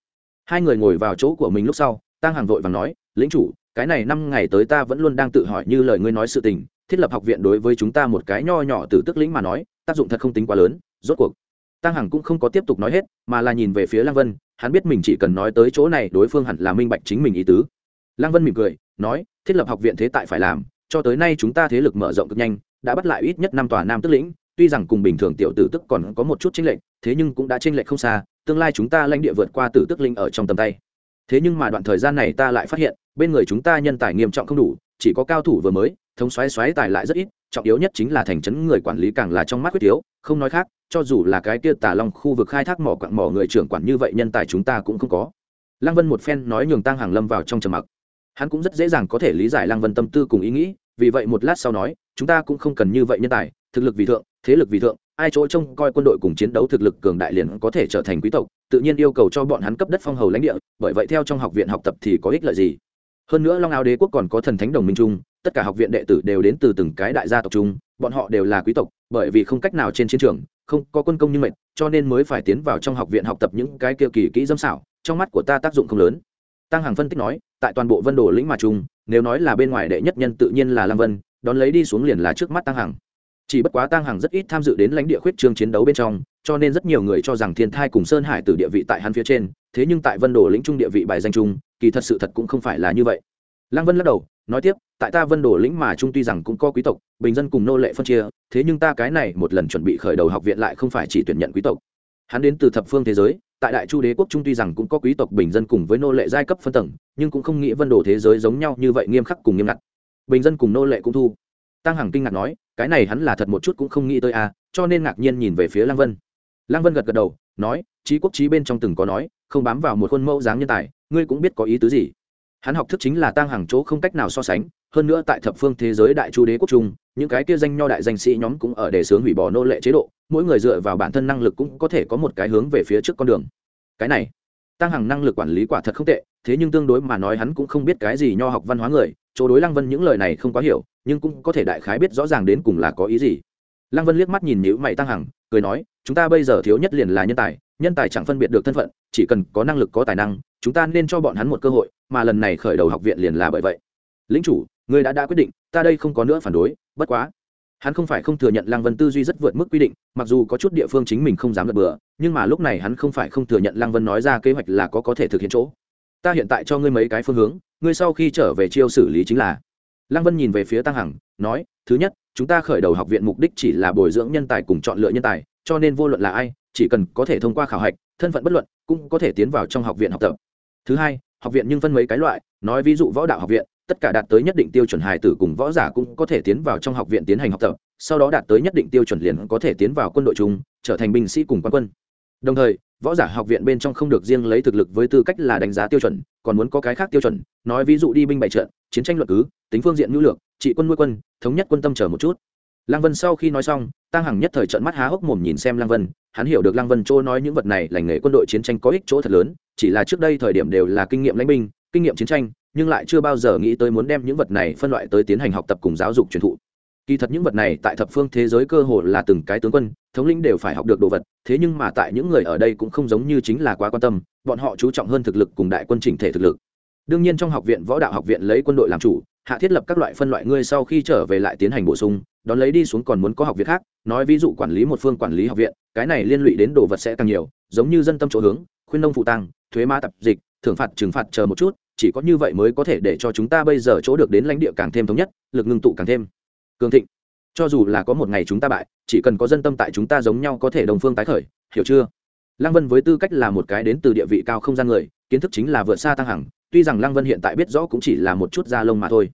Speaker 1: hai người ngồi vào chỗ của mình lúc sau tăng hàng vội và nói, lĩnh chủ, cái này năm ngày tới ta vẫn luôn đang tự hỏi như lời ngươi nói sự tình, thiết lập học viện đối với chúng ta một cái nho nhỏ từ tức lĩnh mà nói, tác dụng thật không tính quá lớn, rốt cuộc. Tăng hằng cũng không có tiếp tục nói hết, mà là nhìn về phía lăng vân, hắn biết mình chỉ cần nói tới chỗ này đối phương hẳn là minh bạch chính mình ý tứ. Lăng vân mỉm cười, nói, thiết lập học viện thế tại phải làm, cho tới nay chúng ta thế lực mở rộng cực nhanh, đã bắt lại ít nhất năm tòa nam tức lĩnh, tuy rằng cùng bình thường tiểu tử tức còn có một chút chênh lệch, thế nhưng cũng đã chênh lệch không xa tương lai chúng ta lãnh địa vượt qua tử tức linh ở trong tầm tay. Thế nhưng mà đoạn thời gian này ta lại phát hiện, bên người chúng ta nhân tài nghiêm trọng không đủ, chỉ có cao thủ vừa mới, thống xoáy xoáy tài lại rất ít, trọng yếu nhất chính là thành trấn người quản lý càng là trong mắt quyết thiếu, không nói khác, cho dù là cái kia tà long khu vực khai thác mỏ quặng mỏ người trưởng quản như vậy nhân tài chúng ta cũng không có. Lăng vân một phen nói nhường tăng hàng lâm vào trong trầm mặc. Hắn cũng rất dễ dàng có thể lý giải lăng vân tâm tư cùng ý nghĩ, vì vậy một lát sau nói, chúng ta cũng không cần như vậy nhân tài, thực lực vì thượng, thế lực vì thượng ai chỗ trông coi quân đội cùng chiến đấu thực lực cường đại liền có thể trở thành quý tộc, tự nhiên yêu cầu cho bọn hắn cấp đất phong hầu lãnh địa, bởi vậy theo trong học viện học tập thì có ích lợi gì. Hơn nữa long áo đế quốc còn có thần thánh đồng minh chung, tất cả học viện đệ tử đều đến từ từng cái đại gia tộc chung, bọn họ đều là quý tộc, bởi vì không cách nào trên chiến trường, không có quân công như mệt cho nên mới phải tiến vào trong học viện học tập những cái kia kỳ kỹ dâm xảo, trong mắt của ta tác dụng không lớn. Tăng hằng phân tích nói, tại toàn bộ vân đồ lĩnh mà chung, nếu nói là bên ngoài đệ nhất nhân tự nhiên là lam vân, đón lấy đi xuống liền là trước mắt tăng hằng chỉ bất quá tăng hằng rất ít tham dự đến lãnh địa khuyết trương chiến đấu bên trong, cho nên rất nhiều người cho rằng thiên thai cùng sơn hải từ địa vị tại hắn phía trên, thế nhưng tại vân đồ lĩnh trung địa vị bài danh trung kỳ thật sự thật cũng không phải là như vậy. Lăng vân lắc đầu, nói tiếp, tại ta vân đồ lĩnh mà trung tuy rằng cũng có quý tộc, bình dân cùng nô lệ phân chia, thế nhưng ta cái này một lần chuẩn bị khởi đầu học viện lại không phải chỉ tuyển nhận quý tộc. Hắn đến từ thập phương thế giới, tại đại chu đế quốc trung tuy rằng cũng có quý tộc bình dân cùng với nô lệ giai cấp phân tầng, nhưng cũng không nghĩ vân đồ thế giới giống nhau như vậy nghiêm khắc cùng nghiêm ngặt. Bình dân cùng nô lệ cũng thu. Tăng hằng kinh ngạc nói cái này hắn là thật một chút cũng không nghĩ tới à cho nên ngạc nhiên nhìn về phía lăng vân. Lăng vân gật gật đầu, nói trí quốc trí bên trong từng có nói, không bám vào một khuôn mẫu dáng nhân tài, ngươi cũng biết có ý tứ gì. Hắn học thức chính là tăng hàng chỗ không cách nào so sánh, hơn nữa tại thập phương thế giới đại chu đế quốc trung, những cái kia danh nho đại danh sĩ nhóm cũng ở đề xướng hủy bỏ nô lệ chế độ, mỗi người dựa vào bản thân năng lực cũng có thể có một cái hướng về phía trước con đường. Cái này tăng hàng năng lực quản lý quả thật không tệ, thế nhưng tương đối mà nói hắn cũng không biết cái gì nho học văn hóa người chỗ đối lăng vân những lời này không có hiểu, nhưng cũng có thể đại khái biết rõ ràng đến cùng là có ý gì. Lăng vân liếc mắt nhìn nhữ mày tăng hằng, cười nói, chúng ta bây giờ thiếu nhất liền là nhân tài nhân tài chẳng phân biệt được thân phận, chỉ cần có năng lực, có tài năng, chúng ta nên cho bọn hắn một cơ hội, mà lần này khởi đầu học viện liền là bởi vậy. Lính chủ, ngươi đã đã quyết định, ta đây không có nữa phản đối, bất quá. Hắn không phải không thừa nhận lăng vân tư duy rất vượt mức quy định, mặc dù có chút địa phương chính mình không dám lật bừa, nhưng mà lúc này hắn không phải không thừa nhận lăng vân nói ra kế hoạch là có có thể thực hiện chỗ. Ta hiện tại cho ngươi mấy cái phương hướng ngươi sau khi trở về chiêu xử lý chính là. Lăng vân nhìn về phía tăng hằng, nói, thứ nhất, chúng ta khởi đầu học viện mục đích chỉ là bồi dưỡng nhân tài cùng chọn lựa nhân tài, cho nên vô luận là ai, chỉ cần có thể thông qua khảo hạch, thân phận bất luận, cũng có thể tiến vào trong học viện học tập. Thứ hai, học viện nhưng phân mấy cái loại, nói ví dụ võ đạo học viện, tất cả đạt tới nhất định tiêu chuẩn hài tử cùng võ giả cũng có thể tiến vào trong học viện tiến hành học tập, sau đó đạt tới nhất định tiêu chuẩn liền có thể tiến vào quân đội chung, trở thành binh sĩ cùng quan quân. Đồng thời, võ giả học viện bên trong không được riêng lấy thực lực với tư cách là đánh giá tiêu chuẩn còn muốn có cái khác tiêu chuẩn, nói ví dụ đi binh bày trận, chiến tranh luận cứ, tính phương diện nhu lược, trị quân nuôi quân, thống nhất quân tâm chờ một chút. Lăng vân sau khi nói xong tăng hằng nhất thời trận mắt há hốc mồm nhìn xem lăng vân, hắn hiểu được lăng vân chỗ nói những vật này lành nghề quân đội chiến tranh có ích chỗ thật lớn, chỉ là trước đây thời điểm đều là kinh nghiệm lãnh binh, kinh nghiệm chiến tranh, nhưng lại chưa bao giờ nghĩ tới muốn đem những vật này phân loại tới tiến hành học tập cùng giáo dục truyền thụ kỳ thật những vật này tại thập phương thế giới cơ hồ là từng cái tướng quân, thống lĩnh đều phải học được đồ vật, thế nhưng mà tại những người ở đây cũng không giống như chính là quá quan tâm, bọn họ chú trọng hơn thực lực cùng đại quân chỉnh thể thực lực. Đương nhiên trong học viện, võ đạo học viện lấy quân đội làm chủ, hạ thiết lập các loại phân loại ngươi sau khi trở về lại tiến hành bổ sung, đón lấy đi xuống còn muốn có học viện khác, nói ví dụ quản lý một phương quản lý học viện, cái này liên lụy đến đồ vật sẽ càng nhiều, giống như dân tâm chỗ hướng, khuyên nông phụ tăng thuế ma tập dịch, thưởng phạt trừng phạt chờ một chút, chỉ có như vậy mới có thể để cho chúng ta bây giờ chỗ được đến lãnh địa càng thêm thống nhất, lực ngưng tụ càng thêm cường thịnh. Cho dù là có một ngày chúng ta bại, chỉ cần có dân tâm tại chúng ta giống nhau có thể đồng phương tái khởi, hiểu chưa? Lăng vân với tư cách là một cái đến từ địa vị cao không gian người, kiến thức chính là vượt xa tăng hẳn tuy rằng lăng vân hiện tại biết rõ cũng chỉ là một chút da lông mà thôi.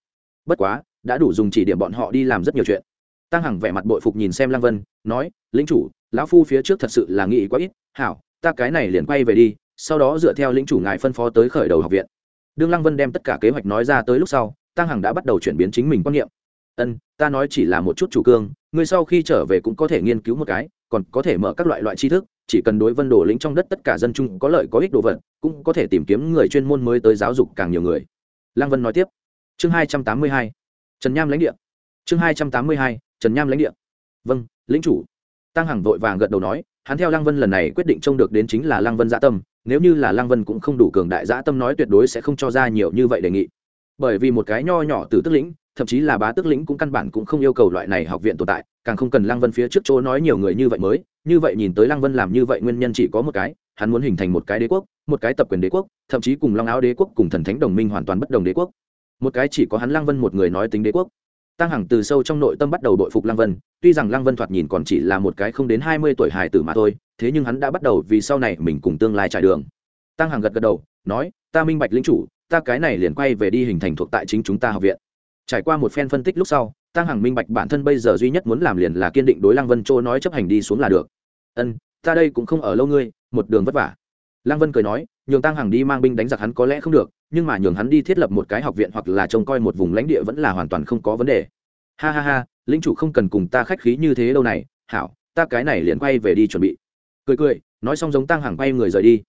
Speaker 1: Bất quá, đã đủ dùng chỉ điểm bọn họ đi làm rất nhiều chuyện. Tăng hằng vẻ mặt bội phục nhìn xem lăng vân, nói lính chủ, lão phu phía trước thật sự là nghĩ quá ít. Hảo, ta cái này liền quay về đi, sau đó dựa theo lính chủ ngài phân phó tới khởi đầu học viện. Đương lăng vân đem tất cả kế hoạch nói ra tới lúc sau, tăng hằng đã bắt đầu chuyển biến chính mình quan niệm ân, ta nói chỉ là một chút chủ cương, ngươi sau khi trở về cũng có thể nghiên cứu một cái, còn có thể mở các loại loại tri thức, chỉ cần đối vân đồ lĩnh trong đất tất cả dân chung có lợi có ích đồ vật, cũng có thể tìm kiếm người chuyên môn mới tới giáo dục càng nhiều người. Lăng vân nói tiếp. Chương hai trăm tám mươi hai. Trần nham lãnh địa. Chương hai trăm tám mươi hai, trần nham lãnh địa. Vâng lĩnh chủ. Tăng hằng vội vàng gật đầu nói, hắn theo lăng vân lần này quyết định trông được đến chính là lăng vân dã tâm, nếu như là lăng vân cũng không đủ cường đại dã tâm nói tuyệt đối sẽ không cho ra nhiều như vậy đề nghị. Bởi vì một cái nho nhỏ từ tức lĩnh thậm chí là bá tước lĩnh cũng căn bản cũng không yêu cầu loại này học viện tồn tại, càng không cần lăng vân phía trước chỗ nói nhiều người như vậy mới. Như vậy nhìn tới lăng vân làm như vậy nguyên nhân chỉ có một cái, hắn muốn hình thành một cái đế quốc, một cái tập quyền đế quốc, thậm chí cùng long áo đế quốc cùng thần thánh đồng minh hoàn toàn bất đồng đế quốc. Một cái chỉ có hắn lăng vân một người nói tính đế quốc. Tăng hằng từ sâu trong nội tâm bắt đầu đội phục lăng vân, tuy rằng lăng vân thoạt nhìn còn chỉ là một cái không đến hai mươi tuổi hài tử mà thôi, thế nhưng hắn đã bắt đầu vì sau này mình cùng tương lai trải đường. Tăng hằng gật gật đầu, nói, ta minh bạch lính chủ, ta cái này liền quay về đi hình thành thuộc tại chính chúng ta học viện trải qua một phen phân tích lúc sau tăng hằng minh bạch bản thân bây giờ duy nhất muốn làm liền là kiên định đối lăng vân châu nói chấp hành đi xuống là được. Ân, ta đây cũng không ở lâu ngươi, một đường vất vả. Lăng vân cười nói, nhường tăng hằng đi mang binh đánh giặc hắn có lẽ không được, nhưng mà nhường hắn đi thiết lập một cái học viện hoặc là trông coi một vùng lãnh địa vẫn là hoàn toàn không có vấn đề. Ha ha ha, lính chủ không cần cùng ta khách khí như thế đâu này, hảo, ta cái này liền quay về đi chuẩn bị. Cười cười, nói xong giống tăng hằng quay người rời đi.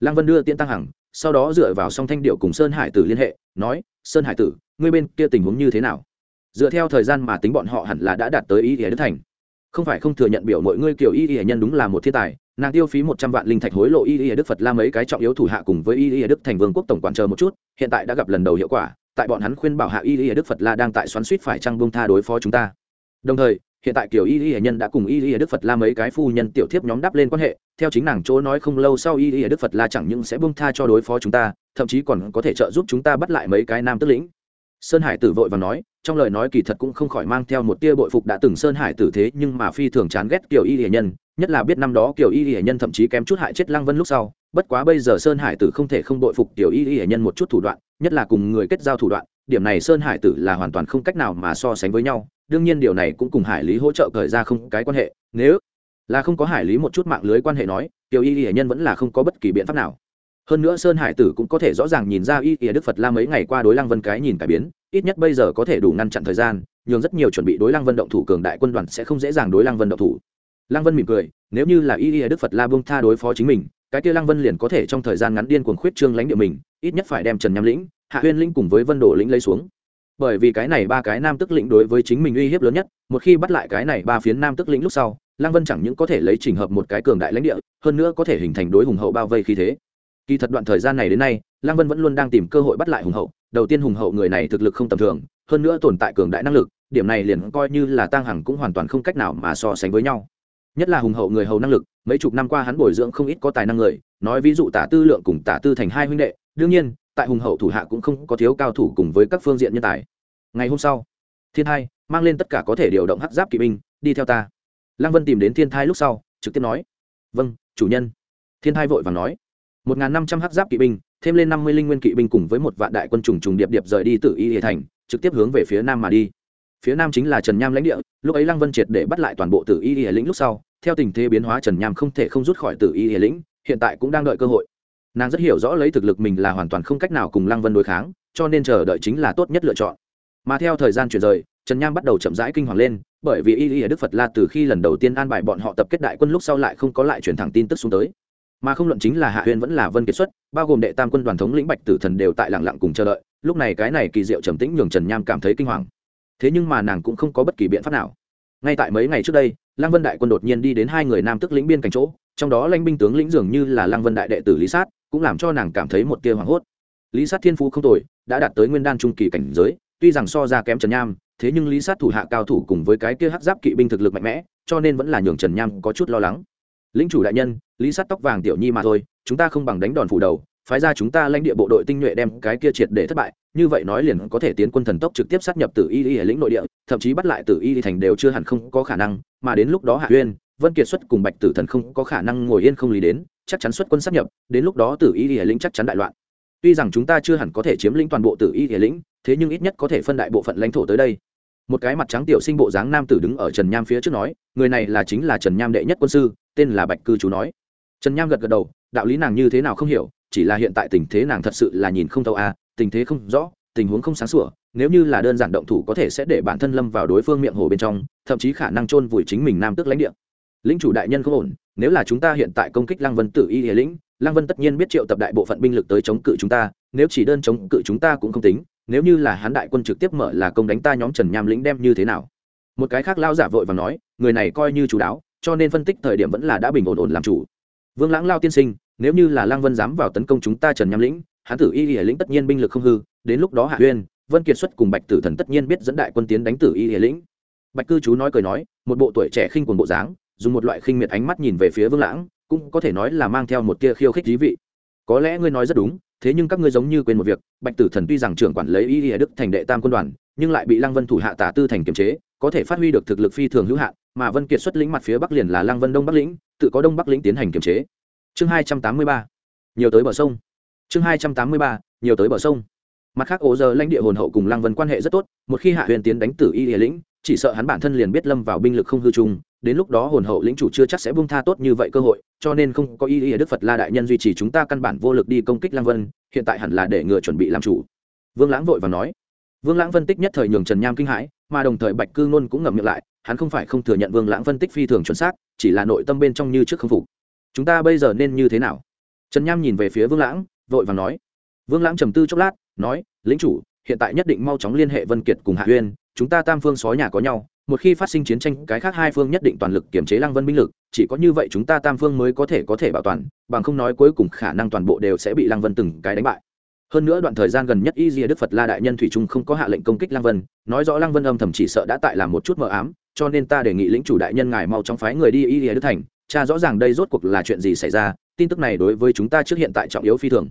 Speaker 1: Lăng vân đưa tiễn tăng hằng, sau đó dựa vào song thanh điệu cùng sơn hải tử liên hệ, nói, sơn hải tử ngươi bên kia tình huống như thế nào? Dựa theo thời gian mà tính bọn họ hẳn là đã đạt tới ý nghĩa đức thành. Không phải không thừa nhận biểu mọi ngươi kiểu y ý nhân đúng là một thiên tài, nàng tiêu phí một trăm vạn linh thạch hối lộ y y đức phật la mấy cái trọng yếu thủ hạ cùng với y y đức thành vương quốc tổng quản chờ một chút, hiện tại đã gặp lần đầu hiệu quả, tại bọn hắn khuyên bảo hạ y y đức phật la đang tại xoắn suýt phải trăng bông tha đối phó chúng ta. Đồng thời, hiện tại kiểu y y nhân đã cùng y y đức phật la mấy cái phu nhân tiểu thiếp nhóm đắp lên quan hệ, theo chính nàng chỗ nói không lâu sau y y đức phật la chẳng những sẽ bông tha cho đối phó chúng ta, thậm chí còn có thể trợ giúp chúng ta bắt lại mấy cái nam tức lĩnh sơn hải tử vội và nói, trong lời nói kỳ thật cũng không khỏi mang theo một tia bội phục đã từng sơn hải tử thế, nhưng mà phi thường chán ghét kiểu y hiển nhân, nhất là biết năm đó kiểu y hiển nhân thậm chí kém chút hại chết lăng vân lúc sau. Bất quá bây giờ sơn hải tử không thể không bội phục kiểu y hiển nhân một chút thủ đoạn, nhất là cùng người kết giao thủ đoạn, điểm này sơn hải tử là hoàn toàn không cách nào mà so sánh với nhau. Đương nhiên điều này cũng cùng hải lý hỗ trợ thời ra không cái quan hệ. Nếu là không có hải lý một chút mạng lưới quan hệ nói tiểu y hiển nhân vẫn là không có bất kỳ biện pháp nào hơn nữa sơn hải tử cũng có thể rõ ràng nhìn ra y ỉa đức phật la mấy ngày qua đối lăng vân cái nhìn cải biến, ít nhất bây giờ có thể đủ ngăn chặn thời gian, nhường rất nhiều chuẩn bị đối lăng vân động thủ cường đại quân đoàn sẽ không dễ dàng đối lăng vân động thủ. Lăng vân mỉm cười, nếu như là y ỉa đức phật la bông tha đối phó chính mình, cái kia lăng vân liền có thể trong thời gian ngắn điên cuồng khuyết trương lãnh địa mình, ít nhất phải đem trần nham lĩnh, hạ huyên lĩnh cùng với vân đồ lĩnh lấy xuống. Bởi vì cái này ba cái nam tức lĩnh đối với chính mình uy hiếp lớn nhất, một khi bắt lại cái này ba phiến nam tức lĩnh lúc sau, lăng vân chẳng những có thể lấy trình hợp một cái cường đại lãnh địa, hơn nữa có thể hình thành đối hùng hậu bao vây khi thế kỳ thật đoạn thời gian này đến nay, lăng vân vẫn luôn đang tìm cơ hội bắt lại hùng hậu. Đầu tiên hùng hậu người này thực lực không tầm thường, hơn nữa tồn tại cường đại năng lực, điểm này liền coi như là tăng hằng cũng hoàn toàn không cách nào mà so sánh với nhau. Nhất là hùng hậu người hầu năng lực, mấy chục năm qua hắn bồi dưỡng không ít có tài năng người, nói ví dụ tả tư lượng cùng tả tư thành hai huynh đệ. Đương nhiên, tại hùng hậu thủ hạ cũng không có thiếu cao thủ cùng với các phương diện nhân tài. Ngày hôm sau, thiên hai mang lên tất cả có thể điều động hắc giáp kỵ binh, đi theo ta. Lăng vân tìm đến thiên thai lúc sau, trực tiếp nói vâng chủ nhân. Thiên thai vội và nói một n g h n năm trăm hắc giáp kỵ binh, thêm lên năm mươi linh nguyên kỵ binh cùng với một vạn đại quân trùng trùng điệp điệp rời đi từ y hệ thành, trực tiếp hướng về phía nam mà đi. Phía nam chính là trần nham lãnh địa, lúc ấy lăng vân triệt để bắt lại toàn bộ tử y hệ lĩnh lúc sau, theo tình thế biến hóa trần nham không thể không rút khỏi tử y hệ lĩnh, hiện tại cũng đang đợi cơ hội. Nàng rất hiểu rõ lấy thực lực mình là hoàn toàn không cách nào cùng lăng vân đối kháng, cho nên chờ đợi chính là tốt nhất lựa chọn. Mà theo thời gian chuyển rời, trần nham bắt đầu chậm rãi kinh hoàng lên, bởi vì y y đức phật la từ khi lần đầu tiên an bài bọn họ tập kết đại quân lúc sau lại không có lại chuyển thẳng tin tức xuống tới mà không luận chính là hạ huyên vẫn là vân kiệt xuất, bao gồm đệ tam quân đoàn thống lĩnh bạch tử thần đều tại lặng lặng cùng chờ đợi, lúc này cái này kỳ diệu trầm tĩnh nhường trần nham cảm thấy kinh hoàng. Thế nhưng mà nàng cũng không có bất kỳ biện pháp nào. Ngay tại mấy ngày trước đây, lăng vân đại quân đột nhiên đi đến hai người nam tức lĩnh biên cảnh chỗ, trong đó lãnh binh tướng lĩnh dường như là lăng vân đại đệ tử lý sát, cũng làm cho nàng cảm thấy một tia hoảng hốt. Lý sát thiên phú không tồi, đã đạt tới nguyên đan trung kỳ cảnh giới, tuy rằng so ra kém trần nham, thế nhưng lý sát thủ hạ cao thủ cùng với cái kia hắc giáp kỵ binh thực lực mạnh mẽ, cho nên vẫn là nhường trần nham có chút lo lắng lính chủ đại nhân, lý sắt tóc vàng tiểu nhi mà thôi, chúng ta không bằng đánh đòn phủ đầu, phái ra chúng ta lãnh địa bộ đội tinh nhuệ đem cái kia triệt để thất bại, như vậy nói liền có thể tiến quân thần tốc trực tiếp sát nhập từ y y lĩnh nội địa, thậm chí bắt lại từ y thành đều chưa hẳn không có khả năng, mà đến lúc đó hạ uyên, vân kiệt xuất cùng bạch tử thần không có khả năng ngồi yên không lý đến, chắc chắn xuất quân sát nhập, đến lúc đó từ y y lĩnh chắc chắn đại loạn. Tuy rằng chúng ta chưa hẳn có thể chiếm lĩnh toàn bộ từ y y lĩnh, thế nhưng ít nhất có thể phân đại bộ phận lãnh thổ tới đây một cái mặt trắng tiểu sinh bộ dáng nam tử đứng ở trần nham phía trước nói, người này là chính là trần nham đệ nhất quân sư, tên là bạch cư chú nói. Trần nham gật gật đầu, đạo lý nàng như thế nào không hiểu, chỉ là hiện tại tình thế nàng thật sự là nhìn không thấu a, tình thế không rõ, tình huống không sáng sủa, nếu như là đơn giản động thủ có thể sẽ để bản thân lâm vào đối phương miệng hồ bên trong, thậm chí khả năng chôn vùi chính mình nam tước lãnh địa. Lĩnh chủ đại nhân không ổn, nếu là chúng ta hiện tại công kích lăng vân tự y hiền lĩnh, lăng vân tất nhiên biết triệu tập đại bộ phận binh lực tới chống cự chúng ta, nếu chỉ đơn chống cự chúng ta cũng không tính nếu như là hắn đại quân trực tiếp mở là công đánh ta nhóm trần nham lĩnh đem như thế nào? Một cái khác lao giả vội và nói, người này coi như chú đáo, cho nên phân tích thời điểm vẫn là đã bình ổn ổn làm chủ. Vương lãng lao tiên sinh, nếu như là lang vân dám vào tấn công chúng ta trần nham lĩnh, hắn tử y y lĩnh tất nhiên binh lực không hư, đến lúc đó hạ uyên, vân kiệt xuất cùng bạch tử thần tất nhiên biết dẫn đại quân tiến đánh tử y y lĩnh. Bạch cư chú nói cười nói, một bộ tuổi trẻ khinh quần bộ dáng, dùng một loại khinh miệt ánh mắt nhìn về phía vương lãng, cũng có thể nói là mang theo một tia khiêu khích thí vị. Có lẽ ngươi nói rất đúng thế nhưng các ngươi giống như quên một việc, bạch tử thần tuy rằng trưởng quản lấy y y đức thành đệ tam quân đoàn, nhưng lại bị lăng vân thủ hạ tả tư thành kiềm chế, có thể phát huy được thực lực phi thường hữu hạn, mà vân kiệt xuất lĩnh mặt phía bắc liền là lăng vân đông bắc lĩnh, tự có đông bắc lĩnh tiến hành kiềm chế. Chương hai trăm tám mươi ba, nhiều tới bờ sông. Chương hai trăm tám mươi ba, nhiều tới bờ sông. Mặt khác ố giờ lãnh địa hồn hậu cùng lăng vân quan hệ rất tốt, một khi hạ huyền tiến đánh tử y hệ lĩnh, chỉ sợ hắn bản thân liền biết lâm vào binh lực không hư trung, đến lúc đó hồn hậu lĩnh chủ chưa chắc sẽ buông tha tốt như vậy cơ hội cho nên không có ý ý đức phật la đại nhân duy trì chúng ta căn bản vô lực đi công kích lang vân, hiện tại hẳn là để ngựa chuẩn bị làm chủ. Vương lãng vội và nói. Vương lãng phân tích nhất thời nhường trần nham kinh hãi, mà đồng thời bạch cư ngôn cũng ngậm miệng lại, hắn không phải không thừa nhận vương lãng phân tích phi thường chuẩn xác, chỉ là nội tâm bên trong như trước không phục. Chúng ta bây giờ nên như thế nào? Trần nham nhìn về phía vương lãng, vội và nói. Vương lãng trầm tư chốc lát, nói lính chủ, hiện tại nhất định mau chóng liên hệ vân kiệt cùng hạ uyên, chúng ta tam phương sói nhà có nhau một khi phát sinh chiến tranh, cái khác hai phương nhất định toàn lực kiểm chế lăng vân binh lực, chỉ có như vậy chúng ta tam phương mới có thể có thể bảo toàn, bằng không nói cuối cùng khả năng toàn bộ đều sẽ bị lăng vân từng cái đánh bại. Hơn nữa đoạn thời gian gần nhất y dìa đức phật la đại nhân thủy trung không có hạ lệnh công kích lăng vân, nói rõ lăng vân âm thầm chỉ sợ đã tại làm một chút mờ ám, cho nên ta đề nghị lĩnh chủ đại nhân ngài mau chóng phái người đi y dìa đức thành, cha rõ ràng đây rốt cuộc là chuyện gì xảy ra, tin tức này đối với chúng ta trước hiện tại trọng yếu phi thường.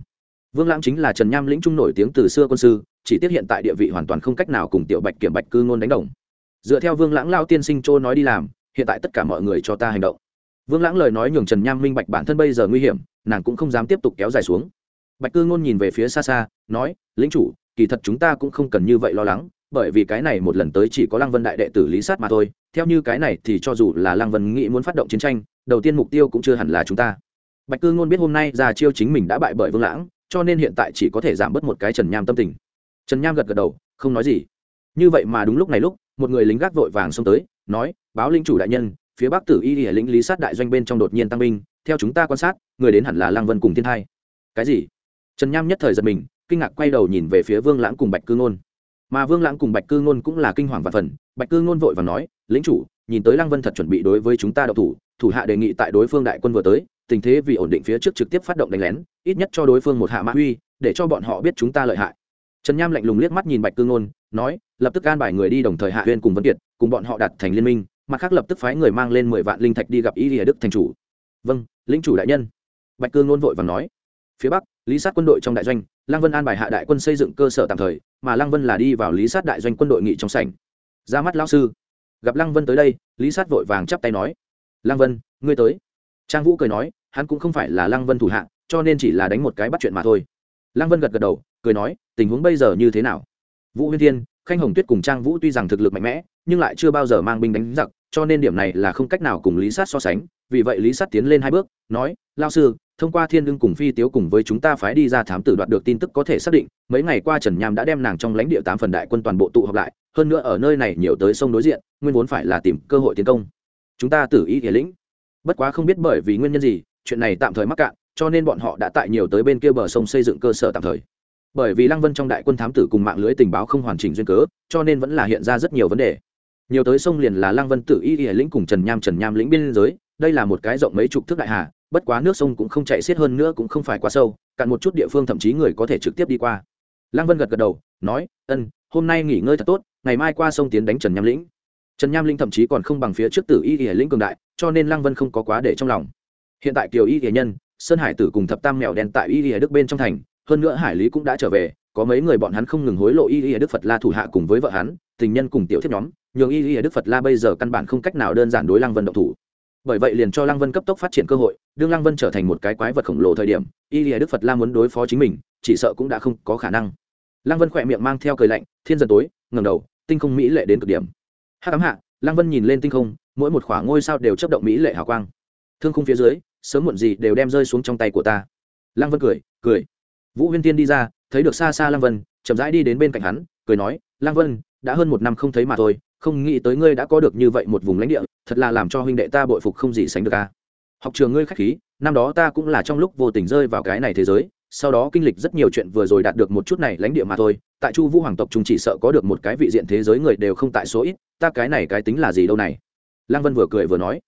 Speaker 1: Vương lãng chính là trần nham lĩnh trung nổi tiếng từ xưa quân sư, chỉ tiếc hiện tại địa vị hoàn toàn không cách nào cùng tiểu bạch kiểm bạch cư ngôn đánh đồng dựa theo vương lãng lao tiên sinh châu nói đi làm, hiện tại tất cả mọi người cho ta hành động. Vương lãng lời nói nhường trần nham minh bạch bản thân bây giờ nguy hiểm, nàng cũng không dám tiếp tục kéo dài xuống. Bạch cư ngôn nhìn về phía xa xa, nói lính chủ, kỳ thật chúng ta cũng không cần như vậy lo lắng, bởi vì cái này một lần tới chỉ có lăng vân đại đệ tử lý sát mà thôi, theo như cái này thì cho dù là lăng vân nghĩ muốn phát động chiến tranh, đầu tiên mục tiêu cũng chưa hẳn là chúng ta. Bạch cư ngôn biết hôm nay ra chiêu chính mình đã bại bởi vương lãng, cho nên hiện tại chỉ có thể giảm bớt một cái trần nham tâm tình. Trần nham gật gật đầu, không nói gì. Như vậy mà đúng lúc này lúc một người lính gác vội vàng xông tới, nói, báo linh chủ đại nhân, phía bắc tử y hệ lĩnh lý sát đại doanh bên trong đột nhiên tăng binh, theo chúng ta quan sát, người đến hẳn là lăng vân cùng thiên hai cái gì? Trần nham nhất thời giật mình, kinh ngạc quay đầu nhìn về phía vương lãng cùng bạch cư ngôn. Mà vương lãng cùng bạch cư ngôn cũng là kinh hoàng và phần, bạch cư ngôn vội và nói lính chủ, nhìn tới lăng vân thật chuẩn bị đối với chúng ta đậu thủ thủ hạ đề nghị tại đối phương đại quân vừa tới, tình thế vì ổn định phía trước trực tiếp phát động đánh lén, ít nhất cho đối phương một hạ mã uy, để cho bọn họ biết chúng ta lợi hại trần nham lạnh lùng liếc mắt nhìn bạch cương ngôn, nói, lập tức an bài người đi đồng thời hạ huyên cùng vấn kiệt, cùng bọn họ đặt thành liên minh, mặt khác lập tức phái người mang lên mười vạn linh thạch đi gặp y lìa đức thành chủ. Vâng lĩnh chủ đại nhân. Bạch cương ngôn vội và nói. Phía bắc, lý sát quân đội trong đại doanh, lăng vân an bài hạ đại quân xây dựng cơ sở tạm thời, mà lăng vân là đi vào lý sát đại doanh quân đội nghị trong sảnh. Ra mắt lão sư. Gặp lăng vân tới đây, lý sát vội vàng chắp tay nói. Lăng vân, ngươi tới. Trang vũ cười nói, hắn cũng không phải là lăng vân thủ hạ, cho nên chỉ là đánh một cái bắt chuyện mà thôi lăng vân gật gật đầu, cười nói, tình huống bây giờ như thế nào? Vũ huyên thiên, khanh hồng tuyết cùng trang vũ tuy rằng thực lực mạnh mẽ, nhưng lại chưa bao giờ mang binh đánh giặc, cho nên điểm này là không cách nào cùng lý sát so sánh. Vì vậy lý sát tiến lên hai bước, nói lao sư, thông qua thiên lương cùng phi tiếu cùng với chúng ta phái đi ra thám tử đoạt được tin tức có thể xác định, mấy ngày qua trần nham đã đem nàng trong lãnh địa tám phần đại quân toàn bộ tụ họp lại, hơn nữa ở nơi này nhiều tới sông đối diện, nguyên vốn phải là tìm cơ hội tiến công. Chúng ta tử ý hiển lĩnh. Bất quá không biết bởi vì nguyên nhân gì, chuyện này tạm thời mắc cạn cho nên bọn họ đã tại nhiều tới bên kia bờ sông xây dựng cơ sở tạm thời. Bởi vì lăng vân trong đại quân thám tử cùng mạng lưới tình báo không hoàn chỉnh duyên cớ, cho nên vẫn là hiện ra rất nhiều vấn đề. Nhiều tới sông liền là lăng vân tự y y lĩnh cùng trần nham trần nham lĩnh biên giới, đây là một cái rộng mấy chục thước đại hà, bất quá nước sông cũng không chạy xiết hơn nữa cũng không phải quá sâu, cạn một chút địa phương thậm chí người có thể trực tiếp đi qua. Lăng vân gật gật đầu, nói, ân, hôm nay nghỉ ngơi thật tốt, ngày mai qua sông tiến đánh trần nham lĩnh. Trần nham lĩnh thậm chí còn không bằng phía trước tử y y lĩnh cường đại, cho nên lăng vân không có quá để trong lòng. Hiện tại kiều y y nhân sơn hải tử cùng thập tam mèo đen tại y lìa đức bên trong thành, hơn nữa hải lý cũng đã trở về, có mấy người bọn hắn không ngừng hối lộ y lìa đức phật la thủ hạ cùng với vợ hắn, tình nhân cùng tiểu thiết nhóm, nhường y lìa đức phật la bây giờ căn bản không cách nào đơn giản đối lăng vân động thủ. Bởi vậy liền cho lăng vân cấp tốc phát triển cơ hội, đương lăng vân trở thành một cái quái vật khổng lồ thời điểm, y lìa đức phật la muốn đối phó chính mình, chỉ sợ cũng đã không có khả năng. Lăng vân khỏe miệng mang theo cười lạnh, thiên dần tối ngầm đầu, tinh không mỹ lệ đến cực điểm. Hát ám hạ, lăng vân nhìn lên tinh không, mỗi một khoảng ngôi sao đều chấp động mỹ lệ hào quang. Thương khung phía dưới sớm muộn gì đều đem rơi xuống trong tay của ta. Lăng vân cười cười. Vũ huyên tiên đi ra, thấy được xa xa lăng vân, chậm rãi đi đến bên cạnh hắn, cười nói, lăng vân, đã hơn một năm không thấy mà thôi, không nghĩ tới ngươi đã có được như vậy một vùng lãnh địa, thật là làm cho huynh đệ ta bội phục không gì sánh được ca học trường ngươi khách khí, năm đó ta cũng là trong lúc vô tình rơi vào cái này thế giới, sau đó kinh lịch rất nhiều chuyện vừa rồi đạt được một chút này lãnh địa mà thôi, tại chu vũ hoàng tộc chúng chỉ sợ có được một cái vị diện thế giới người đều không tại số ít, ta cái này cái tính là gì đâu này? Lăng vân vừa cười vừa nói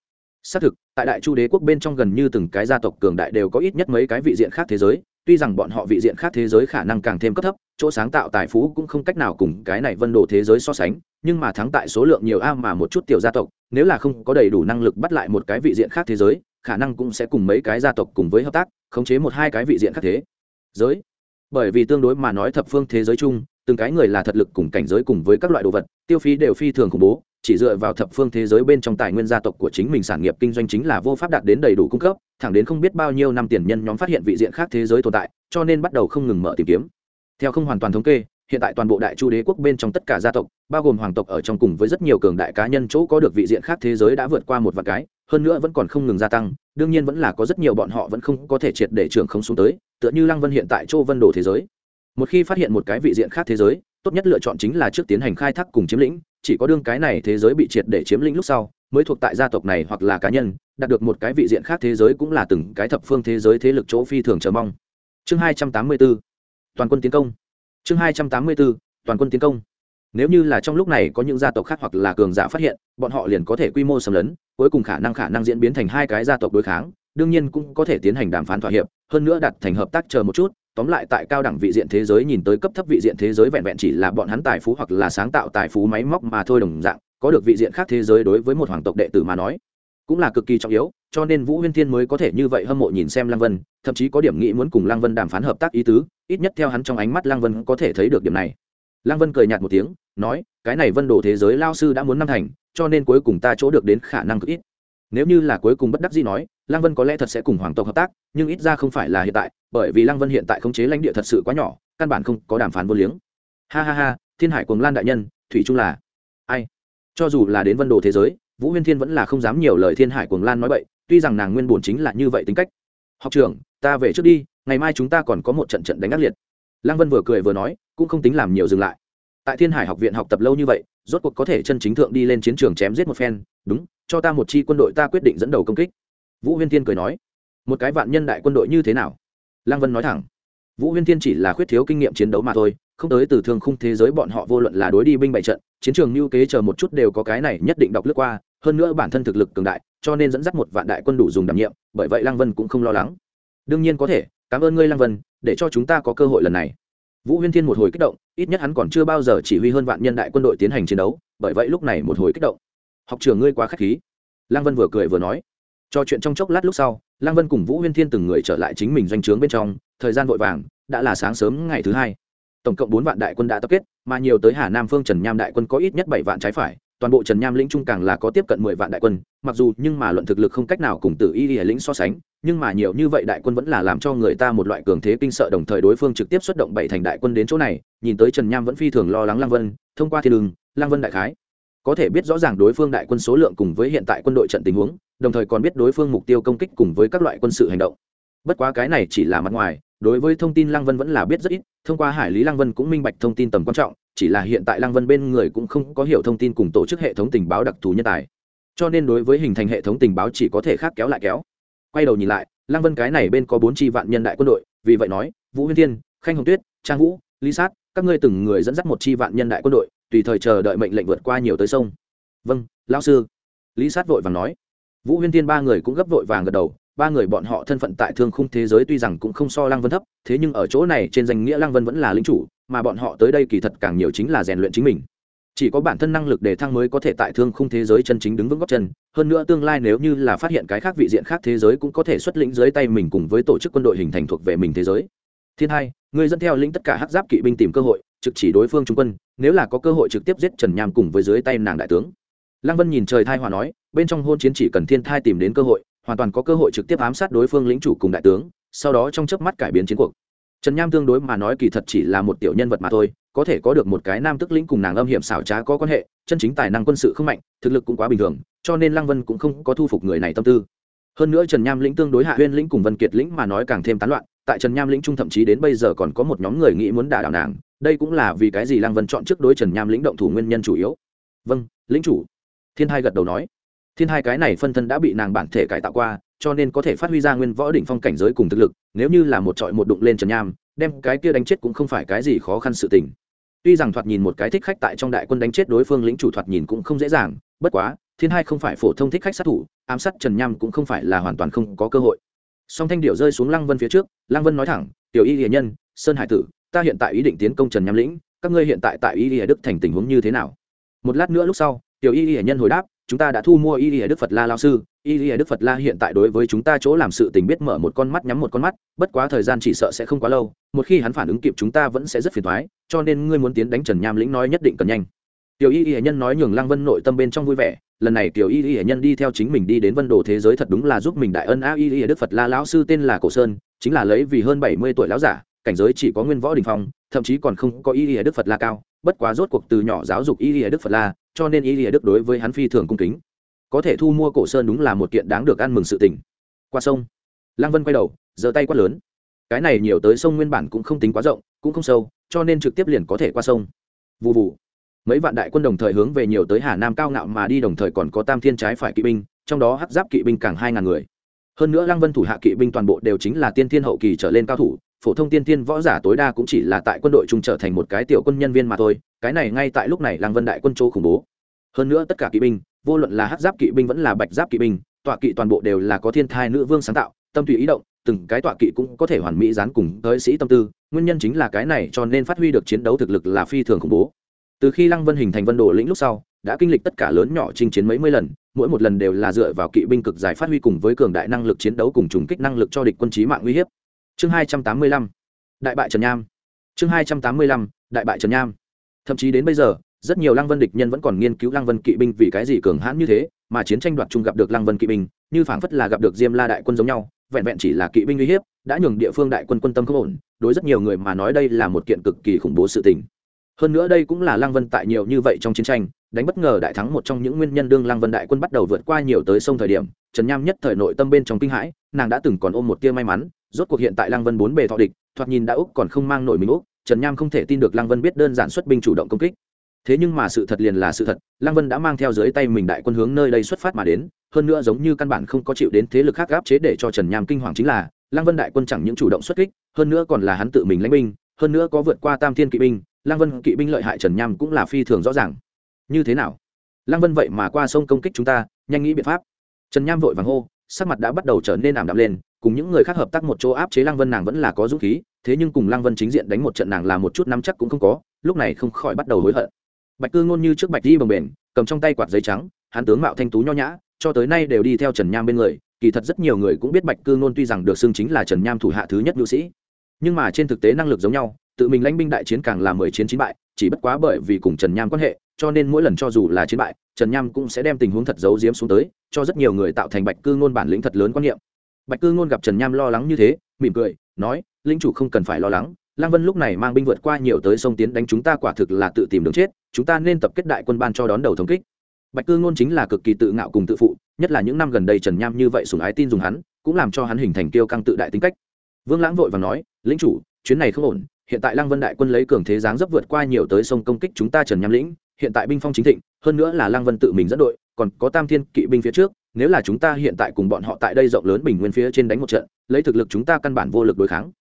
Speaker 1: xác thực, tại đại chu đế quốc bên trong gần như từng cái gia tộc cường đại đều có ít nhất mấy cái vị diện khác thế giới, tuy rằng bọn họ vị diện khác thế giới khả năng càng thêm cấp thấp, chỗ sáng tạo tài phú cũng không cách nào cùng cái này vân đồ thế giới so sánh, nhưng mà thắng tại số lượng nhiều a mà một chút tiểu gia tộc, nếu là không có đầy đủ năng lực bắt lại một cái vị diện khác thế giới, khả năng cũng sẽ cùng mấy cái gia tộc cùng với hợp tác, khống chế một hai cái vị diện khác thế giới. Bởi vì tương đối mà nói thập phương thế giới chung, từng cái người là thật lực cùng cảnh giới cùng với các loại đồ vật, tiêu phí đều phi thường khủng bố chỉ dựa vào thập phương thế giới bên trong tài nguyên gia tộc của chính mình sản nghiệp kinh doanh chính là vô pháp đạt đến đầy đủ cung cấp, thẳng đến không biết bao nhiêu năm tiền nhân nhóm phát hiện vị diện khác thế giới tồn tại, cho nên bắt đầu không ngừng mở tìm kiếm. Theo không hoàn toàn thống kê, hiện tại toàn bộ đại chu đế quốc bên trong tất cả gia tộc, bao gồm hoàng tộc ở trong cùng với rất nhiều cường đại cá nhân chỗ có được vị diện khác thế giới đã vượt qua một vài cái, hơn nữa vẫn còn không ngừng gia tăng, đương nhiên vẫn là có rất nhiều bọn họ vẫn không có thể triệt để trưởng không xuống tới, tựa như lăng vân hiện tại châu vân đồ thế giới. Một khi phát hiện một cái vị diện khác thế giới tốt nhất lựa chọn chính là trước tiến hành khai thác cùng chiếm lĩnh, chỉ có đương cái này thế giới bị triệt để chiếm lĩnh lúc sau, mới thuộc tại gia tộc này hoặc là cá nhân, đạt được một cái vị diện khác thế giới cũng là từng cái thập phương thế giới thế lực chỗ phi thường chờ mong. Chương hai trăm tám mươi 284 toàn quân tiến công. Chương hai trăm tám mươi 284 toàn quân tiến công. Nếu như là trong lúc này có những gia tộc khác hoặc là cường giả phát hiện, bọn họ liền có thể quy mô xâm lấn, cuối cùng khả năng khả năng diễn biến thành hai cái gia tộc đối kháng, đương nhiên cũng có thể tiến hành đàm phán thỏa hiệp, hơn nữa đặt thành hợp tác chờ một chút tóm lại tại cao đẳng vị diện thế giới nhìn tới cấp thấp vị diện thế giới vẹn vẹn chỉ là bọn hắn tài phú hoặc là sáng tạo tài phú máy móc mà thôi đồng dạng, có được vị diện khác thế giới đối với một hoàng tộc đệ tử mà nói, cũng là cực kỳ trọng yếu, cho nên vũ huyên thiên mới có thể như vậy hâm mộ nhìn xem lăng vân, thậm chí có điểm nghĩ muốn cùng lăng vân đàm phán hợp tác ý tứ, ít nhất theo hắn trong ánh mắt lăng vân có thể thấy được điểm này. Lăng vân cười nhạt một tiếng, nói, cái này vân đồ thế giới lao sư đã muốn năm thành, cho nên cuối cùng ta chỗ được đến khả năng cực ít nếu như là cuối cùng bất đắc dĩ nói, lăng vân có lẽ thật sẽ cùng hoàng tộc hợp tác, nhưng ít ra không phải là hiện tại, bởi vì lăng vân hiện tại khống chế lãnh địa thật sự quá nhỏ, căn bản không có đàm phán vô liếng. Ha ha ha, thiên hải cùng lan đại nhân, thủy trung là ai? Cho dù là đến vân đồ thế giới, vũ huyên thiên vẫn là không dám nhiều lời thiên hải cùng lan nói vậy tuy rằng nàng nguyên bổn chính là như vậy tính cách. Học trưởng, ta về trước đi, ngày mai chúng ta còn có một trận trận đánh ác liệt. Lăng vân vừa cười vừa nói, cũng không tính làm nhiều dừng lại tại thiên hải học viện học tập lâu như vậy, rốt cuộc có thể chân chính thượng đi lên chiến trường chém giết một phen, đúng, cho ta một chi quân đội ta quyết định dẫn đầu công kích. Vũ huyên thiên cười nói. Một cái vạn nhân đại quân đội như thế nào? Lăng vân nói thẳng. Vũ huyên thiên chỉ là khuyết thiếu kinh nghiệm chiến đấu mà thôi, không tới từ thường khung thế giới bọn họ vô luận là đối đi binh bại trận, chiến trường lưu kế chờ một chút đều có cái này nhất định đọc lướt qua, hơn nữa bản thân thực lực cường đại, cho nên dẫn dắt một vạn đại quân đủ dùng đảm nhiệm, bởi vậy lăng vân cũng không lo lắng. Đương nhiên có thể, cảm ơn ngươi lăng vân, để cho chúng ta có cơ hội lần này vũ huyên thiên một hồi kích động, ít nhất hắn còn chưa bao giờ chỉ huy hơn vạn nhân đại quân đội tiến hành chiến đấu, bởi vậy lúc này một hồi kích động. Học trường ngươi quá k h á c h khí. Lăng vân vừa cười vừa nói. Cho chuyện trong chốc lát lúc sau, lăng vân cùng vũ huyên thiên từng người trở lại chính mình doanh trướng bên trong, thời gian vội vàng, đã là sáng sớm ngày thứ hai. Tổng cộng bốn vạn đại quân đã tập kết, mà nhiều tới hà nam phương trần nham đại quân có ít nhất bảy vạn trái phải toàn bộ trần nham lĩnh trung càng là có tiếp cận mười vạn đại quân, mặc dù nhưng mà luận thực lực không cách nào cùng tử y y lĩnh so sánh, nhưng mà nhiều như vậy đại quân vẫn là làm cho người ta một loại cường thế kinh sợ đồng thời đối phương trực tiếp xuất động bảy thành đại quân đến chỗ này, nhìn tới trần nham vẫn phi thường lo lắng Lang vân, thông qua thiên đường Lang vân đại khái, có thể biết rõ ràng đối phương đại quân số lượng cùng với hiện tại quân đội trận tình huống, đồng thời còn biết đối phương mục tiêu công kích cùng với các loại quân sự hành động. Bất quá cái này chỉ là mặt ngoài, đối với thông tin lăng vân vẫn là biết rất ít, thông qua hải lý lăng vân cũng minh bạch thông tin tầm quan trọng chỉ là hiện tại lăng vân bên người cũng không có hiểu thông tin cùng tổ chức hệ thống tình báo đặc thù nhân tài. Cho nên đối với hình thành hệ thống tình báo chỉ có thể khác kéo lại kéo. Quay đầu nhìn lại, lăng vân cái này bên có bốn tri vạn nhân đại quân đội, vì vậy nói, vũ huyên thiên, khanh hồng tuyết, trang vũ, lý sát, các ngươi từng người dẫn dắt một tri vạn nhân đại quân đội, tùy thời chờ đợi mệnh lệnh vượt qua nhiều tới sông. Vâng lão sư. Lý sát vội vàng nói. Vũ huyên thiên ba người cũng gấp vội vàng gật đầu ba người bọn họ thân phận tại thương khung thế giới tuy rằng cũng không so lăng vân thấp, thế nhưng ở chỗ này trên danh nghĩa lăng vân vẫn là lính chủ, mà bọn họ tới đây kỳ thật càng nhiều chính là rèn luyện chính mình. Chỉ có bản thân năng lực để thăng mới có thể tại thương khung thế giới chân chính đứng vững góc chân, hơn nữa tương lai nếu như là phát hiện cái khác vị diện khác thế giới cũng có thể xuất lĩnh dưới tay mình cùng với tổ chức quân đội hình thành thuộc về mình thế giới. Thiên hai, người dẫn theo lĩnh tất cả hắc giáp kỵ binh tìm cơ hội, trực chỉ đối phương trung quân, nếu là có cơ hội trực tiếp giết trần nham cùng với dưới tay nàng đại tướng. Lăng vân nhìn trời thai hòa nói, bên trong hôn chiến chỉ cần thiên thai tìm đến cơ hội hoàn toàn có cơ hội trực tiếp ám sát đối phương lĩnh chủ cùng đại tướng, sau đó trong chớp mắt cải biến chiến cuộc. Trần nham tương đối mà nói kỳ thật chỉ là một tiểu nhân vật mà thôi, có thể có được một cái nam tức lĩnh cùng nàng âm hiểm xảo trá có quan hệ, chân chính tài năng quân sự không mạnh, thực lực cũng quá bình thường, cho nên lăng vân cũng không có thu phục người này tâm tư. Hơn nữa trần nham lĩnh tương đối hạ huyên lĩnh cùng vân kiệt lĩnh mà nói càng thêm tán loạn, tại trần nham lĩnh trung thậm chí đến bây giờ còn có một nhóm người nghĩ muốn đả đảo nàng, đây cũng là vì cái gì lăng vân chọn trước đối trần nham lĩnh động thủ nguyên nhân chủ yếu. Vâng lĩnh chủ. Thiên hai gật đầu nói thiên hai cái này phân thân đã bị nàng bản thể cải tạo qua, cho nên có thể phát huy ra nguyên võ đỉnh phong cảnh giới cùng thực lực, nếu như là một trọi một đụng lên trần nham, đem cái kia đánh chết cũng không phải cái gì khó khăn sự tình. Tuy rằng thoạt nhìn một cái thích khách tại trong đại quân đánh chết đối phương lĩnh chủ thoạt nhìn cũng không dễ dàng, bất quá, thiên hai không phải phổ thông thích khách sát thủ, ám sát trần nham cũng không phải là hoàn toàn không có cơ hội. Song thanh điệu rơi xuống lăng vân phía trước, lăng vân nói thẳng, tiểu y hiền nhân, sơn hải tử, ta hiện tại ý định tiến công trần nham lĩnh, các ngươi hiện tại tại y hiền đức thành tình huống như thế nào? Một lát nữa lúc sau, tiểu y hiền nhân hồi đáp chúng ta đã thu mua y lìa đức phật la lao sư y lìa đức phật la hiện tại đối với chúng ta chỗ làm sự tình biết mở một con mắt nhắm một con mắt bất quá thời gian chỉ sợ sẽ không quá lâu một khi hắn phản ứng kịp chúng ta vẫn sẽ rất phiền thoái cho nên ngươi muốn tiến đánh trần nham lĩnh nói nhất định cần nhanh tiểu y lìa nhân nói nhường lăng vân nội tâm bên trong vui vẻ lần này tiểu y lìa nhân đi theo chính mình đi đến vân đồ thế giới thật đúng là giúp mình đại ân a y lìa đức phật la lão sư tên là cổ sơn chính là lấy vì hơn bảy mươi tuổi lão giả cảnh giới chỉ có nguyên võ đình phong thậm chí còn không có y lìa đức phật la cao bất quá rốt cuộc từ nhỏ giáo dục y lìa đức phật la cho nên ý lìa đức đối với hắn phi thường cung kính. Có thể thu mua cổ sơn đúng là một kiện đáng được ăn mừng sự tình. Qua sông, lăng vân quay đầu, giơ tay quát lớn. Cái này nhiều tới sông nguyên bản cũng không tính quá rộng, cũng không sâu, cho nên trực tiếp liền có thể qua sông. Vụ vụ mấy vạn đại quân đồng thời hướng về nhiều tới hà nam cao ngạo mà đi, đồng thời còn có tam thiên trái phải kỵ binh, trong đó hắc giáp kỵ binh càng hai ngàn người. Hơn nữa lăng vân thủ hạ kỵ binh toàn bộ đều chính là tiên thiên hậu kỳ trở lên cao thủ phổ thông tiên thiên võ giả tối đa cũng chỉ là tại quân đội trung trở thành một cái tiểu quân nhân viên mà thôi, cái này ngay tại lúc này lăng vân đại quân chỗ khủng bố. Hơn nữa tất cả kỵ binh, vô luận là hát giáp kỵ binh vẫn là bạch giáp kỵ binh, tọa kỵ toàn bộ đều là có thiên thai nữ vương sáng tạo, tâm tùy ý động, từng cái tọa kỵ cũng có thể hoàn mỹ dán cùng tới sĩ tâm tư, nguyên nhân chính là cái này cho nên phát huy được chiến đấu thực lực là phi thường khủng bố. Từ khi lăng vân hình thành vân đồ lĩnh lúc sau, đã kinh lịch tất cả lớn nhỏ chinh chiến mấy mươi lần, mỗi một lần đều là dựa vào kỵ binh cực giải phát huy cùng với cường đại năng lực chiến đấu cùng trùng kích năng lực cho địch quân trí mạng uy hiếp chương hai trăm tám mươi lăm, đại bại trần nham. Chương hai trăm tám mươi lăm, đại bại trần nham. Thậm chí đến bây giờ, rất nhiều lăng vân địch nhân vẫn còn nghiên cứu lăng vân kỵ binh vì cái gì cường hãn như thế, mà chiến tranh đoạt chung gặp được lăng vân kỵ binh, như phảng phất là gặp được diêm la đại quân giống nhau, vẹn vẹn chỉ là kỵ binh uy hiếp, đã nhường địa phương đại quân quân tâm không ổn, đối rất nhiều người mà nói đây là một kiện cực kỳ khủng bố sự tình. Hơn nữa đây cũng là lăng vân tại nhiều như vậy trong chiến tranh, đánh bất ngờ đại thắng một trong những nguyên nhân đương lăng vân đại quân bắt đầu vượt qua nhiều tới sông thời điểm, trần nham nhất thời nội tâm bên trong kinh hãi, nàng đã từng còn ôm một tia may mắn rốt cuộc hiện tại lăng vân bốn bề thọ địch, thoạt nhìn đã úc còn không mang nổi mình úc, trần nham không thể tin được lăng vân biết đơn giản xuất binh chủ động công kích. Thế nhưng mà sự thật liền là sự thật, lăng vân đã mang theo dưới tay mình đại quân hướng nơi đây xuất phát mà đến, hơn nữa giống như căn bản không có chịu đến thế lực khác gáp chế để cho trần nham kinh hoàng chính là, lăng vân đại quân chẳng những chủ động xuất kích, hơn nữa còn là hắn tự mình lãnh binh, hơn nữa có vượt qua tam thiên kỵ binh, lăng vân kỵ binh lợi hại trần nham cũng là phi thường rõ ràng. Như thế nào? Lăng vân vậy mà qua sông công kích chúng ta, nhanh nghĩ biện pháp. Trần nham vội vàng hô, sắc mặt đã bắt đầu trở nên ảm đạm lên cùng những người khác hợp tác một chỗ áp chế lăng vân nàng vẫn là có dũng khí, thế nhưng cùng lăng vân chính diện đánh một trận nàng là một chút nắm chắc cũng không có, lúc này không khỏi bắt đầu hối hận. Bạch cư ngôn như trước bạch di bồng bền cầm trong tay quạt giấy trắng, hắn tướng mạo thanh tú nho nhã, cho tới nay đều đi theo trần nham bên người, kỳ thật rất nhiều người cũng biết bạch cư ngôn tuy rằng được xưng chính là trần nham thủ hạ thứ nhất nữ sĩ, nhưng mà trên thực tế năng lực giống nhau, tự mình lãnh binh đại chiến càng là mười chiến chín bại, chỉ bất quá bởi vì cùng trần nham quan hệ, cho nên mỗi lần cho dù là chiến bại, trần nham cũng sẽ đem tình huống thật giấu giếm xuống tới, cho rất nhiều người tạo thành bạch cư ngôn bản lĩnh thật lớn quan niệm bạch cư ngôn gặp trần nham lo lắng như thế, mỉm cười, nói, linh chủ không cần phải lo lắng, lăng vân lúc này mang binh vượt qua nhiều tới sông tiến đánh chúng ta quả thực là tự tìm đường chết, chúng ta nên tập kết đại quân ban cho đón đầu thống kích. Bạch cư ngôn chính là cực kỳ tự ngạo cùng tự phụ, nhất là những năm gần đây trần nham như vậy sùng ái tin dùng hắn, cũng làm cho hắn hình thành tiêu căng tự đại tính cách. Vương lãng vội và nói lĩnh chủ, chuyến này không ổn, hiện tại lăng vân đại quân lấy cường thế giáng dấp vượt qua nhiều tới sông công kích chúng ta trần nham lĩnh, hiện tại binh phong chính thịnh, hơn nữa là lăng vân tự mình dẫn đội, còn có tam thiên kỵ binh phía trước nếu là chúng ta hiện tại cùng bọn họ tại đây rộng lớn bình nguyên phía trên đánh một trận, lấy thực lực chúng ta căn bản vô lực đối kháng.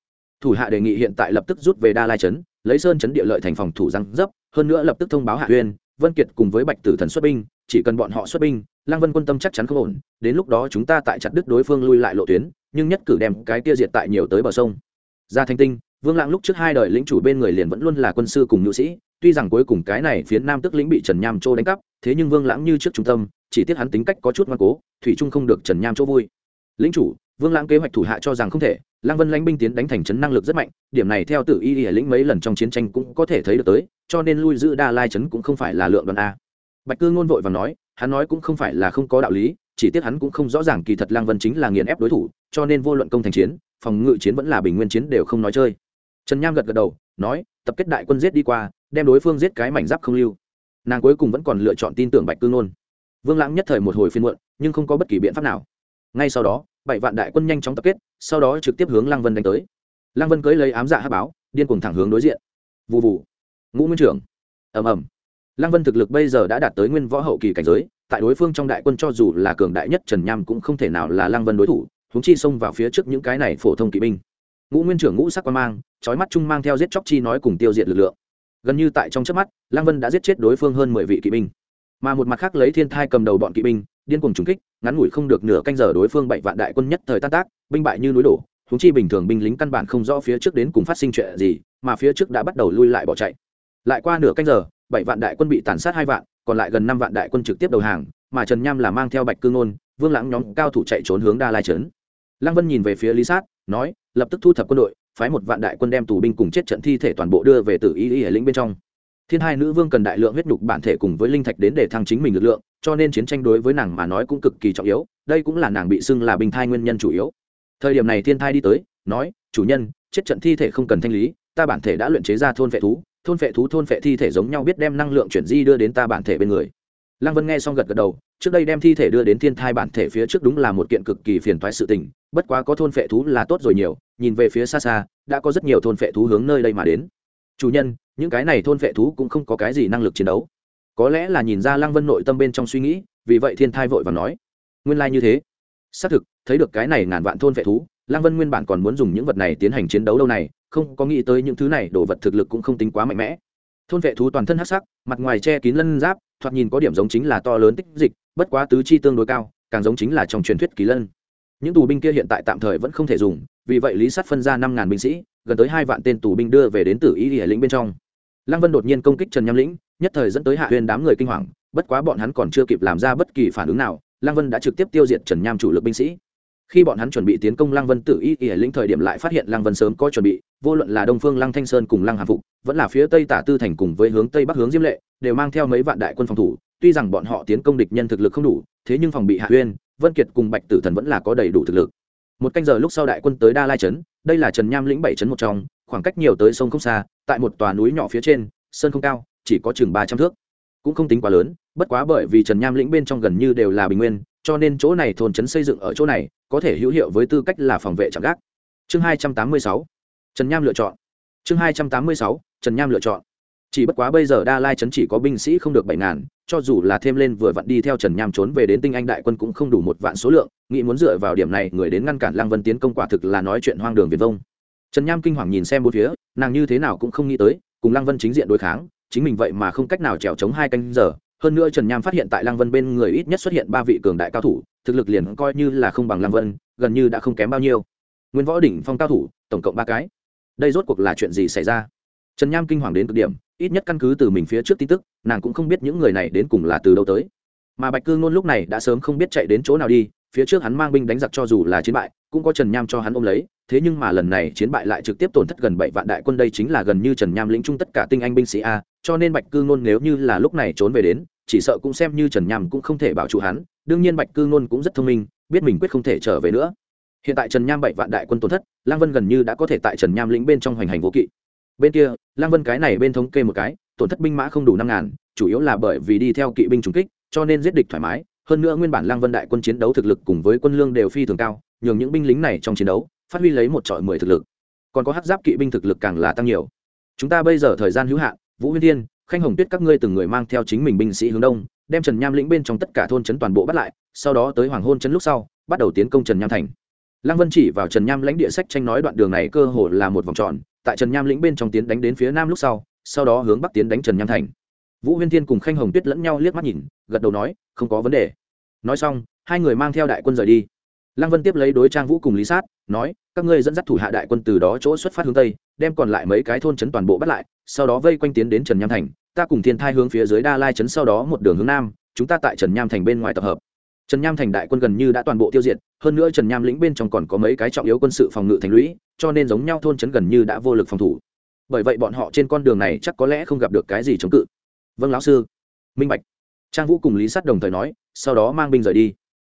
Speaker 1: Thủ hạ đề nghị hiện tại lập tức rút về đa lai trấn, lấy sơn trấn địa lợi thành phòng thủ răng dấp, hơn nữa lập tức thông báo hạ huyên vân kiệt cùng với bạch tử thần xuất binh, chỉ cần bọn họ xuất binh, lăng vân quân tâm chắc chắn không ổn, đến lúc đó chúng ta tại chặt đứt đối phương lui lại lộ tuyến, nhưng nhất cử đem cái kia diệt tại nhiều tới bờ sông. Ra thanh tinh, vương lãng lúc trước hai đời lĩnh chủ bên người liền vẫn luôn là quân sư cùng nhu sĩ, tuy rằng cuối cùng cái này phía nam tức lĩnh bị trần nham châu đánh cắp, thế nhưng vương lãng như trước trung tâm chỉ tiếc hắn tính cách có chút ngoan cố, thủy trung không được trần nham chỗ vui. Lĩnh chủ, vương lãng kế hoạch thủ hạ cho rằng không thể, lăng vân lãnh binh tiến đánh thành trấn năng lực rất mạnh, điểm này theo tự y y lĩnh mấy lần trong chiến tranh cũng có thể thấy được tới, cho nên lui giữ đa lai trấn cũng không phải là lượng đoàn a. Bạch cư ngôn vội và nói, hắn nói cũng không phải là không có đạo lý, chỉ tiếc hắn cũng không rõ ràng kỳ thật lăng vân chính là nghiền ép đối thủ, cho nên vô luận công thành chiến, phòng ngự chiến vẫn là bình nguyên chiến đều không nói chơi. Trần nham gật gật đầu, nói, tập kết đại quân giết đi qua, đem đối phương giết cái mảnh giáp không lưu. Nàng cuối cùng vẫn còn lựa chọn tin tưởng bạch cư ngôn vương lãng nhất thời một hồi phiên muộn, nhưng không có bất kỳ biện pháp nào. Ngay sau đó, bảy vạn đại quân nhanh chóng tập kết, sau đó trực tiếp hướng lăng vân đánh tới. Lăng vân cưới lấy ám dạ hát báo, điên cùng thẳng hướng đối diện. Vụ vụ ngũ nguyên trưởng. Ầm ầm. Lăng vân thực lực bây giờ đã đạt tới nguyên võ hậu kỳ cảnh giới, tại đối phương trong đại quân cho dù là cường đại nhất trần nham cũng không thể nào là lăng vân đối thủ húng chi xông vào phía trước những cái này phổ thông kỵ binh. Ngũ nguyên trưởng ngũ sắc quan mang trói mắt chung mang theo giết chóc chi nói cùng tiêu diệt lực lượng. Gần như tại trong trước mắt, lăng vân đã giết chết đối phương hơn mười vị kỵ binh mà một mặt khác lấy thiên thai cầm đầu bọn kỵ binh, điên cuồng trúng kích, ngắn ngủi không được nửa canh giờ đối phương bảy vạn đại quân nhất thời tan tác, binh bại như núi đổ thúng chi bình thường binh lính căn bản không rõ phía trước đến cùng phát sinh chuyện gì, mà phía trước đã bắt đầu lui lại bỏ chạy. Lại qua nửa canh giờ, bảy vạn đại quân bị tàn sát hai vạn, còn lại gần năm vạn đại quân trực tiếp đầu hàng, mà trần nham là mang theo bạch cương ngôn vương lãng nhóm cao thủ chạy trốn hướng đa lai trấn. Lăng vân nhìn về phía lý sát, nói, lập tức thu thập quân đội, phái một vạn đại quân đem tù binh cùng chết trận thi thể toàn bộ đưa về tử y y ở lĩnh bên trong thiên hai nữ vương cần đại lượng huyết nhục bản thể cùng với linh thạch đến để thăng chính mình lực lượng, cho nên chiến tranh đối với nàng mà nói cũng cực kỳ trọng yếu, đây cũng là nàng bị xưng là bình thai nguyên nhân chủ yếu. Thời điểm này thiên thai đi tới, nói, chủ nhân, chết trận thi thể không cần thanh lý, ta bản thể đã luyện chế ra thôn vệ thú, thôn vệ thú thôn vệ thi thể giống nhau biết đem năng lượng chuyển di đưa đến ta bản thể bên người. Lăng vân nghe xong gật gật đầu, trước đây đem thi thể đưa đến thiên thai bản thể phía trước đúng là một kiện cực kỳ phiền toái sự tình, bất quá có thôn vệ thú là tốt rồi nhiều, nhìn về phía xa xa, đã có rất nhiều thôn vệ thú hướng nơi đây mà đến chủ nhân, những cái này thôn vệ thú cũng không có cái gì năng lực chiến đấu. Có lẽ là nhìn ra lăng vân nội tâm bên trong suy nghĩ, vì vậy thiên thai vội và nói, nguyên lai、like、như thế. Xác thực, thấy được cái này ngàn vạn thôn vệ thú, lăng vân nguyên bản còn muốn dùng những vật này tiến hành chiến đấu lâu này, không có nghĩ tới những thứ này đồ vật thực lực cũng không tính quá mạnh mẽ. Thôn vệ thú toàn thân hắc sắc, mặt ngoài che kín lân giáp, thoạt nhìn có điểm giống chính là to lớn tích dịch, bất quá tứ chi tương đối cao, càng giống chính là trong truyền thuyết kỳ lân. Những tù binh kia hiện tại tạm thời vẫn không thể dùng, vì vậy lý sát phân ra năm ngàn binh sĩ gần tới hai vạn tên tù binh đưa về đến tử ý địa lĩnh bên trong. Lăng vân đột nhiên công kích trần nham lĩnh, nhất thời dẫn tới hạ huyên đám người kinh hoàng, bất quá bọn hắn còn chưa kịp làm ra bất kỳ phản ứng nào, lăng vân đã trực tiếp tiêu diệt trần nham chủ lực binh sĩ. Khi bọn hắn chuẩn bị tiến công lăng vân tử y y lĩnh thời điểm lại phát hiện lăng vân sớm có chuẩn bị, vô luận là đông phương lăng thanh sơn cùng lăng hà phục, vẫn là phía tây tả tư thành cùng với hướng tây bắc hướng diêm lệ, đều mang theo mấy vạn đại quân phòng thủ, tuy rằng bọn họ tiến công địch nhân thực lực không đủ, thế nhưng phòng bị hạ huyên vân kiệt cùng bạch tử thần vẫn là có đầy đủ thực lực một canh giờ lúc sau đại quân tới đa lai trấn, đây là trần nham lĩnh bảy trấn một trong, khoảng cách nhiều tới sông không xa, tại một tòa núi nhỏ phía trên, sơn không cao, chỉ có chừng ba trăm thước. Cũng không tính quá lớn, bất quá bởi vì trần nham lĩnh bên trong gần như đều là bình nguyên, cho nên chỗ này thôn trấn xây dựng ở chỗ này, có thể hữu hiệu với tư cách là phòng vệ chẳng gác. Chương hai trăm tám mươi sáu, trần nham lựa chọn. Chương hai trăm tám mươi sáu, trần nham lựa chọn chỉ bất quá bây giờ đa lai chấn chỉ có binh sĩ không được bảy ngàn, cho dù là thêm lên vừa vặn đi theo trần nham trốn về đến tinh anh đại quân cũng không đủ một vạn số lượng, nghĩ muốn dựa vào điểm này người đến ngăn cản lăng vân tiến công quả thực là nói chuyện hoang đường viền vông. Trần nham kinh hoàng nhìn xem bốn phía, nàng như thế nào cũng không nghĩ tới, cùng lăng vân chính diện đối kháng, chính mình vậy mà không cách nào trèo chống hai canh giờ. Hơn nữa trần nham phát hiện tại lăng vân bên người ít nhất xuất hiện ba vị cường đại cao thủ, thực lực liền coi như là không bằng lăng vân, gần như đã không kém bao nhiêu. Nguyên võ đỉnh phong cao thủ, tổng cộng ba cái. Đây rốt cuộc là chuyện gì xảy ra? Trần nham kinh hoàng đến cực điểm, ít nhất căn cứ từ mình phía trước tin tức, nàng cũng không biết những người này đến cùng là từ đâu tới. Mà bạch cương nôn lúc này đã sớm không biết chạy đến chỗ nào đi, phía trước hắn mang binh đánh giặc cho dù là chiến bại, cũng có trần nham cho hắn ôm lấy, thế nhưng mà lần này chiến bại lại trực tiếp tổn thất gần bảy vạn đại quân đây chính là gần như trần nham lĩnh chung tất cả tinh anh binh sĩ a, cho nên bạch cương nôn nếu như là lúc này trốn về đến, chỉ sợ cũng xem như trần nham cũng không thể bảo trụ hắn, đương nhiên bạch cương nôn cũng rất thông minh, biết mình quyết không thể trở về nữa. Hiện tại trần nham bảy vạn đại quân tổn thất lang vân gần như đã có thể tại trần nham lĩnh bên trong hoành hành vô kỵ bên kia lang vân cái này bên thống kê một cái, tổn thất binh mã không đủ năm ngàn, chủ yếu là bởi vì đi theo kỵ binh trùng kích, cho nên giết địch thoải mái. Hơn nữa nguyên bản lang vân đại quân chiến đấu thực lực cùng với quân lương đều phi thường cao, nhường những binh lính này trong chiến đấu, phát huy lấy một trọi mười thực lực. Còn có hát giáp kỵ binh thực lực càng là tăng nhiều. Chúng ta bây giờ thời gian hữu hạn, vũ huyên thiên, khanh hồng tuyết các ngươi từng người mang theo chính mình binh sĩ hướng đông, đem trần nham lĩnh bên trong tất cả thôn trấn toàn bộ bắt lại, sau đó tới hoàng hôn trấn lúc sau, bắt đầu tiến công trần nham thành. Lăng vân chỉ vào trần nham lãnh địa sách tranh nói đoạn đường này cơ hồ là một vòng tròn tại trần nham lĩnh bên trong tiến đánh đến phía nam lúc sau sau đó hướng bắc tiến đánh trần nham thành. Vũ huyên thiên cùng khanh hồng tuyết lẫn nhau liếc mắt nhìn, gật đầu nói, không có vấn đề. Nói xong, hai người mang theo đại quân rời đi. Lăng vân tiếp lấy đối trang vũ cùng lý sát, nói, các ngươi dẫn dắt thủ hạ đại quân từ đó chỗ xuất phát hướng tây, đem còn lại mấy cái thôn trấn toàn bộ bắt lại, sau đó vây quanh tiến đến trần nham thành, ta cùng thiên thai hướng phía dưới đa lai trấn sau đó một đường hướng nam, chúng ta tại trần nham thành bên ngoài tập hợp trần nham thành đại quân gần như đã toàn bộ tiêu diệt, hơn nữa trần nham lĩnh bên trong còn có mấy cái trọng yếu quân sự phòng ngự thành lũy, cho nên giống nhau thôn trấn gần như đã vô lực phòng thủ. Bởi vậy bọn họ trên con đường này chắc có lẽ không gặp được cái gì chống cự. Vâng lão sư. Minh bạch. Trang vũ cùng lý sắt đồng thời nói, sau đó mang binh rời đi.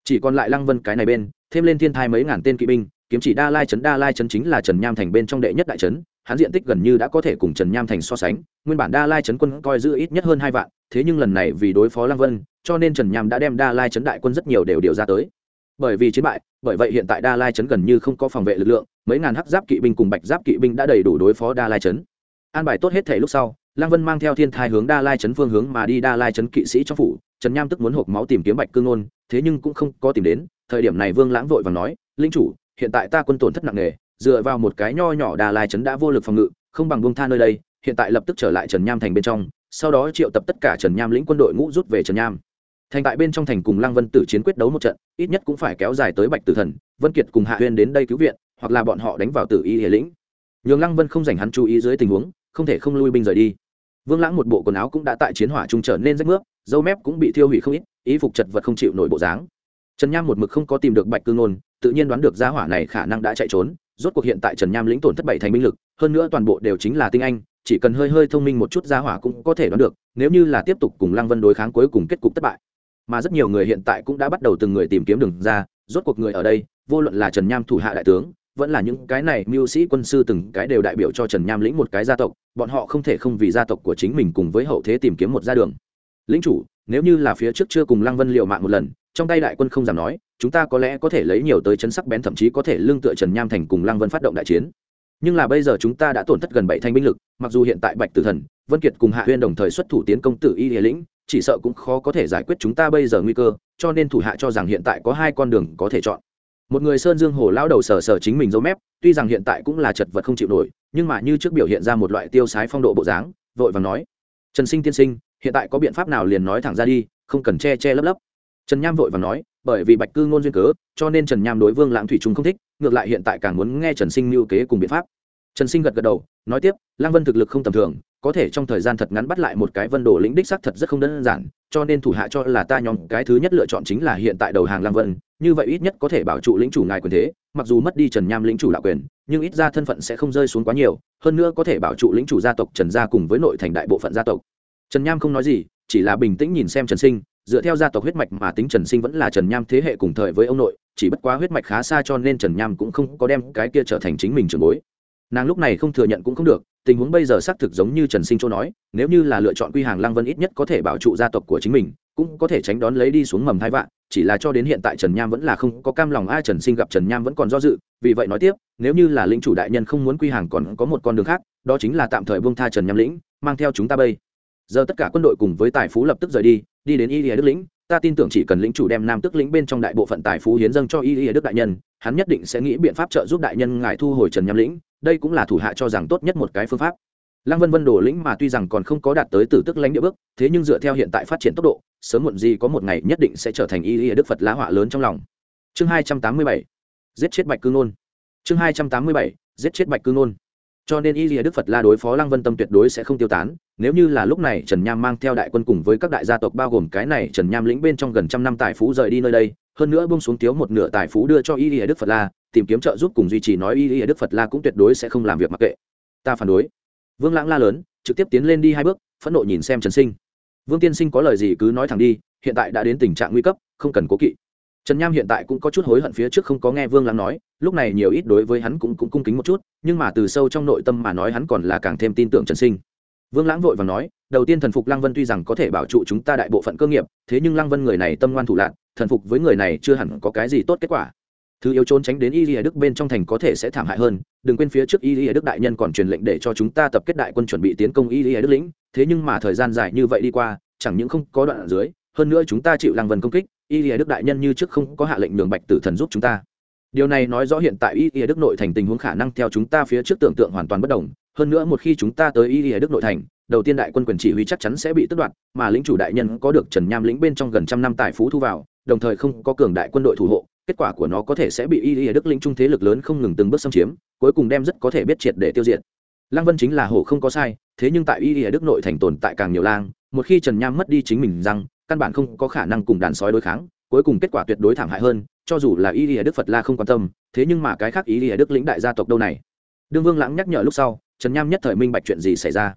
Speaker 1: Chỉ còn lại lăng vân cái này bên, thêm lên thiên thai mấy ngàn tên kỵ binh, kiếm chỉ đa lai trấn, đa lai trấn chính là trần nham thành bên trong đệ nhất đại trấn hắn diện tích gần như đã có thể cùng trần nham thành so sánh, nguyên bản đa lai trấn quân coi giữ ít nhất hơn hai vạn, thế nhưng lần này vì đối phó lăng vân, cho nên trần nham đã đem đa lai trấn đại quân rất nhiều đều điều ra tới. Bởi vì chiến bại, bởi vậy hiện tại đa lai trấn gần như không có phòng vệ lực lượng, mấy ngàn hắc giáp kỵ binh cùng bạch giáp kỵ binh đã đầy đủ đối phó đa lai trấn. An bài tốt hết thể lúc sau, lăng vân mang theo thiên thai hướng đa lai trấn phương hướng mà đi đa lai trấn kỵ sĩ trong phủ, trần nham tức muốn hộp máu tìm kiếm bạch cương nôn, thế nhưng cũng không có tìm đến, thời điểm này vương lãng vội và nói, linh chủ, hiện tại ta quân tổn thất nặng nề dựa vào một cái nho nhỏ đà lai trấn đã vô lực phòng ngự, không bằng bông tha nơi đây, hiện tại lập tức trở lại trần nham thành bên trong, sau đó triệu tập tất cả trần nham lĩnh quân đội ngũ rút về trần nham. Thành tại bên trong thành cùng lăng vân tử chiến quyết đấu một trận, ít nhất cũng phải kéo dài tới bạch tử thần, vân kiệt cùng hạ huyên đến đây cứu viện, hoặc là bọn họ đánh vào tử y hệ lĩnh. Nhường lăng vân không dành hắn chú ý dưới tình huống, không thể không lui binh rời đi. Vương lãng một bộ quần áo cũng đã tại chiến hỏa trung trở nên rách nước dâu mép cũng bị thiêu hủy không ít ý phục chật vật không chịu nổi bộ dáng. Trần nham một mực không có tìm được bạch cư ngôn tự nhiên đoán được gia hỏa này khả năng đã chạy trốn rốt cuộc hiện tại trần nham lĩnh tổn thất bảy thành binh lực, hơn nữa toàn bộ đều chính là tinh anh, chỉ cần hơi hơi thông minh một chút ra hỏa cũng có thể đoán được, nếu như là tiếp tục cùng lăng vân đối kháng cuối cùng kết cục thất bại. Mà rất nhiều người hiện tại cũng đã bắt đầu từng người tìm kiếm đường ra, rốt cuộc người ở đây, vô luận là trần nham thủ hạ đại tướng, vẫn là những cái này mưu sĩ quân sư từng cái đều đại biểu cho trần nham lĩnh một cái gia tộc, bọn họ không thể không vì gia tộc của chính mình cùng với hậu thế tìm kiếm một gia đường. Lĩnh chủ, nếu như là phía trước chưa cùng lăng vân liệu mạng một lần trong tay đại quân không dám nói, chúng ta có lẽ có thể lấy nhiều tới chấn sắc bén, thậm chí có thể lương tựa trần nham thành cùng lăng vân phát động đại chiến. Nhưng là bây giờ chúng ta đã tổn thất gần bảy thanh binh lực, mặc dù hiện tại bạch tử thần, vân kiệt cùng hạ huyên đồng thời xuất thủ tiến công tử y địa lĩnh, chỉ sợ cũng khó có thể giải quyết chúng ta bây giờ nguy cơ, cho nên thủ hạ cho rằng hiện tại có hai con đường có thể chọn. Một người sơn dương hồ lao đầu sờ sờ chính mình dấu mép, tuy rằng hiện tại cũng là chật vật không chịu nổi, nhưng mà như trước biểu hiện ra một loại tiêu sái phong độ bộ dáng, vội và nói, trần sinh tiên sinh, hiện tại có biện pháp nào liền nói thẳng ra đi, không cần che che lấp lấp trần nham vội và nói, bởi vì bạch cư ngôn duyên cớ, cho nên trần nham đối vương lãng thủy trung không thích, ngược lại hiện tại càng muốn nghe trần sinh mưu kế cùng biện pháp. Trần sinh gật gật đầu, nói tiếp, lăng vân thực lực không tầm thường, có thể trong thời gian thật ngắn bắt lại một cái vân đồ lĩnh đích xác thật rất không đơn giản, cho nên thủ hạ cho là ta nhóm cái thứ nhất lựa chọn chính là hiện tại đầu hàng lăng vân, như vậy ít nhất có thể bảo trụ lĩnh chủ ngài quyền thế, mặc dù mất đi trần nham lĩnh chủ lạ quyền, nhưng ít ra thân phận sẽ không rơi xuống quá nhiều, hơn nữa có thể bảo trụ lĩnh chủ gia tộc trần gia cùng với nội thành đại bộ phận gia tộc. Trần nham không nói gì, chỉ là bình tĩnh nhìn xem trần sinh dựa theo gia tộc huyết mạch mà tính trần sinh vẫn là trần nham thế hệ cùng thời với ông nội, chỉ bất quá huyết mạch khá xa cho nên trần nham cũng không có đem cái kia trở thành chính mình trường bối. Nàng lúc này không thừa nhận cũng không được, tình huống bây giờ xác thực giống như trần sinh châu nói, nếu như là lựa chọn quy hàng lăng vân ít nhất có thể bảo trụ gia tộc của chính mình, cũng có thể tránh đón lấy đi xuống mầm hai vạn, chỉ là cho đến hiện tại trần nham vẫn là không có cam lòng ai trần sinh gặp trần nham vẫn còn do dự, vì vậy nói tiếp, nếu như là lĩnh chủ đại nhân không muốn quy hàng còn có một con đường khác, đó chính là tạm thời buông tha trần nham lĩnh, mang theo chúng ta bây. Giờ tất cả quân đội cùng với tài phú lập tức rời đi đi đến y lìa đức lĩnh, ta tin tưởng chỉ cần lĩnh chủ đem nam tức lĩnh bên trong đại bộ phận tài phú hiến dâng cho y lìa đức đại nhân, hắn nhất định sẽ nghĩ biện pháp trợ giúp đại nhân ngài thu hồi trần nham lĩnh, đây cũng là thủ hạ cho rằng tốt nhất một cái phương pháp lăng vân vân đổ lĩnh mà tuy rằng còn không có đạt tới tử tức lãnh địa bước, thế nhưng dựa theo hiện tại phát triển tốc độ, sớm muộn gì có một ngày nhất định sẽ trở thành y lìa đức phật lá họa lớn trong lòng chương hai trăm tám mươi bảy, giết chết bạch cư nôn. chương hai trăm tám mươi bảy, giết chết bạch cư nôn cho nên y lìa đức phật la đối phó lăng vân tâm tuyệt đối sẽ không tiêu tán nếu như là lúc này trần nham mang theo đại quân cùng với các đại gia tộc bao gồm cái này trần nham lĩnh bên trong gần trăm năm tài phú rời đi nơi đây hơn nữa bông xuống tiếu một nửa tài phú đưa cho y lìa đức phật la tìm kiếm trợ giúp cùng duy trì nói y lìa đức phật la cũng tuyệt đối sẽ không làm việc mặc kệ ta phản đối vương lãng la lớn trực tiếp tiến lên đi hai bước phẫn nộ nhìn xem trần sinh vương tiên sinh có lời gì cứ nói thẳng đi hiện tại đã đến tình trạng nguy cấp không cần cố kỵ trần nham hiện tại cũng có chút hối hận phía trước không có nghe vương lãng nói lúc này nhiều ít đối với hắn cũng, cũng cung kính một chút nhưng mà từ sâu trong nội tâm mà nói hắn còn là càng thêm tin tưởng trần sinh. Vương lãng vội và nói đầu tiên thần phục lăng vân tuy rằng có thể bảo trụ chúng ta đại bộ phận cơ nghiệp thế nhưng lăng vân người này tâm ngoan thủ lạc thần phục với người này chưa hẳn có cái gì tốt kết quả. Thứ yếu trốn tránh đến y lìa đức bên trong thành có thể sẽ thảm hại hơn đừng quên phía trước y lìa đức đại nhân còn truyền lệnh để cho chúng ta tập kết đại quân chuẩn bị tiến công y lìa đức lĩnh thế nhưng mà thời gian dài như vậy đi qua chẳng những không có đoạn ở dưới hơn nữa chúng ta chịu lăng vân công kích y lìa đức đại nhân như trước không có hạ lệnh nhường bạch tử thần giúp chúng ta. Điều này nói rõ hiện tại y lìa đức nội thành tình huống khả năng theo chúng ta phía trước tưởng tượng hoàn toàn bất đồng. Hơn nữa một khi chúng ta tới y lìa đức nội thành, đầu tiên đại quân quyền chỉ huy chắc chắn sẽ bị tước đoạt, mà lĩnh chủ đại nhân có được trần nham lĩnh bên trong gần trăm năm tài phú thu vào, đồng thời không có cường đại quân đội thủ hộ, kết quả của nó có thể sẽ bị y lìa đức lĩnh trung thế lực lớn không ngừng từng bước xâm chiếm, cuối cùng đem rất có thể biết triệt để tiêu diệt. Lăng vân chính là hổ không có sai, thế nhưng tại y Lìa đức nội thành tồn tại càng nhiều lang, một khi trần nham mất đi chính mình rằng căn bản không có khả năng cùng đàn sói đối kháng, cuối cùng kết quả tuyệt đối thảm hại hơn, cho dù là y y đức phật la không quan tâm, thế nhưng mà cái khác y y đức lĩnh đại gia tộc đâu này? Đương vương lãng nhắc nhở lúc sau, trần nham nhất thời minh bạch chuyện gì xảy ra.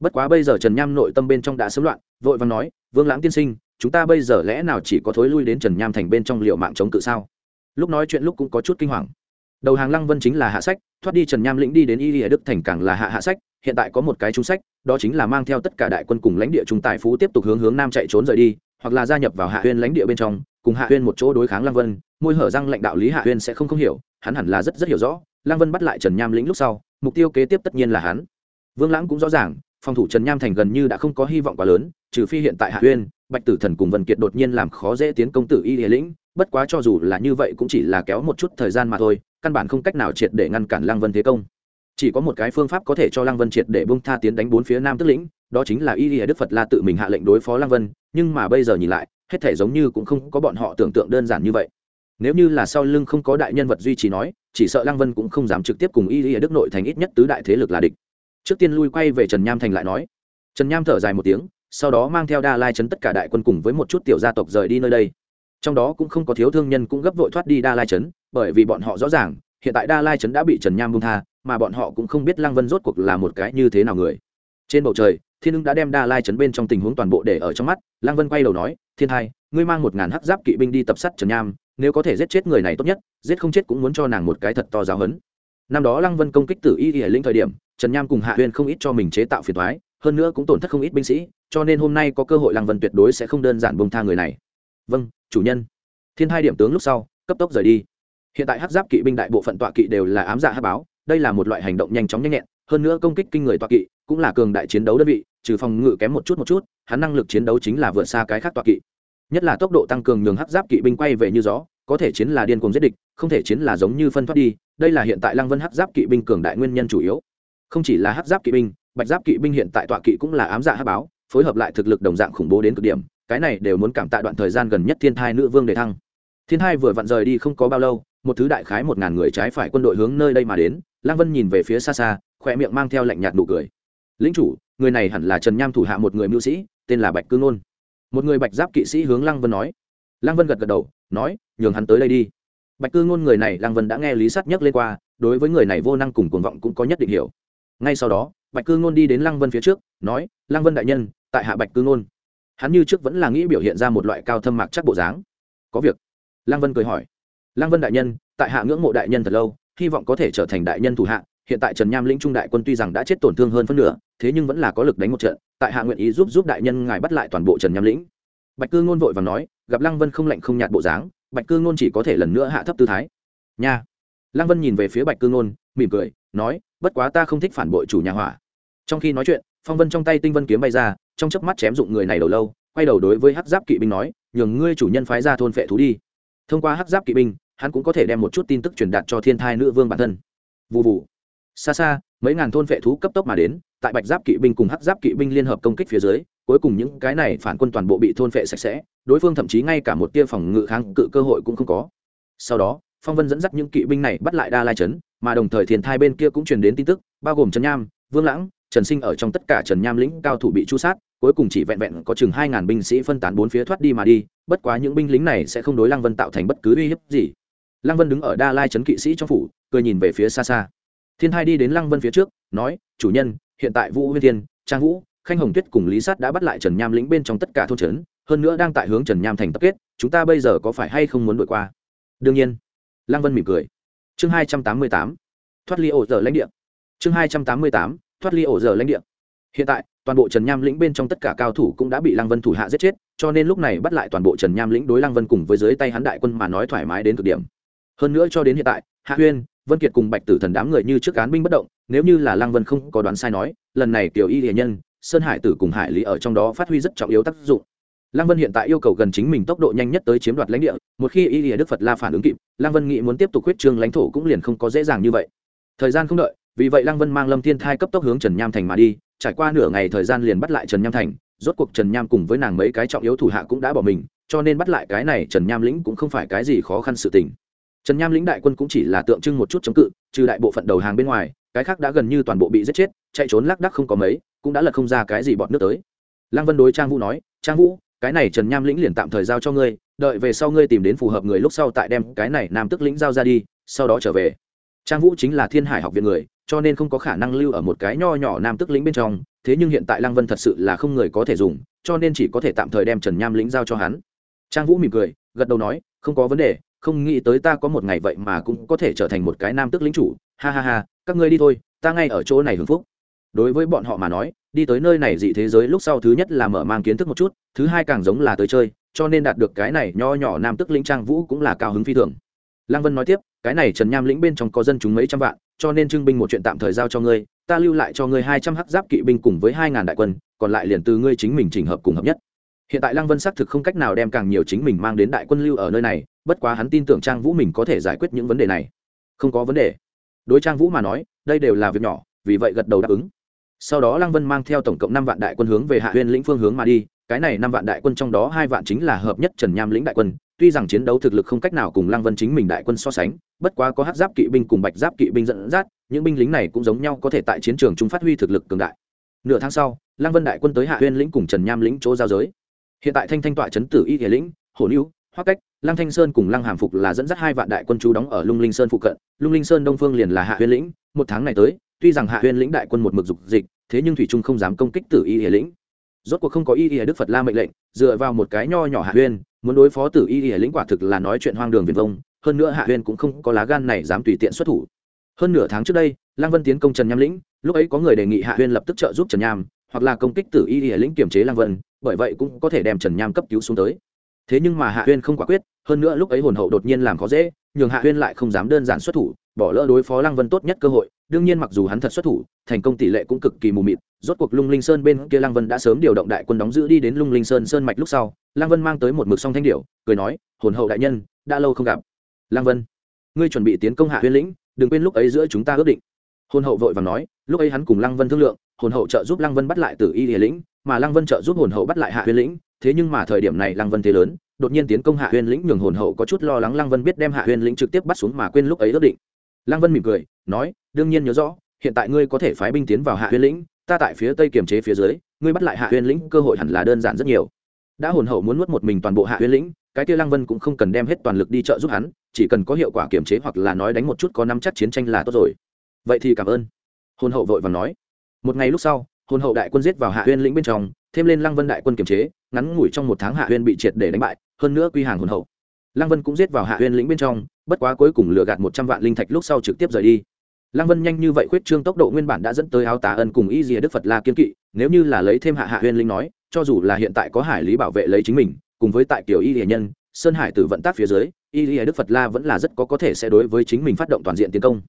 Speaker 1: Bất quá bây giờ trần nham nội tâm bên trong đã sớm loạn, vội và nói, vương lãng tiên sinh, chúng ta bây giờ lẽ nào chỉ có thối lui đến trần nham thành bên trong liệu mạng chống cự sao? Lúc nói chuyện lúc cũng có chút kinh hoàng đầu hàng lăng vân chính là hạ sách, thoát đi trần nham lĩnh đi đến y lìa đức thành càng là hạ hạ sách, hiện tại có một cái trung sách, đó chính là mang theo tất cả đại quân cùng lãnh địa trung tài phú tiếp tục hướng hướng nam chạy trốn rời đi, hoặc là gia nhập vào hạ huyên lãnh địa bên trong, cùng hạ huyên một chỗ đối kháng lăng vân. Môi hở răng lãnh đạo lý hạ huyên sẽ không không hiểu, hắn hẳn là rất rất hiểu rõ. Lăng vân bắt lại trần nham lĩnh lúc sau, mục tiêu kế tiếp tất nhiên là hắn. Vương lãng cũng rõ ràng, phòng thủ trần nham thành gần như đã không có hy vọng quá lớn, trừ phi hiện tại hạ huyên, bạch tử thần cùng vân kiệt đột nhiên làm khó dễ tiến công tử y địa lĩnh. Bất quá cho dù là như vậy cũng chỉ là kéo một chút thời gian mà thôi căn bản không cách nào triệt để ngăn cản lăng vân thế công. Chỉ có một cái phương pháp có thể cho lăng vân triệt để bông tha tiến đánh bốn phía nam tức lĩnh, đó chính là y lìa đức phật la tự mình hạ lệnh đối phó lăng vân, nhưng mà bây giờ nhìn lại, hết thể giống như cũng không có bọn họ tưởng tượng đơn giản như vậy. Nếu như là sau lưng không có đại nhân vật duy trì nói, chỉ sợ lăng vân cũng không dám trực tiếp cùng y lìa đức nội thành ít nhất tứ đại thế lực là địch. Trước tiên lui quay về trần nham thành lại nói. Trần nham thở dài một tiếng, sau đó mang theo đa lai chấn tất cả đại quân cùng với một chút tiểu gia tộc rời đi nơi đây. Trong đó cũng không có thiếu thương nhân cũng gấp vội thoát đi đa lai chấn bởi vì bọn họ rõ ràng, hiện tại đa lai chấn đã bị trần nham bung tha, mà bọn họ cũng không biết lăng vân rốt cuộc là một cái như thế nào người. Trên bầu trời, thiên ưng đã đem đa lai chấn bên trong tình huống toàn bộ để ở trong mắt, lăng vân quay đầu nói, thiên hai ngươi mang một ngàn hắc giáp kỵ binh đi tập sát trần nham, nếu có thể giết chết người này tốt nhất, giết không chết cũng muốn cho nàng một cái thật to giáo hấn năm đó lăng vân công kích tử y y linh thời điểm, trần nham cùng hạ huyên không ít cho mình chế tạo phiền thoái hơn nữa cũng tổn thất không ít binh sĩ, cho nên hôm nay có cơ hội lăng vân tuyệt đối sẽ không đơn giản bông tha người này. Vâng chủ nhân. Thiên hai điểm tướng lúc sau, cấp tốc rời đi hiện tại hát giáp kỵ binh đại bộ phận tọa kỵ đều là ám dạ hát báo, đây là một loại hành động nhanh chóng nhanh nhẹn, hơn nữa công kích kinh người tọa kỵ cũng là cường đại chiến đấu đơn vị, trừ phòng ngự kém một chút một chút, hắn năng lực chiến đấu chính là vượt xa cái khác tọa kỵ. Nhất là tốc độ tăng cường nhường hát giáp kỵ binh quay về như gió, có thể chiến là điên cuồng giết địch, không thể chiến là giống như phân thoát đi, đây là hiện tại lăng vân hát giáp kỵ binh cường đại nguyên nhân chủ yếu. Không chỉ là hát giáp kỵ binh, bạch giáp kỵ binh hiện tại tọa kỵ cũng là ám dạ hát báo, phối hợp lại thực lực đồng dạng khủng bố đến cực điểm, cái này đều muốn cảm tạ đoạn thời gian gần nhất thiên thai nữ vương để thăng. Thiên thai vừa vặn rời đi không có bao lâu một thứ đại khái một ngàn người trái phải quân đội hướng nơi đây mà đến lăng vân nhìn về phía xa xa khoe miệng mang theo lạnh nhạt nụ cười. Lính chủ, người này hẳn là trần nham thủ hạ một người mưu sĩ, tên là bạch cương nôn. Một người bạch giáp kỵ sĩ hướng lăng vân nói. Lăng vân gật gật đầu, nói, nhường hắn tới đây đi. Bạch cương nôn người này lăng vân đã nghe lý sắt nhắc lên qua, đối với người này vô năng cùng cuồng vọng cũng có nhất định hiểu. Ngay sau đó, bạch cương nôn đi đến lăng vân phía trước, nói lăng vân đại nhân, tại hạ bạch cương nôn. Hắn như trước vẫn là nghĩ biểu hiện ra một loại cao thâm mạc chắc bộ dáng. Có việc. Lăng vân cười hỏi lăng vân đại nhân, tại hạ ngưỡng mộ đại nhân thật lâu, hy vọng có thể trở thành đại nhân thủ hạ. Hiện tại trần nham lĩnh trung đại quân tuy rằng đã chết tổn thương hơn phân nửa, thế nhưng vẫn là có lực đánh một trận. Tại hạ nguyện ý giúp giúp đại nhân ngài bắt lại toàn bộ trần nham lĩnh. Bạch cư ngôn vội và nói, gặp lăng vân không lạnh không nhạt bộ dáng, bạch cư ngôn chỉ có thể lần nữa hạ thấp tư thái. Nha. Lăng vân nhìn về phía bạch cư ngôn, mỉm cười, nói, bất quá ta không thích phản bội chủ nhà hỏa. Trong khi nói chuyện, phong vân trong tay tinh vân kiếm bay ra, trong chớp mắt chém dụng người này đầu lâu, quay đầu đối với hắc giáp kỵ binh nói, nhường ngươi chủ nhân phái ra thôn phệ thú đi. Thông qua hắc giáp kỵ binh hắn cũng có thể đem một chút tin tức truyền đạt cho thiên thai nữ vương bản thân. Vụ vụ xa xa, mấy ngàn thôn vệ thú cấp tốc mà đến, tại bạch giáp kỵ binh cùng hắc giáp kỵ binh liên hợp công kích phía dưới, cuối cùng những cái này phản quân toàn bộ bị thôn vệ sạch sẽ, đối phương thậm chí ngay cả một tia phòng ngự kháng cự cơ hội cũng không có. Sau đó, phong vân dẫn dắt những kỵ binh này bắt lại đa lai trấn, mà đồng thời thiền thai bên kia cũng truyền đến tin tức, bao gồm trần nham, vương lãng, trần sinh ở trong tất cả trần nham lĩnh cao thủ bị chu sát, cuối cùng chỉ vẹn vẹn có chừng hai ngàn binh sĩ phân tán bốn phía thoát đi mà đi, bất quá những binh lính này sẽ không đối lăng vân tạo thành bất cứ uy hiếp gì lăng vân đứng ở đa lai trấn kỵ sĩ trong phủ, cười nhìn về phía xa xa. Thiên thai đi đến lăng vân phía trước, nói, chủ nhân, hiện tại vũ huyên thiên, trang vũ, khanh hồng tuyết cùng lý sát đã bắt lại trần nham lĩnh bên trong tất cả thôn trấn, hơn nữa đang tại hướng trần nham thành tập kết, chúng ta bây giờ có phải hay không muốn đuổi qua? Đương nhiên. Lăng vân mỉm cười. Chương hai trăm tám mươi tám, thoát ly ổ giờ lãnh địa. Chương hai trăm tám mươi tám, thoát ly ổ giờ lãnh địa. Hiện tại, toàn bộ trần nham lĩnh bên trong tất cả cao thủ cũng đã bị lăng vân thủ hạ giết chết, cho nên lúc này bắt lại toàn bộ trần nham lĩnh đối lăng vân cùng với dưới tay hắn đại quân mà nói thoải mái đến cực điểm hơn nữa cho đến hiện tại, hạ huyên vân kiệt cùng bạch tử thần đám người như trước cán binh bất động, nếu như là lăng vân không có đoán sai nói, lần này tiểu y hiền nhân, sơn hải tử cùng hải lý ở trong đó phát huy rất trọng yếu tác dụng. Lăng vân hiện tại yêu cầu gần chính mình tốc độ nhanh nhất tới chiếm đoạt lãnh địa, một khi y hiền đức phật la phản ứng kịp, lăng vân nghĩ muốn tiếp tục huyết trương lãnh thổ cũng liền không có dễ dàng như vậy. Thời gian không đợi, vì vậy lăng vân mang lâm thiên thai cấp tốc hướng trần nham thành mà đi, trải qua nửa ngày thời gian liền bắt lại trần nham thành, rốt cuộc trần nham cùng với nàng mấy cái trọng yếu thủ hạ cũng đã bỏ mình, cho nên bắt lại cái này trần nham lĩnh cũng không phải cái gì khó khăn sự tình trần nham lĩnh đại quân cũng chỉ là tượng trưng một chút chống cự, trừ đại bộ phận đầu hàng bên ngoài, cái khác đã gần như toàn bộ bị giết chết, chạy trốn lác đắc không có mấy, cũng đã lật không ra cái gì bọn nước tới. Lăng vân đối trang vũ nói, trang vũ, cái này trần nham lĩnh liền tạm thời giao cho ngươi, đợi về sau ngươi tìm đến phù hợp người lúc sau tại đem cái này nam tức lĩnh giao ra đi, sau đó trở về. Trang vũ chính là thiên hải học viện người, cho nên không có khả năng lưu ở một cái nho nhỏ nam tức lĩnh bên trong, thế nhưng hiện tại lăng vân thật sự là không người có thể dùng, cho nên chỉ có thể tạm thời đem trần nham lĩnh giao cho hắn. Trang vũ mỉm cười, gật đầu nói, không có vấn đề không nghĩ tới ta có một ngày vậy mà cũng có thể trở thành một cái nam tước lính chủ. Ha ha ha, các ngươi đi thôi, ta ngay ở chỗ này hưởng phúc. Đối với bọn họ mà nói, đi tới nơi này dị thế giới lúc sau thứ nhất là mở mang kiến thức một chút, thứ hai càng giống là tới chơi, cho nên đạt được cái này nho nhỏ nam tức lĩnh trang vũ cũng là cao hứng phi thường. Lăng vân nói tiếp, cái này trần nham lĩnh bên trong có dân chúng mấy trăm vạn, cho nên trưng binh một chuyện tạm thời giao cho ngươi, ta lưu lại cho ngươi hai trăm hắc giáp kỵ binh cùng với hai ngàn đại quân, còn lại liền từ ngươi chính mình chỉnh hợp cùng hợp nhất hiện tại lăng vân xác thực không cách nào đem càng nhiều chính mình mang đến đại quân lưu ở nơi này, bất quá hắn tin tưởng trang vũ mình có thể giải quyết những vấn đề này. Không có vấn đề. Đối trang vũ mà nói, đây đều là việc nhỏ, vì vậy gật đầu đáp ứng. Sau đó lăng vân mang theo tổng cộng năm vạn đại quân hướng về hạ huyên lĩnh phương hướng mà đi, cái này năm vạn đại quân trong đó hai vạn chính là hợp nhất trần nham lĩnh đại quân, tuy rằng chiến đấu thực lực không cách nào cùng lăng vân chính mình đại quân so sánh, bất quá có hát giáp kỵ binh cùng bạch giáp kỵ binh dẫn dắt, những binh lính này cũng giống nhau có thể tại chiến trường chúng phát huy thực lực cường đại. Nửa tháng sau, lăng vân đại quân tới hạ huyên lĩnh cùng trần nham lĩnh chỗ giao giới hiện tại thanh thanh tọa chấn tử y thể lĩnh hồ lưu hoa cách, lăng thanh sơn cùng lăng hàm phục là dẫn dắt hai vạn đại quân chú đóng ở lung linh sơn phụ cận. Lung linh sơn đông phương liền là hạ huyên lĩnh. Một tháng này tới, tuy rằng hạ huyên lĩnh đại quân một mực dục dịch, thế nhưng thủy trung không dám công kích tử y hiển lĩnh. Rốt cuộc không có y hiển đức phật la mệnh lệnh, dựa vào một cái nho nhỏ hạ huyên, muốn đối phó tử y hiển lĩnh quả thực là nói chuyện hoang đường viền vông, hơn nữa hạ huyên cũng không có lá gan này dám tùy tiện xuất thủ. Hơn nửa tháng trước đây, lăng vân tiến công trần nham lĩnh, lúc ấy có người đề nghị hạ huyên lập tức trợ giúp trần nham, hoặc là công kích tử y hiển lĩnh kiểm chế lăng vân bởi vậy cũng có thể đem trần nham cấp cứu xuống tới. Thế nhưng mà hạ huyên không quả quyết, hơn nữa lúc ấy hồn hậu đột nhiên làm khó dễ, nhường hạ huyên lại không dám đơn giản xuất thủ, bỏ lỡ đối phó lăng vân tốt nhất cơ hội. Đương nhiên mặc dù hắn thật xuất thủ, thành công tỷ lệ cũng cực kỳ mù mịt, rốt cuộc lung linh sơn bên kia lăng vân đã sớm điều động đại quân đóng giữ đi đến lung linh sơn sơn mạch lúc sau, lăng vân mang tới một mực song thanh điệu cười nói, hồn hậu đại nhân, đã lâu không gặp. Lăng vân, ngươi chuẩn bị tiến công hạ huyên lĩnh, đừng quên lúc ấy giữa chúng ta ước định. Hồn hậu vội và nói, lúc ấy hắn cùng lăng vân thương lượng, hồn hậu trợ giúp lăng vân bắt lại từ y địa lĩnh mà lăng vân trợ giúp hồn hậu bắt lại hạ huyên lĩnh, thế nhưng mà thời điểm này lăng vân thế lớn, đột nhiên tiến công hạ huyên lĩnh nhường hồn hậu có chút lo lắng lăng vân biết đem hạ huyên lĩnh trực tiếp bắt xuống mà quên lúc ấy ước định. Lăng vân mỉm cười, nói, đương nhiên nhớ rõ, hiện tại ngươi có thể phái binh tiến vào hạ huyên lĩnh, ta tại phía tây kiềm chế phía dưới, ngươi bắt lại hạ huyên lĩnh cơ hội hẳn là đơn giản rất nhiều. Đã hồn hậu muốn nuốt một mình toàn bộ hạ huyên lĩnh, cái kia lăng vân cũng không cần đem hết toàn lực đi trợ giúp hắn, chỉ cần có hiệu quả kiềm chế hoặc là nói đánh một chút có năm chắc chiến tranh là tốt rồi. Vậy thì cảm ơn. Hồn hậu vội và nói. Một ngày lúc sau hồn hậu đại quân giết vào hạ huyên lĩnh bên trong, thêm lên lăng vân đại quân kiềm chế, ngắn ngủi trong một tháng hạ huyên bị triệt để đánh bại, hơn nữa quy hàng hồn hậu. Lăng vân cũng giết vào hạ huyên lĩnh bên trong, bất quá cuối cùng lừa gạt một trăm vạn linh thạch lúc sau trực tiếp rời đi. Lăng vân nhanh như vậy khuyết trương tốc độ nguyên bản đã dẫn tới áo tá ân cùng y dìa đức phật la kiên kỵ, nếu như là lấy thêm hạ hạ huyên linh nói, cho dù là hiện tại có hải lý bảo vệ lấy chính mình, cùng với tại kiểu y hiền nhân, sơn hải tử vận tác phía dưới, y dìa đức phật la vẫn là rất có có thể sẽ đối với chính mình phát động toàn diện tiến công.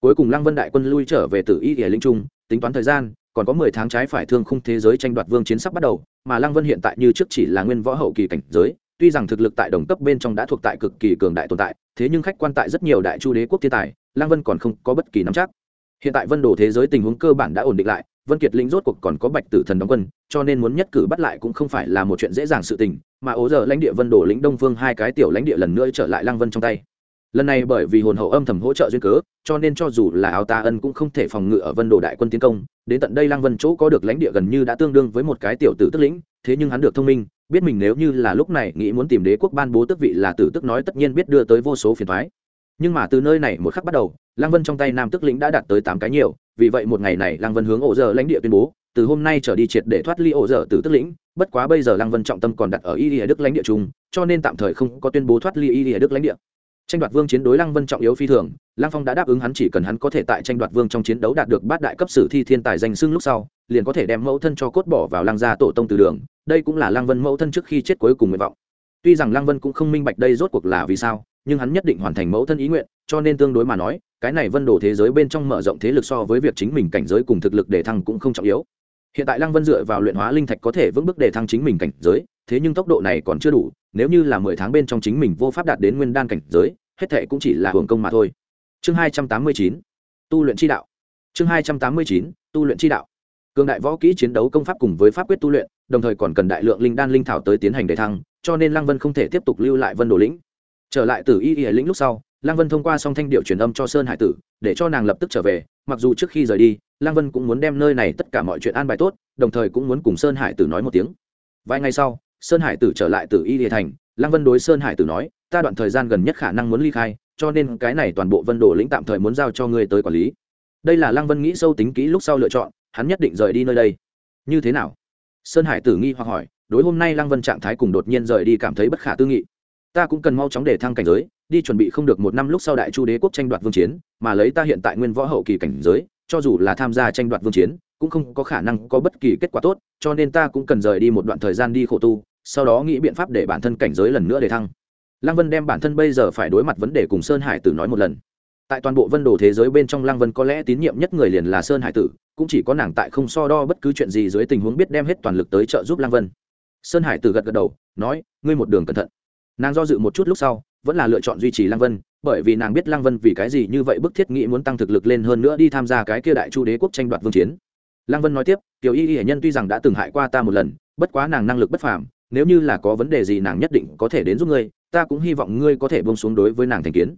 Speaker 1: Cuối cùng lăng vân đại quân lui trở về từ y hiền linh trung, tính toán thời gian còn có mười tháng trái phải thương khung thế giới tranh đoạt vương chiến sắp bắt đầu, mà lăng vân hiện tại như trước chỉ là nguyên võ hậu kỳ cảnh giới, tuy rằng thực lực tại đồng cấp bên trong đã thuộc tại cực kỳ cường đại tồn tại, thế nhưng khách quan tại rất nhiều đại chu đế quốc thiên tài, lăng vân còn không có bất kỳ nắm chắc. Hiện tại vân đồ thế giới tình huống cơ bản đã ổn định lại, vân kiệt Linh rốt cuộc còn có bạch tử thần đóng quân, cho nên muốn nhất cử bắt lại cũng không phải là một chuyện dễ dàng sự tình, mà ố giờ lãnh địa vân đồ lĩnh đông Vương hai cái tiểu lãnh địa lần nữa trở lại lăng vân trong tay lần này bởi vì hồn hậu âm thầm hỗ trợ duyên cớ, cho nên cho dù là áo ta ân cũng không thể phòng ngự ở vân đồ đại quân tiến công, đến tận đây lăng vân chỗ có được lãnh địa gần như đã tương đương với một cái tiểu tử tức lĩnh, thế nhưng hắn được thông minh, biết mình nếu như là lúc này nghĩ muốn tìm đế quốc ban bố tước vị là tử tức nói tất nhiên biết đưa tới vô số phiền thoái nhưng mà từ nơi này một khắc bắt đầu, lăng vân trong tay nam tức lĩnh đã đạt tới tám cái nhiều, vì vậy một ngày này lăng vân hướng ổ giờ lãnh địa tuyên bố, từ hôm nay trở đi triệt để thoát ly ổ dở từ tức lĩnh, bất quá bây giờ lăng vân trọng tâm còn đặt ở y lìa đức lãnh địa chung, cho nên tạm thời không có tuyên bố thoát ly y lìa đức lãnh địa tranh đoạt vương chiến đối lăng vân trọng yếu phi thường, lăng phong đã đáp ứng hắn chỉ cần hắn có thể tại tranh đoạt vương trong chiến đấu đạt được bát đại cấp sử thi thiên tài danh xưng lúc sau, liền có thể đem mẫu thân cho cốt bỏ vào lăng gia tổ tông từ đường, đây cũng là lăng vân mẫu thân trước khi chết cuối cùng nguyện vọng. Tuy rằng lăng vân cũng không minh bạch đây rốt cuộc là vì sao, nhưng hắn nhất định hoàn thành mẫu thân ý nguyện, cho nên tương đối mà nói, cái này vân đồ thế giới bên trong mở rộng thế lực so với việc chính mình cảnh giới cùng thực lực để thăng cũng không trọng yếu. Hiện tại lăng vân dựa vào luyện hóa linh thạch có thể vững bước để thăng chính mình cảnh giới, thế nhưng tốc độ này còn chưa đủ nếu như là mười tháng bên trong chính mình vô pháp đạt đến nguyên đan cảnh giới, hết thệ cũng chỉ là hưởng công mà thôi. Chương hai trăm tám mươi chín, tu luyện chi đạo. Chương hai trăm tám mươi chín, tu luyện chi đạo. Cường đại võ kỹ chiến đấu công pháp cùng với pháp quyết tu luyện, đồng thời còn cần đại lượng linh đan linh thảo tới tiến hành đề thăng, cho nên lăng vân không thể tiếp tục lưu lại vân đồ lĩnh. Trở lại từ y y lĩnh lúc sau, lăng vân thông qua song thanh điệu truyền âm cho sơn hải tử, để cho nàng lập tức trở về, mặc dù trước khi rời đi, lăng vân cũng muốn đem nơi này tất cả mọi chuyện an bài tốt, đồng thời cũng muốn cùng sơn hải tử nói một tiếng. Vài ngày sau sơn hải tử trở lại từ y địa thành, lăng vân đối sơn hải tử nói, ta đoạn thời gian gần nhất khả năng muốn ly khai, cho nên cái này toàn bộ vân đồ lĩnh tạm thời muốn giao cho ngươi tới quản lý. Đây là lăng vân nghĩ sâu tính kỹ lúc sau lựa chọn, hắn nhất định rời đi nơi đây. Như thế nào? Sơn hải tử nghi hoặc hỏi, đối hôm nay lăng vân trạng thái cùng đột nhiên rời đi cảm thấy bất khả tư nghị. Ta cũng cần mau chóng để thăng cảnh giới, đi chuẩn bị không được một năm lúc sau đại chu đế quốc tranh đoạt vương chiến, mà lấy ta hiện tại nguyên võ hậu kỳ cảnh giới, cho dù là tham gia tranh đoạt vương chiến, cũng không có khả năng có bất kỳ kết quả tốt, cho nên ta cũng cần rời đi một đoạn thời gian đi khổ tu sau đó nghĩ biện pháp để bản thân cảnh giới lần nữa để thăng. Lăng vân đem bản thân bây giờ phải đối mặt vấn đề cùng sơn hải tử nói một lần. Tại toàn bộ vân đồ thế giới bên trong lăng vân có lẽ tín nhiệm nhất người liền là sơn hải tử, cũng chỉ có nàng tại không so đo bất cứ chuyện gì dưới tình huống biết đem hết toàn lực tới trợ giúp lăng vân. Sơn hải tử gật gật đầu, nói, ngươi một đường cẩn thận. Nàng do dự một chút lúc sau, vẫn là lựa chọn duy trì lăng vân, bởi vì nàng biết lăng vân vì cái gì như vậy bức thiết nghĩ muốn tăng thực lực lên hơn nữa đi tham gia cái kia đại chu đế quốc tranh đoạt vương chiến. Lăng vân nói tiếp, tiểu y y nhân tuy rằng đã từng hại qua ta một lần, bất quá nàng năng lực bất phàm nếu như là có vấn đề gì nàng nhất định có thể đến giúp ngươi, ta cũng hy vọng ngươi có thể bông xuống đối với nàng thành kiến.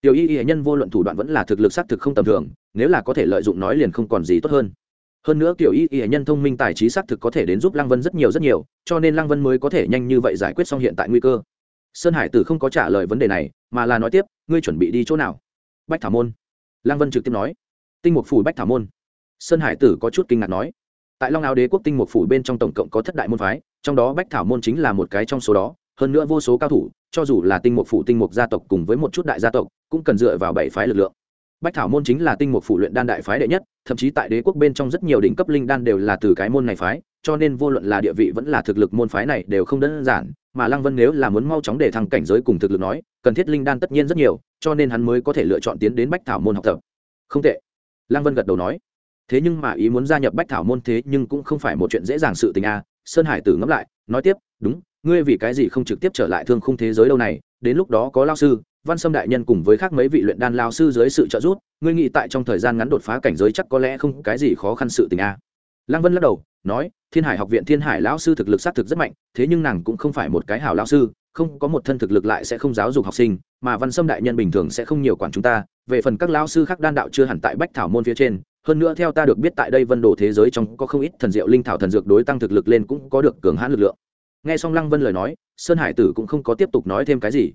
Speaker 1: Tiểu y y nhân vô luận thủ đoạn vẫn là thực lực xác thực không tầm thường, nếu là có thể lợi dụng nói liền không còn gì tốt hơn. Hơn nữa tiểu y y nhân thông minh tài trí xác thực có thể đến giúp lăng vân rất nhiều rất nhiều, cho nên lăng vân mới có thể nhanh như vậy giải quyết xong hiện tại nguy cơ. Sơn hải tử không có trả lời vấn đề này, mà là nói tiếp, ngươi chuẩn bị đi chỗ nào? Bách thảo môn. Lăng vân trực tiếp nói. Tinh mục phủ bách thảo môn. Sơn hải tử có chút kinh ngạc nói. Tại long áo đế quốc tinh mục phủ bên trong tổng cộng có thất đại môn phái trong đó bách thảo môn chính là một cái trong số đó, hơn nữa vô số cao thủ, cho dù là tinh mục phủ tinh mục gia tộc cùng với một chút đại gia tộc, cũng cần dựa vào bảy phái lực lượng. Bách thảo môn chính là tinh mục phủ luyện đan đại phái đệ nhất, thậm chí tại đế quốc bên trong rất nhiều đỉnh cấp linh đan đều là từ cái môn này phái, cho nên vô luận là địa vị vẫn là thực lực môn phái này đều không đơn giản, mà lăng vân nếu là muốn mau chóng để thăng cảnh giới cùng thực lực nói, cần thiết linh đan tất nhiên rất nhiều, cho nên hắn mới có thể lựa chọn tiến đến bách thảo môn học tập. Không tệ. Lăng vân gật đầu nói. Thế nhưng mà ý muốn gia nhập bách thảo môn thế nhưng cũng không phải một chuyện dễ dàng sự tình a sơn hải tử ngẫm lại, nói tiếp, đúng, ngươi vì cái gì không trực tiếp trở lại thương khung thế giới đâu này? Đến lúc đó có lao sư, văn sâm đại nhân cùng với khác mấy vị luyện đan lao sư dưới sự trợ giúp, ngươi nghĩ tại trong thời gian ngắn đột phá cảnh giới chắc có lẽ không cái gì khó khăn sự tình a. Lăng vân lắc đầu, nói, thiên hải học viện thiên hải lão sư thực lực xác thực rất mạnh, thế nhưng nàng cũng không phải một cái hảo lão sư, không có một thân thực lực lại sẽ không giáo dục học sinh, mà văn sâm đại nhân bình thường sẽ không nhiều quản chúng ta, về phần các lão sư khác đan đạo chưa hẳn tại bách thảo môn phía trên hơn nữa theo ta được biết tại đây vân đồ thế giới trong có không ít thần diệu linh thảo thần dược đối tăng thực lực lên cũng có được cường hãn lực lượng. Nghe xong lăng vân lời nói, sơn hải tử cũng không có tiếp tục nói thêm cái gì.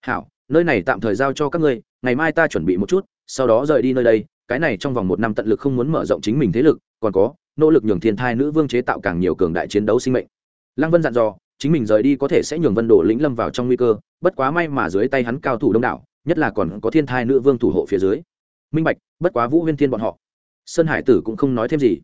Speaker 1: Hảo, nơi này tạm thời giao cho các ngươi, ngày mai ta chuẩn bị một chút, sau đó rời đi nơi đây, cái này trong vòng một năm tận lực không muốn mở rộng chính mình thế lực, còn có, nỗ lực nhường thiên thai nữ vương chế tạo càng nhiều cường đại chiến đấu sinh mệnh. Lăng vân dặn dò, chính mình rời đi có thể sẽ nhường vân đồ lĩnh lâm vào trong nguy cơ, bất quá may mà dưới tay hắn cao thủ đông đảo, nhất là còn có thiên thai nữ vương thủ hộ phía dưới. Minh bạch, bất quá vũ huyên thiên bọn họ sơn hải tử cũng không nói thêm gì.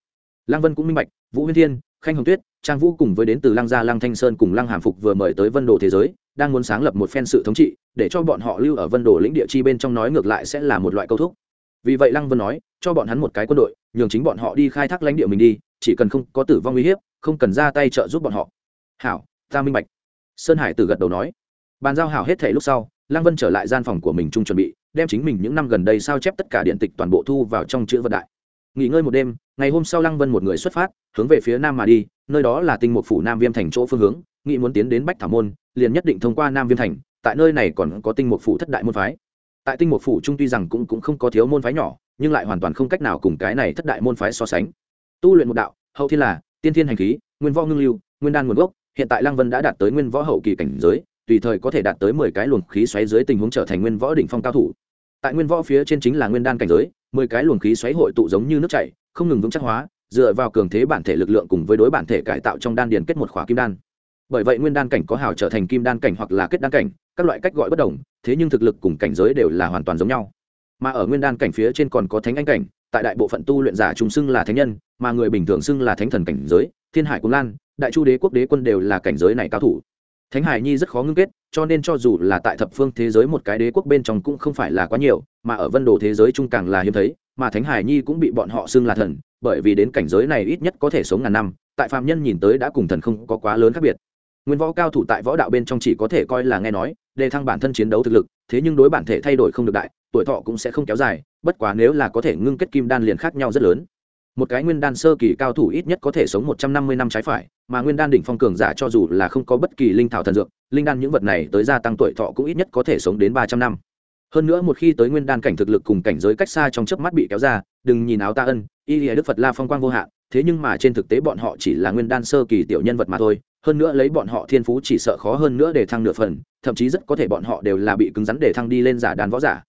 Speaker 1: Lăng vân cũng minh bạch, vũ huyên thiên, khanh hồng tuyết, trang vũ cùng với đến từ lăng gia lăng thanh sơn cùng lăng hàm phục vừa mời tới vân đồ thế giới, đang muốn sáng lập một phen sự thống trị, để cho bọn họ lưu ở vân đồ lĩnh địa chi bên trong nói ngược lại sẽ là một loại câu thúc. Vì vậy lăng vân nói, cho bọn hắn một cái quân đội, nhường chính bọn họ đi khai thác lãnh địa mình đi, chỉ cần không có tử vong uy hiếp, không cần ra tay trợ giúp bọn họ. Hảo, ta minh bạch. Sơn hải tử gật đầu nói. Bàn giao hảo hết thể lúc sau, lăng vân trở lại gian phòng của mình chung chuẩn bị, đem chính mình những năm gần đây sao chép tất cả điện tịch toàn bộ thu vào trong chữ vật đại nghỉ ngơi một đêm, ngày hôm sau lăng vân một người xuất phát, hướng về phía nam mà đi, nơi đó là tinh mục phủ nam viêm thành chỗ phương hướng nghĩ muốn tiến đến bách thảo môn, liền nhất định thông qua nam viêm thành, tại nơi này còn có tinh mục phủ thất đại môn phái. Tại tinh mục phủ trung tuy rằng cũng cũng không có thiếu môn phái nhỏ, nhưng lại hoàn toàn không cách nào cùng cái này thất đại môn phái so sánh. Tu luyện một đạo, hậu thiên là, tiên thiên hành khí, nguyên võ ngưng lưu, nguyên đan nguồn gốc, hiện tại lăng vân đã đạt tới nguyên võ hậu kỳ cảnh giới, tùy thời có thể đạt tới mười cái luồng khí xoáy dưới tình huống trở thành nguyên võ đỉnh phong cao thủ tại nguyên võ phía trên chính là nguyên đan cảnh giới, mười cái luồng khí xoáy hội tụ giống như nước chảy, không ngừng vững chắc hóa, dựa vào cường thế bản thể lực lượng cùng với đối bản thể cải tạo trong đan điền kết một khỏa kim đan. Bởi vậy nguyên đan cảnh có hào trở thành kim đan cảnh hoặc là kết đan cảnh, các loại cách gọi bất đồng, thế nhưng thực lực cùng cảnh giới đều là hoàn toàn giống nhau. Mà ở nguyên đan cảnh phía trên còn có thánh anh cảnh, tại đại bộ phận tu luyện giả trùng xưng là thánh nhân, mà người bình thường xưng là thánh thần cảnh giới, thiên hải cung lan, đại chu đế quốc đế quân đều là cảnh giới này cao thủ. Thánh hải nhi rất khó ngưng kết cho nên cho dù là tại thập phương thế giới một cái đế quốc bên trong cũng không phải là quá nhiều, mà ở vân đồ thế giới trung càng là hiếm thấy, mà thánh hải nhi cũng bị bọn họ xưng là thần, bởi vì đến cảnh giới này ít nhất có thể sống ngàn năm, tại phạm nhân nhìn tới đã cùng thần không có quá lớn khác biệt. Nguyên võ cao thủ tại võ đạo bên trong chỉ có thể coi là nghe nói đề thăng bản thân chiến đấu thực lực, thế nhưng đối bản thể thay đổi không được đại, tuổi thọ cũng sẽ không kéo dài, bất quá nếu là có thể ngưng kết kim đan liền khác nhau rất lớn. Một cái nguyên đan sơ kỳ cao thủ ít nhất có thể sống một trăm năm mươi năm trái phải, mà nguyên đan đỉnh phong cường giả cho dù là không có bất kỳ linh thảo thần dược linh đan những vật này tới gia tăng tuổi thọ cũng ít nhất có thể sống đến ba trăm năm. Hơn nữa một khi tới nguyên đan cảnh thực lực cùng cảnh giới cách xa trong chớp mắt bị kéo ra, đừng nhìn áo ta ân, y lìa đức phật la phong quang vô hạn, thế nhưng mà trên thực tế bọn họ chỉ là nguyên đan sơ kỳ tiểu nhân vật mà thôi, hơn nữa lấy bọn họ thiên phú chỉ sợ khó hơn nữa để thăng nửa phần, thậm chí rất có thể bọn họ đều là bị cứng rắn để thăng đi lên giả đàn võ giả.